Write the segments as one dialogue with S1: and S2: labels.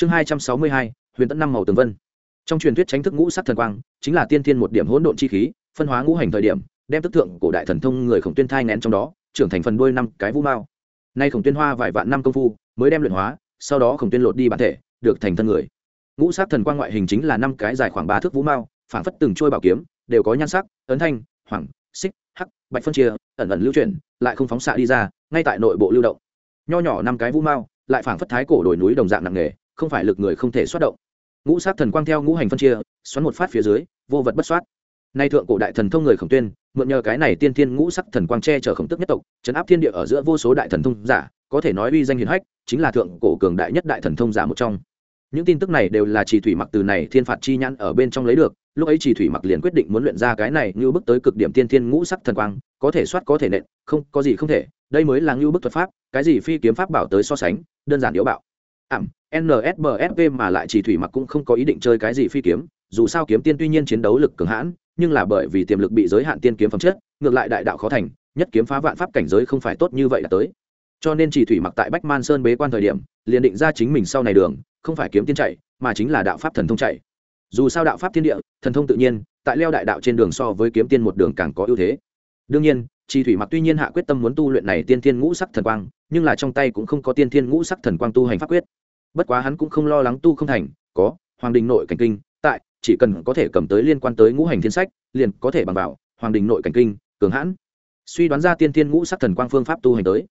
S1: chương hai trăm sáu mươi hai, huyền tẫn năm màu tường vân. Trong truyền thuyết tránh thức ngũ sắc thần quang, chính là tiên thiên một điểm hỗn độn chi khí, phân hóa ngũ hành thời điểm, đem tức thượng cổ đại thần thông người khổng tuyên thai nén trong đó, trưởng thành phần đuôi năm cái vũ mao. Nay khổng tuyên hoa vài vạn năm công phu, mới đem luyện hóa, sau đó khổng tuyên lột đi bản thể, được thành thân người. Ngũ sắc thần quang ngoại hình chính là năm cái dài khoảng ba thước vũ mao, phảng phất từng trôi bảo kiếm, đều có nhan sắc, ấn thanh, hoàng, xích, hắc, bạch phân chia, ẩn ẩn lưu chuyển, lại không phóng xạ đi ra, ngay tại nội bộ lưu động. Nho nhỏ năm cái vũ mao, lại phảng phất thái cổ đồi núi đồng dạng nặng nề không phải lực người không thể xuất động. Ngũ sát thần quang theo ngũ hành phân chia, xoắn một phát phía dưới, vô vật bất soát nay thượng cổ đại thần thông người khổng tuyên, mượn nhờ cái này tiên thiên ngũ sắc thần quang che chở khổng tức nhất tộc, chấn áp thiên địa ở giữa vô số đại thần thông giả, có thể nói uy danh hiền hách, chính là thượng cổ cường đại nhất đại thần thông giả một trong. Những tin tức này đều là chỉ thủy mặc từ này thiên phạt chi nhãn ở bên trong lấy được, lúc ấy chỉ thủy mặc liền quyết định muốn luyện ra cái này như bước tới cực điểm tiên thiên ngũ sắc thần quang, có thể soát có thể nện, không, có gì không thể, đây mới là ngưu bức thuật pháp, cái gì phi kiếm pháp bảo tới so sánh, đơn giản yếu bạo ảm nsbsv mà lại chỉ thủy mặc cũng không có ý định chơi cái gì phi kiếm, dù sao kiếm tiên tuy nhiên chiến đấu lực cường hãn, nhưng là bởi vì tiềm lực bị giới hạn tiên kiếm phẩm chất, ngược lại đại đạo khó thành, nhất kiếm phá vạn pháp cảnh giới không phải tốt như vậy đã tới. Cho nên chỉ thủy mặc tại bách man sơn bế quan thời điểm, liền định ra chính mình sau này đường, không phải kiếm tiên chạy, mà chính là đạo pháp thần thông chạy. Dù sao đạo pháp thiên địa, thần thông tự nhiên, tại leo đại đạo trên đường so với kiếm tiên một đường càng có ưu thế. Đương nhiên chi thủy mặc tuy nhiên hạ quyết tâm muốn tu luyện này tiên thiên ngũ sắc thần quang, nhưng là trong tay cũng không có tiên thiên ngũ sắc thần quang tu hành pháp quyết. Bất quá hắn cũng không lo lắng tu không thành, có, hoàng đình nội cảnh kinh, tại, chỉ cần có thể cầm tới liên quan tới ngũ hành thiên sách, liền có thể bằng vào, hoàng đình nội cảnh kinh, cường hãn. Suy đoán ra tiên thiên ngũ sắc thần quang phương pháp tu hành tới.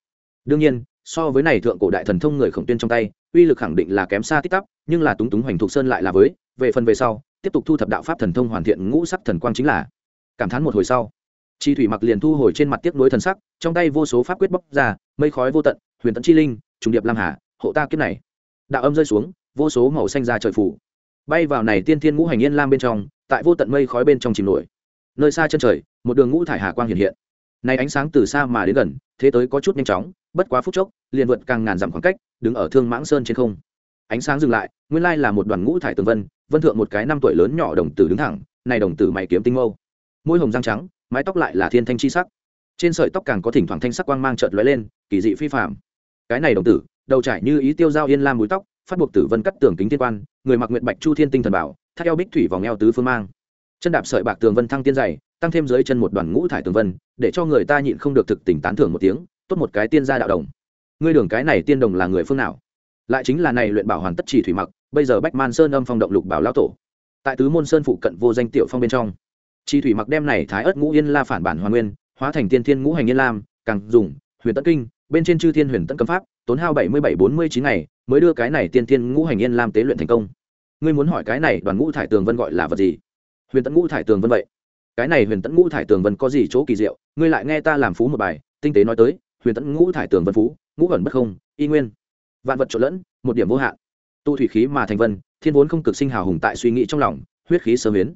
S1: Đương nhiên, so với này thượng cổ đại thần thông người khổng tuyên trong tay, uy lực khẳng định là kém xa tích tắp nhưng là túng túng hoành thục sơn lại là với, về phần về sau, tiếp tục thu thập đạo pháp thần thông hoàn thiện ngũ sắc thần quang chính là, cảm thán một hồi sau chi thủy mặc liền thu hồi trên mặt tiếc nuối thần sắc, trong tay vô số pháp quyết bóc ra, mây khói vô tận, huyền tận chi linh, trùng điệp lam hà, hộ ta kiếp này. Đạo âm rơi xuống, vô số màu xanh ra trời phủ. Bay vào này tiên thiên ngũ hành yên lam bên trong, tại vô tận mây khói bên trong chìm nổi. Nơi xa chân trời, một đường ngũ thải hà quang hiện hiện. Này ánh sáng từ xa mà đến gần, thế tới có chút nhanh chóng, bất quá phút chốc, liền vượt càng ngàn dặm khoảng cách, đứng ở thương mãng sơn trên không. Ánh sáng dừng lại, nguyên lai là một đoàn ngũ thải tường vân vân thượng một cái năm tuổi lớn nhỏ đồng tử đứng thẳng, này đồng tử mày kiếm tinh mâu. Môi hồng răng trắng mái tóc lại là thiên thanh chi sắc. Trên sợi tóc càng có thỉnh thoảng thanh sắc quang mang trợt lóe lên, kỳ dị phi phạm cái này đồng tử, đầu trải như ý tiêu giao yên lam búi tóc, phát buộc tử vân cắt tường kính thiên quan, người mặc nguyện bạch chu thiên tinh thần bảo, thắt eo bích thủy vòng eo tứ phương mang. Chân đạp sợi bạc tường vân thăng tiên dày, tăng thêm dưới chân một đoàn ngũ thải tường vân, để cho người ta nhịn không được thực tình tán thưởng một tiếng, tốt một cái tiên gia đạo đồng. Ngươi đường cái này tiên đồng là người phương nào? Lại chính là này luyện bảo hoàn tất chỉ thủy mặc, bây giờ bách man sơn âm phong động lục bảo lão tổ. Tại tứ môn sơn phụ cận vô danh tiểu phong bên trong chi thủy mặc đem này thái ớt ngũ yên la phản bản hoàn nguyên, hóa thành tiên thiên ngũ hành yên lam, càng dùng, huyền tấn kinh, bên trên chư thiên huyền tấn cấm pháp, tốn hao bảy mươi bảy bốn mươi chín ngày, mới đưa cái này tiên thiên ngũ hành yên lam tế luyện thành công. Ngươi muốn hỏi cái này đoàn ngũ thải tường vân gọi là vật gì? Huyền tấn ngũ thải tường vân vậy. Cái này huyền tấn ngũ thải tường vân có gì chỗ kỳ diệu? Ngươi lại nghe ta làm phú một bài, tinh tế nói tới, huyền tấn ngũ thải tường vân phú, ngũ ẩn bất không, y nguyên. Vạn vật trộn lẫn, một điểm vô hạn. Tu thủy khí mà thành vân, thiên vốn không cực sinh hào hùng tại suy nghĩ trong lòng, huyết khí sơ huyến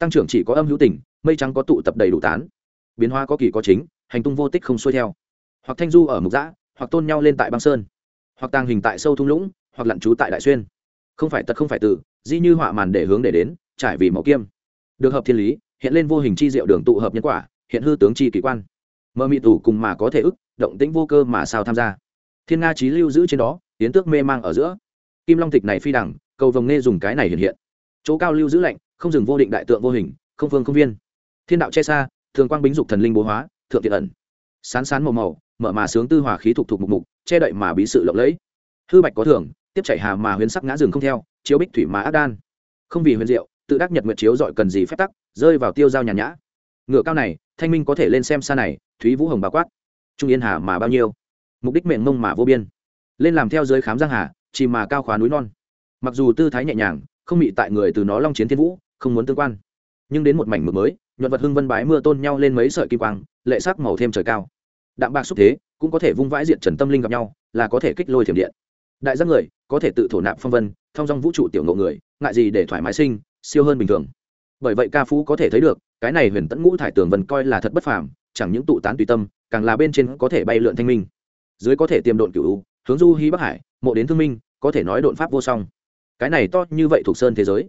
S1: tăng trưởng chỉ có âm hữu tình, mây trắng có tụ tập đầy đủ tán. Biến hóa có kỳ có chính, hành tung vô tích không xuôi theo. Hoặc thanh du ở mục giã hoặc tôn nhau lên tại băng sơn. Hoặc tàng hình tại sâu thung lũng, hoặc lặn trú tại đại xuyên. Không phải tật không phải tử di như họa màn để hướng để đến, trải vì mẫu kiêm. Được hợp thiên lý, hiện lên vô hình chi diệu đường tụ hợp nhân quả, hiện hư tướng chi kỳ quan. Mơ mị tủ cùng mà có thể ức, động tĩnh vô cơ mà sao tham gia. Thiên nga trí lưu giữ trên đó tiến tước mê mang ở giữa. Kim long tịch này phi đẳng, cầu vồng nghe dùng cái này hiện hiện. Chỗ cao lưu giữ lạnh không dừng vô định đại tượng vô hình, không phương không viên. Thiên đạo che xa, thường quang bính dục thần linh bố hóa, thượng tiện ẩn. Sán sán màu màu, mở mà sướng tư hòa khí thục thục mục mục, che đậy mà bí sự lộng lẫy. Hư bạch có thưởng tiếp chạy hà mà huyền sắc ngã rừng không theo, chiếu bích thủy mà ác đan. Không vì huyền diệu, tự đắc nhật nguyệt chiếu dọi cần gì phép tắc, rơi vào tiêu giao nhàn nhã. Ngựa cao này, thanh minh có thể lên xem xa này, thúy vũ hồng bà quát. Trung yên hà mà bao nhiêu? Mục đích mệnh mông mà vô biên. Lên làm theo giới khám giang hà chỉ mà cao khóa núi non. Mặc dù tư thái nhẹ nhàng, không bị tại người từ nó long chiến thiên vũ không muốn tương quan. Nhưng đến một mảnh mực mới, nhuận vật hưng vân bái mưa tôn nhau lên mấy sợi kim quang, lệ sắc màu thêm trời cao. Đạm bạc xúc thế, cũng có thể vung vãi diện trần tâm linh gặp nhau, là có thể kích lôi thiểm điện. Đại giác người, có thể tự thổ nạp phong vân, thông dong vũ trụ tiểu ngộ người, ngại gì để thoải mái sinh, siêu hơn bình thường. Bởi vậy ca phú có thể thấy được, cái này huyền tẫn ngũ thải tường vân coi là thật bất phàm, chẳng những tụ tán tùy tâm, càng là bên trên có thể bay lượn thanh minh. Dưới có thể tiềm độn cửu hướng du hí bắc hải, mộ đến thương minh, có thể nói độn pháp vô song. Cái này to như vậy thuộc sơn thế giới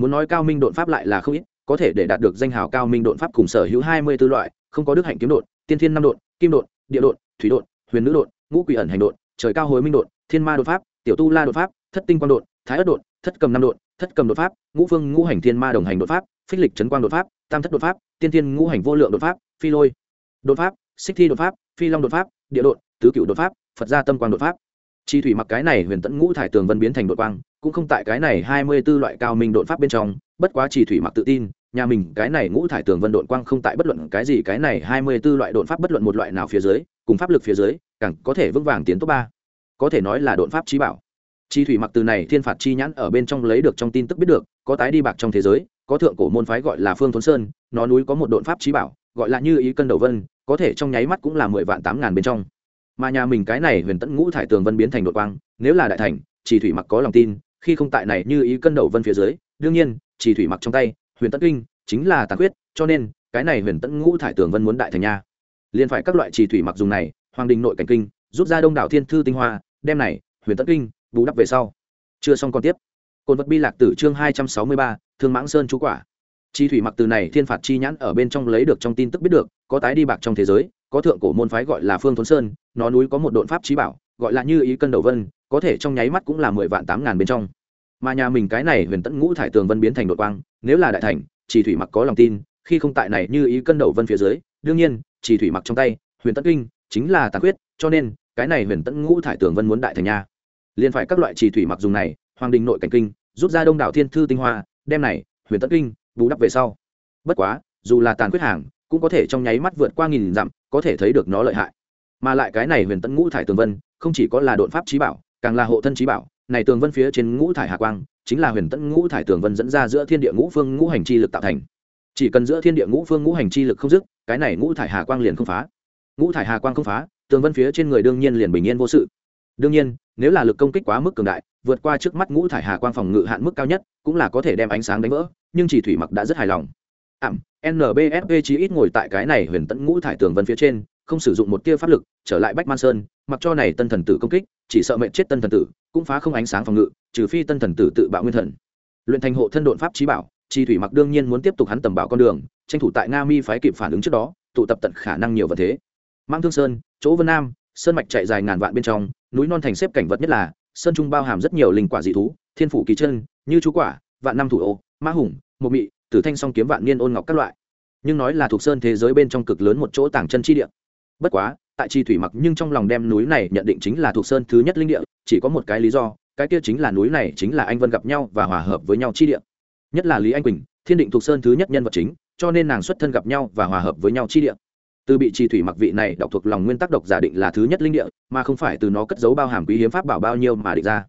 S1: muốn nói cao minh đột pháp lại là không ít có thể để đạt được danh hào cao minh đột pháp cùng sở hữu hai mươi tư loại không có đức hạnh kiếm đột tiên thiên năm đột kim đột địa đột thủy đột huyền nữ đột ngũ quỷ ẩn hành đột trời cao hối minh đột thiên ma đột pháp tiểu tu la đột pháp thất tinh quang đột thái ất đột thất cầm năm đột thất cầm đột pháp ngũ phương ngũ hành thiên ma đồng hành đột pháp phích lịch trấn quang đột pháp tam thất đột pháp tiên thiên ngũ hành vô lượng đột pháp phi lôi đột pháp xích thi đột pháp phi long đột pháp địa đột tứ cựu đột pháp phật gia tâm quang đột pháp chi thủy mặc cái này huyền tẫn ngũ thải tường vân biến thành đột quang cũng không tại cái này hai mươi b ố loại cao minh độn pháp bên trong, bất quá chỉ thủy mặc tự tin, nhà mình cái này ngũ thải tường vân độn quang không tại bất luận cái gì cái này hai mươi b ố loại độn pháp bất luận một loại nào phía dưới, cùng pháp lực phía dưới, càng có thể vững vàng tiến top ba. Có thể nói là độn pháp trí bảo. Chi thủy mặc từ này thiên phạt chi nhãn ở bên trong lấy được trong tin tức biết được, có tái đi bạc trong thế giới, có thượng cổ môn phái gọi là phương thốn sơn, nó núi có một độn pháp trí bảo, gọi là như ý cân đầu vân, có thể trong nháy mắt cũng là mười vạn tám ngàn bên trong. Mà nhà mình cái này huyền tẫn ngũ thải tường vân biến thành đột quang, nếu là đại thành, chỉ thủy mặc có lòng tin khi không tại này như ý cân đầu vân phía dưới đương nhiên chỉ thủy mặc trong tay huyền tẫn kinh chính là tàn huyết, cho nên cái này huyền tẫn ngũ thải tường vân muốn đại thành nha. Liền phải các loại chỉ thủy mặc dùng này hoàng đình nội cảnh kinh rút ra đông đảo thiên thư tinh hoa đem này huyền tẫn kinh bù đắp về sau. Chưa xong còn tiếp. Cồn vật bi lạc tử chương hai trăm sáu mươi ba thương mãng sơn chú quả. Chi thủy mặc từ này thiên phạt chi nhãn ở bên trong lấy được trong tin tức biết được có tái đi bạc trong thế giới có thượng cổ môn phái gọi là phương thốn sơn nó núi có một độn pháp trí bảo gọi là như ý cân đầu vân có thể trong nháy mắt cũng là mười vạn tám ngàn bên trong. Mà nhà mình cái này huyền tẫn ngũ thải tường vân biến thành đội quang, nếu là đại thành, chỉ thủy mặc có lòng tin, khi không tại này như ý cân đầu vân phía dưới, đương nhiên, chỉ thủy mặc trong tay, huyền tẫn kinh, chính là tàn quyết cho nên, cái này huyền tẫn ngũ thải tường vân muốn đại thành nha. Liền phải các loại chỉ thủy mặc dùng này, hoàng đình nội cảnh kinh, rút ra đông đảo thiên thư tinh hoa, đem này, huyền tẫn kinh, bù đắp về sau. Bất quá, dù là tàn quyết hàng, cũng có thể trong nháy mắt vượt qua nghìn dặm, có thể thấy được nó lợi hại. Mà lại cái này huyền tẫn ngũ thải tường vân, không chỉ có là đột pháp trí bảo càng là hộ thân trí bảo, này tường vân phía trên ngũ thải hà quang, chính là huyền tẫn ngũ thải tường vân dẫn ra giữa thiên địa ngũ phương ngũ hành chi lực tạo thành. Chỉ cần giữa thiên địa ngũ phương ngũ hành chi lực không dứt, cái này ngũ thải hà quang liền không phá. Ngũ thải hà quang không phá, tường vân phía trên người đương nhiên liền bình yên vô sự. Đương nhiên, nếu là lực công kích quá mức cường đại, vượt qua trước mắt ngũ thải hà quang phòng ngự hạn mức cao nhất, cũng là có thể đem ánh sáng đánh vỡ, nhưng chỉ thủy mặc đã rất hài lòng. Ảm nbsp chí ít ngồi tại cái này huyền tẫn ngũ thải tường vân phía trên, không sử dụng một tia pháp lực, trở lại bách man sơn mặc cho này tân thần tử công kích, chỉ sợ mệnh chết tân thần tử, cũng phá không ánh sáng phòng ngự, trừ phi tân thần tử tự bạo nguyên thần. Luyện thành hộ thân độn pháp trí bảo, chi thủy mặc đương nhiên muốn tiếp tục hắn tầm bảo con đường, tranh thủ tại nga mi phái kịp phản ứng trước đó, tụ tập tận khả năng nhiều vật thế. Mang thương sơn, chỗ vân nam, sơn mạch chạy dài ngàn vạn bên trong, núi non thành xếp cảnh vật nhất là, sơn trung bao hàm rất nhiều linh quả dị thú, thiên phủ kỳ chân, như chú quả, vạn năm thủ ô, ma hùng, một mị, tử thanh song kiếm vạn niên ôn ngọc các loại. Nhưng nói là thuộc sơn thế giới bên trong cực lớn một chỗ tàng chân chi địa. Bất quá tại chi thủy mặc nhưng trong lòng đem núi này nhận định chính là thuộc sơn thứ nhất linh địa, chỉ có một cái lý do, cái kia chính là núi này chính là anh vân gặp nhau và hòa hợp với nhau chi địa. Nhất là lý anh quỳnh, thiên định thuộc sơn thứ nhất nhân vật chính, cho nên nàng xuất thân gặp nhau và hòa hợp với nhau chi địa. Từ bị chi thủy mặc vị này đọc thuộc lòng nguyên tắc độc giả định là thứ nhất linh địa, mà không phải từ nó cất giấu bao hàm quý hiếm pháp bảo bao nhiêu mà định ra.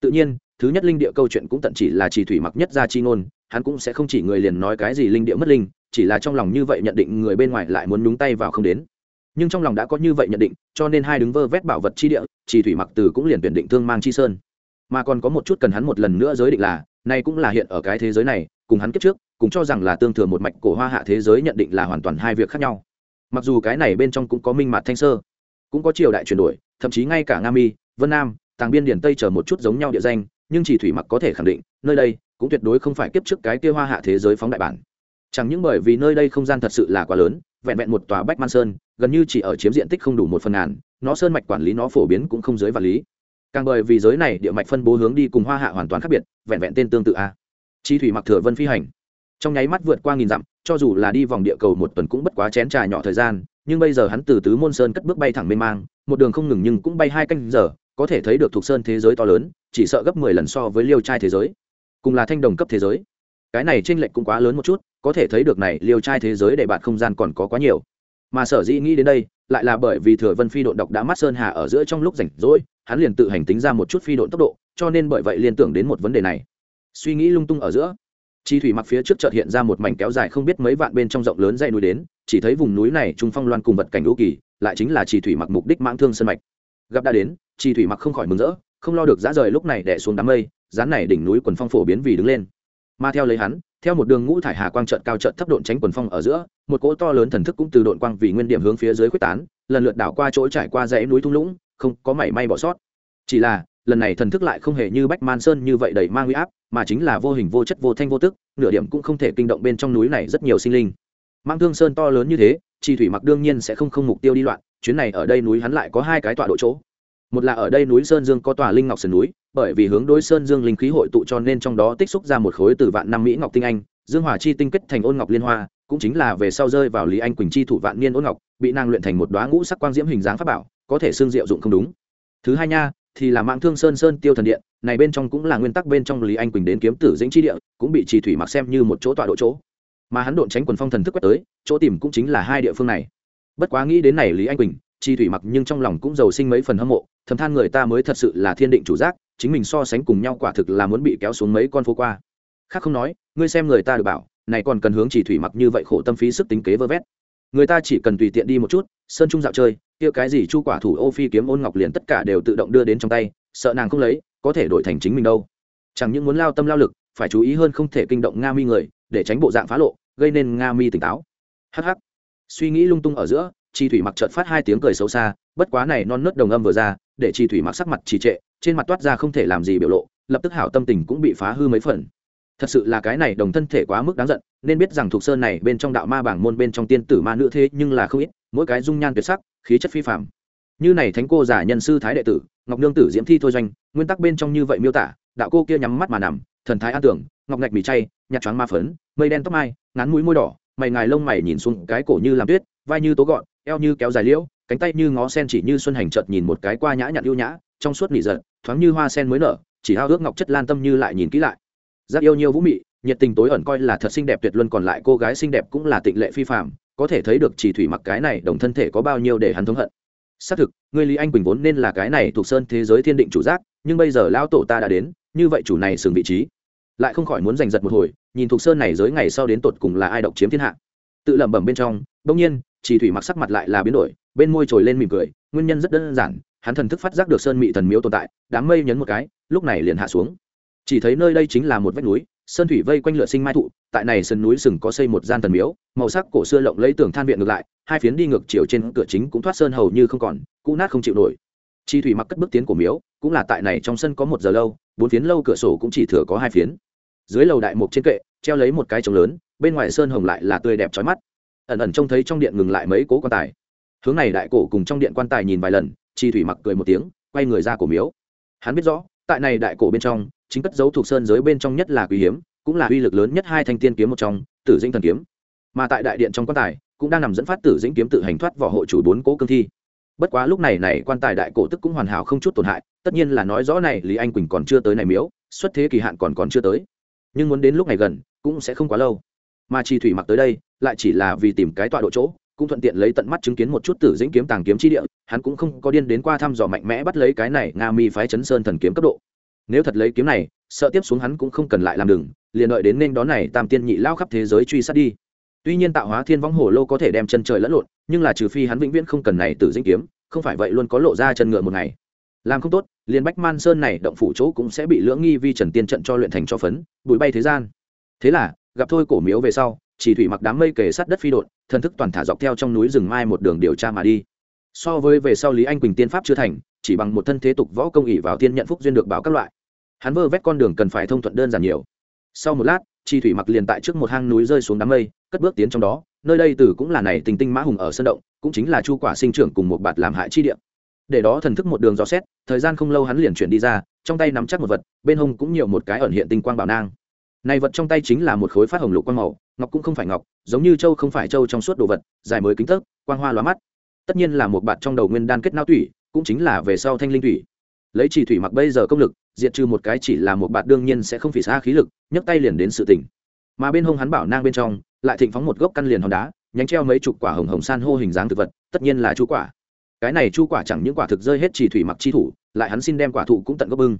S1: Tự nhiên, thứ nhất linh địa câu chuyện cũng tận chỉ là chi thủy mặc nhất ra chi ngôn, hắn cũng sẽ không chỉ người liền nói cái gì linh địa mất linh, chỉ là trong lòng như vậy nhận định người bên ngoài lại muốn nhúng tay vào không đến nhưng trong lòng đã có như vậy nhận định, cho nên hai đứng vơ vét bảo vật chi địa, chỉ thủy mặc từ cũng liền tuyển định thương mang chi sơn. Mà còn có một chút cần hắn một lần nữa giới định là, nay cũng là hiện ở cái thế giới này, cùng hắn kiếp trước cũng cho rằng là tương thừa một mạch cổ hoa hạ thế giới nhận định là hoàn toàn hai việc khác nhau. Mặc dù cái này bên trong cũng có minh mặt thanh sơ, cũng có triều đại chuyển đổi, thậm chí ngay cả nga mi, vân nam, tàng biên điển tây chờ một chút giống nhau địa danh, nhưng chỉ thủy mặc có thể khẳng định, nơi đây cũng tuyệt đối không phải kiếp trước cái kia hoa hạ thế giới phóng đại bản. Chẳng những bởi vì nơi đây không gian thật sự là quá lớn vẹn vẹn một tòa bách man sơn, gần như chỉ ở chiếm diện tích không đủ một phần ngàn, nó sơn mạch quản lý nó phổ biến cũng không dưới vạn lý. Càng bởi vì giới này địa mạch phân bố hướng đi cùng hoa hạ hoàn toàn khác biệt, vẹn vẹn tên tương tự a. Chi thủy mặc thừa vân phi hành. Trong nháy mắt vượt qua nghìn dặm, cho dù là đi vòng địa cầu một tuần cũng bất quá chén trà nhỏ thời gian, nhưng bây giờ hắn từ tứ môn sơn cất bước bay thẳng mê mang, một đường không ngừng nhưng cũng bay hai canh giờ, có thể thấy được thuộc sơn thế giới to lớn, chỉ sợ gấp mười lần so với liêu trai thế giới, cùng là thanh đồng cấp thế giới cái này t r ê n lệch cũng quá lớn một chút, có thể thấy được này, liều trai thế giới để bạn không gian còn có quá nhiều. Mà sở dĩ nghĩ đến đây, lại là bởi vì thừa vân phi độn độc đã mắt sơn hà ở giữa trong lúc rảnh rỗi, hắn liền tự hành tính ra một chút phi độn tốc độ, cho nên bởi vậy liên tưởng đến một vấn đề này. Suy nghĩ lung tung ở giữa, chi thủy mặc phía trước chợt hiện ra một mảnh kéo dài không biết mấy vạn bên trong rộng lớn dãy núi đến, chỉ thấy vùng núi này trung phong loan cùng vật cảnh đũ kỳ, lại chính là chi thủy mặc mục đích mãng thương sân mạch. Gặp đã đến, chi thủy mặc không khỏi mừng rỡ, không lo được giá rời lúc này đẻ xuống đám mây dán này đỉnh núi quần phong phổ biến vì đứng lên mà theo lấy hắn, theo một đường ngũ thải hà quang trận cao trận thấp độn tránh quần phong ở giữa, một cỗ to lớn thần thức cũng từ độn quang vì nguyên điểm hướng phía dưới quyết tán, lần lượt đảo qua chỗ trải qua dãy núi thung lũng, không có mảy may bỏ sót. Chỉ là, lần này thần thức lại không hề như bách man sơn như vậy đầy mang uy áp, mà chính là vô hình vô chất vô thanh vô tức, nửa điểm cũng không thể kinh động bên trong núi này rất nhiều sinh linh. Mang thương sơn to lớn như thế, chi thủy mặc đương nhiên sẽ không không mục tiêu đi loạn, chuyến này ở đây núi hắn lại có hai cái tọa độ chỗ. Một là ở đây núi sơn dương có tòa linh ngọc sườn núi bởi vì hướng đối sơn dương linh khí hội tụ cho nên trong đó tích xúc ra một khối từ vạn năm mỹ ngọc tinh anh, dương hỏa chi tinh kết thành ôn ngọc liên hoa, cũng chính là về sau rơi vào lý anh quỳnh chi thủ vạn niên ôn ngọc, bị nàng luyện thành một đoá ngũ sắc quang diễm hình dáng pháp bảo, có thể xương diệu dụng không đúng. Thứ hai nha, thì là mạng thương sơn sơn tiêu thần điện, này bên trong cũng là nguyên tắc bên trong lý anh quỳnh đến kiếm tử dĩnh chi địa, cũng bị trì thủy mặc xem như một chỗ tọa độ chỗ. Mà hắn độn tránh quần phong thần thức quét tới, chỗ tìm cũng chính là hai địa phương này. Bất quá nghĩ đến này lý anh quỳnh chi thủy mặc nhưng trong lòng cũng giàu sinh mấy phần hâm mộ, thầm than người ta mới thật sự là thiên định chủ giác, chính mình so sánh cùng nhau quả thực là muốn bị kéo xuống mấy con phố qua. Khác không nói, ngươi xem người ta được bảo, này còn cần hướng chỉ thủy mặc như vậy khổ tâm phí sức tính kế vơ vét. Người ta chỉ cần tùy tiện đi một chút, sơn trung dạo chơi, kia cái gì chu quả thủ ô phi kiếm ôn ngọc liền tất cả đều tự động đưa đến trong tay, sợ nàng không lấy, có thể đổi thành chính mình đâu. Chẳng những muốn lao tâm lao lực, phải chú ý hơn không thể kinh động nga mi người, để tránh bộ dạng phá lộ, gây nên nga mi tỉnh táo. Hh suy nghĩ lung tung ở giữa chi thủy mặc chợt phát hai tiếng cười xấu xa, bất quá này non nớt đồng âm vừa ra, để chi thủy mặc sắc mặt trì trệ, trên mặt toát ra không thể làm gì biểu lộ, lập tức hảo tâm tình cũng bị phá hư mấy phần. Thật sự là cái này đồng thân thể quá mức đáng giận, nên biết rằng thuộc sơn này bên trong đạo ma bảng môn bên trong tiên tử ma nữ thế nhưng là không ít, mỗi cái dung nhan tuyệt sắc, khí chất phi phạm như này thánh cô giả nhân sư thái đệ tử, ngọc nương tử diễm thi thôi doanh, nguyên tắc bên trong như vậy miêu tả, đạo cô kia nhắm mắt mà nằm, thần thái an tưởng, ngọc ngạch mì chay nhặt choáng ma phấn, mây đen tóc mai, ngắn mũi môi đỏ, mày ngài lông mày nhìn xuống cái cổ như làm tuyết vai như tố gọn, eo như kéo dài liễu, cánh tay như ngó sen chỉ như xuân hành chợt nhìn một cái qua nhã nhặn ưu nhã, trong suốt nỉ giật thoáng như hoa sen mới nở, chỉ hao ước ngọc chất lan tâm như lại nhìn kỹ lại. Giác yêu nhiều vũ mị, nhiệt tình tối ẩn coi là thật xinh đẹp tuyệt luân còn lại cô gái xinh đẹp cũng là tịnh lệ phi phạm có thể thấy được chỉ thủy mặc cái này đồng thân thể có bao nhiêu để hắn thống hận. Xác thực, người lý anh quỳnh vốn nên là cái này thuộc sơn thế giới thiên định chủ giác, nhưng bây giờ lao tổ ta đã đến, như vậy chủ này sừng vị trí. Lại không khỏi muốn giành giật một hồi, nhìn thuộc sơn này giới ngày sau đến tột cùng là ai độc chiếm thiên hạ. Tự lẩm bẩm bên trong, bỗng nhiên chỉ thủy mặc sắc mặt lại là biến đổi, bên môi trồi lên mỉm cười, nguyên nhân rất đơn giản, hắn thần thức phát giác được sơn mị thần miếu tồn tại, đám mây nhấn một cái, lúc này liền hạ xuống. Chỉ thấy nơi đây chính là một vách núi, sơn thủy vây quanh lựa sinh mai thụ tại này sân núi sừng có xây một gian thần miếu, màu sắc cổ xưa lộng lấy tường than viện ngược lại, hai phiến đi ngược chiều trên cửa chính cũng thoát sơn hầu như không còn, cũ nát không chịu nổi. Chi thủy mặc cất bước tiến của miếu, cũng là tại này trong sân có một giờ lâu, bốn phiến lâu cửa sổ cũng chỉ thừa có hai phiến. Dưới lầu đại mục trên kệ, treo lấy một cái trống lớn, bên ngoài sơn hồng lại là tươi đẹp trói mắt ẩn ẩn trông thấy trong điện ngừng lại mấy cố quan tài. Hướng này đại cổ cùng trong điện quan tài nhìn vài lần, chi thủy mặc cười một tiếng, quay người ra cổ miếu. Hắn biết rõ, tại này đại cổ bên trong, chính cất dấu thuộc sơn giới bên trong nhất là quý hiếm, cũng là uy lực lớn nhất hai thanh tiên kiếm một trong, tử dĩnh thần kiếm. Mà tại đại điện trong quan tài, cũng đang nằm dẫn phát tử dĩnh kiếm tự hành thoát vỏ hộ chủ bốn cố cương thi. Bất quá lúc này này quan tài đại cổ tức cũng hoàn hảo không chút tổn hại, tất nhiên là nói rõ này lý anh quỳnh còn chưa tới này miếu, xuất thế kỳ hạn còn còn chưa tới. Nhưng muốn đến lúc này gần, cũng sẽ không quá lâu. Mà chi thủy mặc tới đây lại chỉ là vì tìm cái tọa độ chỗ, cũng thuận tiện lấy tận mắt chứng kiến một chút tử dĩnh kiếm tàng kiếm chi địa, hắn cũng không có điên đến qua thăm dò mạnh mẽ bắt lấy cái này nga mi phái chấn sơn thần kiếm cấp độ. Nếu thật lấy kiếm này, sợ tiếp xuống hắn cũng không cần lại làm đừng liền đợi đến nên đón này tam tiên nhị lao khắp thế giới truy sát đi. Tuy nhiên tạo hóa thiên võng hồ lô có thể đem chân trời lẫn lộn, nhưng là trừ phi hắn vĩnh viễn không cần này tử dĩnh kiếm, không phải vậy luôn có lộ ra chân ngựa một ngày. Làm không tốt, liền bách man sơn này động phủ chỗ cũng sẽ bị lưỡng nghi vi trần tiên trận cho luyện thành cho phấn, bụi bay thế gian. Thế là, gặp thôi cổ miếu về sau chỉ thủy mặc đám mây kề sát đất phi đột, thần thức toàn thả dọc theo trong núi rừng mai một đường điều tra mà đi. So với về sau lý anh quỳnh tiên pháp chưa thành, chỉ bằng một thân thế tục võ công ỉ vào tiên nhận phúc duyên được báo các loại. Hắn vơ vét con đường cần phải thông thuận đơn giản nhiều. Sau một lát, chi thủy mặc liền tại trước một hang núi rơi xuống đám mây, cất bước tiến trong đó, nơi đây từ cũng là này tình tinh mã hùng ở sân động, cũng chính là chu quả sinh trưởng cùng một bạt làm hại chi địa. Để đó thần thức một đường dò xét, thời gian không lâu hắn liền chuyển đi ra, trong tay nắm chắc một vật, bên hông cũng nhiều một cái ẩn hiện tinh quang bảo nang này vật trong tay chính là một khối phát hồng lục quang màu, ngọc cũng không phải ngọc, giống như châu không phải châu trong suốt đồ vật, dài mới kính tấc quang hoa lóa mắt. Tất nhiên là một bạt trong đầu nguyên đan kết nao thủy cũng chính là về sau thanh linh thủy lấy chỉ thủy mặc bây giờ công lực, diệt trừ một cái chỉ là một bạt đương nhiên sẽ không phỉ xa khí lực, nhấc tay liền đến sự tỉnh mà bên hông hắn bảo nang bên trong, lại thịnh phóng một gốc căn liền hòn đá, nhánh treo mấy chục quả hồng hồng san hô hình dáng thực vật, tất nhiên là chu quả. Cái này chu quả chẳng những quả thực rơi hết chỉ thủy mặc chi thủ, lại hắn xin đem quả thụ cũng tận gốc bưng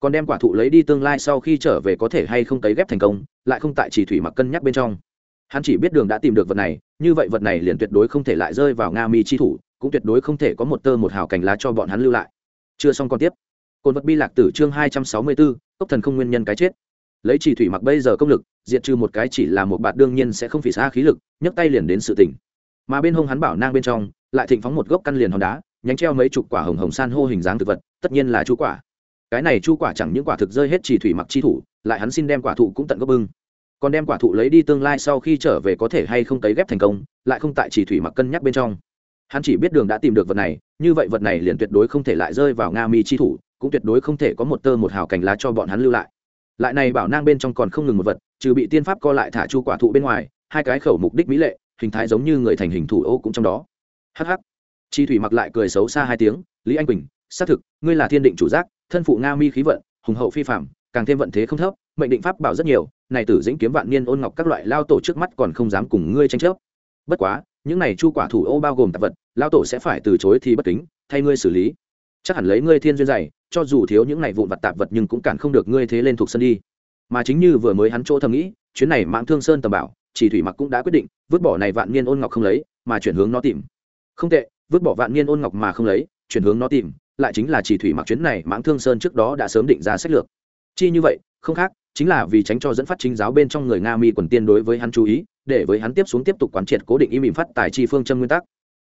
S1: còn đem quả thụ lấy đi tương lai sau khi trở về có thể hay không cấy ghép thành công, lại không tại chỉ thủy mặc cân nhắc bên trong. Hắn chỉ biết đường đã tìm được vật này, như vậy vật này liền tuyệt đối không thể lại rơi vào nga mi chi thủ, cũng tuyệt đối không thể có một tơ một hào cành lá cho bọn hắn lưu lại. Chưa xong còn tiếp. Cồn vật bi lạc tử chương hai trăm sáu mươi bốn cốc thần không nguyên nhân cái chết. Lấy chỉ thủy mặc bây giờ công lực, diệt trừ một cái chỉ là một bạt đương nhiên sẽ không phỉ xa khí lực, nhấc tay liền đến sự tỉnh mà bên hông hắn bảo nang bên trong, lại thịnh phóng một gốc căn liền hòn đá, nhánh treo mấy chục quả hồng hồng san hô hình dáng thực vật, tất nhiên là chu quả cái này chu quả chẳng những quả thực rơi hết chỉ thủy mặc chi thủ, lại hắn xin đem quả thụ cũng tận gốc bưng. Còn đem quả thụ lấy đi tương lai sau khi trở về có thể hay không cấy ghép thành công, lại không tại chỉ thủy mặc cân nhắc bên trong. Hắn chỉ biết đường đã tìm được vật này, như vậy vật này liền tuyệt đối không thể lại rơi vào nga mi chi thủ, cũng tuyệt đối không thể có một tơ một hào cành lá cho bọn hắn lưu lại. Lại này bảo nang bên trong còn không ngừng một vật, trừ bị tiên pháp co lại thả chu quả thụ bên ngoài, hai cái khẩu mục đích mỹ lệ, hình thái giống như người thành hình thủ ô cũng trong đó. Hh chi thủy mặc lại cười xấu xa hai tiếng, lý anh quỳnh, xác thực, ngươi là thiên định chủ giác thân phụ nga mi khí vận, hùng hậu phi phạm càng thêm vận thế không thấp, mệnh định pháp bảo rất nhiều, này tử dĩnh kiếm vạn niên ôn ngọc các loại lao tổ trước mắt còn không dám cùng ngươi tranh chấp. Bất quá, những này chu quả thủ ô bao gồm tạp vật, lao tổ sẽ phải từ chối thì bất kính, thay ngươi xử lý. Chắc hẳn lấy ngươi thiên duyên dày, cho dù thiếu những này vụn vặt tạp vật nhưng cũng cản không được ngươi thế lên thuộc sân đi. Mà chính như vừa mới hắn chỗ thầm nghĩ, chuyến này mạng thương sơn tầm bảo, chỉ thủy mặc cũng đã quyết định, vứt bỏ này vạn niên ôn ngọc không lấy, mà chuyển hướng nó tìm. Không tệ, vứt bỏ vạn niên ôn ngọc mà không lấy, chuyển hướng nó tìm lại chính là chỉ thủy mặc chuyến này mãng thương sơn trước đó đã sớm định ra sách lược. Chi như vậy, không khác, chính là vì tránh cho dẫn phát chính giáo bên trong người nga mi quần tiên đối với hắn chú ý, để với hắn tiếp xuống tiếp tục quán triệt cố định im ỉm phát tài chi phương châm nguyên tắc.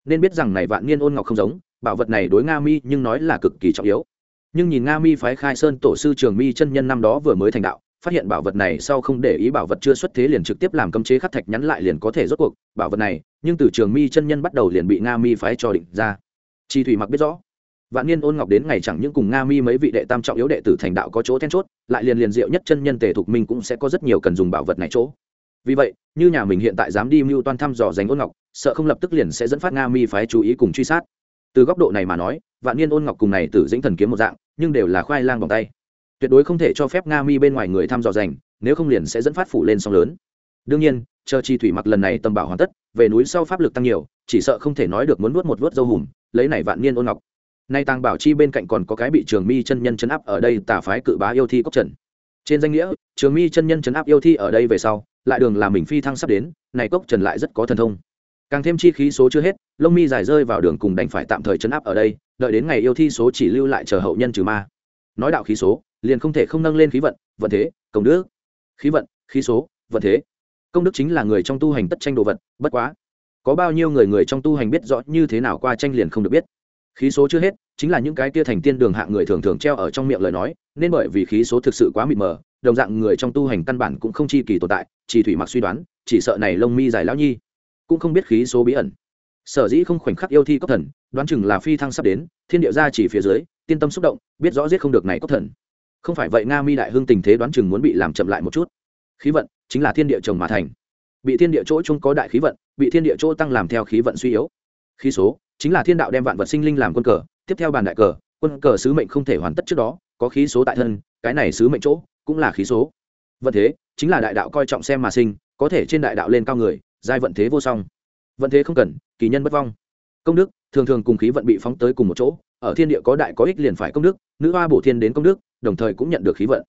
S1: Nên biết rằng này vạn niên ôn ngọc không giống, bảo vật này đối nga mi nhưng nói là cực kỳ trọng yếu. Nhưng nhìn nga mi phái khai sơn tổ sư trường mi chân nhân năm đó vừa mới thành đạo, phát hiện bảo vật này sau không để ý bảo vật chưa xuất thế liền trực tiếp làm cấm chế khắc thạch nhắn lại liền có thể rốt cuộc, bảo vật này, nhưng từ trường mi chân nhân bắt đầu liền bị nga mi phái cho định ra. Chi thủy mặc biết rõ vạn niên ôn ngọc đến ngày chẳng những cùng nga mi mấy vị đệ tam trọng yếu đệ tử thành đạo có chỗ then chốt, lại liền liền diệu nhất chân nhân tề thục minh cũng sẽ có rất nhiều cần dùng bảo vật này chỗ. Vì vậy, như nhà mình hiện tại dám đi mưu toan thăm dò giành ôn ngọc, sợ không lập tức liền sẽ dẫn phát nga mi phái chú ý cùng truy sát. Từ góc độ này mà nói, vạn niên ôn ngọc cùng này tử dĩnh thần kiếm một dạng, nhưng đều là khoai lang bằng tay. Tuyệt đối không thể cho phép nga mi bên ngoài người thăm dò giành nếu không liền sẽ dẫn phát phủ lên sóng lớn. Đương nhiên, chờ chi thủy mặc lần này tầm bảo hoàn tất, về núi sau pháp lực tăng nhiều, chỉ sợ không thể nói được muốn nuốt một vớt dâu hùm, lấy này vạn niên ôn ngọc nay tàng bảo chi bên cạnh còn có cái bị trường mi chân nhân chấn áp ở đây tà phái cự bá yêu thi cốc trần. Trên danh nghĩa, trường mi chân nhân chấn áp yêu thi ở đây về sau, lại đường làm mình phi thăng sắp đến, này cốc trần lại rất có thần thông. Càng thêm chi khí số chưa hết, lông mi dài rơi vào đường cùng đành phải tạm thời chấn áp ở đây, đợi đến ngày yêu thi số chỉ lưu lại chờ hậu nhân trừ ma. Nói đạo khí số, liền không thể không nâng lên khí vận vận thế, công đức. Khí vận, khí số, vận thế. Công đức chính là người trong tu hành tất tranh đồ vật, bất quá, có bao nhiêu người người trong tu hành biết rõ như thế nào qua tranh liền không được biết khí số chưa hết, chính là những cái kia thành tiên đường hạng người thường thường treo ở trong miệng lời nói, nên bởi vì khí số thực sự quá mịt mờ, đồng dạng người trong tu hành căn bản cũng không chi kỳ tồn tại, chỉ thủy mặc suy đoán, chỉ sợ này lông mi dài lão nhi, cũng không biết khí số bí ẩn. Sở dĩ không khoảnh khắc yêu thi cốc thần, đoán chừng là phi thăng sắp đến, thiên địa ra chỉ phía dưới, tiên tâm xúc động, biết rõ giết không được này cốc thần. Không phải vậy nga mi đại hương tình thế đoán chừng muốn bị làm chậm lại một chút. Khí vận, chính là thiên địa trồng mà thành. Bị thiên địa chỗ chung có đại khí vận, bị thiên địa chỗ tăng làm theo khí vận suy yếu khí số, chính là thiên đạo đem vạn vật sinh linh làm quân cờ, tiếp theo bàn đại cờ, quân cờ sứ mệnh không thể hoàn tất trước đó, có khí số tại thân, cái này sứ mệnh chỗ cũng là khí số. Vận thế, chính là đại đạo coi trọng xem mà sinh, có thể trên đại đạo lên cao người, giai vận thế vô song. Vận thế không cần, kỳ nhân bất vong. Công đức, thường thường cùng khí vận bị phóng tới cùng một chỗ, ở thiên địa có đại có ích liền phải công đức, nữ hoa bổ thiên đến công đức, đồng thời cũng nhận được khí vận.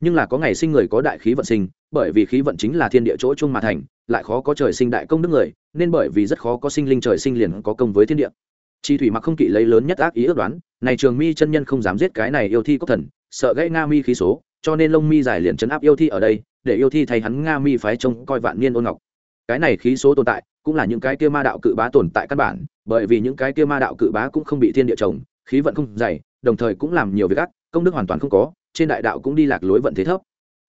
S1: Nhưng là có ngày sinh người có đại khí vận sinh, bởi vì khí vận chính là thiên địa chỗ chung mà thành, lại khó có trời sinh đại công đức người nên bởi vì rất khó có sinh linh trời sinh liền có công với thiên địa. Chi thủy mặc không kỵ lấy lớn nhất ác ý ước đoán, này trường mi chân nhân không dám giết cái này yêu thi cốc thần, sợ gãy nga mi khí số, cho nên lông mi giải liền chấn áp yêu thi ở đây, để yêu thi thay hắn nga mi phái trông coi vạn niên ôn ngọc. Cái này khí số tồn tại, cũng là những cái kia ma đạo cự bá tồn tại căn bản, bởi vì những cái kia ma đạo cự bá cũng không bị thiên địa trồng, khí vận không dày, đồng thời cũng làm nhiều việc ác, công đức hoàn toàn không có, trên đại đạo cũng đi lạc lối vận thế thấp.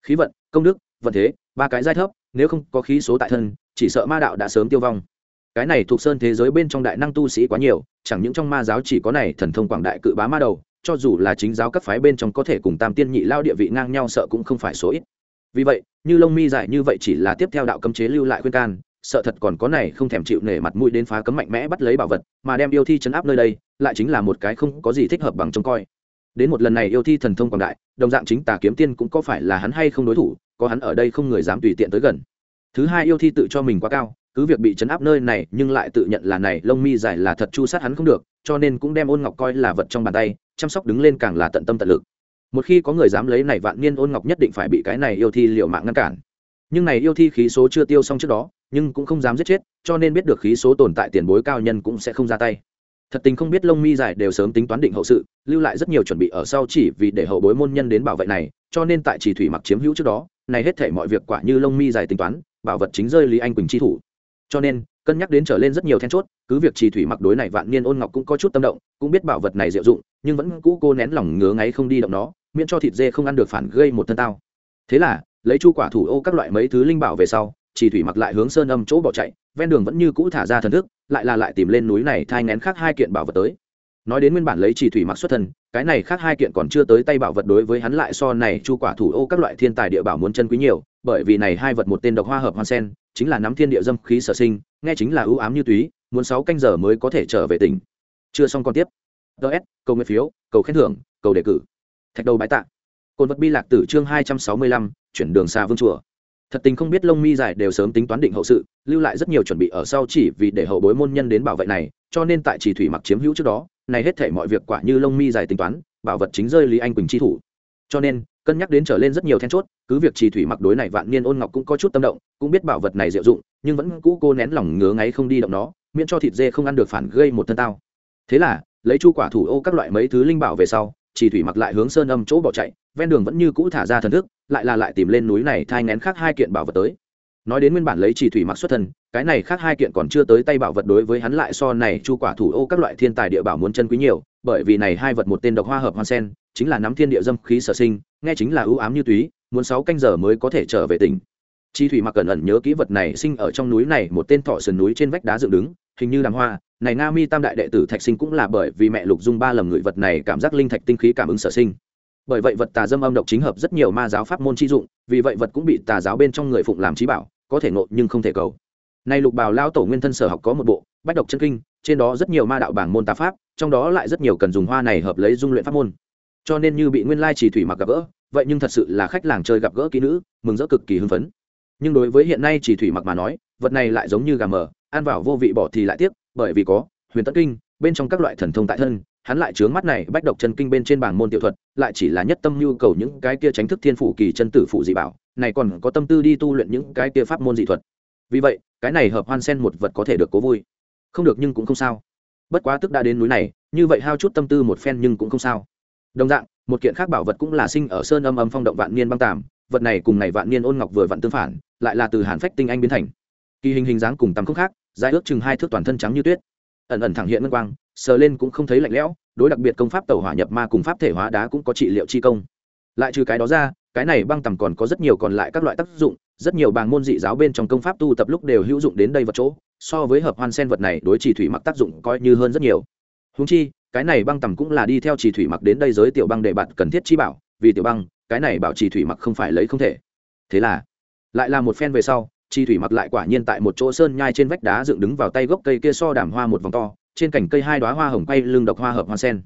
S1: Khí vận, công đức, vận thế, ba cái giai thấp, nếu không có khí số tại thân chỉ sợ ma đạo đã sớm tiêu vong. Cái này thuộc sơn thế giới bên trong đại năng tu sĩ quá nhiều, chẳng những trong ma giáo chỉ có này thần thông quảng đại cự bá ma đầu, cho dù là chính giáo các phái bên trong có thể cùng tam tiên nhị lao địa vị ngang nhau sợ cũng không phải số ít. Vì vậy, như lông mi dài như vậy chỉ là tiếp theo đạo cấm chế lưu lại khuyên can, sợ thật còn có này không thèm chịu nể mặt mũi đến phá cấm mạnh mẽ bắt lấy bảo vật, mà đem yêu thi chấn áp nơi đây, lại chính là một cái không có gì thích hợp bằng trông coi. Đến một lần này yêu thi thần thông quảng đại, đồng dạng chính tà kiếm tiên cũng có phải là hắn hay không đối thủ, có hắn ở đây không người dám tùy tiện tới gần thứ hai yêu thi tự cho mình quá cao, cứ việc bị chấn áp nơi này, nhưng lại tự nhận là này, lông mi dài là thật chu sát hắn không được, cho nên cũng đem ôn ngọc coi là vật trong bàn tay, chăm sóc đứng lên càng là tận tâm tận lực. Một khi có người dám lấy này vạn niên ôn ngọc nhất định phải bị cái này yêu thi liệu mạng ngăn cản. Nhưng này yêu thi khí số chưa tiêu xong trước đó, nhưng cũng không dám giết chết, cho nên biết được khí số tồn tại tiền bối cao nhân cũng sẽ không ra tay. Thật tình không biết lông mi dài đều sớm tính toán định hậu sự, lưu lại rất nhiều chuẩn bị ở sau chỉ vì để hậu bối môn nhân đến bảo vệ này, cho nên tại chỉ thủy mặc chiếm hữu trước đó, này hết thể mọi việc quả như lông mi dài tính toán bảo vật chính rơi lý anh quỳnh chi thủ. Cho nên, cân nhắc đến trở lên rất nhiều then chốt, cứ việc trì thủy mặc đối này vạn niên ôn ngọc cũng có chút tâm động, cũng biết bảo vật này diệu dụng, nhưng vẫn cũ cô nén lòng ngứa ngáy không đi động nó, miễn cho thịt dê không ăn được phản gây một thân tao. Thế là, lấy chu quả thủ ô các loại mấy thứ linh bảo về sau, trì thủy mặc lại hướng sơn âm chỗ bỏ chạy, ven đường vẫn như cũ thả ra thần thức, lại là lại tìm lên núi này thai ngén khác hai kiện bảo vật tới nói đến nguyên bản lấy chỉ thủy mặc xuất thân, cái này khác hai kiện còn chưa tới tay bảo vật đối với hắn lại so này chu quả thủ ô các loại thiên tài địa bảo muốn chân quý nhiều, bởi vì này hai vật một tên độc hoa hợp hoa sen, chính là nắm thiên địa dâm khí sở sinh, nghe chính là ưu ám như túy, muốn sáu canh giờ mới có thể trở về tỉnh. Chưa xong còn tiếp. Ts cầu nguyện phiếu, cầu khen thưởng, cầu đề cử. Thạch đầu bãi tạ. Cồn vật bi lạc tử chương hai trăm sáu mươi lăm, chuyển đường xa vương chùa. Thật tình không biết lông mi dài đều sớm tính toán định hậu sự, lưu lại rất nhiều chuẩn bị ở sau chỉ vì để hậu bối môn nhân đến bảo vệ này, cho nên tại chỉ thủy mặc chiếm hữu trước đó này hết thể mọi việc quả như lông mi dài tính toán, bảo vật chính rơi lý anh quỳnh chi thủ. Cho nên, cân nhắc đến trở lên rất nhiều then chốt, cứ việc trì thủy mặc đối này vạn niên ôn ngọc cũng có chút tâm động, cũng biết bảo vật này diệu dụng, nhưng vẫn cũ cô nén lòng ngứa ngáy không đi động nó, miễn cho thịt dê không ăn được phản gây một thân tao. Thế là, lấy chu quả thủ ô các loại mấy thứ linh bảo về sau, trì thủy mặc lại hướng sơn âm chỗ bỏ chạy, ven đường vẫn như cũ thả ra thần thức, lại là lại tìm lên núi này thai ngén khác hai kiện bảo vật tới nói đến nguyên bản lấy chỉ thủy mặc xuất thân, cái này khác hai kiện còn chưa tới tay bảo vật đối với hắn lại so này chu quả thủ ô các loại thiên tài địa bảo muốn chân quý nhiều, bởi vì này hai vật một tên độc hoa hợp hoa sen, chính là nắm thiên địa dâm khí sở sinh, nghe chính là ưu ám như túy, muốn sáu canh giờ mới có thể trở về tỉnh. Chi thủy mặc cẩn ẩn nhớ kỹ vật này sinh ở trong núi này, một tên thọ sườn núi trên vách đá dựng đứng, hình như đàm hoa. Này nga mi tam đại đệ tử thạch sinh cũng là bởi vì mẹ lục dung ba lầm người vật này cảm giác linh thạch tinh khí cảm ứng sở sinh. Bởi vậy vật tà dâm âm độc chính hợp rất nhiều ma giáo pháp môn chi dụng, vì vậy vật cũng bị tà giáo bên trong người phụng làm trí bảo có thể nội nhưng không thể cầu. Nay lục bào lao tổ nguyên thân sở học có một bộ, bách độc chân kinh, trên đó rất nhiều ma đạo bảng môn tà pháp, trong đó lại rất nhiều cần dùng hoa này hợp lấy dung luyện pháp môn. Cho nên như bị nguyên lai chỉ thủy mặc gặp gỡ, vậy nhưng thật sự là khách làng chơi gặp gỡ kỹ nữ, mừng rỡ cực kỳ hưng phấn. Nhưng đối với hiện nay chỉ thủy mặc mà nói, vật này lại giống như gà mờ, ăn vào vô vị bỏ thì lại tiếc, bởi vì có huyền tất kinh, bên trong các loại thần thông tại thân, hắn lại chướng mắt này, bách độc chân kinh bên trên bảng môn tiểu thuật, lại chỉ là nhất tâm nhu cầu những cái kia tránh thức thiên phụ kỳ chân tử phụ dị bảo này còn có tâm tư đi tu luyện những cái kia pháp môn dị thuật. Vì vậy, cái này hợp hoan sen một vật có thể được cố vui. Không được nhưng cũng không sao. Bất quá tức đã đến núi này, như vậy hao chút tâm tư một phen nhưng cũng không sao. Đồng dạng, một kiện khác bảo vật cũng là sinh ở sơn âm âm phong động vạn niên băng tàm, vật này cùng này vạn niên ôn ngọc vừa vặn tương phản, lại là từ hàn phách tinh anh biến thành. Kỳ hình hình dáng cùng tầm không khác, dài ước chừng hai thước toàn thân trắng như tuyết. Ẩn ẩn thẳng hiện ngân quang, sờ lên cũng không thấy lạnh lẽo, đối đặc biệt công pháp tẩu hỏa nhập ma cùng pháp thể hóa đá cũng có trị liệu chi công. Lại trừ cái đó ra cái này băng tầm còn có rất nhiều còn lại các loại tác dụng, rất nhiều bàng môn dị giáo bên trong công pháp tu tập lúc đều hữu dụng đến đây vật chỗ, so với hợp hoan sen vật này đối trì thủy mặc tác dụng coi như hơn rất nhiều. Húng chi, cái này băng tầm cũng là đi theo trì thủy mặc đến đây giới tiểu băng để bạn cần thiết chi bảo, vì tiểu băng, cái này bảo trì thủy mặc không phải lấy không thể. Thế là, lại là một phen về sau, trì thủy mặc lại quả nhiên tại một chỗ sơn nhai trên vách đá dựng đứng vào tay gốc cây kia so đàm hoa một vòng to, trên cành cây hai đoá hoa hồng quay lưng độc hoa hợp hoa sen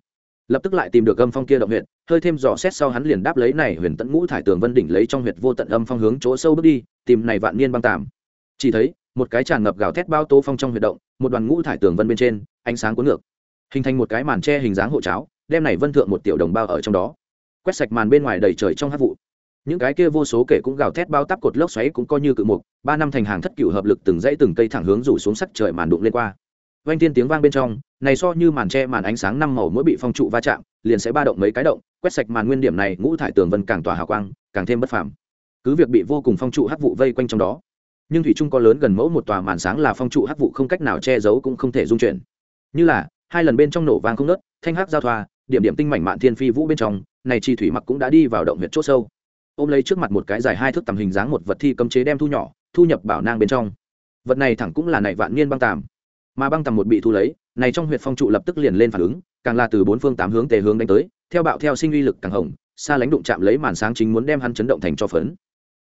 S1: lập tức lại tìm được âm phong kia động huyệt, hơi thêm dò xét sau hắn liền đáp lấy này huyền tận ngũ thải tường vân đỉnh lấy trong huyệt vô tận âm phong hướng chỗ sâu bước đi, tìm này vạn niên băng tạm chỉ thấy, một cái tràn ngập gào thét bao tô phong trong huyệt động, một đoàn ngũ thải tường vân bên trên, ánh sáng cuốn ngược, hình thành một cái màn tre hình dáng hộ cháo, đem này vân thượng một tiểu đồng bao ở trong đó. Quét sạch màn bên ngoài đầy trời trong hát vụ. Những cái kia vô số kể cũng gào thét bao tắp cột lốc xoáy cũng coi như cự mục, ba năm thành hàng thất cựu hợp lực từng dãy từng cây thẳng hướng rủ xuống sắc trời màn đụng lên qua vang tiên tiếng vang bên trong, này so như màn tre màn ánh sáng năm màu mỗi bị phong trụ va chạm, liền sẽ ba động mấy cái động, quét sạch màn nguyên điểm này, ngũ thải tường vân càng tỏa hào quang, càng thêm bất phàm. Cứ việc bị vô cùng phong trụ hắc vụ vây quanh trong đó, nhưng thủy trung có lớn gần mẫu một tòa màn sáng là phong trụ hắc vụ không cách nào che giấu cũng không thể dung chuyển. Như là, hai lần bên trong nổ vang không nớt, thanh hắc giao thoa, điểm điểm tinh mảnh mạn thiên phi vũ bên trong, này chi thủy mặc cũng đã đi vào động huyệt chỗ sâu. Ôm lấy trước mặt một cái dài hai thước tầm hình dáng một vật thi cấm chế đem thu nhỏ, thu nhập bảo nang bên trong. Vật này thẳng cũng là này vạn niên băng tàm mà băng tầm một bị thu lấy, này trong huyệt phong trụ lập tức liền lên phản ứng, càng là từ bốn phương tám hướng tề hướng đánh tới, theo bạo theo sinh uy lực càng hồng, xa lánh đụng chạm lấy màn sáng chính muốn đem hắn chấn động thành cho phấn.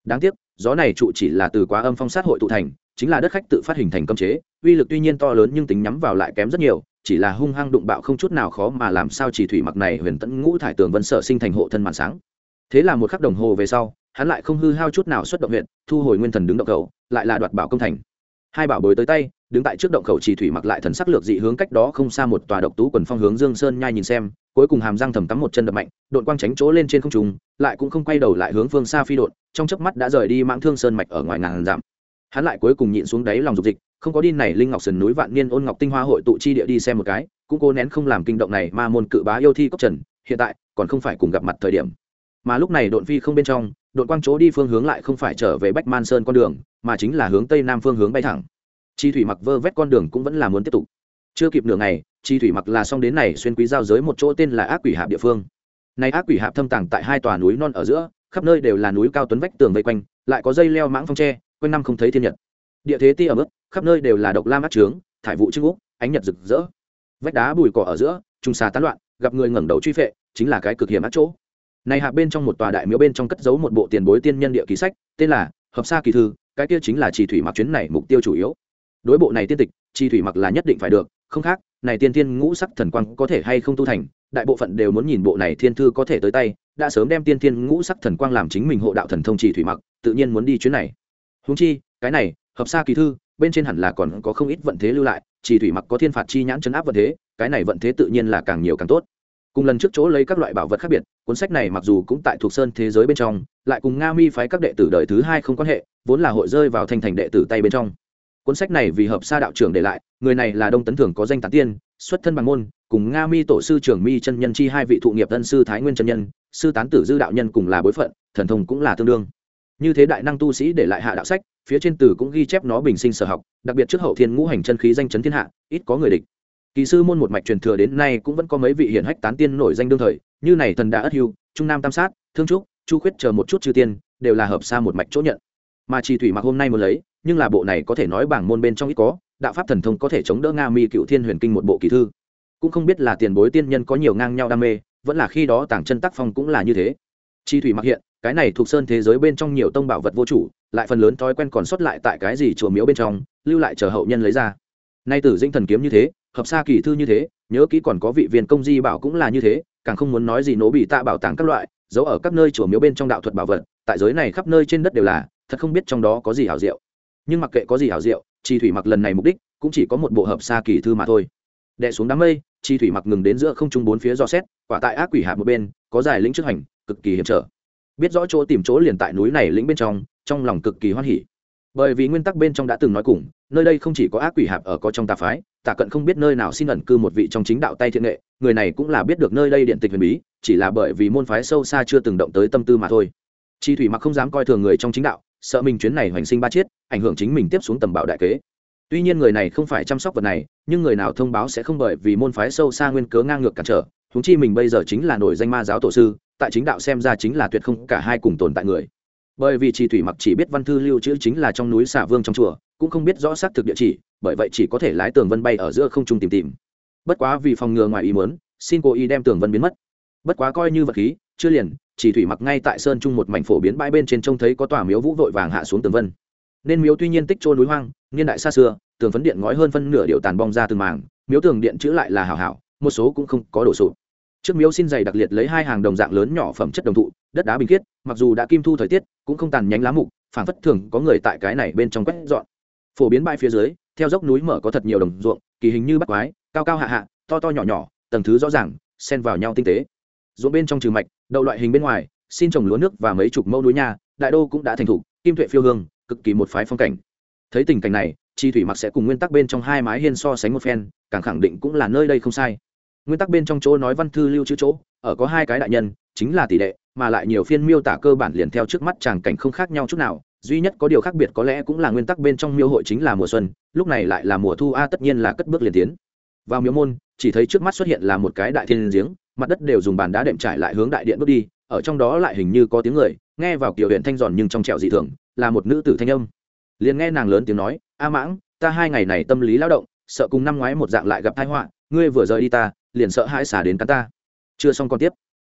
S1: Đáng tiếc, gió này trụ chỉ là từ quá âm phong sát hội tụ thành, chính là đất khách tự phát hình thành cấm chế, uy lực tuy nhiên to lớn nhưng tính nhắm vào lại kém rất nhiều, chỉ là hung hăng đụng bạo không chút nào khó mà làm sao chỉ thủy mặc này huyền tẫn ngũ thải tường vân sở sinh thành hộ thân màn sáng. Thế là một khắc đồng hồ về sau, hắn lại không hư hao chút nào xuất động huyện thu hồi nguyên thần đứng động cầu, lại là đoạt bảo công thành hai bảo bối tới tay, đứng tại trước động khẩu chỉ thủy mặc lại thần sắc lược dị hướng cách đó không xa một tòa độc tú quần phong hướng dương sơn nhai nhìn xem, cuối cùng hàm răng thầm tắm một chân đập mạnh đội quang tránh chỗ lên trên không trung, lại cũng không quay đầu lại hướng phương xa phi đột, trong chớp mắt đã rời đi mãng thương sơn mạch ở ngoài ngàn giảm. hắn lại cuối cùng nhịn xuống đáy lòng dục dịch, không có đi này linh ngọc sườn núi vạn niên ôn ngọc tinh hoa hội tụ chi địa đi xem một cái, cũng cố nén không làm kinh động này mà môn cự bá yêu thi cốc trần, hiện tại còn không phải cùng gặp mặt thời điểm mà lúc này độn phi không bên trong đội quang chỗ đi phương hướng lại không phải trở về bách man sơn con đường, mà chính là hướng tây nam phương hướng bay thẳng. Chi thủy mặc vơ vét con đường cũng vẫn là muốn tiếp tục. Chưa kịp nửa ngày, chi thủy mặc là xong đến này xuyên quý giao giới một chỗ tên là ác quỷ hạp địa phương. Này ác quỷ hạp thâm tàng tại hai tòa núi non ở giữa, khắp nơi đều là núi cao tuấn vách tường vây quanh, lại có dây leo mãng phong tre, quanh năm không thấy thiên nhật. Địa thế ti ở mức khắp nơi đều là độc lam ác trướng, thải vụ trưng úc, ánh nhật rực rỡ. Vách đá bùi cỏ ở giữa, trùng xà tán loạn, gặp người ngẩng đầu truy phệ, chính là cái cực hiểm ác chỗ này hạ bên trong một tòa đại miếu bên trong cất giấu một bộ tiền bối tiên nhân địa ký sách, tên là hợp sa kỳ thư, cái kia chính là trì thủy mặc chuyến này mục tiêu chủ yếu. Đối bộ này tiên tịch trì thủy mặc là nhất định phải được, không khác, này tiên thiên ngũ sắc thần quang có thể hay không tu thành, đại bộ phận đều muốn nhìn bộ này thiên thư có thể tới tay, đã sớm đem tiên thiên ngũ sắc thần quang làm chính mình hộ đạo thần thông trì thủy mặc, tự nhiên muốn đi chuyến này. Húng chi, cái này, hợp sa kỳ thư, bên trên hẳn là còn có không ít vận thế lưu lại trì thủy mặc có thiên phạt chi nhãn chấn áp vận thế, cái này vận thế tự nhiên là càng nhiều càng tốt cùng lần trước chỗ lấy các loại bảo vật khác biệt, cuốn sách này mặc dù cũng tại thuộc sơn thế giới bên trong, lại cùng nga mi phái các đệ tử đời thứ hai không quan hệ, vốn là hội rơi vào thành thành đệ tử tay bên trong. Cuốn sách này vì hợp sa đạo trưởng để lại, người này là đông tấn thường có danh tán tiên, xuất thân bằng môn, cùng nga mi tổ sư trưởng mi chân nhân chi hai vị thụ nghiệp tân sư thái nguyên chân nhân, sư tán tử dư đạo nhân cùng là bối phận, thần thông cũng là tương đương. Như thế đại năng tu sĩ để lại hạ đạo sách, phía trên tử cũng ghi chép nó bình sinh sở học, đặc biệt trước hậu thiên ngũ hành chân khí danh chấn thiên hạ, ít có người địch kỳ sư môn một mạch truyền thừa đến nay cũng vẫn có mấy vị hiển hách tán tiên nổi danh đương thời, như này thần đã ất hưu, trung nam tam sát, thương trúc, chu khuyết chờ một chút chư tiên, đều là hợp xa một mạch chỗ nhận. Mà chi thủy mặc hôm nay muốn lấy, nhưng là bộ này có thể nói bảng môn bên trong ít có, đạo pháp thần thông có thể chống đỡ nga mi cựu thiên huyền kinh một bộ kỳ thư. Cũng không biết là tiền bối tiên nhân có nhiều ngang nhau đam mê, vẫn là khi đó tảng chân tác phong cũng là như thế. Chi thủy mặc hiện, cái này thuộc sơn thế giới bên trong nhiều tông bảo vật vô chủ, lại phần lớn thói quen còn sót lại tại cái gì chùa miếu bên trong, lưu lại chờ hậu nhân lấy ra. Nay tử dinh thần kiếm như thế hợp xa kỳ thư như thế, nhớ kỹ còn có vị viên công di bảo cũng là như thế, càng không muốn nói gì nổ bị tạ bảo tàng các loại, giấu ở các nơi chùa miếu bên trong đạo thuật bảo vật, tại giới này khắp nơi trên đất đều là, thật không biết trong đó có gì hảo diệu. Nhưng mặc kệ có gì hảo diệu, chi thủy mặc lần này mục đích cũng chỉ có một bộ hợp xa kỳ thư mà thôi. Đệ xuống đám mây, chi thủy mặc ngừng đến giữa không trung bốn phía do xét, quả tại ác quỷ hạ một bên, có dài lĩnh trước hành, cực kỳ hiểm trở. Biết rõ chỗ tìm chỗ liền tại núi này lĩnh bên trong trong lòng cực kỳ hoan hỉ. Bởi vì nguyên tắc bên trong đã từng nói cùng, nơi đây không chỉ có ác quỷ hạp ở có trong tà phái tả cận không biết nơi nào xin ẩn cư một vị trong chính đạo tay thiện nghệ, người này cũng là biết được nơi đây điện tịch huyền bí, chỉ là bởi vì môn phái sâu xa chưa từng động tới tâm tư mà thôi. Chi thủy mặc không dám coi thường người trong chính đạo, sợ mình chuyến này hoành sinh ba chiết, ảnh hưởng chính mình tiếp xuống tầm bảo đại kế. Tuy nhiên người này không phải chăm sóc vật này, nhưng người nào thông báo sẽ không bởi vì môn phái sâu xa nguyên cớ ngang ngược cản trở húng chi mình bây giờ chính là nổi danh ma giáo tổ sư, tại chính đạo xem ra chính là tuyệt không cả hai cùng tồn tại người. Bởi vì chi thủy mặc chỉ biết văn thư lưu trữ chính là trong núi xả vương trong chùa cũng không biết rõ xác thực địa chỉ bởi vậy chỉ có thể lái tường vân bay ở giữa không trung tìm tìm. Bất quá vì phòng ngừa ngoài ý muốn xin cô y đem tường vân biến mất. Bất quá coi như vật khí chưa liền chỉ thủy mặc ngay tại sơn trung một mảnh phổ biến bãi bên trên trông thấy có tòa miếu vũ vội vàng hạ xuống tường vân. Nên miếu tuy nhiên tích trôn núi hoang niên đại xa xưa tường phấn điện ngói hơn phân nửa điệu tàn bong ra từng mảng, miếu tường điện chữ lại là hảo hảo một số cũng không có đổ sụp. Trước miếu xin dày đặc liệt lấy hai hàng đồng dạng lớn nhỏ phẩm chất đồng thụ đất đá bình khiết mặc dù đã kim thu thời tiết cũng không tàn nhánh lá mục phản phất thường có người tại cái này bên trong quét dọn phổ biến bãi phía dưới, theo dốc núi mở có thật nhiều đồng ruộng, kỳ hình như bắt quái, cao cao hạ hạ, to to nhỏ nhỏ, tầng thứ rõ ràng, xen vào nhau tinh tế. Ruộng bên trong trừ mạch, đậu loại hình bên ngoài, xin trồng lúa nước và mấy chục mẫu núi nhà đại đô cũng đã thành thục, kim tuệ phiêu hương, cực kỳ một phái phong cảnh. Thấy tình cảnh này, chi thủy mặc sẽ cùng nguyên tắc bên trong hai mái hiên so sánh một phen, càng khẳng định cũng là nơi đây không sai. Nguyên tắc bên trong chỗ nói văn thư lưu chữ chỗ, ở có hai cái đại nhân, chính là tỷ đệ mà lại nhiều phiên miêu tả cơ bản liền theo trước mắt chàng cảnh không khác nhau chút nào duy nhất có điều khác biệt có lẽ cũng là nguyên tắc bên trong miêu hội chính là mùa xuân, lúc này lại là mùa thu, a, tất nhiên là cất bước liền tiến. Vào miếu môn, chỉ thấy trước mắt xuất hiện là một cái đại thiên giếng, mặt đất đều dùng bàn đá đệm trải lại hướng đại điện bước đi, ở trong đó lại hình như có tiếng người, nghe vào kiểu huyện thanh giòn nhưng trong trẻo dị thường, là một nữ tử thanh âm. Liền nghe nàng lớn tiếng nói, a mãng, ta hai ngày này tâm lý lao động, sợ cùng năm ngoái một dạng lại gặp tai họa, ngươi vừa rời đi ta, liền sợ hãi xả đến cắn ta. Chưa xong còn tiếp.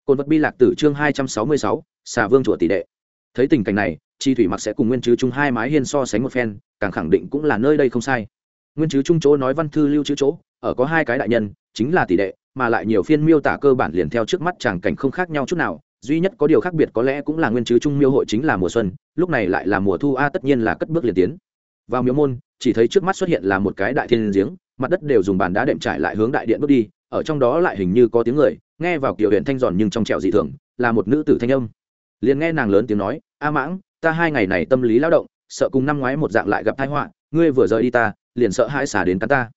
S1: Cồn vật bi lạc tử chương hai trăm sáu mươi sáu, xả vương chùa tỷ đệ thấy tình cảnh này, chi thủy mặc sẽ cùng nguyên chứ chung hai mái hiên so sánh một phen, càng khẳng định cũng là nơi đây không sai. Nguyên chứ chung chỗ nói văn thư lưu chữ chỗ, ở có hai cái đại nhân, chính là tỷ đệ, mà lại nhiều phiên miêu tả cơ bản liền theo trước mắt chàng cảnh không khác nhau chút nào. Duy nhất có điều khác biệt có lẽ cũng là nguyên chứ chung miêu hội chính là mùa xuân, lúc này lại là mùa thu, a, tất nhiên là cất bước liền tiến. Vào miếu môn, chỉ thấy trước mắt xuất hiện là một cái đại thiên giếng, mặt đất đều dùng bàn đá đệm trải lại hướng đại điện bước đi, ở trong đó lại hình như có tiếng người, nghe vào kiểu huyện thanh giòn nhưng trong trẹo dị thường, là một nữ tử thanh âm liền nghe nàng lớn tiếng nói, a mãng, ta hai ngày này tâm lý lao động, sợ cùng năm ngoái một dạng lại gặp tai họa, ngươi vừa rời đi ta, liền sợ hãi xả đến cắn ta.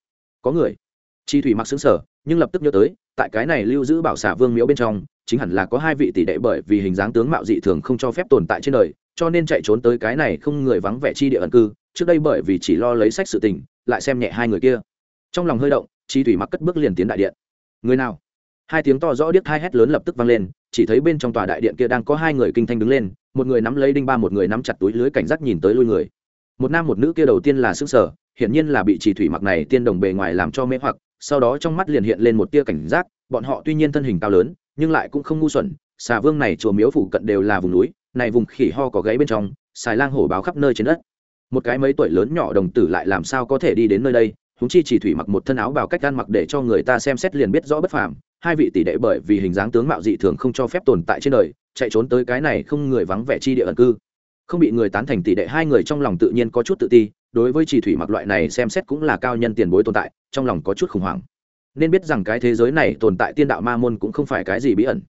S1: Có người. Chi thủy mặc xứng sở nhưng lập tức nhớ tới, tại cái này lưu giữ bảo xả vương miễu bên trong, chính hẳn là có hai vị tỷ đệ bởi vì hình dáng tướng mạo dị thường không cho phép tồn tại trên đời, cho nên chạy trốn tới cái này không người vắng vẻ chi địa ẩn cư, trước đây bởi vì chỉ lo lấy sách sự tình, lại xem nhẹ hai người kia. Trong lòng hơi động, chi thủy mặc cất bước liền tiến đại điện. Người nào? Hai tiếng to rõ điếc hai hét lớn lập tức vang lên, chỉ thấy bên trong tòa đại điện kia đang có hai người kinh thanh đứng lên, một người nắm lấy đinh ba, một người nắm chặt túi lưới cảnh giác nhìn tới lui người. Một nam một nữ kia đầu tiên là xương sở hiển nhiên là bị chỉ thủy mặc này tiên đồng bề ngoài làm cho mê hoặc, sau đó trong mắt liền hiện lên một tia cảnh giác, bọn họ tuy nhiên thân hình cao lớn, nhưng lại cũng không ngu xuẩn, xà vương này chùa miếu phủ cận đều là vùng núi, này vùng khỉ ho có gáy bên trong, xài lang hổ báo khắp nơi trên đất. Một cái mấy tuổi lớn nhỏ đồng tử lại làm sao có thể đi đến nơi đây húng chi chỉ thủy mặc một thân áo bào cách gan mặc để cho người ta xem xét liền biết rõ bất phàm hai vị tỷ đệ bởi vì hình dáng tướng mạo dị thường không cho phép tồn tại trên đời, chạy trốn tới cái này không người vắng vẻ chi địa ẩn cư. Không bị người tán thành tỷ đệ hai người trong lòng tự nhiên có chút tự ti, đối với chỉ thủy mặc loại này xem xét cũng là cao nhân tiền bối tồn tại, trong lòng có chút khủng hoảng. Nên biết rằng cái thế giới này tồn tại tiên đạo ma môn cũng không phải cái gì bí ẩn.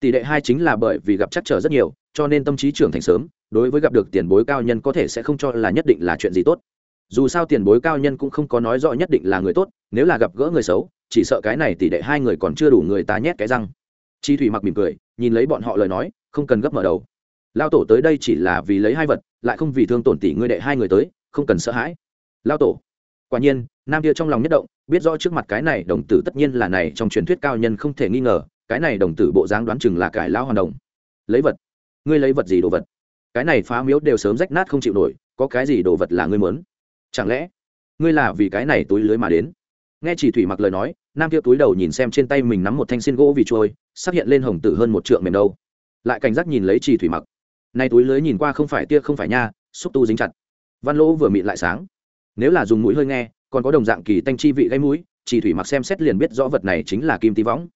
S1: Tỷ đệ hai chính là bởi vì gặp chắc trở rất nhiều, cho nên tâm trí trưởng thành sớm, đối với gặp được tiền bối cao nhân có thể sẽ không cho là nhất định là chuyện gì tốt. Dù sao tiền bối cao nhân cũng không có nói rõ nhất định là người tốt, nếu là gặp gỡ người xấu chỉ sợ cái này tỷ đệ hai người còn chưa đủ người ta nhét cái răng. Chi thủy mặc mỉm cười, nhìn lấy bọn họ lời nói, không cần gấp mở đầu. Lao tổ tới đây chỉ là vì lấy hai vật, lại không vì thương tổn tỷ ngươi đệ hai người tới, không cần sợ hãi. Lao tổ. Quả nhiên, nam kia trong lòng nhất động, biết rõ trước mặt cái này đồng tử tất nhiên là này, trong truyền thuyết cao nhân không thể nghi ngờ, cái này đồng tử bộ dáng đoán chừng là cải lao hoàn đồng. Lấy vật. Ngươi lấy vật gì đồ vật? Cái này phá miếu đều sớm rách nát không chịu nổi, có cái gì đồ vật là ngươi muốn? Chẳng lẽ, ngươi là vì cái này túi lưới mà đến? Nghe chỉ thủy mặc lời nói nam kia túi đầu nhìn xem trên tay mình nắm một thanh xin gỗ vì trôi, sắp hiện lên hồng tử hơn một trượng mềm đâu. Lại cảnh giác nhìn lấy trì thủy mặc. Nay túi lưới nhìn qua không phải tia không phải nha, xúc tu dính chặt. Văn lỗ vừa mịn lại sáng. Nếu là dùng mũi hơi nghe, còn có đồng dạng kỳ tanh chi vị gây mũi, Trì thủy mặc xem xét liền biết rõ vật này chính là kim tí võng.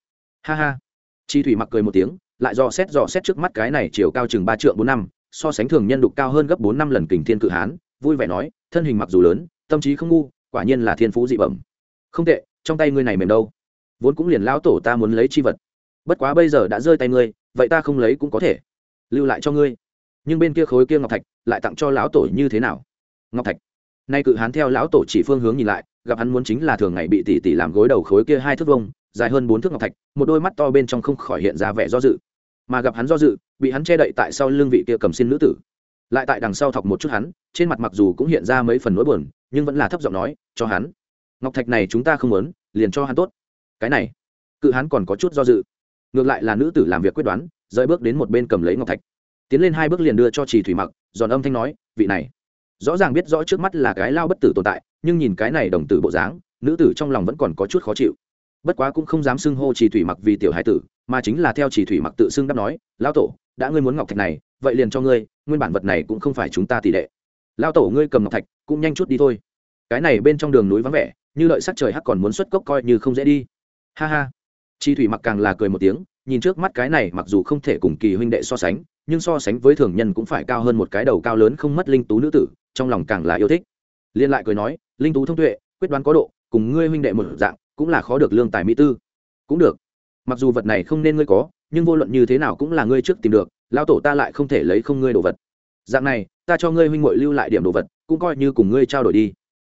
S1: Ha ha. Trì thủy mặc cười một tiếng, lại dò xét dò xét trước mắt cái này chiều cao chừng ba trượng bốn năm, so sánh thường nhân đục cao hơn gấp bốn năm lần kình thiên cự hán, vui vẻ nói, thân hình mặc dù lớn, tâm trí không ngu, quả nhiên là thiên phú dị bẩm. Không tệ trong tay ngươi này mềm đâu. Vốn cũng liền lão tổ ta muốn lấy chi vật. Bất quá bây giờ đã rơi tay ngươi, vậy ta không lấy cũng có thể. Lưu lại cho ngươi. Nhưng bên kia khối kia ngọc thạch lại tặng cho lão tổ như thế nào? Ngọc thạch. Nay cự hán theo lão tổ chỉ phương hướng nhìn lại, gặp hắn muốn chính là thường ngày bị tỷ tỷ làm gối đầu khối kia hai thước vông dài hơn bốn thước ngọc thạch, một đôi mắt to bên trong không khỏi hiện ra vẻ do dự. Mà gặp hắn do dự, bị hắn che đậy tại sau lưng vị kia cầm xin nữ tử. Lại tại đằng sau thọc một chút hắn, trên mặt mặc dù cũng hiện ra mấy phần nỗi buồn, nhưng vẫn là thấp giọng nói, cho hắn ngọc thạch này chúng ta không muốn, liền cho hắn tốt. Cái này, cự hắn còn có chút do dự. Ngược lại là nữ tử làm việc quyết đoán rơi bước đến một bên cầm lấy ngọc thạch. Tiến lên hai bước liền đưa cho trì thủy mặc, giòn âm thanh nói, vị này, rõ ràng biết rõ trước mắt là cái lao bất tử tồn tại, nhưng nhìn cái này đồng tử bộ dáng, nữ tử trong lòng vẫn còn có chút khó chịu. Bất quá cũng không dám xưng hô trì thủy mặc vì tiểu hải tử, mà chính là theo trì thủy mặc tự xưng đáp nói, lao tổ, đã ngươi muốn ngọc thạch này, vậy liền cho ngươi, nguyên bản vật này cũng không phải chúng ta tỷ lệ. Lao tổ, ngươi cầm ngọc thạch, cũng nhanh chút đi thôi. Cái này bên trong đường núi vắng vẻ như lợi sắc trời hắc còn muốn xuất cốc coi như không dễ đi. Ha ha. Chi thủy mặc càng là cười một tiếng, nhìn trước mắt cái này mặc dù không thể cùng kỳ huynh đệ so sánh, nhưng so sánh với thường nhân cũng phải cao hơn một cái đầu cao lớn không mất linh tú nữ tử, trong lòng càng là yêu thích. Liên lại cười nói, linh tú thông tuệ, quyết đoán có độ, cùng ngươi huynh đệ một dạng, cũng là khó được lương tài mỹ tư. Cũng được. Mặc dù vật này không nên ngươi có, nhưng vô luận như thế nào cũng là ngươi trước tìm được lao tổ ta lại không thể lấy không ngươi đồ vật. Dạng này, ta cho ngươi huynh ngội lưu lại điểm đồ vật, cũng coi như cùng ngươi trao đổi đi.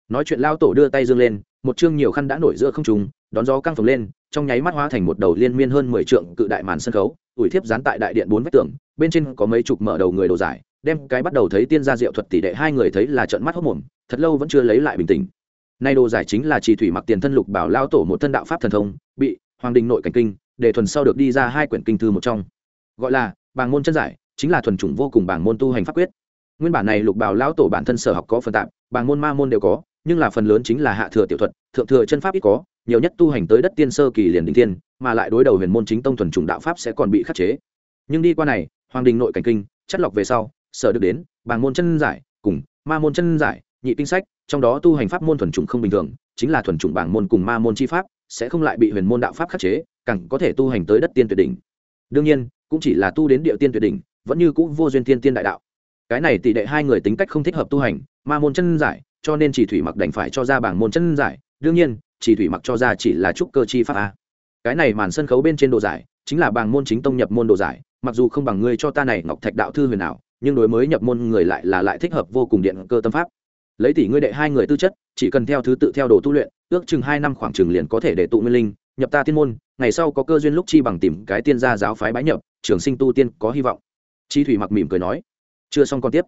S1: Nói chuyện lao tổ đưa tay dương lên một chương nhiều khăn đã nổi giữa không trùng đón gió căng phồng lên, trong nháy mắt hóa thành một đầu liên miên hơn mười trượng cự đại màn sân khấu, ủi thiếp dán tại đại điện bốn vách tường, bên trên có mấy chục mở đầu người đồ giải, đem cái bắt đầu thấy tiên gia diệu thuật tỷ đệ hai người thấy là trận mắt hốc mồm, thật lâu vẫn chưa lấy lại bình tĩnh. Nay đồ giải chính là chỉ thủy mặc tiền thân lục bảo lao tổ một thân đạo pháp thần thông, bị hoàng đình nội cảnh kinh, để thuần sau được đi ra hai quyển kinh thư một trong. Gọi là bàng môn chân giải, chính là thuần chủng vô cùng bảng môn tu hành pháp quyết. Nguyên bản này lục bảo lao tổ bản thân sở học có phần tạm bảng môn ma môn đều có nhưng là phần lớn chính là hạ thừa tiểu thuật, thượng thừa chân pháp ít có, nhiều nhất tu hành tới đất tiên sơ kỳ liền đình thiên, mà lại đối đầu huyền môn chính tông thuần chủng đạo pháp sẽ còn bị khắc chế. Nhưng đi qua này, hoàng đình nội cảnh kinh, chất lọc về sau, sở được đến bảng môn chân giải, cùng ma môn chân giải, nhị kinh sách, trong đó tu hành pháp môn thuần chủng không bình thường, chính là thuần chủng bảng môn cùng ma môn chi pháp, sẽ không lại bị huyền môn đạo pháp khắc chế, càng có thể tu hành tới đất tiên tuyệt đỉnh. Đương nhiên, cũng chỉ là tu đến địa tiên tuyệt đỉnh, vẫn như cũ vô duyên tiên tiên đại đạo. Cái này tỷ đệ hai người tính cách không thích hợp tu hành, ma môn chân giải cho nên chỉ thủy mặc đành phải cho ra bảng môn chân giải. Đương nhiên, chỉ thủy mặc cho ra chỉ là trúc cơ chi pháp a. Cái này màn sân khấu bên trên đồ giải chính là bảng môn chính tông nhập môn đồ giải. Mặc dù không bằng ngươi cho ta này, ngọc thạch đạo thư huyền nào nhưng đối mới nhập môn người lại là lại thích hợp vô cùng điện cơ tâm pháp. Lấy tỷ ngươi đệ hai người tư chất, chỉ cần theo thứ tự theo đồ tu luyện, ước chừng hai năm khoảng chừng liền có thể để tụ nguyên linh, nhập ta tiên môn, ngày sau có cơ duyên lúc chi bằng tìm cái tiên gia giáo phái bái nhập, trường sinh tu tiên có hy vọng. Chi thủy mặc mỉm cười nói. Chưa xong còn tiếp.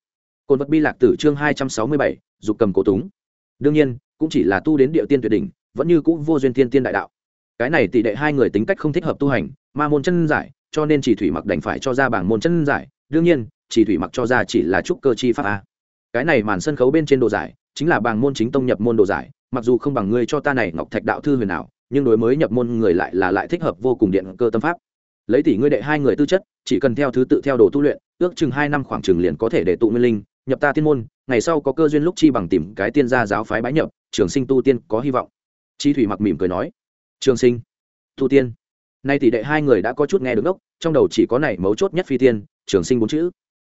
S1: Cồn vật bi lạc tử chương hai trăm sáu mươi bảy dục cầm cổ túng. Đương nhiên, cũng chỉ là tu đến địa tiên tuyệt đỉnh, vẫn như cũng vô duyên tiên tiên đại đạo. Cái này tỷ đệ hai người tính cách không thích hợp tu hành, ma môn chân giải, cho nên chỉ thủy mặc đành phải cho ra bảng môn chân giải. Đương nhiên, chỉ thủy mặc cho ra chỉ là trúc cơ chi pháp a. Cái này màn sân khấu bên trên đồ giải, chính là bảng môn chính tông nhập môn đồ giải. Mặc dù không bằng ngươi cho ta này ngọc thạch đạo thư huyền nào nhưng đối mới nhập môn người lại là lại thích hợp vô cùng điện cơ tâm pháp. Lấy tỷ ngươi đệ hai người tư chất, chỉ cần theo thứ tự theo đồ tu luyện, ước chừng hai năm khoảng chừng liền có thể để tụ nguyên linh nhập ta tiên môn, ngày sau có cơ duyên lúc chi bằng tìm cái tiên gia giáo phái bái nhập, trường sinh tu tiên có hy vọng. Chi thủy mặc mỉm cười nói. Trường sinh, tu tiên. Nay tỷ đệ hai người đã có chút nghe được ốc trong đầu chỉ có này mấu chốt nhất phi tiên, trường sinh bốn chữ.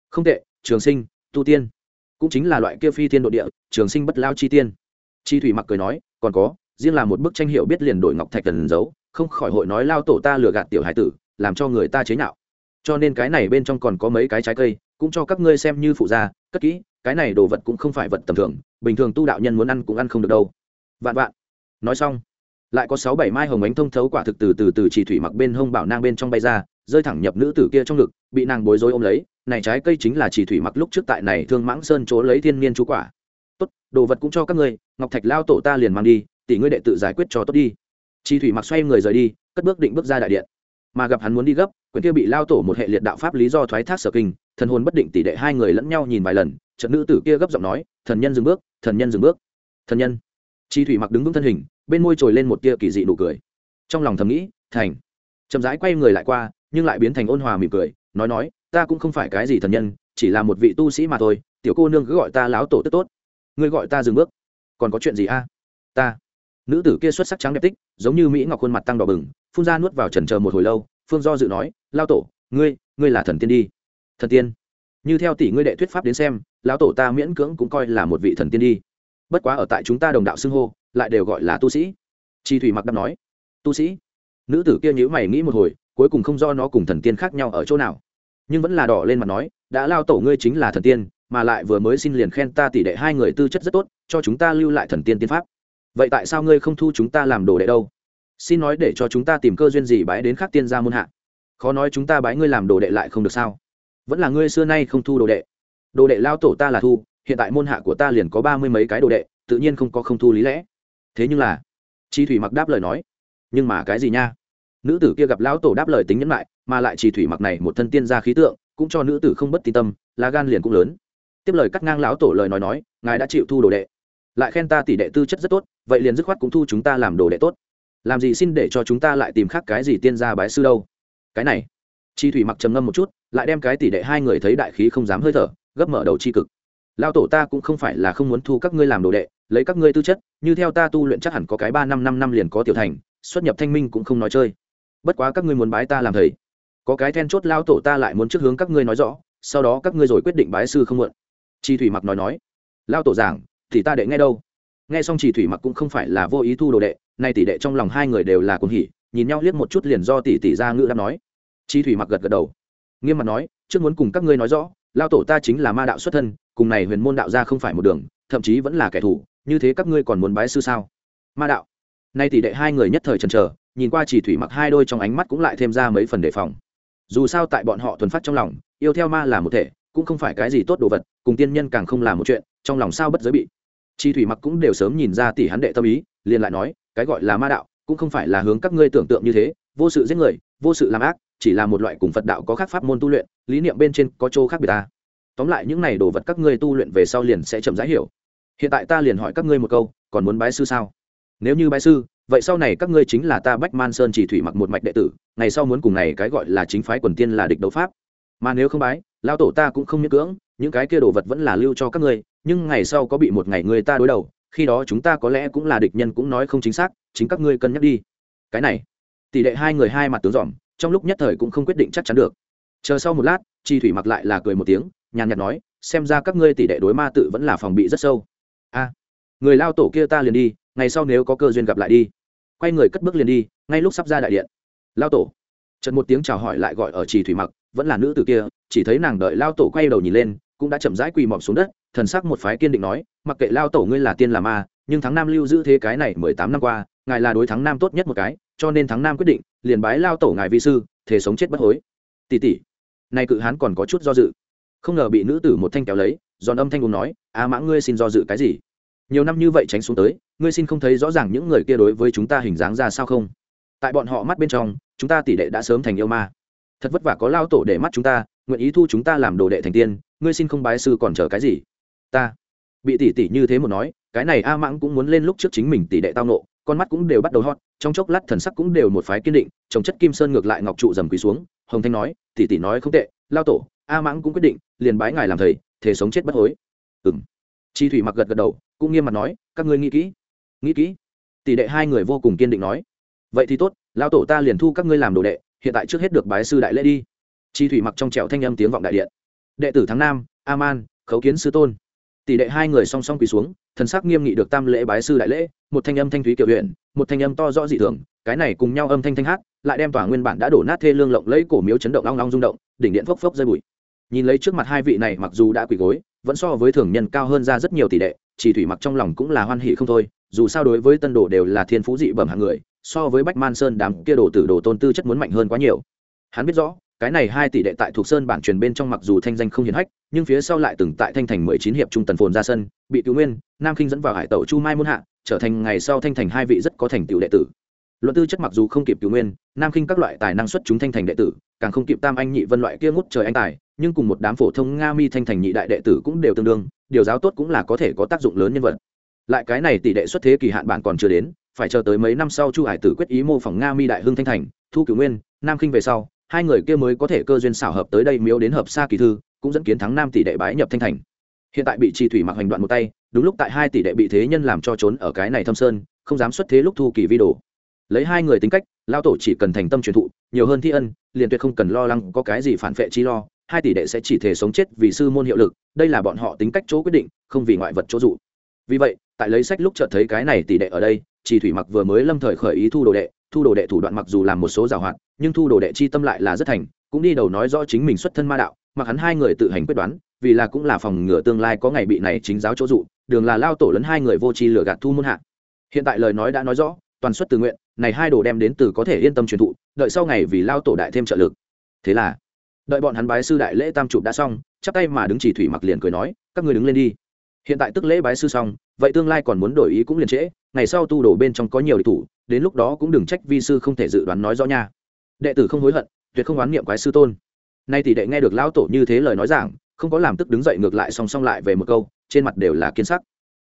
S1: Không tệ, trường sinh, tu tiên. Cũng chính là loại kia phi tiên độ địa, trường sinh bất lao chi tiên. Chi thủy mặc cười nói, còn có, riêng là một bức tranh hiệu biết liền đổi ngọc thạch cần giấu, không khỏi hội nói lao tổ ta lừa gạt tiểu hải tử, làm cho người ta chế nhạo. Cho nên cái này bên trong còn có mấy cái trái cây cũng cho các ngươi xem như phụ gia, cất kỹ, cái này đồ vật cũng không phải vật tầm thường, bình thường tu đạo nhân muốn ăn cũng ăn không được đâu. Vạn vạn. Nói xong, lại có sáu bảy mai hồng ánh thông thấu quả thực từ từ từ chỉ thủy mặc bên hông bảo nang bên trong bay ra, rơi thẳng nhập nữ tử kia trong ngực, bị nàng bối rối ôm lấy. Này trái cây chính là chỉ thủy mặc lúc trước tại này thương mãng sơn chỗ lấy thiên niên chú quả. Tốt, đồ vật cũng cho các ngươi, ngọc thạch lao tổ ta liền mang đi, tỷ ngươi đệ tự giải quyết cho tốt đi. Chỉ thủy mặc xoay người rời đi, cất bước định bước ra đại điện. Mà gặp hắn muốn đi gấp quyển kia bị lao tổ một hệ liệt đạo pháp lý do thoái thác sở kinh thần hồn bất định tỷ đệ hai người lẫn nhau nhìn vài lần trận nữ tử kia gấp giọng nói, thần nhân dừng bước, thần nhân dừng bước. Thần nhân? Chi thủy mặc đứng vững thân hình, bên môi trồi lên một tia kỳ dị nụ cười. Trong lòng thầm nghĩ, thành. Chậm rãi quay người lại qua, nhưng lại biến thành ôn hòa mỉm cười, nói nói, ta cũng không phải cái gì thần nhân, chỉ là một vị tu sĩ mà thôi, tiểu cô nương cứ gọi ta láo tổ tức tốt. Ngươi gọi ta dừng bước, còn có chuyện gì a? Ta. Nữ tử kia xuất sắc trắng đẹp tích, giống như mỹ ngọc khuôn mặt tăng đỏ bừng, phun ra nuốt vào trần chờ một hồi lâu, phương do dự nói lao tổ, ngươi ngươi là thần tiên đi thần tiên. Như theo tỷ ngươi đệ thuyết pháp đến xem, lão tổ ta miễn cưỡng cũng coi là một vị thần tiên đi. Bất quá ở tại chúng ta đồng đạo xưng hô, lại đều gọi là tu sĩ. Chi thủy mặc đáp nói, tu sĩ? Nữ tử kia nhữ mày nghĩ một hồi, cuối cùng không do nó cùng thần tiên khác nhau ở chỗ nào. Nhưng vẫn là đỏ lên mặt nói, đã lao tổ ngươi chính là thần tiên, mà lại vừa mới xin liền khen ta tỷ đệ hai người tư chất rất tốt, cho chúng ta lưu lại thần tiên tiên pháp. Vậy tại sao ngươi không thu chúng ta làm đồ đệ đâu? Xin nói để cho chúng ta tìm cơ duyên gì bái đến khác tiên gia môn hạ. Khó nói chúng ta bái ngươi làm đồ đệ lại không được sao? Vẫn là ngươi xưa nay không thu đồ đệ. Đồ đệ lao tổ ta là thu, hiện tại môn hạ của ta liền có ba mươi mấy cái đồ đệ, tự nhiên không có không thu lý lẽ. Thế nhưng là, chi thủy mặc đáp lời nói, nhưng mà cái gì nha? Nữ tử kia gặp lão tổ đáp lời tính nhẫn lại, mà lại chỉ thủy mặc này một thân tiên gia khí tượng, cũng cho nữ tử không bất tin tâm, lá gan liền cũng lớn. Tiếp lời cắt ngang lão tổ lời nói nói, ngài đã chịu thu đồ đệ. Lại khen ta tỷ đệ tư chất rất tốt, vậy liền dứt khoát cũng thu chúng ta làm đồ đệ tốt. Làm gì xin để cho chúng ta lại tìm khác cái gì tiên gia bái sư đâu? Cái này chi thủy mặc trầm ngâm một chút, lại đem cái tỷ đệ hai người thấy đại khí không dám hơi thở, gấp mở đầu chi cực. Lao tổ ta cũng không phải là không muốn thu các ngươi làm đồ đệ, lấy các ngươi tư chất, như theo ta tu luyện chắc hẳn có cái ba năm năm năm liền có tiểu thành, xuất nhập thanh minh cũng không nói chơi. Bất quá các ngươi muốn bái ta làm thầy. Có cái then chốt lao tổ ta lại muốn trước hướng các ngươi nói rõ, sau đó các ngươi rồi quyết định bái sư không muộn. Chi thủy mặc nói nói. Lao tổ giảng, thì ta đệ nghe đâu. Nghe xong chỉ thủy mặc cũng không phải là vô ý thu đồ đệ, nay tỷ đệ trong lòng hai người đều là cuồng hỉ, nhìn nhau liếc một chút liền do tỷ tỷ ra ngữ đáp nói chi thủy mặc gật gật đầu. Nghiêm mặt nói, trước muốn cùng các ngươi nói rõ lao tổ ta chính là ma đạo xuất thân, cùng này huyền môn đạo ra không phải một đường, thậm chí vẫn là kẻ thù, như thế các ngươi còn muốn bái sư sao? Ma đạo. Nay tỷ đệ hai người nhất thời chần chờ, nhìn qua chỉ thủy mặc hai đôi trong ánh mắt cũng lại thêm ra mấy phần đề phòng. Dù sao tại bọn họ thuần phát trong lòng, yêu theo ma là một thể, cũng không phải cái gì tốt đồ vật, cùng tiên nhân càng không là một chuyện, trong lòng sao bất giới bị. Chi thủy mặc cũng đều sớm nhìn ra tỷ hắn đệ tâm ý, liền lại nói, cái gọi là ma đạo, cũng không phải là hướng các ngươi tưởng tượng như thế, vô sự giết người, vô sự làm ác chỉ là một loại cùng phật đạo có khác pháp môn tu luyện, lý niệm bên trên có chỗ khác biệt ta. Tóm lại những này đồ vật các ngươi tu luyện về sau liền sẽ chậm rãi hiểu. Hiện tại ta liền hỏi các ngươi một câu, còn muốn bái sư sao? Nếu như bái sư, vậy sau này các ngươi chính là ta bách man sơn chỉ thủy mặc một mạch đệ tử, ngày sau muốn cùng này cái gọi là chính phái quần tiên là địch đấu pháp. Mà nếu không bái lao tổ ta cũng không miễn cưỡng, những cái kia đồ vật vẫn là lưu cho các ngươi, nhưng ngày sau có bị một ngày người ta đối đầu, khi đó chúng ta có lẽ cũng là địch nhân cũng nói không chính xác, chính các ngươi cân nhắc đi. Cái này, tỷ lệ hai người hai mặt tướng dòm trong lúc nhất thời cũng không quyết định chắc chắn được. Chờ sau một lát chi thủy mặc lại là cười một tiếng, nhàn nhạt nói, xem ra các ngươi tỷ đệ đối ma tự vẫn là phòng bị rất sâu. A, người lao tổ kia ta liền đi, ngày sau nếu có cơ duyên gặp lại đi. Quay người cất bước liền đi, ngay lúc sắp ra đại điện. Lao tổ. Trận một tiếng chào hỏi lại gọi ở trì thủy mặc, vẫn là nữ tử kia, chỉ thấy nàng đợi lao tổ quay đầu nhìn lên, cũng đã chậm rãi quỳ mọp xuống đất, thần sắc một phái kiên định nói, mặc kệ lao tổ ngươi là tiên là ma, nhưng tháng năm lưu giữ thế cái này mười tám năm qua ngài là đối thắng nam tốt nhất một cái, cho nên thắng nam quyết định, liền bái lao tổ ngài vi sư thể sống chết bất hối. Tỷ tỷ, nay cự hán còn có chút do dự. Không ngờ bị nữ tử một thanh kéo lấy, giòn âm thanh cùng nói, a mã, ngươi xin do dự cái gì? Nhiều năm như vậy tránh xuống tới, ngươi xin không thấy rõ ràng những người kia đối với chúng ta hình dáng ra sao không? Tại bọn họ mắt bên trong, chúng ta tỷ đệ đã sớm thành yêu ma. Thật vất vả có lao tổ để mắt chúng ta, nguyện ý thu chúng ta làm đồ đệ thành tiên, ngươi xin không bái sư còn chờ cái gì? Ta. Bị tỷ tỷ như thế một nói, cái này a mãng cũng muốn lên lúc trước chính mình tỷ đệ tao nộ con mắt cũng đều bắt đầu hót trong chốc lát thần sắc cũng đều một phái kiên định, chồng chất kim sơn ngược lại ngọc trụ dầm quỳ xuống, hồng thanh nói, tỷ tỷ nói không tệ, lao tổ, a mãng cũng quyết định, liền bái ngài làm thầy thể sống chết bất hối. Ừng chi thủy mặc gật gật đầu, cũng nghiêm mặt nói, các ngươi nghĩ kỹ nghĩ kỹ. Tỷ đệ hai người vô cùng kiên định nói, vậy thì tốt, lao tổ ta liền thu các ngươi làm đồ đệ, hiện tại trước hết được bái sư đại lễ đi. Chi thủy mặc trong trẻo thanh âm tiếng vọng đại điện. Đệ tử tháng nam, a man, khấu kiến sư tôn tỷ đệ hai người song song quỳ xuống, thần sắc nghiêm nghị được tam lễ bái sư đại lễ, một thanh âm thanh thúy kiểu huyện một thanh âm to rõ dị thường, cái này cùng nhau âm thanh thanh hát, lại đem tòa nguyên bản đã đổ nát thê lương lộng lấy cổ miếu chấn động long long rung động, đỉnh điện phốc phốc rơi bụi. Nhìn lấy trước mặt hai vị này mặc dù đã quỳ gối, vẫn so với thường nhân cao hơn ra rất nhiều tỷ đệ chỉ thủy mặc trong lòng cũng là hoan hỷ không thôi, dù sao đối với tân đồ đều là thiên phú dị bẩm hạng người, so với bách man sơn đám kia đồ tử đồ tôn tư chất muốn mạnh hơn quá nhiều. Hắn biết rõ cái này hai tỷ đệ tại thuộc sơn bản truyền bên trong mặc dù thanh danh không hiển hách, nhưng phía sau lại từng tại thanh thành mười chín hiệp trung tần phồn ra sân, bị cứu nguyên, nam kinh dẫn vào hải tẩu chu mai muôn hạ, trở thành ngày sau thanh thành hai vị rất có thành tựu đệ tử. Luận tư chất mặc dù không kịp cứu nguyên, nam kinh các loại tài năng xuất chúng thanh thành đệ tử, càng không kịp tam anh nhị vân loại kia ngút trời anh tài, nhưng cùng một đám phổ thông nga mi thanh thành nhị đại đệ tử cũng đều tương đương, điều giáo tốt cũng là có thể có tác dụng lớn nhân vật. Lại cái này tỷ đệ xuất thế kỳ hạn bản còn chưa đến, phải chờ tới mấy năm sau chu hải tử quyết ý mô phỏng nga mi đại hưng thanh thành, thu cửu nguyên, nam kinh về sau hai người kia mới có thể cơ duyên xảo hợp tới đây miếu đến hợp xa kỳ thư, cũng dẫn kiến thắng nam tỷ đệ bái nhập thanh thành. Hiện tại bị chi thủy mặc hành đoạn một tay, đúng lúc tại hai tỷ đệ bị thế nhân làm cho trốn ở cái này thâm sơn, không dám xuất thế lúc thu kỳ vi đồ. Lấy hai người tính cách lao tổ chỉ cần thành tâm truyền thụ, nhiều hơn thi ân, liền tuyệt không cần lo lắng có cái gì phản vệ chi lo, hai tỷ đệ sẽ chỉ thể sống chết vì sư môn hiệu lực, đây là bọn họ tính cách chỗ quyết định, không vì ngoại vật chỗ dụ. Vì vậy, tại lấy sách lúc chợt thấy cái này tỷ đệ ở đây chỉ thủy mặc vừa mới lâm thời khởi ý thu đồ đệ thu đồ đệ thủ đoạn mặc dù làm một số giảo hoạt, nhưng thu đồ đệ chi tâm lại là rất thành, cũng đi đầu nói rõ chính mình xuất thân ma đạo, mặc hắn hai người tự hành quyết đoán, vì là cũng là phòng ngừa tương lai có ngày bị này chính giáo chỗ dụ, đường là lao tổ lớn hai người vô tri lừa gạt thu môn hạ. Hiện tại lời nói đã nói rõ, toàn xuất từ nguyện, này hai đồ đem đến từ có thể yên tâm truyền thụ, đợi sau ngày vì lao tổ đại thêm trợ lực. Thế là, đợi bọn hắn bái sư đại lễ tam chụp đã xong, chắp tay mà đứng chỉ thủy mặc liền cười nói, các ngươi đứng lên đi. Hiện tại tức lễ bái sư xong, vậy tương lai còn muốn đổi ý cũng liền trễ, ngày sau tu đổ bên trong có nhiều địch thủ đến lúc đó cũng đừng trách vi sư không thể dự đoán nói rõ nha. Đệ tử không hối hận, tuyệt không oán niệm quái sư tôn. Nay tỷ đệ nghe được lão tổ như thế lời nói giảng, không có làm tức đứng dậy ngược lại song song lại về một câu, trên mặt đều là kiên sắc.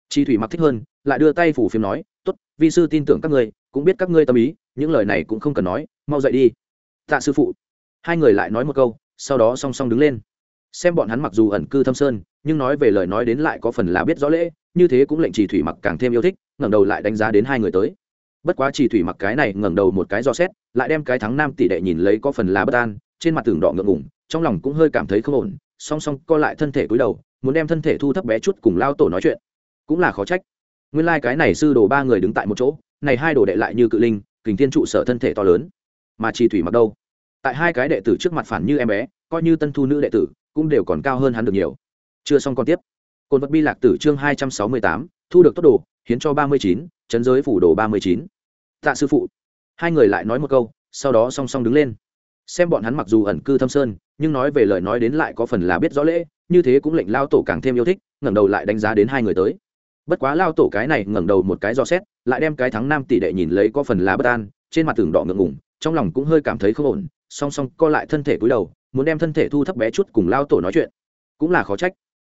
S1: Chi thủy mặc thích hơn, lại đưa tay phủ phiếm nói, tốt, vi sư tin tưởng các ngươi, cũng biết các ngươi tâm ý, những lời này cũng không cần nói, mau dậy đi. Tạ sư phụ. Hai người lại nói một câu, sau đó song song đứng lên. Xem bọn hắn mặc dù ẩn cư thâm sơn, nhưng nói về lời nói đến lại có phần là biết rõ lễ, như thế cũng lệnh trì thủy mặc càng thêm yêu thích, ngẩng đầu lại đánh giá đến hai người tới bất quá trì thủy mặc cái này ngẩng đầu một cái do xét, lại đem cái thắng nam tỷ đệ nhìn lấy có phần là bất an, trên mặt tường đỏ ngượng ngủng trong lòng cũng hơi cảm thấy không ổn, song song co lại thân thể cúi đầu, muốn đem thân thể thu thấp bé chút cùng lao tổ nói chuyện. Cũng là khó trách. Nguyên lai、like、cái này sư đồ ba người đứng tại một chỗ, này hai đồ đệ lại như cự linh, kình thiên trụ sở thân thể to lớn. Mà trì thủy mặc đâu? Tại hai cái đệ tử trước mặt phản như em bé, coi như tân thu nữ đệ tử, cũng đều còn cao hơn hắn được nhiều. Chưa xong còn tiếp. Cồn vật bi lạc tử chương hai trăm sáu mươi tám, thu được tốt đồ hiến cho ba mươi chín, chấn giới phủ đồ ba mươi chín tạ sư phụ. Hai người lại nói một câu, sau đó song song đứng lên. Xem bọn hắn mặc dù ẩn cư thâm sơn, nhưng nói về lời nói đến lại có phần là biết rõ lễ, như thế cũng lệnh lao tổ càng thêm yêu thích, ngẩng đầu lại đánh giá đến hai người tới. Bất quá lao tổ cái này ngẩng đầu một cái do xét, lại đem cái thắng nam tỷ đệ nhìn lấy có phần là bất an, trên mặt tường đỏ ngượng ngủng trong lòng cũng hơi cảm thấy không ổn, song song co lại thân thể cúi đầu, muốn đem thân thể thu thấp bé chút cùng lao tổ nói chuyện. Cũng là khó trách.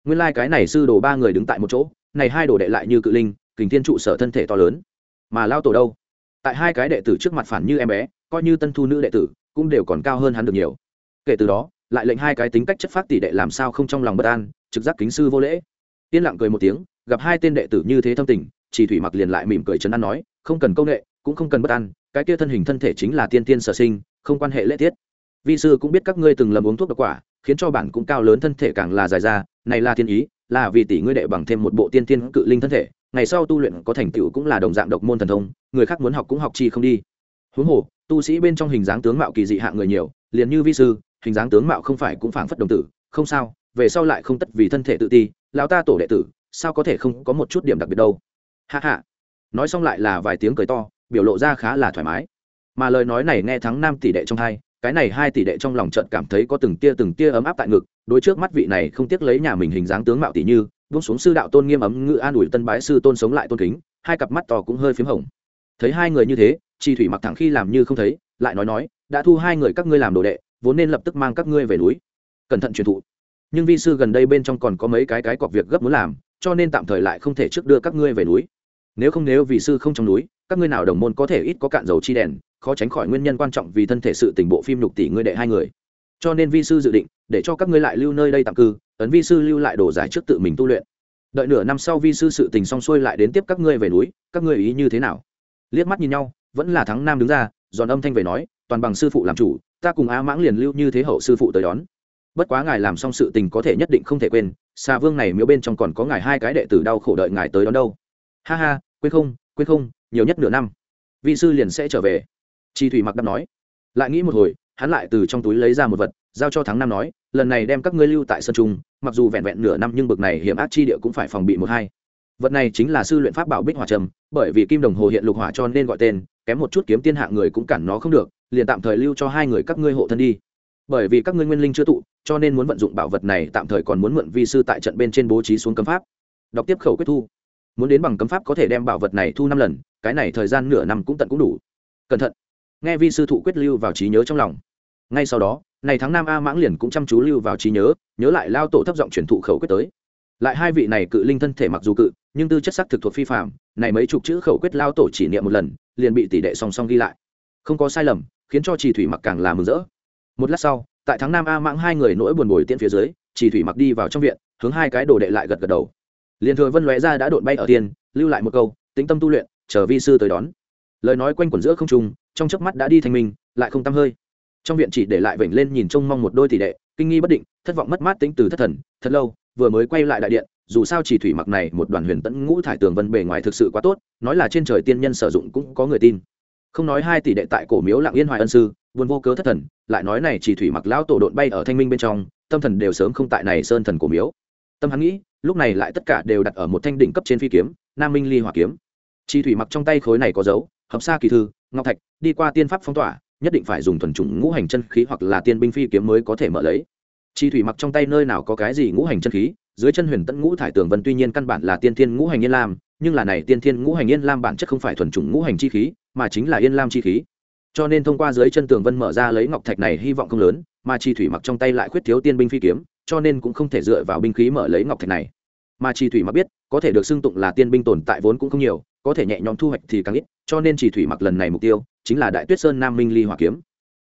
S1: Nguyên lai、like、cái này sư đồ ba người đứng tại một chỗ, này hai đồ đệ lại như cự linh, kình thiên trụ sở thân thể to lớn. Mà lao tổ đâu? Tại hai cái đệ tử trước mặt phản như em bé, coi như tân thu nữ đệ tử, cũng đều còn cao hơn hắn được nhiều. Kể từ đó, lại lệnh hai cái tính cách chất phát tỷ đệ làm sao không trong lòng bất an, trực giác kính sư vô lễ. Yên lặng cười một tiếng, gặp hai tên đệ tử như thế thâm tình chỉ thủy mặc liền lại mỉm cười chấn an nói, không cần công nghệ cũng không cần bất an, cái kia thân hình thân thể chính là tiên tiên sở sinh, không quan hệ lễ tiết. Vi sư cũng biết các ngươi từng lầm uống thuốc độc quả, khiến cho bản cũng cao lớn thân thể càng là dài ra, này là thiên ý, là vì tỷ ngươi đệ bằng thêm một bộ tiên tiên cự linh thân thể, ngày sau tu luyện có thành tựu cũng là đồng dạng độc môn thần thông người khác muốn học cũng học chi không đi. Huống hồ, tu sĩ bên trong hình dáng tướng mạo kỳ dị hạng người nhiều, liền như vi sư, hình dáng tướng mạo không phải cũng phảng phất đồng tử, không sao, về sau lại không tất vì thân thể tự ti, lão ta tổ đệ tử, sao có thể không có một chút điểm đặc biệt đâu. Hạ hạ nói xong lại là vài tiếng cười to, biểu lộ ra khá là thoải mái. Mà lời nói này nghe thắng nam tỷ đệ trong hai, cái này hai tỷ đệ trong lòng trận cảm thấy có từng tia từng tia ấm áp tại ngực, đối trước mắt vị này không tiếc lấy nhà mình hình dáng tướng mạo tỷ như, buông xuống sư đạo tôn nghiêm ấm ngự an ủi tân bái sư tôn sống lại tôn kính, hai cặp mắt to cũng hơi p h í m hồng thấy hai người như thế chi thủy mặc thẳng khi làm như không thấy, lại nói nói, đã thu hai người các ngươi làm đồ đệ, vốn nên lập tức mang các ngươi về núi. Cẩn thận truyền thụ. Nhưng vi sư gần đây bên trong còn có mấy cái cái cọc việc gấp muốn làm, cho nên tạm thời lại không thể trước đưa các ngươi về núi. Nếu không nếu vì sư không trong núi, các ngươi nào đồng môn có thể ít có cạn dầu chi đèn, khó tránh khỏi nguyên nhân quan trọng vì thân thể sự tình bộ phim lục tỷ ngươi đệ hai người. Cho nên vi sư dự định, để cho các ngươi lại lưu nơi đây tạm cư, ấn vi sư lưu lại đồ giải trước tự mình tu luyện. Đợi nửa năm sau vi sư sự tình xong xuôi lại đến tiếp các ngươi về núi, các ngươi ý như thế nào? Liếc mắt nhìn nhau, vẫn là thắng nam đứng ra, giòn âm thanh về nói, toàn bằng sư phụ làm chủ, ta cùng a mãng liền lưu như thế hậu sư phụ tới đón. Bất quá ngài làm xong sự tình có thể nhất định không thể quên xa vương này miếu bên trong còn có ngài hai cái đệ tử đau khổ đợi ngài tới đón đâu. Ha ha, quên không quên không, nhiều nhất nửa năm, vị sư liền sẽ trở về. Chi thủy mặc đáp nói. Lại nghĩ một hồi, hắn lại từ trong túi lấy ra một vật, giao cho thắng nam nói, lần này đem các ngươi lưu tại sân trung, mặc dù vẹn vẹn nửa năm nhưng bực này hiểm ác chi địa cũng phải phòng bị một hai vật này chính là sư luyện pháp bảo bích hỏa trầm, bởi vì kim đồng hồ hiện lục hỏa cho nên gọi tên, kém một chút kiếm tiên hạng người cũng cản nó không được, liền tạm thời lưu cho hai người các ngươi hộ thân đi. Bởi vì các ngươi nguyên linh chưa tụ, cho nên muốn vận dụng bảo vật này tạm thời còn muốn mượn vi sư tại trận bên trên bố trí xuống cấm pháp. Đọc tiếp khẩu quyết thu. Muốn đến bằng cấm pháp có thể đem bảo vật này thu năm lần, cái này thời gian nửa năm cũng tận cũng đủ. Cẩn thận. Nghe vi sư thụ quyết lưu vào trí nhớ trong lòng. Ngay sau đó, này tháng năm a mãng liền cũng chăm chú lưu vào trí nhớ nhớ lại lao tổ thấp giọng truyền thụ khẩu quyết tới lại hai vị này cự linh thân thể mặc dù cự, nhưng tư chất sắc thực thuộc phi phạm này mấy chục chữ khẩu quyết lao tổ chỉ niệm một lần, liền bị tỷ đệ song song ghi lại. Không có sai lầm, khiến cho trì thủy mặc càng là mừng rỡ. Một lát sau, tại tháng năm a mãng hai người nỗi buồn bồi tiễn phía dưới, trì thủy mặc đi vào trong viện, hướng hai cái đồ đệ lại gật gật đầu. Liền thừa vân lóe ra đã đột bay ở tiên lưu lại một câu, tĩnh tâm tu luyện, chờ vi sư tới đón. Lời nói quanh quẩn giữa không trung, trong chớp mắt đã đi thành mình lại không tăm hơi. Trong viện chỉ để lại vểnh lên nhìn trông mong một đôi tỷ đệ, kinh nghi bất định, thất vọng mất mát tính từ thất thần, thật lâu vừa mới quay lại đại điện, dù sao chỉ thủy mặc này một đoàn huyền tẫn ngũ thải tường vân bề ngoài thực sự quá tốt, nói là trên trời tiên nhân sử dụng cũng có người tin. Không nói hai tỷ đệ tại cổ miếu lặng yên hoài ân sư, buồn vô cớ thất thần, lại nói này chỉ thủy mặc lão tổ độn bay ở thanh minh bên trong, tâm thần đều sớm không tại này sơn thần cổ miếu. Tâm hắn nghĩ, lúc này lại tất cả đều đặt ở một thanh đỉnh cấp trên phi kiếm, nam minh ly hỏa kiếm. Chỉ thủy mặc trong tay khối này có dấu, hợp xa kỳ thư, ngọc thạch, đi qua tiên pháp phong tỏa, nhất định phải dùng thuần chủng ngũ hành chân khí hoặc là tiên binh phi kiếm mới có thể mở lấy chi thủy mặc trong tay nơi nào có cái gì ngũ hành chân khí, dưới chân huyền tẫn ngũ thải tường vân tuy nhiên căn bản là tiên thiên ngũ hành yên lam, nhưng là này tiên thiên ngũ hành yên lam bản chất không phải thuần chủng ngũ hành chi khí, mà chính là yên lam chi khí. Cho nên thông qua dưới chân tường vân mở ra lấy ngọc thạch này hy vọng không lớn, mà chi thủy mặc trong tay lại khuyết thiếu tiên binh phi kiếm, cho nên cũng không thể dựa vào binh khí mở lấy ngọc thạch này. Mà chi thủy mặc biết, có thể được xưng tụng là tiên binh tồn tại vốn cũng không nhiều, có thể nhẹ nhõm thu hoạch thì càng ít, cho nên Chi thủy mặc lần này mục tiêu, chính là đại tuyết sơn nam minh ly hỏa kiếm.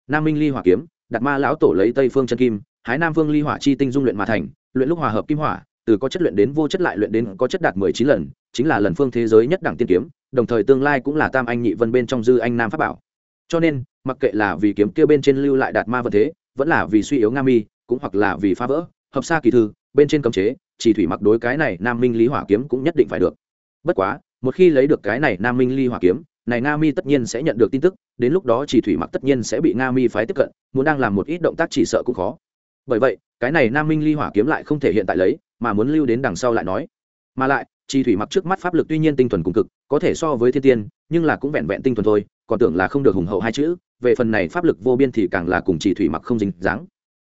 S1: Nam minh ly hỏa kiếm đặt ma lão tổ lấy tây phương chân kim hái nam Vương ly hỏa chi tinh dung luyện mà thành, luyện lúc hòa hợp kim hỏa, từ có chất luyện đến vô chất lại luyện đến có chất đạt mười chín lần, chính là lần phương thế giới nhất đẳng tiên kiếm, đồng thời tương lai cũng là tam anh nhị vân bên trong dư anh nam pháp bảo. Cho nên, mặc kệ là vì kiếm kia bên trên lưu lại đạt ma vật thế, vẫn là vì suy yếu nga mi, cũng hoặc là vì phá vỡ, hợp xa kỳ thư, bên trên cấm chế, chỉ thủy mặc đối cái này nam minh lý hỏa kiếm cũng nhất định phải được. Bất quá, một khi lấy được cái này nam minh ly hỏa kiếm, này nga mi tất nhiên sẽ nhận được tin tức, đến lúc đó chỉ thủy mặc tất nhiên sẽ bị nga mi phái tiếp cận, muốn đang làm một ít động tác chỉ sợ cũng khó bởi vậy, cái này nam minh ly hỏa kiếm lại không thể hiện tại lấy, mà muốn lưu đến đằng sau lại nói. Mà lại chi thủy mặc trước mắt pháp lực tuy nhiên tinh thuần cùng cực, có thể so với thiên tiên, nhưng là cũng vẹn vẹn tinh thuần thôi, còn tưởng là không được hùng hậu hai chữ, về phần này pháp lực vô biên thì càng là cùng chi thủy mặc không dính dáng.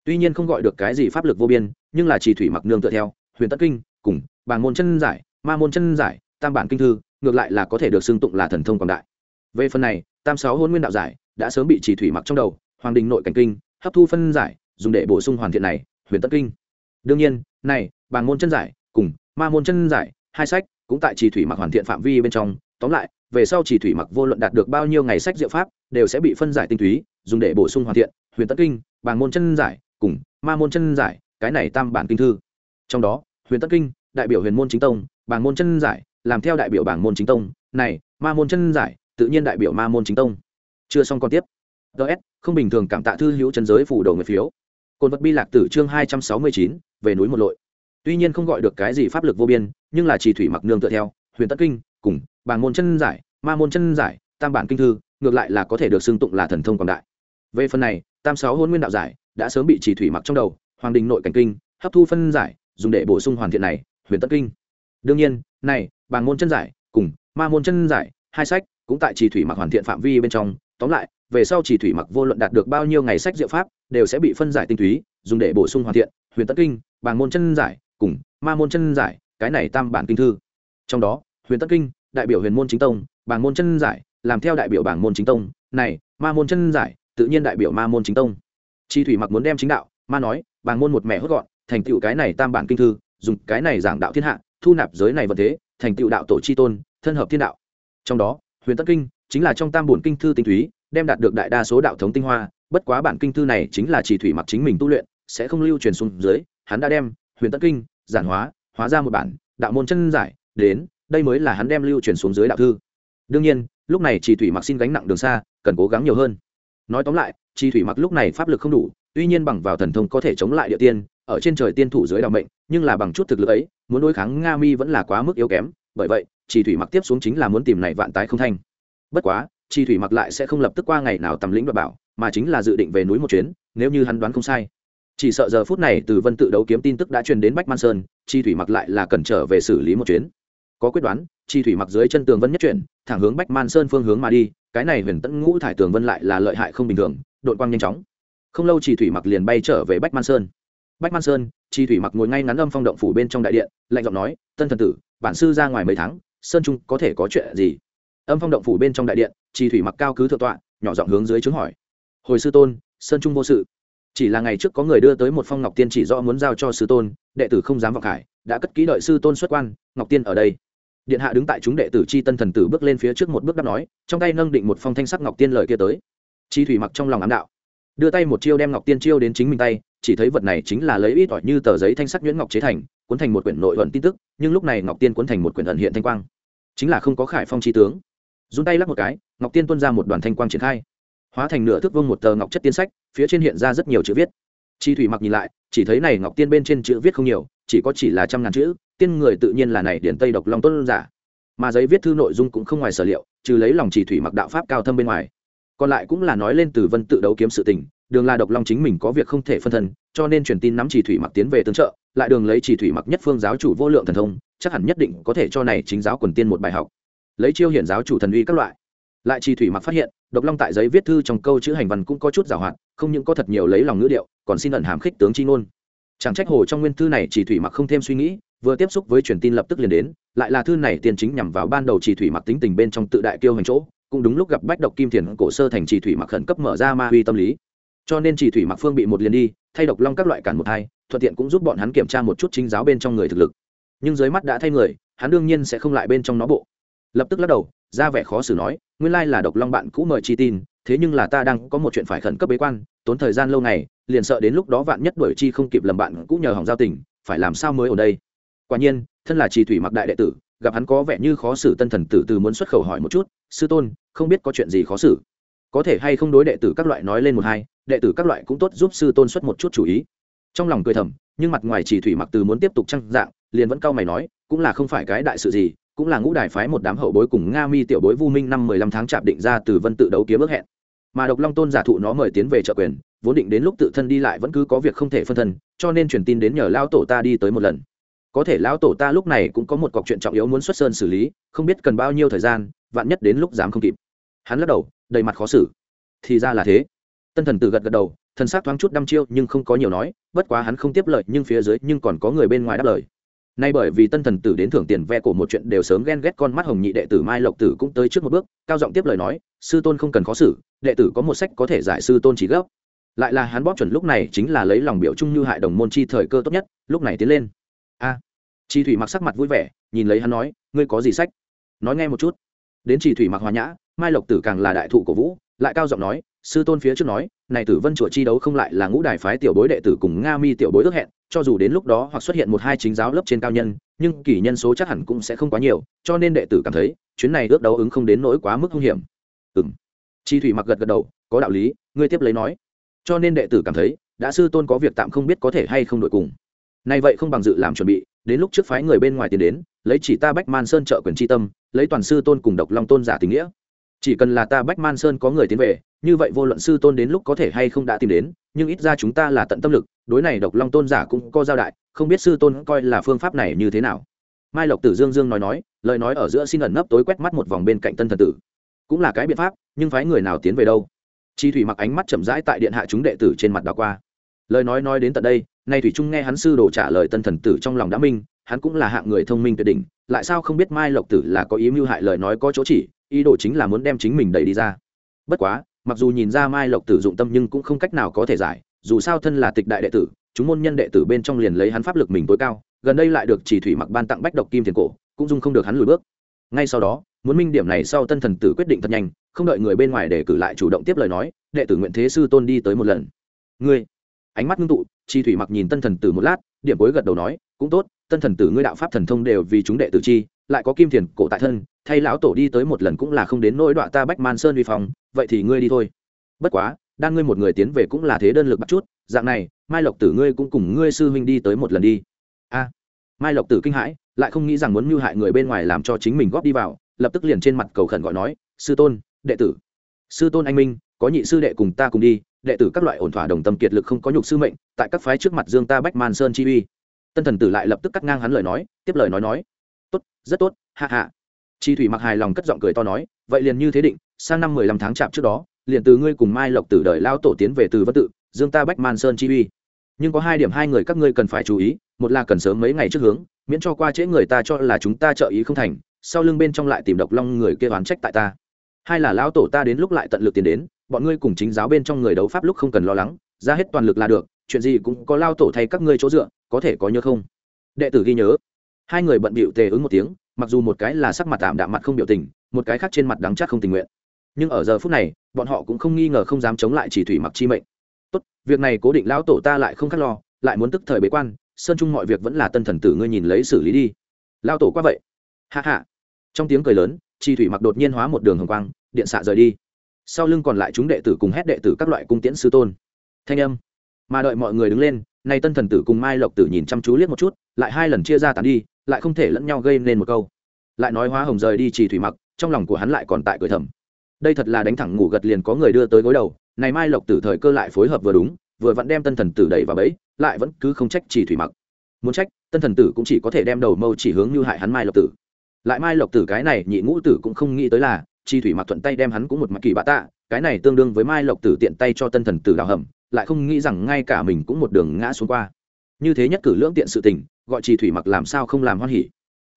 S1: Tuy nhiên không gọi được cái gì pháp lực vô biên, nhưng là chi thủy mặc nương tựa theo, huyền tất kinh, cùng bàng môn chân giải, ma môn chân giải, tam bản kinh thư, ngược lại là có thể được xưng tụng là thần thông quảng đại. Về phần này, tam sáu hôn nguyên đạo giải đã sớm bị chỉ thủy mặc trong đầu, hoàng đình nội cảnh kinh, hấp thu phân giải dùng để bổ sung hoàn thiện này, huyền tất kinh. Đương nhiên, này bàn môn chân giải, cùng ma môn chân giải, hai sách, cũng tại chỉ thủy mặc hoàn thiện phạm vi bên trong. Tóm lại, về sau chỉ thủy mặc vô luận đạt được bao nhiêu ngày sách diệu pháp, đều sẽ bị phân giải tinh túy, dùng để bổ sung hoàn thiện, huyền tất kinh bàn môn chân giải, cùng ma môn chân giải, cái này tam bản kinh thư. Trong đó, huyền tất kinh, đại biểu huyền môn chính tông bàn môn chân giải, làm theo đại biểu bảng môn chính tông. Này, ma môn chân giải, tự nhiên đại biểu ma môn chính tông. Chưa xong còn tiếp. Ts không bình thường cảm tạ thư hữu chân giới phủ đầu người phiếu cồn vật bi lạc tử chương hai trăm sáu mươi chín, về núi một lội. Tuy nhiên không gọi được cái gì pháp lực vô biên, nhưng là chỉ thủy mặc nương tựa theo, huyền tất kinh, cùng bảng môn chân giải, ma môn chân giải, tam bản kinh thư, ngược lại là có thể được xưng tụng là thần thông quảng đại. Về phần này, tam sáu hôn nguyên đạo giải, đã sớm bị chỉ thủy mặc trong đầu, hoàng đình nội cảnh kinh, hấp thu phân giải, dùng để bổ sung hoàn thiện này, huyền tất kinh. Đương nhiên, này, bàng môn chân giải, cùng, ma môn chân giải, hai sách, cũng tại chỉ thủy mặc hoàn thiện phạm vi bên trong, tóm lại về sau chỉ thủy mặc vô luận đạt được bao nhiêu ngày sách diệu pháp, đều sẽ bị phân giải tinh túy, dùng để bổ sung hoàn thiện, huyền tất kinh, bàng môn chân giải, cùng ma môn chân giải, cái này tam bản kinh thư. Trong đó, huyền tất kinh, đại biểu huyền môn chính tông, bàng môn chân giải, làm theo đại biểu bảng môn chính tông, này, ma môn chân giải, tự nhiên đại biểu ma môn chính tông. Chi thủy mặc muốn đem chính đạo, ma nói, bàng môn một mẹ hốt gọn, thành tựu cái này tam bản kinh thư, dùng cái này giảng đạo thiên hạ, thu nạp giới này vận thế, thành tựu đạo tổ chi tôn, thân hợp thiên đạo. Trong đó, huyền tất kinh chính là trong tam bổn kinh thư tinh túy đem đạt được đại đa số đạo thống tinh hoa, bất quá bản kinh thư này chính là chỉ thủy mặc chính mình tu luyện, sẽ không lưu truyền xuống dưới, hắn đã đem huyền tất kinh, giản hóa hóa ra một bản đạo môn chân giải, đến, đây mới là hắn đem lưu truyền xuống dưới đạo thư. Đương nhiên, lúc này chỉ thủy mặc xin gánh nặng đường xa, cần cố gắng nhiều hơn. Nói tóm lại, chỉ thủy mặc lúc này pháp lực không đủ, tuy nhiên bằng vào thần thông có thể chống lại địa tiên, ở trên trời tiên thủ dưới đạo mệnh, nhưng là bằng chút thực lực ấy, muốn đối kháng nga mi vẫn là quá mức yếu kém, bởi vậy, chỉ thủy mặc tiếp xuống chính là muốn tìm này vạn tái không thanh bất quá chi thủy mặc lại sẽ không lập tức qua ngày nào tầm lĩnh đoạt bảo, mà chính là dự định về núi một chuyến, nếu như hắn đoán không sai. Chỉ sợ giờ phút này từ vân tự đấu kiếm tin tức đã truyền đến bách man sơn, chi thủy mặc lại là cần trở về xử lý một chuyến. Có quyết đoán, chi thủy mặc dưới chân tường vân nhất chuyển, thẳng hướng bách man sơn phương hướng mà đi, cái này huyền tẫn ngũ thải tường vân lại là lợi hại không bình thường, đội quang nhanh chóng. Không lâu chi thủy mặc liền bay trở về bách man sơn. Bách man sơn, chi thủy mặc ngồi ngay ngắn âm phong động phủ bên trong đại điện, lạnh giọng nói, tân thần tử, bản sư ra ngoài mấy tháng, sơn trung có thể có chuyện gì? Âm phong động phủ bên trong đại điện chi thủy mặc cao cứ thượng tọa, nhỏ giọng hướng dưới chứng hỏi. Hồi sư tôn, sơn trung vô sự. Chỉ là ngày trước có người đưa tới một phong ngọc tiên chỉ rõ muốn giao cho sư tôn, đệ tử không dám vọng hải đã cất kỹ đợi sư tôn xuất quan, ngọc tiên ở đây. Điện hạ đứng tại chúng đệ tử chi tân thần tử bước lên phía trước một bước đáp nói, trong tay nâng định một phong thanh sắc ngọc tiên lời kia tới. Chi thủy mặc trong lòng ám đạo. Đưa tay một chiêu đem ngọc tiên chiêu đến chính mình tay, chỉ thấy vật này chính là lấy ít ỏi như tờ giấy thanh sắc nhuyễn ngọc chế thành, cuốn thành một quyển nội ẩn tin tức, nhưng lúc này ngọc tiên cuốn thành một quyển ẩn hiện thanh quang. Chính là không có khải phong chi tướng run tay lắc một cái, ngọc tiên tuôn ra một đoàn thanh quang triển khai. Hóa thành nửa thước vương một tờ ngọc chất tiên sách, phía trên hiện ra rất nhiều chữ viết. Chi thủy mặc nhìn lại, chỉ thấy này ngọc tiên bên trên chữ viết không nhiều, chỉ có chỉ là trăm ngàn chữ, tiên người tự nhiên là này điển tây độc long tuân giả. Mà giấy viết thư nội dung cũng không ngoài sở liệu, trừ lấy lòng chỉ thủy mặc đạo pháp cao thâm bên ngoài. Còn lại cũng là nói lên từ vân tự đấu kiếm sự tình, đường là độc long chính mình có việc không thể phân thân cho nên truyền tin nắm chỉ thủy mặc tiến về tương trợ, lại đường lấy chỉ thủy mặc nhất phương giáo chủ vô lượng thần thông, chắc hẳn nhất định có thể cho này chính giáo quần tiên một bài học lấy chiêu hiển giáo chủ thần uy các loại. Lại chỉ thủy mặc phát hiện, độc long tại giấy viết thư trong câu chữ hành văn cũng có chút giảo hoạt, không những có thật nhiều lấy lòng ngữ điệu, còn xin ẩn hàm khích tướng chi ngôn. Chẳng trách hồ trong nguyên thư này chỉ thủy mặc không thêm suy nghĩ, vừa tiếp xúc với truyền tin lập tức liền đến, lại là thư này tiền chính nhằm vào ban đầu chỉ thủy mặc tính tình bên trong tự đại kiêu hành chỗ, cũng đúng lúc gặp bách độc kim thiền cổ sơ thành chỉ thủy mặc khẩn cấp mở ra ma huy tâm lý. Cho nên chỉ thủy mặc phương bị một liền đi, thay độc long các loại cản một hai, thuận tiện cũng giúp bọn hắn kiểm tra một chút chính giáo bên trong người thực lực. Nhưng dưới mắt đã thay người, hắn đương nhiên sẽ không lại bên trong nó bộ lập tức lắc đầu, ra vẻ khó xử nói, nguyên lai là độc long bạn cũ mời chi tin, thế nhưng là ta đang có một chuyện phải khẩn cấp bế quan, tốn thời gian lâu ngày, liền sợ đến lúc đó vạn nhất đuổi chi không kịp lầm bạn cũ nhờ hỏng giao tình, phải làm sao mới ở đây? Quả nhiên, thân là trì thủy mặc đại đệ tử, gặp hắn có vẻ như khó xử tân thần tử từ muốn xuất khẩu hỏi một chút, sư tôn, không biết có chuyện gì khó xử? Có thể hay không đối đệ tử các loại nói lên một hai, đệ tử các loại cũng tốt giúp sư tôn xuất một chút chủ ý. Trong lòng cười thầm, nhưng mặt ngoài chỉ thủy mặc từ muốn tiếp tục trăng dạng, liền vẫn cau mày nói, cũng là không phải cái đại sự gì cũng là ngũ đài phái một đám hậu bối cùng nga mi tiểu bối vu minh năm mười lăm tháng chạp định ra từ vân tự đấu kiếm ước hẹn. Mà độc long tôn giả thụ nó mời tiến về trợ quyền, vốn định đến lúc tự thân đi lại vẫn cứ có việc không thể phân thân, cho nên truyền tin đến nhờ lao tổ ta đi tới một lần. Có thể lão tổ ta lúc này cũng có một cọc chuyện trọng yếu muốn xuất sơn xử lý, không biết cần bao nhiêu thời gian, vạn nhất đến lúc dám không kịp. Hắn lắc đầu, đầy mặt khó xử. Thì ra là thế. Tân thần tử gật gật đầu, thần s á c thoáng chút đăm chiêu nhưng không có nhiều nói, bất quá hắn không tiếp lời nhưng phía dưới nhưng còn có người bên ngoài đáp lời nay bởi vì tân thần tử đến thưởng tiền ve của một chuyện đều sớm ghen ghét con mắt hồng nhị đệ tử mai lộc tử cũng tới trước một bước, cao giọng tiếp lời nói, sư tôn không cần khó xử, đệ tử có một sách có thể giải sư tôn chỉ gấp lại là hắn bóp chuẩn lúc này chính là lấy lòng biểu trung như hại đồng môn chi thời cơ tốt nhất, lúc này tiến lên. A. Chi thủy mặc sắc mặt vui vẻ, nhìn lấy hắn nói, ngươi có gì sách? Nói nghe một chút. Đến chi thủy mặc hòa nhã, mai lộc tử càng là đại thụ của vũ, lại cao giọng nói, sư tôn phía trước nói, này tử vân chùa chi đấu không lại là ngũ đài phái tiểu bối đệ tử cùng nga mi tiểu bối ước hẹn cho dù đến lúc đó hoặc xuất hiện một hai chính giáo lớp trên cao nhân, nhưng kỷ nhân số chắc hẳn cũng sẽ không quá nhiều, cho nên đệ tử cảm thấy, chuyến này ước đấu ứng không đến nỗi quá mức hung hiểm. Ừng chi thủy mặc gật gật đầu, có đạo lý, ngươi tiếp lấy nói. Cho nên đệ tử cảm thấy, đã sư tôn có việc tạm không biết có thể hay không đội cùng. Nay vậy không bằng dự làm chuẩn bị, đến lúc trước phái người bên ngoài tiến đến, lấy chỉ ta bách man sơn trợ quyền tri tâm, lấy toàn sư tôn cùng độc long tôn giả tình nghĩa chỉ cần là ta bách man sơn có người tiến về, như vậy vô luận sư tôn đến lúc có thể hay không đã tìm đến, nhưng ít ra chúng ta là tận tâm lực, đối này độc long tôn giả cũng có giao đại, không biết sư tôn coi là phương pháp này như thế nào. Mai lộc tử dương dương nói nói, lời nói ở giữa xin ẩn nấp tối quét mắt một vòng bên cạnh tân thần tử. Cũng là cái biện pháp, nhưng phái người nào tiến về đâu? Chi thủy mặc ánh mắt chậm rãi tại điện hạ chúng đệ tử trên mặt đào qua. Lời nói nói đến tận đây, nay thủy trung nghe hắn sư đồ trả lời tân thần tử trong lòng đã minh, hắn cũng là hạng người thông minh tuyệt đỉnh, lại sao không biết mai lộc tử là có ý mưu hại lời nói có chỗ chỉ ý đồ chính là muốn đem chính mình đẩy đi ra. Bất quá, mặc dù nhìn ra mai lộc tử dụng tâm nhưng cũng không cách nào có thể giải, dù sao thân là tịch đại đệ tử, chúng môn nhân đệ tử bên trong liền lấy hắn pháp lực mình tối cao, gần đây lại được chỉ thủy mặc ban tặng bách độc kim tiền cổ, cũng dung không được hắn lùi bước. Ngay sau đó, muốn minh điểm này sau tân thần tử quyết định thật nhanh, không đợi người bên ngoài để cử lại chủ động tiếp lời nói, đệ tử nguyện thế sư tôn đi tới một lần. Ngươi, ánh mắt ngưng tụ, chi thủy mặc nhìn tân thần tử một lát, điểm cuối gật đầu nói, cũng tốt, tân thần tử ngươi đạo pháp thần thông đều vì chúng đệ tử chi lại có kim tiền cổ tại thân, thay lão tổ đi tới một lần cũng là không đến nỗi đoạn ta bách man sơn vi phòng vậy thì ngươi đi thôi. Bất quá, đan ngươi một người tiến về cũng là thế đơn lực bắt chút, dạng này, mai lộc tử ngươi cũng cùng ngươi sư huynh đi tới một lần đi. A. Mai lộc tử kinh hãi, lại không nghĩ rằng muốn mưu hại người bên ngoài làm cho chính mình góp đi vào, lập tức liền trên mặt cầu khẩn gọi nói, sư tôn, đệ tử. Sư tôn anh minh, có nhị sư đệ cùng ta cùng đi, đệ tử các loại ổn thỏa đồng tâm kiệt lực không có nhục sư mệnh, tại các phái trước mặt dương ta bách man sơn chi uy. Tân thần tử lại lập tức cắt ngang hắn lời nói, tiếp lời nói nói rất tốt hạ hạ chi thủy mặc hài lòng cất giọng cười to nói, vậy liền như thế định, sang năm mười lăm tháng chạp trước đó, liền từ ngươi cùng mai lộc tử đời lao tổ tiến về từ vân tự, dương ta bách man sơn chi uy. Nhưng có hai điểm hai người các ngươi cần phải chú ý, một là cần sớm mấy ngày trước hướng, miễn cho qua trễ người ta cho là chúng ta trợ ý không thành, sau lưng bên trong lại tìm độc long người kia oán trách tại ta. Hai là lão tổ ta đến lúc lại tận lực tiến đến, bọn ngươi cùng chính giáo bên trong người đấu pháp lúc không cần lo lắng, ra hết toàn lực là được, chuyện gì cũng có lao tổ thay các ngươi chỗ dựa, có thể có nhớ không? Đệ tử ghi nhớ hai người bận bịu tề ứng một tiếng, mặc dù một cái là sắc mặt tạm đạm mặt không biểu tình, một cái khác trên mặt đắng chắc không tình nguyện. Nhưng ở giờ phút này, bọn họ cũng không nghi ngờ không dám chống lại chỉ thủy mặc chi mệnh. Tốt, việc này cố định lão tổ ta lại không khắc lo, lại muốn tức thời bế quan, sơn chung mọi việc vẫn là tân thần tử ngươi nhìn lấy xử lý đi. Lao tổ qua vậy. Hạ hạ trong tiếng cười lớn, chi thủy mặc đột nhiên hóa một đường hồng quang, điện xạ rời đi. Sau lưng còn lại chúng đệ tử cùng hét đệ tử các loại cung tiễn sư tôn. Thanh âm. Mà đợi mọi người đứng lên, nay tân thần tử cùng mai lộc tử nhìn chăm chú liếc một chút lại hai lần chia ra tàn đi, lại không thể lẫn nhau gây nên một câu. Lại nói hóa hồng rời đi chỉ thủy mặc, trong lòng của hắn lại còn tại cười thầm. Đây thật là đánh thẳng ngủ gật liền có người đưa tới gối đầu, này mai lộc tử thời cơ lại phối hợp vừa đúng, vừa vẫn đem tân thần tử đẩy vào bẫy, lại vẫn cứ không trách chỉ thủy mặc. Muốn trách, tân thần tử cũng chỉ có thể đem đầu mâu chỉ hướng như hại hắn mai lộc tử. Lại mai lộc tử cái này nhị ngũ tử cũng không nghĩ tới là chi thủy mặc thuận tay đem hắn cũng một mặt kỳ bạ tạ, cái này tương đương với mai lộc tử tiện tay cho tân thần tử đào hầm, lại không nghĩ rằng ngay cả mình cũng một đường ngã xuống qua như thế nhất cử lưỡng tiện sự tình, gọi chi thủy mặc làm sao không làm hoan hỉ.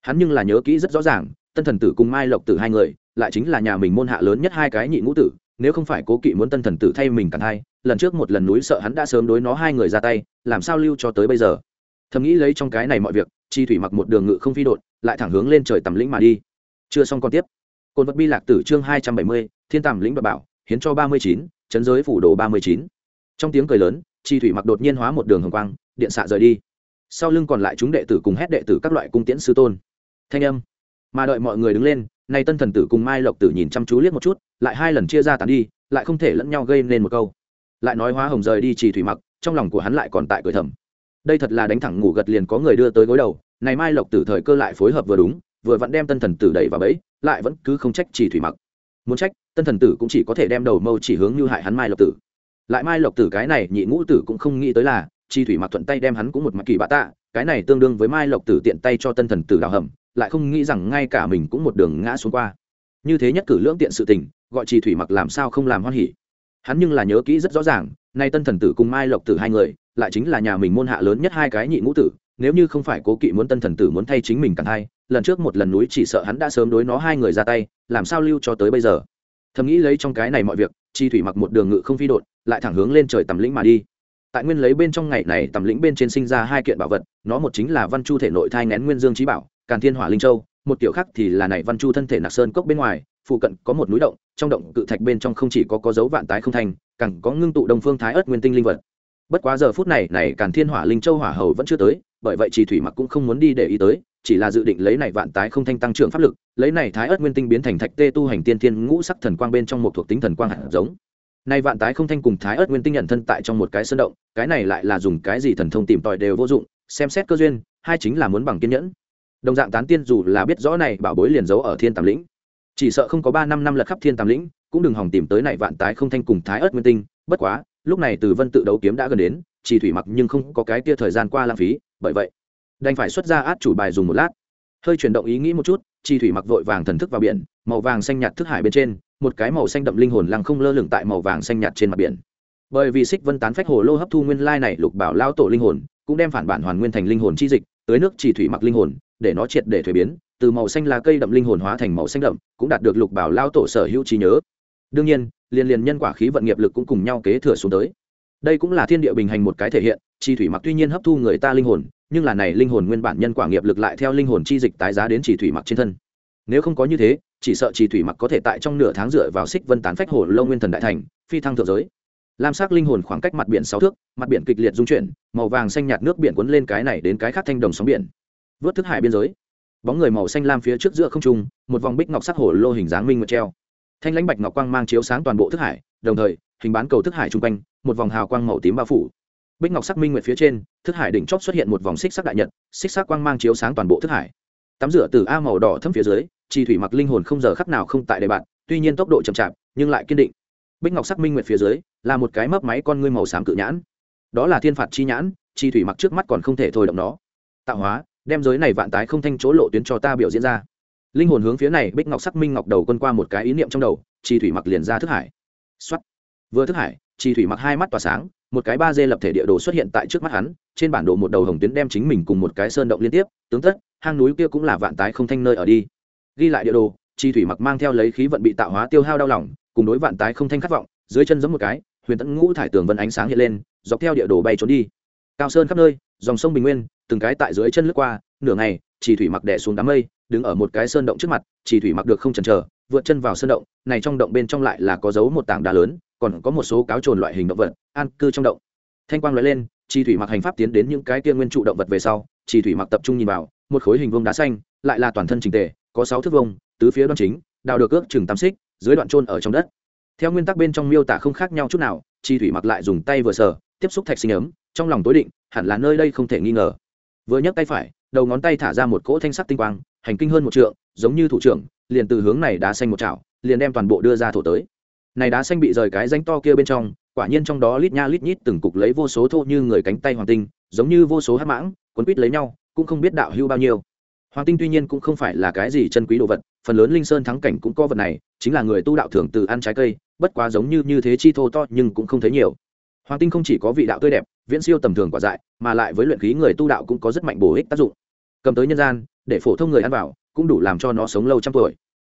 S1: Hắn nhưng là nhớ kỹ rất rõ ràng, tân thần tử cùng mai lộc tử hai người, lại chính là nhà mình môn hạ lớn nhất hai cái nhị ngũ tử, nếu không phải cố kỵ muốn tân thần tử thay mình cản hai, lần trước một lần núi sợ hắn đã sớm đối nó hai người ra tay, làm sao lưu cho tới bây giờ? Thầm nghĩ lấy trong cái này mọi việc chi thủy mặc một đường ngự không phi đột, lại thẳng hướng lên trời tầm lĩnh mà đi. Chưa xong còn tiếp. Côn vật bi lạc tử chương hai trăm bảy mươi, thiên tầm lĩnh và bảo, hiến cho ba mươi chín, chấn giới phủ đồ ba mươi chín trong tiếng cười lớn, chi thủy mặc đột nhiên hóa một đường hồng quang, điện xạ rời đi. Sau lưng còn lại chúng đệ tử cùng hét đệ tử các loại cung tiễn sư tôn. Thanh âm. Mà đợi mọi người đứng lên, nay tân thần tử cùng mai lộc tử nhìn chăm chú liếc một chút, lại hai lần chia ra tàn đi, lại không thể lẫn nhau gây nên một câu. Lại nói hóa hồng rời đi chỉ thủy mặc, trong lòng của hắn lại còn tại cười thầm. Đây thật là đánh thẳng ngủ gật liền có người đưa tới gối đầu, này mai lộc tử thời cơ lại phối hợp vừa đúng, vừa vẫn đem tân thần tử đẩy vào bẫy, lại vẫn cứ không trách chỉ thủy mặc. Muốn trách, tân thần tử cũng chỉ có thể đem đầu mâu chỉ hướng như hại hắn mai lộc tử lại mai lộc tử cái này nhị ngũ tử cũng không nghĩ tới là, chi thủy mặc thuận tay đem hắn cũng một mặt kỳ bạ tạ, cái này tương đương với mai lộc tử tiện tay cho tân thần tử đào hầm, lại không nghĩ rằng ngay cả mình cũng một đường ngã xuống qua. Như thế nhất cử lưỡng tiện sự tình, gọi chi thủy mặc làm sao không làm hoan hỉ. Hắn nhưng là nhớ kỹ rất rõ ràng, nay tân thần tử cùng mai lộc tử hai người, lại chính là nhà mình môn hạ lớn nhất hai cái nhị ngũ tử, nếu như không phải cố kỵ muốn tân thần tử muốn thay chính mình càng hai lần trước một lần núi chỉ sợ hắn đã sớm đối nó hai người ra tay, làm sao lưu cho tới bây giờ. Thầm nghĩ lấy trong cái này mọi việc, chi thủy mặc một đường ngự không phi đột lại thẳng hướng lên trời tầm lĩnh mà đi. Tại nguyên lấy bên trong ngày này, tầm lĩnh bên trên sinh ra hai kiện bảo vật, nó một chính là văn chu thể nội thai nén nguyên dương trí bảo, càn thiên hỏa linh châu, một kiểu khác thì là này văn chu thân thể nạc sơn cốc bên ngoài, phụ cận có một núi động, trong động cự thạch bên trong không chỉ có có dấu vạn tái không thành, càng có ngưng tụ đông phương thái ớt nguyên tinh linh vật. Bất quá giờ phút này này càn thiên hỏa linh châu hỏa hầu vẫn chưa tới, bởi vậy chỉ thủy mặc cũng không muốn đi để ý tới, chỉ là dự định lấy này vạn tái không thanh tăng trưởng pháp lực, lấy này thái ớt nguyên tinh biến thành thạch tê tu hành tiên thiên ngũ sắc thần quang bên trong một thuộc tính thần quang hạt giống nay vạn tái không thanh cùng thái ớt nguyên tinh nhận thân tại trong một cái sơn động, cái này lại là dùng cái gì thần thông tìm tòi đều vô dụng, xem xét cơ duyên, hai chính là muốn bằng kiên nhẫn. Đồng dạng tán tiên dù là biết rõ này, bảo bối liền giấu ở thiên tàm lĩnh. Chỉ sợ không có ba năm năm lật khắp thiên tàm lĩnh, cũng đừng hòng tìm tới này vạn tái không thanh cùng thái ớt nguyên tinh, bất quá, lúc này từ vân tự đấu kiếm đã gần đến, chỉ thủy mặc nhưng không có cái kia thời gian qua lãng phí, bởi vậy, đành phải xuất ra át chủ bài dùng một lát. Hơi chuyển động ý nghĩ một chút chi thủy mặc vội vàng thần thức vào biển, màu vàng xanh nhạt thức hải bên trên một cái màu xanh đậm linh hồn lăng không lơ lửng tại màu vàng xanh nhạt trên mặt biển. Bởi vì xích vân tán phách hồ lô hấp thu nguyên lai này lục bảo lao tổ linh hồn, cũng đem phản bản hoàn nguyên thành linh hồn chi dịch tới nước chỉ thủy mặc linh hồn, để nó triệt để thuế biến, từ màu xanh lá cây đậm linh hồn hóa thành màu xanh đậm, cũng đạt được lục bảo lao tổ sở hữu trí nhớ. Đương nhiên, liên liên nhân quả khí vận nghiệp lực cũng cùng nhau kế thừa xuống tới. Đây cũng là thiên địa bình hành một cái thể hiện, chi thủy mặc tuy nhiên hấp thu người ta linh hồn, nhưng là này linh hồn nguyên bản nhân quả nghiệp lực lại theo linh hồn chi dịch tái giá đến chỉ thủy mặc trên thân. Nếu không có như thế chỉ sợ chỉ thủy mặc có thể tại trong nửa tháng dựa vào xích vân tán phách hồ lâu nguyên thần đại thành, phi thăng thượng giới. Lam sắc linh hồn khoảng cách mặt biển sáu thước, mặt biển kịch liệt dung chuyển, màu vàng xanh nhạt nước biển cuốn lên cái này đến cái khác thanh đồng sóng biển. Vớt thức hải biên giới. Bóng người màu xanh lam phía trước giữa không trung, một vòng bích ngọc sắc hồ lô hình dáng minh nguyệt treo. Thanh lãnh bạch ngọc quang mang chiếu sáng toàn bộ thức hải, đồng thời, hình bán cầu thức hải chung quanh, một vòng hào quang màu tím bao phủ. Bích ngọc sắc minh nguyệt phía trên, thức hải đỉnh chóp xuất hiện một vòng xích sắc đại nhật, xích sắc quang mang chiếu sáng toàn bộ thức hải tắm rửa từ a màu đỏ thấm phía dưới chi thủy mặc linh hồn không giờ khắc nào không tại đề bạn, tuy nhiên tốc độ chậm chạp, nhưng lại kiên định. Bích ngọc sắc minh nguyệt phía dưới, là một cái mấp máy con ngươi màu xám cự nhãn. Đó là thiên phạt chi nhãn chi thủy mặc trước mắt còn không thể thôi động nó. Tạo hóa, đem giới này vạn tái không thanh chỗ lộ tuyến cho ta biểu diễn ra. Linh hồn hướng phía này, bích ngọc sắc minh ngọc đầu quân qua một cái ý niệm trong đầu chi thủy mặc liền ra thức hải. Xuất vừa thức hải chi thủy mặc hai mắt tỏa sáng, một cái ba d lập thể địa đồ xuất hiện tại trước mắt hắn, trên bản đồ một đầu hồng tuyến đem chính mình cùng một cái sơn động liên tiếp tướng tất hang núi kia cũng là vạn tái không thanh nơi ở đi. Ghi lại địa đồ, chi thủy mặc mang theo lấy khí vận bị tạo hóa tiêu hao đau lòng, cùng đối vạn tái không thanh khát vọng, dưới chân giống một cái, huyền tẫn ngũ thải tường vân ánh sáng hiện lên, dọc theo địa đồ bay trốn đi. Cao sơn khắp nơi, dòng sông bình nguyên, từng cái tại dưới chân lướt qua, nửa ngày chỉ thủy mặc đẻ xuống đám mây, đứng ở một cái sơn động trước mặt chỉ thủy mặc được không chần chờ, vượt chân vào sơn động, này trong động bên trong lại là có dấu một tảng đá lớn, còn có một số cáo trồn loại hình động vật, an cư trong động. Thanh quang loại lên chỉ thủy mặc hành pháp tiến đến những cái kia nguyên trụ động vật về sau chỉ thủy mặc tập trung nhìn vào một khối hình vuông đá xanh, lại là toàn thân trình tề, có sáu thước vuông, tứ phía đoan chính, đào được ước chừng tám xích, dưới đoạn trôn ở trong đất. Theo nguyên tắc bên trong miêu tả không khác nhau chút nào, chi thủy mặc lại dùng tay vừa sờ, tiếp xúc thạch sinh ấm, trong lòng tối định, hẳn là nơi đây không thể nghi ngờ. Vừa nhấc tay phải, đầu ngón tay thả ra một cỗ thanh sắc tinh quang, hành kinh hơn một trượng, giống như thủ trưởng, liền từ hướng này đá xanh một chảo, liền đem toàn bộ đưa ra thổ tới. Này đá xanh bị rời cái danh to kia bên trong, quả nhiên trong đó lít nha lít nhít từng cục lấy vô số thô như người cánh tay hoàng tinh, giống như vô số hát mãng quấn quít lấy nhau cũng không biết đạo hưu bao nhiêu. Hoàng tinh tuy nhiên cũng không phải là cái gì chân quý đồ vật, phần lớn linh sơn thắng cảnh cũng có vật này, chính là người tu đạo thường từ ăn trái cây, bất quá giống như như thế chi thô to nhưng cũng không thấy nhiều. Hoàng tinh không chỉ có vị đạo tươi đẹp, viễn siêu tầm thường quả dại, mà lại với luyện khí người tu đạo cũng có rất mạnh bổ ích tác dụng. Cầm tới nhân gian, để phổ thông người ăn vào, cũng đủ làm cho nó sống lâu trăm tuổi.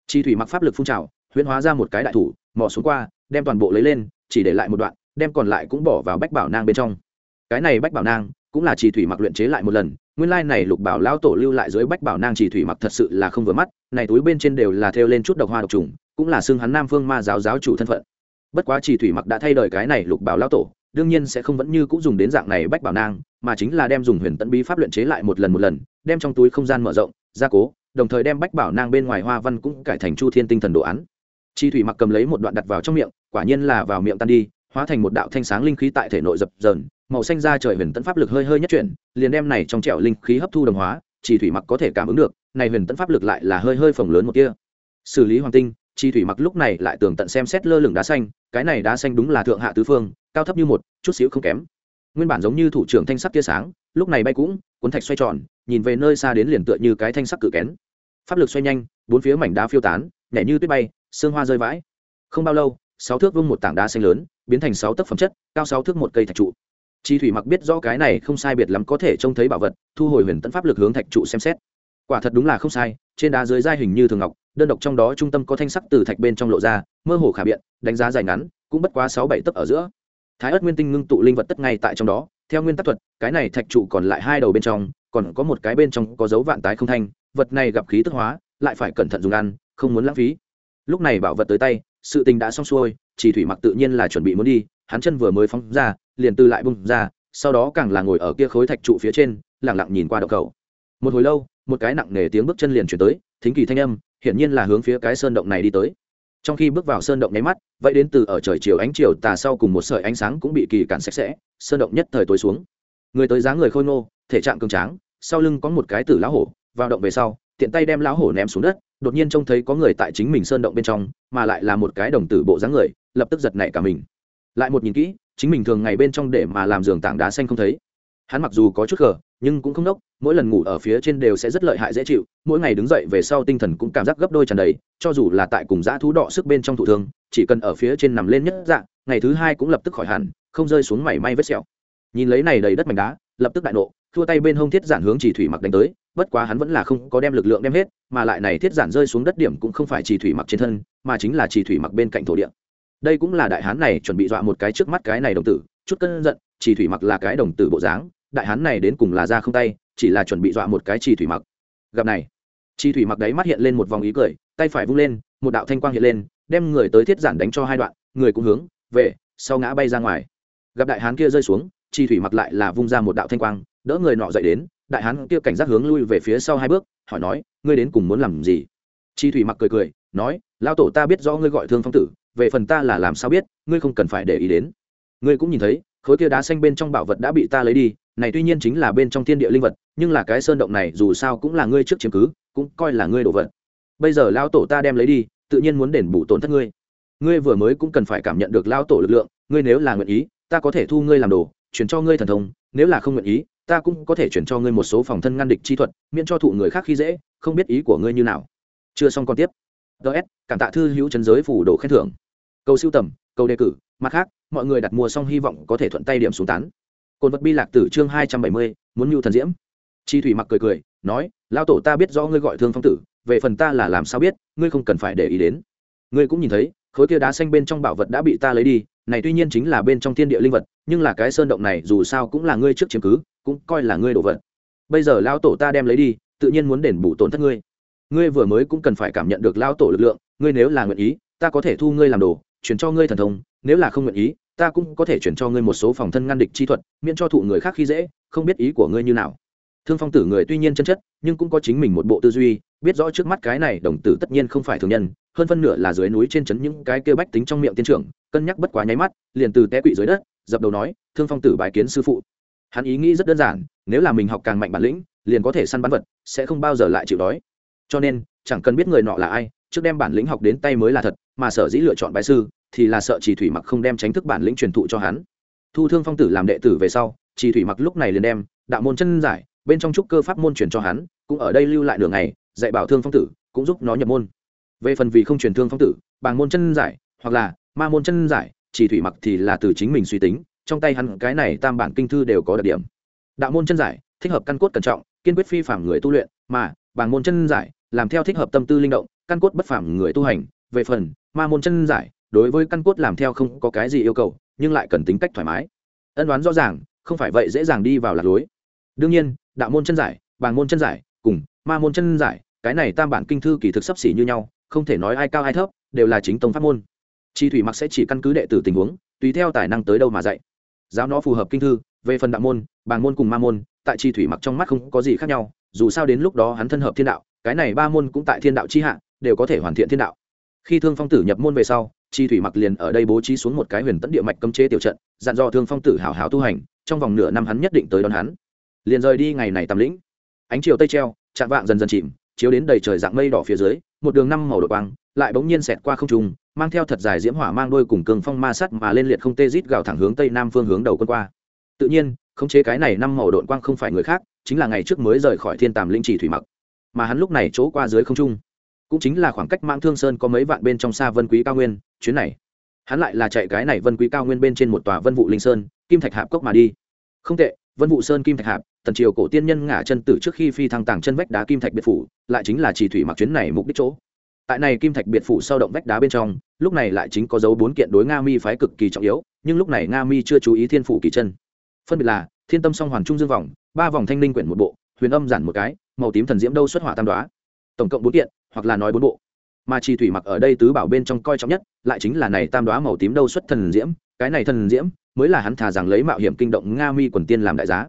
S1: Chi thủy mặc pháp lực phun trào, huyễn hóa ra một cái đại thủ, mò xuống qua, đem toàn bộ lấy lên, chỉ để lại một đoạn, đem còn lại cũng bỏ vào bách bảo nang bên trong. Cái này bách bảo nang, cũng là chỉ thủy mặc luyện chế lại một lần nguyên lai này lục bảo lão tổ lưu lại dưới bách bảo nang chỉ thủy mặc thật sự là không vừa mắt, này túi bên trên đều là theo lên chút độc hoa độc trùng, cũng là xương hắn nam phương ma giáo giáo chủ thân phận. Bất quá chỉ thủy mặc đã thay đổi cái này lục bảo lão tổ, đương nhiên sẽ không vẫn như cũng dùng đến dạng này bách bảo nang, mà chính là đem dùng huyền tận bí pháp luyện chế lại một lần một lần, đem trong túi không gian mở rộng, gia cố, đồng thời đem bách bảo nang bên ngoài hoa văn cũng cải thành chu thiên tinh thần đồ án. Chi thủy mặc cầm lấy một đoạn đặt vào trong miệng, quả nhiên là vào miệng tan đi, hóa thành một đạo thanh sáng linh khí tại thể nội dập dờn màu xanh ra trời huyền tẫn pháp lực hơi hơi nhất chuyển, liền đem này trong trẻo linh khí hấp thu đồng hóa, chỉ thủy mặc có thể cảm ứng được, này huyền tẫn pháp lực lại là hơi hơi phồng lớn một kia xử lý hoàng tinh chi thủy mặc lúc này lại tường tận xem xét lơ lửng đá xanh, cái này đá xanh đúng là thượng hạ tứ phương, cao thấp như một, chút xíu không kém. Nguyên bản giống như thủ trưởng thanh sắc tia sáng, lúc này bay cũng, cuốn thạch xoay tròn, nhìn về nơi xa đến liền tựa như cái thanh sắc cự kén. Pháp lực xoay nhanh, bốn phía mảnh đá phiêu tán, nhảy như tuyết bay, sương hoa rơi vãi. Không bao lâu, sáu thước vung một tảng đá xanh lớn, biến thành sáu tấc phẩm chất, cao sáu thước một cây thạch trụ chi thủy mặc biết rõ cái này không sai biệt lắm có thể trông thấy bảo vật, thu hồi huyền tẫn pháp lực hướng thạch trụ xem xét. Quả thật đúng là không sai, trên đá dưới giai hình như thường ngọc, đơn độc trong đó trung tâm có thanh sắc từ thạch bên trong lộ ra, mơ hồ khả biện, đánh giá dài ngắn, cũng bất quá sáu bảy tấc ở giữa. Thái ớt nguyên tinh ngưng tụ linh vật tất ngay tại trong đó, theo nguyên tắc thuật, cái này thạch trụ còn lại hai đầu bên trong, còn có một cái bên trong có dấu vạn tái không thanh, vật này gặp khí tức hóa, lại phải cẩn thận dùng ăn, không muốn lãng phí. Lúc này bảo vật tới tay, sự tình đã xong xuôi chỉ thủy mặc tự nhiên là chuẩn bị muốn đi hắn chân vừa mới phóng ra, liền từ lại bung ra, sau đó càng là ngồi ở kia khối thạch trụ phía trên lẳng lặng nhìn qua động cầu. Một hồi lâu, một cái nặng nề tiếng bước chân liền chuyển tới, thính kỳ thanh âm, hiển nhiên là hướng phía cái sơn động này đi tới. Trong khi bước vào sơn động nháy mắt, vậy đến từ ở trời chiều ánh chiều, tà sau cùng một sợi ánh sáng cũng bị kỳ cản sạch sẽ, sơn động nhất thời tối xuống. Người tới dáng người khôi ngô, thể trạng cường tráng, sau lưng có một cái tử lão hổ, vào động về sau, tiện tay đem lão hổ ném xuống đất, đột nhiên trông thấy có người tại chính mình sơn động bên trong, mà lại là một cái đồng tử bộ dáng người, lập tức giật nảy cả mình lại một nhìn kỹ, chính mình thường ngày bên trong để mà làm giường tảng đá xanh không thấy. Hắn mặc dù có chút gờ nhưng cũng không đốc, mỗi lần ngủ ở phía trên đều sẽ rất lợi hại dễ chịu, mỗi ngày đứng dậy về sau tinh thần cũng cảm giác gấp đôi tràn đầy, cho dù là tại cùng dã thú đọ sức bên trong thụ thương, chỉ cần ở phía trên nằm lên nhất dạng, ngày thứ hai cũng lập tức khỏi hẳn, không rơi xuống mảy may vết sẹo. Nhìn lấy này đầy đất mảnh đá, lập tức đại nộ thua tay bên hông thiết giản hướng chỉ thủy mặc đánh tới, bất quá hắn vẫn là không có đem lực lượng đem hết, mà lại này thiết giản rơi xuống đất điểm cũng không phải chỉ thủy mặc trên thân, mà chính là chỉ thủy mặc bên cạnh thổ địa đây cũng là đại hán này chuẩn bị dọa một cái trước mắt cái này đồng tử, chút cân giận, chỉ thủy mặc là cái đồng tử bộ dáng, đại hán này đến cùng là ra không tay, chỉ là chuẩn bị dọa một cái chỉ thủy mặc. Gặp này chi thủy mặc đấy mắt hiện lên một vòng ý cười, tay phải vung lên, một đạo thanh quang hiện lên, đem người tới thiết giản đánh cho hai đoạn, người cũng hướng về sau ngã bay ra ngoài. Gặp đại hán kia rơi xuống chi thủy mặc lại là vung ra một đạo thanh quang, đỡ người nọ dậy đến, đại hán kia cảnh giác hướng lui về phía sau hai bước, hỏi nói, ngươi đến cùng muốn làm gì? Chi thủy mặc cười cười, nói lao tổ ta biết rõ ngươi gọi thương phong tử về phần ta là làm sao biết, ngươi không cần phải để ý đến. Ngươi cũng nhìn thấy, khối kia đá xanh bên trong bảo vật đã bị ta lấy đi, này tuy nhiên chính là bên trong thiên địa linh vật, nhưng là cái sơn động này dù sao cũng là ngươi trước chiếm cứ, cũng coi là ngươi đồ vật. Bây giờ lao tổ ta đem lấy đi, tự nhiên muốn đền bù tổn thất ngươi. Ngươi vừa mới cũng cần phải cảm nhận được lao tổ lực lượng, ngươi nếu là nguyện ý, ta có thể thu ngươi làm đồ, chuyển cho ngươi thần thông, nếu là không nguyện ý, ta cũng có thể chuyển cho ngươi một số phòng thân ngăn địch chi thuật, miễn cho thụ người khác khi dễ, không biết ý của ngươi như nào. Chưa xong còn tiếp. Ts cảm tạ thư hữu trấn giới phủ đồ khen thưởng cầu siêu tầm, cầu đề cử, mặt khác, mọi người đặt mua xong hy vọng có thể thuận tay điểm xuống tán. Cồn vật bi lạc tử chương hai trăm bảy mươi, muốn nhu thần diễm. Chi thủy mặc cười cười, nói lao tổ ta biết rõ ngươi gọi thương phong tử, về phần ta là làm sao biết, ngươi không cần phải để ý đến. Ngươi cũng nhìn thấy, khối kia đá xanh bên trong bảo vật đã bị ta lấy đi, này tuy nhiên chính là bên trong thiên địa linh vật, nhưng là cái sơn động này dù sao cũng là ngươi trước chiếm cứ, cũng coi là ngươi đồ vật. Bây giờ lao tổ ta đem lấy đi, tự nhiên muốn đền bù tổn thất ngươi. Ngươi vừa mới cũng cần phải cảm nhận được lao tổ lực lượng, ngươi nếu là nguyện ý, ta có thể thu ngươi làm đồ chuyển cho ngươi thần thông, nếu là không nguyện ý, ta cũng có thể chuyển cho ngươi một số phòng thân ngăn địch chi thuật, miễn cho thụ người khác khi dễ, không biết ý của ngươi như nào. Thương phong tử người tuy nhiên chân chất, nhưng cũng có chính mình một bộ tư duy, biết rõ trước mắt cái này đồng tử tất nhiên không phải thường nhân, hơn phân nửa là dưới núi trên trấn những cái kêu bách tính trong miệng tiên trưởng, cân nhắc bất quá nháy mắt, liền từ té quỵ dưới đất, dập đầu nói, thương phong tử bái kiến sư phụ. Hắn ý nghĩ rất đơn giản, nếu là mình học càng mạnh bản lĩnh, liền có thể săn bắn vật, sẽ không bao giờ lại chịu đói. Cho nên, chẳng cần biết người nọ là ai trước đem bản lĩnh học đến tay mới là thật, mà sở dĩ lựa chọn bái sư, thì là sợ chỉ thủy mặc không đem tránh thức bản lĩnh truyền thụ cho hắn. Thu thương phong tử làm đệ tử về sau chỉ thủy mặc lúc này liền đem đạo môn chân giải, bên trong trúc cơ pháp môn truyền cho hắn, cũng ở đây lưu lại đường này dạy bảo thương phong tử, cũng giúp nó nhập môn. Về phần vì không truyền thương phong tử bằng môn chân giải, hoặc là ma môn chân giải chỉ thủy mặc thì là từ chính mình suy tính, trong tay hắn cái này tam bản kinh thư đều có đặc điểm. Đạo môn chân giải, thích hợp căn cốt cẩn trọng, kiên quyết phi phạm người tu luyện, mà bằng môn chân giải, làm theo thích hợp tâm tư linh động căn cốt bất phàm người tu hành, về phần, ma môn chân giải, đối với căn cốt làm theo không có cái gì yêu cầu, nhưng lại cần tính cách thoải mái. Ân đoán rõ ràng, không phải vậy dễ dàng đi vào lạc lối. Đương nhiên, đạo môn chân giải, bàng môn chân giải, cùng ma môn chân giải, cái này tam bản kinh thư kỳ thực sắp xỉ như nhau, không thể nói ai cao ai thấp, đều là chính tông pháp môn. Chi thủy mặc sẽ chỉ căn cứ đệ tử tình huống, tùy theo tài năng tới đâu mà dạy. Giáo nó phù hợp kinh thư, về phần đạo môn, bàng môn cùng ma môn, tại chi thủy mặc trong mắt không có gì khác nhau, dù sao đến lúc đó hắn thân hợp thiên đạo, cái này ba môn cũng tại thiên đạo chi hạ đều có thể hoàn thiện thiên đạo. Khi thương phong tử nhập môn về sau, chi thủy mặc liền ở đây bố trí xuống một cái huyền tẫn địa mạch cấm chế tiểu trận, dặn dò thương phong tử hảo hảo tu hành, trong vòng nửa năm hắn nhất định tới đón hắn. Liền rời đi ngày này tầm lĩnh. Ánh chiều tây treo, chạm vạng dần dần chìm, chiếu đến đầy trời dạng mây đỏ phía dưới, một đường năm màu đột quang, lại bỗng nhiên xẹt qua không trung, mang theo thật dài diễm hỏa mang đôi cùng cường phong ma sắt mà lên liệt không tê rít gào thẳng hướng tây nam phương hướng đầu quân qua. Tự nhiên, khống chế cái này năm màu đội quang không phải người khác, chính là ngày trước mới rời khỏi thiên tàm linh chỉ thủy mặc. Mà hắn lúc này chỗ qua dưới không trung cũng chính là khoảng cách mang thương sơn có mấy vạn bên trong xa vân quý cao nguyên, chuyến này, hắn lại là chạy cái này vân quý cao nguyên bên trên một tòa vân vụ linh sơn, kim thạch hạp cốc mà đi. Không tệ, vân vụ sơn kim thạch hạp, tần triều cổ tiên nhân ngả chân tử trước khi phi thăng tàng chân vách đá kim thạch biệt phủ, lại chính là chỉ thủy mặc chuyến này mục đích chỗ. Tại này kim thạch biệt phủ sau động vách đá bên trong, lúc này lại chính có dấu bốn kiện đối nga mi phái cực kỳ trọng yếu, nhưng lúc này nga mi chưa chú ý thiên phủ kỳ chân. Phân biệt là, thiên tâm song hoàn trung dương vòng, ba vòng thanh linh quyển một bộ, huyền âm giản một cái, màu tím thần diễm đâu xuất hỏa tam đoá. Tổng cộng bốn kiện hoặc là nói bốn bộ. Mà chi thủy mặc ở đây tứ bảo bên trong coi trọng nhất lại chính là này tam đoá màu tím đâu xuất thần diễm, cái này thần diễm mới là hắn thà rằng lấy mạo hiểm kinh động nga mi quần tiên làm đại giá.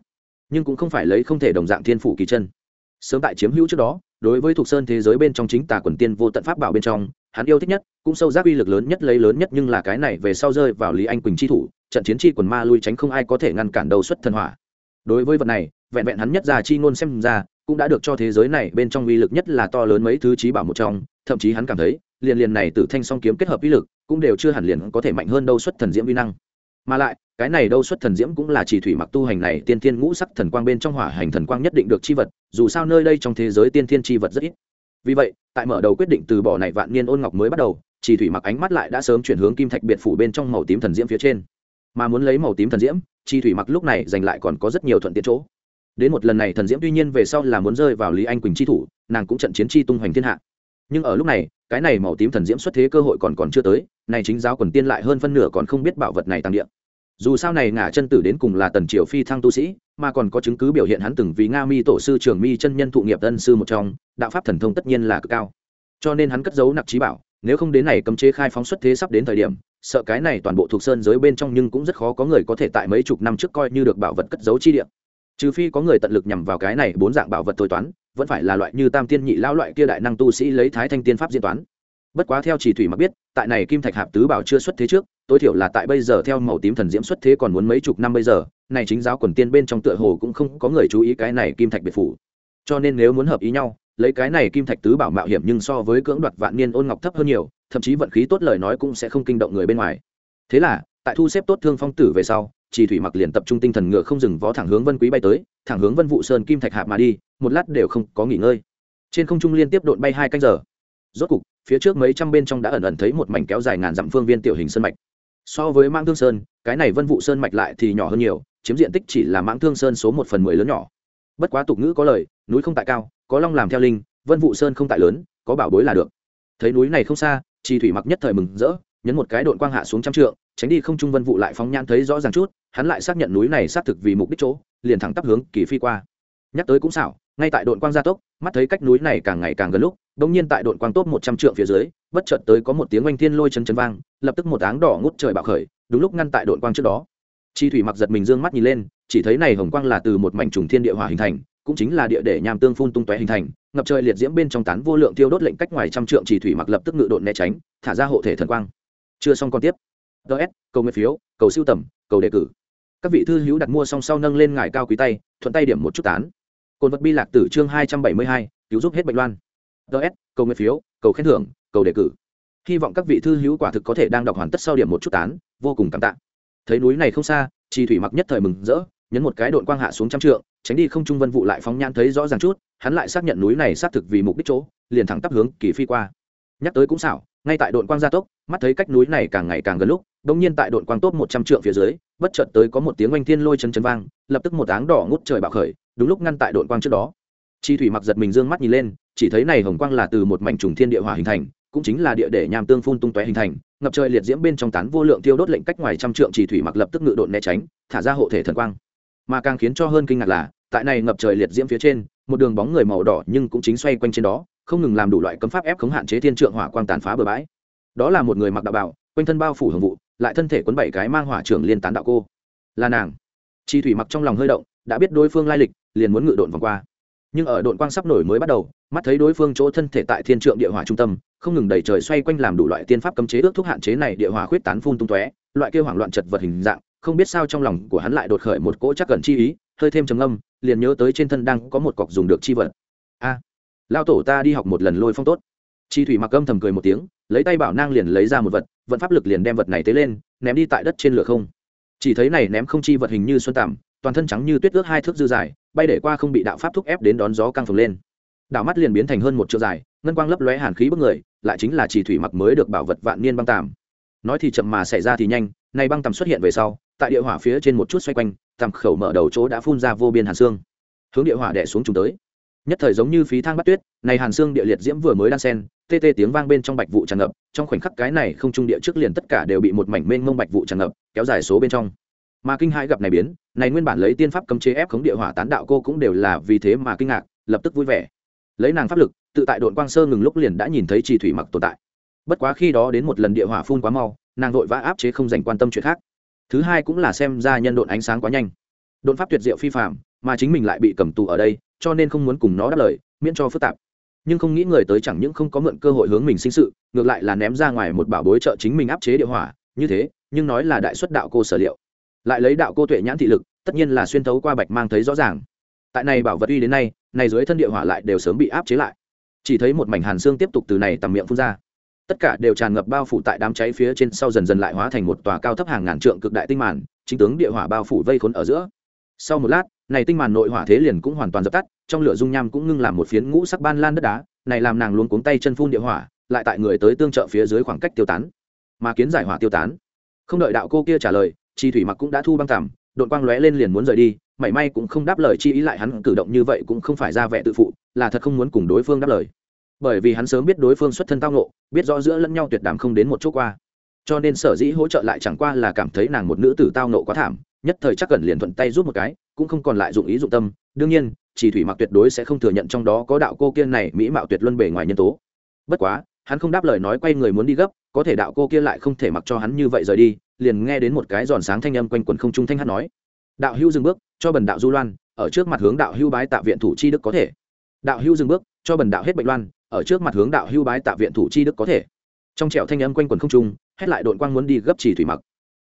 S1: Nhưng cũng không phải lấy không thể đồng dạng thiên phủ kỳ chân. Sớm tại chiếm hữu trước đó, đối với thuộc sơn thế giới bên trong chính tà quần tiên vô tận pháp bảo bên trong, hắn yêu thích nhất, cũng sâu giác uy lực lớn nhất lấy lớn nhất nhưng là cái này về sau rơi vào lý anh quỳnh chi thủ, trận chiến chi quần ma lui tránh không ai có thể ngăn cản đầu xuất thần hỏa đối với vật này, vẹn vẹn hắn nhất già chi ngôn xem ra, cũng đã được cho thế giới này bên trong uy lực nhất là to lớn mấy thứ trí bảo một trong, thậm chí hắn cảm thấy, liền liền này từ thanh song kiếm kết hợp uy lực, cũng đều chưa hẳn liền có thể mạnh hơn đâu xuất thần diễm uy năng. Mà lại, cái này đâu xuất thần diễm cũng là chỉ thủy mặc tu hành này, tiên thiên ngũ sắc thần quang bên trong hỏa hành thần quang nhất định được chi vật, dù sao nơi đây trong thế giới tiên thiên chi vật rất ít. Vì vậy, tại mở đầu quyết định từ bỏ này vạn niên ôn ngọc mới bắt đầu, chỉ thủy mặc ánh mắt lại đã sớm chuyển hướng kim thạch biệt phủ bên trong màu tím thần diễm phía trên. Mà muốn lấy màu tím thần diễm chi thủy mặc lúc này giành lại còn có rất nhiều thuận tiện chỗ. Đến một lần này, thần diễm tuy nhiên về sau là muốn rơi vào lý anh quỳnh chi thủ, nàng cũng trận chiến chi tung hoành thiên hạ. Nhưng ở lúc này, cái này màu tím thần diễm xuất thế cơ hội còn còn chưa tới, này chính giáo quần tiên lại hơn phân nửa còn không biết bảo vật này tăng điện dù sao này ngả chân tử đến cùng là tần triều phi thăng tu sĩ, mà còn có chứng cứ biểu hiện hắn từng vì nga mi tổ sư trường mi chân nhân thụ nghiệp tân sư một trong, đạo pháp thần thông tất nhiên là cực cao. Cho nên hắn cất giấu nặc trí bảo nếu không đến này cấm chế khai phóng xuất thế sắp đến thời điểm, sợ cái này toàn bộ thuộc sơn giới bên trong nhưng cũng rất khó có người có thể tại mấy chục năm trước coi như được bảo vật cất giấu chi địa. Trừ phi có người tận lực nhằm vào cái này bốn dạng bảo vật thôi toán, vẫn phải là loại như tam tiên nhị lão loại kia đại năng tu sĩ lấy thái thanh tiên pháp diễn toán. Bất quá theo chỉ thủy mặc biết, tại này kim thạch hạp tứ bảo chưa xuất thế trước, tối thiểu là tại bây giờ theo màu tím thần diễm xuất thế còn muốn mấy chục năm bây giờ, này chính giáo quần tiên bên trong tựa hồ cũng không có người chú ý cái này kim thạch biệt phủ. Cho nên nếu muốn hợp ý nhau lấy cái này kim thạch tứ bảo mạo hiểm nhưng so với cưỡng đoạt vạn niên ôn ngọc thấp hơn nhiều, thậm chí vận khí tốt lời nói cũng sẽ không kinh động người bên ngoài. Thế là, tại thu xếp tốt thương phong tử về sau chỉ thủy mặc liền tập trung tinh thần ngựa không dừng vó thẳng hướng vân quý bay tới, thẳng hướng vân vụ sơn kim thạch hạp mà đi, một lát đều không có nghỉ ngơi. Trên không trung liên tiếp độn bay hai canh giờ. Rốt cục, phía trước mấy trăm bên trong đã ẩn ẩn thấy một mảnh kéo dài ngàn dặm phương viên tiểu hình sơn mạch. So với mãng thương sơn, cái này vân vụ sơn mạch lại thì nhỏ hơn nhiều, chiếm diện tích chỉ là mãng thương sơn số một phần mười lớn nhỏ. Bất quá tục ngữ có lời, núi không tại cao có long làm theo linh, vân vụ sơn không tại lớn, có bảo bối là được. Thấy núi này không xa chi thủy mặc nhất thời mừng rỡ, nhấn một cái đội quang hạ xuống trăm trượng, tránh đi không trung vân vụ lại phóng nhan thấy rõ ràng chút, hắn lại xác nhận núi này xác thực vì mục đích chỗ, liền thẳng tắp hướng kỳ phi qua. Nhắc tới cũng xảo, ngay tại đội quang gia tốc, mắt thấy cách núi này càng ngày càng gần lúc đông nhiên tại đội quang tốt một trăm trượng phía dưới, bất chợt tới có một tiếng oanh thiên lôi chân chân vang, lập tức một áng đỏ ngút trời bạo khởi, đúng lúc ngăn tại đội quang trước đó. Chi thủy mặc giật mình dương mắt nhìn lên, chỉ thấy này hồng quang là từ một mảnh trùng thiên địa hỏa hình thành cũng chính là địa để nham tương phun tung tóe hình thành, ngập trời liệt diễm bên trong tán vô lượng tiêu đốt lệnh cách ngoài trăm trượng chỉ thủy mặc lập tức ngự độn né tránh, thả ra hộ thể thần quang. Chưa xong còn tiếp. Ts cầu nguyện phiếu, cầu siêu tầm, cầu đề cử. Các vị thư hữu đặt mua song sau nâng lên ngải cao quý tay, thuận tay điểm một chút tán. Cồn vật bi lạc tử chương hai trăm bảy mươi hai, cứu giúp hết bệnh loan. Ts cầu nguyện phiếu, cầu khen thưởng, cầu đề cử. Hy vọng các vị thư hữu quả thực có thể đang đọc hoàn tất sau điểm một chút tán, vô cùng cảm tạ. Thấy núi này không xa, trì thủy mặc nhất thời mừng rỡ, nhấn một cái đội quang hạ xuống trăm trượng tránh đi không trung vân vụ lại phóng nhãn thấy rõ ràng chút, hắn lại xác nhận núi này xác thực vì mục đích chỗ, liền thẳng tắp hướng kỳ phi qua. Nhắc tới cũng xảo, ngay tại đội quang gia tốc, mắt thấy cách núi này càng ngày càng gần lúc đông nhiên tại đội quang tốt một trăm trượng phía dưới, bất chợt tới có một tiếng oanh thiên lôi chân chân vang, lập tức một áng đỏ ngút trời bạo khởi, đúng lúc ngăn tại đội quang trước đó. Chi thủy mặc giật mình dương mắt nhìn lên, chỉ thấy này hồng quang là từ một mảnh trùng thiên địa hỏa hình thành, cũng chính là địa để nham tương phun tung tóe hình thành, ngập trời liệt diễm bên trong tán vô lượng tiêu đốt lệnh cách ngoài trăm trượng chỉ thủy mặc lập tức ngự độn né tránh, thả ra hộ thể thần quang. Mà càng khiến cho hơn kinh ngạc là tại này ngập trời liệt diễm phía trên, một đường bóng người màu đỏ nhưng cũng chính xoay quanh trên đó, không ngừng làm đủ loại cấm pháp ép khống hạn chế thiên trượng hỏa quang tàn phá bờ bãi. Đó là một người mặc đạo bảo quanh thân bao phủ hưởng vụ, lại thân thể quấn bảy cái mang hỏa trưởng liên tán đạo cô. Là nàng. Chi thủy mặc trong lòng hơi động, đã biết đối phương lai lịch, liền muốn ngự độn vòng qua. Nhưng ở độn quang sắp nổi mới bắt đầu, mắt thấy đối phương chỗ thân thể tại thiên trượng địa hỏa trung tâm, không ngừng đẩy trời xoay quanh làm đủ loại tiên pháp cấm chế ước thuốc hạn chế này địa hỏa khuyết tán phun tung tóe, loại kêu hoảng loạn chật vật hình dạng, không biết sao trong lòng của hắn lại đột khởi một cỗ chắc gần chi ý hơi thêm trầm âm liền nhớ tới trên thân đang có một cọc dùng được chi vật. A lao tổ ta đi học một lần lôi phong tốt. Chi thủy mặc âm thầm cười một tiếng, lấy tay bảo nang liền lấy ra một vật, vận pháp lực liền đem vật này tới lên, ném đi tại đất trên lửa không. Chỉ thấy này ném không chi vật hình như xuân tằm, toàn thân trắng như tuyết ước hai thước dư dài, bay để qua không bị đạo pháp thúc ép đến đón gió căng phồng lên. Đảo mắt liền biến thành hơn một triệu dài, ngân quang lấp lóe hàn khí bức người, lại chính là chỉ thủy mặc mới được bảo vật vạn niên băng tàm. Nói thì chậm mà xảy ra thì nhanh, nay băng tầm xuất hiện về sau, tại địa hỏa phía trên một chút xoay quanh tầm khẩu mở đầu chỗ đã phun ra vô biên hàn xương. Hướng địa hỏa đẻ xuống chúng tới. Nhất thời giống như phí thang bắt tuyết, này hàn xương địa liệt diễm vừa mới đan sen, tê tê tiếng vang bên trong bạch vụ tràn ngập, trong khoảnh khắc cái này không trung địa trước liền tất cả đều bị một mảnh mênh mông bạch vụ tràn ngập, kéo dài số bên trong. Mà kinh hãi gặp này biến, này nguyên bản lấy tiên pháp cấm chế ép khống địa hỏa tán đạo cô cũng đều là vì thế mà kinh ngạc, lập tức vui vẻ. Lấy nàng pháp lực, tự tại đội quang sơ ngừng lúc liền đã nhìn thấy trì thủy mặc tồn tại. Bất quá khi đó đến một lần địa hỏa phun quá mau, nàng vội vã áp chế không dành quan tâm chuyện khác thứ hai cũng là xem ra nhân độn ánh sáng quá nhanh. Độn pháp tuyệt diệu phi phạm mà chính mình lại bị cầm tù ở đây, cho nên không muốn cùng nó đáp lời, miễn cho phức tạp. Nhưng không nghĩ người tới chẳng những không có mượn cơ hội hướng mình sinh sự, ngược lại là ném ra ngoài một bảo bối trợ chính mình áp chế địa hỏa, như thế, nhưng nói là đại xuất đạo cô sở liệu. Lại lấy đạo cô tuệ nhãn thị lực, tất nhiên là xuyên thấu qua bạch mang thấy rõ ràng. Tại này bảo vật uy đến nay, này dưới thân địa hỏa lại đều sớm bị áp chế lại. Chỉ thấy một mảnh hàn xương tiếp tục từ này tầm miệng phun ra tất cả đều tràn ngập bao phủ tại đám cháy phía trên sau dần dần lại hóa thành một tòa cao thấp hàng ngàn trượng cực đại tinh màn, chính tướng địa hỏa bao phủ vây khốn ở giữa. Sau một lát, này tinh màn nội hỏa thế liền cũng hoàn toàn dập tắt, trong lửa dung nham cũng ngưng làm một phiến ngũ sắc ban lan đất đá, này làm nàng luôn cuống tay chân phun địa hỏa, lại tại người tới tương trợ phía dưới khoảng cách tiêu tán. Mà kiến giải hỏa tiêu tán. Không đợi đạo cô kia trả lời, chi thủy mặc cũng đã thu băng tằm đội quang lóe lên liền muốn rời đi, mảy may cũng không đáp lời, chi ý lại hắn cử động như vậy cũng không phải ra vẻ tự phụ, là thật không muốn cùng đối phương đáp lời bởi vì hắn sớm biết đối phương xuất thân tao nộ biết rõ giữa lẫn nhau tuyệt đàm không đến một chỗ qua. Cho nên sở dĩ hỗ trợ lại chẳng qua là cảm thấy nàng một nữ tử tao nộ quá thảm, nhất thời chắc cần liền thuận tay giúp một cái, cũng không còn lại dụng ý dụng tâm. Đương nhiên, chỉ thủy mặc tuyệt đối sẽ không thừa nhận trong đó có đạo cô kia này mỹ mạo tuyệt luân bề ngoài nhân tố. Bất quá, hắn không đáp lời nói quay người muốn đi gấp, có thể đạo cô kia lại không thể mặc cho hắn như vậy rời đi, liền nghe đến một cái giòn sáng thanh âm quanh quần không trung thanh hát nói. Đạo hưu dừng bước, cho bần đạo du loan, ở trước mặt hướng đạo hưu bái tạ viện thủ chi đức có thể. Đạo hưu dừng bước, cho bần đạo hết bệnh loan ở trước mặt hướng đạo hưu bái tạ viện thủ chi đức có thể. Trong trẻo thanh âm quanh quần không trung, hét lại đội quang muốn đi gấp chỉ thủy mặc.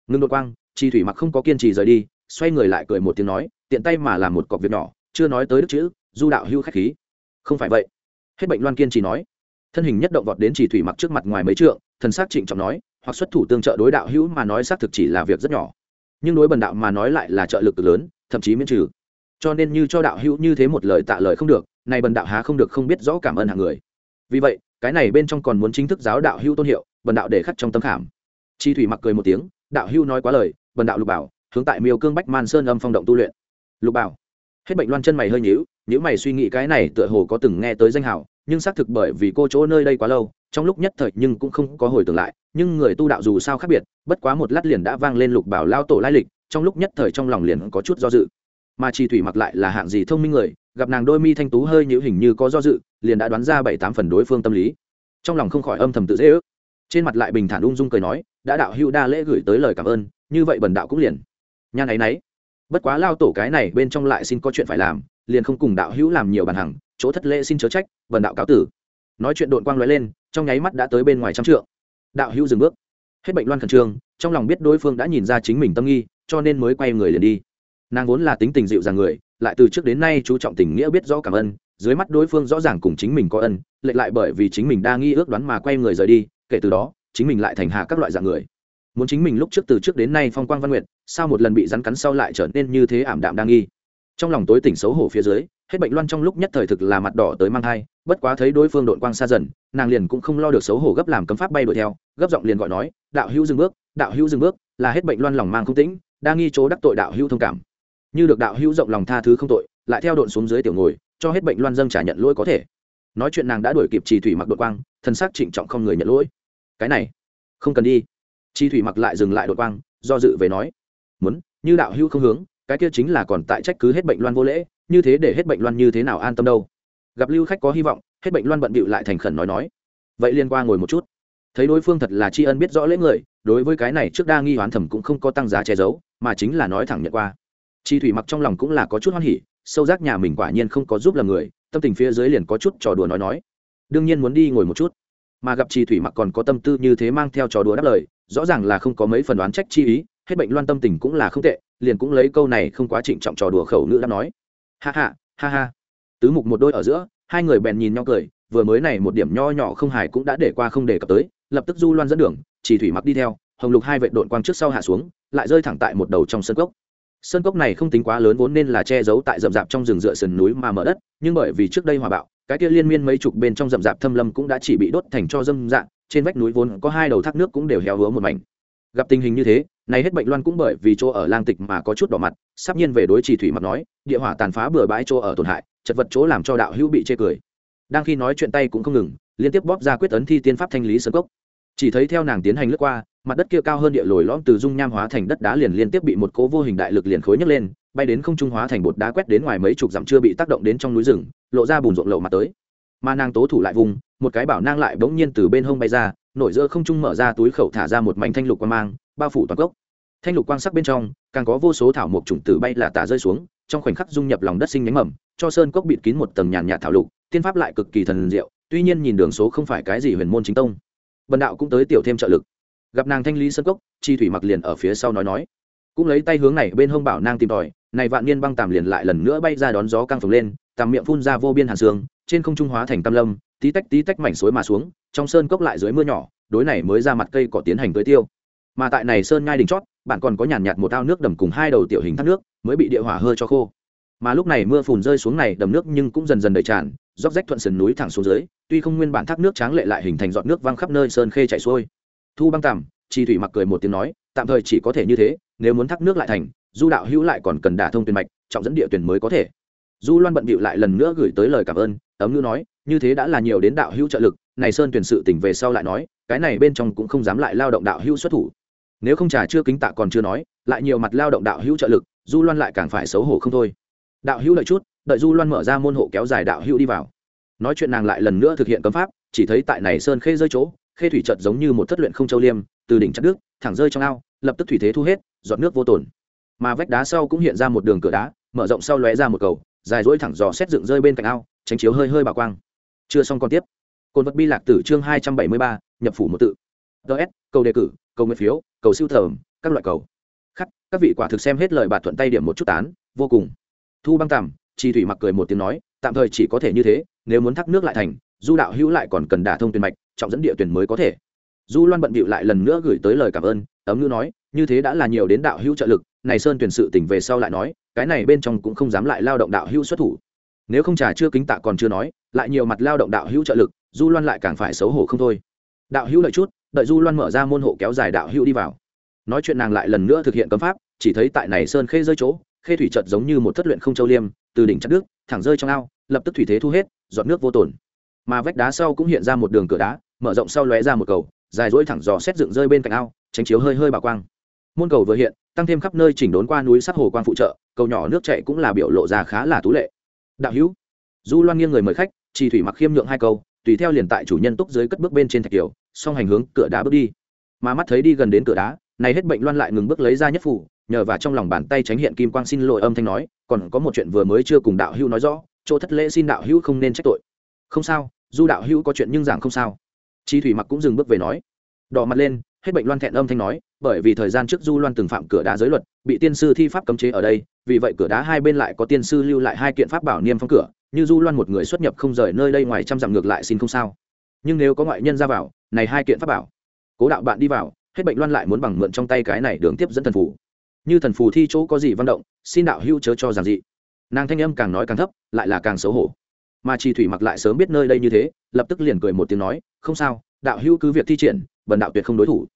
S1: Ngưng đội quang chỉ thủy mặc không có kiên trì rời đi, xoay người lại cười một tiếng nói, tiện tay mà làm một cọc việc nhỏ, chưa nói tới đức chữ, du đạo hưu khách khí. Không phải vậy. Hết bệnh loan kiên trì nói. Thân hình nhất động vọt đến chỉ thủy mặc trước mặt ngoài mấy trượng, thần xác trịnh trọng nói, hoặc xuất thủ tương trợ đối đạo hữu mà nói xác thực chỉ là việc rất nhỏ. Nhưng đối bần đạo mà nói lại là trợ lực lớn, thậm chí miễn trừ. Cho nên như cho đạo hữu như thế một lời tạ lời không được này bần đạo há không được không biết rõ cảm ơn hàng người vì vậy, cái này bên trong còn muốn chính thức giáo đạo hưu tôn hiệu bần đạo để khắc trong tâm khảm. Chi thủy mặc cười một tiếng, đạo hưu nói quá lời bần đạo lục bảo, hướng tại miêu cương bách man sơn âm phong động tu luyện. Lục bảo. Hết bệnh loan chân mày hơi nhíu nếu mày suy nghĩ cái này tựa hồ có từng nghe tới danh hào, nhưng xác thực bởi vì cô chỗ nơi đây quá lâu, trong lúc nhất thời nhưng cũng không có hồi tưởng lại, nhưng người tu đạo dù sao khác biệt, bất quá một lát liền đã vang lên lục bảo lao tổ lai lịch, trong lúc nhất thời trong lòng liền có chút do dự. Mà chi thủy mặc lại là hạng gì thông minh người, gặp nàng đôi mi thanh tú hơi nhữ hình như có do dự liền đã đoán ra bảy tám phần đối phương tâm lý. Trong lòng không khỏi âm thầm tự dễ ước. Trên mặt lại bình thản ung dung cười nói, đã đạo hữu đa lễ gửi tới lời cảm ơn, như vậy bần đạo cũng liền. Nhan ấy nấy. Bất quá lao tổ cái này bên trong lại xin có chuyện phải làm, liền không cùng đạo hữu làm nhiều bàn hằng, chỗ thất lễ xin chớ trách, bần đạo cáo tử. Nói chuyện đội quang lóe lên, trong nháy mắt đã tới bên ngoài trăm trượng. Đạo hữu dừng bước. Hết bệnh loan khẩn trương, trong lòng biết đối phương đã nhìn ra chính mình tâm nghi, cho nên mới quay người liền đi. Nàng vốn là tính tình dịu dàng người, lại từ trước đến nay chú trọng tình nghĩa biết rõ cảm ơn dưới mắt đối phương rõ ràng cùng chính mình có ân, lệ lại bởi vì chính mình đa nghi ước đoán mà quay người rời đi, kể từ đó, chính mình lại thành hạ các loại dạng người. Muốn chính mình lúc trước từ trước đến nay phong quang văn nguyệt, sao một lần bị rắn cắn sau lại trở nên như thế ảm đạm đa nghi? Trong lòng tối tỉnh xấu hổ phía dưới, hết bệnh loan trong lúc nhất thời thực là mặt đỏ tới mang thai, bất quá thấy đối phương đội quang xa dần, nàng liền cũng không lo được xấu hổ gấp làm cấm pháp bay đuổi theo, gấp giọng liền gọi nói, đạo hữu dừng bước, đạo hữu dừng bước, là hết bệnh loan lòng mang không tĩnh, đa nghi chỗ đắc tội đạo hữu thông cảm. Như được đạo hữu rộng lòng tha thứ không tội, lại theo độn xuống dưới tiểu ngồi cho hết bệnh loan dâng trả nhận lỗi có thể. Nói chuyện nàng đã đuổi kịp trì thủy mặc đội quang thân xác trịnh trọng không người nhận lỗi. Cái này, không cần đi. Chi thủy mặc lại dừng lại đội quang, do dự về nói, muốn, như đạo hữu không hướng, cái kia chính là còn tại trách cứ hết bệnh loan vô lễ, như thế để hết bệnh loan như thế nào an tâm đâu? Gặp lưu khách có hy vọng, hết bệnh loan bận bịu lại thành khẩn nói nói, vậy liên qua ngồi một chút. Thấy đối phương thật là tri ân biết rõ lễ người, đối với cái này trước đa nghi hoán thẩm cũng không có tăng giá che giấu, mà chính là nói thẳng nhận qua. Chi thủy mặc trong lòng cũng là có chút hoan hỉ sâu giác nhà mình quả nhiên không có giúp làm người, tâm tình phía dưới liền có chút trò đùa nói nói. Đương nhiên muốn đi ngồi một chút. Mà gặp chi thủy mặc còn có tâm tư như thế mang theo trò đùa đáp lời, rõ ràng là không có mấy phần đoán trách chi ý, hết bệnh loan tâm tình cũng là không tệ, liền cũng lấy câu này không quá trịnh trọng trò đùa khẩu ngữ đã nói. Ha ha ha ha. Tứ mục một đôi ở giữa, hai người bèn nhìn nhau cười, vừa mới này một điểm nho nhỏ không hài cũng đã để qua không để cập tới, lập tức du loan dẫn đường chỉ thủy mặc đi theo, hồng lục hai vệ đội quang trước sau hạ xuống, lại rơi thẳng tại một đầu trong sân cốc. Sơn cốc này không tính quá lớn vốn nên là che giấu tại rậm rạp trong rừng dựa sườn núi mà mở đất, nhưng bởi vì trước đây hòa bạo, cái kia liên miên mấy chục bên trong rậm rạp thâm lâm cũng đã chỉ bị đốt thành cho dâm dạng, trên vách núi vốn có hai đầu thác nước cũng đều héo hứa một mảnh. Gặp tình hình như thế, này hết bệnh loan cũng bởi vì chỗ ở lang tịch mà có chút đỏ mặt, sắp nhiên về đối trì thủy mặt nói, địa hỏa tàn phá bừa bãi chỗ ở tổn hại, chật vật chỗ làm cho đạo hữu bị chê cười. Đang khi nói chuyện tay cũng không ngừng, liên tiếp bóp ra quyết ấn thi tiên pháp thanh lý sơn cốc. Chỉ thấy theo nàng tiến hành lướt qua mặt đất kia cao hơn địa lồi lõm từ dung nham hóa thành đất đá liền liên tiếp bị một cố vô hình đại lực liền khối nhấc lên, bay đến không trung hóa thành bột đá quét đến ngoài mấy chục dặm chưa bị tác động đến trong núi rừng, lộ ra bùn ruộng lộ mặt tới. Mà nàng tố thủ lại vùng, một cái bảo nang lại bỗng nhiên từ bên hông bay ra, nổi giữa không trung mở ra túi khẩu thả ra một mảnh thanh lục quang mang, bao phủ toàn gốc thanh lục quang sắc bên trong, càng có vô số thảo mộc trùng tử bay là tả rơi xuống, trong khoảnh khắc dung nhập lòng đất sinh nhánh mầm, cho sơn cốc bịt kín một tầng nhàn nhạt thảo lục, tiên pháp lại cực kỳ thần diệu, tuy nhiên nhìn đường số không phải cái gì huyền môn chính tông. Bần đạo cũng tới tiểu thêm trợ lực gặp nàng thanh lý sơn cốc, chi thủy mặc liền ở phía sau nói nói. Cũng lấy tay hướng này bên hông bảo nang tìm tòi, này vạn niên băng tàm liền lại lần nữa bay ra đón gió căng phồng lên, tàm miệng phun ra vô biên hàn xương trên không trung hóa thành tam lâm, tí tách tí tách mảnh suối mà xuống, trong sơn cốc lại dưới mưa nhỏ, đối này mới ra mặt cây cỏ tiến hành tưới tiêu. Mà tại này sơn ngai đỉnh chót, bạn còn có nhàn nhạt một ao nước đầm cùng hai đầu tiểu hình thác nước, mới bị địa hỏa hơi cho khô. Mà lúc này mưa phùn rơi xuống này, đầm nước nhưng cũng dần dần đầy tràn róc rách thuận sườn núi thẳng xuống dưới, tuy không nguyên bản thác nước tráng lệ lại hình thành giọt nước văng khắp nơi sơn khê chảy xuôi thu băng tằm chi thủy mặc cười một tiếng nói, tạm thời chỉ có thể như thế, nếu muốn thác nước lại thành, du đạo hữu lại còn cần đả thông tuyển mạch, trọng dẫn địa tuyển mới có thể. Du loan bận bịu lại lần nữa gửi tới lời cảm ơn, ấm ngữ nói, như thế đã là nhiều đến đạo hữu trợ lực, này sơn tuyển sự tỉnh về sau lại nói, cái này bên trong cũng không dám lại lao động đạo hữu xuất thủ. Nếu không trả chưa kính tạ còn chưa nói, lại nhiều mặt lao động đạo hữu trợ lực, du loan lại càng phải xấu hổ không thôi. Đạo hữu đợi chút, đợi du loan mở ra môn hộ kéo dài đạo hữu đi vào. Nói chuyện nàng lại lần nữa thực hiện cấm pháp, chỉ thấy tại này sơn khê rơi chỗ khê thủy chợt giống như một thất luyện không châu liêm từ đỉnh chặt nước thẳng rơi trong ao lập tức thủy thế thu hết giọt nước vô tổn mà vách đá sau cũng hiện ra một đường cửa đá mở rộng sau lóe ra một cầu dài dỗi thẳng dò xét dựng rơi bên cạnh ao tránh chiếu hơi hơi bảo quang. Chưa xong còn tiếp. Cồn vật bi lạc tử chương hai trăm bảy mươi ba nhập phủ một tự. Ts cầu đề cử cầu nguyện phiếu cầu siêu thầm, các loại cầu. Khắc các vị quả thực xem hết lời bà thuận tay điểm một chút tán vô cùng. Thu băng tằm chi thủy mặc cười một tiếng nói tạm thời chỉ có thể như thế nếu muốn thác nước lại thành du đạo hữu lại còn cần đả thông tuyển mạch trọng dẫn địa tuyển mới có thể. Du loan bận bịu lại lần nữa gửi tới lời cảm ơn, ấm ngữ nói, như thế đã là nhiều đến đạo hữu trợ lực, này sơn tuyển sự tỉnh về sau lại nói, cái này bên trong cũng không dám lại lao động đạo hữu xuất thủ. Nếu không trả chưa kính tạ còn chưa nói, lại nhiều mặt lao động đạo hữu trợ lực, du loan lại càng phải xấu hổ không thôi. Đạo hữu lợi chút, đợi du loan mở ra môn hộ kéo dài đạo hữu đi vào. Nói chuyện nàng lại lần nữa thực hiện cấm pháp, chỉ thấy tại này sơn khê rơi chỗ, khê thủy chợt giống như một thất luyện không châu liêm, từ đỉnh chặt nước thẳng rơi trong ao, lập tức thủy thế thu hết dọn nước vô tổn mà vách đá sau cũng hiện ra một đường cửa đá mở rộng sau lóe ra một cầu, dài dỗi thẳng dò xét dựng rơi bên cạnh ao, tránh chiếu hơi hơi bảo quang. Môn cầu vừa hiện, tăng thêm khắp nơi chỉnh đốn qua núi sắc hồ quang phụ trợ, cầu nhỏ nước chạy cũng là biểu lộ ra khá là tú lệ. Đạo hữu, du loan nghiêng người mời khách chỉ thủy mặc khiêm nhượng hai câu, tùy theo liền tại chủ nhân túc dưới cất bước bên trên thạch kiều song hành hướng cửa đá bước đi. Mà mắt thấy đi gần đến cửa đá, này hết bệnh loan lại ngừng bước lấy ra nhất phủ nhờ vào trong lòng bàn tay tránh hiện kim quang xin lỗi âm thanh nói, còn có một chuyện vừa mới chưa cùng đạo hữu nói rõ, chỗ thất lễ xin đạo hữu không nên trách tội. Không sao, du đạo hữu có chuyện nhưng giảng không sao chi thủy mặc cũng dừng bước về nói, đỏ mặt lên, hết bệnh loan thẹn âm thanh nói, bởi vì thời gian trước du loan từng phạm cửa đá giới luật, bị tiên sư thi pháp cấm chế ở đây, vì vậy cửa đá hai bên lại có tiên sư lưu lại hai kiện pháp bảo niêm phong cửa, như du loan một người xuất nhập không rời nơi đây ngoài trăm dặm ngược lại xin không sao. Nhưng nếu có ngoại nhân ra vào, này hai kiện pháp bảo, cố đạo bạn đi vào, hết bệnh loan lại muốn bằng mượn trong tay cái này đường tiếp dẫn thần phù. Như thần phù thi chỗ có gì văn động, xin đạo hưu chớ cho giản dị nàng thanh âm càng nói càng thấp, lại là càng xấu hổ mà chi thủy mặc lại sớm biết nơi đây như thế, lập tức liền cười một tiếng nói, không sao, đạo hữu cứ việc thi triển, bần đạo tuyệt không đối thủ.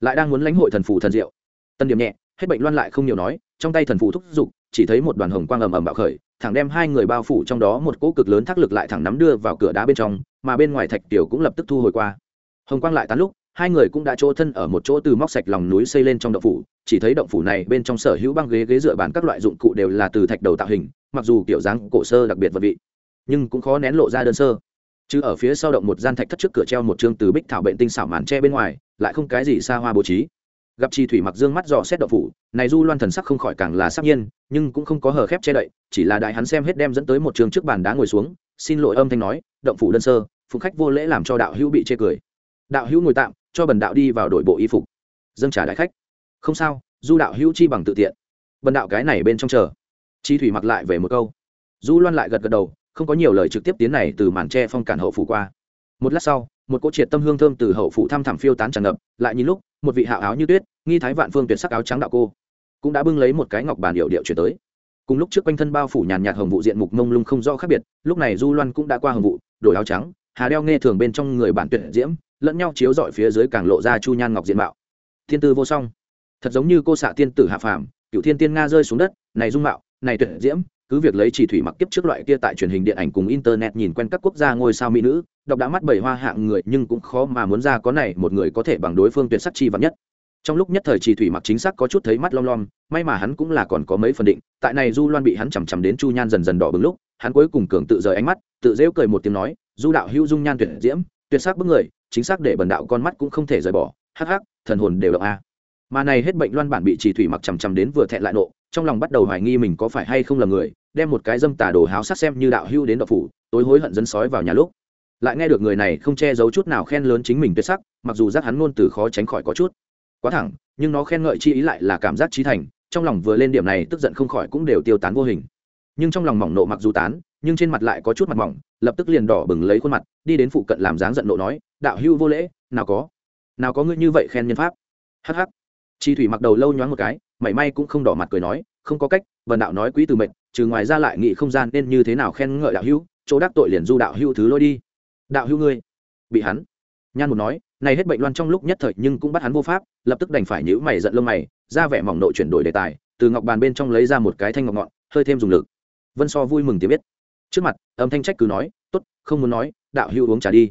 S1: Lại đang muốn lãnh hội thần phù thần diệu. Tân điểm nhẹ, hết bệnh loan lại không nhiều nói, trong tay thần phù thúc giục chỉ thấy một đoàn hồng quang ầm ầm bạo khởi, thẳng đem hai người bao phủ trong đó một cỗ cực lớn thác lực lại thẳng nắm đưa vào cửa đá bên trong, mà bên ngoài thạch tiểu cũng lập tức thu hồi qua. Hồng quang lại tán lúc, hai người cũng đã chỗ thân ở một chỗ từ móc sạch lòng núi xây lên trong động phủ, chỉ thấy động phủ này bên trong sở hữu băng ghế ghế dựa bàn các loại dụng cụ đều là từ thạch đầu tạo hình, mặc dù kiểu dáng cổ sơ đặc biệt vật vị nhưng cũng khó nén lộ ra đơn sơ. Chứ ở phía sau động một gian thạch thất trước cửa treo một chương từ bích thảo bệnh tinh xảo màn tre bên ngoài, lại không cái gì xa hoa bố trí. Gặp chi thủy mặc dương mắt dò xét đậu phủ, này du loan thần sắc không khỏi càng là sắc nhiên, nhưng cũng không có hờ khép che đậy, chỉ là đại hắn xem hết đem dẫn tới một trường trước bàn đá ngồi xuống, xin lỗi âm thanh nói, động phủ đơn sơ, phục khách vô lễ làm cho đạo hữu bị chê cười. Đạo hữu ngồi tạm, cho bần đạo đi vào đội bộ y phục. Dâng trả đại khách. Không sao, du đạo hữu chi bằng tự tiện. Bần đạo cái này bên trong chờ. Chi thủy mặc lại về một câu. Du loan lại gật gật đầu không có nhiều lời trực tiếp tiến này từ màn tre phong cản hậu phủ qua. Một lát sau, một cỗ triệt tâm hương thơm từ hậu phủ thăm thẳm phiêu tán tràn ngập, lại nhìn lúc, một vị hạo áo như tuyết, nghi thái vạn phương tuyệt sắc áo trắng đạo cô, cũng đã bưng lấy một cái ngọc bàn hiệu điệu chuyển tới. Cùng lúc trước quanh thân bao phủ nhàn nhạt hồng vụ diện mục mông lung không rõ khác biệt, lúc này du loan cũng đã qua hồng vụ, đổi áo trắng, hà đeo nghe thường bên trong người bản tuyệt diễm, lẫn nhau chiếu dọi phía dưới càng lộ ra chu nhan ngọc diện mạo. Thiên tư vô song. Thật giống như cô xạ tiên tử hạ phàm cựu thiên tiên nga rơi xuống đất, này dung mạo, này tuyệt diễm cứ việc lấy chỉ thủy mặc kiếp trước loại kia tại truyền hình điện ảnh cùng internet nhìn quen các quốc gia ngôi sao mỹ nữ đọc đã mắt bảy hoa hạng người, nhưng cũng khó mà muốn ra có này một người có thể bằng đối phương tuyệt sắc chi vắn nhất. Trong lúc nhất thời chỉ thủy mặc chính xác có chút thấy mắt lom lom, may mà hắn cũng là còn có mấy phần định, tại này du loan bị hắn chằm chằm đến chu nhan dần dần đỏ bừng lúc, hắn cuối cùng cường tự rời ánh mắt, tự rêu cười một tiếng nói, du đạo hữu dung nhan tuyệt diễm, tuyệt sắc bức người, chính xác để bần đạo con mắt cũng không thể rời bỏ, hắc hắc, thần hồn đều động a. Mà này hết bệnh loan bản bị chỉ thủy mặc chằm chằm đến vừa thẹn lại nộ trong lòng bắt đầu hoài nghi mình có phải hay không là người, đem một cái dâm tà đồ háo sắc xem như đạo hưu đến đậu phủ, tối hối hận dân sói vào nhà lúc. Lại nghe được người này không che giấu chút nào khen lớn chính mình tuyệt sắc, mặc dù giác hắn ngôn từ khó tránh khỏi có chút. Quá thẳng, nhưng nó khen ngợi chi ý lại là cảm giác trí thành, trong lòng vừa lên điểm này tức giận không khỏi cũng đều tiêu tán vô hình. Nhưng trong lòng mỏng nộ mặc dù tán, nhưng trên mặt lại có chút mặt mỏng, lập tức liền đỏ bừng lấy khuôn mặt, đi đến phụ cận làm dáng giận nộ nói, đạo hưu vô lễ, nào có nào có ngươi như vậy khen nhân pháp. Hắc hắc chi thủy mặc đầu lâu nhoáng một cái, mảy may cũng không đỏ mặt cười nói, không có cách vần đạo nói quý từ mệnh, trừ ngoài ra lại nghị không gian nên như thế nào khen ngợi đạo hữu, chỗ đắc tội liền du đạo hữu thứ lôi đi. Đạo hữu ngươi? Bị hắn nhan một nói, này hết bệnh loan trong lúc nhất thời nhưng cũng bắt hắn vô pháp, lập tức đành phải nhữ mày giận lông mày, ra vẻ mỏng nội chuyển đổi đề tài, từ ngọc bàn bên trong lấy ra một cái thanh ngọc ngọn, hơi thêm dùng lực. Vân so vui mừng tiếng biết. Trước mặt, âm thanh trách cứ nói, tốt, không muốn nói, đạo hữu uống trà đi.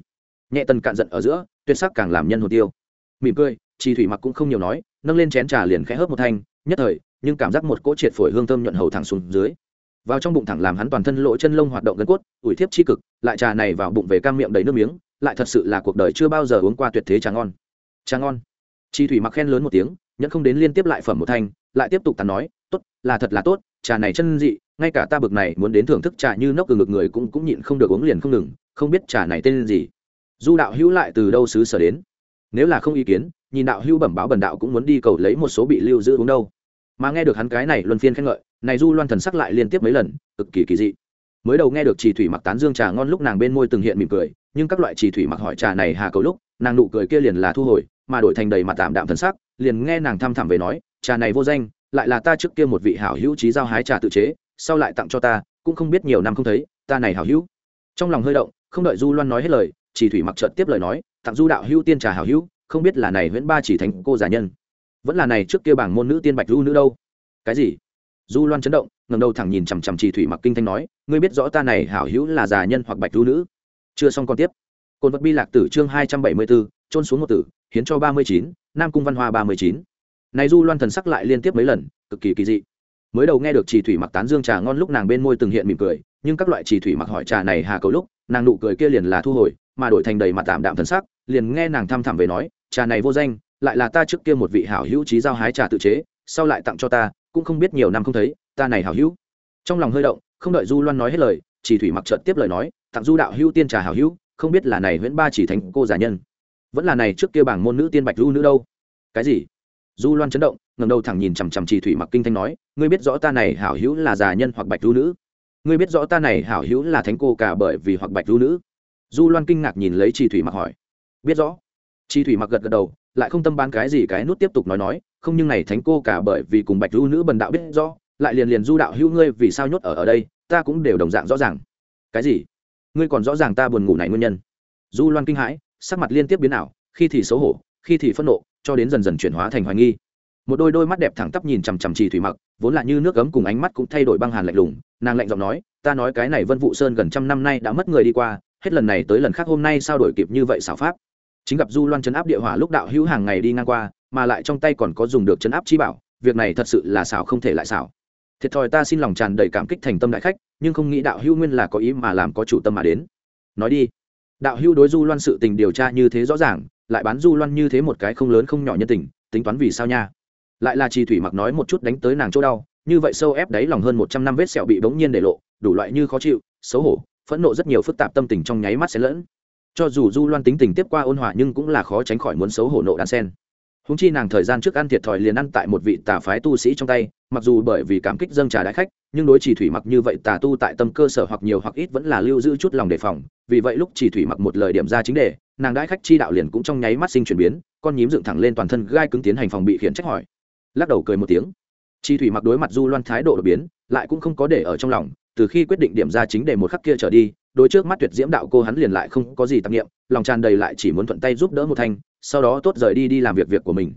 S1: Nhẹ tần cạn giận ở giữa, tuyệt sắc càng làm nhân hồ tiêu. Mỉm cười, chi thủy mặc cũng không nhiều nói nâng lên chén trà liền khẽ hớp một thanh, nhất thời, nhưng cảm giác một cỗ triệt phổi hương thơm nhuận hầu thẳng xuống dưới. Vào trong bụng thẳng làm hắn toàn thân lỗ chân lông hoạt động gân cốt, ủi thiếp chi cực, lại trà này vào bụng về cam miệng đầy nước miếng, lại thật sự là cuộc đời chưa bao giờ uống qua tuyệt thế trà ngon. Trà ngon. Chi thủy mặc khen lớn một tiếng, nhẫn không đến liên tiếp lại phẩm một thanh, lại tiếp tục tàn nói, tốt, là thật là tốt, trà này chân dị, ngay cả ta bực này muốn đến thưởng thức trà như nốc từ ngực người cũng cũng nhịn không được uống liền không ngừng, không biết trà này tên gì. Du đạo hữu lại từ đâu xứ sở đến? Nếu là không ý kiến nhìn đạo hữu bẩm báo bần đạo cũng muốn đi cầu lấy một số bị lưu giữ uống đâu. Mà nghe được hắn cái này luân phiên khen ngợi, này du loan thần sắc lại liên tiếp mấy lần, cực kỳ kỳ dị. Mới đầu nghe được chỉ thủy mặc tán dương trà ngon lúc nàng bên môi từng hiện mỉm cười, nhưng các loại chỉ thủy mặc hỏi trà này hà cầu lúc, nàng nụ cười kia liền là thu hồi, mà đổi thành đầy mặt tạm đạm thần sắc, liền nghe nàng thăm thẳm về nói, trà này vô danh, lại là ta trước kia một vị hảo hữu trí giao hái trà tự chế, sau lại tặng cho ta, cũng không biết nhiều năm không thấy, ta này hảo hữu. Trong lòng hơi động, không đợi du loan nói hết lời, chỉ thủy mặc trợt tiếp lời nói, tặng du đạo hữu tiên trà hảo hữu không biết là này nguyễn ba chỉ thành cô giả nhân, vẫn là này trước kia bảng môn nữ tiên bạch du nữ đâu. Cái gì? Du loan chấn động ngầm đầu thẳng nhìn chằm chằm chỉ thủy mặc kinh thanh nói, ngươi biết rõ ta này hảo hữu là già nhân hoặc bạch du nữ? Chưa xong còn tiếp. Côn vật bi lạc tử chương hai trăm bảy mươi bốn trôn xuống một tử, hiến cho ba mươi chín, nam cung văn hoa ba mươi chín. Này du loan thần sắc lại liên tiếp mấy lần, cực kỳ kỳ dị. Mới đầu nghe được chỉ thủy mặc tán dương trà ngon lúc nàng bên môi từng hiện mỉm cười, nhưng các loại chỉ thủy mặc hỏi trà này hà cầu lúc, nàng nụ cười kia liền là thu hồi, mà đổi thành đầy mặt tạm đạm thần sắc, liền nghe nàng thăm thẳm về nói trà này vô danh, lại là ta trước kia một vị hảo hữu trí giao hái trà tự chế, sau lại tặng cho ta, cũng không biết nhiều năm không thấy, ta này hảo hữu. Trong lòng hơi động, không đợi du loan nói hết lời, chỉ thủy mặc trợt tiếp lời nói, tặng du đạo hữu tiên trà hảo hữu, không biết là này nguyễn ba chỉ thành cô giả nhân. Vẫn là này trước kia bảng môn nữ tiên bạch du nữ đâu. Cái gì? Du loan chấn động ngầm đầu thẳng nhìn chằm chằm chỉ thủy mặc kinh thanh nói, ngươi biết rõ ta này hảo hữu là già nhân hoặc bạch du nữ? Ngươi biết rõ ta này hảo hữu là thánh cô cả bởi vì hoặc bạch du nữ? Du loan kinh ngạc nhìn lấy chỉ thủy mặc hỏi. Biết rõ chi thủy mặc gật gật đầu, lại không tâm bán cái gì cái nút tiếp tục nói nói, không nhưng này thánh cô cả bởi vì cùng bạch du nữ bần đạo biết rõ, lại liền liền du đạo hữu ngươi vì sao nhốt ở ở đây, ta cũng đều đồng dạng rõ ràng. Cái gì? Ngươi còn rõ ràng ta buồn ngủ này nguyên nhân? Du loan kinh hãi, sắc mặt liên tiếp biến ảo, khi thì xấu hổ, khi thì phẫn nộ, cho đến dần dần chuyển hóa thành hoài nghi. Một đôi đôi mắt đẹp thẳng tắp nhìn chằm chằm trì thủy mặc, vốn là như nước cấm cùng ánh mắt cũng thay đổi băng hàn lạnh lùng, nàng lạnh giọng nói, ta nói cái này vân vụ sơn gần trăm năm nay đã mất người đi qua, hết lần này tới lần khác hôm nay sao đổi kịp như vậy xảo pháp? Chính gặp du loan chấn áp địa hỏa lúc đạo hữu hàng ngày đi ngang qua, mà lại trong tay còn có dùng được chấn áp chi bảo, việc này thật sự là xảo không thể lại xảo. Thiệt thòi ta xin lòng tràn đầy cảm kích thành tâm đại khách, nhưng không nghĩ đạo hữu nguyên là có ý mà làm có chủ tâm mà đến. Nói đi. Đạo hữu đối du loan sự tình điều tra như thế rõ ràng, lại bán du loan như thế một cái không lớn không nhỏ nhân tình, tính toán vì sao nha? Lại là trì thủy mặc nói một chút đánh tới nàng chỗ đau, như vậy sâu ép đáy lòng hơn một trăm năm vết sẹo bị bỗng nhiên để lộ, đủ loại như khó chịu, xấu hổ, phẫn nộ rất nhiều phức tạp tâm tình trong nháy mắt sẽ lẫn cho dù du loan tính tình tiếp qua ôn hòa nhưng cũng là khó tránh khỏi muốn xấu hổ nộ đan sen. Húng chi nàng thời gian trước ăn thiệt thòi liền ăn tại một vị tà phái tu sĩ trong tay, mặc dù bởi vì cảm kích dâng trà đại khách, nhưng đối chỉ thủy mặc như vậy tà tu tại tâm cơ sở hoặc nhiều hoặc ít vẫn là lưu giữ chút lòng đề phòng, vì vậy lúc chỉ thủy mặc một lời điểm ra chính đề, nàng đại khách chi đạo liền cũng trong nháy mắt sinh chuyển biến, con nhím dựng thẳng lên toàn thân gai cứng tiến hành phòng bị khiển trách hỏi. Lắc đầu cười một tiếng. Chi thủy mặc đối mặt du loan thái độ đột biến, lại cũng không có để ở trong lòng, từ khi quyết định điểm ra chính đề một khắc kia trở đi đôi trước mắt tuyệt diễm đạo cô hắn liền lại không có gì tạp nghiệm lòng tràn đầy lại chỉ muốn thuận tay giúp đỡ một thanh, sau đó tốt rời đi đi làm việc việc của mình.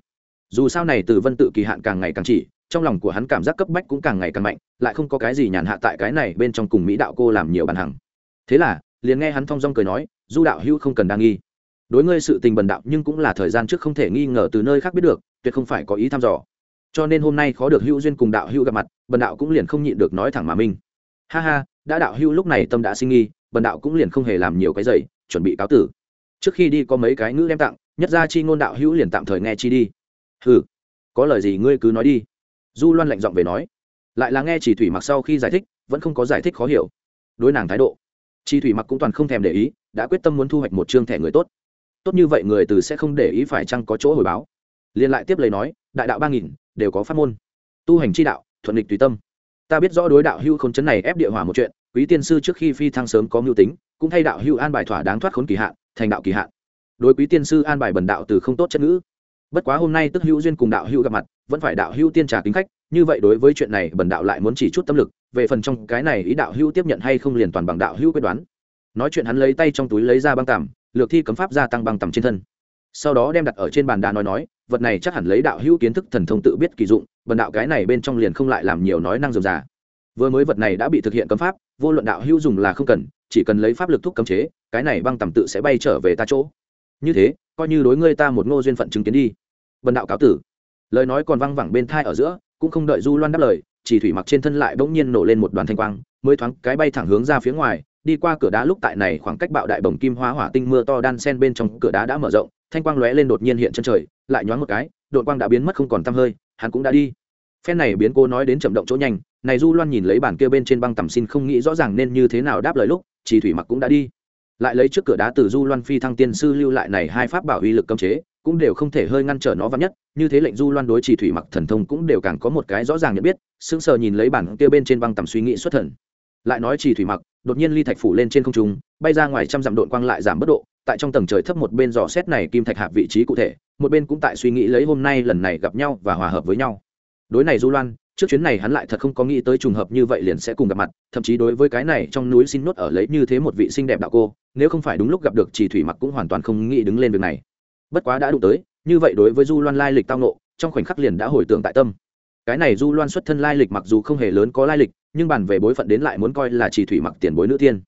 S1: Dù sao này từ vân tự kỳ hạn càng ngày càng chỉ, trong lòng của hắn cảm giác cấp bách cũng càng ngày càng mạnh, lại không có cái gì nhàn hạ tại cái này bên trong cùng mỹ đạo cô làm nhiều bàn hằng. Thế là, liền nghe hắn thong dong cười nói, du đạo hữu không cần đa nghi. Đối ngươi sự tình bần đạo nhưng cũng là thời gian trước không thể nghi ngờ từ nơi khác biết được, tuyệt không phải có ý thăm dò. Cho nên hôm nay khó được hữu duyên cùng đạo hữu gặp mặt, bần đạo cũng liền không nhịn được nói thẳng mà minh ha ha, đã đạo hữu lúc này tâm đã sinh nghi bần đạo cũng liền không hề làm nhiều cái giày, chuẩn bị cáo tử. Trước khi đi có mấy cái ngữ đem tặng, nhất ra chi ngôn đạo hữu liền tạm thời nghe chi đi. Ừ có lời gì ngươi cứ nói đi. Du loan lạnh giọng về nói. Lại là nghe chỉ thủy mặc sau khi giải thích, vẫn không có giải thích khó hiểu. Đối nàng thái độ chi thủy mặc cũng toàn không thèm để ý, đã quyết tâm muốn thu hoạch một chương thẻ người tốt. Tốt như vậy người từ sẽ không để ý phải chăng có chỗ hồi báo. Liên lại tiếp lời nói, đại đạo ba nghìn, đều có pháp môn. Tu hành chi đạo, thuận lịch tùy tâm. Ta biết rõ đối đạo hưu khốn chấn này ép địa hỏa một chuyện quý tiên sư trước khi phi thăng sớm có mưu tính, cũng thay đạo hưu an bài thỏa đáng thoát khốn kỳ hạn, thành đạo kỳ hạn. Đối quý tiên sư an bài bần đạo từ không tốt chất ngữ. Bất quá hôm nay tức hữu duyên cùng đạo hữu gặp mặt, vẫn phải đạo hữu tiên trà kính khách, như vậy đối với chuyện này bần đạo lại muốn chỉ chút tâm lực, về phần trong cái này ý đạo hữu tiếp nhận hay không liền toàn bằng đạo hữu quyết đoán. Nói chuyện hắn lấy tay trong túi lấy ra băng tằm, lược thi cấm pháp gia tăng băng tằm trên thân. Sau đó đem đặt ở trên bàn đá nói nói, vật này chắc hẳn lấy đạo hữu kiến thức thần thông tự biết kỳ dụng, bần đạo cái này bên trong liền không lại làm nhiều nói năng dườm già vừa mới vật này đã bị thực hiện cấm pháp vô luận đạo hữu dùng là không cần, chỉ cần lấy pháp lực thúc cấm chế, cái này băng tầm tự sẽ bay trở về ta chỗ. Như thế, coi như đối ngươi ta một ngô duyên phận chứng kiến đi. Vần đạo cáo tử. Lời nói còn văng vẳng bên thai ở giữa, cũng không đợi du loan đáp lời, chỉ thủy mặc trên thân lại bỗng nhiên nổ lên một đoàn thanh quang, mới thoáng cái bay thẳng hướng ra phía ngoài, đi qua cửa đá lúc tại này khoảng cách bạo đại bồng kim hóa hỏa tinh mưa to đan sen bên trong cửa đá đã mở rộng, thanh quang lóe lên đột nhiên hiện chân trời, lại nhoáng một cái đội quang đã biến mất không còn tăm hơi, hắn cũng đã đi. Phen này biến cô nói đến chậm động chỗ nhanh này du loan nhìn lấy bản kia bên trên băng tầm xin không nghĩ rõ ràng nên như thế nào đáp lời lúc chỉ thủy mặc cũng đã đi. Lại lấy trước cửa đá từ du loan phi thăng tiên sư lưu lại này hai pháp bảo uy lực cấm chế, cũng đều không thể hơi ngăn trở nó vắn nhất. Như thế lệnh du loan đối chỉ thủy mặc thần thông cũng đều càng có một cái rõ ràng nhận biết, sững sờ nhìn lấy bản kia bên trên băng tầm suy nghĩ xuất thần. Lại nói chỉ thủy mặc, đột nhiên ly thạch phủ lên trên không trung, bay ra ngoài trăm dặm độn quang lại giảm bất độ, tại trong tầng trời thấp một bên dò xét này kim thạch hạ vị trí cụ thể, một bên cũng tại suy nghĩ lấy hôm nay lần này gặp nhau và hòa hợp với nhau. Đối này du loan trước chuyến này hắn lại thật không có nghĩ tới trùng hợp như vậy liền sẽ cùng gặp mặt, thậm chí đối với cái này trong núi xin nốt ở lấy như thế một vị xinh đẹp đạo cô, nếu không phải đúng lúc gặp được chỉ thủy mặc cũng hoàn toàn không nghĩ đứng lên việc này. Bất quá đã đụng tới, như vậy đối với du loan lai lịch tao nộ trong khoảnh khắc liền đã hồi tưởng tại tâm. Cái này du loan xuất thân lai lịch mặc dù không hề lớn có lai lịch, nhưng bản về bối phận đến lại muốn coi là chỉ thủy mặc tiền bối nữ tiên.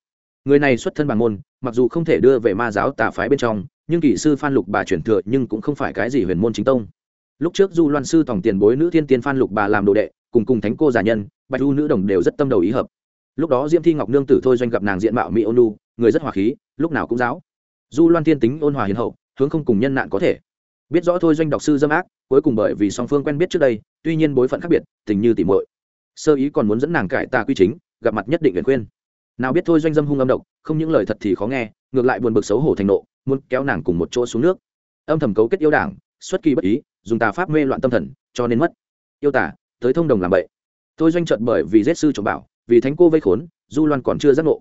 S1: Người này xuất thân bằng môn, mặc dù không thể đưa về ma giáo tà phái bên trong, nhưng kỹ sư phan lục bà chuyển thừa nhưng cũng không phải cái gì huyền môn chính tông lúc trước du loan sư tổng tiền bối nữ thiên tiên phan lục bà làm đồ đệ, cùng cùng thánh cô giả nhân, bạch du nữ đồng đều rất tâm đầu ý hợp. Lúc đó diễm thi ngọc nương tử thôi doanh gặp nàng diện mạo mỹ ôn lu người rất hòa khí, lúc nào cũng giáo. Du loan thiên tính ôn hòa hiền hậu, hướng không cùng nhân nạn có thể. Biết rõ thôi doanh đọc sư dâm ác, cuối cùng bởi vì song phương quen biết trước đây, tuy nhiên bối phận khác biệt, tình như tỉ muội. Sơ ý còn muốn dẫn nàng cải tà quy chính, gặp mặt nhất định nguyện khuyên. Nào biết thôi doanh dâm hung âm độc, không những lời thật thì khó nghe, ngược lại buồn bực xấu hổ thành nộ, muốn kéo nàng cùng một chỗ xuống nước. Âm thầm cấu kết yêu đảng, xuất kỳ bất ý dùng tà pháp mê loạn tâm thần, cho nên mất. Yêu tả tới thông đồng làm vậy tôi doanh trận bởi vì giết sư trộm bảo, vì thánh cô vây khốn, du loan còn chưa giác ngộ.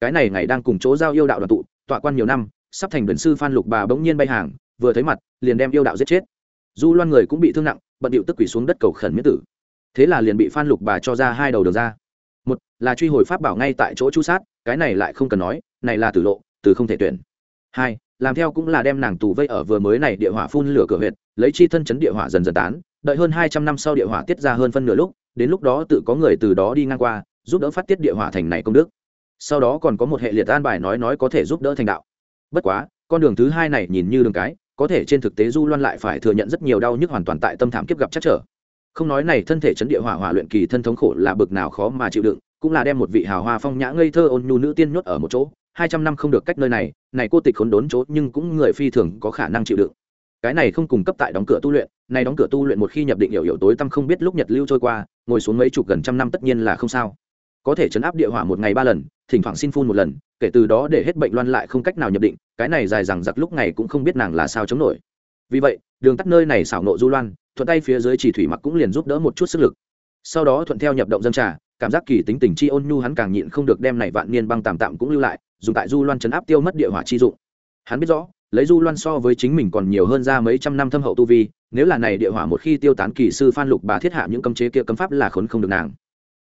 S1: Cái này ngày đang cùng chỗ giao yêu đạo đoàn tụ, tọa quan nhiều năm, sắp thành biển sư phan lục bà bỗng nhiên bay hàng, vừa thấy mặt, liền đem yêu đạo giết chết. Du loan người cũng bị thương nặng, bận điệu tức quỷ xuống đất cầu khẩn miễn tử. Thế là liền bị phan lục bà cho ra hai đầu đường ra. Một là truy hồi pháp bảo ngay tại chỗ chu sát, cái này lại không cần nói, này là tử lộ, từ không thể tuyển. Hai làm theo cũng là đem nàng tù vây ở vừa mới này địa hỏa phun lửa cửa huyệt, lấy chi thân chấn địa hỏa dần dần tán, đợi hơn hai trăm năm sau địa hỏa tiết ra hơn phân nửa lúc, đến lúc đó tự có người từ đó đi ngang qua, giúp đỡ phát tiết địa hỏa thành này công đức. Sau đó còn có một hệ liệt an bài nói nói có thể giúp đỡ thành đạo. Bất quá, con đường thứ hai này nhìn như đường cái, có thể trên thực tế du loan lại phải thừa nhận rất nhiều đau nhức hoàn toàn tại tâm thảm kiếp gặp chắc trở. Không nói này thân thể chấn địa hỏa hỏa luyện kỳ thân thống khổ là bực nào khó mà chịu đựng, cũng là đem một vị hào hoa phong nhã ngây thơ ôn nhu nữ tiên nhốt ở một chỗ hai trăm năm không được cách nơi này này cô tịch khốn đốn chỗ nhưng cũng người phi thường có khả năng chịu đựng. Cái này không cung cấp tại đóng cửa tu luyện, này đóng cửa tu luyện một khi nhập định hiểu hiểu tối tăm không biết lúc nhật lưu trôi qua, ngồi xuống mấy chục gần trăm năm tất nhiên là không sao. Có thể chấn áp địa hỏa một ngày ba lần, thỉnh thoảng xin phun một lần, kể từ đó để hết bệnh loan lại không cách nào nhập định, cái này dài rằng giặc lúc này cũng không biết nàng là sao chống nổi. Vì vậy, đường tắt nơi này xảo nộ du loan, thuận tay phía dưới chỉ thủy mặc cũng liền giúp đỡ một chút sức lực. Sau đó thuận theo nhập động dân trà, cảm giác kỳ tính tình chi ôn nhu hắn càng nhịn không được đem này vạn niên băng tạm tạm cũng lưu lại dùng tại du loan chấn áp tiêu mất địa hỏa chi dụng. Hắn biết rõ, lấy du loan so với chính mình còn nhiều hơn ra mấy trăm năm thâm hậu tu vi, nếu là này địa hỏa một khi tiêu tán kỳ sư phan lục bà thiết hạ những cấm chế kia cấm pháp là khốn không được nàng.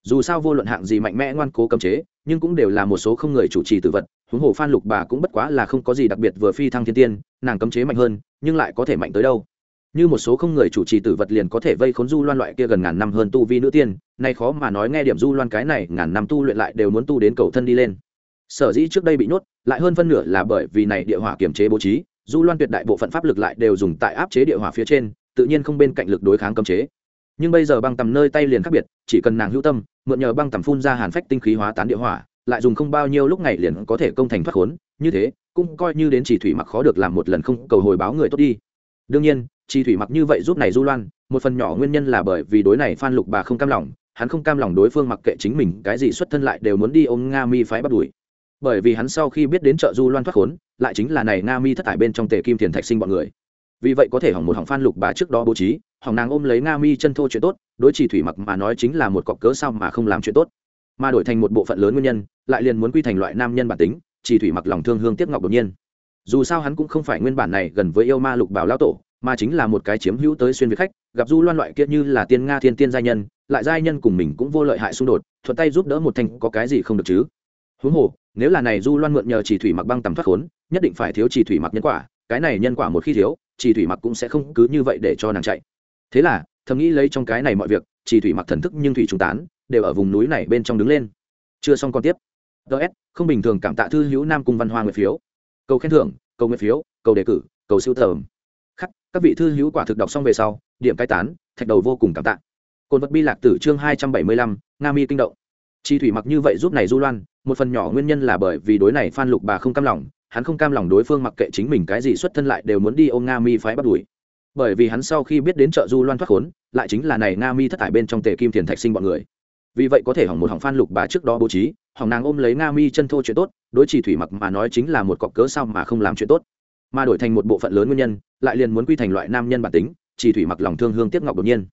S1: Dù sao vô luận hạng gì mạnh mẽ ngoan cố cấm chế, nhưng cũng đều là một số không người chủ trì tự vật, huống hồ phan lục bà cũng bất quá là không có gì đặc biệt vừa phi thăng thiên tiên, nàng cấm chế mạnh hơn, nhưng lại có thể mạnh tới đâu. Như một số không người chủ trì tử vật liền có thể vây khốn du loan loại kia gần ngàn năm hơn tu vi nữ tiên, nay khó mà nói nghe điểm du loan cái này ngàn năm tu luyện lại đều muốn tu đến cầu thân đi lên sở dĩ trước đây bị nhốt, lại hơn phân nửa là bởi vì này địa hỏa kiềm chế bố trí du loan tuyệt đại bộ phận pháp lực lại đều dùng tại áp chế địa hỏa phía trên, tự nhiên không bên cạnh lực đối kháng cấm chế. Nhưng bây giờ băng tầm nơi tay liền khác biệt, chỉ cần nàng hữu tâm, mượn nhờ băng tầm phun ra hàn phách tinh khí hóa tán địa hỏa, lại dùng không bao nhiêu lúc ngày liền có thể công thành thoát khốn, như thế, cũng coi như đến chỉ thủy mặc khó được làm một lần không cầu hồi báo người tốt đi. Đương nhiên, chỉ thủy mặc như vậy giúp này du loan, một phần nhỏ nguyên nhân là bởi vì đối này phan lục bà không cam lòng, hắn không cam lòng đối phương mặc kệ chính mình cái gì xuất thân lại đều muốn đi ôm nga mi phái bắt đuổi bởi vì hắn sau khi biết đến chợ du loan thoát khốn, lại chính là này nga mi thất thải bên trong tề kim thiền thạch sinh bọn người. Vì vậy có thể hỏng một hỏng phan lục bà trước đó bố trí, hỏng nàng ôm lấy nga mi chân thô chuyện tốt, đối chỉ thủy mặc mà nói chính là một cọc cớ sao mà không làm chuyện tốt. Mà đổi thành một bộ phận lớn nguyên nhân, lại liền muốn quy thành loại nam nhân bản tính, chỉ thủy mặc lòng thương hương tiếc ngọc đột nhiên. Dù sao hắn cũng không phải nguyên bản này gần với yêu ma lục bảo lao tổ, mà chính là một cái chiếm hữu tới xuyên việt khách, gặp du loan loại kia như là tiên nga thiên tiên giai nhân, lại giai nhân cùng mình cũng vô lợi hại xung đột, thuận tay giúp đỡ một thành có cái gì không được chứ? Huống hồ, nếu là này du loan mượn nhờ chỉ thủy mặc băng tầm thoát khốn, nhất định phải thiếu chỉ thủy mặc nhân quả, cái này nhân quả một khi thiếu, chỉ thủy mặc cũng sẽ không cứ như vậy để cho nàng chạy. Thế là, thầm nghĩ lấy trong cái này mọi việc, chỉ thủy mặc thần thức nhưng thủy trung tán, đều ở vùng núi này bên trong đứng lên. Chưa xong còn tiếp. Ts không bình thường cảm tạ thư hữu nam cung văn hoa nguyệt phiếu. Cầu khen thưởng, cầu nguyện phiếu, cầu đề cử, cầu siêu tầm. Khắc, các vị thư hữu quả thực đọc xong về sau, điểm cai tán, thạch đầu vô cùng cảm tạ. Cồn vật bi lạc tử chương hai trăm bảy mươi lăm, nga mi kinh động. Chi thủy mặc như vậy giúp này du loan một phần nhỏ nguyên nhân là bởi vì đối này phan lục bà không cam lòng, hắn không cam lòng đối phương mặc kệ chính mình cái gì xuất thân lại đều muốn đi ôm nga mi phái bắt đuổi. Bởi vì hắn sau khi biết đến chợ du loan thoát khốn, lại chính là này nga mi thất thải bên trong tề kim thiền thạch sinh bọn người. Vì vậy có thể hỏng một hỏng phan lục bà trước đó bố trí, hỏng nàng ôm lấy nga mi chân thô chuyện tốt, đối chỉ thủy mặc mà nói chính là một cọc cớ sao mà không làm chuyện tốt. Mà đổi thành một bộ phận lớn nguyên nhân, lại liền muốn quy thành loại nam nhân bản tính, chỉ thủy mặc lòng thương hương tiếc ngọc đột nhiên.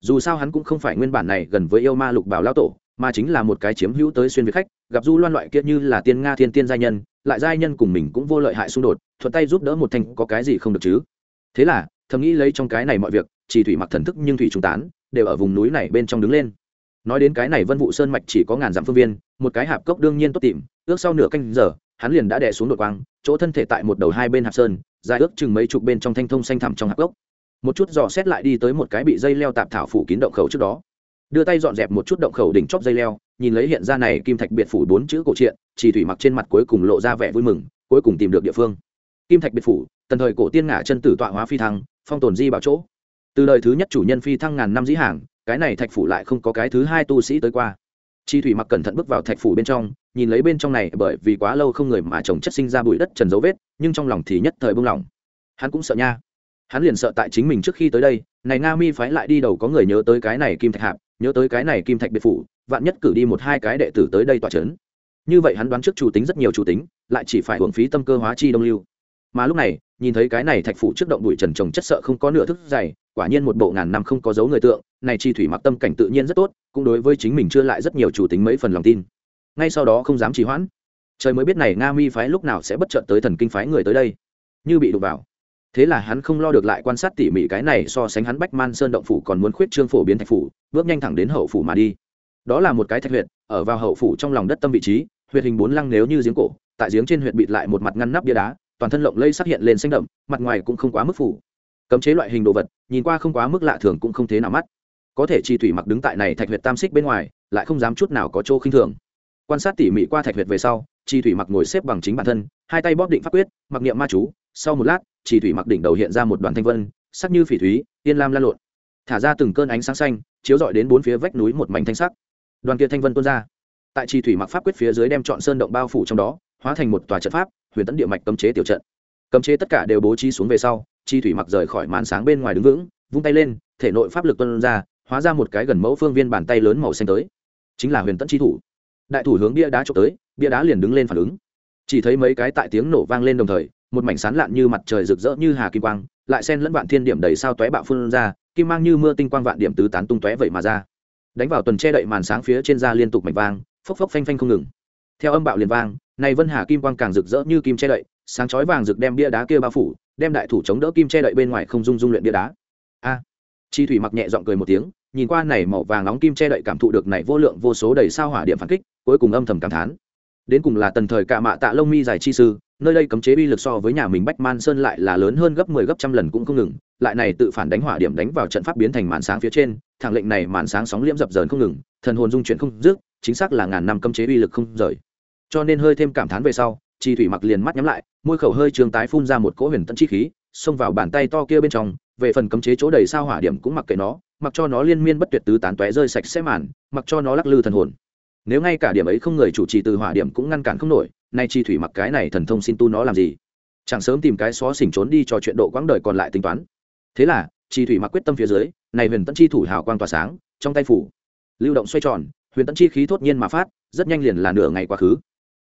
S1: Dù sao hắn cũng không phải nguyên bản này gần với yêu ma lục bảo lao tổ mà chính là một cái chiếm hữu tới xuyên việt khách, gặp du loan loại kia như là tiên nga thiên tiên giai nhân, lại giai nhân cùng mình cũng vô lợi hại xung đột, thuận tay giúp đỡ một thành có cái gì không được chứ? Thế là, thầm nghĩ lấy trong cái này mọi việc, chỉ thủy mặc thần thức nhưng thủy trung tán, đều ở vùng núi này bên trong đứng lên. Nói đến cái này vân vụ sơn mạch chỉ có ngàn dặm phương viên, một cái hạp cốc đương nhiên tốt tìm, ước sau nửa canh giờ, hắn liền đã đè xuống đột quang, chỗ thân thể tại một đầu hai bên hạp sơn, dài ước chừng mấy chục bên trong thanh thông xanh thẳm trong hạp cốc. Một chút dò xét lại đi tới một cái bị dây leo tạp thảo phủ kín động khẩu trước đó đưa tay dọn dẹp một chút động khẩu đỉnh chóp dây leo, nhìn lấy hiện ra này kim thạch biệt phủ bốn chữ cổ truyện, chỉ thủy mặc trên mặt cuối cùng lộ ra vẻ vui mừng, cuối cùng tìm được địa phương. Kim thạch biệt phủ, tần thời cổ tiên ngã chân tử tọa hóa phi thăng, phong tồn di bảo chỗ. Từ đời thứ nhất chủ nhân phi thăng ngàn năm dĩ hàng, cái này thạch phủ lại không có cái thứ hai tu sĩ tới qua. Chi thủy mặc cẩn thận bước vào thạch phủ bên trong, nhìn lấy bên trong này bởi vì quá lâu không người mà trồng chất sinh ra bụi đất trần dấu vết, nhưng trong lòng thì nhất thời bông lòng hắn cũng sợ nha. Hắn liền sợ tại chính mình trước khi tới đây, này nga mi phái lại đi đầu có người nhớ tới cái này kim thạch hạp nhớ tới cái này kim thạch biệt phủ, vạn nhất cử đi một hai cái đệ tử tới đây tọa c h ấ n như vậy hắn đoán trước chủ tính rất nhiều chủ tính, lại chỉ phải hưởng phí tâm cơ hóa chi đông lưu. Mà lúc này, nhìn thấy cái này thạch phủ trước động bụi trần trồng chất sợ không có nửa thức dày, quả nhiên một bộ ngàn năm không có dấu người tượng, này chi thủy mặc tâm cảnh tự nhiên rất tốt, cũng đối với chính mình chưa lại rất nhiều chủ tính mấy phần lòng tin. Ngay sau đó không dám trì hoãn. Trời mới biết này nga mi phái lúc nào sẽ bất chợt tới thần kinh phái người tới đây. Như bị đụng vào thế là hắn không lo được lại quan sát tỉ mỉ cái này so sánh hắn bách man sơn động phủ còn muốn khuyết trương phổ biến thạch phủ, bước nhanh thẳng đến hậu phủ mà đi. Đó là một cái thạch huyệt, ở vào hậu phủ trong lòng đất tâm vị trí, huyệt hình bốn lăng nếu như giếng cổ, tại giếng trên huyệt bịt lại một mặt ngăn nắp bia đá, toàn thân lộng lây sắc hiện lên xanh đậm, mặt ngoài cũng không quá mức phủ. Cấm chế loại hình đồ vật, nhìn qua không quá mức lạ thường cũng không thế nào mắt. Có thể chi thủy mặc đứng tại này thạch huyệt tam xích bên ngoài, lại không dám chút nào có chỗ khinh thường. Quan sát tỉ mỉ qua thạch huyệt về sau chi thủy mặc ngồi xếp bằng chính bản thân, hai tay bóp định pháp quyết, mặc niệm ma chú, sau một lát chỉ thủy mặc đỉnh đầu hiện ra một đoàn thanh vân, sắc như phỉ thúy, yên lam lan lộn. Thả ra từng cơn ánh sáng xanh, chiếu rọi đến bốn phía vách núi một mảnh thanh sắc. Đoàn kia thanh vân tuôn ra. Tại chi thủy mặc pháp quyết phía dưới đem chọn sơn động bao phủ trong đó, hóa thành một tòa trận pháp, huyền tấn địa mạch cấm chế tiểu trận. Cấm chế tất cả đều bố trí xuống về sau, chi thủy mặc rời khỏi màn sáng bên ngoài đứng vững, vung tay lên, thể nội pháp lực tuôn ra, hóa ra một cái gần mẫu phương viên bàn tay lớn màu xanh tới. Chính là huyền tấn chi thủ. Đại thủ hướng bia đá trộm tới, bia đá liền đứng lên phản ứng. Chỉ thấy mấy cái tại tiếng nổ vang lên đồng thời một mảnh sán lạn như mặt trời rực rỡ như hà kim quang, lại xen lẫn vạn thiên điểm đầy sao tóe bạo phun ra, kim mang như mưa tinh quang vạn điểm tứ tán tung tóe vậy mà ra. Đánh vào tuần che đậy màn sáng phía trên da liên tục mảnh vang, phốc phốc phanh phanh không ngừng. Theo âm bạo liền vang, này vân hà kim quang càng rực rỡ như kim che đậy, sáng chói vàng rực đem bia đá kia bao phủ, đem đại thủ chống đỡ kim che đậy bên ngoài không dung dung luyện bia đá. A! Chi thủy mặc nhẹ giọng cười một tiếng, nhìn qua này màu vàng nóng kim che đậy cảm thụ được này vô lượng vô số đầy sao hỏa điểm phản kích, cuối cùng âm thầm cảm thán đến cùng là tần thời cạ mạ tạ lông mi giải chi sư, nơi đây cấm chế uy lực so với nhà mình bách man sơn lại là lớn hơn gấp mười 10 gấp trăm lần cũng không ngừng, lại này tự phản đánh hỏa điểm đánh vào trận pháp biến thành màn sáng phía trên, thẳng lệnh này màn sáng sóng liễm dập dờn không ngừng, thần hồn dung chuyển không dứt, chính xác là ngàn năm cấm chế uy lực không rời. Cho nên hơi thêm cảm thán về sau chi thủy mặc liền mắt nhắm lại, môi khẩu hơi trường tái phun ra một cỗ huyền tận chi khí, xông vào bàn tay to kia bên trong, về phần cấm chế chỗ đầy sao hỏa điểm cũng mặc kệ nó, mặc cho nó liên miên bất tuyệt tứ tán tóe rơi sạch sẽ màn, mặc cho nó lắc lư thần hồn nếu ngay cả điểm ấy không người chủ trì từ hỏa điểm cũng ngăn cản không nổi, nay chi thủy mặc cái này thần thông xin tu nó làm gì? Chẳng sớm tìm cái xó xỉnh trốn đi cho chuyện độ quãng đời còn lại tính toán. Thế là, chi thủy mặc quyết tâm phía dưới, này huyền tấn chi thủ hào quang tỏa sáng, trong tay phủ, lưu động xoay tròn, huyền tấn chi khí thốt nhiên mà phát, rất nhanh liền là nửa ngày quá khứ.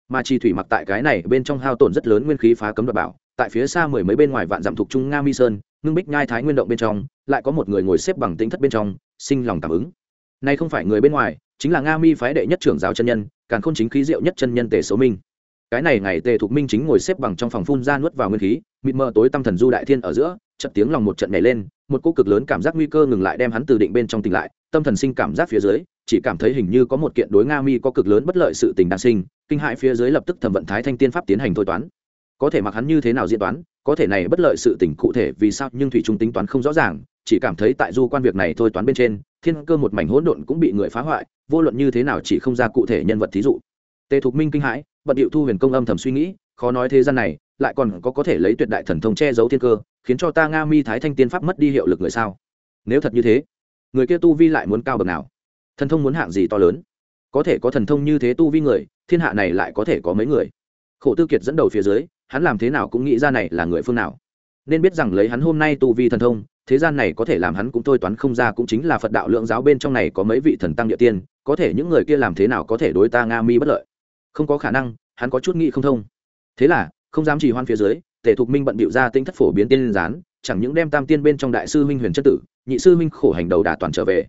S1: Mà chi thủy mặc tại cái này bên trong hao tổn rất lớn nguyên khí phá cấm đoạt bảo, tại phía xa mười mấy bên ngoài vạn dặm thuộc trung nga mi sơn, ngưng bích nhai thái nguyên động bên trong, lại có một người ngồi xếp bằng tính thất bên trong, sinh lòng cảm ứng. Nay không phải người bên ngoài chính là nga mi phái đệ nhất trưởng giáo chân nhân, càn khôn chính khí diệu nhất chân nhân tề số minh. Cái này ngày tề thục minh chính ngồi xếp bằng trong phòng phun ra nuốt vào nguyên khí, mịt mờ tối tâm thần du đại thiên ở giữa trận tiếng lòng một trận nhảy lên, một cô cực lớn cảm giác nguy cơ ngừng lại đem hắn từ định bên trong tỉnh lại, tâm thần sinh cảm giác phía dưới, chỉ cảm thấy hình như có một kiện đối nga mi có cực lớn bất lợi sự tình đang sinh, kinh hại phía dưới lập tức thẩm vận thái thanh tiên pháp tiến hành thôi toán. Có thể mặc hắn như thế nào diễn toán, có thể này bất lợi sự tình cụ thể vì sao nhưng thủy trung tính toán không rõ ràng, chỉ cảm thấy tại du quan việc này thôi toán bên trên, thiên cơ một mảnh hỗn độn cũng bị người phá hoại vô luận như thế nào chỉ không ra cụ thể nhân vật thí dụ. Tề thục minh kinh hãi bận điệu thu huyền công âm thầm suy nghĩ, khó nói thế gian này, lại còn có có thể lấy tuyệt đại thần thông che giấu thiên cơ, khiến cho ta nga mi thái thanh tiên pháp mất đi hiệu lực người sao? Nếu thật như thế, người kia tu vi lại muốn cao bậc nào? Thần thông muốn hạng gì to lớn? Có thể có thần thông như thế tu vi người, thiên hạ này lại có thể có mấy người? Khổ tư kiệt dẫn đầu phía dưới, hắn làm thế nào cũng nghĩ ra này là người phương nào. Nên biết rằng lấy hắn hôm nay tu vi thần thông thế gian này có thể làm hắn cũng thôi toán không ra cũng chính là phật đạo lượng giáo bên trong này có mấy vị thần tăng địa tiên, có thể những người kia làm thế nào có thể đối ta nga mi bất lợi? Không có khả năng, hắn có chút nghĩ không thông. Thế là, không dám trì hoan phía dưới, tề thục minh bận bịu ra tinh thất phổ biến tiên gián, chẳng những đem tam tiên bên trong đại sư huynh huyền chất tử, nhị sư huynh khổ hành đầu đà toàn trở về.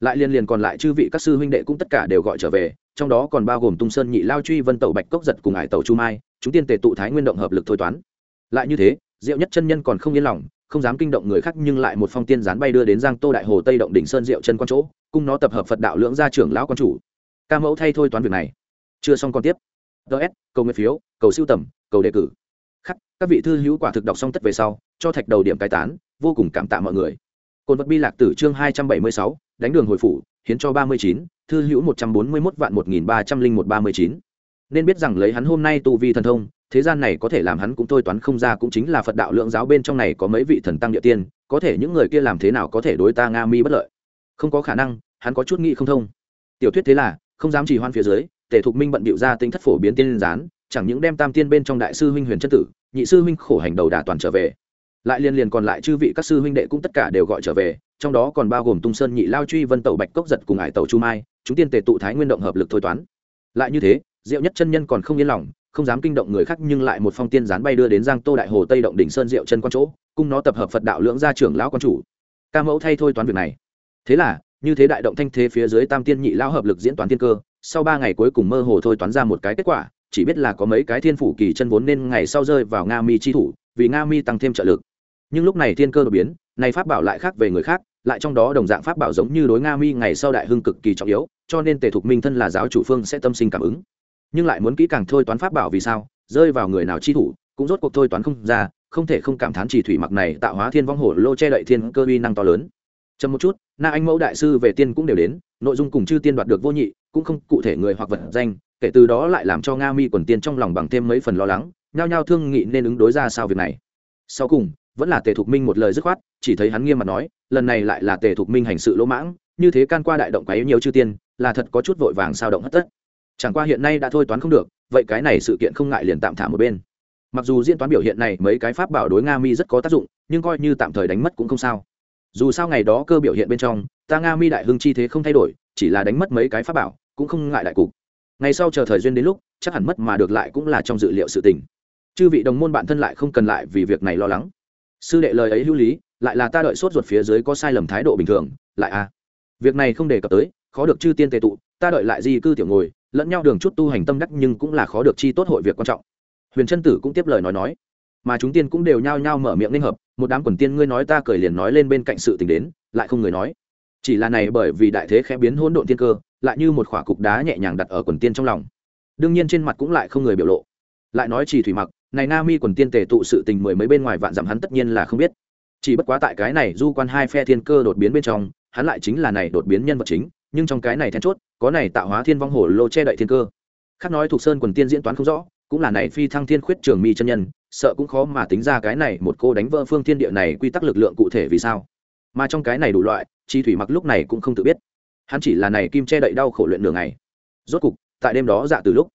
S1: Lại liên liền còn lại chư vị các sư huynh đệ cũng tất cả đều gọi trở về, trong đó còn bao gồm tung sơn nhị lao truy vân tẩu bạch cốc giật cùng ải tẩu chu mai, chúng tiên tề tụ thái nguyên động hợp lực thôi toán. Lại như thế, diệu nhất chân nhân còn không yên lòng không dám kinh động người khác nhưng lại một phong tiên gián bay đưa đến giang tô đại hồ tây động đỉnh sơn diệu chân quan chỗ, cung nó tập hợp phật đạo lưỡng gia trưởng lão quan chủ. Ca mẫu thay thôi toán việc này. Chưa xong còn tiếp. Ts cầu nguyện phiếu, cầu siêu tầm, cầu đề cử. Khắc, các vị thư hữu quả thực đọc xong tất về sau, cho thạch đầu điểm cai tán, vô cùng cảm tạ mọi người. Cồn vật bi lạc tử chương hai trăm bảy mươi sáu, đánh đường hồi phủ, hiến cho ba mươi chín, thư hữu một trăm bốn mươi mốt vạn một nghìn ba trăm linh một ba mươi chín. Nên biết rằng lấy hắn hôm nay tu vi thần thông thế gian này có thể làm hắn cũng thôi toán không ra cũng chính là phật đạo lượng giáo bên trong này có mấy vị thần tăng địa tiên, có thể những người kia làm thế nào có thể đối ta nga mi bất lợi? Không có khả năng, hắn có chút nghĩ không thông. Tiểu thuyết thế là, không dám chỉ hoan phía dưới, tề thục minh bận bịu ra tính thất phổ biến tiên gián, chẳng những đem tam tiên bên trong đại sư huynh huyền chất tử, nhị sư huynh khổ hành đầu đà toàn trở về. Lại liên liền còn lại chư vị các sư huynh đệ cũng tất cả đều gọi trở về, trong đó còn bao gồm tung sơn nhị lao truy vân tẩu bạch cốc giật cùng ải tẩu chu mai, chúng tiên tề tụ thái nguyên động hợp lực thôi toán. Lại như thế, diệu nhất chân nhân còn không yên lòng không dám kinh động người khác nhưng lại một phong tiên gián bay đưa đến giang tô đại hồ tây động đỉnh sơn diệu chân quan chỗ, cung nó tập hợp phật đạo lưỡng gia trưởng lão quan chủ. Ca mẫu thay thôi toán việc này. Thế là, như thế đại động thanh thế phía dưới tam tiên nhị lão hợp lực diễn toán tiên cơ, sau ba ngày cuối cùng mơ hồ thôi toán ra một cái kết quả, chỉ biết là có mấy cái thiên phủ kỳ chân vốn nên ngày sau rơi vào nga mi chi thủ, vì nga mi tăng thêm trợ lực. Nhưng lúc này thiên cơ đột biến, này pháp bảo lại khác về người khác, lại trong đó đồng dạng pháp bảo giống như đối nga mi ngày sau đại hưng cực kỳ trọng yếu, cho nên tề thục minh thân là giáo chủ phương sẽ tâm sinh cảm ứng nhưng lại muốn kỹ càng thôi toán pháp bảo vì sao, rơi vào người nào chi thủ, cũng rốt cuộc thôi toán không ra, không thể không cảm thán chỉ thủy mặc này tạo hóa thiên vong hổ lô che đậy thiên cơ uy năng to lớn. Chậm một chút, na anh mẫu đại sư về tiên cũng đều đến, nội dung cùng chư tiên đoạt được vô nhị, cũng không cụ thể người hoặc vật danh, kể từ đó lại làm cho nga mi quần tiên trong lòng bằng thêm mấy phần lo lắng, nhao nhao thương nghị nên ứng đối ra sao việc này. Sau cùng, vẫn là tề thục minh một lời dứt khoát, chỉ thấy hắn nghiêm mặt nói, lần này lại là tề thục minh hành sự lỗ mãng, như thế can qua đại động quấy nhiều chư tiên, là thật có chút vội vàng sao động hất tất chẳng qua hiện nay đã thôi toán không được, vậy cái này sự kiện không ngại liền tạm thả một bên. Mặc dù diễn toán biểu hiện này mấy cái pháp bảo đối nga mi rất có tác dụng, nhưng coi như tạm thời đánh mất cũng không sao. Dù sao ngày đó cơ biểu hiện bên trong, ta nga mi đại hưng chi thế không thay đổi, chỉ là đánh mất mấy cái pháp bảo, cũng không ngại đại cục. Ngày sau chờ thời duyên đến lúc, chắc hẳn mất mà được lại cũng là trong dự liệu sự tình. Chư vị đồng môn bạn thân lại không cần lại vì việc này lo lắng. Sư đệ lời ấy hữu lý, lại là ta đợi sốt ruột phía dưới có sai lầm thái độ bình thường, lại a à. việc này không đề cập tới, khó được chư tiên tề tụ, ta đợi lại di cư tiểu ngồi lẫn nhau đường chút tu hành tâm đắc nhưng cũng là khó được chi tốt hội việc quan trọng. Huyền trân tử cũng tiếp lời nói nói, mà chúng tiên cũng đều nhao nhao mở miệng nên hợp, một đám quần tiên ngươi nói ta cười liền nói lên bên cạnh sự tình đến, lại không người nói. Chỉ là này bởi vì đại thế khẽ biến hỗn độn tiên cơ, lại như một khỏa cục đá nhẹ nhàng đặt ở quần tiên trong lòng. Đương nhiên trên mặt cũng lại không người biểu lộ. Lại nói chỉ thủy mặc, này na mi quần tiên tề tụ sự tình mười mấy bên ngoài vạn dặm hắn tất nhiên là không biết. Chỉ bất quá tại cái này du quan hai phe thiên cơ đột biến bên trong, hắn lại chính là này đột biến nhân vật chính, nhưng trong cái này then chốt có này tạo hóa thiên vong hồ lô che đậy thiên cơ. Khác nói thuộc sơn quần tiên diễn toán không rõ, cũng là này phi thăng thiên khuyết trường mi chân nhân, sợ cũng khó mà tính ra cái này một cô đánh vỡ phương thiên địa này quy tắc lực lượng cụ thể vì sao. Mà trong cái này đủ loại, chi thủy mặc lúc này cũng không tự biết. Hắn chỉ là này kim che đậy đau khổ luyện đường này rốt cục, tại đêm đó dạ từ lúc,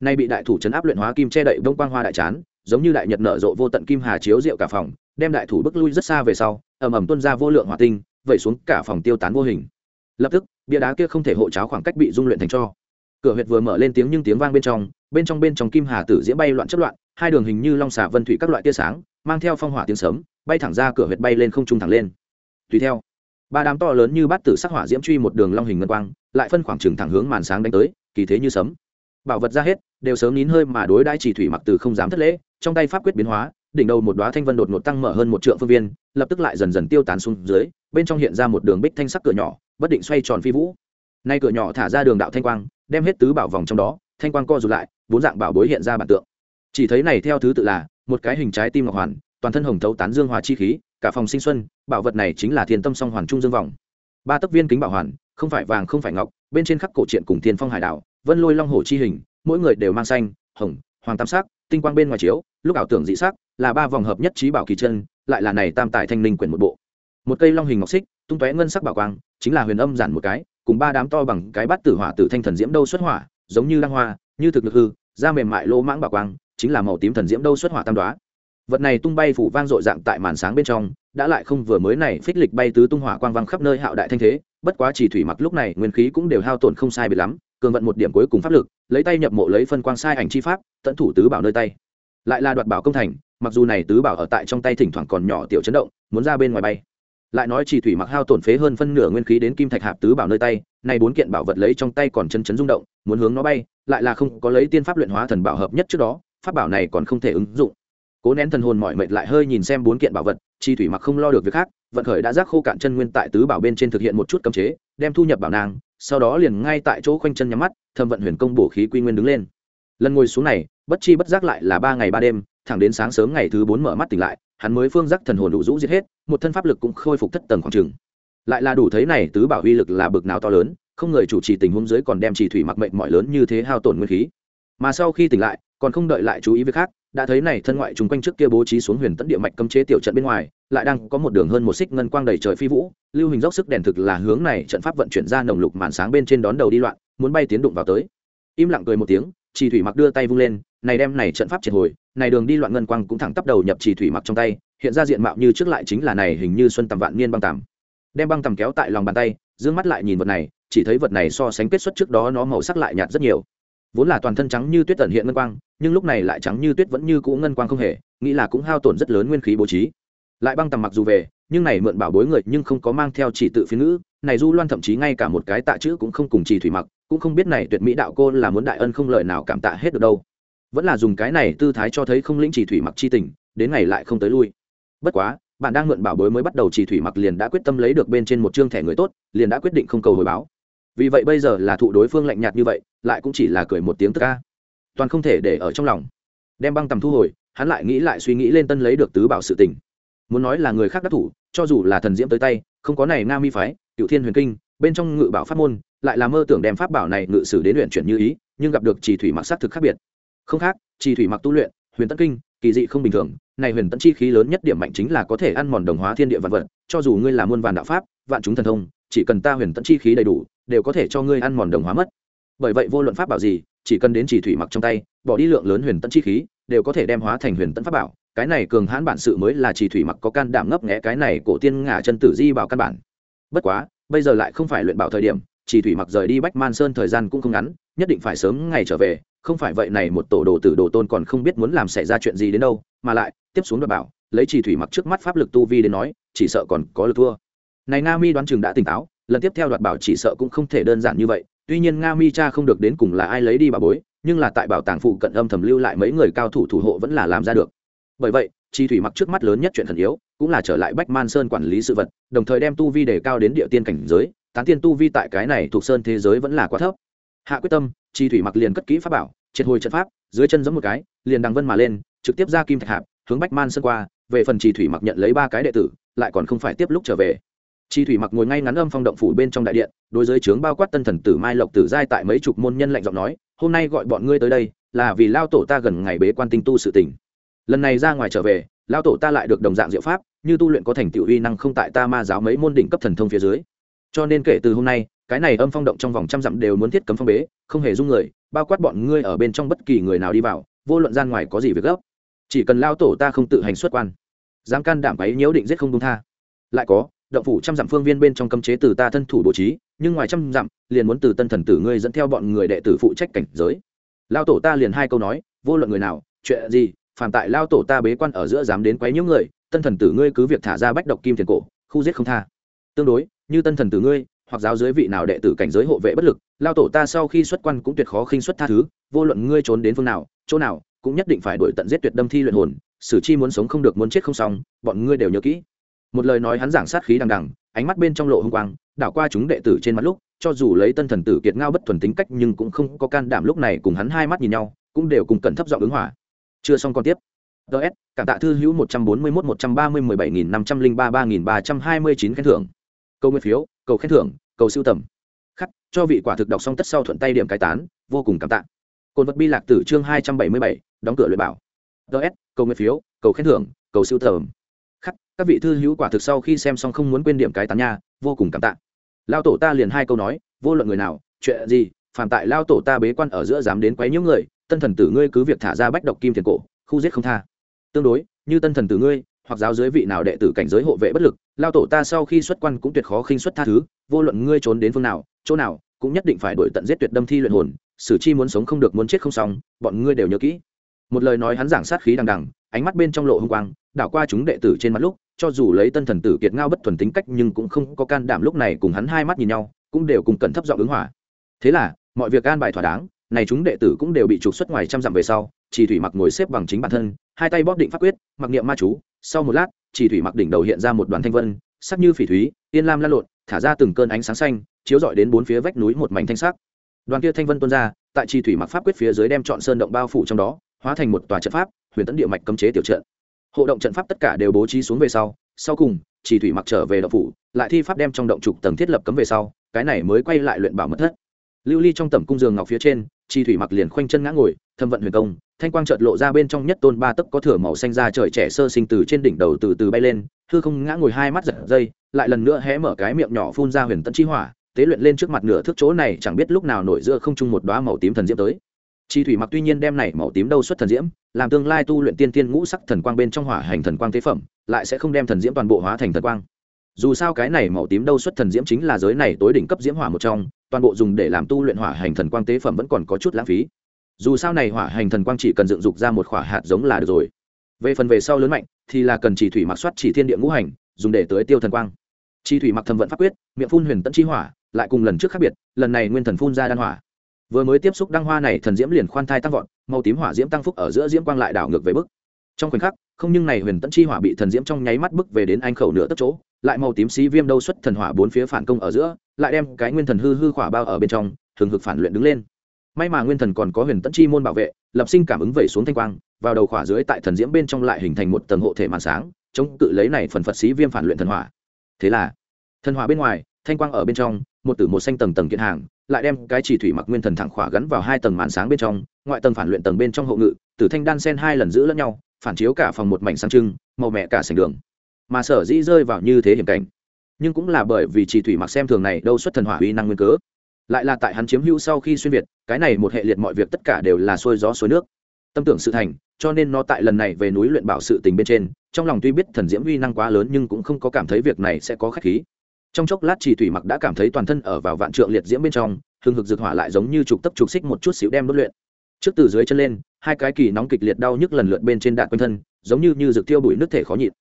S1: nay bị đại thủ chấn áp luyện hóa kim che đậy đông quang hoa đại chán, giống như đại nhật nở rộ vô tận kim hà chiếu rượu cả phòng, đem đại thủ bước lui rất xa về sau, ầm ầm tuôn ra vô lượng hỏa tinh, vẩy xuống cả phòng tiêu tán vô hình. Lập tức bia đá kia không thể hộ cháo khoảng cách bị dung luyện thành cho. Cửa huyệt vừa mở lên tiếng nhưng tiếng vang bên trong bên trong bên trong kim hà tử diễm bay loạn chất loạn, hai đường hình như long xà vân thủy các loại tia sáng, mang theo phong hỏa tiếng sấm, bay thẳng ra cửa huyệt bay lên không trung thẳng lên. Tùy theo, ba đám to lớn như bát tử sắc hỏa diễm truy một đường long hình ngân quang, lại phân khoảng trừng thẳng hướng màn sáng đánh tới, kỳ thế như sấm. Bảo vật ra hết, đều sớm nín hơi mà đối đãi chỉ thủy mặc từ không dám thất lễ, trong tay pháp quyết biến hóa, đỉnh đầu một đóa thanh vân đột ngột tăng mở hơn một trượng phương viên, lập tức lại dần dần tiêu tán xuống dưới, bên trong hiện ra một đường bích thanh sắc cửa nhỏ bất định xoay tròn phi vũ. Nay cửa nhỏ thả ra đường đạo thanh quang, đem hết tứ bảo vòng trong đó, thanh quang co rụt lại, bốn dạng bảo bối hiện ra bản tượng. Chỉ thấy này theo thứ tự là, một cái hình trái tim ngọc hoàn, toàn thân hồng thấu tán dương hòa chi khí, cả phòng sinh xuân, bảo vật này chính là thiên tâm song hoàn trung dương vòng. Ba tấc viên kính bảo hoàn, không phải vàng không phải ngọc, bên trên khắc cổ truyện cùng thiên phong hải đảo, vân lôi long hổ chi hình, mỗi người đều mang xanh, hồng, hoàng tam sắc, tinh quang bên ngoài chiếu, lúc ảo tưởng dị sắc, là ba vòng hợp nhất trí bảo kỳ chân, lại là này tam tài thanh linh quyển một bộ một cây long hình ngọc xích, tung tóe ngân sắc bảo quang, chính là huyền âm giản một cái, cùng ba đám to bằng cái bát tử hỏa tử thanh thần diễm đâu xuất hỏa, giống như đăng hoa, như thực lực hư, da mềm mại lỗ mãng bảo quang, chính là màu tím thần diễm đâu xuất hỏa tam đoá vật này tung bay phủ vang dội dạng tại màn sáng bên trong, đã lại không vừa mới này phích lịch bay tứ tung hỏa quang vang khắp nơi hạo đại thanh thế, bất quá chỉ thủy mặc lúc này nguyên khí cũng đều hao tổn không sai biệt lắm, cường vận một điểm cuối cùng pháp lực, lấy tay nhập mộ lấy phân quang sai ảnh chi pháp, tận thủ tứ bảo nơi tay. Lại là đoạt bảo công thành, mặc dù này tứ bảo ở tại trong tay thỉnh thoảng còn nhỏ tiểu chấn động, muốn ra bên ngoài bay lại nói chỉ thủy mặc hao tổn phế hơn phân nửa nguyên khí đến kim thạch hạp tứ bảo nơi tay, nay bốn kiện bảo vật lấy trong tay còn chân chấn rung động, muốn hướng nó bay, lại là không có lấy tiên pháp luyện hóa thần bảo hợp nhất trước đó, pháp bảo này còn không thể ứng dụng. Cố nén thần hồn mọi mệt lại hơi nhìn xem bốn kiện bảo vật, chi thủy mặc không lo được việc khác, vận khởi đã giác khô cạn chân nguyên tại tứ bảo bên trên thực hiện một chút cấm chế, đem thu nhập bảo nàng, sau đó liền ngay tại chỗ khoanh chân nhắm mắt, thâm vận huyền công bổ khí quy nguyên đứng lên. Lần ngồi xuống này, bất chi bất giác lại là ba ngày ba đêm, thẳng đến sáng sớm ngày thứ bốn mở mắt tỉnh lại hắn mới phương giác thần hồn đủ rũ giết hết, một thân pháp lực cũng khôi phục thất tầng khoảng trừng lại là đủ thấy này tứ bảo uy lực là bực nào to lớn, không người chủ trì tình huống dưới còn đem chỉ thủy mặc mệnh mọi lớn như thế hao tổn nguyên khí. Mà sau khi tỉnh lại, còn không đợi lại chú ý việc khác, đã thấy này thân ngoại chúng quanh trước kia bố trí xuống huyền tấn địa mạch cấm chế tiểu trận bên ngoài, lại đang có một đường hơn một xích ngân quang đầy trời phi vũ, lưu hình dốc sức đèn thực là hướng này trận pháp vận chuyển ra nồng lục màn sáng bên trên đón đầu đi loạn, muốn bay tiến đụng vào tới. Im lặng cười một tiếng chỉ thủy mặc đưa tay vung lên này đem này trận pháp triệt hồi, này đường đi loạn ngân quang cũng thẳng tắp đầu nhập chỉ thủy mặc trong tay, hiện ra diện mạo như trước lại chính là này hình như xuân tầm vạn niên băng tằm đem băng tằm kéo tại lòng bàn tay, dương mắt lại nhìn vật này, chỉ thấy vật này so sánh kết xuất trước đó nó màu sắc lại nhạt rất nhiều. Vốn là toàn thân trắng như tuyết tận hiện ngân quang, nhưng lúc này lại trắng như tuyết vẫn như cũ ngân quang không hề, nghĩ là cũng hao tổn rất lớn nguyên khí bố trí. Lại băng tầm mặc dù về, nhưng này mượn bảo bối người nhưng không có mang theo chỉ tự phiên ngữ, này du loan thậm chí ngay cả một cái tạ chữ cũng không cùng chỉ thủy mặc, cũng không biết này tuyệt mỹ đạo cô là muốn đại ân không lời nào cảm tạ hết được đâu vẫn là dùng cái này tư thái cho thấy không lĩnh chỉ thủy mặc chi tình, đến ngày lại không tới lui. Bất quá, bạn đang mượn bảo bối mới bắt đầu chỉ thủy mặc liền đã quyết tâm lấy được bên trên một chương thẻ người tốt, liền đã quyết định không cầu hồi báo. Vì vậy bây giờ là thụ đối phương lạnh nhạt như vậy, lại cũng chỉ là cười một tiếng tức ca. Toàn không thể để ở trong lòng. Đem băng tầm thu hồi, hắn lại nghĩ lại suy nghĩ lên tân lấy được tứ bảo sự tình. Muốn nói là người khác đắc thủ, cho dù là thần diễm tới tay, không có này nga mi phái cựu thiên huyền kinh, bên trong ngự bảo pháp môn, lại là mơ tưởng đem pháp bảo này ngự sử đến luyện chuyển như ý, nhưng gặp được chỉ thủy mặc xác thực khác biệt không khác chỉ thủy mặc tu luyện, huyền tấn kinh, kỳ dị không bình thường. Này huyền tấn chi khí lớn nhất điểm mạnh chính là có thể ăn mòn đồng hóa thiên địa vạn vật. Cho dù ngươi là muôn vàn đạo pháp, vạn chúng thần thông, chỉ cần ta huyền tấn chi khí đầy đủ, đều có thể cho ngươi ăn mòn đồng hóa mất. Bởi vậy vô luận pháp bảo gì, chỉ cần đến chỉ thủy mặc trong tay, bỏ đi lượng lớn huyền tấn chi khí, đều có thể đem hóa thành huyền tấn pháp bảo. Cái này cường hãn bản sự mới là chỉ thủy mặc có can đảm ngấp nghé cái này cổ tiên ngả chân tử di bảo căn bản. Bất quá, bây giờ lại không phải luyện bảo thời điểm chỉ thủy mặc rời đi bách man sơn thời gian cũng không ngắn, nhất định phải sớm ngày trở về không phải vậy này một tổ đồ tử đồ tôn còn không biết muốn làm xảy ra chuyện gì đến đâu, mà lại, tiếp xuống đoạt bảo, lấy chỉ thủy mặc trước mắt pháp lực tu vi đến nói, chỉ sợ còn có lực thua. Này nga mi đoán chừng đã tỉnh táo, lần tiếp theo đoạt bảo chỉ sợ cũng không thể đơn giản như vậy, tuy nhiên nga mi cha không được đến cùng là ai lấy đi bà bối, nhưng là tại bảo tàng phụ cận âm thầm lưu lại mấy người cao thủ thủ hộ vẫn là làm ra được. Bởi vậy chi thủy mặc trước mắt lớn nhất chuyện thần yếu, cũng là trở lại bách man sơn quản lý sự vật, đồng thời đem tu vi đề cao đến địa tiên cảnh giới, tán tiên tu vi tại cái này thuộc sơn thế giới vẫn là quá thấp. Hạ quyết tâm chi thủy mặc liền cất kỹ pháp bảo, triệt hồi trận pháp, dưới chân giẫm một cái, liền đằng vân mà lên, trực tiếp ra kim thạch hạp, hướng bách man sơn qua, về phần Chi thủy mặc nhận lấy ba cái đệ tử, lại còn không phải tiếp lúc trở về. Chi thủy mặc ngồi ngay ngắn âm phong động phủ bên trong đại điện, đối giới trướng bao quát tân thần tử mai lộc tử giai tại mấy chục môn nhân lạnh giọng nói, hôm nay gọi bọn ngươi tới đây, là vì lao tổ ta gần ngày bế quan tinh tu sự tình. Lần này ra ngoài trở về, lao tổ ta lại được đồng dạng diệu pháp, như tu luyện có thành tựu uy năng không tại ta ma giáo mấy môn đỉnh cấp thần thông phía dưới. Cho nên kể từ hôm nay cái này âm phong động trong vòng trăm dặm đều muốn thiết cấm phong bế, không hề dung người, bao quát bọn ngươi ở bên trong bất kỳ người nào đi vào, vô luận gian ngoài có gì việc gấp. Chỉ cần lao tổ ta không tự hành xuất quan, dám can đảm ấy nhiễu định giết không công tha. Lại có, động phủ trăm dặm phương viên bên trong cấm chế từ ta thân thủ bố trí, nhưng ngoài trăm dặm, liền muốn từ tân thần tử ngươi dẫn theo bọn người đệ tử phụ trách cảnh giới. Lao tổ ta liền hai câu nói, vô luận người nào, chuyện gì phản tại lao tổ ta bế quan ở giữa dám đến quấy nhiễu người, tân thần tử ngươi cứ việc thả ra bách độc kim tiền cổ, khu giết không tha. Tương đối, như tân thần tử ngươi hoặc giáo dưới vị nào đệ tử cảnh giới hộ vệ bất lực, lao tổ ta sau khi xuất quan cũng tuyệt khó khinh xuất tha thứ, vô luận ngươi trốn đến phương nào, chỗ nào, cũng nhất định phải đổi tận giết tuyệt đâm thi luyện hồn sử chi muốn sống không được muốn chết không xong, bọn ngươi đều nhớ kỹ. Một lời nói hắn giảng sát khí đằng đằng, ánh mắt bên trong lộ hung quang, đảo qua chúng đệ tử trên mặt lúc, cho dù lấy tân thần tử kiệt ngao bất thuần tính cách nhưng cũng không có can đảm lúc này cùng hắn hai mắt nhìn nhau, cũng đều cùng cẩn thấp giọng ứng hỏa chưa xong còn tiếp. Ts cảm tạ thư hữu một trăm bốn mươi mốt, một trăm ba mươi mười bảy nghìn năm trăm linh ba ba nghìn ba trăm hai mươi chín khen thưởng. Câu nguyên phiếu cầu khen thưởng, cầu siêu tầm. Khắc, cho vị quả thực đọc xong tất sau thuận tay điểm cai tán, vô cùng cảm tạ. Cồn vật bi lạc tử chương hai trăm bảy mươi bảy, đóng cửa luyện bảo. Ts cầu nguyện phiếu, cầu khen thưởng, cầu siêu tầm. Khắc, các vị thư hữu quả thực sau khi xem xong không muốn quên điểm cái tán nha, vô cùng cảm tạ. Lao tổ ta liền hai câu nói, vô luận người nào, chuyện gì, phàm tại lao tổ ta bế quan ở giữa dám đến quấy nhiễu người, tân thần tử ngươi cứ việc thả ra bách độc kim thiền cổ, khu giết không tha. Tương đối, như tân thần tử ngươi hoặc giáo dưới vị nào đệ tử cảnh giới hộ vệ bất lực, lao tổ ta sau khi xuất quan cũng tuyệt khó khinh xuất tha thứ, vô luận ngươi trốn đến phương nào, chỗ nào, cũng nhất định phải đổi tận giết tuyệt đâm thi luyện hồn sử chi muốn sống không được muốn chết không xong, bọn ngươi đều nhớ kỹ. Một lời nói hắn giảng sát khí đằng đằng, ánh mắt bên trong lộ hung quang, đảo qua chúng đệ tử trên mặt lúc, cho dù lấy tân thần tử kiệt ngao bất thuần tính cách nhưng cũng không có can đảm lúc này cùng hắn hai mắt nhìn nhau, cũng đều cùng cẩn thấp giọng ứng hỏa thế là, mọi việc an bài thỏa đáng, này chúng đệ tử cũng đều bị trục xuất ngoài trăm dặm về sau, chỉ thủy mặc ngồi xếp bằng chính bản thân, hai tay bóp định pháp quyết, mặc niệm ma chú sau một lát, chỉ thủy mặc đỉnh đầu hiện ra một đoàn thanh vân, sắc như phỉ thúy, yên lam lan lộn, thả ra từng cơn ánh sáng xanh, chiếu rọi đến bốn phía vách núi một mảnh thanh sắc. Đoàn kia thanh vân tuôn ra, tại chi thủy mặc pháp quyết phía dưới đem chọn sơn động bao phủ trong đó, hóa thành một tòa trận pháp, huyền tấn địa mạch cấm chế tiểu trận. Hộ động trận pháp tất cả đều bố trí xuống về sau sau cùng, chỉ thủy mặc trở về động phủ, lại thi pháp đem trong động trục tầng thiết lập cấm về sau, cái này mới quay lại luyện bảo mật thất. Lưu ly trong tầm cung giường ngọc phía trên chi thủy mặc liền khoanh chân ngã ngồi, thâm vận huyền công thanh quang chợt lộ ra bên trong nhất tôn ba tấc có thửa màu xanh ra trời trẻ sơ sinh từ trên đỉnh đầu từ từ bay lên, hư không ngã ngồi hai mắt giật dây, lại lần nữa hé mở cái miệng nhỏ phun ra huyền tận chi hỏa, tế luyện lên trước mặt nửa thước chỗ này chẳng biết lúc nào nổi giữa không trung một đóa màu tím thần diễm tới. Chi thủy mặc tuy nhiên đem này màu tím đâu xuất thần diễm, làm tương lai tu luyện tiên tiên ngũ sắc thần quang bên trong hỏa hành thần quang tế phẩm, lại sẽ không đem thần diễm toàn bộ hóa thành thần quang. Dù sao cái này màu tím đâu xuất thần diễm chính là giới này tối đỉnh cấp diễm hỏa một trong, toàn bộ dùng để làm tu luyện hỏa hành thần quang tế phẩm vẫn còn có chút lãng phí dù sao này hỏa hành thần quang chỉ cần dựng dục ra một khỏa hạt giống là được rồi. Về phần về sau lớn mạnh, thì là cần chỉ thủy mặc soát chỉ thiên địa ngũ hành, dùng để tới tiêu thần quang. Chi thủy mặc thầm vận pháp quyết, miệng phun huyền tận chi hỏa, lại cùng lần trước khác biệt, lần này nguyên thần phun ra đan hỏa. Vừa mới tiếp xúc đăng hoa này, thần diễm liền khoan thai tăng vọt, màu tím hỏa diễm tăng phúc ở giữa diễm quang lại đảo ngược về bức. Trong khoảnh khắc, không nhưng này huyền tận chi hỏa bị thần diễm trong nháy mắt bức về đến anh khẩu nửa tấc chỗ, lại màu tím xí viêm đâu xuất thần hỏa bốn phía phản công ở giữa, lại đem cái nguyên thần hư hư khỏa bao ở bên trong thường hực phản luyện đứng lên may mà nguyên thần còn có huyền tẫn chi môn bảo vệ, lập sinh cảm ứng vẩy xuống thanh quang, vào đầu khỏa dưới tại thần diễm bên trong lại hình thành một tầng hộ thể màn sáng, chống cự lấy này phần phật xí viêm phản luyện thần hỏa. Thế là, thần hỏa bên ngoài, thanh quang ở bên trong, một tử một xanh tầng tầng kiện hàng, lại đem cái chỉ thủy mặc nguyên thần thẳng khỏa gắn vào hai tầng màn sáng bên trong, ngoại tầng phản luyện tầng bên trong hộ ngự, tử thanh đan sen hai lần giữ lẫn nhau, phản chiếu cả phòng một mảnh sáng trưng, màu mẹ cả sành đường. Mà sở dĩ rơi vào như thế hiểm cảnh, nhưng cũng là bởi vì chỉ thủy mặc xem thường này đâu xuất thần hỏa uy năng nguyên cớ lại là tại hắn chiếm hữu sau khi xuyên việt, cái này một hệ liệt mọi việc tất cả đều là xuôi gió xuôi nước. Tâm tưởng sự thành, cho nên nó tại lần này về núi luyện bảo sự tình bên trên, trong lòng tuy biết thần diễm uy năng quá lớn nhưng cũng không có cảm thấy việc này sẽ có khách khí. Trong chốc lát chỉ thủy mặc đã cảm thấy toàn thân ở vào vạn trượng liệt diễm bên trong hừng hực dược hỏa lại giống như trục tấp trục xích một chút xíu đem đốt luyện. Trước từ dưới chân lên, hai cái kỳ nóng kịch liệt đau nhức lần lượt bên trên đạn quanh thân, giống như như rực tiêu bụi nước thể khó nhịn.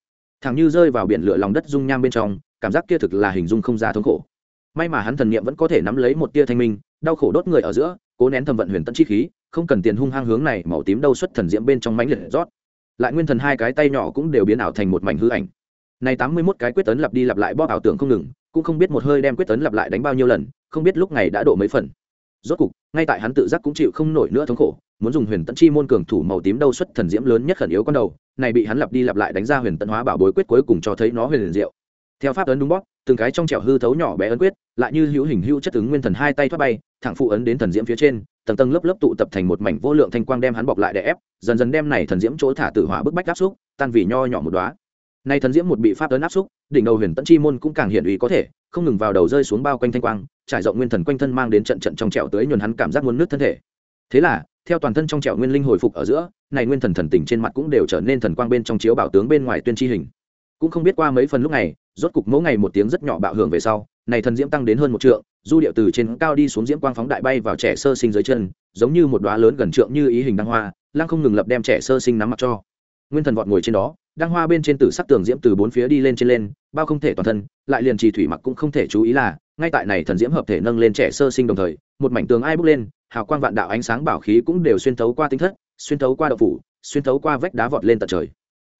S1: Thằng như rơi vào biển lửa lòng đất dung nham bên trong, cảm giác kia thực là hình dung không ra thống khổ may mà hắn thần niệm vẫn có thể nắm lấy một tia thanh minh, đau khổ đốt người ở giữa, cố nén thầm vận huyền tận chi khí, không cần tiền hung hăng hướng này màu tím đâu xuất thần diễm bên trong mãnh liệt rót. Lại nguyên thần hai cái tay nhỏ cũng đều biến ảo thành một mảnh hư ảnh. Này tám mươi mốt cái quyết tấn lặp đi lặp lại bóp ảo tưởng không ngừng, cũng không biết một hơi đem quyết tấn lặp lại đánh bao nhiêu lần, không biết lúc này đã độ mấy phần. Rốt cục, ngay tại hắn tự giác cũng chịu không nổi nữa thống khổ, muốn dùng huyền tận chi môn cường thủ màu tím đâu xuất thần diễm lớn nhất khẩn yếu con đầu, này bị hắn lặp đi lặp lại đánh ra huyền tận hóa bảo bối quyết cuối cùng cho thấy nó huyền diệu. Theo pháp ấn đúng bóp từng cái trong trẻo hư thấu nhỏ bé ấn quyết, lại như hữu hình hữu chất ứng nguyên thần hai tay thoát bay, thẳng phụ ấn đến thần diễm phía trên, tầng tầng lớp lớp tụ tập thành một mảnh vô lượng thanh quang đem hắn bọc lại để ép, dần dần đem này thần diễm chỗ thả tử hỏa bức bách áp xúc, tan vì nho nhỏ một đóa. Nay thần diễm một bị pháp ấn áp xúc, đỉnh đầu huyền tẫn chi môn cũng càng hiện uy có thể, không ngừng vào đầu rơi xuống bao quanh thanh quang, trải rộng nguyên thần quanh thân mang đến trận trận trong trẻo tới nhuần hắn cảm giác muốn nước thân thể. Thế là, theo toàn thân trong trẻo nguyên linh hồi phục ở giữa, này nguyên thần thần tình trên mặt cũng đều trở nên thần quang bên trong chiếu bảo tướng bên ngoài tuyên chi hình cũng không biết qua mấy phần lúc này, rốt cục mỗi ngày một tiếng rất nhỏ bạo hưởng về sau, này thần diễm tăng đến hơn một trượng, du điệu từ trên cao đi xuống diễm quang phóng đại bay vào trẻ sơ sinh dưới chân, giống như một đóa lớn gần trượng như ý hình đăng hoa lang không ngừng lập đem trẻ sơ sinh nắm mặt cho. Nguyên thần vọt ngồi trên đó, đăng hoa bên trên tử sắc tường diễm từ bốn phía đi lên trên lên, bao không thể toàn thân, lại liền trì thủy mặc cũng không thể chú ý là, ngay tại này thần diễm hợp thể nâng lên trẻ sơ sinh đồng thời, một mảnh tường ai bước lên, hào quang vạn đạo ánh sáng bảo khí cũng đều xuyên thấu qua tinh thất, xuyên thấu qua đậu phủ, xuyên thấu qua vách đá vọt lên tận trời.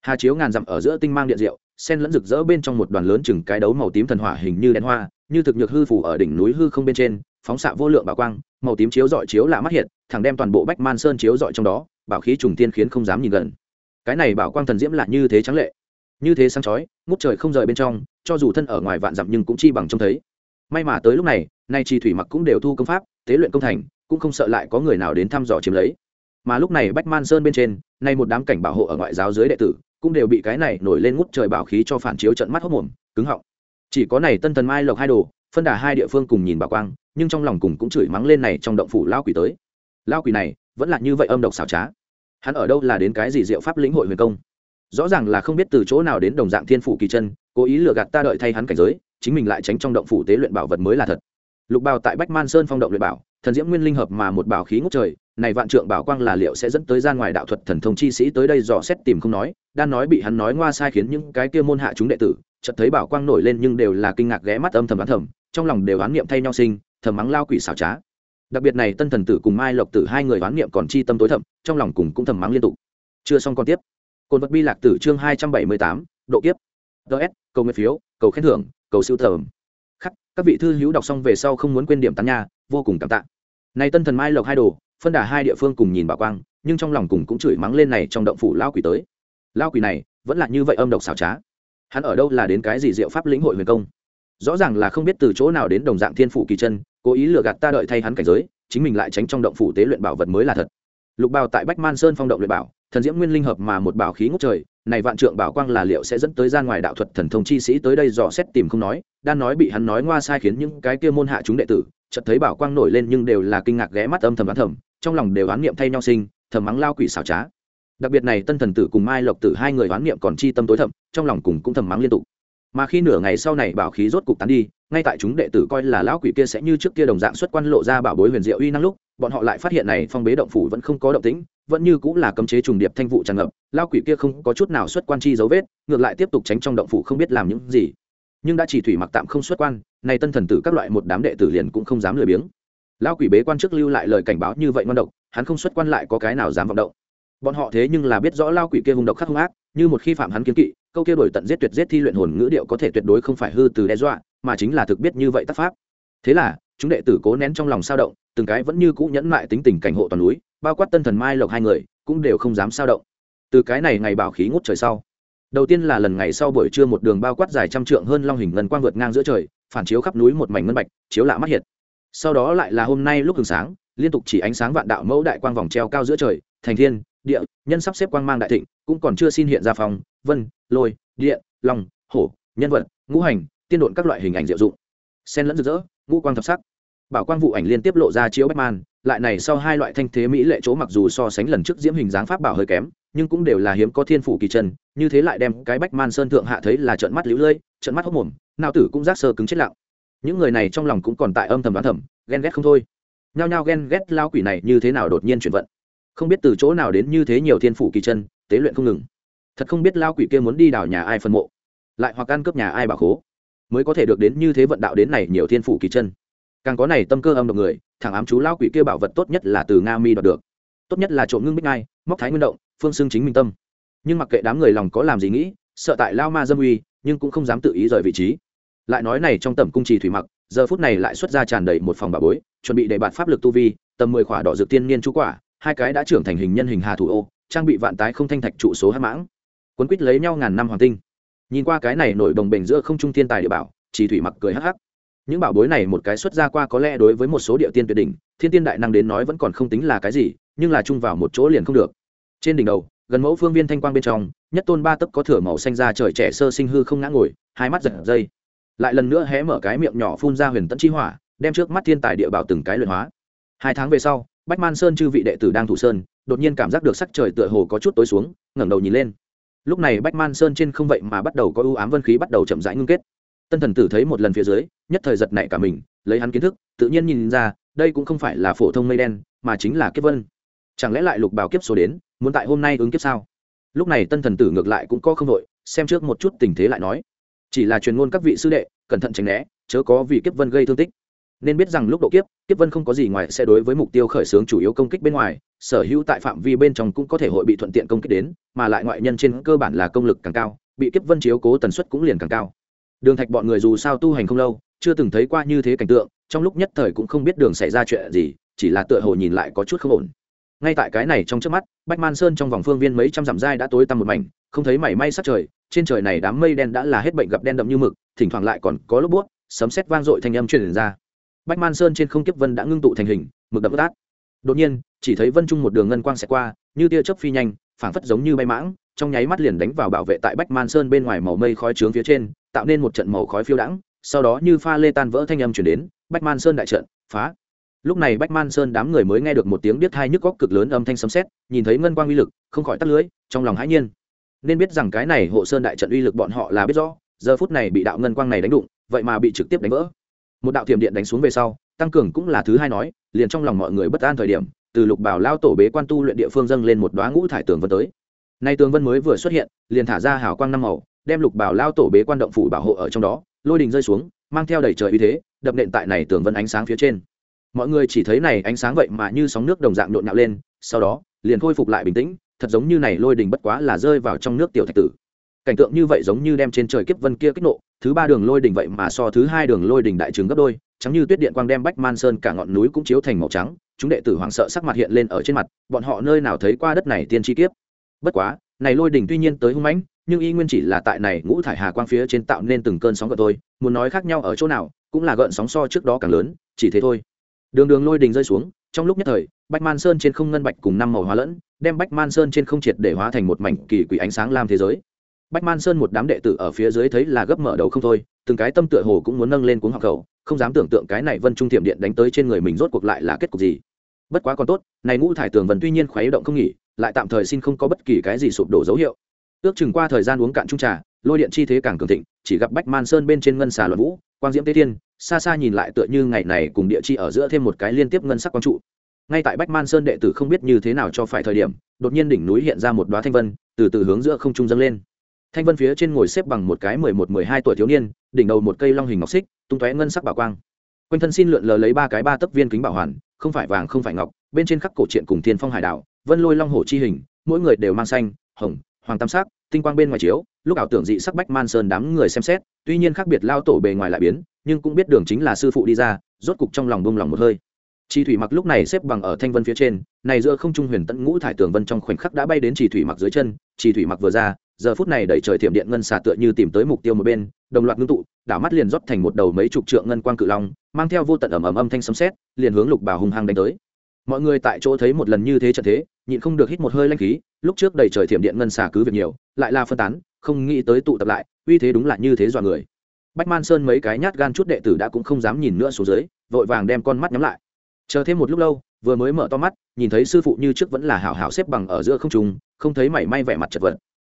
S1: Hà chiếu ngàn dặm ở giữa tinh mang điện diệu sen lẫn rực rỡ bên trong một đoàn lớn chừng cái đấu màu tím thần hỏa hình như đèn hoa, như thực nhược hư phủ ở đỉnh núi hư không bên trên, phóng xạ vô lượng bảo quang, màu tím chiếu dọi chiếu lạ mắt hiện, thẳng đem toàn bộ bách man sơn chiếu dọi trong đó, bảo khí trùng tiên khiến không dám nhìn gần. Cái này bảo quang thần diễm là như thế trắng lệ, như thế sáng chói, ngút trời không rời bên trong, cho dù thân ở ngoài vạn dặm nhưng cũng chi bằng trông thấy. May mà tới lúc này, nay chi thủy mặc cũng đều thu công pháp, tế luyện công thành, cũng không sợ lại có người nào đến thăm dò chiếm lấy. Mà lúc này bách man sơn bên trên, nay một đám cảnh bảo hộ ở ngoại giáo dưới đệ tử cũng đều bị cái này nổi lên ngút trời bảo khí cho phản chiếu trận mắt hốc mồm, cứng họng. Chỉ có này tân thần mai lộc hai đồ, phân đà hai địa phương cùng nhìn bảo quang, nhưng trong lòng cùng cũng chửi mắng lên này trong động phủ lao quỷ tới. Lao quỷ này, vẫn là như vậy âm độc xảo trá. Hắn ở đâu là đến cái gì diệu pháp lĩnh hội huyền công? Rõ ràng là không biết từ chỗ nào đến đồng dạng thiên phủ kỳ chân, cố ý lừa gạt ta đợi thay hắn cảnh giới, chính mình lại tránh trong động phủ tế luyện bảo vật mới là thật lục bào tại bách man sơn phong động luyện bảo, thần diễm nguyên linh hợp mà một bảo khí ngốc trời, này vạn trượng bảo quang là liệu sẽ dẫn tới ra ngoài đạo thuật thần thông chi sĩ tới đây dò xét tìm không nói đang nói bị hắn nói ngoa sai khiến những cái kia môn hạ chúng đệ tử, chợt thấy bảo quang nổi lên nhưng đều là kinh ngạc ghé mắt âm thầm đoán thầm, trong lòng đều oán niệm thay nhau sinh, thầm mắng lao quỷ xảo trá. Đặc biệt này tân thần tử cùng mai lộc tử hai người oán niệm còn chi tâm tối thầm, trong lòng cùng cũng thầm mắng liên tục. Chưa xong còn tiếp. Cồn vật bi lạc tử chương hai trăm bảy mươi tám, độ kiếp. Ts cầu nguyện phiếu, cầu khen thưởng, cầu siêu thầm khắc, các vị thư hữu đọc xong về sau không muốn quên điểm tán nha, vô cùng cảm tạ. Này tân thần mai lộc hai đồ, phân đà hai địa phương cùng nhìn bảo quang, nhưng trong lòng cùng cũng chửi mắng lên này trong động phủ lao quỷ tới. Lao quỷ này, vẫn là như vậy âm độc xảo trá. Hắn ở đâu là đến cái gì diệu pháp lĩnh hội huyền công? Rõ ràng là không biết từ chỗ nào đến đồng dạng thiên phủ kỳ chân, cố ý lừa gạt ta đợi thay hắn cảnh giới, chính mình lại tránh trong động phủ tế luyện bảo vật mới là thật. Lục bào tại bách man sơn phong động luyện bảo, thần diễm nguyên linh hợp mà một bảo khí ngốc trời này vạn trượng bảo quang là liệu sẽ dẫn tới ra ngoài đạo thuật thần thông chi sĩ tới đây dò xét tìm không nói, đan nói bị hắn nói ngoa sai khiến những cái kia môn hạ chúng đệ tử, chợt thấy bảo quang nổi lên nhưng đều là kinh ngạc ghé mắt âm thầm đoán thầm, trong lòng đều oán niệm thay nhau sinh, thầm mắng lao quỷ xảo trá. Đặc biệt này tân thần tử cùng mai lộc tử hai người oán niệm còn chi tâm tối thầm trong lòng cùng cũng thầm mắng liên tục. Mà khi nửa ngày sau này bảo khí rốt cục tán đi, ngay tại chúng đệ tử coi là lão quỷ kia sẽ như trước kia đồng dạng xuất quan lộ ra bảo bối huyền diệu uy năng lúc, bọn họ lại phát hiện này phong bế động phủ vẫn không có động tĩnh vẫn như cũng là cấm chế trùng điệp thanh vụ tràn ngập, lao quỷ kia không có chút nào xuất quan chi dấu vết, ngược lại tiếp tục tránh trong động phủ không biết làm những gì. Nhưng đã chỉ thủy mặc tạm không xuất quan này tân thần tử các loại một đám đệ tử liền cũng không dám lười biếng. Lao quỷ bế quan trước lưu lại lời cảnh báo như vậy ngon độc, hắn không xuất quan lại có cái nào dám vọng động. Bọn họ thế nhưng là biết rõ lao quỷ kia hung độc khắc hung ác, như một khi phạm hắn kiến kỵ, câu kia đổi tận giết tuyệt giết thi luyện hồn ngữ điệu có thể tuyệt đối không phải hư từ đe dọa, mà chính là thực biết như vậy tác pháp. Thế là, chúng đệ tử cố nén trong lòng sao động, từng cái vẫn như cũ nhẫn mại tính tình cảnh hộ toàn núi bao quát tân thần mai lộc hai người, cũng đều không dám sao động. Từ cái này ngày bảo khí ngút trời sau, đầu tiên là lần ngày sau buổi trưa một đường bao quát dài trăm trượng hơn long hình ngân quang vượt ngang giữa trời, phản chiếu khắp núi một mảnh ngân bạch, chiếu lạ mắt hiệt. Sau đó lại là hôm nay lúc hừng sáng, liên tục chỉ ánh sáng vạn đạo mẫu đại quang vòng treo cao giữa trời, thành thiên, địa, nhân sắp xếp quang mang đại thịnh, cũng còn chưa xin hiện ra phòng vân, lôi, địa long hổ, nhân vật, ngũ hành, tiên độn các loại hình ảnh diệu dụng. Xen lẫn rực rỡ, ngũ quang thập sắc. Bảo quang vụ ảnh liên tiếp lộ ra chiếu bách man lại này sau hai loại thanh thế mỹ lệ chỗ mặc dù so sánh lần trước diễm hình dáng pháp bảo hơi kém, nhưng cũng đều là hiếm có thiên phủ kỳ chân, như thế lại đem cái bách man sơn thượng hạ thấy là trận mắt lũ lưỡi trận mắt hốc mồm nào tử cũng giác sơ cứng chết lặng. Những người này trong lòng cũng còn tại âm thầm đoán thầm, ghen ghét không thôi. Nhao nhao ghen ghét lao quỷ này như thế nào đột nhiên chuyển vận. Không biết từ chỗ nào đến như thế nhiều thiên phủ kỳ chân, tế luyện không ngừng. Thật không biết lao quỷ kia muốn đi đào nhà ai phân mộ, lại hoặc ăn cướp nhà ai bảo khố, mới có thể được đến như thế vận đạo đến này nhiều thiên phủ kỳ chân. Càng có này tâm cơ âm độc người thẳng ám chú lao quỷ kia bảo vật tốt nhất là từ nga mi đoạt được. Tốt nhất là trộm ngưng bích ngai, móc thái nguyên động, phương xưng chính minh tâm. Nhưng mặc kệ đám người lòng có làm gì nghĩ, sợ tại lao ma dâm uy, nhưng cũng không dám tự ý rời vị trí. Lại nói này trong tầm cung trì thủy mặc, giờ phút này lại xuất ra tràn đầy một phòng bà bối, chuẩn bị để bạt pháp lực tu vi, tầm mười khỏa đỏ dược tiên niên chú quả, hai cái đã trưởng thành hình nhân hình hà thủ ô, trang bị vạn tái không thanh thạch trụ số hát mãng. Quấn quýt lấy nhau ngàn năm hoàng tinh. Nhìn qua cái này nổi đồng bình giữa không trung thiên tài địa bảo, trì thủy mặc cười hắc hắc những bảo bối này một cái xuất ra qua có lẽ đối với một số địa tiên tuyệt đỉnh, thiên tiên đại năng đến nói vẫn còn không tính là cái gì, nhưng là chung vào một chỗ liền không được. Trên đỉnh đầu, gần mẫu phương viên thanh quang bên trong, nhất tôn ba tấc có thửa màu xanh ra trời trẻ sơ sinh hư không ngã ngồi, hai mắt giật dây. Lại lần nữa hé mở cái miệng nhỏ phun ra huyền tẫn chi hỏa, đem trước mắt thiên tài địa bảo từng cái luyện hóa. Hai tháng về sau, bách man sơn chư vị đệ tử đang thủ sơn, đột nhiên cảm giác được sắc trời tựa hồ có chút tối xuống, ngẩng đầu nhìn lên. Lúc này bách man sơn trên không vậy mà bắt đầu có ưu ám vân khí bắt đầu chậm rãi ngưng kết tân thần tử thấy một lần phía dưới, nhất thời giật nảy cả mình, lấy hắn kiến thức, tự nhiên nhìn ra, đây cũng không phải là phổ thông mây đen, mà chính là kiếp vân. Chẳng lẽ lại lục bảo kiếp số đến, muốn tại hôm nay ứng kiếp sao? Lúc này tân thần tử ngược lại cũng có không đội xem trước một chút tình thế lại nói. Chỉ là truyền ngôn các vị sư đệ, cẩn thận tránh né, chớ có vì kiếp vân gây thương tích. Nên biết rằng lúc độ kiếp kiếp vân không có gì ngoài sẽ đối với mục tiêu khởi xướng chủ yếu công kích bên ngoài, sở hữu tại phạm vi bên trong cũng có thể hội bị thuận tiện công kích đến, mà lại ngoại nhân trên cơ bản là công lực càng cao, bị kiếp vân chiếu cố tần suất cũng liền càng cao đường thạch bọn người dù sao tu hành không lâu, chưa từng thấy qua như thế cảnh tượng, trong lúc nhất thời cũng không biết đường xảy ra chuyện gì, chỉ là tựa hồ nhìn lại có chút không ổn. Ngay tại cái này trong trước mắt, bách man sơn trong vòng phương viên mấy trăm dặm dai đã tối tăm một mảnh, không thấy mảy may sắc trời, trên trời này đám mây đen đã là hết bệnh gặp đen đậm như mực, thỉnh thoảng lại còn có lốp búa sấm sét vang dội thanh âm truyền ra. Bách man sơn trên không kiếp vân đã ngưng tụ thành hình, mực đậm ướt át. Đột nhiên, chỉ thấy vân trung một đường ngân quang sẽ qua, như tia chớp phi nhanh phảng phất giống như bay mãng, trong nháy mắt liền đánh vào bảo vệ tại bách man sơn bên ngoài màu mây khói trướng phía trên, tạo nên một trận màu khói phiêu đãng, sau đó như pha lê tan vỡ thanh âm chuyển đến, bách man sơn đại trận, phá. Lúc này bách man sơn đám người mới nghe được một tiếng biết hai nhức góc cực lớn âm thanh sấm sét, nhìn thấy ngân quang uy lực, không khỏi tắt lưới, trong lòng hãi nhiên. Nên biết rằng cái này hộ sơn đại trận uy lực bọn họ là biết rõ, giờ phút này bị đạo ngân quang này đánh đụng, vậy mà bị trực tiếp đánh vỡ. Một đạo thiểm điện đánh xuống về sau, tăng cường cũng là thứ hai nói, liền trong lòng mọi người bất an thời điểm từ lục bảo lao tổ bế quan tu luyện địa phương dâng lên một đoá ngũ thải tường vân tới. Nay tường vân mới vừa xuất hiện, liền thả ra hào quang năm màu, đem lục bảo lao tổ bế quan động phủ bảo hộ ở trong đó, lôi đình rơi xuống, mang theo đầy trời uy thế, đập nện tại này tường vân ánh sáng phía trên. Mọi người chỉ thấy này ánh sáng vậy mà như sóng nước đồng dạng nhộn nhạo lên, sau đó, liền khôi phục lại bình tĩnh, thật giống như này lôi đình bất quá là rơi vào trong nước tiểu thạch tử cảnh tượng như vậy giống như đem trên trời kiếp vân kia kích nộ, thứ ba đường lôi đình vậy mà so thứ hai đường lôi đình đại trứng gấp đôi chẳng như tuyết điện quang đem bách man sơn cả ngọn núi cũng chiếu thành màu trắng, chúng đệ tử hoảng sợ sắc mặt hiện lên ở trên mặt, bọn họ nơi nào thấy qua đất này tiên chi kiếp. Bất quá, này lôi đình tuy nhiên tới hung mãnh, nhưng y nguyên chỉ là tại này ngũ thải hà quang phía trên tạo nên từng cơn sóng gợn thôi, muốn nói khác nhau ở chỗ nào, cũng là gợn sóng so trước đó càng lớn, chỉ thế thôi. Đường đường lôi đình rơi xuống, trong lúc nhất thời, bách man sơn trên không ngân bạch cùng năm màu hóa lẫn, đem bách man sơn trên không triệt để hóa thành một mảnh kỳ quỷ ánh sáng lam thế giới bách man sơn một đám đệ tử ở phía dưới thấy là gấp mở đầu không thôi, từng cái tâm tựa hồ cũng muốn nâng lên cuống học khẩu, không dám tưởng tượng cái này vân trung tiệm điện đánh tới trên người mình rốt cuộc lại là kết cục gì. Bất quá còn tốt, này ngũ thải tường vần tuy nhiên khuấy động không nghỉ, lại tạm thời xin không có bất kỳ cái gì sụp đổ dấu hiệu. Ước chừng qua thời gian uống cạn trung trà, lôi điện chi thế càng cường thịnh, chỉ gặp bách man sơn bên trên ngân xà luận vũ, quang diễm tế thiên, xa xa nhìn lại tựa như ngày này cùng địa chi ở giữa thêm một cái liên tiếp ngân sắc quang trụ. Ngay tại bách man sơn đệ tử không biết như thế nào cho phải thời điểm, đột nhiên đỉnh núi hiện ra một đoá thanh vân, từ từ hướng giữa không trung dâng lên thanh vân phía trên ngồi xếp bằng một cái mười một, mười hai tuổi thiếu niên, đỉnh đầu một cây long hình ngọc xích, tung tóe ngân sắc bảo quang. Quanh thân xin lượn lờ lấy ba cái ba tấc viên kính bảo hoàn, không phải vàng, không phải ngọc, bên trên khắc cổ truyện cùng thiên phong hải đảo, vân lôi long hổ chi hình, mỗi người đều mang xanh, hồng, hoàng tam sắc, tinh quang bên ngoài chiếu, lúc ảo tưởng dị sắc bách man sơn đám người xem xét, tuy nhiên khác biệt lao tổ bề ngoài lại biến, nhưng cũng biết đường chính là sư phụ đi ra, rốt cục trong lòng bông lòng một hơi chỉ thủy mặc lúc này xếp bằng ở thanh vân phía trên, này giữa không trung huyền tận ngũ thải tường vân trong khoảnh khắc đã bay đến chỉ thủy mặc dưới chân. Chỉ thủy mặc vừa ra, giờ phút này đẩy trời thiểm điện ngân xà tựa như tìm tới mục tiêu một bên, đồng loạt ngưng tụ, đảo mắt liền rót thành một đầu mấy chục trượng ngân quang cự long, mang theo vô tận ầm ầm âm thanh sấm sét, liền hướng lục bảo hung hăng đánh tới. Mọi người tại chỗ thấy một lần như thế trận thế, nhịn không được hít một hơi lãnh khí, lúc trước đầy trời thiểm điện ngân xà cứ việc nhiều, lại là phân tán, không nghĩ tới tụ tập lại, uy thế đúng là như thế dọa người. Bách man sơn mấy cái nhát gan chút đệ tử đã cũng không dám nhìn nữa xuống dưới, vội vàng đem con mắt nhắm lại chờ thêm một lúc lâu, vừa mới mở to mắt, nhìn thấy sư phụ như trước vẫn là hảo hảo xếp bằng ở giữa không trung, không thấy mảy may vẻ mặt chật vật.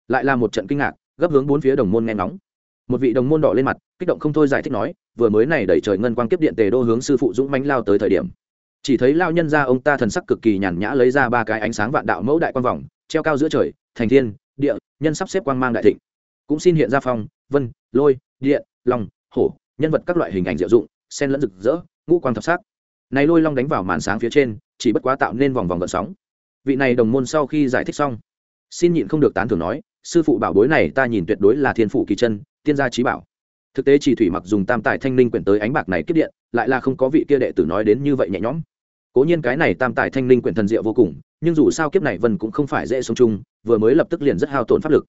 S1: Lại là một trận kinh ngạc, gấp hướng bốn phía đồng môn nghe ngóng. Một vị đồng môn đỏ lên mặt, kích động không thôi giải thích nói, vừa mới này đẩy trời ngân quang kiếp điện tề đô hướng sư phụ dũng mánh lao tới thời điểm. Chỉ thấy lao nhân ra ông ta thần sắc cực kỳ nhàn nhã lấy ra ba cái ánh sáng vạn đạo mẫu đại quang vòng, treo cao giữa trời, thành thiên, địa, nhân sắp xếp quang mang đại thịnh. Cũng xin hiện ra phong, vân, lôi, điện long hổ, nhân vật các loại hình ảnh diệu dụng sen lẫn rực rỡ, ngũ quang thập sắc này lôi long đánh vào màn sáng phía trên, chỉ bất quá tạo nên vòng vòng gợn sóng. Vị này đồng môn sau khi giải thích xong, xin nhịn không được tán thưởng nói, sư phụ bảo bối này ta nhìn tuyệt đối là thiên phụ kỳ chân, tiên gia trí bảo. Thực tế chỉ thủy mặc dùng tam tài thanh linh quyển tới ánh bạc này kết điện, lại là không có vị kia đệ tử nói đến như vậy nhẹ nhõm. Cố nhiên cái này tam tài thanh linh quyển thần diệu vô cùng, nhưng dù sao kiếp này vân cũng không phải dễ sống chung, vừa mới lập tức liền rất hao tổn pháp lực.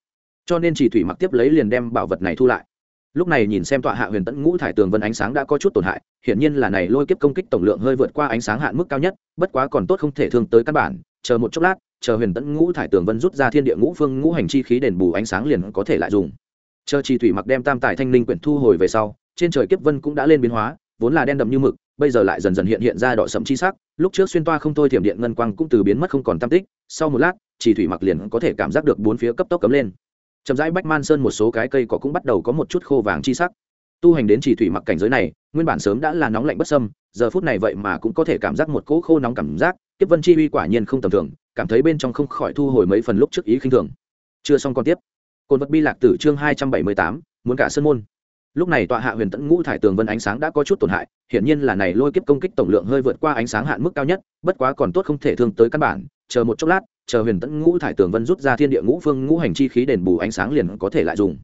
S1: Cho nên chỉ thủy mặc tiếp lấy liền đem bảo vật này thu lại lúc này nhìn xem tọa hạ huyền tẫn ngũ thải tường vân ánh sáng đã có chút tổn hại, hiển nhiên là này lôi kiếp công kích tổng lượng hơi vượt qua ánh sáng hạn mức cao nhất, bất quá còn tốt không thể thương tới căn bản, chờ một chốc lát, chờ huyền tẫn ngũ thải tường vân rút ra thiên địa ngũ phương ngũ hành chi khí đền bù ánh sáng liền có thể lại dùng. Chờ chi thủy mặc đem tam tài thanh linh quyển thu hồi về sau, trên trời kiếp vân cũng đã lên biến hóa, vốn là đen đậm như mực, bây giờ lại dần dần hiện hiện ra đỏ sậm chi sắc, lúc trước xuyên toa không thôi thiểm điện ngân quang cũng từ biến mất không còn tam tích, sau một lát chỉ thủy mặc liền có thể cảm giác được bốn phía cấp tốc cấm lên chậm rãi bách man sơn một số cái cây cỏ cũng bắt đầu có một chút khô vàng chi sắc. Tu hành đến chỉ thủy mặc cảnh giới này, nguyên bản sớm đã là nóng lạnh bất sâm giờ phút này vậy mà cũng có thể cảm giác một cỗ khô nóng cảm giác tiếp vân chi uy quả nhiên không tầm thường, cảm thấy bên trong không khỏi thu hồi mấy phần lúc trước ý khinh thường. Chưa xong còn tiếp. Cồn vật bi lạc tử chương hai trăm bảy mươi tám, muốn cả sân môn. Lúc này tọa hạ huyền tẫn ngũ thải tường vân ánh sáng đã có chút tổn hại, hiển nhiên là này lôi kiếp công kích tổng lượng hơi vượt qua ánh sáng hạn mức cao nhất, bất quá còn tốt không thể thương tới căn bản, chờ một chốc lát chờ huyền tẫn ngũ thải tường vân rút ra thiên địa ngũ phương ngũ hành chi khí đền bù ánh sáng liền có thể lại dùng.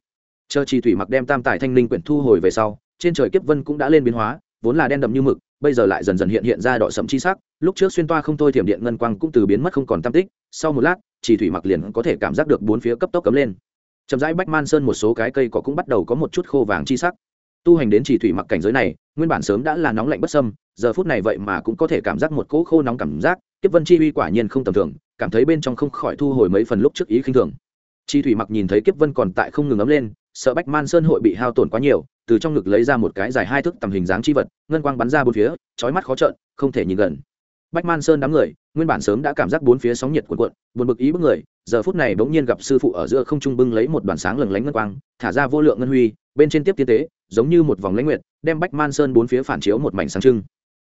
S1: Chờ chi thủy mặc đem tam tài thanh linh quyển thu hồi về sau, trên trời kiếp vân cũng đã lên biến hóa, vốn là đen đậm như mực, bây giờ lại dần dần hiện hiện ra đọ sẫm chi sắc, lúc trước xuyên toa không thôi thiểm điện ngân quang cũng từ biến mất không còn tam tích, sau một lát chỉ thủy mặc liền có thể cảm giác được bốn phía cấp tốc cấm lên. Chậm rãi bách man sơn một số cái cây cỏ cũng bắt đầu có một chút khô vàng chi sắc tu hành đến chỉ thủy mặc cảnh giới này, nguyên bản sớm đã là nóng lạnh bất sâm giờ phút này vậy mà cũng có thể cảm giác một cỗ khô nóng cảm giác, kiếp vân chi uy quả nhiên không tầm thường, cảm thấy bên trong không khỏi thu hồi mấy phần lúc trước ý khinh thường. Chi thủy mặc nhìn thấy kiếp vân còn tại không ngừng ấm lên, sợ bách man sơn hội bị hao tổn quá nhiều, từ trong ngực lấy ra một cái dài hai thước tầm hình dáng chi vật, ngân quang bắn ra bốn phía, chói mắt khó trợn, không thể nhìn gần. Bách man sơn đám người, nguyên bản sớm đã cảm giác bốn phía sóng nhiệt cuộn cuộn, buồn bực ý bức người, giờ phút này bỗng nhiên gặp sư phụ ở giữa không trung bưng lấy một đoàn sáng lừng lánh ngân quang, thả ra vô lượng ngân huy bên trên tiếp tiên tế, giống như một vòng lãnh nguyệt, đem bách man sơn bốn phía phản chiếu một mảnh sáng trưng.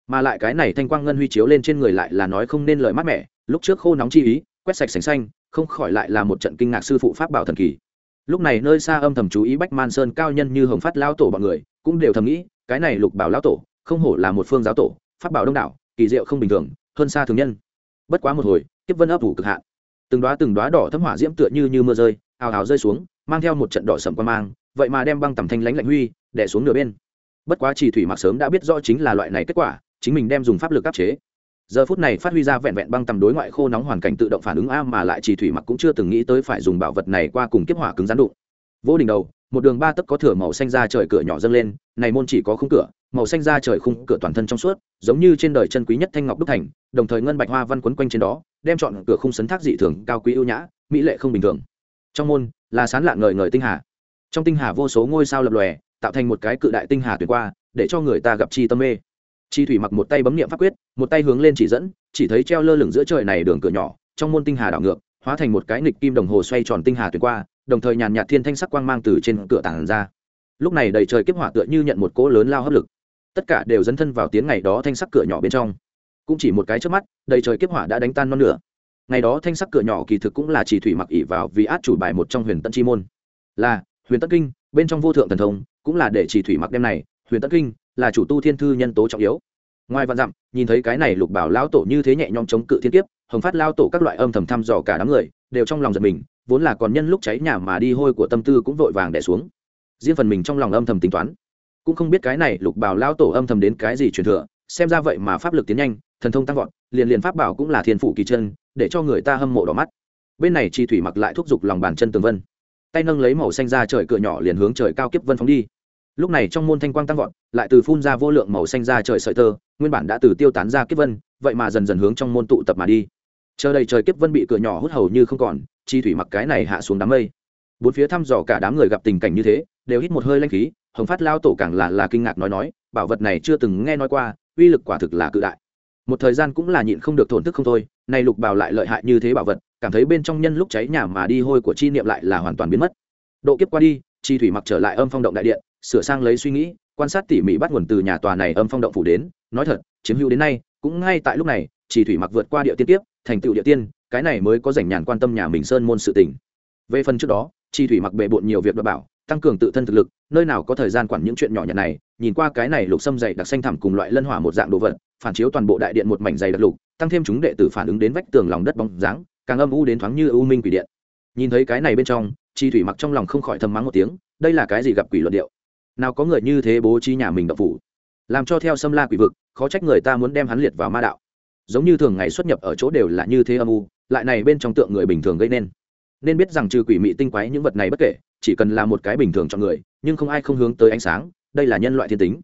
S1: Mà lại cái này thanh quang ngân huy chiếu lên trên người lại là nói không nên lời mát mẻ, lúc trước khô nóng chi ý, quét sạch sành xanh, không khỏi lại là một trận kinh ngạc sư phụ pháp bảo thần kỳ. Lúc này nơi xa âm thầm chú ý bách man sơn cao nhân như hồng phát lao tổ bọn người, cũng đều thầm nghĩ, cái này lục bảo lao tổ, không hổ là một phương giáo tổ, pháp bảo đông đảo, kỳ diệu không bình thường, hơn xa thường nhân. Bất quá một hồi, kiếp vân ấp ủ cực hạn. Từng đoá từng đoá đỏ thấm hỏa diễm tựa như như mưa rơi, ào ào rơi xuống, mang theo một trận đỏ sầm qua mang vậy mà đem băng tầm thanh lãnh lạnh huy, đè xuống nửa bên. Bất quá chỉ thủy mặc sớm đã biết rõ chính là loại này kết quả, chính mình đem dùng pháp lực áp chế. Giờ phút này phát huy ra vẹn vẹn băng tầm đối ngoại khô nóng hoàn cảnh tự động phản ứng a mà lại chỉ thủy mặc cũng chưa từng nghĩ tới phải dùng bảo vật này qua cùng kiếp hỏa cứng rắn đụng. Vô đỉnh đầu, một đường ba tấc có thửa màu xanh ra trời cửa nhỏ dâng lên, này môn chỉ có khung cửa, màu xanh ra trời khung cửa toàn thân trong suốt, giống như trên đời chân quý nhất thanh ngọc đúc thành, đồng thời ngân bạch hoa văn quấn quanh trên đó, đem chọn cửa khung sấn thác dị thường, cao quý ưu nhã, mỹ lệ không bình thường. Trong môn, là sán lạ ngời ngời tinh hà trong tinh hà vô số ngôi sao lập lòe, tạo thành một cái cự đại tinh hà tuyệt qua, để cho người ta gặp chi tâm mê. Chi thủy mặc một tay bấm niệm pháp quyết, một tay hướng lên chỉ dẫn, chỉ thấy treo lơ lửng giữa trời này đường cửa nhỏ, trong môn tinh hà đảo ngược, hóa thành một cái nghịch kim đồng hồ xoay tròn tinh hà tuyệt qua, đồng thời nhàn nhạt thiên thanh sắc quang mang từ trên cửa tảng ra. Lúc này đầy trời kiếp hỏa tựa như nhận một cỗ lớn lao hấp lực. Tất cả đều dấn thân vào tiếng ngày đó thanh sắc cửa nhỏ bên trong. Cũng chỉ một cái trước mắt, đầy trời kiếp hỏa đã đánh tan non nửa. Ngày đó thanh sắc cửa nhỏ kỳ thực cũng là chỉ thủy mặc ỉ vào vì át chủ bài một trong huyền tân chi môn. Là huyền tất kinh, bên trong vô thượng thần thông, cũng là để chỉ thủy mặc đem này, huyền tất kinh là chủ tu thiên thư nhân tố trọng yếu. Ngoài vạn dặm, nhìn thấy cái này lục bảo lao tổ như thế nhẹ nhõm chống cự thiên kiếp, hồng phát lao tổ các loại âm thầm thăm dò cả đám người, đều trong lòng giật mình, vốn là còn nhân lúc cháy nhà mà đi hôi của tâm tư cũng vội vàng đẻ xuống. Riêng phần mình trong lòng âm thầm tính toán. Cũng không biết cái này lục bảo lao tổ âm thầm đến cái gì truyền thừa, xem ra vậy mà pháp lực tiến nhanh, thần thông tăng vọt, liền liền pháp bảo cũng là thiên phụ kỳ chân, để cho người ta hâm mộ đỏ mắt. Bên này chi thủy mặc lại thúc giục lòng bàn chân tường vân tay nâng lấy màu xanh ra trời cửa nhỏ liền hướng trời cao kiếp vân phóng đi. Lúc này trong môn thanh quang tăng vọt, lại từ phun ra vô lượng màu xanh ra trời sợi tơ, nguyên bản đã từ tiêu tán ra kiếp vân, vậy mà dần dần hướng trong môn tụ tập mà đi. Chờ đầy trời kiếp vân bị cửa nhỏ hút hầu như không còn, chi thủy mặc cái này hạ xuống đám mây. Bốn phía thăm dò cả đám người gặp tình cảnh như thế, đều hít một hơi lanh khí, hồng phát lao tổ càng là là kinh ngạc nói nói, bảo vật này chưa từng nghe nói qua, uy lực quả thực là cự đại. Một thời gian cũng là nhịn không được thổn thức không thôi nay lục bảo lại lợi hại như thế bảo vật, cảm thấy bên trong nhân lúc cháy nhà mà đi hôi của chi niệm lại là hoàn toàn biến mất. Độ kiếp qua đi, chi thủy mặc trở lại âm phong động đại điện, sửa sang lấy suy nghĩ, quan sát tỉ mỉ bắt nguồn từ nhà tòa này âm phong động phủ đến, nói thật, chiếm hữu đến nay, cũng ngay tại lúc này chỉ thủy mặc vượt qua địa tiên tiếp thành tựu địa tiên, cái này mới có dành nhàn quan tâm nhà mình sơn môn sự tình. Về phần trước đó, chi thủy mặc bệ bộn nhiều việc đảm bảo, tăng cường tự thân thực lực, nơi nào có thời gian quản những chuyện nhỏ nhặt này, nhìn qua cái này lục xâm dày đặc xanh thẳm cùng loại lân hỏa một dạng đồ vật phản chiếu toàn bộ đại điện một mảnh dày đặc lục, tăng thêm chúng đệ tử phản ứng đến vách tường lòng đất bóng dáng, càng âm u đến thoáng như u minh quỷ điện. Nhìn thấy cái này bên trong, chi thủy mặc trong lòng không khỏi thầm mắng một tiếng, đây là cái gì gặp quỷ luận điệu? Nào có người như thế bố trí nhà mình đậu phủ? Làm cho theo xâm la quỷ vực, khó trách người ta muốn đem hắn liệt vào ma đạo. Giống như thường ngày xuất nhập ở chỗ đều là như thế âm u, lại này bên trong tượng người bình thường gây nên. Nên biết rằng trừ quỷ mị tinh quái những vật này bất kể, chỉ cần là một cái bình thường cho người, nhưng không ai không hướng tới ánh sáng, đây là nhân loại thiên tính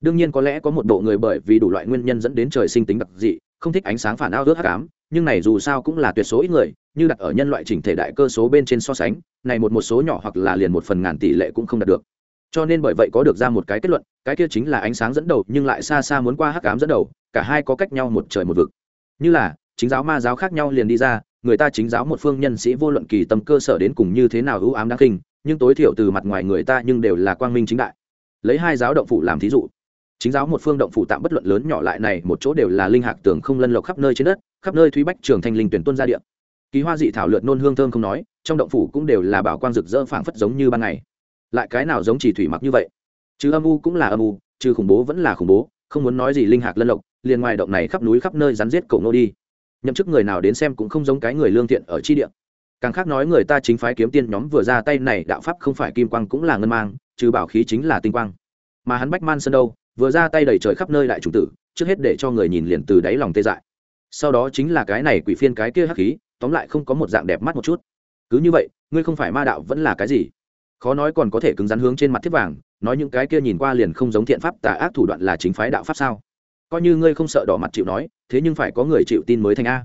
S1: đương nhiên có lẽ có một bộ người bởi vì đủ loại nguyên nhân dẫn đến trời sinh tính đặc dị, không thích ánh sáng phản ao ước hắc ám, nhưng này dù sao cũng là tuyệt số ít người, như đặt ở nhân loại chỉnh thể đại cơ số bên trên so sánh, này một một số nhỏ hoặc là liền một phần ngàn tỷ lệ cũng không đạt được. Cho nên bởi vậy có được ra một cái kết luận, cái kia chính là ánh sáng dẫn đầu nhưng lại xa xa muốn qua hắc ám dẫn đầu, cả hai có cách nhau một trời một vực. Như là, chính giáo ma giáo khác nhau liền đi ra, người ta chính giáo một phương nhân sĩ vô luận kỳ tâm cơ sở đến cùng như thế nào ưu ám đáng kinh, nhưng tối thiểu từ mặt ngoài người ta nhưng đều là quang minh chính đại. Lấy hai giáo động phủ làm thí dụ chính giáo một phương động phủ tạm bất luận lớn nhỏ lại này, một chỗ đều là linh hạc tường không lân lộc khắp nơi trên đất, khắp nơi thúy bách trường thanh linh tuyển tuân ra địa. Kỳ hoa dị thảo lượt nôn hương thơm không nói, trong động phủ cũng đều là bảo quang rực rỡ phảng phất giống như ban ngày. Lại cái nào giống chỉ thủy mặc như vậy? Chứ âm u cũng là âm u chứ khủng bố vẫn là khủng bố, không muốn nói gì linh hạc lân lộc, liền ngoài động này khắp núi khắp nơi rắn giết cổ nô đi. Nhậm chức người nào đến xem cũng không giống cái người lương thiện ở chi địa. Càng khác nói người ta chính phái kiếm tiên nhóm vừa ra tay này, đạo pháp không phải kim quang cũng là ngân mang, trừ bảo khí chính là tinh quang. Mà hắn bách man sơn đâu? Vừa ra tay đầy trời khắp nơi đại trùng tử, trước hết để cho người nhìn liền từ đáy lòng tê dại. Sau đó chính là cái này quỷ phiên cái kia hắc khí, tóm lại không có một dạng đẹp mắt một chút. Cứ như vậy, ngươi không phải ma đạo vẫn là cái gì? Khó nói còn có thể cứng rắn hướng trên mặt thiết vàng, nói những cái kia nhìn qua liền không giống thiện pháp tà ác thủ đoạn là chính phái đạo pháp sao? Coi như ngươi không sợ đỏ mặt chịu nói, thế nhưng phải có người chịu tin mới thành a.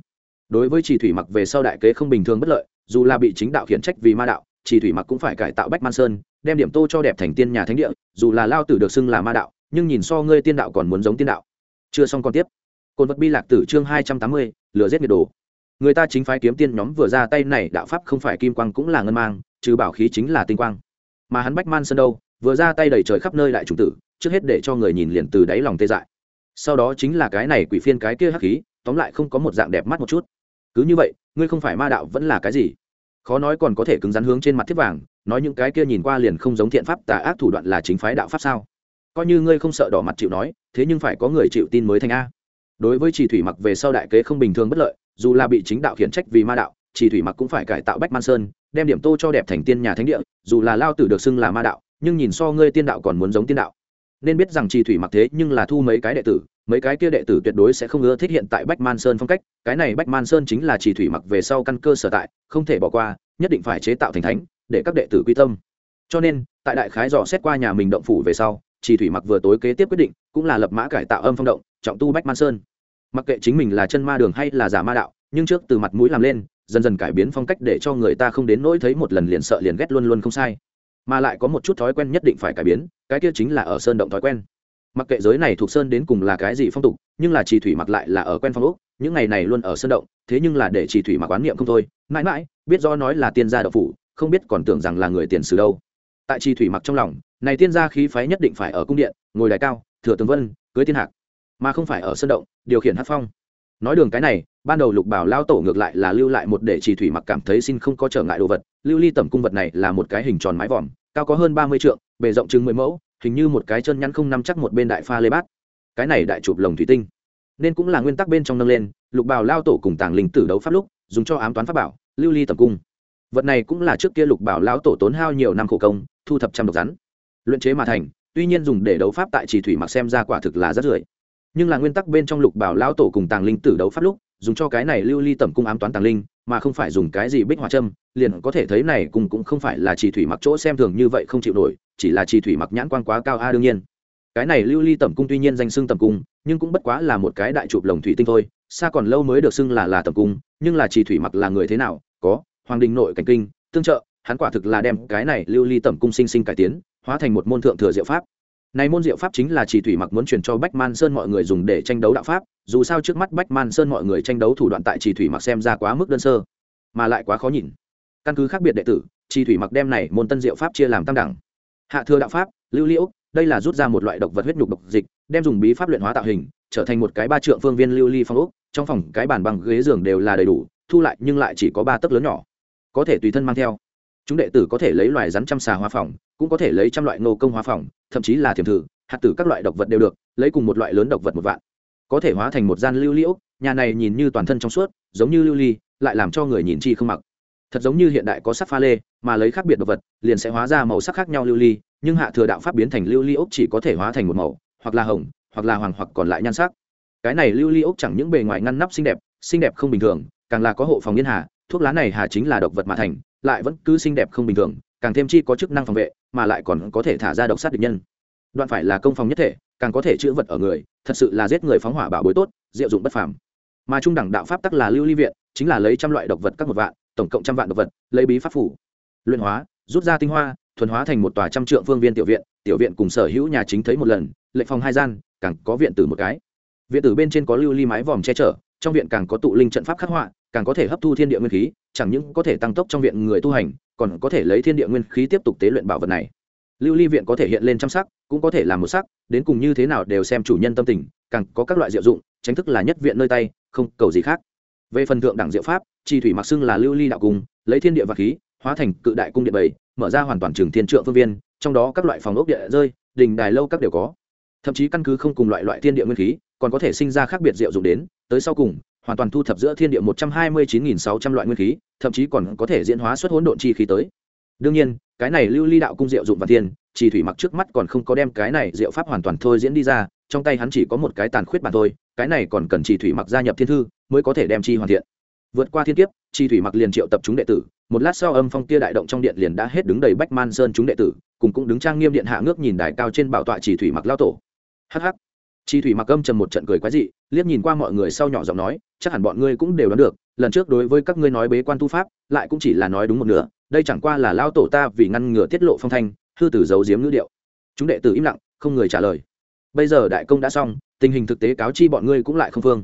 S1: Đối với chỉ thủy mặc về sau đại kế không bình thường bất lợi, dù là bị chính đạo khiển trách vì ma đạo, chỉ thủy mặc cũng phải cải tạo bách man sơn, đem điểm tô cho đẹp thành tiên nhà thánh địa, dù là lao tử được xưng là ma đạo nhưng nhìn so ngươi tiên đạo còn muốn giống tiên đạo. Chưa xong còn tiếp. Cồn vật bi lạc tử chương hai trăm tám mươi lửa giết nhiệt đồ. Người ta chính phái kiếm tiên nhóm vừa ra tay này, đạo pháp không phải kim quang cũng là ngân mang, trừ bảo khí chính là tinh quang. Mà hắn bách man sơn đâu, vừa ra tay đầy trời khắp nơi đại trùng tử, trước hết để cho người nhìn liền từ đáy lòng tê dại. Sau đó chính là cái này quỷ phiên cái kia hắc khí, tóm lại không có một dạng đẹp mắt một chút. Cứ như vậy, ngươi không phải ma đạo vẫn là cái gì? Khó nói còn có thể cứng rắn hướng trên mặt thiết vàng, nói những cái kia nhìn qua liền không giống thiện pháp tà ác thủ đoạn là chính phái đạo pháp sao? Coi như ngươi không sợ đỏ mặt chịu nói, thế nhưng phải có người chịu tin mới thành a. Đối với chỉ thủy mặc về sau đại kế không bình thường bất lợi, dù là bị chính đạo khiển trách vì ma đạo, chỉ thủy mặc cũng phải cải tạo bách man sơn, đem điểm tô cho đẹp thành tiên nhà thánh địa, dù là lao tử được xưng là ma đạo, nhưng nhìn so ngươi tiên đạo còn muốn giống tiên đạo. Nên biết rằng chỉ thủy mặc thế nhưng là thu mấy cái đệ tử, mấy cái kia đệ tử tuyệt đối sẽ không ưa thích hiện tại bách man sơn phong cách, cái này bách man sơn chính là chỉ thủy mặc về sau căn cơ sở tại, không thể bỏ qua, nhất định phải chế tạo thành thánh, để các đệ tử quy tâm. Cho nên, tại đại khái dò xét qua nhà mình động phủ về sau chỉ thủy mặc vừa tối kế tiếp quyết định, cũng là lập mã cải tạo âm phong động, trọng tu bách man sơn. Mặc kệ chính mình là chân ma đường hay là giả ma đạo, nhưng trước từ mặt mũi làm lên, dần dần cải biến phong cách để cho người ta không đến nỗi thấy một lần liền sợ liền ghét luôn luôn không sai. Mà lại có một chút thói quen nhất định phải cải biến, cái kia chính là ở sơn động thói quen. Mặc kệ giới này thuộc sơn đến cùng là cái gì phong tục, nhưng là chỉ thủy mặc lại là ở quen phong úc những ngày này luôn ở sơn động, thế nhưng là để chỉ thủy mặc quán niệm không thôi. Mãi mãi, biết do nói là tiên gia đậu phủ, không biết còn tưởng rằng là người tiền sử đâu. Tại chỉ thủy mặc trong lòng này tiên gia khí phái nhất định phải ở cung điện, ngồi đài cao, thừa tướng vân, cưới tiên hạc, mà không phải ở sân động, điều khiển hát phong. Nói đường cái này, ban đầu lục bảo lao tổ ngược lại là lưu lại một để chỉ thủy mặc cảm thấy xin không có trở ngại đồ vật, lưu ly tẩm cung vật này là một cái hình tròn mái vòm, cao có hơn ba mươi trượng, bề rộng chừng mười mẫu, hình như một cái chân nhắn không nắm chắc một bên đại pha lê bát. Cái này đại chụp lồng thủy tinh. Nên cũng là nguyên tắc bên trong nâng lên, lục bảo lao tổ cùng tàng linh tử đấu pháp lúc, dùng cho ám toán pháp bảo, lưu ly tẩm cung. Vật này cũng là trước kia lục bảo lao tổ tốn hao nhiều năm khổ công, thu thập trăm độc rắn luyện chế mà thành, tuy nhiên dùng để đấu pháp tại chỉ thủy mặc xem ra quả thực là rất rưởi nhưng là nguyên tắc bên trong lục bảo lão tổ cùng tàng linh tử đấu pháp lúc, dùng cho cái này lưu ly tẩm cung ám toán tàng linh, mà không phải dùng cái gì bích hỏa châm, liền có thể thấy này cùng cũng không phải là chỉ thủy mặc chỗ xem thường như vậy không chịu nổi, chỉ là chỉ thủy mặc nhãn quan quá cao a à, đương nhiên. Cái này lưu ly tẩm cung tuy nhiên danh xưng tẩm cung, nhưng cũng bất quá là một cái đại chụp lồng thủy tinh thôi, xa còn lâu mới được xưng là là tẩm cung, nhưng là chỉ thủy mặc là người thế nào, có, hoàng đình nội cảnh kinh, tương trợ, hắn quả thực là đem cái này lưu ly tẩm cung sinh sinh cải tiến hóa thành một môn thượng thừa diệu pháp. Này môn diệu pháp chính là chỉ thủy mặc muốn truyền cho bách man sơn mọi người dùng để tranh đấu đạo pháp, dù sao trước mắt bách man sơn mọi người tranh đấu thủ đoạn tại chỉ thủy mặc xem ra quá mức đơn sơ, mà lại quá khó nhìn. Căn cứ khác biệt đệ tử, chỉ thủy mặc đem này môn tân diệu pháp chia làm tam đẳng. Hạ thừa đạo pháp, lưu liễu, đây là rút ra một loại độc vật huyết nhục độc dịch, đem dùng bí pháp luyện hóa tạo hình, trở thành một cái ba trượng phương viên lưu ly phong ốc, trong phòng cái bàn bằng ghế giường đều là đầy đủ, thu lại nhưng lại chỉ có ba tấc lớn nhỏ, có thể tùy thân mang theo. Chúng đệ tử có thể lấy loài rắn trăm xà hoa phòng cũng có thể lấy trăm loại nô công hóa phòng thậm chí là thiềm thử, hạt tử các loại độc vật đều được, lấy cùng một loại lớn độc vật một vạn. Có thể hóa thành một gian lưu liễu nhà này nhìn như toàn thân trong suốt, giống như lưu ly, lại làm cho người nhìn chi không mặc. Thật giống như hiện đại có sắc pha lê, mà lấy khác biệt độc vật, liền sẽ hóa ra màu sắc khác nhau lưu ly, nhưng hạ thừa đạo pháp biến thành lưu ly ốc chỉ có thể hóa thành một màu, hoặc là hồng, hoặc là hoàng, hoặc còn lại nhan sắc. Cái này lưu ly ốc chẳng những bề ngoài ngăn nắp xinh đẹp xinh đẹp không bình thường, càng là có hộ phòng niên hà, thuốc lá này hà chính là độc vật mà thành, lại vẫn cứ xinh đẹp không bình thường càng thêm chi có chức năng phòng vệ, mà lại còn có thể thả ra độc sát địch nhân. Đoạn phải là công phòng nhất thể, càng có thể chữa vật ở người, thật sự là giết người phóng hỏa bảo bối tốt, diệu dụng bất phàm. Mà trung đẳng đạo pháp tắc là lưu ly viện, chính là lấy trăm loại độc vật các một vạn, tổng cộng trăm vạn độc vật, lấy bí pháp phủ. Luyện hóa, rút ra tinh hoa, thuần hóa thành một tòa trăm trượng phương viên tiểu viện tiểu viện cùng sở hữu nhà chính thấy một lần, lệnh phòng hai gian, càng có viện tử một cái. Viện tử bên trên có lưu ly mái vòm che chở, trong viện càng có tụ linh trận pháp khắc họa, càng có thể hấp thu thiên địa nguyên khí chẳng những có thể tăng tốc trong viện người tu hành, còn có thể lấy thiên địa nguyên khí tiếp tục tế luyện bảo vật này. Lưu ly viện có thể hiện lên trăm sắc, cũng có thể làm một sắc, đến cùng như thế nào đều xem chủ nhân tâm tình, càng có các loại diệu dụng, tránh thức là nhất viện nơi tay, không cầu gì khác. Về phần thượng đẳng diệu pháp, chi thủy mặc xưng là lưu ly đạo cung, lấy thiên địa và khí, hóa thành cự đại cung điện bảy mở ra hoàn toàn trường thiên trượng phương viên, trong đó các loại phòng ốc địa rơi, đình đài lâu các đều có. Thậm chí căn cứ không cùng loại loại thiên địa nguyên khí, còn có thể sinh ra khác biệt diệu dụng đến, tới sau cùng hoàn toàn thu thập giữa thiên địa một trăm hai mươi chín nghìn sáu trăm loại nguyên khí, thậm chí còn có thể diễn hóa xuất hỗn độn chi khí tới. Đương nhiên, cái này lưu ly đạo cung diệu dụng và thiên chỉ thủy mặc trước mắt còn không có đem cái này diệu pháp hoàn toàn thôi diễn đi ra, trong tay hắn chỉ có một cái tàn khuyết bản thôi, cái này còn cần chỉ thủy mặc gia nhập thiên thư mới có thể đem chi hoàn thiện. Vượt qua thiên kiếp, chi thủy mặc liền triệu tập chúng đệ tử, một lát sau âm phong kia đại động trong điện liền đã hết đứng đầy bách man sơn chúng đệ tử, cùng cũng đứng trang nghiêm điện hạ ngước nhìn đài cao trên bảo tọa chỉ thủy mặc lao tổ. Hh chi thủy mặc âm trầm một trận cười quái dị, liếc nhìn qua mọi người sau nhỏ giọng nói, chắc hẳn bọn ngươi cũng đều đoán được, lần trước đối với các ngươi nói bế quan tu pháp, lại cũng chỉ là nói đúng một nửa, đây chẳng qua là lao tổ ta vì ngăn ngừa tiết lộ phong thanh, hư tử giấu giếm ngữ điệu. Chúng đệ tử im lặng, không người trả lời. Bây giờ đại công đã xong, tình hình thực tế cáo chi bọn ngươi cũng lại không phương.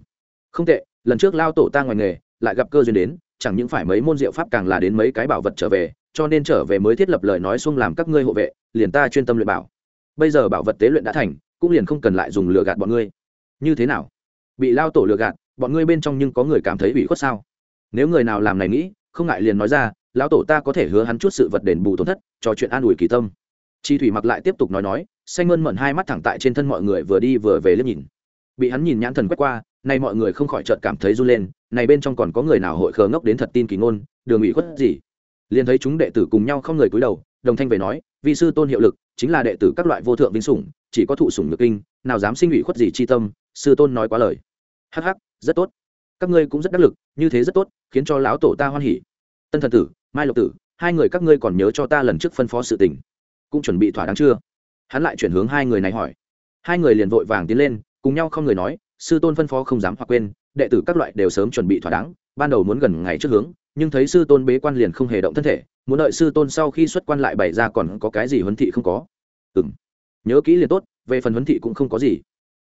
S1: Không tệ, lần trước lao tổ ta ngoài nghề, lại gặp cơ duyên đến, chẳng những phải mấy môn diệu pháp càng là đến mấy cái bảo vật trở về, cho nên trở về mới thiết lập lời nói xuống làm các ngươi hộ vệ, liền ta chuyên tâm luyện bảo. Bây giờ bảo vật tế luyện đã thành cũng liền không cần lại dùng lừa gạt bọn ngươi. Như thế nào? Bị lao tổ lừa gạt, bọn ngươi bên trong nhưng có người cảm thấy ủy khuất sao? Nếu người nào làm này nghĩ, không ngại liền nói ra, lão tổ ta có thể hứa hắn chút sự vật đền bù tổn thất, cho chuyện an ủi kỳ tâm. Chi thủy mặc lại tiếp tục nói nói, xanh mơn mận hai mắt thẳng tại trên thân mọi người vừa đi vừa về liếc nhìn. Bị hắn nhìn nhãn thần quét qua, nay mọi người không khỏi chợt cảm thấy run lên, này bên trong còn có người nào hội khờ ngốc đến thật tin kỳ ngôn, đường ủy khuất gì? Liền thấy chúng đệ tử cùng nhau không người cúi đầu, đồng thanh về nói vì sư tôn hiệu lực, chính là đệ tử các loại vô thượng vinh sủng chỉ có thụ sủng nhược kinh, nào dám sinh ủy khuất gì chi tâm, sư tôn nói quá lời. Hắc hắc, rất tốt. Các ngươi cũng rất đắc lực, như thế rất tốt, khiến cho lão tổ ta hoan hỉ. Tân thần tử, mai lộc tử, hai người các ngươi còn nhớ cho ta lần trước phân phó sự tình. Cũng chuẩn bị thỏa đáng chưa? Hắn lại chuyển hướng hai người này hỏi. Hai người liền vội vàng tiến lên, cùng nhau không người nói, sư tôn phân phó không dám hoặc quên, đệ tử các loại đều sớm chuẩn bị thỏa đáng, ban đầu muốn gần ngày trước hướng, nhưng thấy sư tôn bế quan liền không hề động thân thể, muốn đợi sư tôn sau khi xuất quan lại bày ra còn có cái gì huấn thị không có. Ừ m nhớ kỹ liền tốt, về phần huấn thị cũng không có gì.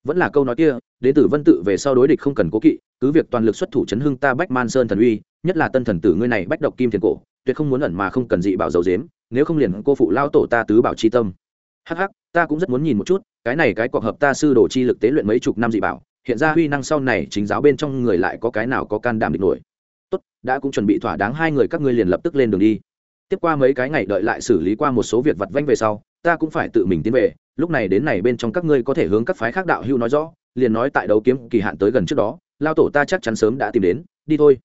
S1: Vẫn là câu nói kia đến tử vân tự về sau đối địch không cần cố kỵ, cứ việc toàn lực xuất thủ chấn hưng ta bách man sơn thần uy, nhất là tân thần tử ngươi này bách độc kim thiền cổ, tuyệt không muốn ẩn mà không cần dị bảo dầu dếm nếu không liền cô phụ lao tổ ta tứ bảo chi tâm. Hắc hắc, ta cũng rất muốn nhìn một chút, cái này cái cuộc hợp ta sư đồ chi lực tế luyện mấy chục năm dị bảo, hiện ra huy năng sau này chính giáo bên trong người lại có cái nào có can đảm địch nổi. Tốt, đã cũng chuẩn bị thỏa đáng hai người các ngươi liền lập tức lên đường đi. Tiếp qua mấy cái ngày đợi lại xử lý qua một số việc vặt vanh về sau, ta cũng phải tự mình tiến về lúc này đến này bên trong các ngươi có thể hướng các phái khác đạo hưu nói rõ, liền nói tại đấu kiếm kỳ hạn tới gần trước đó, lao tổ ta chắc chắn sớm đã tìm đến, đi thôi.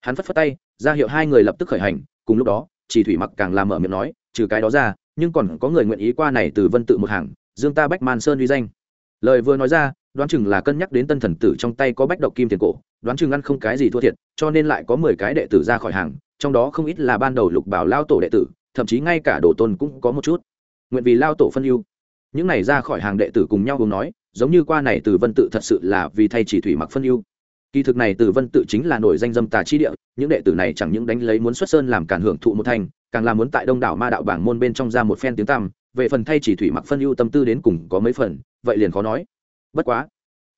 S1: Hắn phất phất tay, ra hiệu hai người lập tức khởi hành, cùng lúc đó, chỉ thủy mặc càng làm mở miệng nói, trừ cái đó ra, nhưng còn có người nguyện ý qua này từ vân tự một hàng, dương ta bách man sơn uy danh. Lời vừa nói ra, đoán chừng là cân nhắc đến tân thần tử trong tay có bách độc kim tiền cổ, đoán chừng ăn không cái gì thua thiệt, cho nên lại có mười cái đệ tử ra khỏi hàng, trong đó không ít là ban đầu lục bảo lao tổ đệ tử, thậm chí ngay cả đồ tôn cũng có một chút. Nguyện vì lao tổ phân ưu những này ra khỏi hàng đệ tử cùng nhau cùng nói, giống như qua này từ vân tự thật sự là vì thay chỉ thủy mặc phân ưu. Kỳ thực này từ vân tự chính là nổi danh dâm tà chi địa, những đệ tử này chẳng những đánh lấy muốn xuất sơn làm cản hưởng thụ một thành, càng là muốn tại đông đảo ma đạo bảng môn bên trong ra một phen tiếng tăm, về phần thay chỉ thủy mặc phân ưu tâm tư đến cùng có mấy phần, vậy liền khó nói. Bất quá,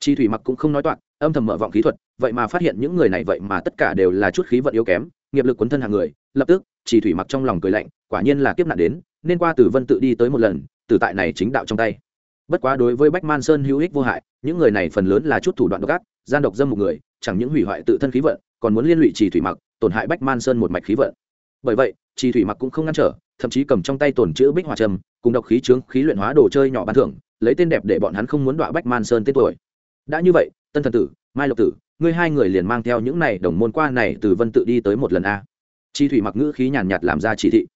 S1: chi thủy mặc cũng không nói toạc, âm thầm mở vọng khí thuật, vậy mà phát hiện những người này vậy mà tất cả đều là chút khí vận yếu kém, nghiệp lực quấn thân hàng người, lập tức, chỉ thủy mặc trong lòng cười lạnh, quả nhiên là kiếp nạn đến nên qua tử vân tự đi tới một lần tử tại này chính đạo trong tay. Bất quá đối với bách man sơn hữu ích vô hại, những người này phần lớn là chút thủ đoạn độc ác, gian độc dâm một người, chẳng những hủy hoại tự thân khí vận, còn muốn liên lụy trì thủy mặc, tổn hại bách man sơn một mạch khí vận. Bởi vậy, trì thủy mặc cũng không ngăn trở, thậm chí cầm trong tay tổn chữ bích hòa trầm cùng độc khí trướng khí luyện hóa đồ chơi nhỏ ban thưởng, lấy tên đẹp để bọn hắn không muốn đọa bách man sơn tên tuổi. Đã như vậy, tân thần tử, mai lộc tử, ngươi hai người liền mang theo những này đồng môn qua này từ vân tự đi tới một lần a. Chi thủy mặc ngữ khí nhàn nhạt làm ra chỉ thị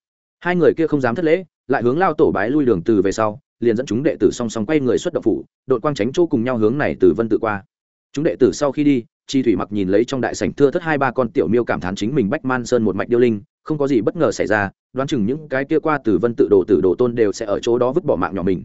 S1: hai người kia không dám thất lễ, lại hướng lao tổ bái lui đường từ về sau, liền dẫn chúng đệ tử song song quay người xuất động phủ, đội quang tránh chỗ cùng nhau hướng này từ vân tự qua. Chúng đệ tử sau khi đi, chi thủy mặc nhìn lấy trong đại sảnh thưa thất hai ba con tiểu miêu cảm thán chính mình bách man sơn một mạch điêu linh, không có gì bất ngờ xảy ra, đoán chừng những cái kia qua từ vân tự đồ tử đồ tôn đều sẽ ở chỗ đó vứt bỏ mạng nhỏ mình.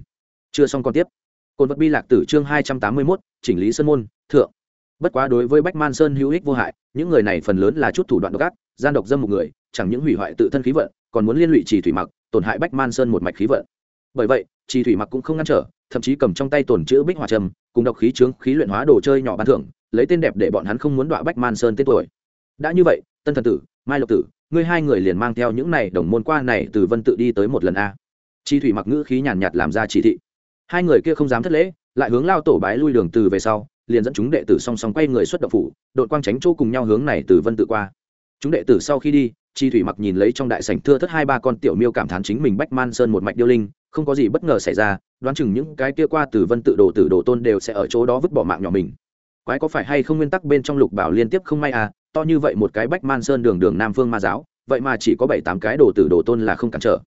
S1: Chưa xong con tiếp. Côn vật bi lạc tử chương hai trăm tám mươi mốt, chỉnh lý sơn môn, thượng. Bất quá đối với bách man sơn hữu ích vô hại, những người này phần lớn là chút thủ đoạn độc ác, gian độc dâm một người, chẳng những hủy hoại tự thân khí vận còn muốn liên lụy trì thủy mặc, tổn hại bách man sơn một mạch khí vận. Bởi vậy, trì thủy mặc cũng không ngăn trở, thậm chí cầm trong tay tổn chữ bích hòa trầm cùng độc khí trướng khí luyện hóa đồ chơi nhỏ ban thưởng, lấy tên đẹp để bọn hắn không muốn đọa bách man sơn tên tuổi. Đã như vậy, tân thần tử, mai lộc tử, ngươi hai người liền mang theo những này đồng môn qua này từ vân tự đi tới một lần a. Chi thủy mặc ngữ khí nhàn nhạt làm ra chỉ thị. Hai người kia không dám thất lễ, lại hướng lao tổ bái lui đường từ về sau, liền dẫn chúng đệ tử song song quay người xuất động phủ, đội quang tránh chỗ cùng nhau hướng này từ vân tự qua. Chúng đệ tử sau khi đi chi thủy mặc nhìn lấy trong đại sảnh thưa thất hai ba con tiểu miêu cảm thán chính mình bách man sơn một mạch điêu linh, không có gì bất ngờ xảy ra, đoán chừng những cái kia qua từ vân tự đồ tử đồ tôn đều sẽ ở chỗ đó vứt bỏ mạng nhỏ mình. Quái có phải hay không nguyên tắc bên trong lục bảo liên tiếp không may à to như vậy một cái bách man sơn đường đường nam phương ma giáo, vậy mà chỉ có bảy tám cái đồ tử đồ tôn là không cản trở.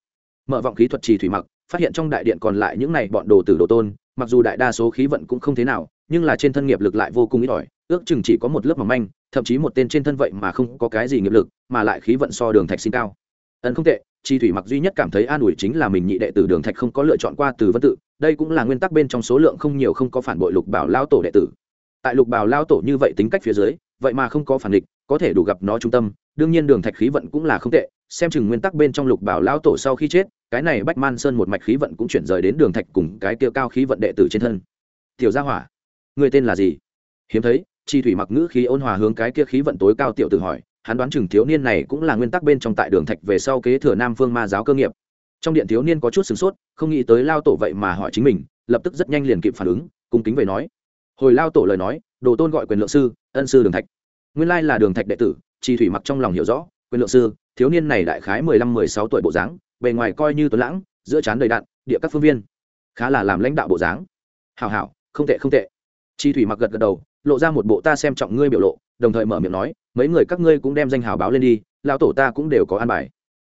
S1: Mở vọng khí thuật trì thủy mặc, phát hiện trong đại điện còn lại những này bọn đồ tử đồ tôn, mặc dù đại đa số khí vận cũng không thế nào, nhưng là trên thân nghiệp lực lại vô cùng ít ỏi ước chừng chỉ có một lớp mỏng manh, thậm chí một tên trên thân vậy mà không có cái gì nghiệp lực, mà lại khí vận so đường thạch sinh cao. Ân không tệ, chi thủy mặc duy nhất cảm thấy an ủi chính là mình nhị đệ tử đường thạch không có lựa chọn qua từ vân tự, đây cũng là nguyên tắc bên trong số lượng không nhiều không có phản bội lục bảo lao tổ đệ tử. Tại lục bảo lao tổ như vậy tính cách phía dưới, vậy mà không có phản địch, có thể đủ gặp nó trung tâm, đương nhiên đường thạch khí vận cũng là không tệ, xem chừng nguyên tắc bên trong lục bảo lao tổ sau khi chết, cái này bách man sơn một mạch khí vận cũng chuyển rời đến đường thạch cùng cái tiêu cao khí vận đệ tử trên thân. Tiểu gia hỏa, người tên là gì? Hiếm thấy chi thủy mặc ngữ khí ôn hòa hướng cái kia khí vận tối cao tiểu tử hỏi, hắn đoán chừng thiếu niên này cũng là nguyên tắc bên trong tại đường thạch về sau kế thừa nam phương ma giáo cơ nghiệp. Trong điện thiếu niên có chút sửng sốt, không nghĩ tới lao tổ vậy mà hỏi chính mình, lập tức rất nhanh liền kịp phản ứng, cung kính về nói, hồi lao tổ lời nói, đồ tôn gọi quyền lượng sư, ân sư đường thạch. Nguyên lai là đường thạch đệ tử, chi thủy mặc trong lòng hiểu rõ, quyền lượng sư, thiếu niên này đại khái mười lăm, mười sáu tuổi bộ dáng, bề ngoài coi như tuấn lãng, giữa trán đầy đạn, địa các phương viên, khá là làm lãnh đạo bộ dáng. Hào hảo, không tệ không tệ. Chi thủy mặc gật gật đầu lộ ra một bộ ta xem trọng ngươi biểu lộ, đồng thời mở miệng nói, mấy người các ngươi cũng đem danh hào báo lên đi lao tổ ta cũng đều có an bài.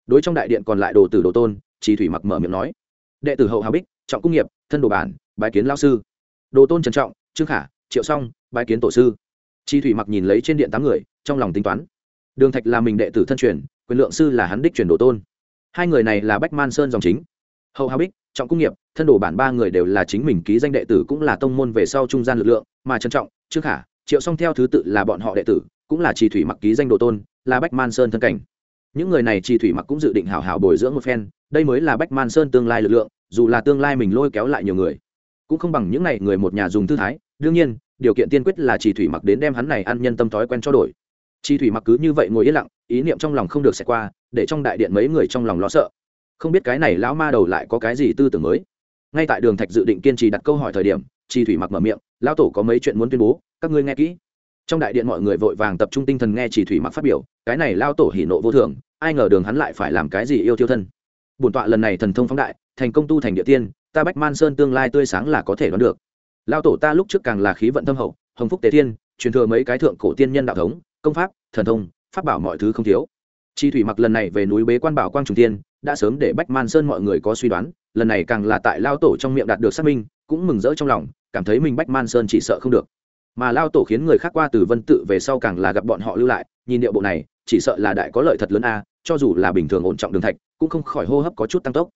S1: Đối trong đại điện còn lại đồ tử đồ tôn chi thủy mặc mở miệng nói, đệ tử hậu hào bích, trọng cung nghiệp, thân đồ bản, bái kiến lao sư. Đồ tôn trần trọng, trương khả, triệu xong bái kiến tổ sư. Chi thủy mặc nhìn lấy trên điện tám người, trong lòng tính toán. Đường thạch là mình đệ tử thân truyền, quyền lượng sư là hắn đích truyền đồ tôn. Hai người này là bách man sơn dòng chính. Hậu hào bích trọng cung nghiệp, thân đồ bản ba người đều là chính mình ký danh đệ tử cũng là tông môn về sau trung gian lực lượng, mà trân trọng, trương khả, triệu song theo thứ tự là bọn họ đệ tử, cũng là trì thủy mặc ký danh đồ tôn, là bách man sơn thân cảnh. Những người này trì thủy mặc cũng dự định hảo hảo bồi dưỡng một phen, đây mới là bách man sơn tương lai lực lượng, dù là tương lai mình lôi kéo lại nhiều người, cũng không bằng những n à y người một nhà dùng thư thái. Đương nhiên, điều kiện tiên quyết là trì thủy mặc đến đem hắn này ăn nhân tâm thói quen cho đổi. Trì thủy mặc cứ như vậy ngồi yên lặng, ý niệm trong lòng không được xẹt qua, để trong đại điện mấy người trong lòng lo sợ không biết cái này lão ma đầu lại có cái gì tư tưởng mới. Ngay tại đường thạch dự định kiên trì đặt câu hỏi thời điểm chi thủy mặc mở miệng, lão tổ có mấy chuyện muốn tuyên bố, các ngươi nghe kỹ. Trong đại điện mọi người vội vàng tập trung tinh thần nghe chỉ thủy mặc phát biểu, cái này lao tổ hỉ nộ vô thường, ai ngờ đường hắn lại phải làm cái gì yêu thiêu thân. Bổn tọa lần này thần thông phóng đại, thành công tu thành địa tiên, ta bách man sơn tương lai tươi sáng là có thể đoán được. Lao tổ ta lúc trước càng là khí vận thâm hậu, hồng phúc tế thiên truyền thừa mấy cái thượng cổ tiên nhân đạo thống, công pháp, thần thông, pháp bảo mọi thứ không thiếu chi thủy mặc lần này về núi bế quan bảo quang trùng tiên đã sớm để bách man sơn mọi người có suy đoán, lần này càng là tại lao tổ trong miệng đạt được xác minh, cũng mừng rỡ trong lòng, cảm thấy mình bách man sơn chỉ sợ không được. Mà lao tổ khiến người khác qua từ vân tự về sau càng là gặp bọn họ lưu lại, nhìn điệu bộ này, chỉ sợ là đại có lợi thật lớn a, cho dù là bình thường ổn trọng đường thạch, cũng không khỏi hô hấp có chút tăng tốc.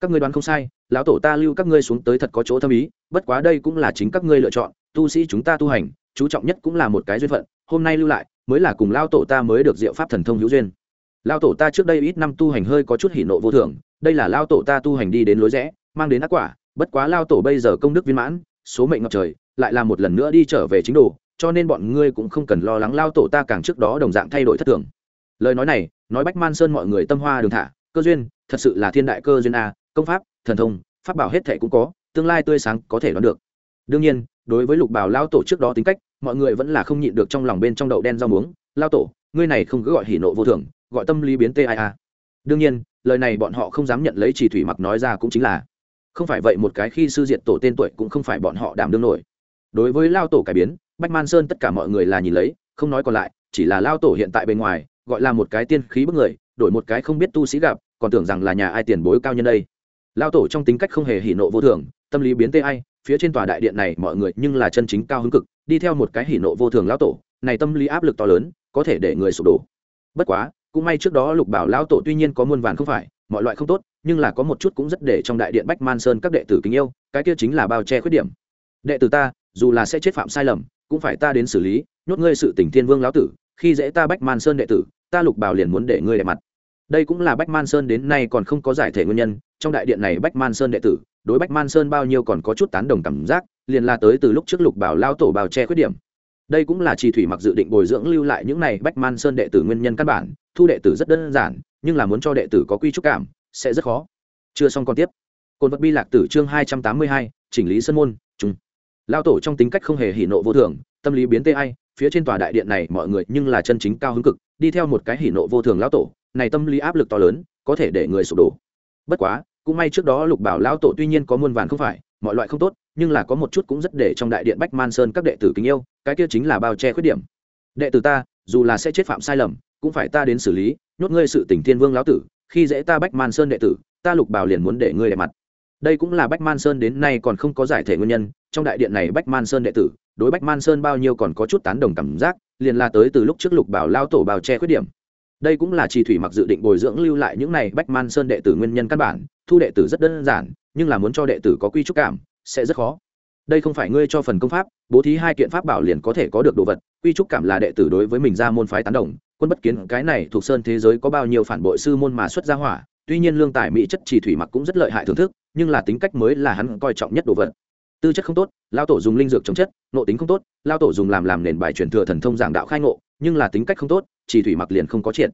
S1: Các ngươi đoán không sai, lão tổ ta lưu các ngươi xuống tới thật có chỗ thâm ý, bất quá đây cũng là chính các ngươi lựa chọn, tu sĩ chúng ta tu hành, chú trọng nhất cũng là một cái duyên phận, hôm nay lưu lại, mới là cùng lao tổ ta mới được diệu pháp thần thông hữu duyên lao tổ ta trước đây ít năm tu hành hơi có chút hỉ nộ vô thường, đây là lao tổ ta tu hành đi đến lối rẽ, mang đến ác quả, bất quá lao tổ bây giờ công đức viên mãn, số mệnh ngọc trời, lại là một lần nữa đi trở về chính đồ, cho nên bọn ngươi cũng không cần lo lắng lao tổ ta càng trước đó đồng dạng thay đổi thất thường. Lời nói này, nói bách man sơn mọi người tâm hoa đường thả, cơ duyên, thật sự là thiên đại cơ duyên a, công pháp, thần thông, pháp bảo hết thệ cũng có, tương lai tươi sáng có thể đoán được. Đương nhiên, đối với lục bảo lao tổ trước đó tính cách, mọi người vẫn là không nhịn được trong lòng bên trong đậu đen rau muống, lao tổ, ngươi này không cứ gọi hỉ nộ vô thường gọi tâm lý biến tia. Đương nhiên, lời này bọn họ không dám nhận lấy chỉ thủy mặc nói ra cũng chính là, không phải vậy một cái khi sư diệt tổ tên tuổi cũng không phải bọn họ đảm đương nổi. Đối với lao tổ cải biến, bách man sơn tất cả mọi người là nhìn lấy, không nói còn lại, chỉ là lao tổ hiện tại bên ngoài, gọi là một cái tiên khí bức người, đổi một cái không biết tu sĩ gặp, còn tưởng rằng là nhà ai tiền bối cao nhân đây. Lao tổ trong tính cách không hề hỉ nộ vô thường, tâm lý biến tê ai phía trên tòa đại điện này mọi người nhưng là chân chính cao hứng cực, đi theo một cái hỉ nộ vô thường lao tổ, này tâm lý áp lực to lớn, có thể để người sụp đổ. Bất quá cũng may trước đó lục bảo lao tổ tuy nhiên có muôn vàn không phải, mọi loại không tốt, nhưng là có một chút cũng rất để trong đại điện bách man sơn các đệ tử kính yêu, cái kia chính là bao che khuyết điểm. Đệ tử ta, dù là sẽ chết phạm sai lầm, cũng phải ta đến xử lý, nhốt ngươi sự tỉnh thiên vương lão tử, khi dễ ta bách man sơn đệ tử, ta lục bảo liền muốn để ngươi đẹp mặt. Đây cũng là bách man sơn đến nay còn không có giải thể nguyên nhân, trong đại điện này bách man sơn đệ tử, đối bách man sơn bao nhiêu còn có chút tán đồng cảm giác, liền là tới từ lúc trước lục bảo lao tổ bào che khuyết điểm đây cũng là trì thủy mặc dự định bồi dưỡng lưu lại những này bách man sơn đệ tử nguyên nhân căn bản, thu đệ tử rất đơn giản, nhưng là muốn cho đệ tử có quy trúc cảm, sẽ rất khó. Chưa xong còn tiếp. Côn vật bi lạc tử chương hai trăm tám mươi hai, chỉnh lý sân môn trung lao tổ trong tính cách không hề hỉ nộ vô thường, tâm lý biến tê ai, phía trên tòa đại điện này mọi người nhưng là chân chính cao hứng cực, đi theo một cái hỉ nộ vô thường lao tổ, này tâm lý áp lực to lớn, có thể để người sụp đổ. Bất quá, cũng may trước đó lục bảo lao tổ tuy nhiên có muôn vàn không phải, mọi loại không tốt nhưng là có một chút cũng rất để trong đại điện bách man sơn các đệ tử kính yêu, cái kia chính là bao che khuyết điểm. Đệ tử ta, dù là sẽ chết phạm sai lầm, cũng phải ta đến xử lý, nhốt ngươi sự tỉnh thiên vương lão tử, khi dễ ta bách man sơn đệ tử, ta lục bảo liền muốn để ngươi đẹp mặt. Đây cũng là bách man sơn đến nay còn không có giải thể nguyên nhân, trong đại điện này bách man sơn đệ tử, đối bách man sơn bao nhiêu còn có chút tán đồng cảm giác, liền là tới từ lúc trước lục bảo lao tổ bào che khuyết điểm. Đây cũng là trì thủy mặc dự định bồi dưỡng lưu lại những này bách man sơn đệ tử nguyên nhân căn bản, thu đệ tử rất đơn giản, nhưng là muốn cho đệ tử có quy trúc cảm sẽ rất khó. Đây không phải ngươi cho phần công pháp, bố thí hai kiện pháp bảo liền có thể có được đồ vật, quy trúc cảm là đệ tử đối với mình ra môn phái tán đồng, quân bất kiến, cái này thuộc sơn thế giới có bao nhiêu phản bội sư môn mà xuất ra hỏa, tuy nhiên lương tài mỹ chất chỉ thủy mặc cũng rất lợi hại thưởng thức, nhưng là tính cách mới là hắn coi trọng nhất đồ vật. Tư chất không tốt, lao tổ dùng linh dược chống chất nộ tính không tốt, lao tổ dùng làm làm nền bài truyền thừa thần thông giảng đạo khai ngộ, nhưng là tính cách không tốt chỉ thủy mặc liền không có triệt.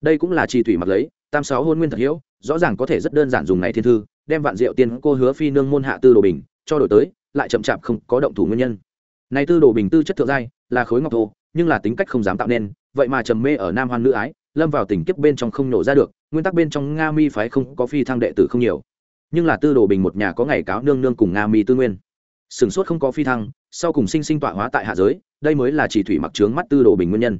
S1: Đây cũng là chỉ thủy mặc lấy, tam sáu hôn nguyên thật hiếu, rõ ràng có thể rất đơn giản dùng này thiên thư, đem vạn diệu tiên cô hứa phi nương môn hạ tư đồ bình cho đổi tới, lại chậm chạp không có động thủ nguyên nhân. Này tư đồ bình tư chất thượng giai, là khối ngọc thô, nhưng là tính cách không dám tạo nên, vậy mà trầm mê ở nam hoan nữ ái, lâm vào tình kiếp bên trong không nổ ra được, nguyên tắc bên trong nga mi phái không có phi thăng đệ tử không nhiều. Nhưng là tư đồ bình một nhà có ngày cáo nương nương cùng nga mi tư nguyên. Sửng sốt không có phi thăng, sau cùng sinh sinh tọa hóa tại hạ giới, đây mới là chỉ thủy mặc trướng mắt tư đồ bình nguyên nhân.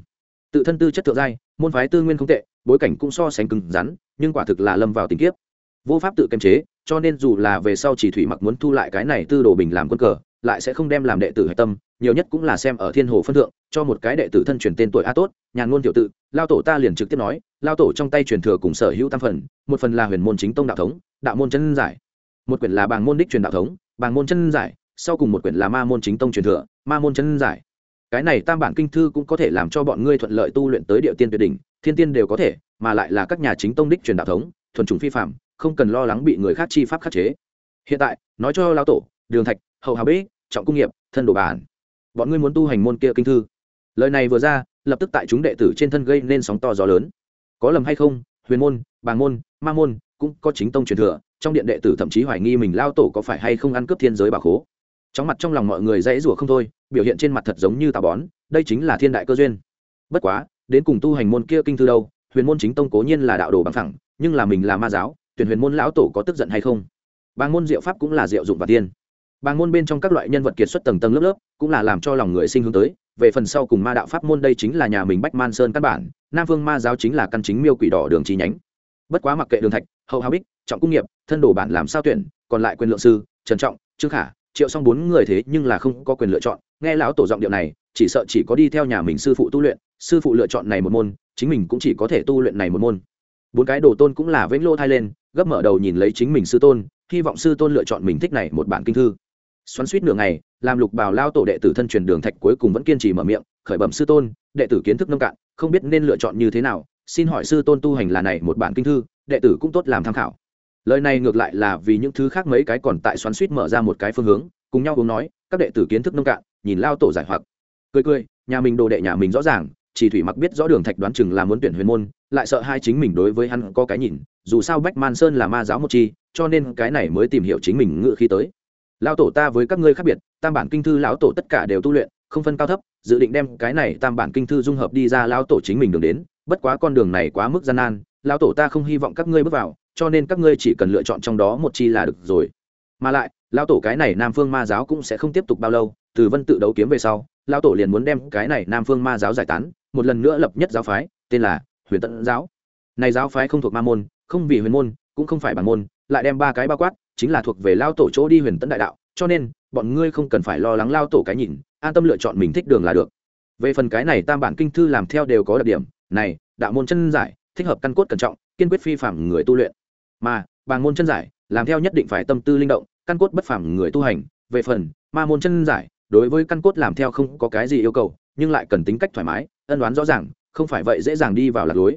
S1: Tự thân tư chất thượng giai, môn phái tư nguyên không tệ, bối cảnh cũng so sánh cứng rắn, nhưng quả thực là lâm vào tình kiếp vô pháp tự kiềm chế, cho nên dù là về sau chỉ thủy mặc muốn thu lại cái này tư đồ bình làm quân cờ, lại sẽ không đem làm đệ tử hạch tâm, nhiều nhất cũng là xem ở thiên hồ phân thượng, cho một cái đệ tử thân truyền tên tuổi a tốt, nhàn ngôn tiểu tự, lao tổ ta liền trực tiếp nói, lao tổ trong tay truyền thừa cùng sở hữu tam phần, một phần là huyền môn chính tông đạo thống, đạo môn chân giải, một quyển là bàng môn đích truyền đạo thống, bàng môn chân giải, sau cùng một quyển là ma môn chính tông truyền thừa, ma môn chân giải. Cái này tam bản kinh thư cũng có thể làm cho bọn ngươi thuận lợi tu luyện tới địa tiên tuyệt đỉnh, thiên tiên đều có thể, mà lại là các nhà chính tông đích truyền đạo thống, thuần chủng phi phạm không cần lo lắng bị người khác chi pháp khắc chế. Hiện tại, nói cho lao tổ, đường thạch, hậu hà bế trọng cung nghiệp, thân đồ bản, bọn ngươi muốn tu hành môn kia kinh thư. Lời này vừa ra, lập tức tại chúng đệ tử trên thân gây nên sóng to gió lớn. Có lầm hay không, huyền môn, bàng môn, ma môn cũng có chính tông truyền thừa, trong điện đệ tử thậm chí hoài nghi mình lao tổ có phải hay không ăn cướp thiên giới bà khố. Trong mặt trong lòng mọi người dãy rủa không thôi, biểu hiện trên mặt thật giống như tà bón, đây chính là thiên đại cơ duyên. Bất quá, đến cùng tu hành môn kia kinh thư đâu, huyền môn chính tông cố nhiên là đạo đồ bằng thẳng nhưng là mình là ma giáo tuyển huyền môn lão tổ có tức giận hay không? Bàng môn diệu pháp cũng là diệu dụng và tiên. Bàng môn bên trong các loại nhân vật kiệt xuất tầng tầng lớp lớp, cũng là làm cho lòng người sinh hướng tới. Về phần sau cùng ma đạo pháp môn đây chính là nhà mình bách man sơn căn bản, nam vương ma giáo chính là căn chính miêu quỷ đỏ đường chi nhánh. Bất quá mặc kệ đường thạch, hậu hào bích, trọng cung nghiệp, thân đồ bản làm sao tuyển, còn lại quyền lượng sư, trần trọng, trương khả, triệu xong bốn người thế nhưng là không có quyền lựa chọn. Nghe lão tổ giọng điệu này, chỉ sợ chỉ có đi theo nhà mình sư phụ tu luyện, sư phụ lựa chọn này một môn, chính mình cũng chỉ có thể tu luyện này một môn bốn cái đồ tôn cũng là vĩnh lô thai lên, gấp mở đầu nhìn lấy chính mình sư tôn, hy vọng sư tôn lựa chọn mình thích này một bản kinh thư. Xoắn suýt nửa ngày, làm lục bào lao tổ đệ tử thân truyền đường thạch cuối cùng vẫn kiên trì mở miệng, khởi bẩm sư tôn, đệ tử kiến thức nông cạn, không biết nên lựa chọn như thế nào, xin hỏi sư tôn tu hành là này một bản kinh thư, đệ tử cũng tốt làm tham khảo. Lời này ngược lại là vì những thứ khác mấy cái còn tại xoắn suýt mở ra một cái phương hướng, cùng nhau uống nói, các đệ tử kiến thức nông cạn, nhìn lao tổ giải hoặc. Cười cười, nhà mình đồ đệ nhà mình rõ ràng chỉ thủy mặc biết rõ đường thạch đoán chừng là muốn tuyển huyền môn, lại sợ hai chính mình đối với hắn có cái nhìn, dù sao bách man sơn là ma giáo một chi, cho nên cái này mới tìm hiểu chính mình ngự khi tới. Lao tổ ta với các ngươi khác biệt, tam bản kinh thư lão tổ tất cả đều tu luyện, không phân cao thấp, dự định đem cái này tam bản kinh thư dung hợp đi ra lao tổ chính mình đường đến, bất quá con đường này quá mức gian nan lao tổ ta không hy vọng các ngươi bước vào, cho nên các ngươi chỉ cần lựa chọn trong đó một chi là được rồi. Mà lại lao tổ cái này nam phương ma giáo cũng sẽ không tiếp tục bao lâu từ vân tự đấu kiếm về sau lao tổ liền muốn đem cái này nam phương ma giáo giải tán, một lần nữa lập nhất giáo phái, tên là huyền tận giáo. Này giáo phái không thuộc ma môn, không vì huyền môn, cũng không phải bản môn, lại đem ba cái bao quát, chính là thuộc về lao tổ chỗ đi huyền tận đại đạo, cho nên, bọn ngươi không cần phải lo lắng lao tổ cái nhìn, an tâm lựa chọn mình thích đường là được. Về phần cái này tam bản kinh thư làm theo đều có đặc điểm, này, đạo môn chân giải, thích hợp căn cốt cẩn trọng, kiên quyết phi phạm người tu luyện. Mà, bàng môn chân giải, làm theo nhất định phải tâm tư linh động, căn cốt bất phàm người tu hành, về phần, ma môn chân giải đối với căn cốt làm theo không có cái gì yêu cầu, nhưng lại cần tính cách thoải mái, ân đoán rõ ràng, không phải vậy dễ dàng đi vào lạc lối.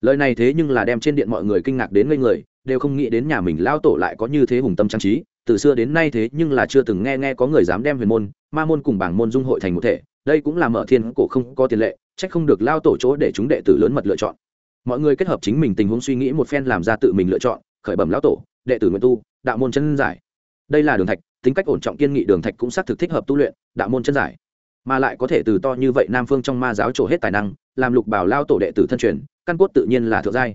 S1: Lời này thế nhưng là đem trên điện mọi người kinh ngạc đến ngây người, đều không nghĩ đến nhà mình lao tổ lại có như thế hùng tâm trang trí, từ xưa đến nay thế nhưng là chưa từng nghe nghe có người dám đem huyền môn, ma môn cùng bảng môn dung hội thành một thể, đây cũng là mở thiên cổ không có tiền lệ trách không được lao tổ chỗ để chúng đệ tử lớn mật lựa chọn. Mọi người kết hợp chính mình tình huống suy nghĩ một phen làm ra tự mình lựa chọn, khởi bẩm lão tổ, đệ tử nguyện tu, đạo môn chân giải. Đây là đường thạch tính cách ổn trọng kiên nghị đường thạch cũng xác thực thích hợp tu luyện, đạo môn chân giải. Mà lại có thể từ to như vậy nam phương trong ma giáo trổ hết tài năng, làm lục bảo lao tổ đệ tử thân truyền, căn cốt tự nhiên là thượng giai.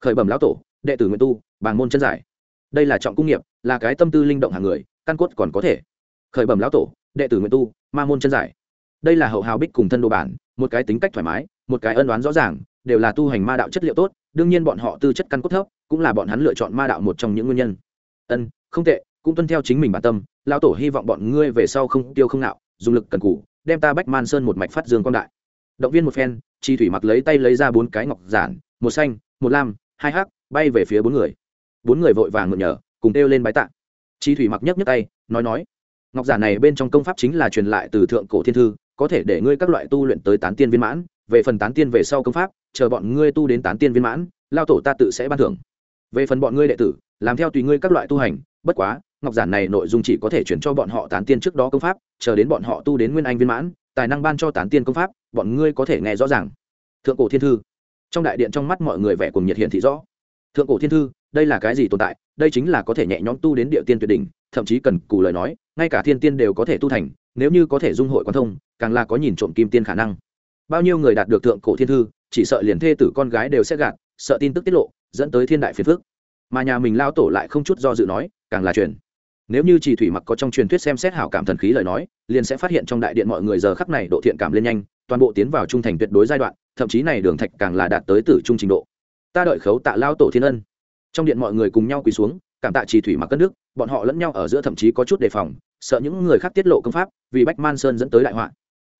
S1: Khởi bẩm lão tổ, đệ tử nguyện tu, bàng môn chân giải. Đây là trọng cung nghiệp, là cái tâm tư linh động hàng người, căn cốt còn có thể. Khởi bẩm lão tổ, đệ tử nguyện tu, ma môn chân giải. Đây là hậu hào bích cùng thân đồ bản, một cái tính cách thoải mái, một cái ân đoán rõ ràng, đều là tu hành ma đạo chất liệu tốt, đương nhiên bọn họ tư chất căn cốt thấp, cũng là bọn hắn lựa chọn ma đạo một trong những nguyên nhân. Ân, không tệ cũng tuân theo chính mình bản tâm, lão tổ hy vọng bọn ngươi về sau không tiêu không nạo, dùng lực cần cũ đem ta bách man sơn một mạch phát dương quang đại. Động viên một phen, chi thủy mặc lấy tay lấy ra bốn cái ngọc giản, một xanh, một lam, hai hắc, bay về phía bốn người. Bốn người vội vàng ngượng nhở cùng kêu lên bái tạ. Chi thủy mặc nhấc nhấc tay, nói nói, ngọc giản này bên trong công pháp chính là truyền lại từ thượng cổ thiên thư, có thể để ngươi các loại tu luyện tới tán tiên viên mãn, về phần tán tiên về sau công pháp, chờ bọn ngươi tu đến tán tiên viên mãn lao tổ ta tự sẽ ban thưởng. Về phần bọn ngươi đệ tử, làm theo tùy ngươi các loại tu hành, bất quá ngọc giản này nội dung chỉ có thể chuyển cho bọn họ tán tiên trước đó công pháp, chờ đến bọn họ tu đến nguyên anh viên mãn, tài năng ban cho tán tiên công pháp, bọn ngươi có thể nghe rõ ràng. Thượng cổ thiên thư. Trong đại điện trong mắt mọi người vẻ cùng nhiệt hiện thị rõ. Thượng cổ thiên thư, đây là cái gì tồn tại? Đây chính là có thể nhẹ nhõm tu đến địa tiên tuyệt đỉnh, thậm chí cần cù lời nói, ngay cả thiên tiên đều có thể tu thành, nếu như có thể dung hội quan thông, càng là có nhìn trộm kim tiên khả năng. Bao nhiêu người đạt được thượng cổ thiên thư, chỉ sợ liền thê tử con gái đều sẽ gạt, sợ tin tức tiết lộ, dẫn tới thiên đại phiền phước mà nhà mình lao tổ lại không chút do dự nói, càng là truyền nếu như chỉ thủy mặc có trong truyền thuyết xem xét hảo cảm thần khí lời nói, liền sẽ phát hiện trong đại điện mọi người giờ khắc này độ thiện cảm lên nhanh, toàn bộ tiến vào trung thành tuyệt đối giai đoạn, thậm chí này đường thạch càng là đạt tới tử trung trình độ. Ta đợi khấu tạ lao tổ thiên ân. Trong điện mọi người cùng nhau quỳ xuống, cảm tạ chỉ thủy mặc cất nước, bọn họ lẫn nhau ở giữa thậm chí có chút đề phòng, sợ những người khác tiết lộ công pháp, vì bách man sơn dẫn tới đại họa.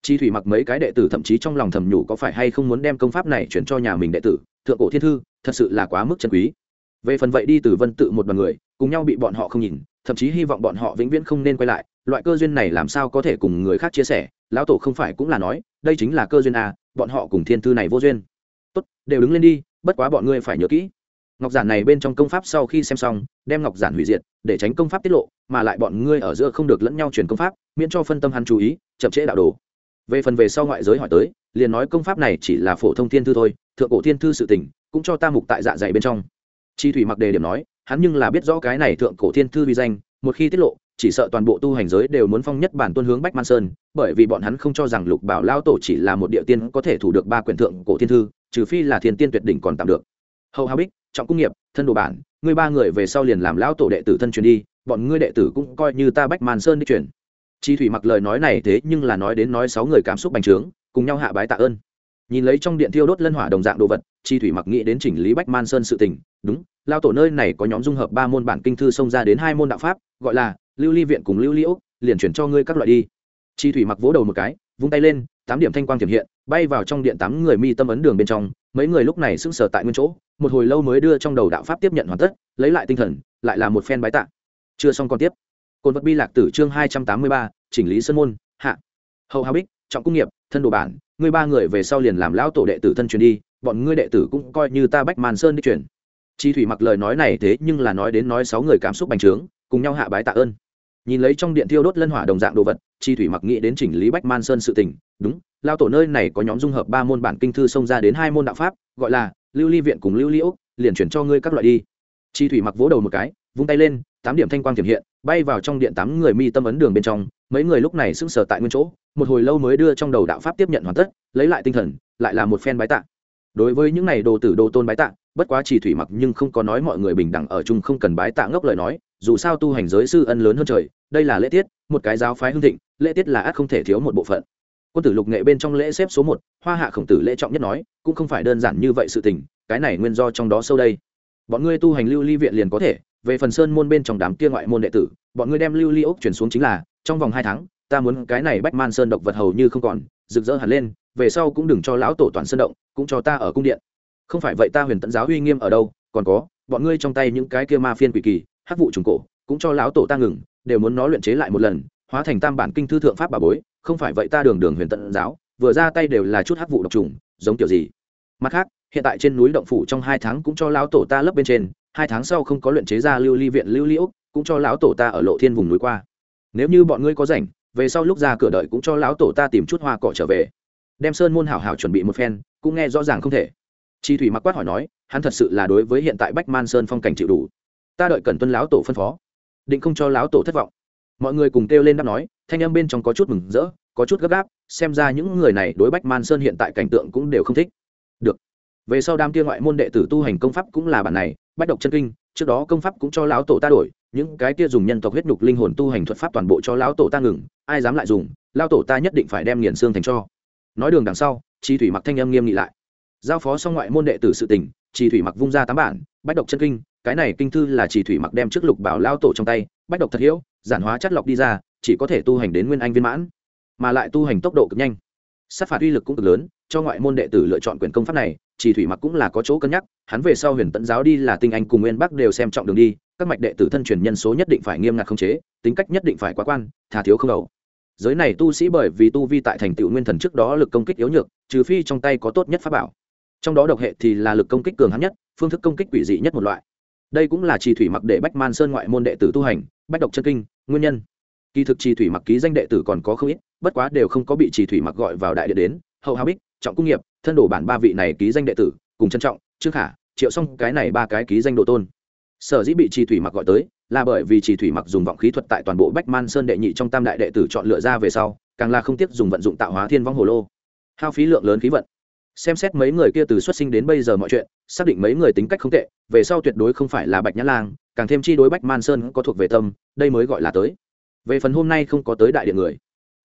S1: Chi thủy mặc mấy cái đệ tử thậm chí trong lòng thầm nhủ có phải hay không muốn đem công pháp này chuyển cho nhà mình đệ tử, thượng cổ thiên thư, thật sự là quá mức chân quý. Về phần vậy đi từ vân tự một đoàn người, cùng nhau bị bọn họ không nhìn thậm chí hy vọng bọn họ vĩnh viễn không nên quay lại, loại cơ duyên này làm sao có thể cùng người khác chia sẻ, lão tổ không phải cũng là nói, đây chính là cơ duyên à bọn họ cùng thiên thư này vô duyên. Tốt, đều đứng lên đi, bất quá bọn ngươi phải nhớ kỹ. Ngọc giản này bên trong công pháp sau khi xem xong, đem ngọc giản hủy diệt, để tránh công pháp tiết lộ, mà lại bọn ngươi ở giữa không được lẫn nhau truyền công pháp, miễn cho phân tâm hắn chú ý, chậm trễ đạo đồ. Về phần về sau ngoại giới hỏi tới, liền nói công pháp này chỉ là phổ thông thiên thư thôi, thượng cổ thiên thư sự tình, cũng cho ta mục tại dạ dày bên trong. Chi thủy mặc đề điểm nói hắn nhưng là biết rõ cái này thượng cổ thiên thư vi danh, một khi tiết lộ, chỉ sợ toàn bộ tu hành giới đều muốn phong nhất bản tuân hướng bách man sơn, bởi vì bọn hắn không cho rằng lục bảo lao tổ chỉ là một địa tiên có thể thủ được ba quyển thượng cổ thiên thư, trừ phi là thiên tiên tuyệt đỉnh còn tạm được. Hầu hao bích, trọng cung nghiệp, thân đồ bản, ngươi ba người về sau liền làm lão tổ đệ tử thân truyền đi, bọn ngươi đệ tử cũng coi như ta bách man sơn đi truyền. Chi thủy mặc lời nói này thế nhưng là nói đến nói sáu người cảm xúc bành trướng, cùng nhau hạ bái tạ ơn. Nhìn lấy trong điện thiêu đốt lân hỏa đồng dạng đồ vật, chi thủy mặc nghĩ đến chỉnh lý bách man sơn sự tình, đúng lao tổ nơi này có nhóm dung hợp ba môn bản kinh thư xông ra đến hai môn đạo pháp, gọi là lưu ly viện cùng lưu liễu liền chuyển cho ngươi các loại đi. Chi thủy mặc vỗ đầu một cái, vung tay lên, tám điểm thanh quang tiềm hiện, bay vào trong điện tám người mi tâm ấn đường bên trong, mấy người lúc này sững sờ tại nguyên chỗ, một hồi lâu mới đưa trong đầu đạo pháp tiếp nhận hoàn tất, lấy lại tinh thần, lại là một phen bái tạ. Chưa xong còn tiếp. Cồn vật bi lạc tử chương hai trăm tám mươi ba, chỉnh lý sân môn, hạ. Hầu hào bích, trọng cung nghiệp, thân đồ bản, ngươi ba người về sau liền làm lão tổ đệ tử thân truyền đi, bọn ngươi đệ tử cũng coi như ta bách màn sơn đi truyền chi thủy mặc lời nói này thế nhưng là nói đến nói sáu người cảm xúc bành trướng, cùng nhau hạ bái tạ ơn. Nhìn lấy trong điện thiêu đốt lân hỏa đồng dạng đồ vật, chi thủy mặc nghĩ đến chỉnh lý bách man sơn sự tình, đúng, lao tổ nơi này có nhóm dung hợp ba môn bản kinh thư xông ra đến hai môn đạo pháp, gọi là lưu ly viện cùng lưu liễu liền chuyển cho ngươi các loại đi. Chi thủy mặc vỗ đầu một cái, vung tay lên, tám điểm thanh quang tiềm hiện, bay vào trong điện tám người mi tâm ấn đường bên trong, mấy người lúc này sững sờ tại nguyên chỗ, một hồi lâu mới đưa trong đầu đạo pháp tiếp nhận hoàn tất, lấy lại tinh thần, lại là một phen bái tạ. Đối với những này đồ tử đồ tôn bái tạ bất quá chỉ thủy mặc nhưng không có nói mọi người bình đẳng ở chung không cần bái tạ ngốc lời nói, dù sao tu hành giới sư ân lớn hơn trời, đây là lễ tiết, một cái giáo phái hưng thịnh, lễ tiết là ắt không thể thiếu một bộ phận. Quân tử lục nghệ bên trong lễ xếp số một, hoa hạ khổng tử lễ trọng nhất nói, cũng không phải đơn giản như vậy sự tình, cái này nguyên do trong đó sâu đây. Bọn ngươi tu hành lưu ly viện liền có thể, về phần sơn môn bên trong đám kia ngoại môn đệ tử, bọn ngươi đem lưu ly ốc chuyển xuống chính là, trong vòng hai tháng, ta muốn cái này bách man sơn độc vật hầu như không còn, rực rỡ hẳn lên, về sau cũng đừng cho lão tổ toàn sơn động, cũng cho ta ở cung điện không phải vậy ta huyền tận giáo uy nghiêm ở đâu, còn có, bọn ngươi trong tay những cái kia ma phiên quỷ kỳ, hắc vụ trùng cổ, cũng cho lão tổ ta ngừng, đều muốn nó luyện chế lại một lần, hóa thành tam bản kinh thư thượng pháp bà bối, không phải vậy ta đường đường huyền tận giáo, vừa ra tay đều là chút hắc vụ độc trùng, giống kiểu gì. Mặt khác, hiện tại trên núi động phủ trong hai tháng cũng cho lão tổ ta lấp bên trên, hai tháng sau không có luyện chế ra lưu ly viện, lưu liễu cũng cho lão tổ ta ở lộ thiên vùng núi qua. Nếu như bọn ngươi có rảnh, về sau lúc ra cửa đợi cũng cho lão tổ ta tìm chút hoa cỏ trở về. Đem sơn môn hảo hảo chuẩn bị một phen, cũng nghe rõ ràng không thể chi thủy mặc quát hỏi nói, hắn thật sự là đối với hiện tại bách man sơn phong cảnh chịu đủ. Ta đợi cần tuân lão tổ phân phó. Định không cho lão tổ thất vọng. Mọi người cùng kêu lên đáp nói, thanh âm bên trong có chút mừng rỡ, có chút gấp gáp, xem ra những người này đối bách man sơn hiện tại cảnh tượng cũng đều không thích. Được. Về sau đám kia ngoại môn đệ tử tu hành công pháp cũng là bản này, bách độc chân kinh, trước đó công pháp cũng cho lão tổ ta đổi, những cái kia dùng nhân tộc huyết nhục linh hồn tu hành thuật pháp toàn bộ cho lão tổ ta ngừng, ai dám lại dùng, lão tổ ta nhất định phải đem nghiền xương thành cho. Nói đường đằng sau, chi thủy mặc thanh âm nghiêm nghị lại giao phó xong ngoại môn đệ tử sự tình chỉ thủy mặc vung ra tám bản bách độc chân kinh cái này kinh thư là chỉ thủy mặc đem trước lục bảo lao tổ trong tay bách độc thật hiểu, giản hóa chất lọc đi ra chỉ có thể tu hành đến nguyên anh viên mãn mà lại tu hành tốc độ cực nhanh. Sát phạt uy lực cũng cực lớn cho ngoại môn đệ tử lựa chọn quyền công pháp này chỉ thủy mặc cũng là có chỗ cân nhắc hắn về sau huyền tận giáo đi là tinh anh cùng nguyên bắc đều xem trọng đường đi các mạch đệ tử thân truyền nhân số nhất định phải nghiêm ngặt khống chế tính cách nhất định phải quá quan thà thiếu không đầu. Giới này tu sĩ bởi vì tu vi tại thành tựu nguyên thần trước đó lực công kích yếu nhược trừ phi trong tay có tốt nhất pháp bảo trong đó độc hệ thì là lực công kích cường hắn nhất, phương thức công kích quỷ dị nhất một loại. Đây cũng là trì thủy mặc để bách man sơn ngoại môn đệ tử tu hành, bách độc chân kinh, nguyên nhân. Kỳ thực trì thủy mặc ký danh đệ tử còn có không ít, bất quá đều không có bị trì thủy mặc gọi vào đại địa đến. Hậu hào bích, trọng cung nghiệp, thân đổ bản ba vị này ký danh đệ tử, cùng trân trọng, trương khả, triệu xong cái này ba cái ký danh độ tôn. Sở dĩ bị trì thủy mặc gọi tới, là bởi vì trì thủy mặc dùng vọng khí thuật tại toàn bộ bách man sơn đệ nhị trong tam đại đệ tử chọn lựa ra về sau, càng là không tiếc dùng vận dụng tạo hóa thiên vong hồ lô. Hao phí lượng lớn khí vận xem xét mấy người kia từ xuất sinh đến bây giờ mọi chuyện, xác định mấy người tính cách không tệ, về sau tuyệt đối không phải là bạch nhã lang, càng thêm chi đối bách man sơn có thuộc về tâm, đây mới gọi là tới. Về phần hôm nay không có tới đại điện người,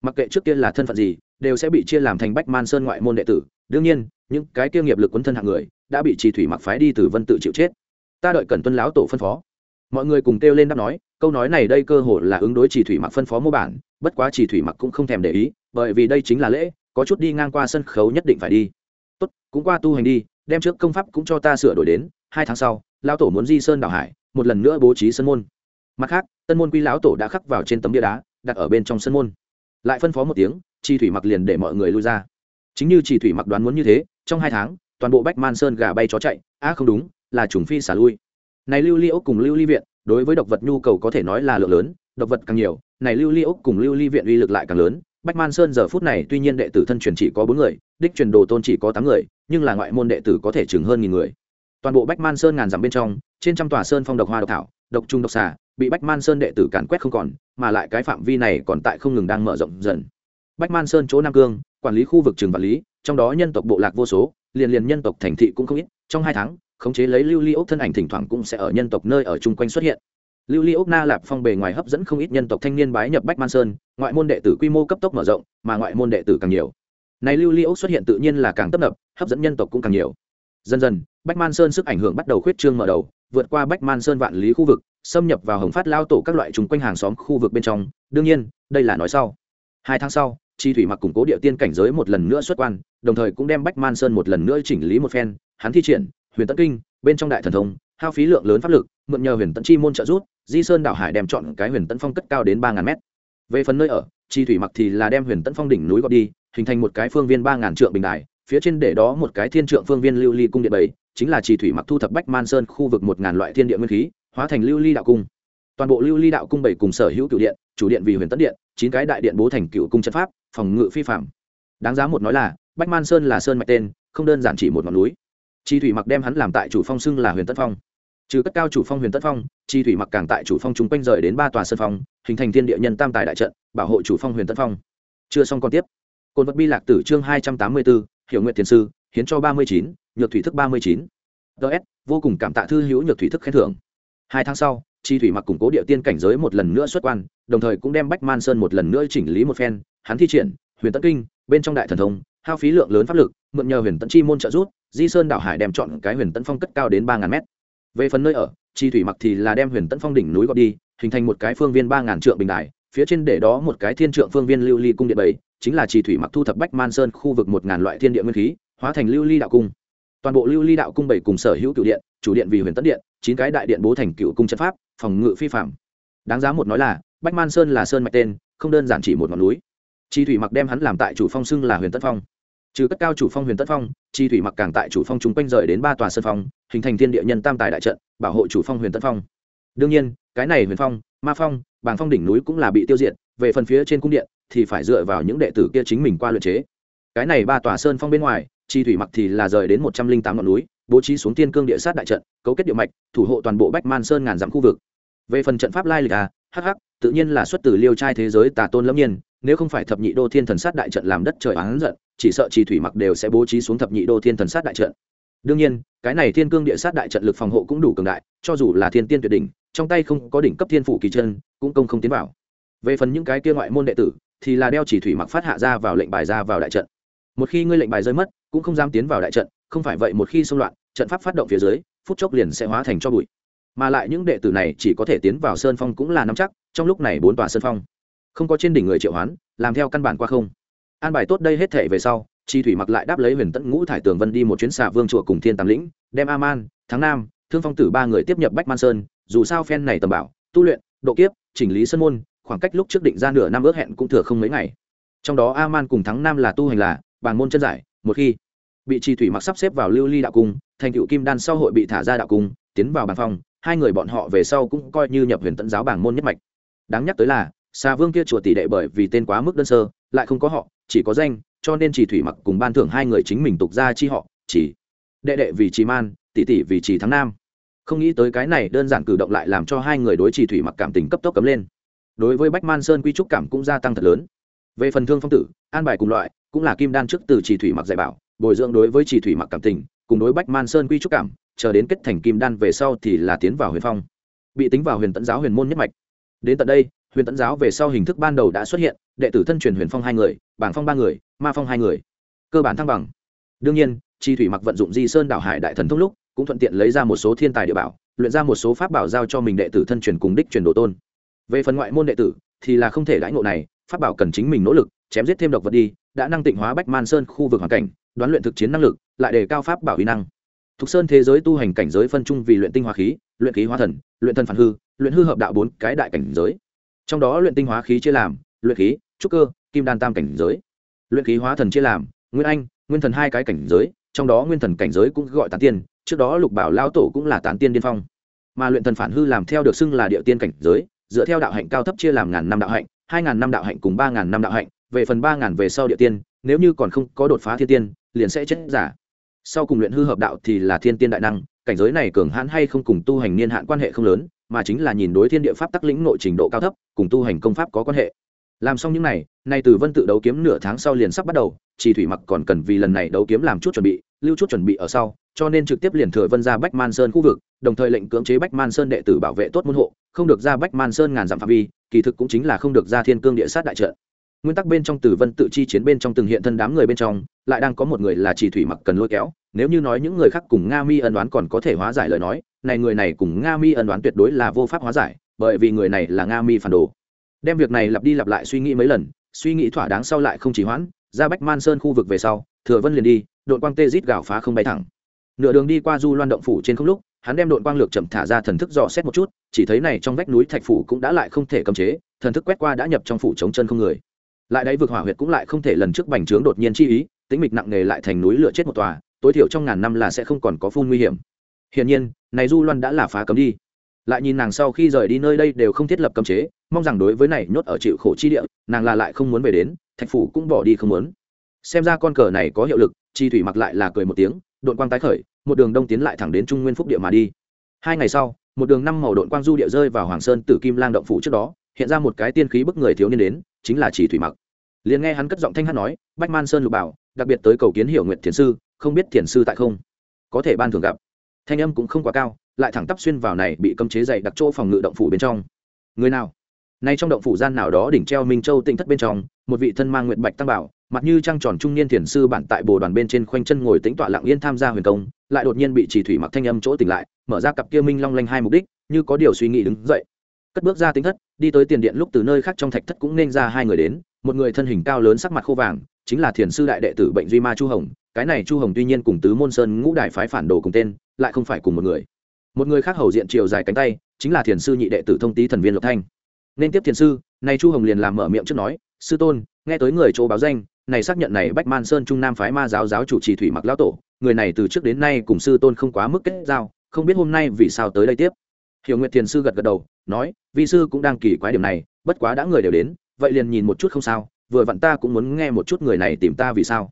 S1: mặc kệ trước kia là thân phận gì, đều sẽ bị chia làm thành bách man sơn ngoại môn đệ tử. Đương nhiên, những cái kia nghiệp lực quấn thân hạng người, đã bị trì thủy mặc phái đi từ vân tự chịu chết. Ta đợi cần tuân láo tổ phân phó. Mọi người cùng kêu lên đáp nói, câu nói này đây cơ hội là ứng đối trì thủy mặc phân phó mô bản, bất quá trì thủy mặc cũng không thèm để ý, bởi vì đây chính là lễ, có chút đi ngang qua sân khấu nhất định phải đi tốt, cũng qua tu hành đi, đem trước công pháp cũng cho ta sửa đổi đến, hai tháng sau, lão tổ muốn di sơn đảo hải, một lần nữa bố trí sân môn. Mặt khác, tân môn quy lão tổ đã khắc vào trên tấm bia đá, đặt ở bên trong sân môn. Lại phân phó một tiếng, chi thủy mặc liền để mọi người lui ra. Chính như chỉ thủy mặc đoán muốn như thế, trong hai tháng, toàn bộ bách man sơn gà bay chó chạy á không đúng, là trùng phi xả lui. Này lưu ly ốc cùng lưu ly viện, đối với độc vật nhu cầu có thể nói là lượng lớn, độc vật càng nhiều, này lưu ly ốc cùng lưu ly viện uy lực lại càng lớn bách man sơn giờ phút này tuy nhiên đệ tử thân truyền chỉ có bốn người, đích truyền đồ tôn chỉ có tám người, nhưng là ngoại môn đệ tử có thể chừng hơn nghìn người. Toàn bộ bách man sơn ngàn dặm bên trong, trên trăm tòa sơn phong độc hoa độc thảo, độc trung độc xà, bị bách man sơn đệ tử càn quét không còn, mà lại cái phạm vi này còn tại không ngừng đang mở rộng dần. Bách man sơn chỗ nam cương, quản lý khu vực trường vạn lý, trong đó nhân tộc bộ lạc vô số, liền liền nhân tộc thành thị cũng không ít, trong hai tháng, khống chế lấy lưu ly ốc thân ảnh thỉnh thoảng cũng sẽ ở nhân tộc nơi ở chung quanh xuất hiện lưu ly ốc na lạp phong bề ngoài hấp dẫn không ít nhân tộc thanh niên bái nhập bách man sơn, ngoại môn đệ tử quy mô cấp tốc mở rộng, mà ngoại môn đệ tử càng nhiều. Này lưu ly ốc xuất hiện tự nhiên là càng tấp nập, hấp dẫn nhân tộc cũng càng nhiều. Dần dần, bách man sơn sức ảnh hưởng bắt đầu khuyết trương mở đầu, vượt qua bách man sơn vạn lý khu vực, xâm nhập vào hồng phát lao tổ các loại chung quanh hàng xóm khu vực bên trong. Đương nhiên, đây là nói sau. Hai tháng sau, chi thủy mặc củng cố địa tiên cảnh giới một lần nữa xuất quan, đồng thời cũng đem bách man sơn một lần nữa chỉnh lý một phen. Hắn thi triển huyền tấn kinh, bên trong đại thần thông, hao phí lượng lớn pháp lực, mượn nhờ huyền tấn chi môn trợ rút di sơn đảo hải đem chọn cái huyền tấn phong cất cao đến ba ngàn mét. Về phần nơi ở, chi thủy mặc thì là đem huyền tấn phong đỉnh núi gọt đi, hình thành một cái phương viên ba ngàn trượng bình đài, phía trên để đó một cái thiên trượng phương viên lưu ly cung điện bảy, chính là chi thủy mặc thu thập bách man sơn khu vực một ngàn loại thiên địa nguyên khí, hóa thành lưu ly đạo cung. Toàn bộ lưu ly đạo cung bảy cùng sở hữu cựu điện, chủ điện vì huyền tấn điện, chín cái đại điện bố thành cựu cung trận pháp, phòng ngự phi phạm. Đáng giá một nói là, bách man sơn là sơn mạch tên, không đơn giản chỉ một ngọn núi. Chi thủy mặc đem hắn làm tại chủ phong xưng là huyền tấn phong trừ cất cao chủ phong huyền tân phong, chi thủy mặc càng tại chủ phong chúng quanh rời đến ba tòa sân phong, hình thành thiên địa nhân tam tài đại trận, bảo hộ chủ phong huyền tân phong. Chưa xong còn tiếp. Côn vật bi lạc tử chương hai trăm tám mươi bốn hiệu nguyện thiền sư, hiến cho ba mươi chín, nhược thủy thức ba mươi chín. Ts vô cùng cảm tạ thư hữu nhược thủy thức khen thưởng. Hai tháng sau, chi thủy mặc củng cố địa tiên cảnh giới một lần nữa xuất quan, đồng thời cũng đem bách man sơn một lần nữa chỉnh lý một phen, hắn thi triển huyền tấn kinh, bên trong đại thần thông, hao phí lượng lớn pháp lực, mượn nhờ huyền tấn chi môn trợ rút di sơn đảo hải đem chọn cái huyền tấn phong cất cao đến ba ngàn mét về phần nơi ở, chi thủy mặc thì là đem huyền Tẫn phong đỉnh núi gọt đi, hình thành một cái phương viên ba ngàn trượng bình đài, phía trên để đó một cái thiên trượng phương viên lưu ly cung điện bảy, chính là chi thủy mặc thu thập bách man sơn khu vực một ngàn loại thiên địa nguyên khí, hóa thành lưu ly đạo cung. Toàn bộ lưu ly đạo cung bảy cùng sở hữu cựu điện, chủ điện vì huyền Tẫn điện, chín cái đại điện bố thành cựu cung trận pháp, phòng ngự phi phạm. Đáng giá một nói là, bách man sơn là sơn mạch tên, không đơn giản chỉ một ngọn núi. Chi thủy mặc đem hắn làm tại chủ phong xưng là huyền tất phong trừ cất cao chủ phong huyền tất phong, chi thủy mặc càng tại chủ phong chúng quanh rời đến ba tòa sân phong, hình thành thiên địa nhân tam tài đại trận, bảo hộ chủ phong huyền tất phong. Đương nhiên, cái này huyền phong, ma phong, bàng phong đỉnh núi cũng là bị tiêu diệt, về phần phía trên cung điện thì phải dựa vào những đệ tử kia chính mình qua luyện chế. Cái này ba tòa sơn phong bên ngoài, chi thủy mặc thì là rời đến một trăm linh tám ngọn núi, bố trí xuống tiên cương địa sát đại trận, cấu kết địa mạch, thủ hộ toàn bộ bách man sơn ngàn dặm khu vực. Về phần trận pháp lai lịch à, a hh tự nhiên là xuất từ liêu trai thế giới tà tôn lâm nhiên nếu không phải thập nhị đô thiên thần sát đại trận làm đất trời oán giận, chỉ sợ chỉ thủy mặc đều sẽ bố trí xuống thập nhị đô thiên thần sát đại trận. Đương nhiên, cái này thiên cương địa sát đại trận lực phòng hộ cũng đủ cường đại, cho dù là thiên tiên tuyệt đỉnh, trong tay không có đỉnh cấp thiên phủ kỳ chân, cũng công không tiến vào. Về phần những cái kia ngoại môn đệ tử, thì là đeo chỉ thủy mặc phát hạ ra vào lệnh bài ra vào đại trận. Một khi ngươi lệnh bài rơi mất, cũng không dám tiến vào đại trận, không phải vậy một khi xung loạn, trận pháp phát động phía dưới, phút chốc liền sẽ hóa thành cho bụi. Mà lại những đệ tử này chỉ có thể tiến vào sơn phong cũng là nắm chắc, trong lúc này bốn tòa sơn phong không có trên đỉnh người triệu hoán, làm theo căn bản qua không. An bài tốt đây hết thể về sau, chi thủy mặc lại đáp lấy huyền tẫn ngũ thải tường vân đi một chuyến xạ vương chùa cùng thiên tam lĩnh, đem a man thắng nam, thương phong tử ba người tiếp nhập bách man sơn, dù sao phen này tầm bảo, tu luyện, độ kiếp, chỉnh lý sân môn, khoảng cách lúc trước định ra nửa năm ước hẹn cũng thừa không mấy ngày. Trong đó a man cùng thắng nam là tu hành là bàn môn chân giải, một khi bị chi thủy mặc sắp xếp vào lưu ly đạo cung, thành cựu kim đan sau hội bị thả ra đạo cung, tiến vào bàn phòng, hai người bọn họ về sau cũng coi như nhập huyền tẫn giáo bảng môn nhất mạch. Đáng nhắc tới là xà vương kia chùa tỷ đệ bởi vì tên quá mức đơn sơ, lại không có họ, chỉ có danh, cho nên chỉ thủy mặc cùng ban thưởng hai người chính mình tục ra chi họ, chỉ đệ đệ vì trì man, tỷ tỷ vì trì thắng nam. Không nghĩ tới cái này đơn giản cử động lại làm cho hai người đối trì thủy mặc cảm tình cấp tốc cấm lên. Đối với bách man sơn quy trúc cảm cũng gia tăng thật lớn. Về phần thương phong tử, an bài cùng loại, cũng là kim đan trước từ trì thủy mặc dạy bảo, bồi dưỡng đối với trì thủy mặc cảm tình, cùng đối bách man sơn quy trúc cảm, chờ đến kết thành kim đan về sau thì là tiến vào huyền phong. Bị tính vào huyền tẫn giáo huyền môn nhất mạch. Đến tận đây huyền tẫn giáo về sau hình thức ban đầu đã xuất hiện, đệ tử thân truyền huyền phong hai người, bảng phong ba người, ma phong hai người. Cơ bản thăng bằng. Đương nhiên, chi thủy mặc vận dụng di sơn đảo hải đại thần thông lúc, cũng thuận tiện lấy ra một số thiên tài địa bảo, luyện ra một số pháp bảo giao cho mình đệ tử thân truyền cùng đích truyền đồ tôn. Về phần ngoại môn đệ tử, thì là không thể đãi ngộ này, pháp bảo cần chính mình nỗ lực, chém giết thêm độc vật đi, đã năng tịnh hóa bách man sơn khu vực hoàn cảnh, đoán luyện thực chiến năng lực, lại đề cao pháp bảo huy năng. Thục sơn thế giới tu hành cảnh giới phân chung vì luyện tinh hóa khí, luyện khí hóa thần, luyện thân phản hư, luyện hư hợp đạo bốn cái đại cảnh giới trong đó luyện tinh hóa khí chia làm, luyện khí, trúc cơ, kim đan tam cảnh giới. Luyện khí hóa thần chia làm, nguyên anh, nguyên thần hai cái cảnh giới, trong đó nguyên thần cảnh giới cũng gọi tán tiên, trước đó lục bảo lao tổ cũng là tán tiên điên phong. Mà luyện thần phản hư làm theo được xưng là địa tiên cảnh giới, dựa theo đạo hạnh cao thấp chia làm ngàn năm đạo hạnh, hai ngàn năm đạo hạnh cùng ba ngàn năm đạo hạnh, về phần ba ngàn về sau địa tiên, nếu như còn không có đột phá thiên tiên, liền sẽ chết giả. Sau cùng luyện hư hợp đạo thì là thiên tiên đại năng, cảnh giới này cường hãn hay không cùng tu hành niên hạn quan hệ không lớn mà chính là nhìn đối thiên địa pháp tắc lĩnh nội trình độ cao thấp, cùng tu hành công pháp có quan hệ. Làm xong những này, nay từ vân tự đấu kiếm nửa tháng sau liền sắp bắt đầu chỉ thủy mặc còn cần vì lần này đấu kiếm làm chút chuẩn bị, lưu chút chuẩn bị ở sau, cho nên trực tiếp liền thừa vân ra bách man sơn khu vực, đồng thời lệnh cưỡng chế bách man sơn đệ tử bảo vệ tốt môn hộ, không được ra bách man sơn ngàn dặm phạm vi, kỳ thực cũng chính là không được ra thiên cương địa sát đại trận. Nguyên tắc bên trong Tử vân tự chi chiến bên trong từng hiện thân đám người bên trong, lại đang có một người là chỉ thủy mặc cần lôi kéo nếu như nói những người khác cùng nga mi ân đoán còn có thể hóa giải lời nói, này người này cùng nga mi ân đoán tuyệt đối là vô pháp hóa giải, bởi vì người này là nga mi phản đồ. Đem việc này lặp đi lặp lại suy nghĩ mấy lần, suy nghĩ thỏa đáng sau lại không chỉ hoãn, ra bách man sơn khu vực về sau, thừa vân liền đi, đội quang tê rít gạo phá không bay thẳng. Nửa đường đi qua du loan động phủ trên không lúc, hắn đem đội quang lược chậm thả ra thần thức dò xét một chút, chỉ thấy này trong vách núi thạch phủ cũng đã lại không thể cầm chế, thần thức quét qua đã nhập trong phủ chống chân không người. Lại đáy vực hỏa huyệt cũng lại không thể lần trước bành trướng đột nhiên chi ý tính mịch nặng nề lại thành núi lửa chết một tòa tối thiểu trong ngàn năm là sẽ không còn có phun nguy hiểm. Hiển nhiên, này du loan đã là phá cấm đi. Lại nhìn nàng sau khi rời đi nơi đây đều không thiết lập cấm chế, mong rằng đối với này nhốt ở chịu khổ chi địa, nàng là lại không muốn về đến, thạch phủ cũng bỏ đi không muốn. Xem ra con cờ này có hiệu lực, chi thủy mặc lại là cười một tiếng đội quang tái khởi, một đường đông tiến lại thẳng đến trung nguyên phúc địa mà đi. Hai ngày sau, một đường năm màu đội quang du địa rơi vào hoàng sơn tử kim lang động phủ trước đó, hiện ra một cái tiên khí bức người thiếu niên đến, chính là chỉ thủy mặc. Liền nghe hắn cất giọng thanh hát nói, bách man sơn lục bảo, đặc biệt tới cầu kiến hiểu nguyện thiền sư không biết thiền sư tại không? Có thể ban thường gặp. Thanh âm cũng không quá cao, lại thẳng tắp xuyên vào này bị cấm chế dày đặc chỗ phòng ngự động phủ bên trong. Người nào? Nay trong động phủ gian nào đó đỉnh treo minh châu tinh thất bên trong, một vị thân mang nguyện bạch tăng bảo, mặt như trăng tròn trung niên thiền sư bản tại bồ đoàn bên trên khoanh chân ngồi tính tọa lặng yên tham gia huyền công, lại đột nhiên bị chỉ thủy mặc thanh âm chỗ tỉnh lại, mở ra cặp kia minh long lanh hai mục đích, như có điều suy nghĩ đứng dậy. Cất bước ra tính thất, đi tới tiền điện lúc từ nơi khác trong thạch thất cũng nên ra hai người đến, một người thân hình cao lớn sắc mặt khô vàng, chính là thiền sư đại đệ tử bệnh duy ma chu hồng cái này chu hồng tuy nhiên cùng tứ môn sơn ngũ đại phái phản đồ cùng tên, lại không phải cùng một người. Một người khác hầu diện chiều dài cánh tay, chính là thiền sư nhị đệ tử thông tý thần viên lộc thanh. Nên tiếp thiền sư nay chu hồng liền làm mở miệng trước nói, sư tôn, nghe tới người chỗ báo danh, này xác nhận này bách man sơn trung nam phái ma giáo giáo chủ trì thủy mặc lão tổ, người này từ trước đến nay cùng sư tôn không quá mức kết giao, không biết hôm nay vì sao tới đây tiếp. Hiểu nguyện thiền sư gật gật đầu, nói, vi sư cũng đang kỳ quái điểm này, bất quá đã người đều đến, vậy liền nhìn một chút không sao, vừa vặn ta cũng muốn nghe một chút người này tìm ta vì sao.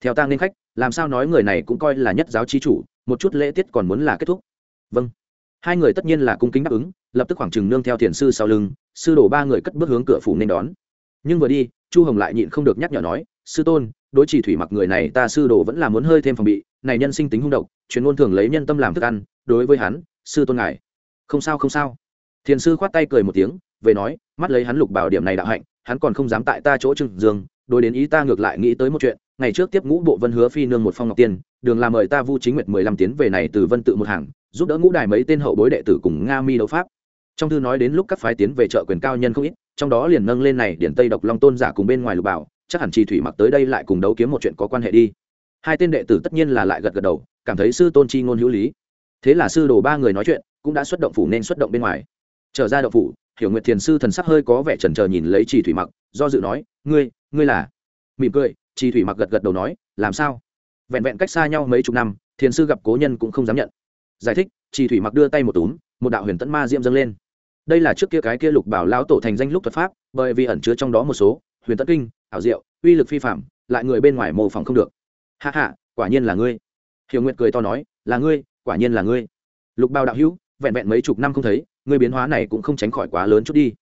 S1: Theo ta nên khách làm sao nói người này cũng coi là nhất giáo chi chủ, một chút lễ tiết còn muốn là kết thúc. Vâng. Hai người tất nhiên là cung kính đáp ứng, lập tức khoảng chừng nương theo thiền sư sau lưng, sư đổ ba người cất bước hướng cửa phủ nên đón. Nhưng vừa đi, chu hồng lại nhịn không được nhắc nhở nói, sư tôn, đối chỉ thủy mặc người này ta sư đồ vẫn là muốn hơi thêm phòng bị, này nhân sinh tính hung độc, chuyên luôn thường lấy nhân tâm làm thức ăn, đối với hắn, sư tôn ngài. Không sao không sao. Thiền sư khoát tay cười một tiếng, về nói, mắt lấy hắn lục bảo điểm này đạo hạnh, hắn còn không dám tại ta chỗ trừng dương, đối đến ý ta ngược lại nghĩ tới một chuyện ngày trước tiếp ngũ bộ vân hứa phi nương một phong ngọc tiên, đường làm mời ta vu chính nguyệt mười lăm tiến về này từ vân tự một hàng, giúp đỡ ngũ đài mấy tên hậu bối đệ tử cùng nga mi đấu pháp. Trong thư nói đến lúc các phái tiến về chợ quyền cao nhân không ít, trong đó liền nâng lên này điển tây độc long tôn giả cùng bên ngoài lục bảo, chắc hẳn trì thủy mặc tới đây lại cùng đấu kiếm một chuyện có quan hệ đi. Hai tên đệ tử tất nhiên là lại gật gật đầu, cảm thấy sư tôn chi ngôn hữu lý. Thế là sư đồ ba người nói chuyện, cũng đã xuất động phủ nên xuất động bên ngoài. Trở ra động phủ, hiểu nguyệt thiền sư thần sắc hơi có vẻ chần trờ nhìn lấy trì thủy mặc, do dự nói, ngươi ngươi là? Mỉm cười chi thủy mặc gật gật đầu nói, làm sao? Vẹn vẹn cách xa nhau mấy chục năm, thiền sư gặp cố nhân cũng không dám nhận. Giải thích, chi thủy mặc đưa tay một túm, một đạo huyền tẫn ma diễm dâng lên. Đây là trước kia cái kia lục bảo lão tổ thành danh lúc thuật pháp, bởi vì ẩn chứa trong đó một số huyền tẫn kinh, ảo diệu, uy lực phi phạm lại người bên ngoài mô phỏng không được. Hạ hạ quả nhiên là ngươi. Hiểu nguyệt cười to nói, là ngươi, quả nhiên là ngươi. Lục bao đạo hữu, vẹn vẹn mấy chục năm không thấy, ngươi biến hóa này cũng không tránh khỏi quá lớn chút đi.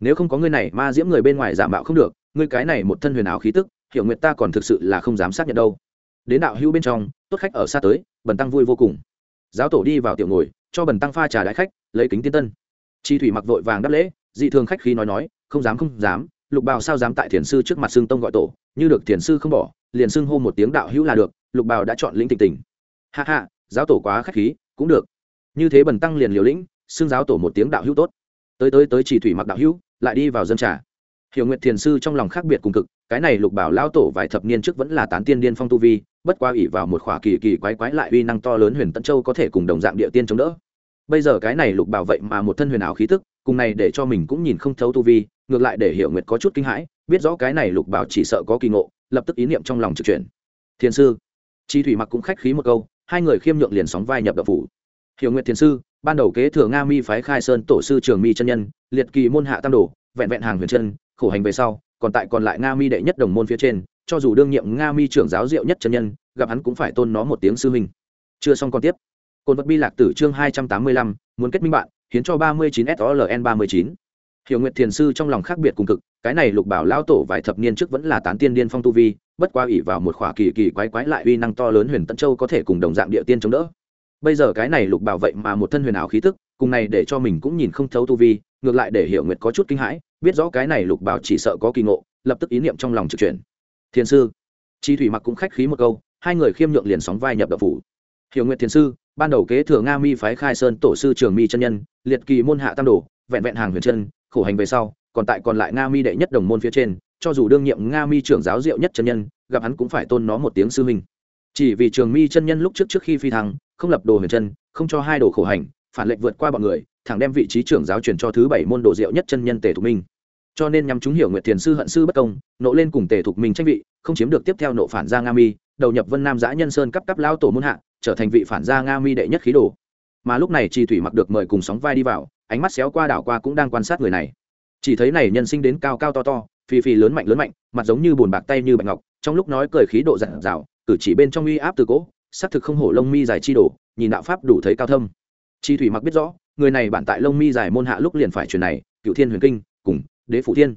S1: Nếu không có ngươi này ma diễm người bên ngoài giả mạo không được, ngươi cái này một thân huyền ảo khí tức hiểu nguyệt ta còn thực sự là không dám xác nhận đâu. Đến đạo hữu bên trong, tốt khách ở xa tới, bần tăng vui vô cùng. Giáo tổ đi vào tiểu ngồi, cho bần tăng pha trà đại khách, lấy kính tiên tân. Chi thủy mặc vội vàng đáp lễ, dị thường khách khi nói nói, không dám không dám, lục bào sao dám tại thiền sư trước mặt xương tông gọi tổ, như được thiền sư không bỏ, liền xưng hô một tiếng đạo hữu là được, lục bào đã chọn lĩnh tịch tình. Hạ hạ giáo tổ quá khách khí, cũng được. Như thế bần tăng liền liều lĩnh, xưng giáo tổ một tiếng đạo hữu tốt. Tới tới tới chỉ thủy mặc đạo hữu, lại đi vào dân trà hiểu nguyện thiền sư trong lòng khác biệt cùng cực, cái này lục bảo lao tổ vài thập niên trước vẫn là tán tiên điên phong tu vi, bất qua ỉ vào một khỏa kỳ kỳ quái quái lại uy năng to lớn huyền tân châu có thể cùng đồng dạng địa tiên chống đỡ. Bây giờ cái này lục bảo vậy mà một thân huyền ảo khí tức, cùng này để cho mình cũng nhìn không thấu tu vi, ngược lại để hiểu nguyệt có chút kinh hãi, biết rõ cái này lục bảo chỉ sợ có kỳ ngộ, lập tức ý niệm trong lòng trực chuyển. Thiền sư, chi thủy mặc cũng khách khí một câu, hai người khiêm nhượng liền sóng vai nhập đạo phủ. Hiểu nguyệt thiền sư, ban đầu kế thừa nga mi phái khai sơn tổ sư trường mi chân nhân, liệt kỳ môn hạ tam đồ, vẹn vẹn hàng huyền chân khổ hành về sau, còn tại còn lại nga mi đệ nhất đồng môn phía trên, cho dù đương nhiệm nga mi trưởng giáo diệu nhất chân nhân, gặp hắn cũng phải tôn nó một tiếng sư huynh. Chưa xong còn tiếp. Cồn vật bi lạc tử chương hai trăm tám mươi lăm, muốn kết minh bạn, hiến cho ba mươi chín soln ba mươi chín. Hiểu nguyệt thiền sư trong lòng khác biệt cùng cực, cái này lục bảo lao tổ vài thập niên trước vẫn là tán tiên điên phong tu vi, bất qua ỉ vào một khỏa kỳ kỳ quái quái lại uy năng to lớn huyền tân châu có thể cùng đồng dạng địa tiên chống đỡ. Bây giờ cái này lục bảo vậy mà một thân huyền ảo khí tức, cùng này để cho mình cũng nhìn không thấu tu vi ngược lại để hiểu nguyệt có chút kinh hãi, biết rõ cái này lục bảo chỉ sợ có kỳ ngộ, lập tức ý niệm trong lòng trực chuyển. Thiền sư, chi thủy mặc cũng khách khí một câu, hai người khiêm nhượng liền sóng vai nhập đạo phủ. Hiểu nguyệt thiền sư, ban đầu kế thừa nga mi phái khai sơn tổ sư trường mi chân nhân, liệt kỳ môn hạ tam đồ, vẹn vẹn hàng huyền chân, khổ hành về sau, còn tại còn lại nga mi đệ nhất đồng môn phía trên, cho dù đương nhiệm nga mi trưởng giáo diệu nhất chân nhân, gặp hắn cũng phải tôn nó một tiếng sư minh chỉ vì trường mi chân nhân lúc trước trước khi phi thăng, không lập đồ huyền chân, không cho hai đồ khổ hành, phản lệnh vượt qua bọn người thẳng đem vị trí trưởng giáo truyền cho thứ bảy môn đồ diệu nhất chân nhân tề thục minh. Cho nên nhằm chúng hiểu nguyệt thiền sư hận sư bất công, nộ lên cùng tề thục minh tranh vị, không chiếm được tiếp theo nộ phản gia nga mi, đầu nhập vân nam giã nhân sơn cấp cấp lao tổ môn hạ, trở thành vị phản gia nga mi đệ nhất khí đồ. Mà lúc này chi thủy mặc được mời cùng sóng vai đi vào, ánh mắt xéo qua đảo qua cũng đang quan sát người này. Chỉ thấy này nhân sinh đến cao cao to to phi phi lớn mạnh lớn mạnh, mặt giống như bùn bạc tay như bạch ngọc, trong lúc nói cười khí độ dặn dào, cử chỉ bên trong uy áp từ cỗ xác thực không hổ lông mi dài chi đổ nhìn đạo pháp đủ thấy cao thâm. Chi thủy mặc biết rõ người này bản tại lông mi dài môn hạ lúc liền phải truyền này cựu thiên huyền kinh, cùng đế phủ thiên.